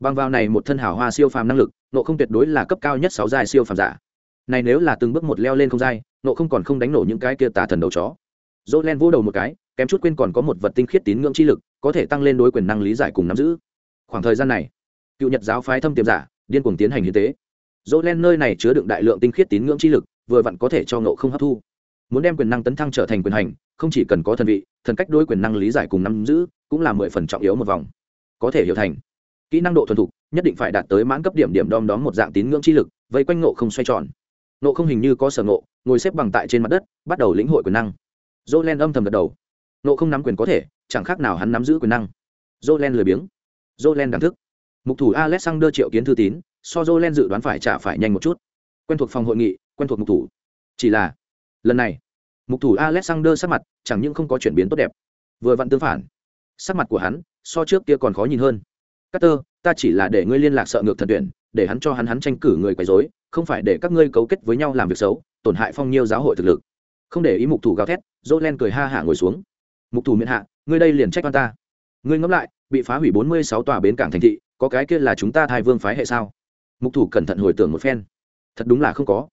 bằng vào này một thân hào hoa siêu phàm năng lực, nộ không tuyệt đối là cấp cao nhất sáu giai siêu phàm giả. Này nếu là từng bước một leo lên không giai, nộ không còn không đánh nổ những cái kia tà thần đầu chó. Jolen vô đầu một cái, kém chút quên còn có một vật tinh khiết tín ngưỡng chi lực, có thể tăng lên đối quyền năng lý giải cùng nắm giữ. Khoảng thời gian này, cựu nhật giáo phái thâm tiềm giả, điên cuồng tiến hành hiến tế. Dỗ len nơi này chứa đựng đại lượng tinh khiết tín ngưỡng chi lực, vừa vặn có thể cho nộ không hấp thu. Muốn đem quyền năng tấn thăng trở thành quyền hành, không chỉ cần có thần vị, thần cách đối quyền năng lý giải cùng nắm giữ, cũng là mười phần trọng yếu một vòng. Có thể hiểu thành kỹ năng độ thuần thục, nhất định phải đạt tới mãn cấp điểm điểm đom đóm một dạng tín ngưỡng chi lực, vây quanh ngộ không xoay tròn. Ngộ không hình như có sở ngộ, ngồi xếp bằng tại trên mặt đất, bắt đầu lĩnh hội quyền năng. Dô len âm thầm gật đầu. Ngộ không nắm quyền có thể, chẳng khác nào hắn nắm giữ quyền năng. Dô len lười biếng. Dô len đáng thức. Mục thủ alexander triệu kiến thư tín, so dô len dự đoán phải trả phải nhanh một chút. Quen thuộc phòng hội nghị, quen thuộc mục thủ. Chỉ là, lần này, mục thủ alexander sắc mặt chẳng những không có chuyển biến tốt đẹp, vừa vặn tương phản. Sắc mặt của hắn so trước kia còn khó nhìn hơn. Carter, ta chỉ là để ngươi liên lạc sợ ngược thần tuyển để hắn cho hắn hắn tranh cử người quấy rối không phải để các ngươi cấu kết với nhau làm việc xấu tổn hại phong nhiêu giáo hội thực lực. Không để ý mục thủ gào thét dỗ len cười ha hả ngồi xuống. Mục thủ miễn hạ ngươi đây liền trách oan ta. Ngươi ngẫm lại bị phá hủy bốn mươi sáu tòa bến cảng thành thị có cái kia là chúng ta thai vương phái hệ sao? Mục thủ cẩn thận hồi tưởng một phen. Thật đúng là không có.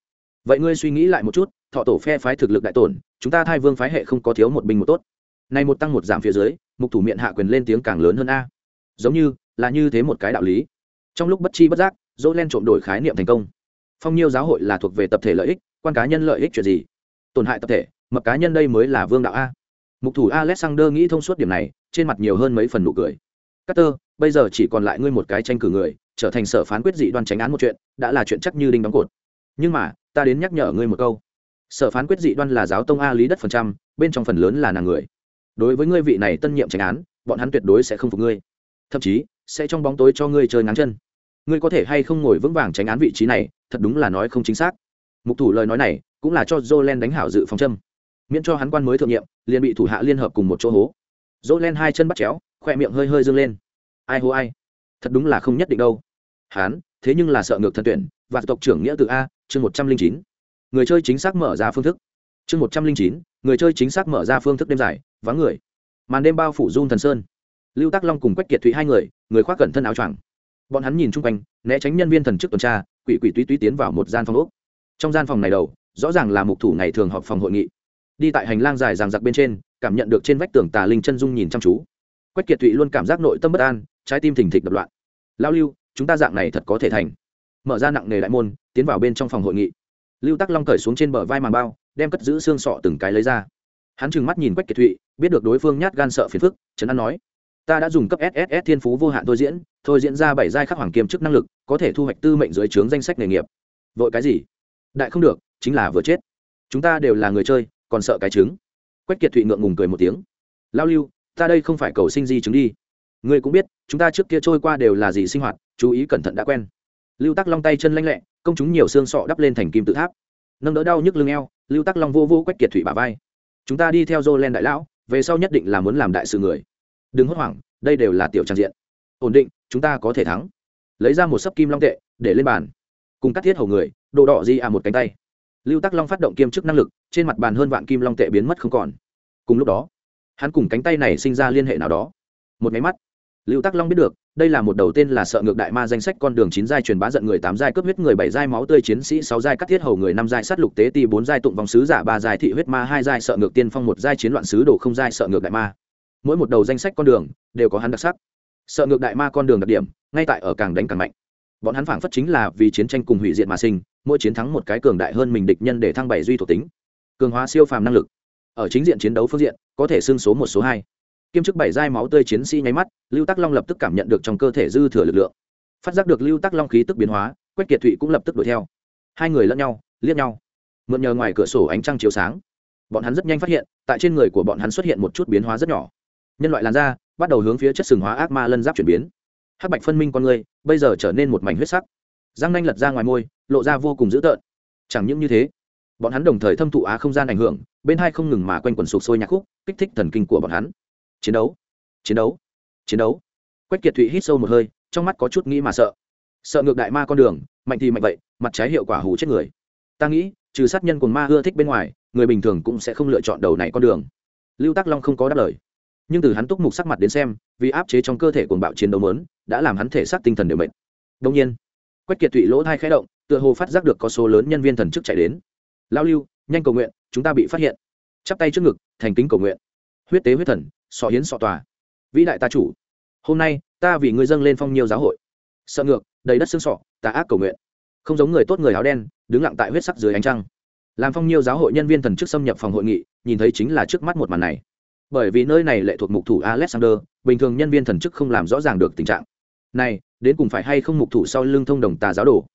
Vậy ngươi suy nghĩ lại một chút thọ tổ phe phái thực lực đại tổn chúng ta thai vương phái hệ không có thiếu một binh một tốt. Nay một tăng một giảm phía dưới mục thủ miệng hạ quyền lên tiếng càng lớn hơn a. Giống như là như thế một cái đạo lý. Trong lúc bất chi bất giác dỗ len trộm đổi khái niệm thành công. Phong nhiêu giáo hội là thuộc về tập thể lợi ích quan cá nhân lợi ích chuyện gì? Tổn hại tập thể mập cá nhân đây mới là vương đạo a. Mục thủ alexander nghĩ thông suốt điểm này trên mặt nhiều hơn mấy phần nụ cười. Carter, bây giờ chỉ còn lại ngươi một cái tranh cử người trở thành sở phán quyết dị đoan tránh án một chuyện đã là chuyện chắc như đinh đóng cột. Nhưng mà ta đến nhắc nhở ngươi một câu. Sở phán quyết dị đoan là giáo tông a lý đất phần trăm bên trong phần lớn là nàng người. Đối với ngươi vị này tân nhiệm tránh án bọn hắn tuyệt đối sẽ không phục ngươi. Thậm chí sẽ trong bóng tối cho ngươi chơi ngắn chân. Ngươi có thể hay không ngồi vững vàng tránh án vị trí này, thật đúng là nói không chính xác. Mục thủ lời nói này, cũng là cho jolen đánh hảo dự phòng châm. Miễn cho hắn quan mới thượng nhiệm, liền bị thủ hạ liên hợp cùng một chỗ hố. Jolen hai chân bắt chéo, khoe miệng hơi hơi dâng lên. Ai hô ai? Thật đúng là không nhất định đâu. Hắn thế nhưng là sợ ngược thần tuyển, và tộc trưởng nghĩa từ a, chương một trăm linh chín. Người chơi chính xác mở ra phương thức. Chương một trăm linh chín, người chơi chính xác mở ra phương thức đêm dài, vắng người. Màn đêm bao phủ run thần sơn lưu tắc long cùng quách kiệt thụy hai người người khoác cẩn thân áo choàng. Bọn hắn nhìn chung quanh, né tránh nhân viên thần chức tuần tra, quỷ quỷ túy túy tiến vào một gian phòng úc trong gian phòng này đầu, rõ ràng là mục thủ ngày thường họp phòng hội nghị. Đi tại hành lang dài ràng giặc bên trên, cảm nhận được trên vách tường tà linh chân dung nhìn chăm chú. Quách kiệt thụy luôn cảm giác nội tâm bất an, trái tim thình thịch đập loạn. Lao lưu, chúng ta dạng này thật có thể thành. Mở ra nặng nề đại môn, tiến vào bên trong phòng hội nghị. Lưu tắc long cởi xuống trên bờ vai màng bao, đem cất giữ xương sọ từng cái lấy ra. Hắn trừng mắt nhìn quách kiệt thụy, biết được đối phương nhát gan sợ phiền phức, trấn an nói ta đã dùng cấp sss thiên phú vô hạn thôi diễn thôi diễn ra bảy giai khắc hoàng kiêm chức năng lực, có thể thu hoạch tư mệnh dưới trướng danh sách nghề nghiệp. Vội cái gì? Đại không được, chính là vừa chết. Chúng ta đều là người chơi, còn sợ cái trứng. Quách kiệt thụy ngượng ngùng cười một tiếng. Lao lưu, ta đây không phải cầu sinh di chứng đi. Ngươi cũng biết, chúng ta trước kia trôi qua đều là gì sinh hoạt, chú ý cẩn thận đã quen. Lưu tắc long tay chân lanh lẹ, công chúng nhiều xương sọ đắp lên thành kim tự tháp. Nâng đỡ đau nhức lưng eo, lưu tắc long vô vô quách kiệt thụy bà vai. Chúng ta đi theo dô len đại lão, về sau nhất định là muốn làm đại sự người đừng hốt hoảng, đây đều là tiểu trang diện. Ổn định, chúng ta có thể thắng. Lấy ra một sấp kim long tệ, để lên bàn. Cùng cắt thiết hầu người đồ đỏ di à một cánh tay. Lưu tắc long phát động kiêm chức năng lực, trên mặt bàn hơn vạn kim long tệ biến mất không còn. Cùng lúc đó, hắn cùng cánh tay này sinh ra liên hệ nào đó. Một máy mắt. Lưu tắc long biết được, đây là một đầu tên là sợ ngược đại ma danh sách con đường chín giai truyền bá giận người, tám giai cướp huyết người, bảy giai máu tươi chiến sĩ, sáu giai cắt thiết hầu người, năm giai sát lục tế ti, bốn giai tụng vòng sứ giả, ba giai thị huyết ma, hai giai sợ ngược tiên phong, một giai chiến loạn sứ đồ, không giai sợ ngược đại ma mỗi một đầu danh sách con đường đều có hắn đặc sắc. Sợ ngược đại ma con đường đặc điểm, ngay tại ở càng đánh càng mạnh. Bọn hắn phảng phất chính là vì chiến tranh cùng hủy diệt mà sinh, mỗi chiến thắng một cái cường đại hơn mình địch nhân để thăng bảy duy thuộc tính. Cường hóa siêu phàm năng lực. Ở chính diện chiến đấu phương diện, có thể xưng số một, số hai. Kiêm chức bảy giai máu tươi chiến sĩ nháy mắt, lưu tắc long lập tức cảm nhận được trong cơ thể dư thừa lực lượng. Phát giác được lưu tắc long khí tức biến hóa, quách kiệt thụy cũng lập tức đuổi theo. Hai người lẫn nhau, liếc nhau. Mượn nhờ ngoài cửa sổ ánh trăng chiếu sáng. Bọn hắn rất nhanh phát hiện, tại trên người của bọn hắn xuất hiện một chút biến hóa rất nhỏ nhân loại làn da bắt đầu hướng phía chất sừng hóa ác ma lân giáp chuyển biến. Hắc bạch phân minh con người bây giờ trở nên một mảnh huyết sắc. Răng nanh lật ra ngoài môi, lộ ra vô cùng dữ tợn. Chẳng những như thế, bọn hắn đồng thời thâm thụ á không gian ảnh hưởng, bên hai không ngừng mà quanh quần sụp sôi nhạc khúc, kích thích thần kinh của bọn hắn. Chiến đấu chiến đấu chiến đấu. Quách kiệt thụy hít sâu một hơi, trong mắt có chút nghĩ mà sợ. Sợ ngược đại ma con đường, mạnh thì mạnh vậy, mặt trái hiệu quả hủ chết người. Ta nghĩ, trừ sát nhân của ma ưa thích bên ngoài, người bình thường cũng sẽ không lựa chọn đầu này con đường. Lưu tắc long không có đáp lời nhưng từ hắn túc mục sắc mặt đến xem, vì áp chế trong cơ thể cuồng bạo chiến đấu mớn, đã làm hắn thể xác tinh thần đều mệt. Đông nhiên, quách kiệt thụy lỗ thai khẽ động, tựa hồ phát giác được có số lớn nhân viên thần chức chạy đến. Lao lưu, nhanh cầu nguyện, chúng ta bị phát hiện. Chắp tay trước ngực, thành kính cầu nguyện. Huyết tế huyết thần, sọ hiến sọ tòa. Vĩ đại ta chủ, hôm nay, ta vì ngươi dâng lên phong nhiều giáo hội. Sợ ngược, đầy đất xương sọ, tà ác cầu nguyện. Không giống người tốt người áo đen, đứng lặng tại huyết sắc dưới ánh trăng. Làm phong nhiều giáo hội nhân viên thần chức xâm nhập phòng hội nghị, nhìn thấy chính là trước mắt một màn này bởi vì nơi này lệ thuộc mục thủ alexander, bình thường nhân viên thần chức không làm rõ ràng được tình trạng. Này, đến cùng phải hay không mục thủ sau lưng thông đồng tà giáo đồ?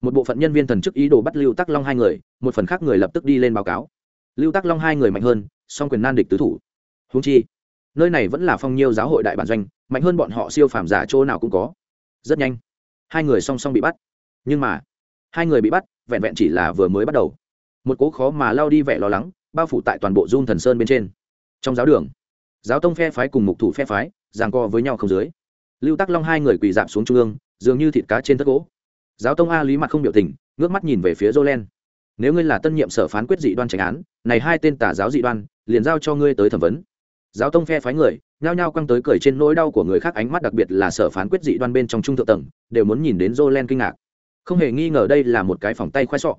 Một bộ phận nhân viên thần chức ý đồ bắt lưu tắc long hai người, một phần khác người lập tức đi lên báo cáo. Lưu tắc long hai người mạnh hơn, song quyền nan địch tứ thủ. Húng chi, nơi này vẫn là phong nhiêu giáo hội đại bản doanh, mạnh hơn bọn họ siêu phàm giả chỗ nào cũng có. Rất nhanh, hai người song song bị bắt. Nhưng mà, hai người bị bắt, vẹn vẹn chỉ là vừa mới bắt đầu. Một cố khó mà lao đi vẻ lo lắng, bao phủ tại toàn bộ dung thần sơn bên trên trong giáo đường. Giáo tông phe phái cùng mục thủ phe phái, giằng co với nhau không dưới. Lưu tắc long hai người quỳ dạp xuống trung ương, dường như thịt cá trên tất gỗ. Giáo tông a lý mặt không biểu tình, ngước mắt nhìn về phía jolen. Nếu ngươi là tân nhiệm sở phán quyết dị đoan tránh án, này hai tên tà giáo dị đoan, liền giao cho ngươi tới thẩm vấn. Giáo tông phe phái người, nhao nhao quăng tới cười trên nỗi đau của người khác ánh mắt đặc biệt là sở phán quyết dị đoan bên trong trung thượng tầng, đều muốn nhìn đến jolen kinh ngạc. Không hề nghi ngờ đây là một cái phòng tay khoai sọ.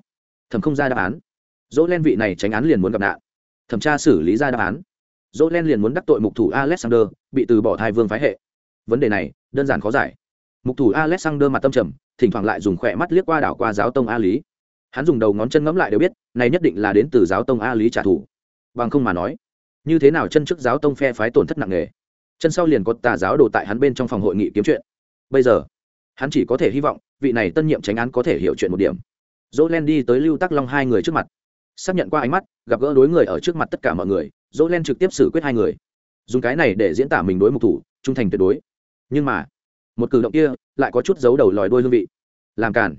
Thẩm không ra đáp án. Jolen vị này tránh án liền muốn gặp nạn. Thẩm tra xử lý ra đáp án jolen liền muốn đắc tội mục thủ alexander, bị từ bỏ thai vương phái hệ. Vấn đề này, đơn giản khó giải. Mục thủ alexander mặt tâm trầm, thỉnh thoảng lại dùng khỏe mắt liếc qua đảo qua giáo tông a lý. Hắn dùng đầu ngón chân ngẫm lại đều biết, này nhất định là đến từ giáo tông a lý trả thù. Bằng không mà nói, như thế nào chân trước giáo tông phe phái tổn thất nặng nề. Chân sau liền có tà giáo đồ tại hắn bên trong phòng hội nghị kiếm chuyện. Bây giờ, hắn chỉ có thể hy vọng, vị này tân nhiệm tránh án có thể hiểu chuyện một điểm. Dỗ len đi tới lưu tắc long hai người trước mặt. Xác nhận qua ánh mắt, gặp gỡ đối người ở trước mặt tất cả mọi người dỗ len trực tiếp xử quyết hai người dùng cái này để diễn tả mình đối mục thủ trung thành tuyệt đối nhưng mà một cử động kia lại có chút giấu đầu lòi đôi hương vị làm cản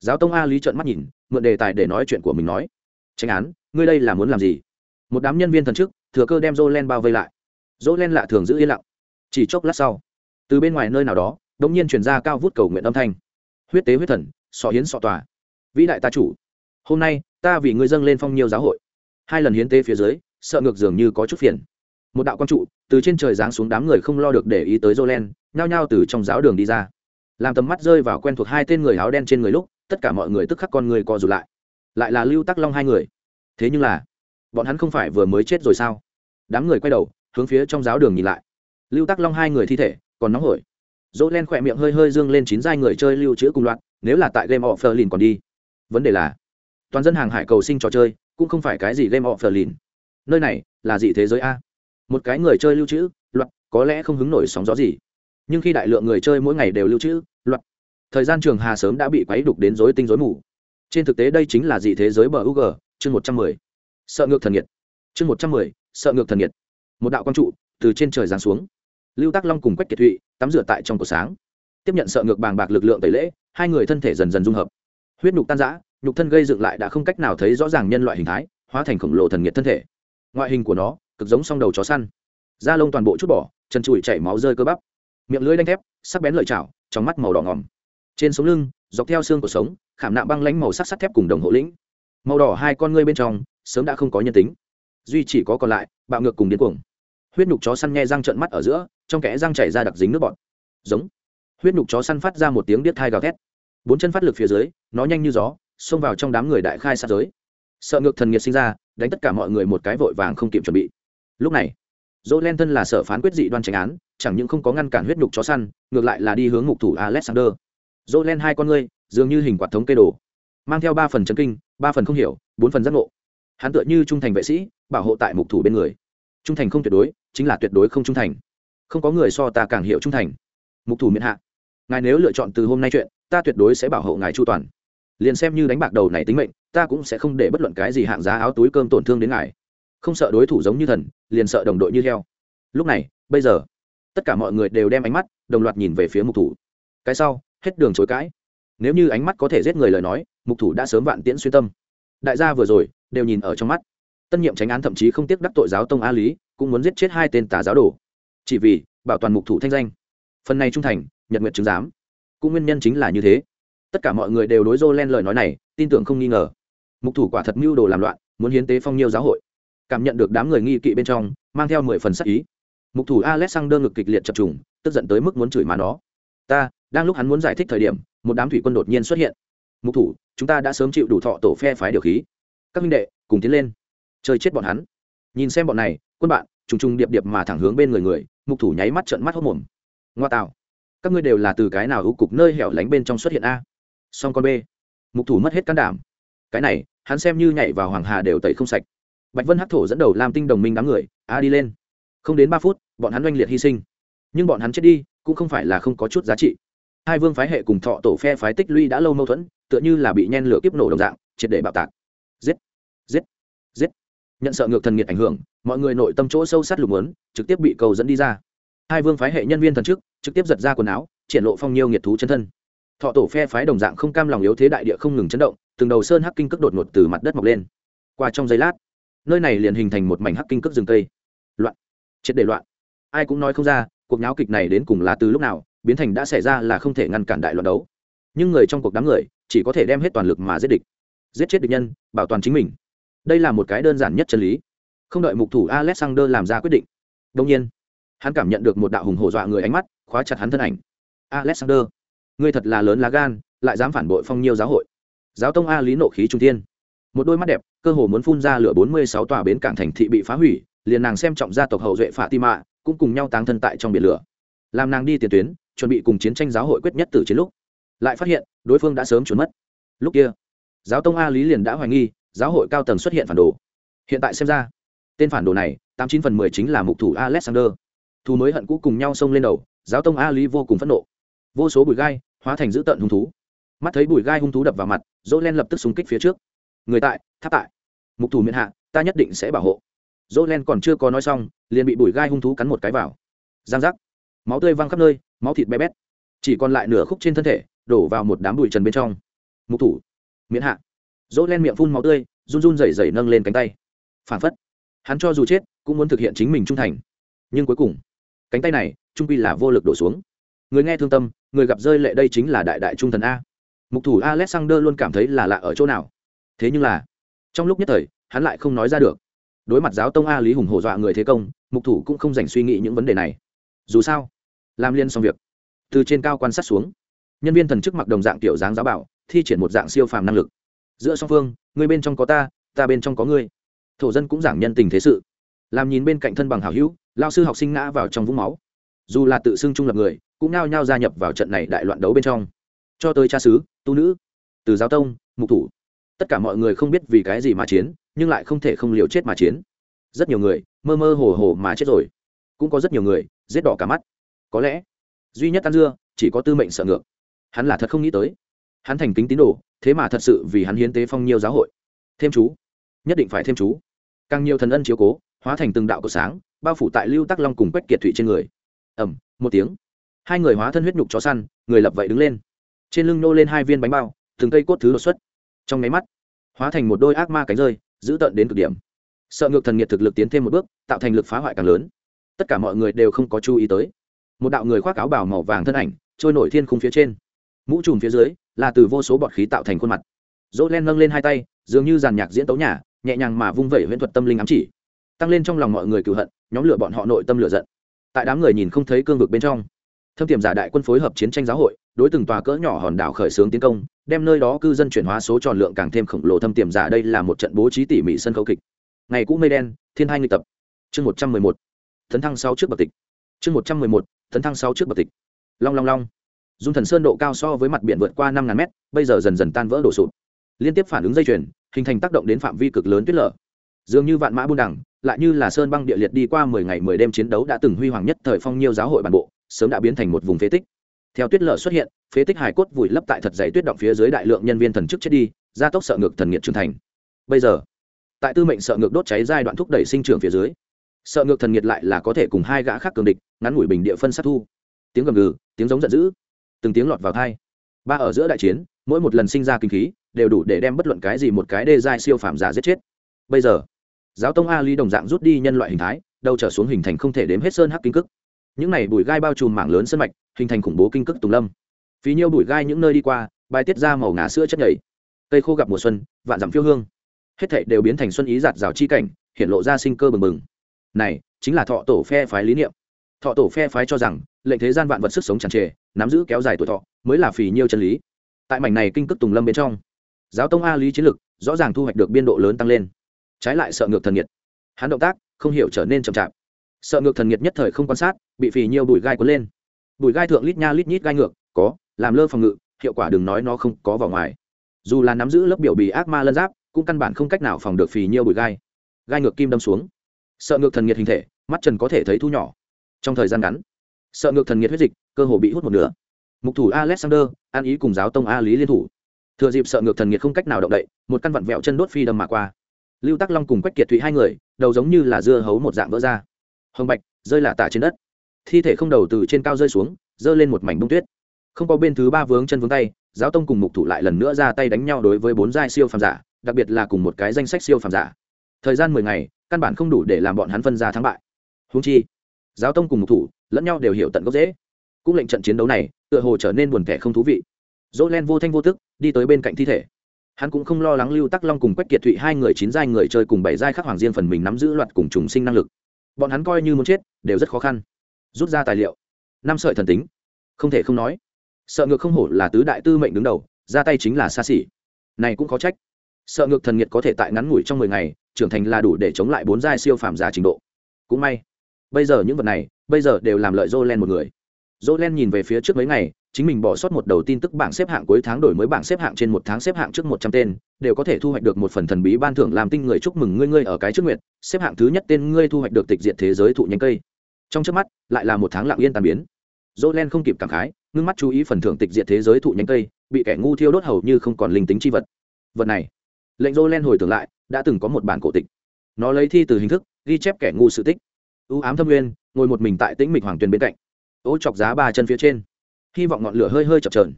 giáo tông a lý trợn mắt nhìn mượn đề tài để nói chuyện của mình nói tranh án ngươi đây là muốn làm gì một đám nhân viên thần chức thừa cơ đem Jolen bao vây lại. Jolen lạ thường giữ yên lặng. Chỉ chốc lát sau, từ bên ngoài nơi nào đó, đột nhiên truyền ra cao vút cầu nguyện âm thanh. Huyết tế huyết thần, sọ hiến sọ tòa. Vĩ đại ta chủ, hôm nay, ta vì ngươi dâng lên phong nhiều giáo hội. Hai lần hiến tế phía dưới, sợ ngược dường như có chút phiền. Một đạo quang trụ từ trên trời giáng xuống đám người không lo được để ý tới Jolen, nhao nhao từ trong giáo đường đi ra. Làm tầm mắt rơi vào quen thuộc hai tên người áo đen trên người lúc, tất cả mọi người tức khắc con người co rụt lại. Lại là Lưu Tắc Long hai người. Thế nhưng là, bọn hắn không phải vừa mới chết rồi sao? đám người quay đầu hướng phía trong giáo đường nhìn lại lưu tắc long hai người thi thể còn nóng hổi dỗ len khỏe miệng hơi hơi dương lên chín giai người chơi lưu trữ cùng loạt nếu là tại game of Berlin còn đi vấn đề là toàn dân hàng hải cầu sinh trò chơi cũng không phải cái gì game of Berlin nơi này là gì thế giới a? Một cái người chơi lưu trữ luật có lẽ không hứng nổi sóng gió gì. Nhưng khi đại lượng người chơi mỗi ngày đều lưu trữ luật thời gian trường hà sớm đã bị quấy đục đến rối tinh rối mù. Trên thực tế đây chính là dị thế giới bờ ug chương một trăm mười. Sợ ngược thần nhiệt. Chương một trăm mười, sợ ngược thần nhiệt. Một đạo quang trụ từ trên trời giáng xuống. Lưu tắc long cùng quách kiệt thụy tắm rửa tại trong cổ sáng. Tiếp nhận sợ ngược bàng bạc lực lượng tẩy lễ, hai người thân thể dần dần dung hợp. Huyết nhục tan giã nhục thân gây dựng lại đã không cách nào thấy rõ ràng nhân loại hình thái, hóa thành khổng lồ thần nhiệt thân thể ngoại hình của nó, cực giống song đầu chó săn. Da lông toàn bộ chút bỏ, chân trụi chảy máu rơi cơ bắp. Miệng lưỡi đanh thép, sắc bén lợi chảo, trong mắt màu đỏ ngòm. Trên sống lưng, dọc theo xương của sống, khảm nạm băng lánh màu sắc sắt thép cùng đồng hộ lĩnh. Màu đỏ hai con ngươi bên trong, sớm đã không có nhân tính. Duy chỉ có còn lại, bạo ngược cùng điên cuồng. Huyết nhục chó săn nghe răng trợn mắt ở giữa, trong kẽ răng chảy ra đặc dính nước bọt. Giống. Huyết nhục chó săn phát ra một tiếng điếc thai gào thét. Bốn chân phát lực phía dưới, nó nhanh như gió, xông vào trong đám người đại khai sát giới. Sợ ngược thần nghiệt sinh ra đánh tất cả mọi người một cái vội vàng không kịp chuẩn bị. Lúc này dỗ len thân là sở phán quyết dị đoan tránh án, chẳng những không có ngăn cản huyết nhục chó săn, ngược lại là đi hướng ngục thủ alexander. Dỗ len hai con ngươi dường như hình quạt thống cây đồ, mang theo ba phần chấn kinh, ba phần không hiểu, bốn phần giác ngộ. Hắn tựa như trung thành vệ sĩ, bảo hộ tại mục thủ bên người. Trung thành không tuyệt đối, chính là tuyệt đối không trung thành. Không có người so ta càng hiểu trung thành. Mục thủ miễn hạ. Ngài nếu lựa chọn từ hôm nay chuyện, ta tuyệt đối sẽ bảo hộ ngài chu toàn. Liền xem như đánh bạc đầu này tính mệnh ta cũng sẽ không để bất luận cái gì hạng giá áo túi cơm tổn thương đến ngài. Không sợ đối thủ giống như thần, liền sợ đồng đội như heo. Lúc này, bây giờ, tất cả mọi người đều đem ánh mắt đồng loạt nhìn về phía mục thủ. Cái sau, hết đường chối cãi. Nếu như ánh mắt có thể giết người lời nói, mục thủ đã sớm vạn tiễn xuyên tâm. Đại gia vừa rồi, đều nhìn ở trong mắt. Tân nhiệm tránh án thậm chí không tiếc đắc tội giáo tông a lý, cũng muốn giết chết hai tên tà giáo đồ. Chỉ vì, bảo toàn mục thủ thanh danh. Phần này trung thành, nhật nguyện chứng giám. Cũng nguyên nhân chính là như thế. Tất cả mọi người đều đối dô len lời nói này, tin tưởng không nghi ngờ mục thủ quả thật mưu đồ làm loạn, muốn hiến tế phong nhiêu giáo hội. Cảm nhận được đám người nghi kỵ bên trong, mang theo mười phần sắc ý. Mục thủ alexander ngực kịch liệt chập trùng, tức giận tới mức muốn chửi mà nó. Ta, đang lúc hắn muốn giải thích thời điểm, một đám thủy quân đột nhiên xuất hiện. Mục thủ, chúng ta đã sớm chịu đủ thọ tổ phe phái điều khí. Các minh đệ, cùng tiến lên. Chơi chết bọn hắn. Nhìn xem bọn này, quân bạn, trùng trùng điệp điệp mà thẳng hướng bên người người, mục thủ nháy mắt trận mắt hốt mồm. Ngoa tạo, các ngươi đều là từ cái nào u cục nơi hẻo lánh bên trong xuất hiện a? Song con b mục thủ mất hết can đảm. Cái này hắn xem như nhảy vào hoàng hà đều tẩy không sạch. Bạch vân hắc thổ dẫn đầu làm tinh đồng minh đám người, a đi lên. Không đến ba phút, bọn hắn oanh liệt hy sinh. Nhưng bọn hắn chết đi, cũng không phải là không có chút giá trị. Hai vương phái hệ cùng thọ tổ phe phái tích lũy đã lâu mâu thuẫn, tựa như là bị nhen lửa kiếp nổ đồng dạng, triệt để bạo tạc. Giết! Giết! Giết! Nhận sợ ngược thần nghiệt ảnh hưởng, mọi người nội tâm chỗ sâu sát lục lớn trực tiếp bị cầu dẫn đi ra. Hai vương phái hệ nhân viên thần chức trực tiếp giật ra quần áo, triển lộ phong nhiêu nghiệt thú chân thân thọ tổ phe phái đồng dạng không cam lòng yếu thế đại địa không ngừng chấn động, từng đầu sơn hắc kinh cước đột ngột từ mặt đất mọc lên. Qua trong giây lát, nơi này liền hình thành một mảnh hắc kinh cước rừng cây. Loạn, triệt để loạn. Ai cũng nói không ra, cuộc nháo kịch này đến cùng là từ lúc nào, biến thành đã xảy ra là không thể ngăn cản đại loạn đấu. Nhưng người trong cuộc đám người, chỉ có thể đem hết toàn lực mà giết địch. Giết chết địch nhân, bảo toàn chính mình. Đây là một cái đơn giản nhất chân lý. Không đợi mục thủ alexander làm ra quyết định đông nhiên, hắn cảm nhận được một đạo hùng hổ dọa người ánh mắt, khóa chặt hắn thân ảnh. Alexander ngươi thật là lớn lá gan, lại dám phản bội phong nhiêu giáo hội. Giáo tông a lý nộ khí trung thiên. Một đôi mắt đẹp, cơ hồ muốn phun ra lửa bốn mươi sáu tòa bến cảng thành thị bị phá hủy, liền nàng xem trọng gia tộc hậu duệ phạ ti mạ cũng cùng nhau táng thân tại trong biển lửa. Làm nàng đi tiền tuyến, chuẩn bị cùng chiến tranh giáo hội quyết nhất từ chiến lúc. Lại phát hiện, đối phương đã sớm trốn mất. Lúc kia, giáo tông a lý liền đã hoài nghi, giáo hội cao tầng xuất hiện phản đồ. Hiện tại xem ra, tên phản đồ này, tám chín phần mười chính là mục thủ alexander. Thù mới hận cũ cùng nhau xông lên đầu, giáo tông a lý vô cùng phẫn nộ. Vô số bụi gai hóa thành dữ tợn hung thú. Mắt thấy bùi gai hung thú đập vào mặt, dỗ len lập tức súng kích phía trước. Người tại, tháp tại. Mục thủ miễn hạ, ta nhất định sẽ bảo hộ. Dỗ len còn chưa có nói xong, liền bị bùi gai hung thú cắn một cái vào. Giang giác. Máu tươi văng khắp nơi, máu thịt bé bét. Chỉ còn lại nửa khúc trên thân thể, đổ vào một đám bụi trần bên trong. Mục thủ miễn hạ. Dỗ len miệng phun máu tươi, run run rẩy rẩy nâng lên cánh tay. Phản phất, hắn cho dù chết, cũng muốn thực hiện chính mình trung thành. Nhưng cuối cùng, cánh tay này, trung quy là vô lực đổ xuống người nghe thương tâm, người gặp rơi lệ đây chính là đại đại trung thần a. Mục thủ alexander luôn cảm thấy là lạ ở chỗ nào. Thế nhưng là, trong lúc nhất thời, hắn lại không nói ra được. Đối mặt giáo tông a lý hùng hổ dọa người thế công, mục thủ cũng không dành suy nghĩ những vấn đề này. Dù sao, làm liên xong việc. Từ trên cao quan sát xuống, nhân viên thần chức mặc đồng dạng tiểu dáng giáo bảo, thi triển một dạng siêu phàm năng lực. Giữa song phương, người bên trong có ta ta bên trong có ngươi. Thổ dân cũng giảng nhân tình thế sự. Làm nhìn bên cạnh thân bằng hảo hữu, lao sư học sinh ngã vào trong vũng máu dù là tự xưng trung lập người, cũng nao nhao gia nhập vào trận này đại loạn đấu bên trong. Cho tới cha xứ, tu nữ, từ giáo tông, mục thủ, tất cả mọi người không biết vì cái gì mà chiến, nhưng lại không thể không liều chết mà chiến. Rất nhiều người, mơ mơ hồ hồ mà chết rồi. Cũng có rất nhiều người, giết đỏ cả mắt. Có lẽ, duy nhất ăn dưa, chỉ có tư mệnh sợ ngược. Hắn là thật không nghĩ tới. Hắn thành kính tín đồ, thế mà thật sự vì hắn hiến tế phong nhiều giáo hội. Thêm chú. Nhất định phải thêm chú. Càng nhiều thần ân chiếu cố, hóa thành từng đạo cầu sáng, bao phủ tại lưu tắc long cùng quách kiệt thụy trên người ẩm một tiếng. Hai người hóa thân huyết nhục chó săn, người lập vậy đứng lên. Trên lưng nô lên hai viên bánh bao, từng cây cốt thứ đột xuất. Trong nháy mắt, hóa thành một đôi ác ma cánh rơi, giữ tận đến cực điểm. Sợ ngược thần nhiệt thực lực tiến thêm một bước, tạo thành lực phá hoại càng lớn. Tất cả mọi người đều không có chú ý tới. Một đạo người khoác áo bào màu vàng thân ảnh, trôi nổi thiên khung phía trên. Mũ trùm phía dưới, là từ vô số bọt khí tạo thành khuôn mặt. Dỗ len nâng lên hai tay, dường như giàn nhạc diễn tấu nhà, nhẹ nhàng mà vung vẩy huyễn thuật tâm linh ám chỉ. Tăng lên trong lòng mọi người cựu hận, nhóm lửa bọn họ nội tâm lửa giận tại đám người nhìn không thấy cương vực bên trong. Thâm tiềm giả đại quân phối hợp chiến tranh giáo hội, đối từng tòa cỡ nhỏ hòn đảo khởi xướng tiến công, đem nơi đó cư dân chuyển hóa số tròn lượng càng thêm khổng lồ. Thâm tiềm giả đây là một trận bố trí tỉ mỉ sân khấu kịch. Ngày cũ mây đen, thiên hai nghịch tập. Chương một trăm mười một. Thấn thăng sau trước bậc tịch. Chương một trăm mười một. Thấn thăng sau trước bậc tịch. Long long long. Dung thần sơn độ cao so với mặt biển vượt qua năm ngàn mét, bây giờ dần dần tan vỡ đổ sụp. Liên tiếp phản ứng dây chuyền, hình thành tác động đến phạm vi cực lớn tuyết lở. Dường như vạn mã buôn đẳng lại như là sơn băng địa liệt đi qua mười ngày mười đêm chiến đấu đã từng huy hoàng nhất thời phong nhiêu giáo hội bản bộ, sớm đã biến thành một vùng phế tích. Theo tuyết lở xuất hiện, phế tích hải cốt vùi lấp tại thật dày tuyết động phía dưới đại lượng nhân viên thần chức chết đi, gia tốc sợ ngược thần nghiệt trưởng thành. Bây giờ, tại tư mệnh sợ ngược đốt cháy giai đoạn thúc đẩy sinh trưởng phía dưới, sợ ngược thần nghiệt lại là có thể cùng hai gã khác cường địch ngắn ngủi bình địa phân sát thu. Tiếng gầm gừ, tiếng giống giận dữ, từng tiếng lọt vào tai. ba ở giữa đại chiến, mỗi một lần sinh ra kinh khí, đều đủ để đem bất luận cái gì một cái đê giai siêu phàm giả giết chết. Bây giờ giáo tông a ly đồng dạng rút đi nhân loại hình thái, đầu trở xuống hình thành không thể đếm hết sơn hắc kinh cức. Những này bụi gai bao trùm mảng lớn sân mạch, hình thành khủng bố kinh cức tùng lâm. Phí nhiêu bụi gai những nơi đi qua, bài tiết ra màu ngà sữa chất nhảy cây khô gặp mùa xuân, vạn dặm phiêu hương. Hết thảy đều biến thành xuân ý giạt rào chi cảnh, hiện lộ ra sinh cơ bừng bừng. Này, chính là thọ tổ phe phái lý niệm. Thọ tổ phe phái cho rằng, lệnh thế gian vạn vật sức sống tràn trề, nắm giữ kéo dài tuổi thọ, mới là phì nhiêu chân lý. Tại mảnh này kinh cức tùng lâm bên trong, giáo tông a lý chiến lực rõ ràng thu hoạch được biên độ lớn tăng lên trái lại sợ ngược thần nhiệt. Hắn động tác không hiểu trở nên chậm chạp. Sợ ngược thần nhiệt nhất thời không quan sát, bị phì nhiêu bụi gai cuốn lên. Bụi gai thượng lít nha lít nhít gai ngược, có, làm lơ phòng ngự, hiệu quả đừng nói nó không có vào ngoài. Dù là nắm giữ lớp biểu bì ác ma lân giáp, cũng căn bản không cách nào phòng được phì nhiêu bụi gai. Gai ngược kim đâm xuống. Sợ ngược thần nhiệt hình thể, mắt trần có thể thấy thu nhỏ. Trong thời gian ngắn, sợ ngược thần nhiệt huyết dịch, cơ hồ bị hút một nửa. Mục thủ alexander an ý cùng giáo tông a lý liên thủ. Thừa dịp sợ ngược thần nhiệt không cách nào động đậy, một căn vặn vẹo chân đốt phi đâm mà qua lưu tắc long cùng quách kiệt thụy hai người, đầu giống như là dưa hấu một dạng vỡ ra. Hồng bạch, rơi là tả trên đất. Thi thể không đầu từ trên cao rơi xuống, giơ lên một mảnh bông tuyết. Không có bên thứ ba vướng chân vướng tay, giáo tông cùng mục thủ lại lần nữa ra tay đánh nhau đối với bốn giai siêu phàm giả, đặc biệt là cùng một cái danh sách siêu phàm giả. Thời gian mười ngày, căn bản không đủ để làm bọn hắn phân ra thắng bại. Húng chi, giáo tông cùng mục thủ lẫn nhau đều hiểu tận gốc dễ cũng lệnh trận chiến đấu này, tựa hồ trở nên buồn thẻ không thú vị. Dỗ len vô thanh vô tức, đi tới bên cạnh thi thể hắn cũng không lo lắng lưu tắc long cùng quách kiệt thụy hai người chín giai người chơi cùng bảy giai khắc hoàng diên phần mình nắm giữ loạt cùng trùng sinh năng lực. Bọn hắn coi như muốn chết đều rất khó khăn. Rút ra tài liệu. Năm sợi thần tính. Không thể không nói. Sợ ngược không hổ là tứ đại tư mệnh đứng đầu ra tay chính là xa xỉ này cũng có trách. Sợ ngược thần nhiệt có thể tại ngắn ngủi trong mười ngày trưởng thành là đủ để chống lại bốn giai siêu phàm giả trình độ. Cũng may bây giờ những vật này bây giờ đều làm lợi Jolen một người. Jolen nhìn về phía trước mấy ngày, chính mình bỏ sót một đầu tin tức bảng xếp hạng cuối tháng đổi mới bảng xếp hạng trên một tháng xếp hạng trước một trăm tên, đều có thể thu hoạch được một phần thần bí ban thưởng làm tinh người chúc mừng ngươi ngươi ở cái trước nguyện, xếp hạng thứ nhất tên ngươi thu hoạch được tịch diệt thế giới thụ nhánh cây. Trong trước mắt, lại là một tháng lặng yên tan biến. Jolen không kịp cảm khái, ngưng mắt chú ý phần thưởng tịch diệt thế giới thụ nhánh cây, bị kẻ ngu thiêu đốt hầu như không còn linh tính chi vật. Vật này, lệnh Jolen hồi tưởng lại, đã từng có một bản cổ tịch. Nó lấy thi từ hình thức, ghi chép kẻ ngu sự tích ưu ám thâm nguyên ngồi một mình tại tĩnh mịch hoàng tuyền bên cạnh ô chọc giá ba chân phía trên hy vọng ngọn lửa hơi hơi chập trờn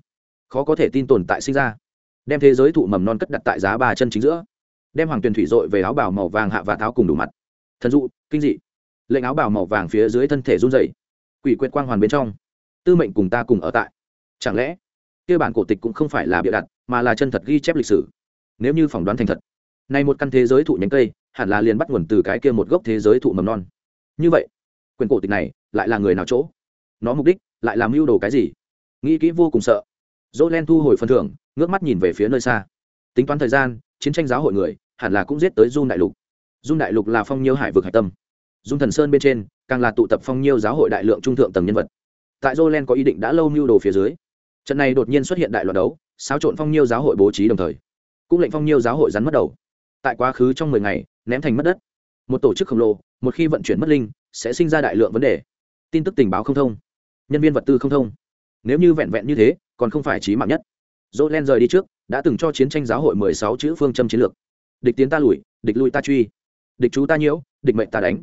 khó có thể tin tồn tại sinh ra. Đem thế giới thụ mầm non cất đặt tại giá ba chân chính giữa. Đem hoàng tuyền thủy dội về áo bào màu vàng hạ và tháo cùng đủ mặt. Thần dụ, kinh dị. Lệnh áo bào màu vàng phía dưới thân thể run dày quỷ quyệt quang hoàn bên trong. Tư mệnh cùng ta cùng ở tại. Chẳng lẽ, kia bản cổ tịch cũng không phải là bịa đặt, mà là chân thật ghi chép lịch sử? Nếu như phỏng đoán thành thật này một căn thế giới thụ nhánh cây, hẳn là liền bắt nguồn từ cái kia một gốc thế giới thụ mầm non. Như vậy quyền cổ tịch này lại là người nào chỗ? Nó mục đích lại làm mưu đồ cái gì? Nghĩ kỹ vô cùng sợ. Dỗ len thu hồi phần thưởng, ngước mắt nhìn về phía nơi xa. Tính toán thời gian, chiến tranh giáo hội người, hẳn là cũng giết tới dung đại lục. Dung đại lục là phong nhiêu hải vực hải tâm. Dung thần sơn bên trên, càng là tụ tập phong nhiêu giáo hội đại lượng trung thượng tầng nhân vật. Tại dô len có ý định đã lâu mưu đồ phía dưới, trận này đột nhiên xuất hiện đại loạt đấu, xáo trộn phong nhiêu giáo hội bố trí đồng thời, cũng lệnh phong nhiêu giáo hội rắn mất đầu. Tại quá khứ trong mười ngày, ném thành mất đất. Một tổ chức khổng lồ, một khi vận chuyển mất linh, sẽ sinh ra đại lượng vấn đề. Tin tức tình báo không thông, nhân viên vật tư không thông nếu như vẹn vẹn như thế, còn không phải trí mạng nhất. Dỗ len rời đi trước, đã từng cho chiến tranh giáo hội mười sáu chữ phương châm chiến lược. Địch tiến ta lùi, địch lui ta truy. Địch chú ta nhiễu, địch mệnh ta đánh.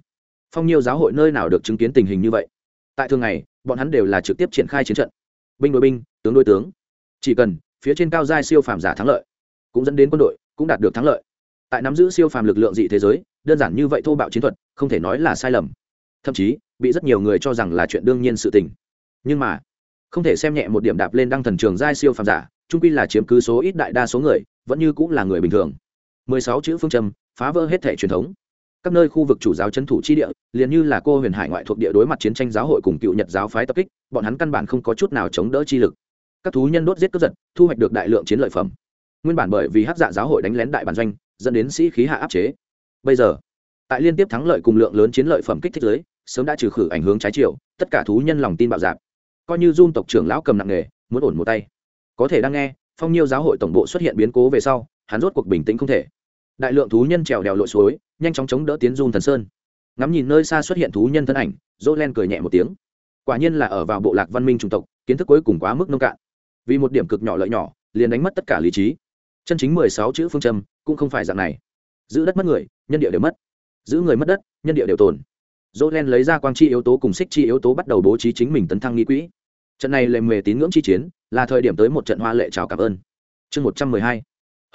Phong nhiêu giáo hội nơi nào được chứng kiến tình hình như vậy? Tại thường ngày, bọn hắn đều là trực tiếp triển khai chiến trận. Binh đối binh, tướng đối tướng. Chỉ cần, phía trên cao giai siêu phàm giả thắng lợi, cũng dẫn đến quân đội cũng đạt được thắng lợi. Tại nắm giữ siêu phàm lực lượng dị thế giới, đơn giản như vậy thô bạo chiến thuật, không thể nói là sai lầm. Thậm chí, bị rất nhiều người cho rằng là chuyện đương nhiên sự tình. Nhưng mà không thể xem nhẹ một điểm đạp lên đăng thần trường giai siêu phàm giả trung quy là chiếm cứ số ít đại đa số người, vẫn như cũng là người bình thường. 16 chữ phương châm, phá vỡ hết thể truyền thống. Các nơi khu vực chủ giáo trấn thủ chi địa, liền như là cô huyền hải ngoại thuộc địa đối mặt chiến tranh giáo hội cùng cựu nhật giáo phái tập kích, bọn hắn căn bản không có chút nào chống đỡ chi lực. Các thú nhân đốt giết cướp giật, thu hoạch được đại lượng chiến lợi phẩm. Nguyên bản bởi vì hắc dạ giáo hội đánh lén đại bản doanh, dẫn đến sĩ khí hạ áp chế. Bây giờ, tại liên tiếp thắng lợi cùng lượng lớn chiến lợi phẩm kích thích giới, sớm đã trừ khử ảnh hướng trái chiều, tất cả thú nhân lòng tin bạo dạp coi như dung tộc trưởng lão cầm nặng nghề, muốn ổn một tay. Có thể đang nghe, phong nhiêu giáo hội tổng bộ xuất hiện biến cố về sau, hắn rốt cuộc bình tĩnh không thể. Đại lượng thú nhân trèo đèo lội suối, nhanh chóng chống đỡ tiến dung thần sơn. Ngắm nhìn nơi xa xuất hiện thú nhân thân ảnh dỗ len cười nhẹ một tiếng. Quả nhiên là ở vào bộ lạc văn minh chủng tộc, kiến thức cuối cùng quá mức nông cạn. Vì một điểm cực nhỏ lợi nhỏ, liền đánh mất tất cả lý trí. Chân chính mười sáu chữ phương châm, cũng không phải dạng này. Giữ đất mất người, nhân địa đều mất. Giữ người mất đất, nhân địa đều tồn dỗ len lấy ra quang chi yếu tố cùng xích chi yếu tố bắt đầu bố trí chính mình tấn thăng nghi quỹ. Trận này lề mề tín ngưỡng chi chiến là thời điểm tới một trận hoa lệ chào cảm ơn. Chương một trăm mười hai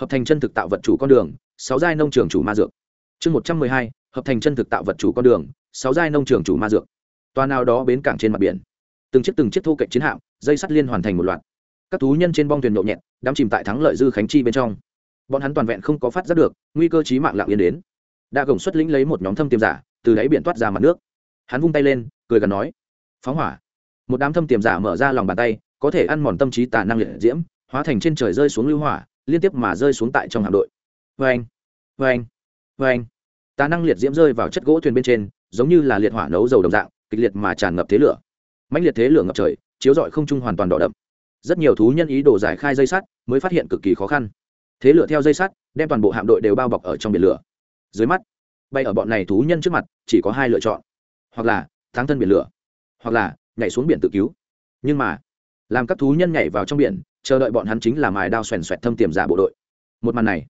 hợp thành chân thực tạo vật chủ con đường sáu giai nông trường chủ ma dược. Chương một trăm mười hai hợp thành chân thực tạo vật chủ con đường sáu giai nông trường chủ ma dược. Toa nào đó bến cảng trên mặt biển. Từng chiếc từng chiếc thu cạnh chiến hạm dây sắt liên hoàn thành một loạt. Các thú nhân trên bong thuyền nhộn nhẹt, đắm chìm tại thắng lợi dư khánh chi bên trong. Bọn hắn toàn vẹn không có phát giác được nguy cơ chí mạng lặng yên đến. Đa gồng xuất lĩnh lấy một nhóm thâm tiềm giả từ đáy biển toát ra mặt nước. Hắn vung tay lên, cười gần nói, phóng hỏa. Một đám thâm tiềm giả mở ra lòng bàn tay, có thể ăn mòn tâm trí tà năng liệt diễm, hóa thành trên trời rơi xuống lưu hỏa, liên tiếp mà rơi xuống tại trong hạm đội. Vê anh vê anh vê anh tà năng liệt diễm rơi vào chất gỗ thuyền bên trên, giống như là liệt hỏa nấu dầu đồng dạng, kịch liệt mà tràn ngập thế lửa. Mạnh liệt thế lửa ngập trời, chiếu rọi không trung hoàn toàn đỏ đậm. Rất nhiều thú nhân ý đồ giải khai dây sắt, mới phát hiện cực kỳ khó khăn. Thế lửa theo dây sắt, đem toàn bộ hạm đội đều bao bọc ở trong biển lửa. Dưới mắt bay ở bọn này thú nhân trước mặt, chỉ có hai lựa chọn. Hoặc là thắng thân biển lửa, hoặc là nhảy xuống biển tự cứu. Nhưng mà, làm các thú nhân nhảy vào trong biển, chờ đợi bọn hắn chính là mài đao xoèn xoẹt thâm tiềm giả bộ đội. Một màn này,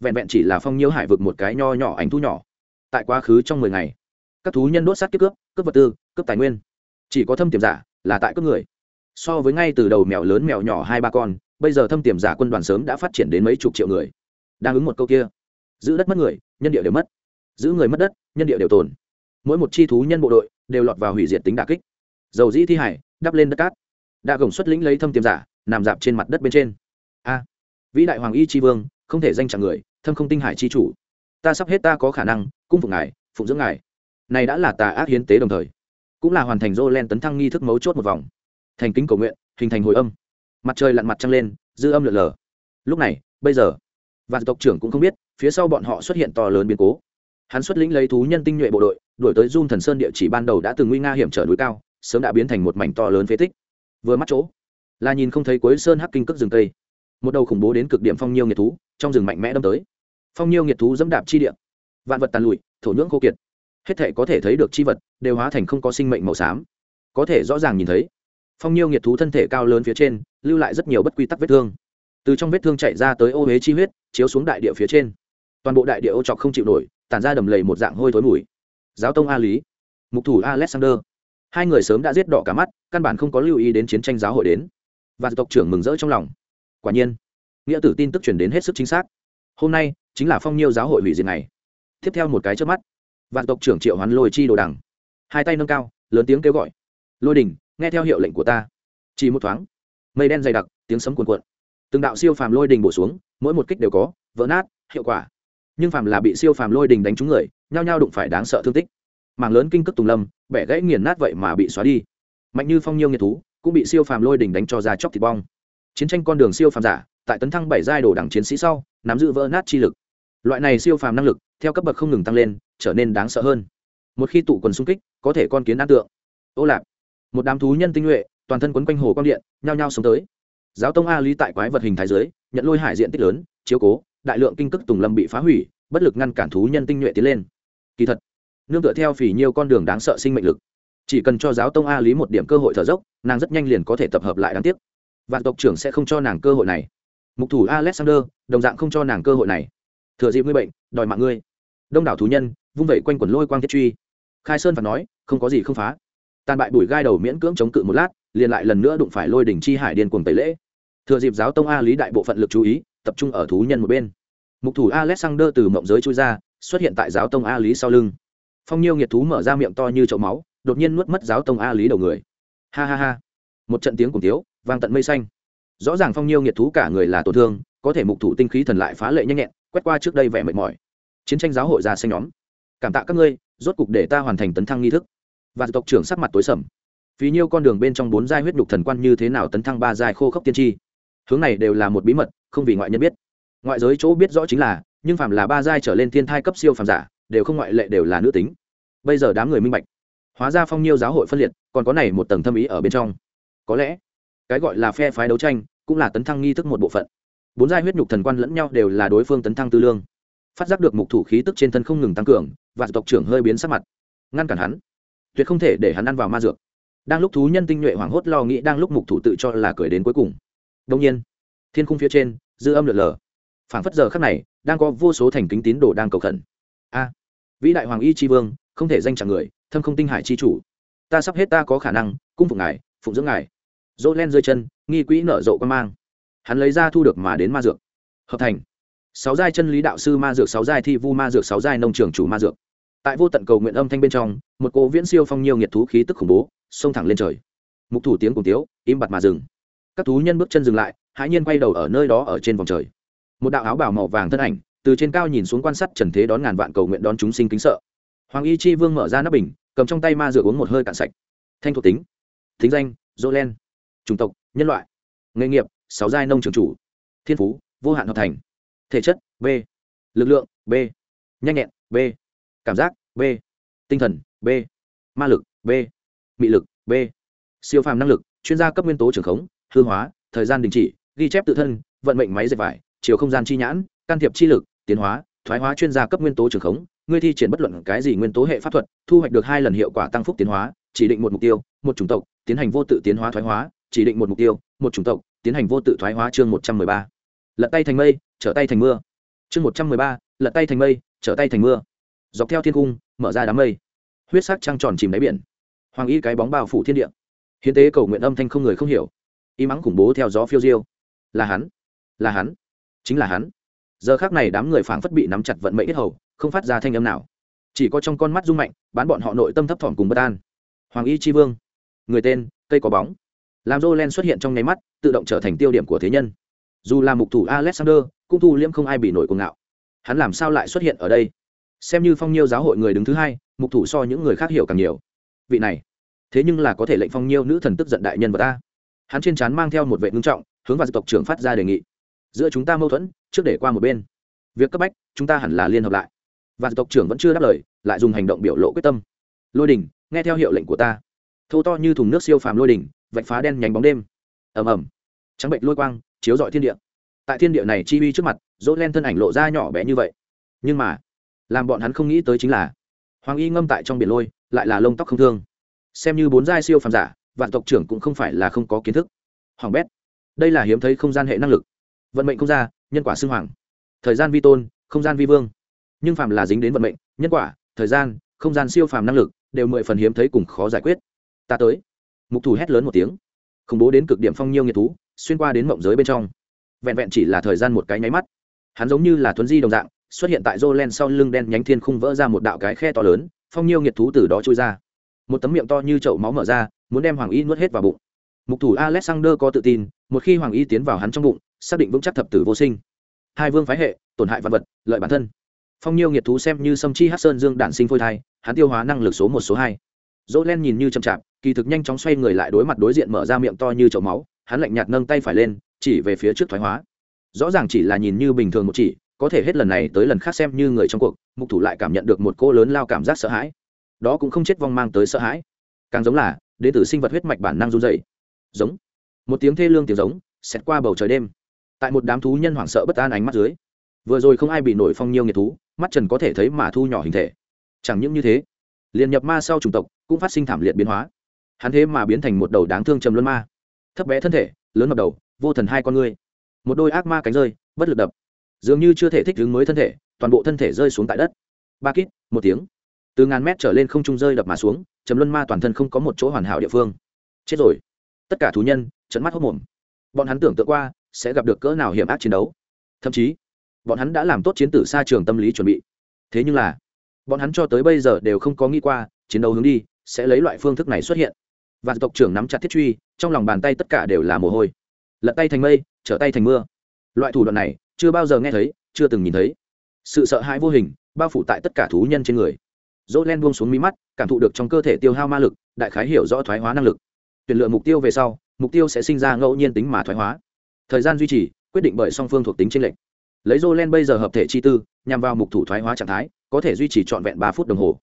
vẹn vẹn chỉ là phong nhiễu hải vực một cái nho nhỏ ảnh thu nhỏ. Tại quá khứ trong mười ngày, các thú nhân đốt sát kiếp cướp cướp vật tư, cướp tài nguyên. Chỉ có thâm tiềm giả là tại cướp người. So với ngay từ đầu mèo lớn mèo nhỏ hai ba con, bây giờ thâm tiềm giả quân đoàn sớm đã phát triển đến mấy chục triệu người. Đang ứng một câu kia, giữ đất mất người, nhân địa đều mất giữ người mất đất, nhân địa đều tồn. Mỗi một chi thú nhân bộ đội đều lọt vào hủy diệt tính đà kích. Dầu dĩ thi hải, đắp lên đất cát. Đã gồng xuất lĩnh lấy thâm tiềm giả, nằm dạp trên mặt đất bên trên. A, vĩ đại hoàng y tri vương, không thể danh chẳng người, thâm không tinh hải chi chủ. Ta sắp hết ta có khả năng, cung phục ngài, phụng dưỡng ngài. Này đã là tà ác hiến tế đồng thời, cũng là hoàn thành dô len tấn thăng nghi thức mấu chốt một vòng. Thành kính cầu nguyện, hình thành hồi âm. Mặt trời lặn mặt trăng lên, dư âm lượn lờ. Lúc này, bây giờ và tộc trưởng cũng không biết, phía sau bọn họ xuất hiện to lớn biến cố hắn xuất lĩnh lấy thú nhân tinh nhuệ bộ đội, đuổi tới dung thần sơn địa chỉ ban đầu đã từng nguy nga hiểm trở núi cao, sớm đã biến thành một mảnh to lớn phế tích. Vừa mắt chỗ, là nhìn không thấy cuối sơn hắc kinh cước rừng tây một đầu khủng bố đến cực điểm phong nhiêu nghiệt thú, trong rừng mạnh mẽ đâm tới. Phong nhiêu nghiệt thú dẫm đạp chi địa, vạn vật tàn lụi, thổ nhưỡng khô kiệt. Hết thể có thể thấy được chi vật, đều hóa thành không có sinh mệnh màu xám. Có thể rõ ràng nhìn thấy, phong nhiêu nghiệt thú thân thể cao lớn phía trên, lưu lại rất nhiều bất quy tắc vết thương. Từ trong vết thương chạy ra tới ô huế chi huyết, chiếu xuống đại địa phía trên. Toàn bộ đại địa ô trọc không chịu nổi tàn ra đầm lầy một dạng hôi thối mùi. Giáo tông a lý, mục thủ alexander. Hai người sớm đã giết đỏ cả mắt, căn bản không có lưu ý đến chiến tranh giáo hội đến. Và tộc trưởng mừng rỡ trong lòng. Quả nhiên, nghĩa tử tin tức chuyển đến hết sức chính xác. Hôm nay, chính là phong nhiêu giáo hội hủy diệt này tiếp theo một cái trước mắt vạn tộc trưởng triệu hoán lôi chi đồ đằng. Hai tay nâng cao, lớn tiếng kêu gọi. Lôi đình nghe theo hiệu lệnh của ta. Chỉ một thoáng, mây đen dày đặc, tiếng sấm cuồn cuộn. Từng đạo siêu phàm lôi đình bổ xuống, mỗi một kích đều có, vỡ nát, hiệu quả nhưng phàm là bị siêu phàm lôi đình đánh trúng người, nhao nhao đụng phải đáng sợ thương tích. Mảng lớn kinh cước tùng lâm, bẻ gãy nghiền nát vậy mà bị xóa đi. Mạnh như phong nhiêu nghiệt thú, cũng bị siêu phàm lôi đình đánh cho ra chóc thịt bong. Chiến tranh con đường siêu phàm giả, tại tấn thăng bảy giai đồ đẳng chiến sĩ sau, nắm giữ vỡ nát chi lực. Loại này siêu phàm năng lực, theo cấp bậc không ngừng tăng lên, trở nên đáng sợ hơn. Một khi tụ quần xung kích, có thể con kiến ăn tượng. Ô lạp. Một đám thú nhân tinh nhuệ, toàn thân quấn quanh hồ quang điện, nhao nhao sống tới. Giáo tông a lý tại quái vật hình thái giới nhận lôi hải diện tích lớn, chiếu cố đại lượng kinh cức tùng lâm bị phá hủy, bất lực ngăn cản thú nhân tinh nhuệ tiến lên. Kỳ thật, nương tựa theo phỉ nhiều con đường đáng sợ sinh mệnh lực. Chỉ cần cho giáo tông a lý một điểm cơ hội thở dốc, nàng rất nhanh liền có thể tập hợp lại đáng tiếc. Vạn tộc trưởng sẽ không cho nàng cơ hội này. Mục thủ alexander, đồng dạng không cho nàng cơ hội này. Thừa dịp ngươi bệnh, đòi mạng ngươi. Đông đảo thú nhân, vung vẩy quanh quần lôi quang thiết truy. Khai sơn và nói, không có gì không phá. Tàn bại bụi gai đầu miễn cưỡng chống cự một lát, liền lại lần nữa đụng phải lôi đỉnh chi hải điên cuồng tẩy lễ. Thừa dịp giáo tông a lý đại bộ phận lực chú ý tập trung ở thú nhân một bên. Mục thủ alexander từ mộng giới chui ra, xuất hiện tại giáo tông a lý sau lưng. Phong nhiêu nghiệt thú mở ra miệng to như chậu máu, đột nhiên nuốt mất giáo tông a lý đầu người. Ha ha ha. Một trận tiếng cùng tiếu vang tận mây xanh. Rõ ràng phong nhiêu nghiệt thú cả người là tổn thương, có thể mục thủ tinh khí thần lại phá lệ nhanh nhẹn, quét qua trước đây vẻ mệt mỏi. Chiến tranh giáo hội ra xanh nhóm. Cảm tạ các ngươi, rốt cục để ta hoàn thành tấn thăng nghi thức. Và tộc trưởng sắc mặt tối sầm. Phí nhiêu con đường bên trong bốn giai huyết nhục thần quan như thế nào tấn thăng ba giai khô khốc tiên tri? Hướng này đều là một bí mật không vì ngoại nhân biết. Ngoại giới chỗ biết rõ chính là, nhưng phàm là ba giai trở lên thiên thai cấp siêu phàm giả, đều không ngoại lệ đều là nữ tính. Bây giờ đám người minh bạch. Hóa ra phong nhiêu giáo hội phân liệt, còn có này một tầng thâm ý ở bên trong. Có lẽ, cái gọi là phe phái đấu tranh, cũng là tấn thăng nghi thức một bộ phận. Bốn giai huyết nhục thần quan lẫn nhau đều là đối phương tấn thăng tư lương. Phát giác được mục thủ khí tức trên thân không ngừng tăng cường, và tộc trưởng hơi biến sắc mặt. Ngăn cản hắn. Tuyệt không thể để hắn ăn vào ma dược. Đang lúc thú nhân tinh nhuệ hoảng hốt lo nghĩ, đang lúc mục thủ tự cho là cười đến cuối cùng. Đông nhiên, thiên khung phía trên dư âm lượn lờ. Phảng phất giờ khắc này, đang có vô số thành kính tín đồ đang cầu khẩn. A, vĩ đại hoàng y tri vương, không thể danh chẳng người, thâm không tinh hải chi chủ. Ta sắp hết ta có khả năng, cung phục ngài, phụng dưỡng ngài. Dỗ len rơi chân, nghi quỹ nở rộ quan mang. Hắn lấy ra thu được mà đến ma dược. Hợp thành. Sáu giai chân lý đạo sư ma dược, sáu giai thi vu ma dược, sáu giai nông trường chủ ma dược. Tại vô tận cầu nguyện âm thanh bên trong, một cô viễn siêu phong nhiều nghiệt thú khí tức khủng bố, xông thẳng lên trời. Mục thủ tiếng cùng tiếu, im bặt mà dừng. Các thú nhân bước chân dừng lại hãi nhiên quay đầu ở nơi đó ở trên vòng trời. Một đạo áo bào màu vàng thân ảnh, từ trên cao nhìn xuống quan sát trần thế đón ngàn vạn cầu nguyện đón chúng sinh kính sợ. Hoàng y chi vương mở ra nắp bình, cầm trong tay ma rửa uống một hơi cạn sạch. Thanh thuộc tính, thính danh dô len chủng tộc, nhân loại. Nghề nghiệp, sáu giai nông trường chủ. Thiên phú, vô hạn hợp thành. Thể chất, b. Lực lượng, b. Nhanh nhẹn, b. Cảm giác, b. Tinh thần, b. Ma lực, b. Mị lực, b. Siêu phàm năng lực, chuyên gia cấp nguyên tố trường khống, hư hóa, thời gian đình chỉ ghi chép tự thân, vận mệnh máy dệt vải, chiều không gian chi nhãn, can thiệp chi lực, tiến hóa, thoái hóa chuyên gia cấp nguyên tố trường khống, ngươi thi triển bất luận cái gì nguyên tố hệ pháp thuật, thu hoạch được hai lần hiệu quả tăng phúc tiến hóa, chỉ định một mục tiêu, một chủng tộc, tiến hành vô tự tiến hóa thoái hóa, chỉ định một mục tiêu, một chủng tộc, tiến hành vô tự thoái hóa chương một trăm mười ba. Lật tay thành mây, trở tay thành mưa. Chương một trăm mười ba, lật tay thành mây, trở tay thành mưa. Dọc theo thiên cung, mở ra đám mây. Huyết sắc trăng tròn chìm đáy biển. Hoàng y cái bóng bao phủ thiên địa. Hiến tế cầu nguyện âm thanh không người không hiểu. Y mắng khủng bố theo gió phiêu diêu là hắn. Là hắn. Chính là hắn. Giờ khác này đám người phảng phất bị nắm chặt vận mệnh ít hầu, không phát ra thanh âm nào. Chỉ có trong con mắt rung mạnh, bán bọn họ nội tâm thấp thỏm cùng bất an. Hoàng y chi vương. Người tên, cây có bóng. Làm jolen xuất hiện trong nháy mắt, tự động trở thành tiêu điểm của thế nhân. Dù là mục thủ alexander, cũng thu liễm không ai bị nổi cuồng ngạo. Hắn làm sao lại xuất hiện ở đây? Xem như phong nhiêu giáo hội người đứng thứ hai, mục thủ so những người khác hiểu càng nhiều. Vị này, thế nhưng là có thể lệnh phong nhiêu nữ thần tức giận đại nhân vật ta. Hắn trên trán mang theo một vệ ngưng trọng hướng vào tộc trưởng phát ra đề nghị. Giữa chúng ta mâu thuẫn, trước để qua một bên. Việc cấp bách, chúng ta hẳn là liên hợp lại. Và tộc trưởng vẫn chưa đáp lời, lại dùng hành động biểu lộ quyết tâm. Lôi đình, nghe theo hiệu lệnh của ta. Thô to như thùng nước siêu phàm lôi đình, vạch phá đen nhánh bóng đêm. Ầm ầm. Trắng bệnh lôi quang, chiếu rọi thiên địa. Tại thiên địa này chi uy trước mặt dỗ len thân ảnh lộ ra nhỏ bé như vậy. Nhưng mà, làm bọn hắn không nghĩ tới chính là, hoàng y ngâm tại trong biển lôi, lại là lông tóc không thương. Xem như bốn giai siêu phàm giả, vạn tộc trưởng cũng không phải là không có kiến thức. Hoàng bét đây là hiếm thấy không gian hệ năng lực. Vận mệnh không ra, nhân quả xưng hoàng. Thời gian vi tôn, không gian vi vương. Nhưng phàm là dính đến vận mệnh, nhân quả, thời gian, không gian siêu phàm năng lực đều mười phần hiếm thấy cùng khó giải quyết. Ta tới. Mục thủ hét lớn một tiếng. Khủng bố đến cực điểm phong nhiêu nghiệt thú, xuyên qua đến mộng giới bên trong. Vẹn vẹn chỉ là thời gian một cái nháy mắt. Hắn giống như là thuấn di đồng dạng, xuất hiện tại rô len sau lưng đen nhánh thiên khung vỡ ra một đạo cái khe to lớn, phong nhiêu nghiệt thú từ đó trôi ra. Một tấm miệng to như chậu máu mở ra, muốn đem hoàng y nuốt hết vào bụng mục thủ alexander có tự tin, một khi hoàng y tiến vào hắn trong bụng, xác định vững chắc thập tử vô sinh. Hai vương phái hệ, tổn hại vật vật, lợi bản thân. Phong nhiêu nghiệt thú xem như sâm chi hát sơn dương đản sinh phôi thai, hắn tiêu hóa năng lực số một, số hai. Dỗ len nhìn như chậm chạp, kỳ thực nhanh chóng xoay người lại đối mặt đối diện mở ra miệng to như chậu máu, hắn lạnh nhạt nâng tay phải lên, chỉ về phía trước thoái hóa. Rõ ràng chỉ là nhìn như bình thường một chỉ, có thể hết lần này tới lần khác xem như người trong cuộc, mục thủ lại cảm nhận được một cô lớn lao cảm giác sợ hãi. Đó cũng không chết vong mang tới sợ hãi. Càng giống là đ ế t ử sinh vật huyết mạch bản năng run dày giống. Một tiếng thê lương tiếng giống, xẹt qua bầu trời đêm. Tại một đám thú nhân hoảng sợ bất an ánh mắt dưới, vừa rồi không ai bị nổi phong nhiêu nghiệt thú, mắt trần có thể thấy mà thu nhỏ hình thể. Chẳng những như thế, liền nhập ma sau chủng tộc cũng phát sinh thảm liệt biến hóa. Hắn thế mà biến thành một đầu đáng thương trầm luân ma. Thấp bé thân thể, lớn ngập đầu, vô thần hai con ngươi. Một đôi ác ma cánh rơi, bất lực đập. Dường như chưa thể thích ứng mới thân thể, toàn bộ thân thể rơi xuống tại đất. Ba kít, một tiếng. Từ ngàn mét trở lên không trung rơi đập mà xuống, trầm luân ma toàn thân không có một chỗ hoàn hảo địa phương. Chết rồi tất cả thú nhân trận mắt hốc mồm. Bọn hắn tưởng tượng qua, sẽ gặp được cỡ nào hiểm ác chiến đấu. Thậm chí, bọn hắn đã làm tốt chiến tử xa trường tâm lý chuẩn bị. Thế nhưng là, bọn hắn cho tới bây giờ đều không có nghĩ qua, chiến đấu hướng đi sẽ lấy loại phương thức này xuất hiện. Và tộc trưởng nắm chặt thiết truy, trong lòng bàn tay tất cả đều là mồ hôi. Lật tay thành mây, trở tay thành mưa. Loại thủ đoạn này, chưa bao giờ nghe thấy, chưa từng nhìn thấy. Sự sợ hãi vô hình, bao phủ tại tất cả thú nhân trên người. Dỗ len buông xuống mí mắt, cảm thụ được trong cơ thể tiêu hao ma lực, đại khái hiểu rõ thoái hóa năng lực tuyển lựa mục tiêu về sau, mục tiêu sẽ sinh ra ngẫu nhiên tính mà thoái hóa. Thời gian duy trì, quyết định bởi song phương thuộc tính tranh lệch. Lấy dô len bây giờ hợp thể chi tư, nhằm vào mục thủ thoái hóa trạng thái, có thể duy trì trọn vẹn ba phút đồng hồ.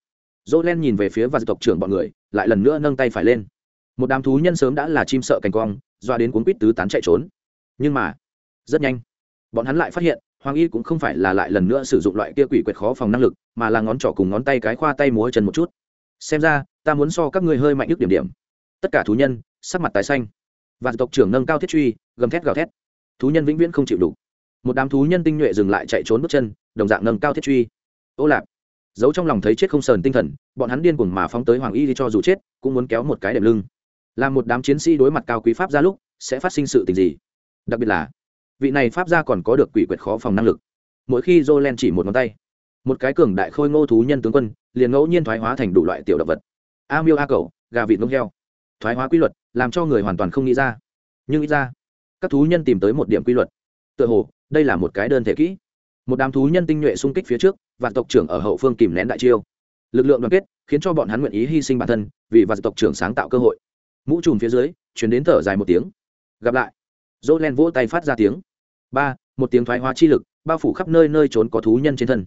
Dô len nhìn về phía và tộc trưởng bọn người, lại lần nữa nâng tay phải lên. Một đám thú nhân sớm đã là chim sợ cành cong doa đến cuốn quýt tứ tán chạy trốn. Nhưng mà, rất nhanh, bọn hắn lại phát hiện, hoàng y cũng không phải là lại lần nữa sử dụng loại kia quỷ quyệt khó phòng năng lực, mà là ngón trỏ cùng ngón tay cái khoa tay múa chân một chút. Xem ra, ta muốn so các ngươi hơi mạnh ước điểm điểm tất cả thú nhân, sắc mặt tái xanh. Và tộc trưởng nâng cao thiết truy, gầm thét gào thét. Thú nhân vĩnh viễn không chịu đủ. Một đám thú nhân tinh nhuệ dừng lại chạy trốn bước chân, đồng dạng nâng cao thiết truy. Ô lạp. Giấu trong lòng thấy chết không sờn tinh thần, bọn hắn điên cuồng mà phóng tới hoàng y đi cho dù chết, cũng muốn kéo một cái đệm lưng. Là một đám chiến sĩ đối mặt cao quý pháp ra lúc, sẽ phát sinh sự tình gì? Đặc biệt là, vị này pháp gia còn có được quỷ quyệt khó phòng năng lực. Mỗi khi jolen chỉ một ngón tay, một cái cường đại khôi ngô thú nhân tướng quân liền ngẫu nhiên thoái hóa thành đủ loại tiểu động vật. A miêu a cầu gà vịt ngông heo thoái hóa quy luật, làm cho người hoàn toàn không nghĩ ra. Nhưng ít ra, các thú nhân tìm tới một điểm quy luật. Tựa hồ, đây là một cái đơn thể kỹ. Một đám thú nhân tinh nhuệ xung kích phía trước và tộc trưởng ở hậu phương kìm nén đại chiêu. Lực lượng đoàn kết khiến cho bọn hắn nguyện ý hy sinh bản thân vì và tộc trưởng sáng tạo cơ hội. Mũ trùm phía dưới chuyển đến thở dài một tiếng. Gặp lại. Dỗ len vỗ tay phát ra tiếng. Ba, một tiếng thoái hóa chi lực, bao phủ khắp nơi nơi trốn có thú nhân trên thân.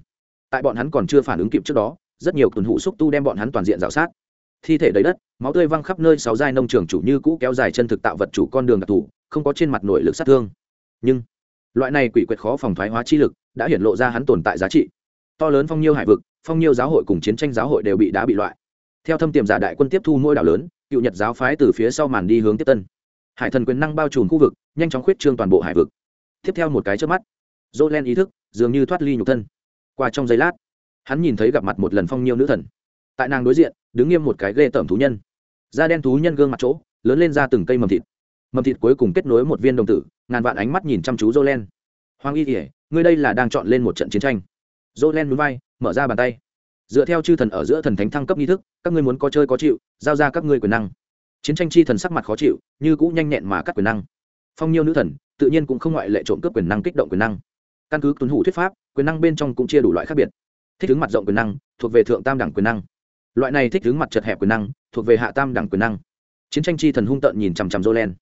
Tại bọn hắn còn chưa phản ứng kịp trước đó, rất nhiều tuần hụ xúc tu đem bọn hắn toàn diện rào sát thi thể đầy đất, máu tươi văng khắp nơi, sáu giai nông trường chủ như cũ kéo dài chân thực tạo vật chủ con đường đặc thù, không có trên mặt nội lực sát thương. Nhưng, loại này quỷ quyệt khó phòng thoái hóa chi lực đã hiển lộ ra hắn tồn tại giá trị. To lớn phong nhiêu hải vực, phong nhiêu giáo hội cùng chiến tranh giáo hội đều bị đã bị loại. Theo thâm tiềm giả đại quân tiếp thu mỗi đảo lớn, cựu nhật giáo phái từ phía sau màn đi hướng tiếp tân. Hải thần quyền năng bao trùm khu vực, nhanh chóng khuyết trương toàn bộ hải vực. Tiếp theo một cái trước mắt dỗ len ý thức dường như thoát ly nhục thân. Qua trong giây lát, hắn nhìn thấy gặp mặt một lần phong nhiêu nữ thần. Tại nàng đối diện đứng nghiêm một cái ghê tởm thú nhân. Da đen thú nhân gương mặt chỗ, lớn lên ra từng cây mầm thịt. Mầm thịt cuối cùng kết nối một viên đồng tử, ngàn vạn ánh mắt nhìn chăm chú dô len hoàng y kỉa ngươi đây là đang chọn lên một trận chiến tranh. Dô len núi vai, mở ra bàn tay. Dựa theo chư thần ở giữa thần thánh thăng cấp nghi thức, các ngươi muốn có chơi có chịu, giao ra các ngươi quyền năng. Chiến tranh chi thần sắc mặt khó chịu, như cũ nhanh nhẹn mà cắt quyền năng. Phong nhiêu nữ thần, tự nhiên cũng không ngoại lệ trộm cướp quyền năng kích động quyền năng. Căn cứ tuân thủ thuyết pháp, quyền năng bên trong cũng chia đủ loại khác biệt. Thích ứng mặt rộng quyền năng, thuộc về thượng tam đẳng quyền năng loại này thích ứng mặt chật hẹp quyền năng, thuộc về hạ tam đẳng quyền năng. Chiến tranh chi thần hung tợn nhìn chằm chằm jolen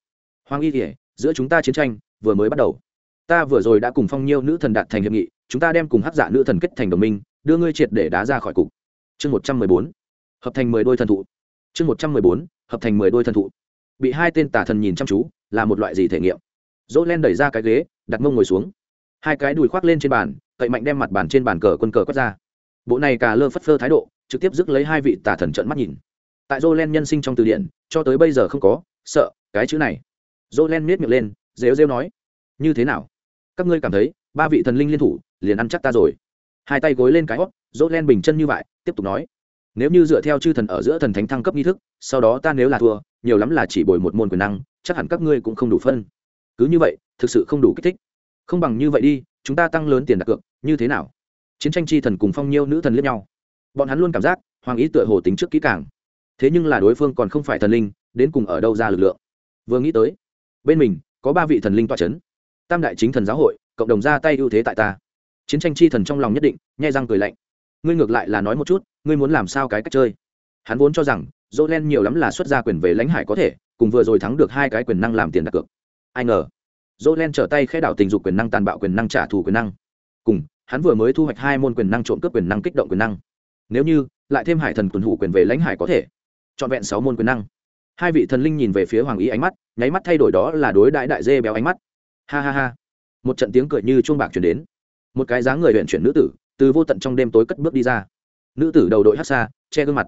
hoàng y kỉa giữa chúng ta chiến tranh vừa mới bắt đầu. Ta vừa rồi đã cùng phong nhiêu nữ thần đạt thành hiệp nghị, chúng ta đem cùng hắc giả nữ thần kết thành đồng minh, đưa ngươi triệt để đá ra khỏi cục. Chương một trăm mười bốn. Hợp thành mười đôi thần thụ. Chương một trăm mười bốn. Hợp thành mười đôi thần thụ. Bị hai tên tà thần nhìn chăm chú, là một loại gì thể nghiệm? Dỗ len đẩy ra cái ghế, đặt mông ngồi xuống. Hai cái đùi khoác lên trên bàn, cậy mạnh đem mặt bàn trên bàn cờ quân cờ quất ra. Bộ này cà lơ phất phơ thái độ trực tiếp dứt lấy hai vị tà thần trợn mắt nhìn. Tại jolen len nhân sinh trong từ điển, cho tới bây giờ không có, sợ, cái chữ này. Jolen len miết miệng lên, rêu rêu nói, như thế nào? Các ngươi cảm thấy, ba vị thần linh liên thủ, liền ăn chắc ta rồi. Hai tay gối lên cái hót jolen len bình chân như vậy, tiếp tục nói, nếu như dựa theo chư thần ở giữa thần thánh thăng cấp nghi thức, sau đó ta nếu là thua, nhiều lắm là chỉ bồi một môn quyền năng, chắc hẳn các ngươi cũng không đủ phân. Cứ như vậy, thực sự không đủ kích thích. Không bằng như vậy đi, chúng ta tăng lớn tiền đặt cược, như thế nào? Chiến tranh chi thần cùng phong nhiêu nữ thần liếc nhau bọn hắn luôn cảm giác, hoàng ý tựa hồ tính trước kỹ càng. Thế nhưng là đối phương còn không phải thần linh, đến cùng ở đâu ra lực lượng? Vừa nghĩ tới, bên mình có ba vị thần linh toa c h ấ n tam đại chính thần giáo hội, cộng đồng ra tay ưu thế tại ta. Chiến tranh chi thần trong lòng nhất định, nhai răng cười lạnh. Ngươi ngược lại là nói một chút, ngươi muốn làm sao cái cách chơi? Hắn vốn cho rằng, dỗ len nhiều lắm là xuất ra quyền về lãnh hải có thể, cùng vừa rồi thắng được hai cái quyền năng làm tiền đặt cược. Ai ngờ, dỗ len trở tay khai đảo tình dục quyền năng tàn bạo quyền năng trả thù quyền năng. Cùng, hắn vừa mới thu hoạch hai môn quyền năng trộm cướp quyền năng kích động quyền năng nếu như, lại thêm hải thần tuần hủ quyền về lãnh hải có thể. Trọn vẹn sáu môn quyền năng. Hai vị thần linh nhìn về phía hoàng ý ánh mắt, nháy mắt thay đổi đó là đối đại đại dê béo ánh mắt. Ha ha ha. Một trận tiếng cười như chuông bạc chuyển đến. Một cái dáng người huyện chuyển nữ tử, từ vô tận trong đêm tối cất bước đi ra. Nữ tử đầu đội hát xa, che gương mặt.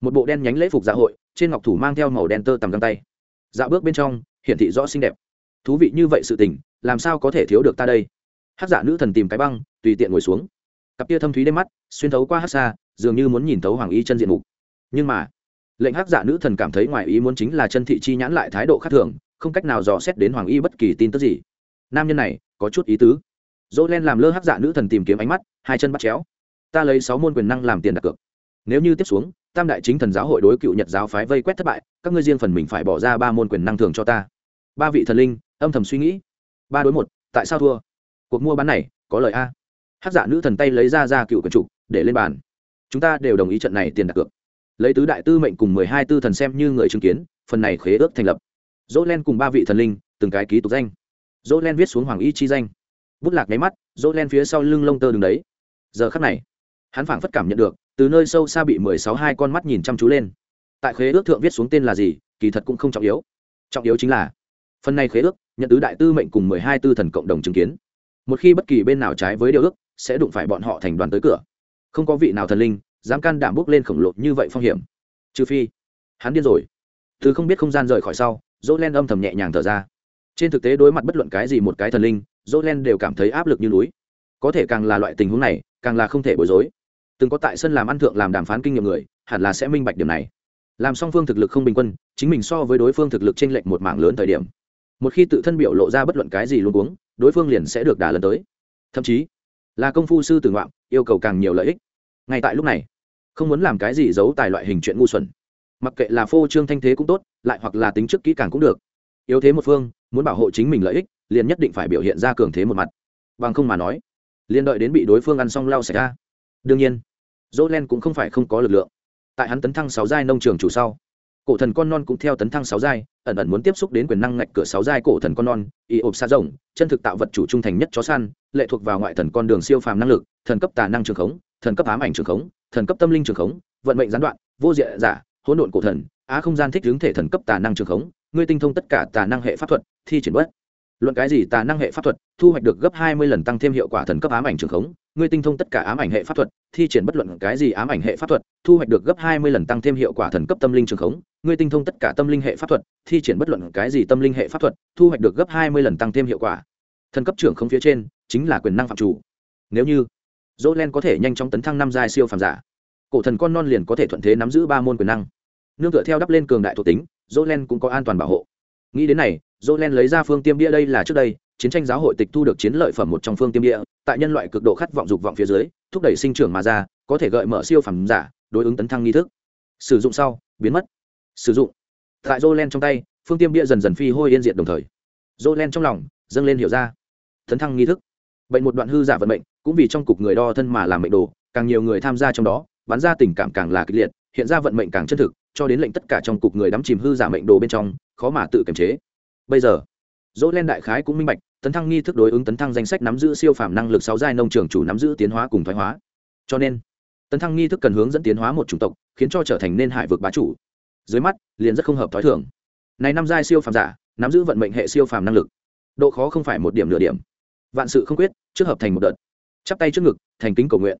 Một bộ đen nhánh lễ phục dạ hội, trên ngọc thủ mang theo màu đen tơ tầm găng tay. Dạ bước bên trong, hiển thị rõ xinh đẹp. Thú vị như vậy sự tình, làm sao có thể thiếu được ta đây? Hát giả nữ thần tìm cái băng, tùy tiện ngồi xuống. Cặp tia thâm thúy đêm mắt, xuyên thấu qua hát xa dường như muốn nhìn thấu hoàng y chân diện mục. Nhưng mà, lệnh hắc giả nữ thần cảm thấy ngoài ý muốn chính là chân thị chi nhãn lại thái độ khác thường, không cách nào dò xét đến hoàng y bất kỳ tin tức gì. Nam nhân này, có chút ý tứ. Dỗ len làm lơ hắc giả nữ thần tìm kiếm ánh mắt, hai chân bắt chéo. Ta lấy sáu môn quyền năng làm tiền đặt cược. Nếu như tiếp xuống, tam đại chính thần giáo hội đối cựu nhật giáo phái vây quét thất bại, các ngươi riêng phần mình phải bỏ ra ba môn quyền năng thường cho ta. Ba vị thần linh, âm thầm suy nghĩ. Ba đối một, tại sao thua? Cuộc mua bán này, có lời a. Hát giả nữ thần tay lấy ra ra cựu quần trục để lên bàn chúng ta đều đồng ý trận này tiền đặt cược. Lấy tứ đại tư mệnh cùng mười hai tư thần xem như người chứng kiến, phần này khế ước thành lập. Dỗ len cùng ba vị thần linh, từng cái ký tục danh. Dỗ len viết xuống hoàng y chi danh. Bút lạc nháy mắt dỗ len phía sau lưng lông tơ đứng đấy. Giờ khắc này, hắn phảng phất cảm nhận được, từ nơi sâu xa bị mười sáu hai con mắt nhìn chăm chú lên. Tại khế ước thượng viết xuống tên là gì, kỳ thật cũng không trọng yếu. Trọng yếu chính là, phần này khế ước, nhận tứ đại tư mệnh cùng mười hai tư thần cộng đồng chứng kiến. Một khi bất kỳ bên nào trái với điều ước, sẽ đụng phải bọn họ thành đoàn tới cửa không có vị nào thần linh dám can đảm bước lên khổng lồ như vậy phong hiểm. Trừ phi, hắn điên rồi. Thứ không biết không gian rời khỏi sau dỗ len âm thầm nhẹ nhàng thở ra. Trên thực tế đối mặt bất luận cái gì một cái thần linh dỗ len đều cảm thấy áp lực như núi. Có thể càng là loại tình huống này, càng là không thể bối rối. Từng có tại sân làm ăn thượng làm đàm phán kinh nghiệm người, hẳn là sẽ minh bạch điểm này. Làm song phương thực lực không bình quân, chính mình so với đối phương thực lực t r ê n lệch một mảng lớn thời điểm. Một khi tự thân biểu lộ ra bất luận cái gì luôn uống, đối phương liền sẽ được đà lần tới. Thậm chí là công phu sư tử ngoạm, yêu cầu càng nhiều lợi ích. Ngay tại lúc này, không muốn làm cái gì giấu tài loại hình chuyện ngu xuẩn. Mặc kệ là phô trương thanh thế cũng tốt, lại hoặc là tính trước kỹ càng cũng được. Yếu thế một phương, muốn bảo hộ chính mình lợi ích, liền nhất định phải biểu hiện ra cường thế một mặt. Bằng không mà nói, liền đợi đến bị đối phương ăn xong lau sạch ra. Đương nhiên dỗ len cũng không phải không có lực lượng. Tại hắn tấn thăng sáu giai nông trường chủ sau cổ thần con non cũng theo tấn thăng sáu giai, ẩn ẩn muốn tiếp xúc đến quyền năng ngạch cửa sáu giai cổ thần con non, y ộp xa rộng, chân thực tạo vật chủ trung thành nhất chó săn, lệ thuộc vào ngoại thần con đường siêu phàm năng lực, thần cấp tà năng trường khống, thần cấp ám ảnh trường khống, thần cấp tâm linh trường khống, vận mệnh gián đoạn, vô diện giả, hỗn độn cổ thần, á không gian thích hướng thể thần cấp tà năng trường khống, ngươi tinh thông tất cả tà năng hệ pháp thuật, thi triển bất. Luận cái gì tà năng hệ pháp thuật, thu hoạch được gấp hai mươi lần tăng thêm hiệu quả thần cấp ám ảnh trường khống ngươi tinh thông tất cả ám ảnh hệ pháp thuật, thi triển bất luận cái gì ám ảnh hệ pháp thuật, thu hoạch được gấp hai mươi lần tăng thêm hiệu quả thần cấp tâm linh trường khống. Ngươi tinh thông tất cả tâm linh hệ pháp thuật, thi triển bất luận cái gì tâm linh hệ pháp thuật, thu hoạch được gấp hai mươi lần tăng thêm hiệu quả. Thần cấp trưởng không phía trên, chính là quyền năng phạm chủ. Nếu như dỗ len có thể nhanh chóng tấn thăng năm giai siêu phàm giả, cổ thần con non liền có thể thuận thế nắm giữ ba môn quyền năng. Nương tựa theo đắp lên cường đại thuộc tính dỗ len cũng có an toàn bảo hộ. Nghĩ đến này dỗ len lấy ra phương tiêm bia đây là trước đây, chiến tranh giáo hội tịch thu được chiến lợi phẩm một trong phương tiêm địa tại nhân loại cực độ khát vọng dục vọng phía dưới, thúc đẩy sinh trưởng mà ra, có thể gợi mở siêu phẩm giả, đối ứng tấn thăng nghi thức. Sử dụng sau, biến mất. Sử dụng. Tại dô len trong tay, phương tiêm bia dần dần phi hôi yên diện đồng thời. Dô len trong lòng, dâng lên hiểu ra. Tấn thăng nghi thức. Bệnh một đoạn hư giả vận mệnh, cũng vì trong cục người đo thân mà làm mệnh đồ, càng nhiều người tham gia trong đó, bắn ra tình cảm càng là kịch liệt, hiện ra vận mệnh càng chân thực, cho đến lệnh tất cả trong cục người đắm chìm hư giả mệnh đồ bên trong, khó mà tự kiềm chế. Bây giờ dỗ len đại khái cũng minh bạch, tấn thăng nghi thức đối ứng tấn thăng danh sách nắm giữ siêu phàm năng lực sáu giai nông trường chủ nắm giữ tiến hóa cùng thoái hóa. Cho nên, tấn thăng nghi thức cần hướng dẫn tiến hóa một chủng tộc, khiến cho trở thành nên hải vực bá chủ. Dưới mắt, liền rất không hợp t h ó i thường. Này năm giai siêu phàm giả, nắm giữ vận mệnh hệ siêu phàm năng lực. Độ khó không phải một điểm nửa điểm. Vạn sự không quyết, trước hợp thành một đợt. Chắp tay trước ngực, thành kính cầu nguyện.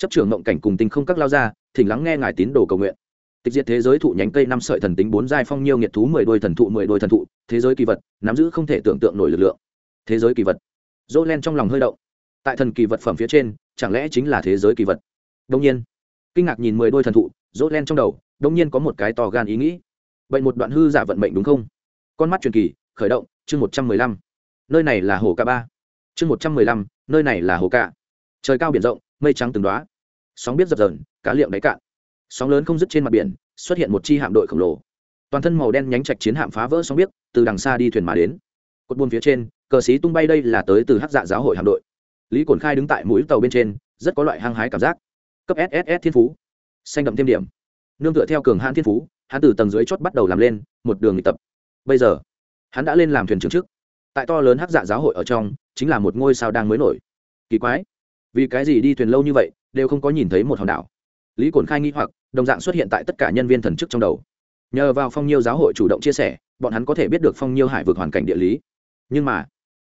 Chấp trưởng mộng cảnh cùng tình không các lao ra thỉnh lắng nghe ngài tín đồ cầu nguyện tịch diệt thế giới thụ nhánh cây năm sợi thần tính bốn giai phong nhiêu nghiệt thú, mười đôi thần thụ, mười đôi thần thụ, thế giới kỳ vật, nắm giữ không thể tưởng tượng nổi lực lượng. Thế giới kỳ vật. Dỗ len trong lòng hơi động. Tại thần kỳ vật phẩm phía trên, chẳng lẽ chính là thế giới kỳ vật? Đông nhiên. Kinh ngạc nhìn mười đôi thần thụ dỗ len trong đầu đông nhiên có một cái to gan ý nghĩ. Bệnh một đoạn hư giả vận mệnh đúng không? Con mắt truyền kỳ, khởi động, chương một trăm mười lăm. Nơi này là hồ ca ba. Chương một trăm mười lăm, nơi này là hồ ca trời cao biển rộng, mây trắng từng đoá sóng biết dập dờn, cá liệm đáy cạn sóng lớn không dứt trên mặt biển, xuất hiện một chi hạm đội khổng lồ. Toàn thân màu đen nhánh trạch chiến hạm phá vỡ sóng biết từ đằng xa đi thuyền mà đến. Cột buôn phía trên, cờ xí tung bay đây là tới từ hắc dạ giáo hội hạm đội. Lý cổn khai đứng tại mũi tàu bên trên, rất có loại hăng hái cảm giác. Cấp sss thiên phú. Xanh đậm thêm điểm. Nương tựa theo cường hãn thiên phú, hắn từ tầng dưới chót bắt đầu làm lên, một đường luyện tập. Bây giờ, hắn đã lên làm thuyền trưởng trước. Tại to lớn hắc dạ giáo hội ở trong, chính là một ngôi sao đang mới nổi. Kỳ quái, vì cái gì đi thuyền lâu như vậy, đều không có nhìn thấy một hòn đảo lý cổn khai nghi hoặc, đồng dạng xuất hiện tại tất cả nhân viên thần chức trong đầu. Nhờ vào phong nhiêu giáo hội chủ động chia sẻ, bọn hắn có thể biết được phong nhiêu hải vực hoàn cảnh địa lý. Nhưng mà,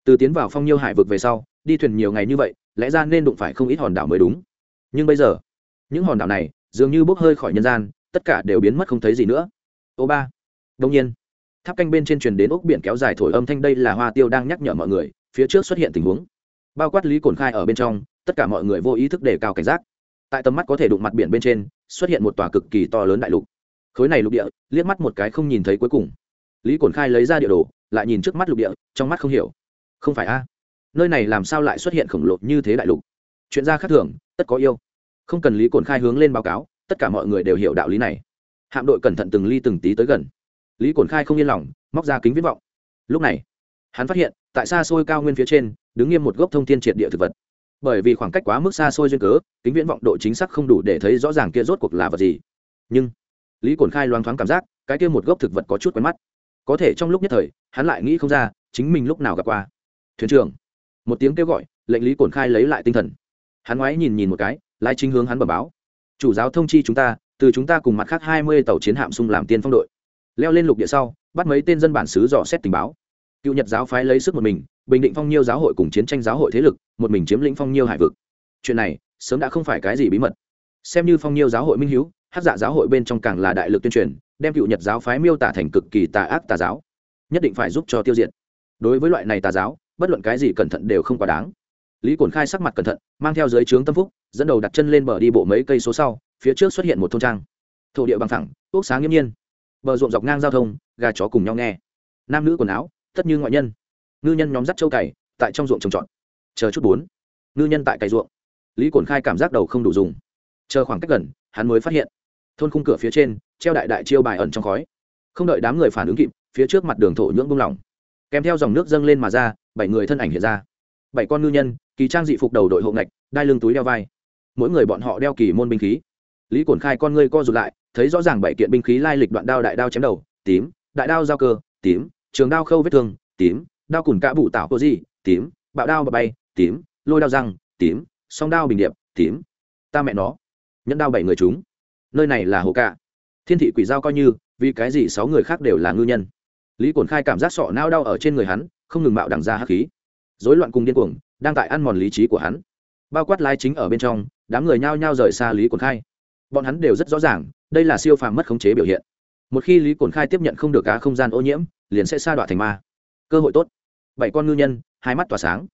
từ tiến vào phong nhiêu hải vực về sau, đi thuyền nhiều ngày như vậy, lẽ ra nên đụng phải không ít hòn đảo mới đúng. Nhưng bây giờ, những hòn đảo này dường như bốc hơi khỏi nhân gian, tất cả đều biến mất không thấy gì nữa. Ô ba, đông nhiên, tháp canh bên trên truyền đến ốc biển kéo dài thổi âm thanh, đây là hoa tiêu đang nhắc nhở mọi người, phía trước xuất hiện tình huống. Bao quát lý cồn khai ở bên trong, tất cả mọi người vô ý thức đề cao cảnh giác tại tầm mắt có thể đụng mặt biển bên trên, xuất hiện một tòa cực kỳ to lớn đại lục. Khối này lục địa, liếc mắt một cái không nhìn thấy cuối cùng. Lý cổn khai lấy ra địa đồ, lại nhìn trước mắt lục địa, trong mắt không hiểu. Không phải a? Nơi này làm sao lại xuất hiện khổng lồ như thế đại lục? Chuyện ra khác thường, tất có yêu. Không cần lý cổn khai hướng lên báo cáo, tất cả mọi người đều hiểu đạo lý này. Hạm đội cẩn thận từng ly từng tí tới gần. Lý cổn khai không yên lòng, móc ra kính viết vọng. Lúc này, hắn phát hiện, tại xa xôi cao nguyên phía trên, đứng nghiêm một gốc thông thiên triệt địa thực vật bởi vì khoảng cách quá mức xa xôi duyên cớ, kính viễn vọng độ chính xác không đủ để thấy rõ ràng kia rốt cuộc là vật gì. Nhưng, lý cổn khai loáng thoáng cảm giác, cái kia một gốc thực vật có chút quen mắt. Có thể trong lúc nhất thời, hắn lại nghĩ không ra, chính mình lúc nào gặp qua. Thuyền trưởng, một tiếng kêu gọi, lệnh lý cổn khai lấy lại tinh thần. Hắn ngoái nhìn nhìn một cái, lái chính hướng hắn bẩm báo. Chủ giáo thông chi chúng ta, từ chúng ta cùng mặt khác hai mươi tàu chiến hạm xung làm tiên phong đội. Leo lên lục địa sau, bắt mấy tên dân bản xứ dò xét tình báo. Cựu nhật giáo phái lấy sức một mình bình định phong nhiêu giáo hội cùng chiến tranh giáo hội thế lực, một mình chiếm lĩnh phong nhiêu hải vực. Chuyện này, sớm đã không phải cái gì bí mật. Xem như phong nhiêu giáo hội minh h hát giả giáo hội bên trong càng là đại lực tuyên truyền, đem cựu nhật giáo phái miêu tả thành cực kỳ tà ác tà giáo. Nhất định phải giúp cho tiêu diệt. Đối với loại này tà giáo, bất luận cái gì cẩn thận đều không quá đáng. Lý cổn khai sắc mặt cẩn thận, mang theo dưới trướng tâm phúc, dẫn đầu đặt chân lên bờ đi bộ mấy cây số sau, phía trước xuất hiện một thôn trang. Thổ địa bằng thẳng ốc sáng nghiêm nhiên. Bờ ruộng dọc ngang giao thông, gà chó cùng nhau nghe. Nam nữ quần áo, tất như ngoại nhân ngư nhân nhóm dắt châu cày, tại trong ruộng trồng trọt. Chờ chút bốn. Ngư nhân tại cày ruộng. Lý cồn khai cảm giác đầu không đủ dùng. Chờ khoảng cách gần, hắn mới phát hiện. Thôn khung cửa phía trên, treo đại đại chiêu bài ẩn trong khói. Không đợi đám người phản ứng kịp, phía trước mặt đường thổ nhưỡng bung lỏng. Kèm theo dòng nước dâng lên mà ra, bảy người thân ảnh hiện ra. Bảy con ngư nhân, kỳ trang dị phục đầu đội hộ ngạch, đai lưng túi đeo vai. Mỗi người bọn họ đeo kỳ môn binh khí. Lý cổn khai con ngươi co rụt lại, thấy rõ ràng bảy kiện binh khí lai lịch đoạn đao đại đao chém đầu, tím, đại đao giao cơ, tím, trường đao khâu vết thương, tím đao cùn cả bụ tạo cô gì, tím, bạo đao bạo bay, tím, lôi đao răng, tím, song đao bình điệp, tím. Ta mẹ nó, nhẫn đao bảy người chúng. Nơi này là hồ cạ. Thiên thị quỷ giao coi như, vì cái gì sáu người khác đều là ngư nhân? Lý cổn khai cảm giác sọ nao đau ở trên người hắn, không ngừng mạo đằng ra hắc khí. Dối loạn cùng điên cuồng, đang tại ăn mòn lý trí của hắn. Bao quát lái chính ở bên trong, đám người nhao nhao rời xa lý cổn khai. Bọn hắn đều rất rõ ràng, đây là siêu phàm mất khống chế biểu hiện. Một khi lý cổn khai tiếp nhận không được cá không gian ô nhiễm, liền sẽ sa đọa thành ma. Cơ hội tốt bảy con ngư nhân, hai mắt tỏa sáng.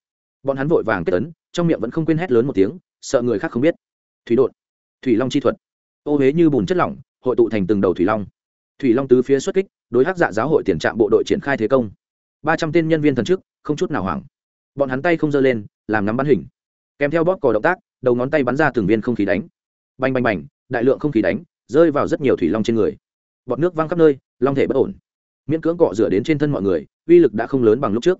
Bọn hắn vội vàng kết ấn, trong miệng vẫn không quên hét lớn một tiếng, sợ người khác không biết. Thủy đột, thủy long chi thuật. Ô huế như bùn chất lỏng, hội tụ thành từng đầu thủy long. Thủy long tứ phía xuất kích, đối hắc dạ giáo hội tiền trạm bộ đội triển khai thế công. Ba trăm tên nhân viên thần chức, không chút nào hoảng. Bọn hắn tay không giơ lên, làm ngắm bắn hình. Kèm theo bóp cò động tác, đầu ngón tay bắn ra từng viên không khí đánh. Bành bành bành, đại lượng không khí đánh, rơi vào rất nhiều thủy long trên người. Bọt nước văng khắp nơi, long thể bất ổn. Miễn cưỡng cọ rửa đến trên thân mọi người, uy lực đã không lớn bằng lúc trước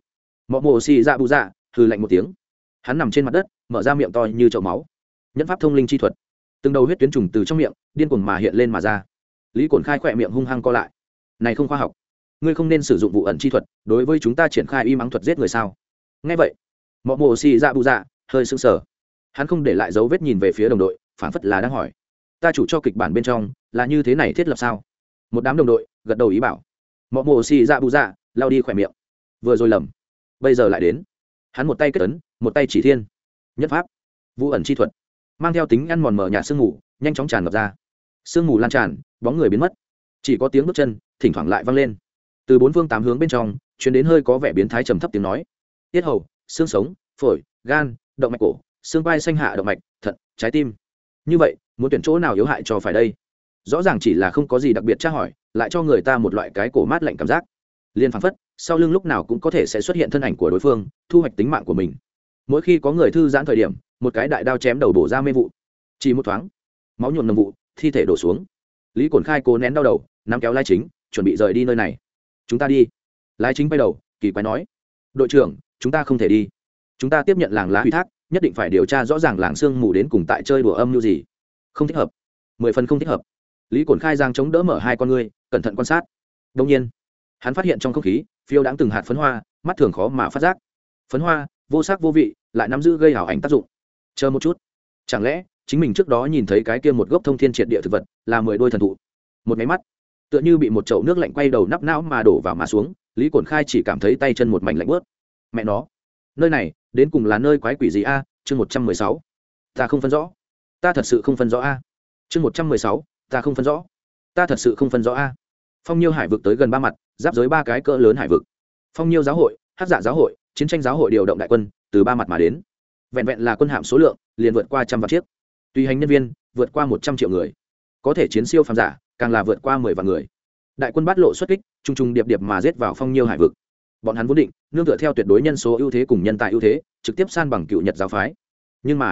mọ mồ xì dạ bù dạ hừ lạnh một tiếng. Hắn nằm trên mặt đất, mở ra miệng to như chậu máu. Nhẫn pháp thông linh chi thuật. Từng đầu huyết tuyến trùng từ trong miệng, điên cuồng mà hiện lên mà ra. Lý Cồn khai khỏe miệng hung hăng co lại. Này không khoa học. Ngươi không nên sử dụng vụ ẩn chi thuật, đối với chúng ta triển khai y mắng thuật giết người sao? Ngay vậy, mọ mồ xì dạ bù dạ hơi sững sờ. Hắn không để lại dấu vết nhìn về phía đồng đội phản phất là đang hỏi. Ta chủ cho kịch bản bên trong, là như thế này thiết lập sao? Một đám đồng đội, gật đầu ý bảo. Mọ mồ xì dạ bù dạ lao đi khỏe miệng. Vừa rồi lầm bây giờ lại đến. Hắn một tay kết ấn, một tay chỉ thiên. Nhất pháp. Vũ ẩn chi thuật. Mang theo tính ăn mòn mờ nhạt sương mù, nhanh chóng tràn ngập ra. Sương mù lan tràn, bóng người biến mất. Chỉ có tiếng bước chân, thỉnh thoảng lại vang lên. Từ bốn phương tám hướng bên trong chuyến đến hơi có vẻ biến thái trầm thấp tiếng nói. Tiết hầu, xương sống, phổi, gan, động mạch cổ, xương vai xanh hạ động mạch, thận, trái tim. Như vậy, muốn tuyển chỗ nào yếu hại cho phải đây? Rõ ràng chỉ là không có gì đặc biệt tra hỏi, lại cho người ta một loại cái cổ mát lạnh cảm giác. Liền phán phất sau lưng lúc nào cũng có thể sẽ xuất hiện thân ảnh của đối phương, thu hoạch tính mạng của mình. Mỗi khi có người thư giãn thời điểm, một cái đại đao chém đầu bổ ra mê vụ. Chỉ một thoáng, máu nhuộm nồng vụ, thi thể đổ xuống. Lý cổn khai cố nén đau đầu, nắm kéo lai chính, chuẩn bị rời đi nơi này. Chúng ta đi. Lai chính bay đầu, kỳ quái nói. Đội trưởng, chúng ta không thể đi. Chúng ta tiếp nhận làng lá ủy thác, nhất định phải điều tra rõ ràng làng sương mù đến cùng tại chơi đùa âm như gì. Không thích hợp. Mười phần không thích hợp. Lý cổn khai giang chống đỡ mở hai con ngươi, cẩn thận quan sát. Đông nhiên, hắn phát hiện trong không khí phiêu đáng từng hạt phấn hoa, mắt thường khó mà phát giác. Phấn hoa, vô sắc vô vị, lại nắm giữ gây hảo ảnh tác dụng. Chờ một chút. Chẳng lẽ, chính mình trước đó nhìn thấy cái kia một gốc thông thiên triệt địa thực vật, là mười đôi thần thụ? Một máy mắt. Tựa như bị một chậu nước lạnh quay đầu nắp não mà đổ vào mà xuống, lý cổn khai chỉ cảm thấy tay chân một mảnh lạnh bớt mẹ nó. Nơi này, đến cùng là nơi quái quỷ gì a? Chương một trăm mười sáu. Ta không phân rõ. Ta thật sự không phân rõ a. Chương một trăm mười sáu. Ta không phân rõ. Ta thật sự không phân rõ a phong nhiêu hải vực tới gần ba mặt, giáp giới ba cái cỡ lớn hải vực. Phong nhiêu giáo hội hát giả dạ giáo hội, chiến tranh giáo hội điều động đại quân, từ ba mặt mà đến. Vẹn vẹn là quân hạm số lượng, liền vượt qua trăm vạn chiếc. Tùy hành nhân viên, vượt qua một trăm triệu người. Có thể chiến siêu phàm giả, càng là vượt qua mười vạn người. Đại quân bắt lộ xuất kích t r u n g t r u n g điệp điệp mà rết vào phong nhiêu hải vực. Bọn hắn vốn định, nương tựa theo tuyệt đối nhân số ưu thế cùng nhân tài ưu thế, trực tiếp san bằng cựu nhật giáo phái. Nhưng mà,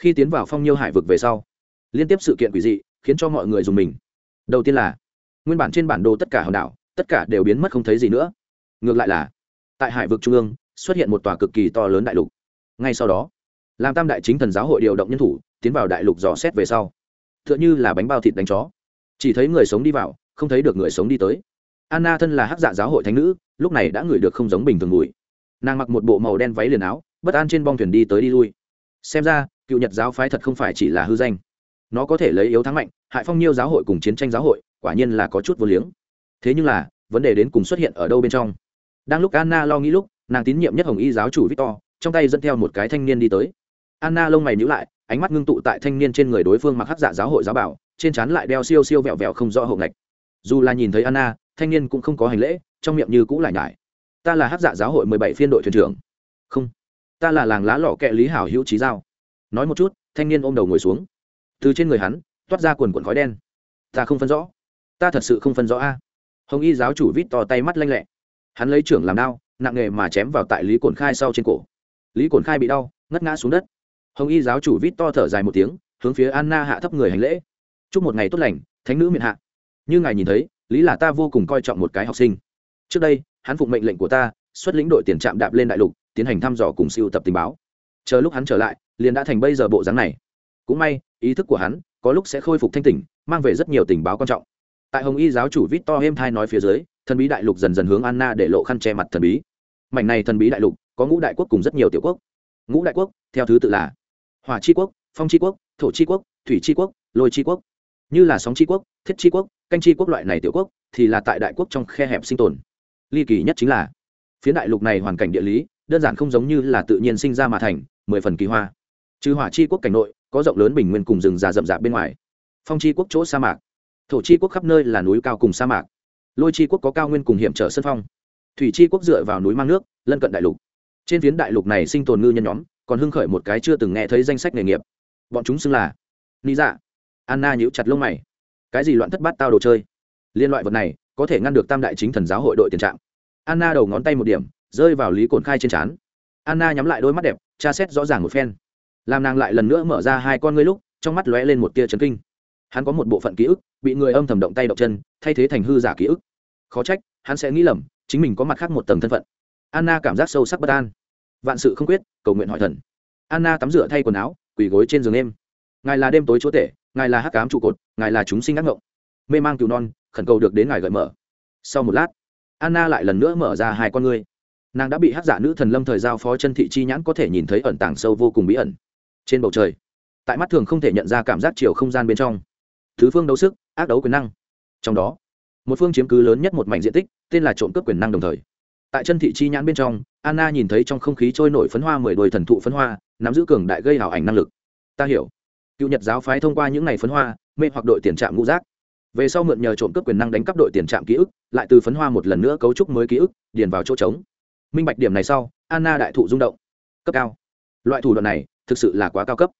khi tiến vào phong nhiêu hải vực về sau, liên tiếp sự kiện quỷ dị, khiến cho mọi người dùng mình. Đầu tiên là nguyên bản trên bản đồ tất cả hòn đảo, tất cả đều biến mất không thấy gì nữa. Ngược lại là, tại hải vực trung ương, xuất hiện một tòa cực kỳ to lớn đại lục. Ngay sau đó, làm tam đại chính thần giáo hội điều động nhân thủ, tiến vào đại lục dò xét về sau. T h ư ợ n h ư là bánh bao thịt đánh chó. Chỉ thấy người sống đi vào, không thấy được người sống đi tới. Anna thân là hắc dạ giáo hội thánh nữ, lúc này đã ngửi được không giống bình thường mùi. Nàng mặc một bộ màu đen váy liền áo, bất an trên bong thuyền đi tới đi lui. Xem ra, cựu nhật giáo phái thật không phải chỉ là hư danh. Nó có thể lấy yếu thắng mạnh, hại phong nhiêu giáo hội cùng chiến tranh giáo hội quả nhiên là có chút vô liếng. Thế nhưng là, vấn đề đến cùng xuất hiện ở đâu bên trong? Đang lúc anna lo nghĩ lúc, nàng tín nhiệm nhất hồng y giáo chủ victor, trong tay dẫn theo một cái thanh niên đi tới. Anna lông mày nhíu lại, ánh mắt ngưng tụ tại thanh niên trên người đối phương mặc hắc dạ giáo hội giáo bảo, trên trán lại đeo siêu siêu vẹo vẹo không rõ hậu ngạch. Dù là nhìn thấy anna, thanh niên cũng không có hành lễ, trong miệng như cũng lại nhải. Ta là hắc dạ giáo hội mười bảy phiên đội thuyền trưởng. Không, ta là làng lá lọ kệ lý hảo hữu trí giao. Nói một chút, thanh niên ôm đầu ngồi xuống. Từ trên người hắn, toát ra quần quần khói đen. Ta không phân rõ ta thật sự không phân rõ a. Hồng y giáo chủ vít to tay mắt lanh lẹ. Hắn lấy trưởng làm đao, nặng nghề mà chém vào tại lý cồn khai sau trên cổ. Lý cồn khai bị đau, ngất ngã xuống đất. Hồng y giáo chủ vít to thở dài một tiếng, hướng phía anna hạ thấp người hành lễ. Chúc một ngày tốt lành, thánh nữ miệng hạ. Như ngài nhìn thấy, lý là ta vô cùng coi trọng một cái học sinh. Trước đây, hắn phụng mệnh lệnh của ta, xuất lĩnh đội tiền trạm đạp lên đại lục, tiến hành thăm dò cùng siêu tập tình báo. Chờ lúc hắn trở lại, liền đã thành bây giờ bộ dáng này. Cũng may, ý thức của hắn có lúc sẽ khôi phục thanh tỉnh, mang về rất nhiều tình báo quan trọng tại hồng y giáo chủ vít to êm thai nói phía dưới, thần bí đại lục dần dần hướng anna để lộ khăn che mặt thần bí. Mảnh này thần bí đại lục, có ngũ đại quốc cùng rất nhiều tiểu quốc. Ngũ đại quốc, theo thứ tự là hỏa tri quốc, phong tri quốc, thổ tri quốc, thủy tri quốc, lôi tri quốc. Như là sóng tri quốc, thiết tri quốc, canh tri quốc loại này tiểu quốc, thì là tại đại quốc trong khe hẹp sinh tồn. Ly kỳ nhất chính là phía đại lục này hoàn cảnh địa lý, đơn giản không giống như là tự nhiên sinh ra mà thành, mười phần kỳ hoa. Trừ hỏa chi quốc cảnh nội, có rộng lớn bình nguyên cùng rừng già rậm rạp bên ngoài. Phong chi quốc chỗ sa mạc thổ chi quốc khắp nơi là núi cao cùng sa mạc. Lôi chi quốc có cao nguyên cùng hiểm trở sân phong. Thủy chi quốc dựa vào núi mang nước, lân cận đại lục. Trên phiến đại lục này sinh tồn ngư nhân nhóm, còn hưng khởi một cái chưa từng nghe thấy danh sách nghề nghiệp. Bọn chúng xưng là lý dạ. Anna nhíu chặt lông mày. Cái gì loạn thất bát tao đồ chơi? Liên loại vật này có thể ngăn được tam đại chính thần giáo hội đội tiền trạng. Anna đầu ngón tay một điểm, rơi vào lý cồn khai trên trán. Anna nhắm lại đôi mắt đẹp, tra xét rõ ràng một phen. Làm nàng lại lần nữa mở ra hai con ngươi lúc, trong mắt lóe lên một tia chấn kinh. Hắn có một bộ phận ký ức bị người âm thầm động tay động chân, thay thế thành hư giả ký ức. Khó trách, hắn sẽ nghĩ lầm, chính mình có mặt khác một tầng thân phận. Anna cảm giác sâu sắc bất an. Vạn sự không quyết, cầu nguyện hỏi thần. Anna tắm rửa thay quần áo, quỳ gối trên giường em ngài là đêm tối chúa tể, ngài là hắc cám trụ cột, ngài là chúng sinh ác ngộng. Mê mang cứu non, khẩn cầu được đến ngài gợi mở. Sau một lát, anna lại lần nữa mở ra hai con ngươi. Nàng đã bị hắc giả nữ thần lâm thời giao phó chân thị chi nhãn có thể nhìn thấy ẩn tàng sâu vô cùng bí ẩn. Trên bầu trời, tại mắt thường không thể nhận ra cảm giác chiều không gian bên trong thứ phương đấu sức, ác đấu quyền năng. Trong đó, một phương chiếm cứ lớn nhất một mảnh diện tích, tên là trộm cướp quyền năng đồng thời. Tại chân thị chi nhãn bên trong, anna nhìn thấy trong không khí trôi nổi phấn hoa mười đôi thần thụ phấn hoa, nắm giữ cường đại gây hảo ảnh năng lực. Ta hiểu. Cựu nhật giáo phái thông qua những ngày phấn hoa, mê hoặc đội tiền trạm ngũ giác. Về sau mượn nhờ trộm cướp quyền năng đánh cắp đội tiền trạm ký ức, lại từ phấn hoa một lần nữa cấu trúc mới ký ức, điền vào chỗ trống. Minh bạch điểm này sau, anna đại thụ rung động. Cấp cao. Loại thủ đoạn này thực sự là quá cao cấp.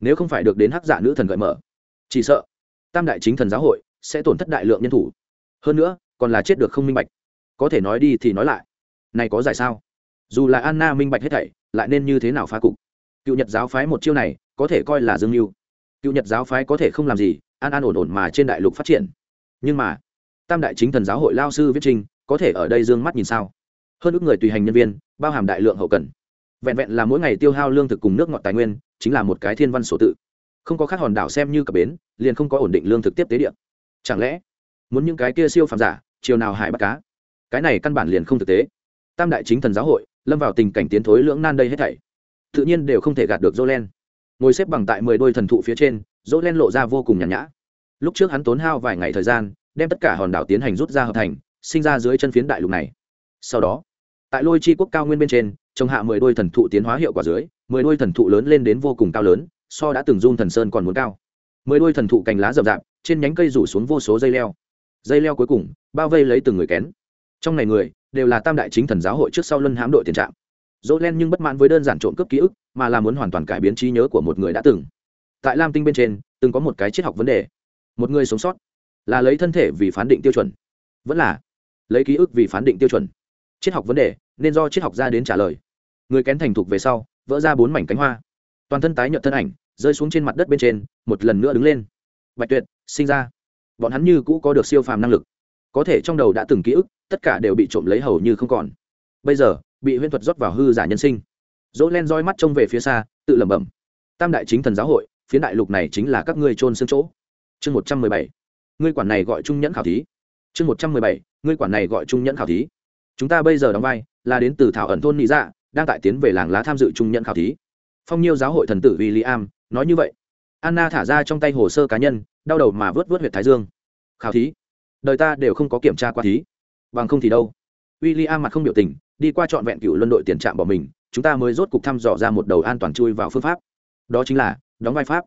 Nếu không phải được đến hắc giả nữ thần gợi mở, chỉ sợ tam đại chính thần giáo hội sẽ tổn thất đại lượng nhân thủ. Hơn nữa, còn là chết được không minh bạch. Có thể nói đi thì nói lại. Này có giải sao? Dù là anna minh bạch hết thảy, lại nên như thế nào phá cục? Cựu nhật giáo phái một chiêu này có thể coi là dương mưu. Cựu nhật giáo phái có thể không làm gì, an an ổn ổn mà trên đại lục phát triển. Nhưng mà, tam đại chính thần giáo hội lao sư viết trinh có thể ở đây d ư ơ n g mắt nhìn sao? Hơn ước người tùy hành nhân viên, bao hàm đại lượng hậu cần. Vẹn vẹn là mỗi ngày tiêu hao lương thực cùng nước ngọt tài nguyên, chính là một cái thiên văn sổ tự. Không có khác hòn đảo xem như cập bến liền không có ổn định lương thực tiếp tế điện chẳng lẽ, muốn những cái kia siêu phàm giả, chiều nào hải bắt cá? Cái này căn bản liền không thực tế. Tam đại chính thần giáo hội, lâm vào tình cảnh tiến thối lưỡng nan đây hết thảy. Tự nhiên đều không thể gạt được jolen. Ngồi xếp bằng tại mười đôi thần thụ phía trên, jolen lộ ra vô cùng nhàn nhã. Lúc trước hắn tốn hao vài ngày thời gian, đem tất cả hòn đảo tiến hành rút ra hợp thành, sinh ra dưới chân phiến đại lục này. Sau đó, tại lôi chi quốc cao nguyên bên trên, trồng hạ mười đôi thần thụ tiến hóa hiệu quả dưới, mười đôi thần thụ lớn lên đến vô cùng cao lớn, so đã từng run thần sơn còn muốn cao mười đôi thần thụ cành lá rậm rạp, trên nhánh cây rủ xuống vô số dây leo. Dây leo cuối cùng, bao vây lấy từng người kén. Trong này người, đều là tam đại chính thần giáo hội trước sau luân hãm đội tiền trạm. Dỗ len nhưng bất mãn với đơn giản trộm cướp ký ức, mà là muốn hoàn toàn cải biến trí nhớ của một người đã từng. Tại lam tinh bên trên, từng có một cái triết học vấn đề. Một người sống sót, là lấy thân thể vì phán định tiêu chuẩn. Vẫn là, lấy ký ức vì phán định tiêu chuẩn. Triết học vấn đề, nên do triết học ra đến trả lời. Người kén thành thục về sau, vỡ ra bốn mảnh cánh hoa. Toàn thân tái nhợt thân ảnh rơi xuống trên mặt đất bên trên, một lần nữa đứng lên. Bạch tuyệt, sinh ra. Bọn hắn như cũ có được siêu phàm năng lực. Có thể trong đầu đã từng ký ức, tất cả đều bị trộm lấy hầu như không còn. Bây giờ, bị huyễn thuật rót vào hư giả nhân sinh. Dỗ len roi mắt trông về phía xa, tự lẩm bẩm. Tam đại chính thần giáo hội phía đại lục này chính là các ngươi trôn xương chỗ. Chương một trăm mười bảy. Ngươi quản này gọi trung nhẫn khảo thí. Chương một trăm mười bảy. Ngươi quản này gọi trung nhẫn khảo thí. Chúng ta bây giờ đóng vai là đến từ thảo ẩn thôn nị dạ đang tại tiến về làng lá tham dự trung nhẫn khảo thí. Phong nhiêu giáo hội thần tử w i l l i am nói như vậy. Anna thả ra trong tay hồ sơ cá nhân, đau đầu mà vớt vớt huyện thái dương. Khảo thí. Đời ta đều không có kiểm tra qua thí. Bằng không thì đâu. W i l l i am mặt không biểu tình, đi qua trọn vẹn cựu luân đội tiền trạm bỏ mình, chúng ta mới rốt cục thăm dò ra một đầu an toàn chui vào phương pháp. Đó chính là, đóng vai pháp.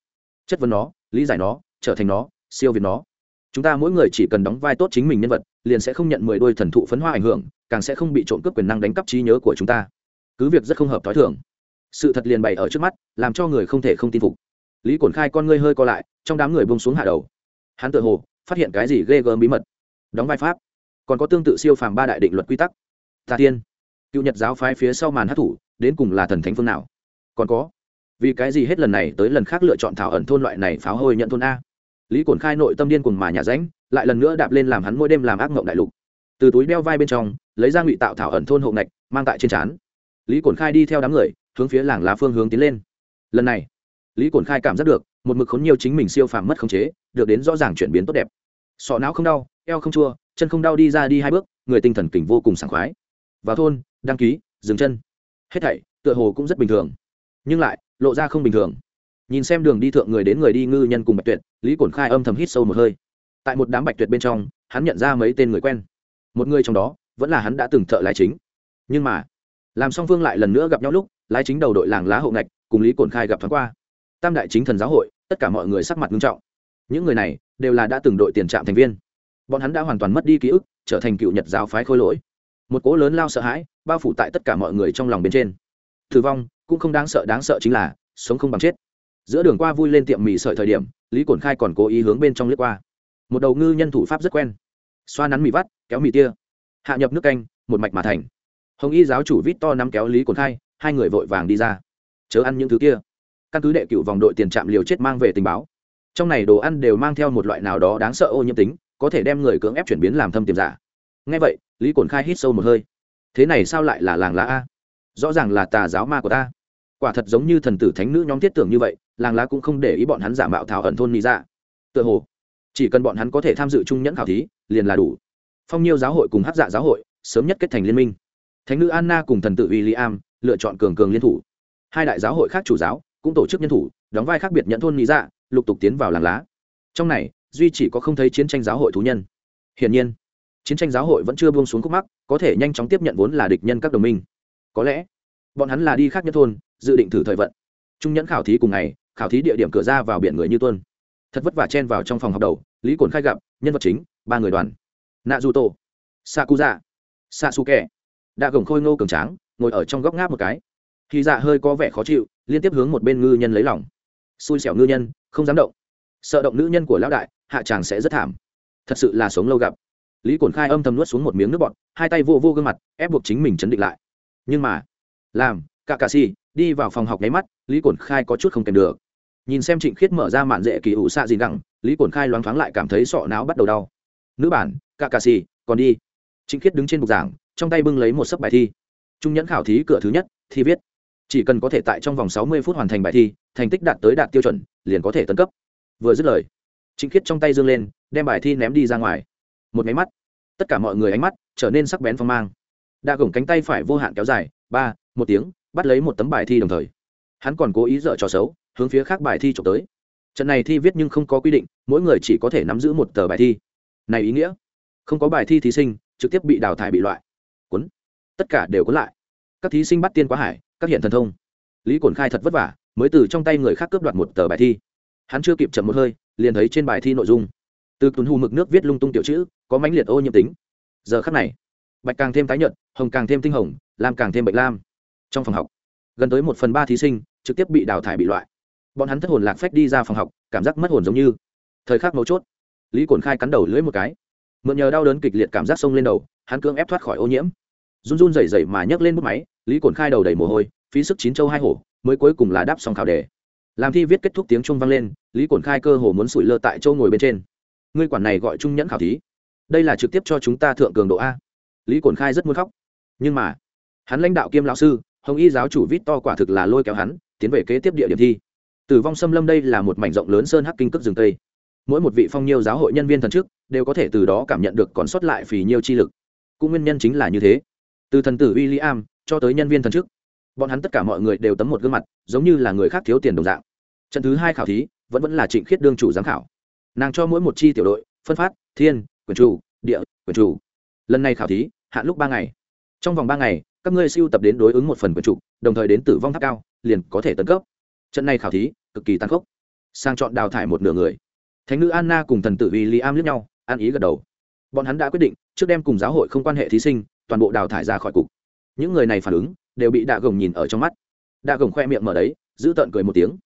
Chất vấn nó, lý giải nó, trở thành nó, siêu việt nó. Chúng ta mỗi người chỉ cần đóng vai tốt chính mình nhân vật, liền sẽ không nhận mười đôi thần thụ phấn hoa ảnh hưởng, càng sẽ không bị trộm cướp quyền năng đánh cắp trí nhớ của chúng ta. Cứ việc rất không hợp t h ó i thường sự thật liền bày ở trước mắt, làm cho người không thể không tin phục. Lý cổn khai con ngươi hơi co lại, trong đám người bông xuống hạ đầu. Hắn tự hồ, phát hiện cái gì ghê gớm bí mật. Đóng vai pháp. Còn có tương tự siêu phàm ba đại định luật quy tắc. Tà tiên. Cựu nhật giáo phái phía sau màn hát thủ đến cùng là thần thánh phương nào? Còn có, vì cái gì hết lần này tới lần khác lựa chọn thảo ẩn thôn loại này pháo hôi nhận thôn a? Lý cổn khai nội tâm điên cùng mà nhà ránh lại lần nữa đạp lên làm hắn mỗi đêm làm ác mộng đại lục. Từ túi đeo vai bên trong, lấy ra ngụy tạo thảo ẩn thôn hộ ngạch, mang tại trên trán. Lý cổn khai đi theo đám người hướng phía làng lá phương hướng tiến lên. Lần này, lý cổn khai cảm giác được, một mực khốn nhiều chính mình siêu phàm mất khống chế, được đến rõ ràng chuyển biến tốt đẹp. Sọ não không đau, eo không chua, chân không đau đi ra đi hai bước, người tinh thần kình vô cùng sảng khoái. Vào thôn, đăng ký, dừng chân. Hết thảy, tựa hồ cũng rất bình thường. Nhưng lại, lộ ra không bình thường. Nhìn xem đường đi thượng người đến người đi ngư nhân cùng bạch tuyệt, lý cổn khai âm thầm hít sâu một hơi. Tại một đám bạch tuyệt bên trong, hắn nhận ra mấy tên người quen. Một người trong đó, vẫn là hắn đã từng thợ lái chính. Nhưng mà, làm song phương lại lần nữa gặp nhau lúc lái chính đầu đội làng lá hậu ngạch, cùng lý cổn khai gặp thoáng qua. Tam đại chính thần giáo hội, tất cả mọi người sắc mặt nghiêm trọng. Những người này đều là đã từng đội tiền trạm thành viên. Bọn hắn đã hoàn toàn mất đi ký ức, trở thành cựu nhật giáo phái khôi lỗi. Một cỗ lớn lao sợ hãi, bao phủ tại tất cả mọi người trong lòng bên trên. Thử vong cũng không đáng sợ đáng sợ chính là sống không bằng chết. Giữa đường qua vui lên tiệm mì sợi thời điểm, lý cổn khai còn cố ý hướng bên trong lướt qua. Một đầu ngư nhân thủ pháp rất quen. Xoa nắn mì vắt, kéo mì tia. Hạ nhập nước canh, một mạch mà thành. Hồng y giáo chủ vít to nắm kéo lý cổn khai hai người vội vàng đi ra. Chớ ăn những thứ kia. Căn cứ đệ cựu vòng đội tiền trạm liều chết mang về tình báo. Trong này đồ ăn đều mang theo một loại nào đó đáng sợ ô nhiễm tính, có thể đem người cưỡng ép chuyển biến làm thâm tiềm giả. Ngay vậy, lý cổn khai hít sâu một hơi. Thế này sao lại là làng lá a? Rõ ràng là tà giáo ma của ta. Quả thật giống như thần tử thánh nữ nhóm thiết tưởng như vậy, làng lá cũng không để ý bọn hắn giả mạo thảo ẩn thôn mỹ ra dạ. tựa hồ, chỉ cần bọn hắn có thể tham dự trung nhẫn khảo thí, liền là đủ. Phong nhiêu giáo hội cùng hát dạ giáo hội sớm nhất kết thành liên minh. Thánh nữ anna cùng thần tử w i l l i am lựa chọn cường cường liên thủ. Hai đại giáo hội khác chủ giáo cũng tổ chức nhân thủ, đóng vai khác biệt nhận thôn mỹ dạ lục tục tiến vào làng lá. Trong này, duy chỉ có không thấy chiến tranh giáo hội thú nhân. Hiển nhiên, chiến tranh giáo hội vẫn chưa buông xuống khúc mắc, có thể nhanh chóng tiếp nhận vốn là địch nhân các đồng minh. Có lẽ, bọn hắn là đi khác nhất thôn, dự định thử thời vận. Trung nhẫn khảo thí cùng ngày, khảo thí địa điểm cửa ra vào biển người như tuân. Thật vất vả chen vào trong phòng học đầu, lý cồn khai gặp, nhân vật chính, ba người đoàn. Nạ du tô sakuza sa su kè đã gồng khôi ngô cường tráng ngồi ở trong góc ngáp một cái. Khi dạ hơi có vẻ khó chịu, liên tiếp hướng một bên ngư nhân lấy lòng. Xui xẻo ngư nhân, không dám động. Sợ động nữ nhân của lão đại, hạ chàng sẽ rất thảm. Thật sự là sống lâu gặp. Lý cổn khai âm thầm nuốt xuống một miếng nước bọt, hai tay vô vô gương mặt, ép buộc chính mình chấn định lại. Nhưng mà, làm, cả cà si đi vào phòng học nháy mắt, lý cổn khai có chút không kèm được. Nhìn xem trịnh khiết mở ra mạn dễ kỳ ủ xạ gì gẳng lý cổn khai loáng thoáng lại cảm thấy sọ não bắt đầu đau. Nữ bản, cả cà si còn đi. Trịnh khiết đứng trên bục giảng, trong tay bưng lấy một sấp bài thi trung nhẫn khảo thí cửa thứ nhất, thi viết. Chỉ cần có thể tại trong vòng sáu mươi phút hoàn thành bài thi, thành tích đạt tới đạt tiêu chuẩn, liền có thể tấn cấp. Vừa dứt lời, trịnh khiết trong tay dương lên, đem bài thi ném đi ra ngoài. Một máy mắt, tất cả mọi người ánh mắt trở nên sắc bén phong mang. Đa gồng cánh tay phải vô hạn kéo dài, ba, một tiếng, bắt lấy một tấm bài thi đồng thời. Hắn còn cố ý dở trò xấu, hướng phía khác bài thi trộm tới. Trận này thi viết nhưng không có quy định, mỗi người chỉ có thể nắm giữ một tờ bài thi. Này ý nghĩa, không có bài thi thí sinh, trực tiếp bị đào thải bị loại tất cả đều có lại. Các thí sinh bắt tiên quá hải, các hiện thần thông. Lý cổn khai thật vất vả, mới từ trong tay người khác cướp đoạt một tờ bài thi. Hắn chưa kịp chậm một hơi, liền thấy trên bài thi nội dung. Từ tuần hù mực nước viết lung tung tiểu chữ, có mãnh liệt ô nhiễm tính. Giờ khắc này, bạch càng thêm tái nhợt, hồng càng thêm tinh hồng, lam càng thêm bạch lam. Trong phòng học, gần tới một phần ba thí sinh trực tiếp bị đào thải bị loại. Bọn hắn thất hồn lạc phách đi ra phòng học, cảm giác mất hồn giống như. Thời khắc mấu chốt, lý cổn khai cắn đầu lưỡi một cái. Mượn nhờ đau đớn kịch liệt cảm giác sông lên đầu, hắn cưỡng ép thoát khỏi ô nhiễm run run rẩy rẩy mà nhấc lên bút máy, lý cồn khai đầu đầy mồ hôi, phí sức chín châu hai hổ, mới cuối cùng là đáp xong khảo đề. Làm thi viết kết thúc tiếng trung vang lên, lý cồn khai cơ hồ muốn sủi lơ tại châu ngồi bên trên. Ngươi quản này gọi trung nhẫn khảo thí. Đây là trực tiếp cho chúng ta thượng cường độ a. Lý cồn khai rất muốn khóc. Nhưng mà, hắn lãnh đạo kiêm lão sư, hồng y giáo chủ vít to quả thực là lôi kéo hắn, tiến về kế tiếp địa điểm thi. Tử vong xâm lâm đây là một mảnh rộng lớn sơn hắc kinh cước rừng tây. Mỗi một vị phong nhiêu giáo hội nhân viên thần chức, đều có thể từ đó cảm nhận được còn sót lại phì nhiêu chi lực. Cũng nguyên nhân chính là như thế từ thần tử w i l l i am cho tới nhân viên thần chức, bọn hắn tất cả mọi người đều tấm một gương mặt, giống như là người khác thiếu tiền đồng dạng. Trận thứ hai khảo thí vẫn vẫn là trịnh khiết đương chủ giám khảo. Nàng cho mỗi một chi tiểu đội, phân phát, thiên, quyền chủ, địa, quyền chủ. Lần này khảo thí, hạn lúc ba ngày. Trong vòng ba ngày, các ngươi siêu tập đến đối ứng một phần quyền chủ, đồng thời đến tử vong tháp cao, liền có thể tấn cấp. Trận này khảo thí, cực kỳ tăng khốc. Sang chọn đào thải một nửa người. Thánh nữ anna cùng thần tử vì li am liếc nhau, an ý gật đầu. Bọn hắn đã quyết định, trước đem cùng giáo hội không quan hệ thí sinh toàn bộ đào thải ra khỏi cục. Những người này phản ứng đều bị đạ gồng nhìn ở trong mắt. Đạ gồng khoe miệng mở đấy, giữ tợn cười một tiếng.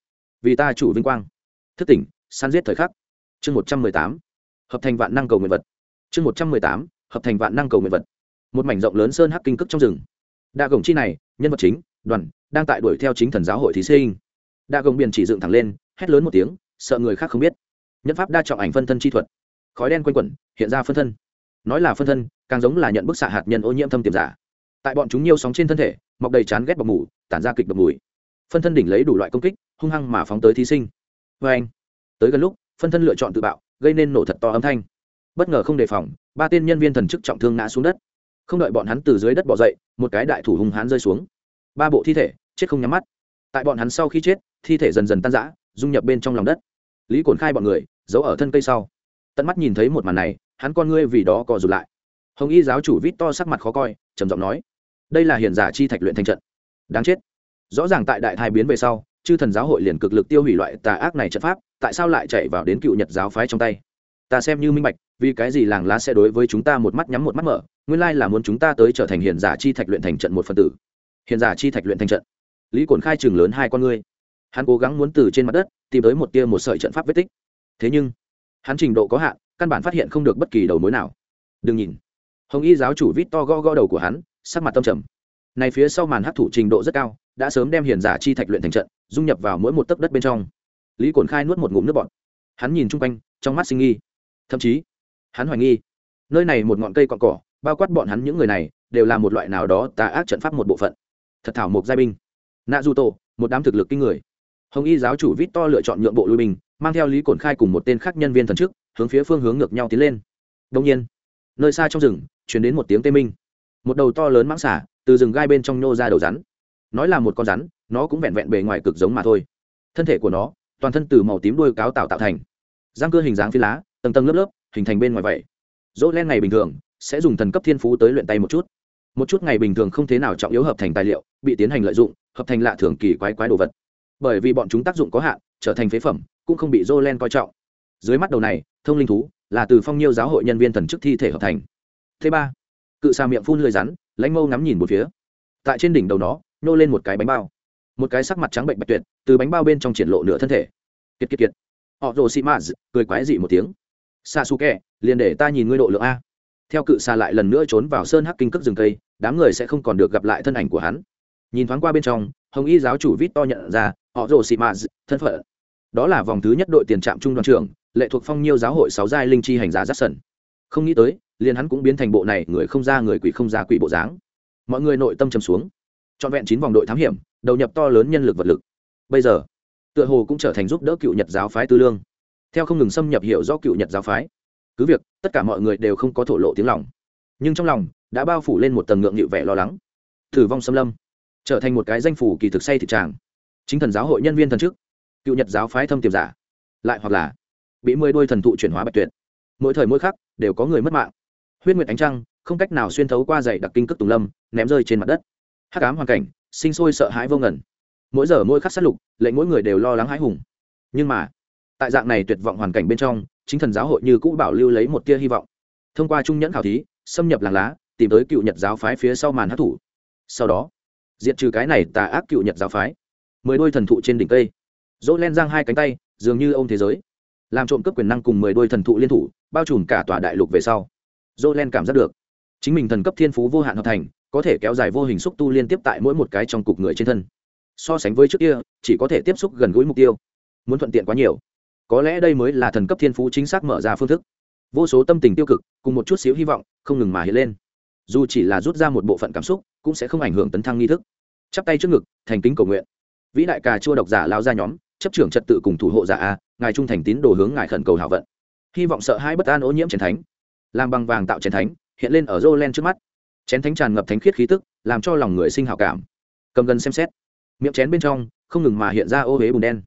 Vì ta chủ vinh quang. Thức tỉnh, săn giết thời khắc. Chương một trăm mười tám. Hợp thành vạn năng cầu nguyện vật. Chương một trăm mười tám. Hợp thành vạn năng cầu nguyện vật. Một mảnh rộng lớn sơn hắc kinh cước trong rừng. Đạ gồng chi này, nhân vật chính, đoàn, đang tại đuổi theo chính thần giáo hội thí sinh. Đạ gồng biển chỉ dựng thẳng lên, hét lớn một tiếng, sợ người khác không biết. Nhân pháp đa trọng ảnh phân thân chi thuật. Khói đen quanh quẩn, hiện ra phân thân. Nói là phân thân càng giống là nhận bức xạ hạt nhân ô nhiễm thâm tiềm giả. Tại bọn chúng nhiều sóng trên thân thể, mọc đầy chán ghét bọc mủ, tản ra kịch bọc mùi. Phân thân đỉnh lấy đủ loại công kích, hung hăng mà phóng tới thí sinh. Vê anh, tới gần lúc, phân thân lựa chọn tự bạo, gây nên nổ thật to âm thanh. Bất ngờ không đề phòng, ba tên nhân viên thần chức trọng thương ngã xuống đất. Không đợi bọn hắn từ dưới đất bỏ dậy, một cái đại thủ hung hãn rơi xuống. Ba bộ thi thể, chết không nhắm mắt. Tại bọn hắn sau khi chết, thi thể dần dần tan rã, dung nhập bên trong lòng đất. Lý cổn khai bọn người, giấu ở thân cây sau. Tận mắt nhìn thấy một màn này, hắn con ngươi vì đó co rụt lại hồng y giáo chủ vít to sắc mặt khó coi, trầm giọng nói, đây là Hiền giả chi thạch luyện thành trận. Đáng chết. Rõ ràng tại đại thai biến về sau, chư thần giáo hội liền cực lực tiêu hủy loại tà ác này trận pháp, tại sao lại chạy vào đến cựu nhật giáo phái trong tay? Ta xem như minh bạch, vì cái gì làng lá sẽ đối với chúng ta một mắt nhắm một mắt mở, nguyên lai là muốn chúng ta tới trở thành hiền giả chi thạch luyện thành trận một phần tử. Hiền giả chi thạch luyện thành trận? Lý cổn khai trường lớn hai con ngươi. Hắn cố gắng muốn từ trên mặt đất tìm tới một tia một sợi trận pháp vết tích. Thế nhưng, hắn trình độ có hạn, căn bản phát hiện không được bất kỳ đầu mối nào. Đừng nhìn hồng y giáo chủ vít to go go đầu của hắn, sắc mặt tâm trầm. Này phía sau màn hấp thụ trình độ rất cao, đã sớm đem hiền giả chi thạch luyện thành trận, dung nhập vào mỗi một tấc đất bên trong. Lý cổn khai nuốt một ngụm nước bọt. Hắn nhìn chung quanh, trong mắt sinh nghi. Thậm chí, hắn hoài nghi, nơi này một ngọn cây cọn cỏ, bao quát bọn hắn những người này, đều là một loại nào đó tà ác trận pháp một bộ phận. Thật thảo một giai binh. Nạ du tổ, một đám thực lực kinh người. Hồng y giáo chủ vít to lựa chọn nhượng bộ lui binh, mang theo lý cổn khai cùng một tên khác nhân viên thần chức, hướng phía phương hướng ngược nhau tiến lên. Đông nhiên, nơi xa trong rừng chuyển đến một tiếng tê minh. Một đầu to lớn mãng xả từ rừng gai bên trong nhô ra đầu rắn. Nói là một con rắn, nó cũng vẹn vẹn bề ngoài cực giống mà thôi. Thân thể của nó, toàn thân từ màu tím đuôi cáo tạo tạo thành. Răng cơ hình dáng phi lá, tầng tầng lớp lớp, hình thành bên ngoài vậy. Dỗ len ngày bình thường, sẽ dùng thần cấp thiên phú tới luyện tay một chút. Một chút ngày bình thường không thế nào trọng yếu hợp thành tài liệu, bị tiến hành lợi dụng, hợp thành lạ thường kỳ quái quái đồ vật. Bởi vì bọn chúng tác dụng có hạn, trở thành phế phẩm, cũng không bị dô len coi trọng. Dưới mắt đầu này, thông linh thú, là từ phong nhiêu giáo hội nhân viên thần chức thi thể hợp thành thứ ba. Cự xà miệng phun lưới rắn, lãnh mâu ngắm nhìn một phía. Tại trên đỉnh đầu nó nô lên một cái bánh bao. Một cái sắc mặt trắng bệnh bạch tuyệt, từ bánh bao bên trong triển lộ nửa thân thể. Kiệt kiệt kiệt. Họ rồ xị mã cười quái dị một tiếng. Xa su kẹ, liền để ta nhìn ngươi độ lượng a. Theo cự xà lại lần nữa trốn vào sơn hắc kinh cước rừng cây, đám người sẽ không còn được gặp lại thân ảnh của hắn. Nhìn thoáng qua bên trong, hồng y giáo chủ vít to nhận ra, họ rồ xị mã thân phận. Đó là vòng thứ nhất đội tiền trạm trung đoàn trưởng, lệ thuộc phong nhiêu giáo hội sáu giai linh chi hành giả giáp sần không nghĩ tới liền hắn cũng biến thành bộ này người không ra người quỷ không ra quỷ bộ dáng. Mọi người nội tâm trầm xuống. Trọn vẹn chín vòng đội thám hiểm, đầu nhập to lớn nhân lực vật lực. Bây giờ, tựa hồ cũng trở thành giúp đỡ cựu nhật giáo phái tư lương. Theo không ngừng xâm nhập hiểu do cựu nhật giáo phái, cứ việc, tất cả mọi người đều không có thổ lộ tiếng lòng. Nhưng trong lòng, đã bao phủ lên một tầng ngượng nghịu vẻ lo lắng. Thử vong xâm lâm, trở thành một cái danh phủ kỳ thực say thị tràng. Chính thần giáo hội nhân viên thần chức, cựu nhật giáo phái thâm tiềm giả, lại hoặc là bị mười đôi thần thụ chuyển hóa bạch tuyệt. Mỗi thời mỗi khắc, đều có người mất mạng huyết nguyệt ánh trăng, không cách nào xuyên thấu qua dày đặc kinh cước tùng lâm, ném rơi trên mặt đất. Hắc ám hoàn cảnh, sinh sôi sợ hãi vô ngẩn mỗi giờ mỗi khắc sát lục, lệnh mỗi người đều lo lắng hãi hùng. Nhưng mà, tại dạng này tuyệt vọng hoàn cảnh bên trong, chính thần giáo hội như cũ bảo lưu lấy một tia hy vọng. Thông qua trung nhẫn khảo thí, xâm nhập làng lá, tìm tới cựu nhật giáo phái phía sau màn hát thủ sau đó, diệt trừ cái này tà ác cựu nhật giáo phái. Mười đôi thần thụ trên đỉnh cây. Dỗ len giang hai cánh tay, dường như ông thế giới. Làm trộm cướp quyền năng cùng mười đôi thần thụ liên thủ, bao trùm cả tòa đại lục về sau dỗ len cảm giác được. Chính mình thần cấp thiên phú vô hạn hợp thành, có thể kéo dài vô hình xúc tu liên tiếp tại mỗi một cái trong cục người trên thân. So sánh với trước kia, chỉ có thể tiếp xúc gần gũi mục tiêu. Muốn thuận tiện quá nhiều. Có lẽ đây mới là thần cấp thiên phú chính xác mở ra phương thức. Vô số tâm tình tiêu cực, cùng một chút xíu hy vọng, không ngừng mà hiện lên. Dù chỉ là rút ra một bộ phận cảm xúc, cũng sẽ không ảnh hưởng tấn thăng nghi thức. Chắp tay trước ngực, thành kính cầu nguyện. Vĩ đại cà chua độc giả lao ra nhóm, chấp trưởng trật tự cùng thủ hộ giả a, ngài trung thành tín đồ hướng ngài khẩn cầu hảo vận. Hy vọng sợ hai bất an ô nhiễm chén thánh làm bằng vàng tạo chén thánh, hiện lên ở rô len trước mắt. Chén thánh tràn ngập thánh khiết khí tức, làm cho lòng người sinh hào cảm. Cầm gần xem xét. Miệng chén bên trong, không ngừng mà hiện ra ô huế bùn đen.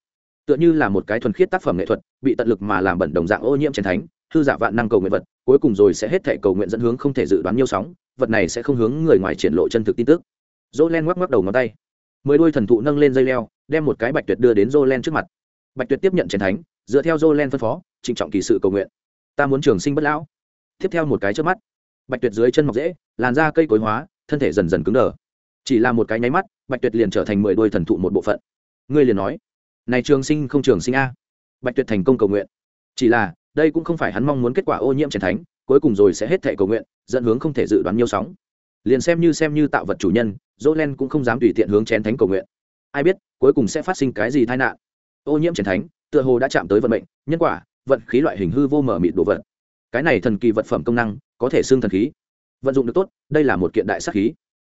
Tựa như là một cái thuần khiết tác phẩm nghệ thuật, bị tận lực mà làm bẩn đồng dạng ô nhiễm chén thánh, hư giả vạn năng cầu nguyện vật, cuối cùng rồi sẽ hết thể cầu nguyện dẫn hướng không thể dự đoán nhiều sóng, vật này sẽ không hướng người ngoài triển lộ chân thực tin tức. Dỗ len ngoắc ngoắc đầu ngón tay. Mười đôi thần thụ nâng lên dây leo, đem một cái bạch tuyệt đưa đến dô len trước mặt. Bạch tuyệt tiếp nhận chén thánh, dựa theo dô len phân phó, trịnh trọng kỳ sự cầu nguyện. Ta muốn trường sinh bất lão tiếp theo một cái trước mắt. Bạch tuyệt dưới chân mọc dễ, làn da cây cối hóa, thân thể dần dần cứng đờ. Chỉ là một cái nháy mắt, bạch tuyệt liền trở thành mười đôi thần thụ một bộ phận. Ngươi liền nói, này trường sinh không trường sinh a. Bạch tuyệt thành công cầu nguyện. Chỉ là, đây cũng không phải hắn mong muốn kết quả ô nhiễm trần thánh, cuối cùng rồi sẽ hết thể cầu nguyện, dẫn hướng không thể dự đoán nhiều sóng. Liền xem như xem như tạo vật chủ nhân dỗ len cũng không dám tùy tiện hướng chén thánh cầu nguyện. Ai biết, cuối cùng sẽ phát sinh cái gì tai nạn? Ô nhiễm trần thánh, tựa hồ đã chạm tới vận mệnh, nhân quả, vận khí loại hình hư vô mở mịt đồ vật cái này thần kỳ vật phẩm công năng có thể xương thần khí. Vận dụng được tốt, đây là một kiện đại sắc khí.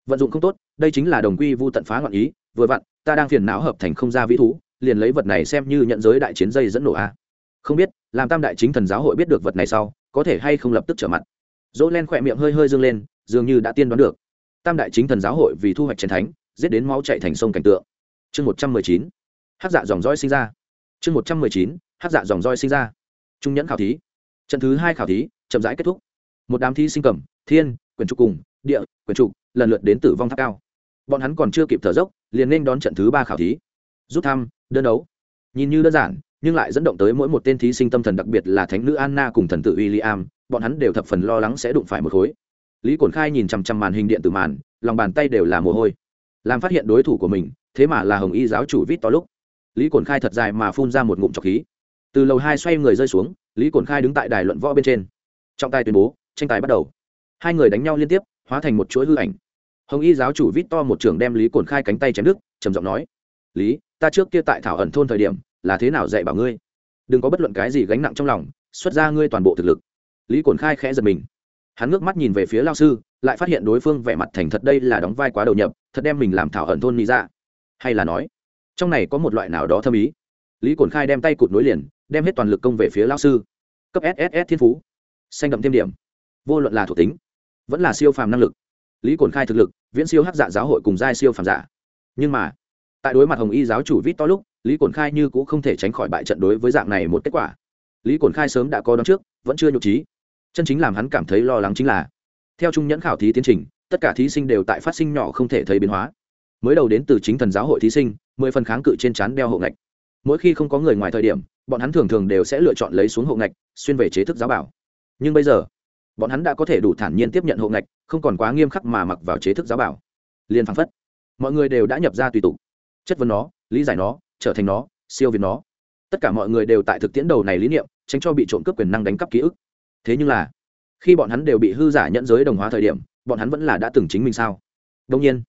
Vận dụng không tốt, đây chính là đồng quy vu tận phá ngọn ý, vừa vặn, ta đang phiền não hợp thành không gian vĩ thú, liền lấy vật này xem như nhận giới đại chiến dây dẫn nổ a. Không biết, làm tam đại chính thần giáo hội biết được vật này sau, có thể hay không lập tức trở mặt. Dỗ len khỏe miệng hơi hơi dương lên, dường như đã tiên đoán được. Tam đại chính thần giáo hội vì thu hoạch chiến thánh, giết đến máu chạy thành sông cảnh tượng. Chương một trăm mười chín. Hát dạ dòng roi sinh ra. Chương một trăm mười chín. Hát dạ dòng roi sinh ra. Trung nhẫn khảo thí trận thứ hai khảo thí, chậm rãi kết thúc. Một đám thi sinh cầm, thiên quyền trục cùng, địa quyền trục, lần lượt đến tử vong tháp cao. Bọn hắn còn chưa kịp thở dốc, liền nên đón trận thứ ba khảo thí. Rút thăm, đơn đấu. Nhìn như đơn giản, nhưng lại dẫn động tới mỗi một tên thí sinh tâm thần, đặc biệt là thánh nữ anna cùng thần tự w i l l i am bọn hắn đều thập phần lo lắng sẽ đụng phải một khối. Lý cổn khai nhìn chằm chằm màn hình điện tử màn, lòng bàn tay đều là mồ hôi. Làm phát hiện đối thủ của mình, thế mà là hồng y giáo chủ vít to lúc. Lý cổn khai thật dài mà phun ra một ngụm trọc khí. Từ lầu hai xoay người rơi xuống lý cổn khai đứng tại đài luận võ bên trên trọng tài tuyên bố tranh tài bắt đầu hai người đánh nhau liên tiếp hóa thành một chuỗi hư ảnh hồng y giáo chủ vít to một trưởng đem lý cổn khai cánh tay chém đứt trầm giọng nói lý ta trước kia tại thảo ẩn thôn thời điểm là thế nào dạy bảo ngươi đừng có bất luận cái gì gánh nặng trong lòng xuất ra ngươi toàn bộ thực lực lý cổn khai khẽ giật mình hắn ngước mắt nhìn về phía lao sư lại phát hiện đối phương vẻ mặt thành thật đây là đóng vai quá đầu nhập thật đem mình làm thảo ẩn thôn nghĩ ra hay là nói trong này có một loại nào đó thâm ý lý cổn khai đem tay cụt nối liền đem hết toàn lực công về phía lao sư. Cấp sss thiên phú. Xanh đậm thêm điểm. Vô luận là thuộc tính, vẫn là siêu phàm năng lực. Lý cồn khai thực lực, viễn siêu hắc dạ giáo hội cùng giai siêu phàm giả. Nhưng mà, tại đối mặt hồng y giáo chủ vít to lúc, lý cồn khai như cũng không thể tránh khỏi bại trận đối với dạng này một kết quả. Lý cồn khai sớm đã có đón trước, vẫn chưa nhục trí. Chân chính làm hắn cảm thấy lo lắng chính là, theo trung nhẫn khảo thí tiến trình, tất cả thí sinh đều tại phát sinh nhỏ không thể thấy biến hóa. Mới đầu đến từ chính thần giáo hội thí sinh, mười phần kháng cự trên chán đeo hộ ngạch. Mỗi khi không có người ngoài thời điểm bọn hắn thường thường đều sẽ lựa chọn lấy xuống hộ ngạch, xuyên về chế thức giáo bảo. Nhưng bây giờ, bọn hắn đã có thể đủ thản nhiên tiếp nhận hộ ngạch, không còn quá nghiêm khắc mà mặc vào chế thức giáo bảo. Liền phăng phất, mọi người đều đã nhập ra tùy tục. Chất vấn nó, lý giải nó, trở thành nó, siêu việt nó. Tất cả mọi người đều tại thực tiễn đầu này lý niệm, tránh cho bị trộm cướp quyền năng đánh cắp ký ức. Thế nhưng là, khi bọn hắn đều bị hư giả nhận giới đồng hóa thời điểm, bọn hắn vẫn là đã từng chính mình sao? Đông nhiên,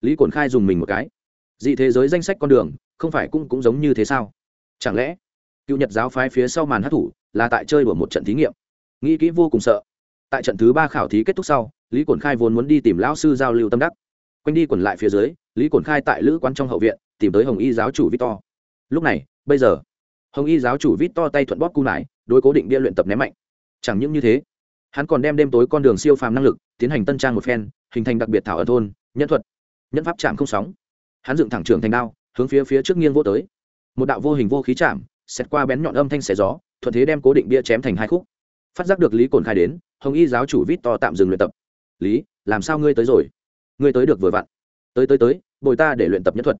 lý cổn khai dùng mình một cái. Dị thế giới danh sách con đường, không phải cũng cũng giống như thế sao? Chẳng lẽ cựu nhật giáo phái phía sau màn hát thủ là tại chơi đùa một trận thí nghiệm. Nghĩ kỹ vô cùng sợ. Tại trận thứ ba khảo thí kết thúc sau, lý cổn khai vốn muốn đi tìm lão sư giao lưu tâm đắc. Quanh đi quẩn lại phía dưới, lý cổn khai tại lữ quán trong hậu viện tìm tới hồng y giáo chủ victor. Lúc này, bây giờ, hồng y giáo chủ victor tay thuận bóp cung lại đối cố định bia luyện tập ném mạnh. Chẳng những như thế, hắn còn đem đêm tối con đường siêu phàm năng lực tiến hành tân trang một phen, hình thành đặc biệt thảo ở thôn, nhân thuật, nhân pháp chạm không sóng. Hắn dựng thẳng trường thành đao, hướng phía phía trước nghiêng vô tới. Một đạo vô hình vô khí chạm xét qua bén nhọn âm thanh xẻ gió, thuận thế đem cố định bia chém thành hai khúc. Phát giác được lý cồn khai đến, hồng y giáo chủ vít to tạm dừng luyện tập. Lý, làm sao ngươi tới rồi? Ngươi tới được vừa vặn. Tới tới tới, bồi ta để luyện tập nhất thuật.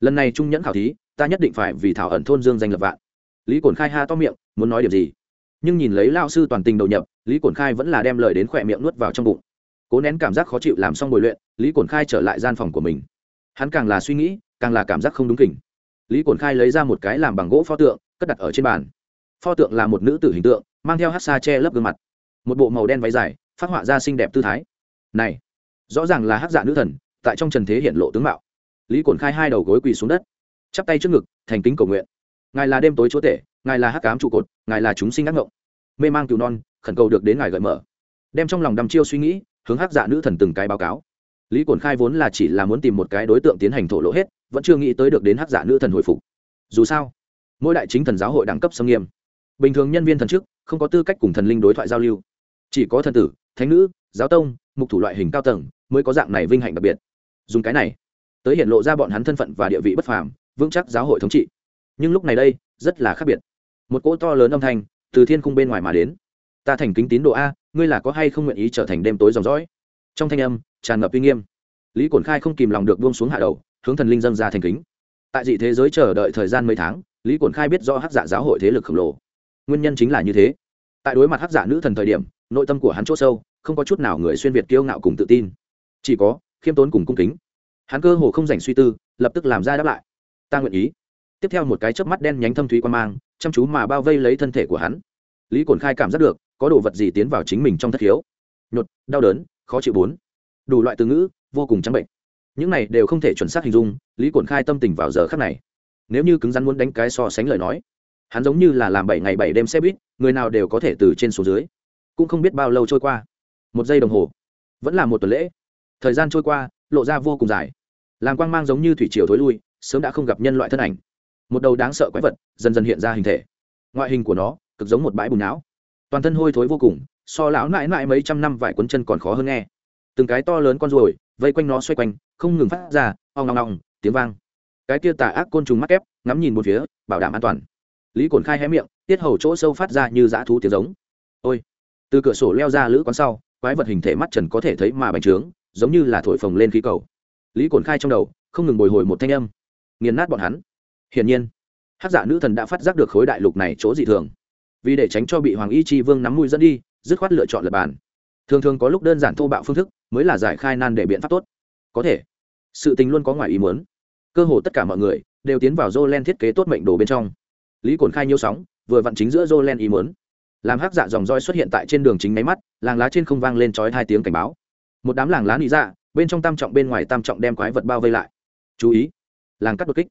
Lần này trung nhẫn khảo thí, ta nhất định phải vì thảo ẩn thôn dương danh lập vạn. Lý cồn khai ha to miệng, muốn nói điểm gì? Nhưng nhìn lấy lao sư toàn tình đầu nhập, lý cồn khai vẫn là đem lời đến khỏe miệng nuốt vào trong bụng. Cố nén cảm giác khó chịu làm xong bồi luyện, lý cồn khai trở lại gian phòng của mình. Hắn càng là suy nghĩ, càng là cảm giác không đúng kỉnh. Lý cồn khai lấy ra một cái làm bằng gỗ pho tượng cất đặt ở trên bàn. Pho tượng là một nữ tử hình tượng, mang theo hát xa che lấp gương mặt. Một bộ màu đen váy dài, phát họa ra xinh đẹp tư thái. Này, rõ ràng là hát dạ nữ thần, tại trong trần thế hiện lộ tướng mạo. Lý cổn khai hai đầu gối quỳ xuống đất, chắp tay trước ngực, thành kính cầu nguyện. Ngài là đêm tối chúa tể, ngài là hắc cám trụ cột, ngài là chúng sinh ác ngộng. Mê mang cứu non, khẩn cầu được đến ngài gợi mở. Đem trong lòng đăm chiêu suy nghĩ, hướng hắc dạ nữ thần từng cái báo cáo. Lý cổn khai vốn là chỉ là muốn tìm một cái đối tượng tiến hành thổ lộ hết, vẫn chưa nghĩ tới được đến hắc dạ nữ thần hồi phục. Dù sao mỗi đại chính thần giáo hội đẳng cấp xâm nghiêm. Bình thường nhân viên thần chức, không có tư cách cùng thần linh đối thoại giao lưu. Chỉ có thần tử, thánh nữ, giáo tông, mục thủ loại hình cao tầng mới có dạng này vinh hạnh đặc biệt. Dùng cái này, tới hiện lộ ra bọn hắn thân phận và địa vị bất phàm, vững chắc giáo hội thống trị. Nhưng lúc này đây, rất là khác biệt. Một cỗ to lớn âm thanh, từ thiên cung bên ngoài mà đến. Ta thành kính tín độ a, ngươi là có hay không nguyện ý trở thành đêm tối dòng dõi? Trong thanh âm, tràn ngập uy nghiêm. Lý cổn khai không kìm lòng được buông xuống hạ đầu, hướng thần linh dân ra thành kính. Tại dị thế giới chờ đợi thời gian mấy tháng lý cổn khai biết do hát giả giáo hội thế lực khổng lồ. Nguyên nhân chính là như thế. Tại đối mặt hát giả dạ nữ thần thời điểm, nội tâm của hắn c h ỗ sâu, không có chút nào người xuyên việt kiêu ngạo cùng tự tin. Chỉ có, khiêm tốn cùng cung kính. Hắn cơ hồ không dành suy tư, lập tức làm ra đáp lại. Ta nguyện ý. Tiếp theo một cái chớp mắt đen nhánh thâm thúy quan mang, chăm chú mà bao vây lấy thân thể của hắn. Lý cổn khai cảm giác được, có đồ vật gì tiến vào chính mình trong thất khiếu. Nhột, đau đớn, khó chịu bốn. Đủ loại từ ngữ, vô cùng trắng bệnh. Những này đều không thể chuẩn xác hình dung, lý cổn khai tâm tình vào giờ khắc này nếu như cứng rắn muốn đánh cái so sánh lời nói, hắn giống như là làm bảy ngày bảy đêm xe buýt, người nào đều có thể từ trên xuống dưới. Cũng không biết bao lâu trôi qua. Một giây đồng hồ. Vẫn là một tuần lễ. Thời gian trôi qua, lộ ra vô cùng dài. Làm quang mang giống như thủy triều thối lui, sớm đã không gặp nhân loại thân ảnh. Một đầu đáng sợ quái vật dần dần hiện ra hình thể. Ngoại hình của nó, cực giống một bãi bùn não. Toàn thân hôi thối vô cùng, so lão mãi mãi mấy trăm năm vải quấn chân còn khó hơn nghe. Từng cái to lớn con ruồi vây quanh nó xoay quanh, không ngừng phát ra, ong ong ong, tiếng vang cái kia tà ác côn trùng mắc ép ngắm nhìn một phía, bảo đảm an toàn. Lý cồn khai hé miệng, tiết hầu chỗ sâu phát ra như dã thú tiếng giống. Ôi! Từ cửa sổ leo ra lữ quán sau, quái vật hình thể mắt trần có thể thấy mà bành trướng, giống như là thổi phồng lên khí cầu. Lý cồn khai trong đầu, không ngừng bồi hồi một thanh âm. Nghiền nát bọn hắn. Hiển nhiên, hát giả nữ thần đã phát giác được khối đại lục này chỗ dị thường. Vì để tránh cho bị hoàng y chi vương nắm mũi dẫn đi, dứt khoát lựa chọn lập bàn. Thường thường có lúc đơn giản thô bạo phương thức, mới là giải khai nan để biện pháp tốt. Có thể. Sự tình luôn có ngoài ý muốn cơ hồ tất cả mọi người đều tiến vào Jolen thiết kế tốt mệnh đồ bên trong. Lý Cổn khai nhiêu sóng, vừa vặn chính giữa Jolen ý muốn. Làm hắc dạ dòng roi xuất hiện tại trên đường chính máy mắt, làng lá trên không vang lên chói hai tiếng cảnh báo. Một đám làng lá nị dạ bên trong tam trọng bên ngoài tam trọng đem quái vật bao vây lại. Chú ý, làng cắt đột kích.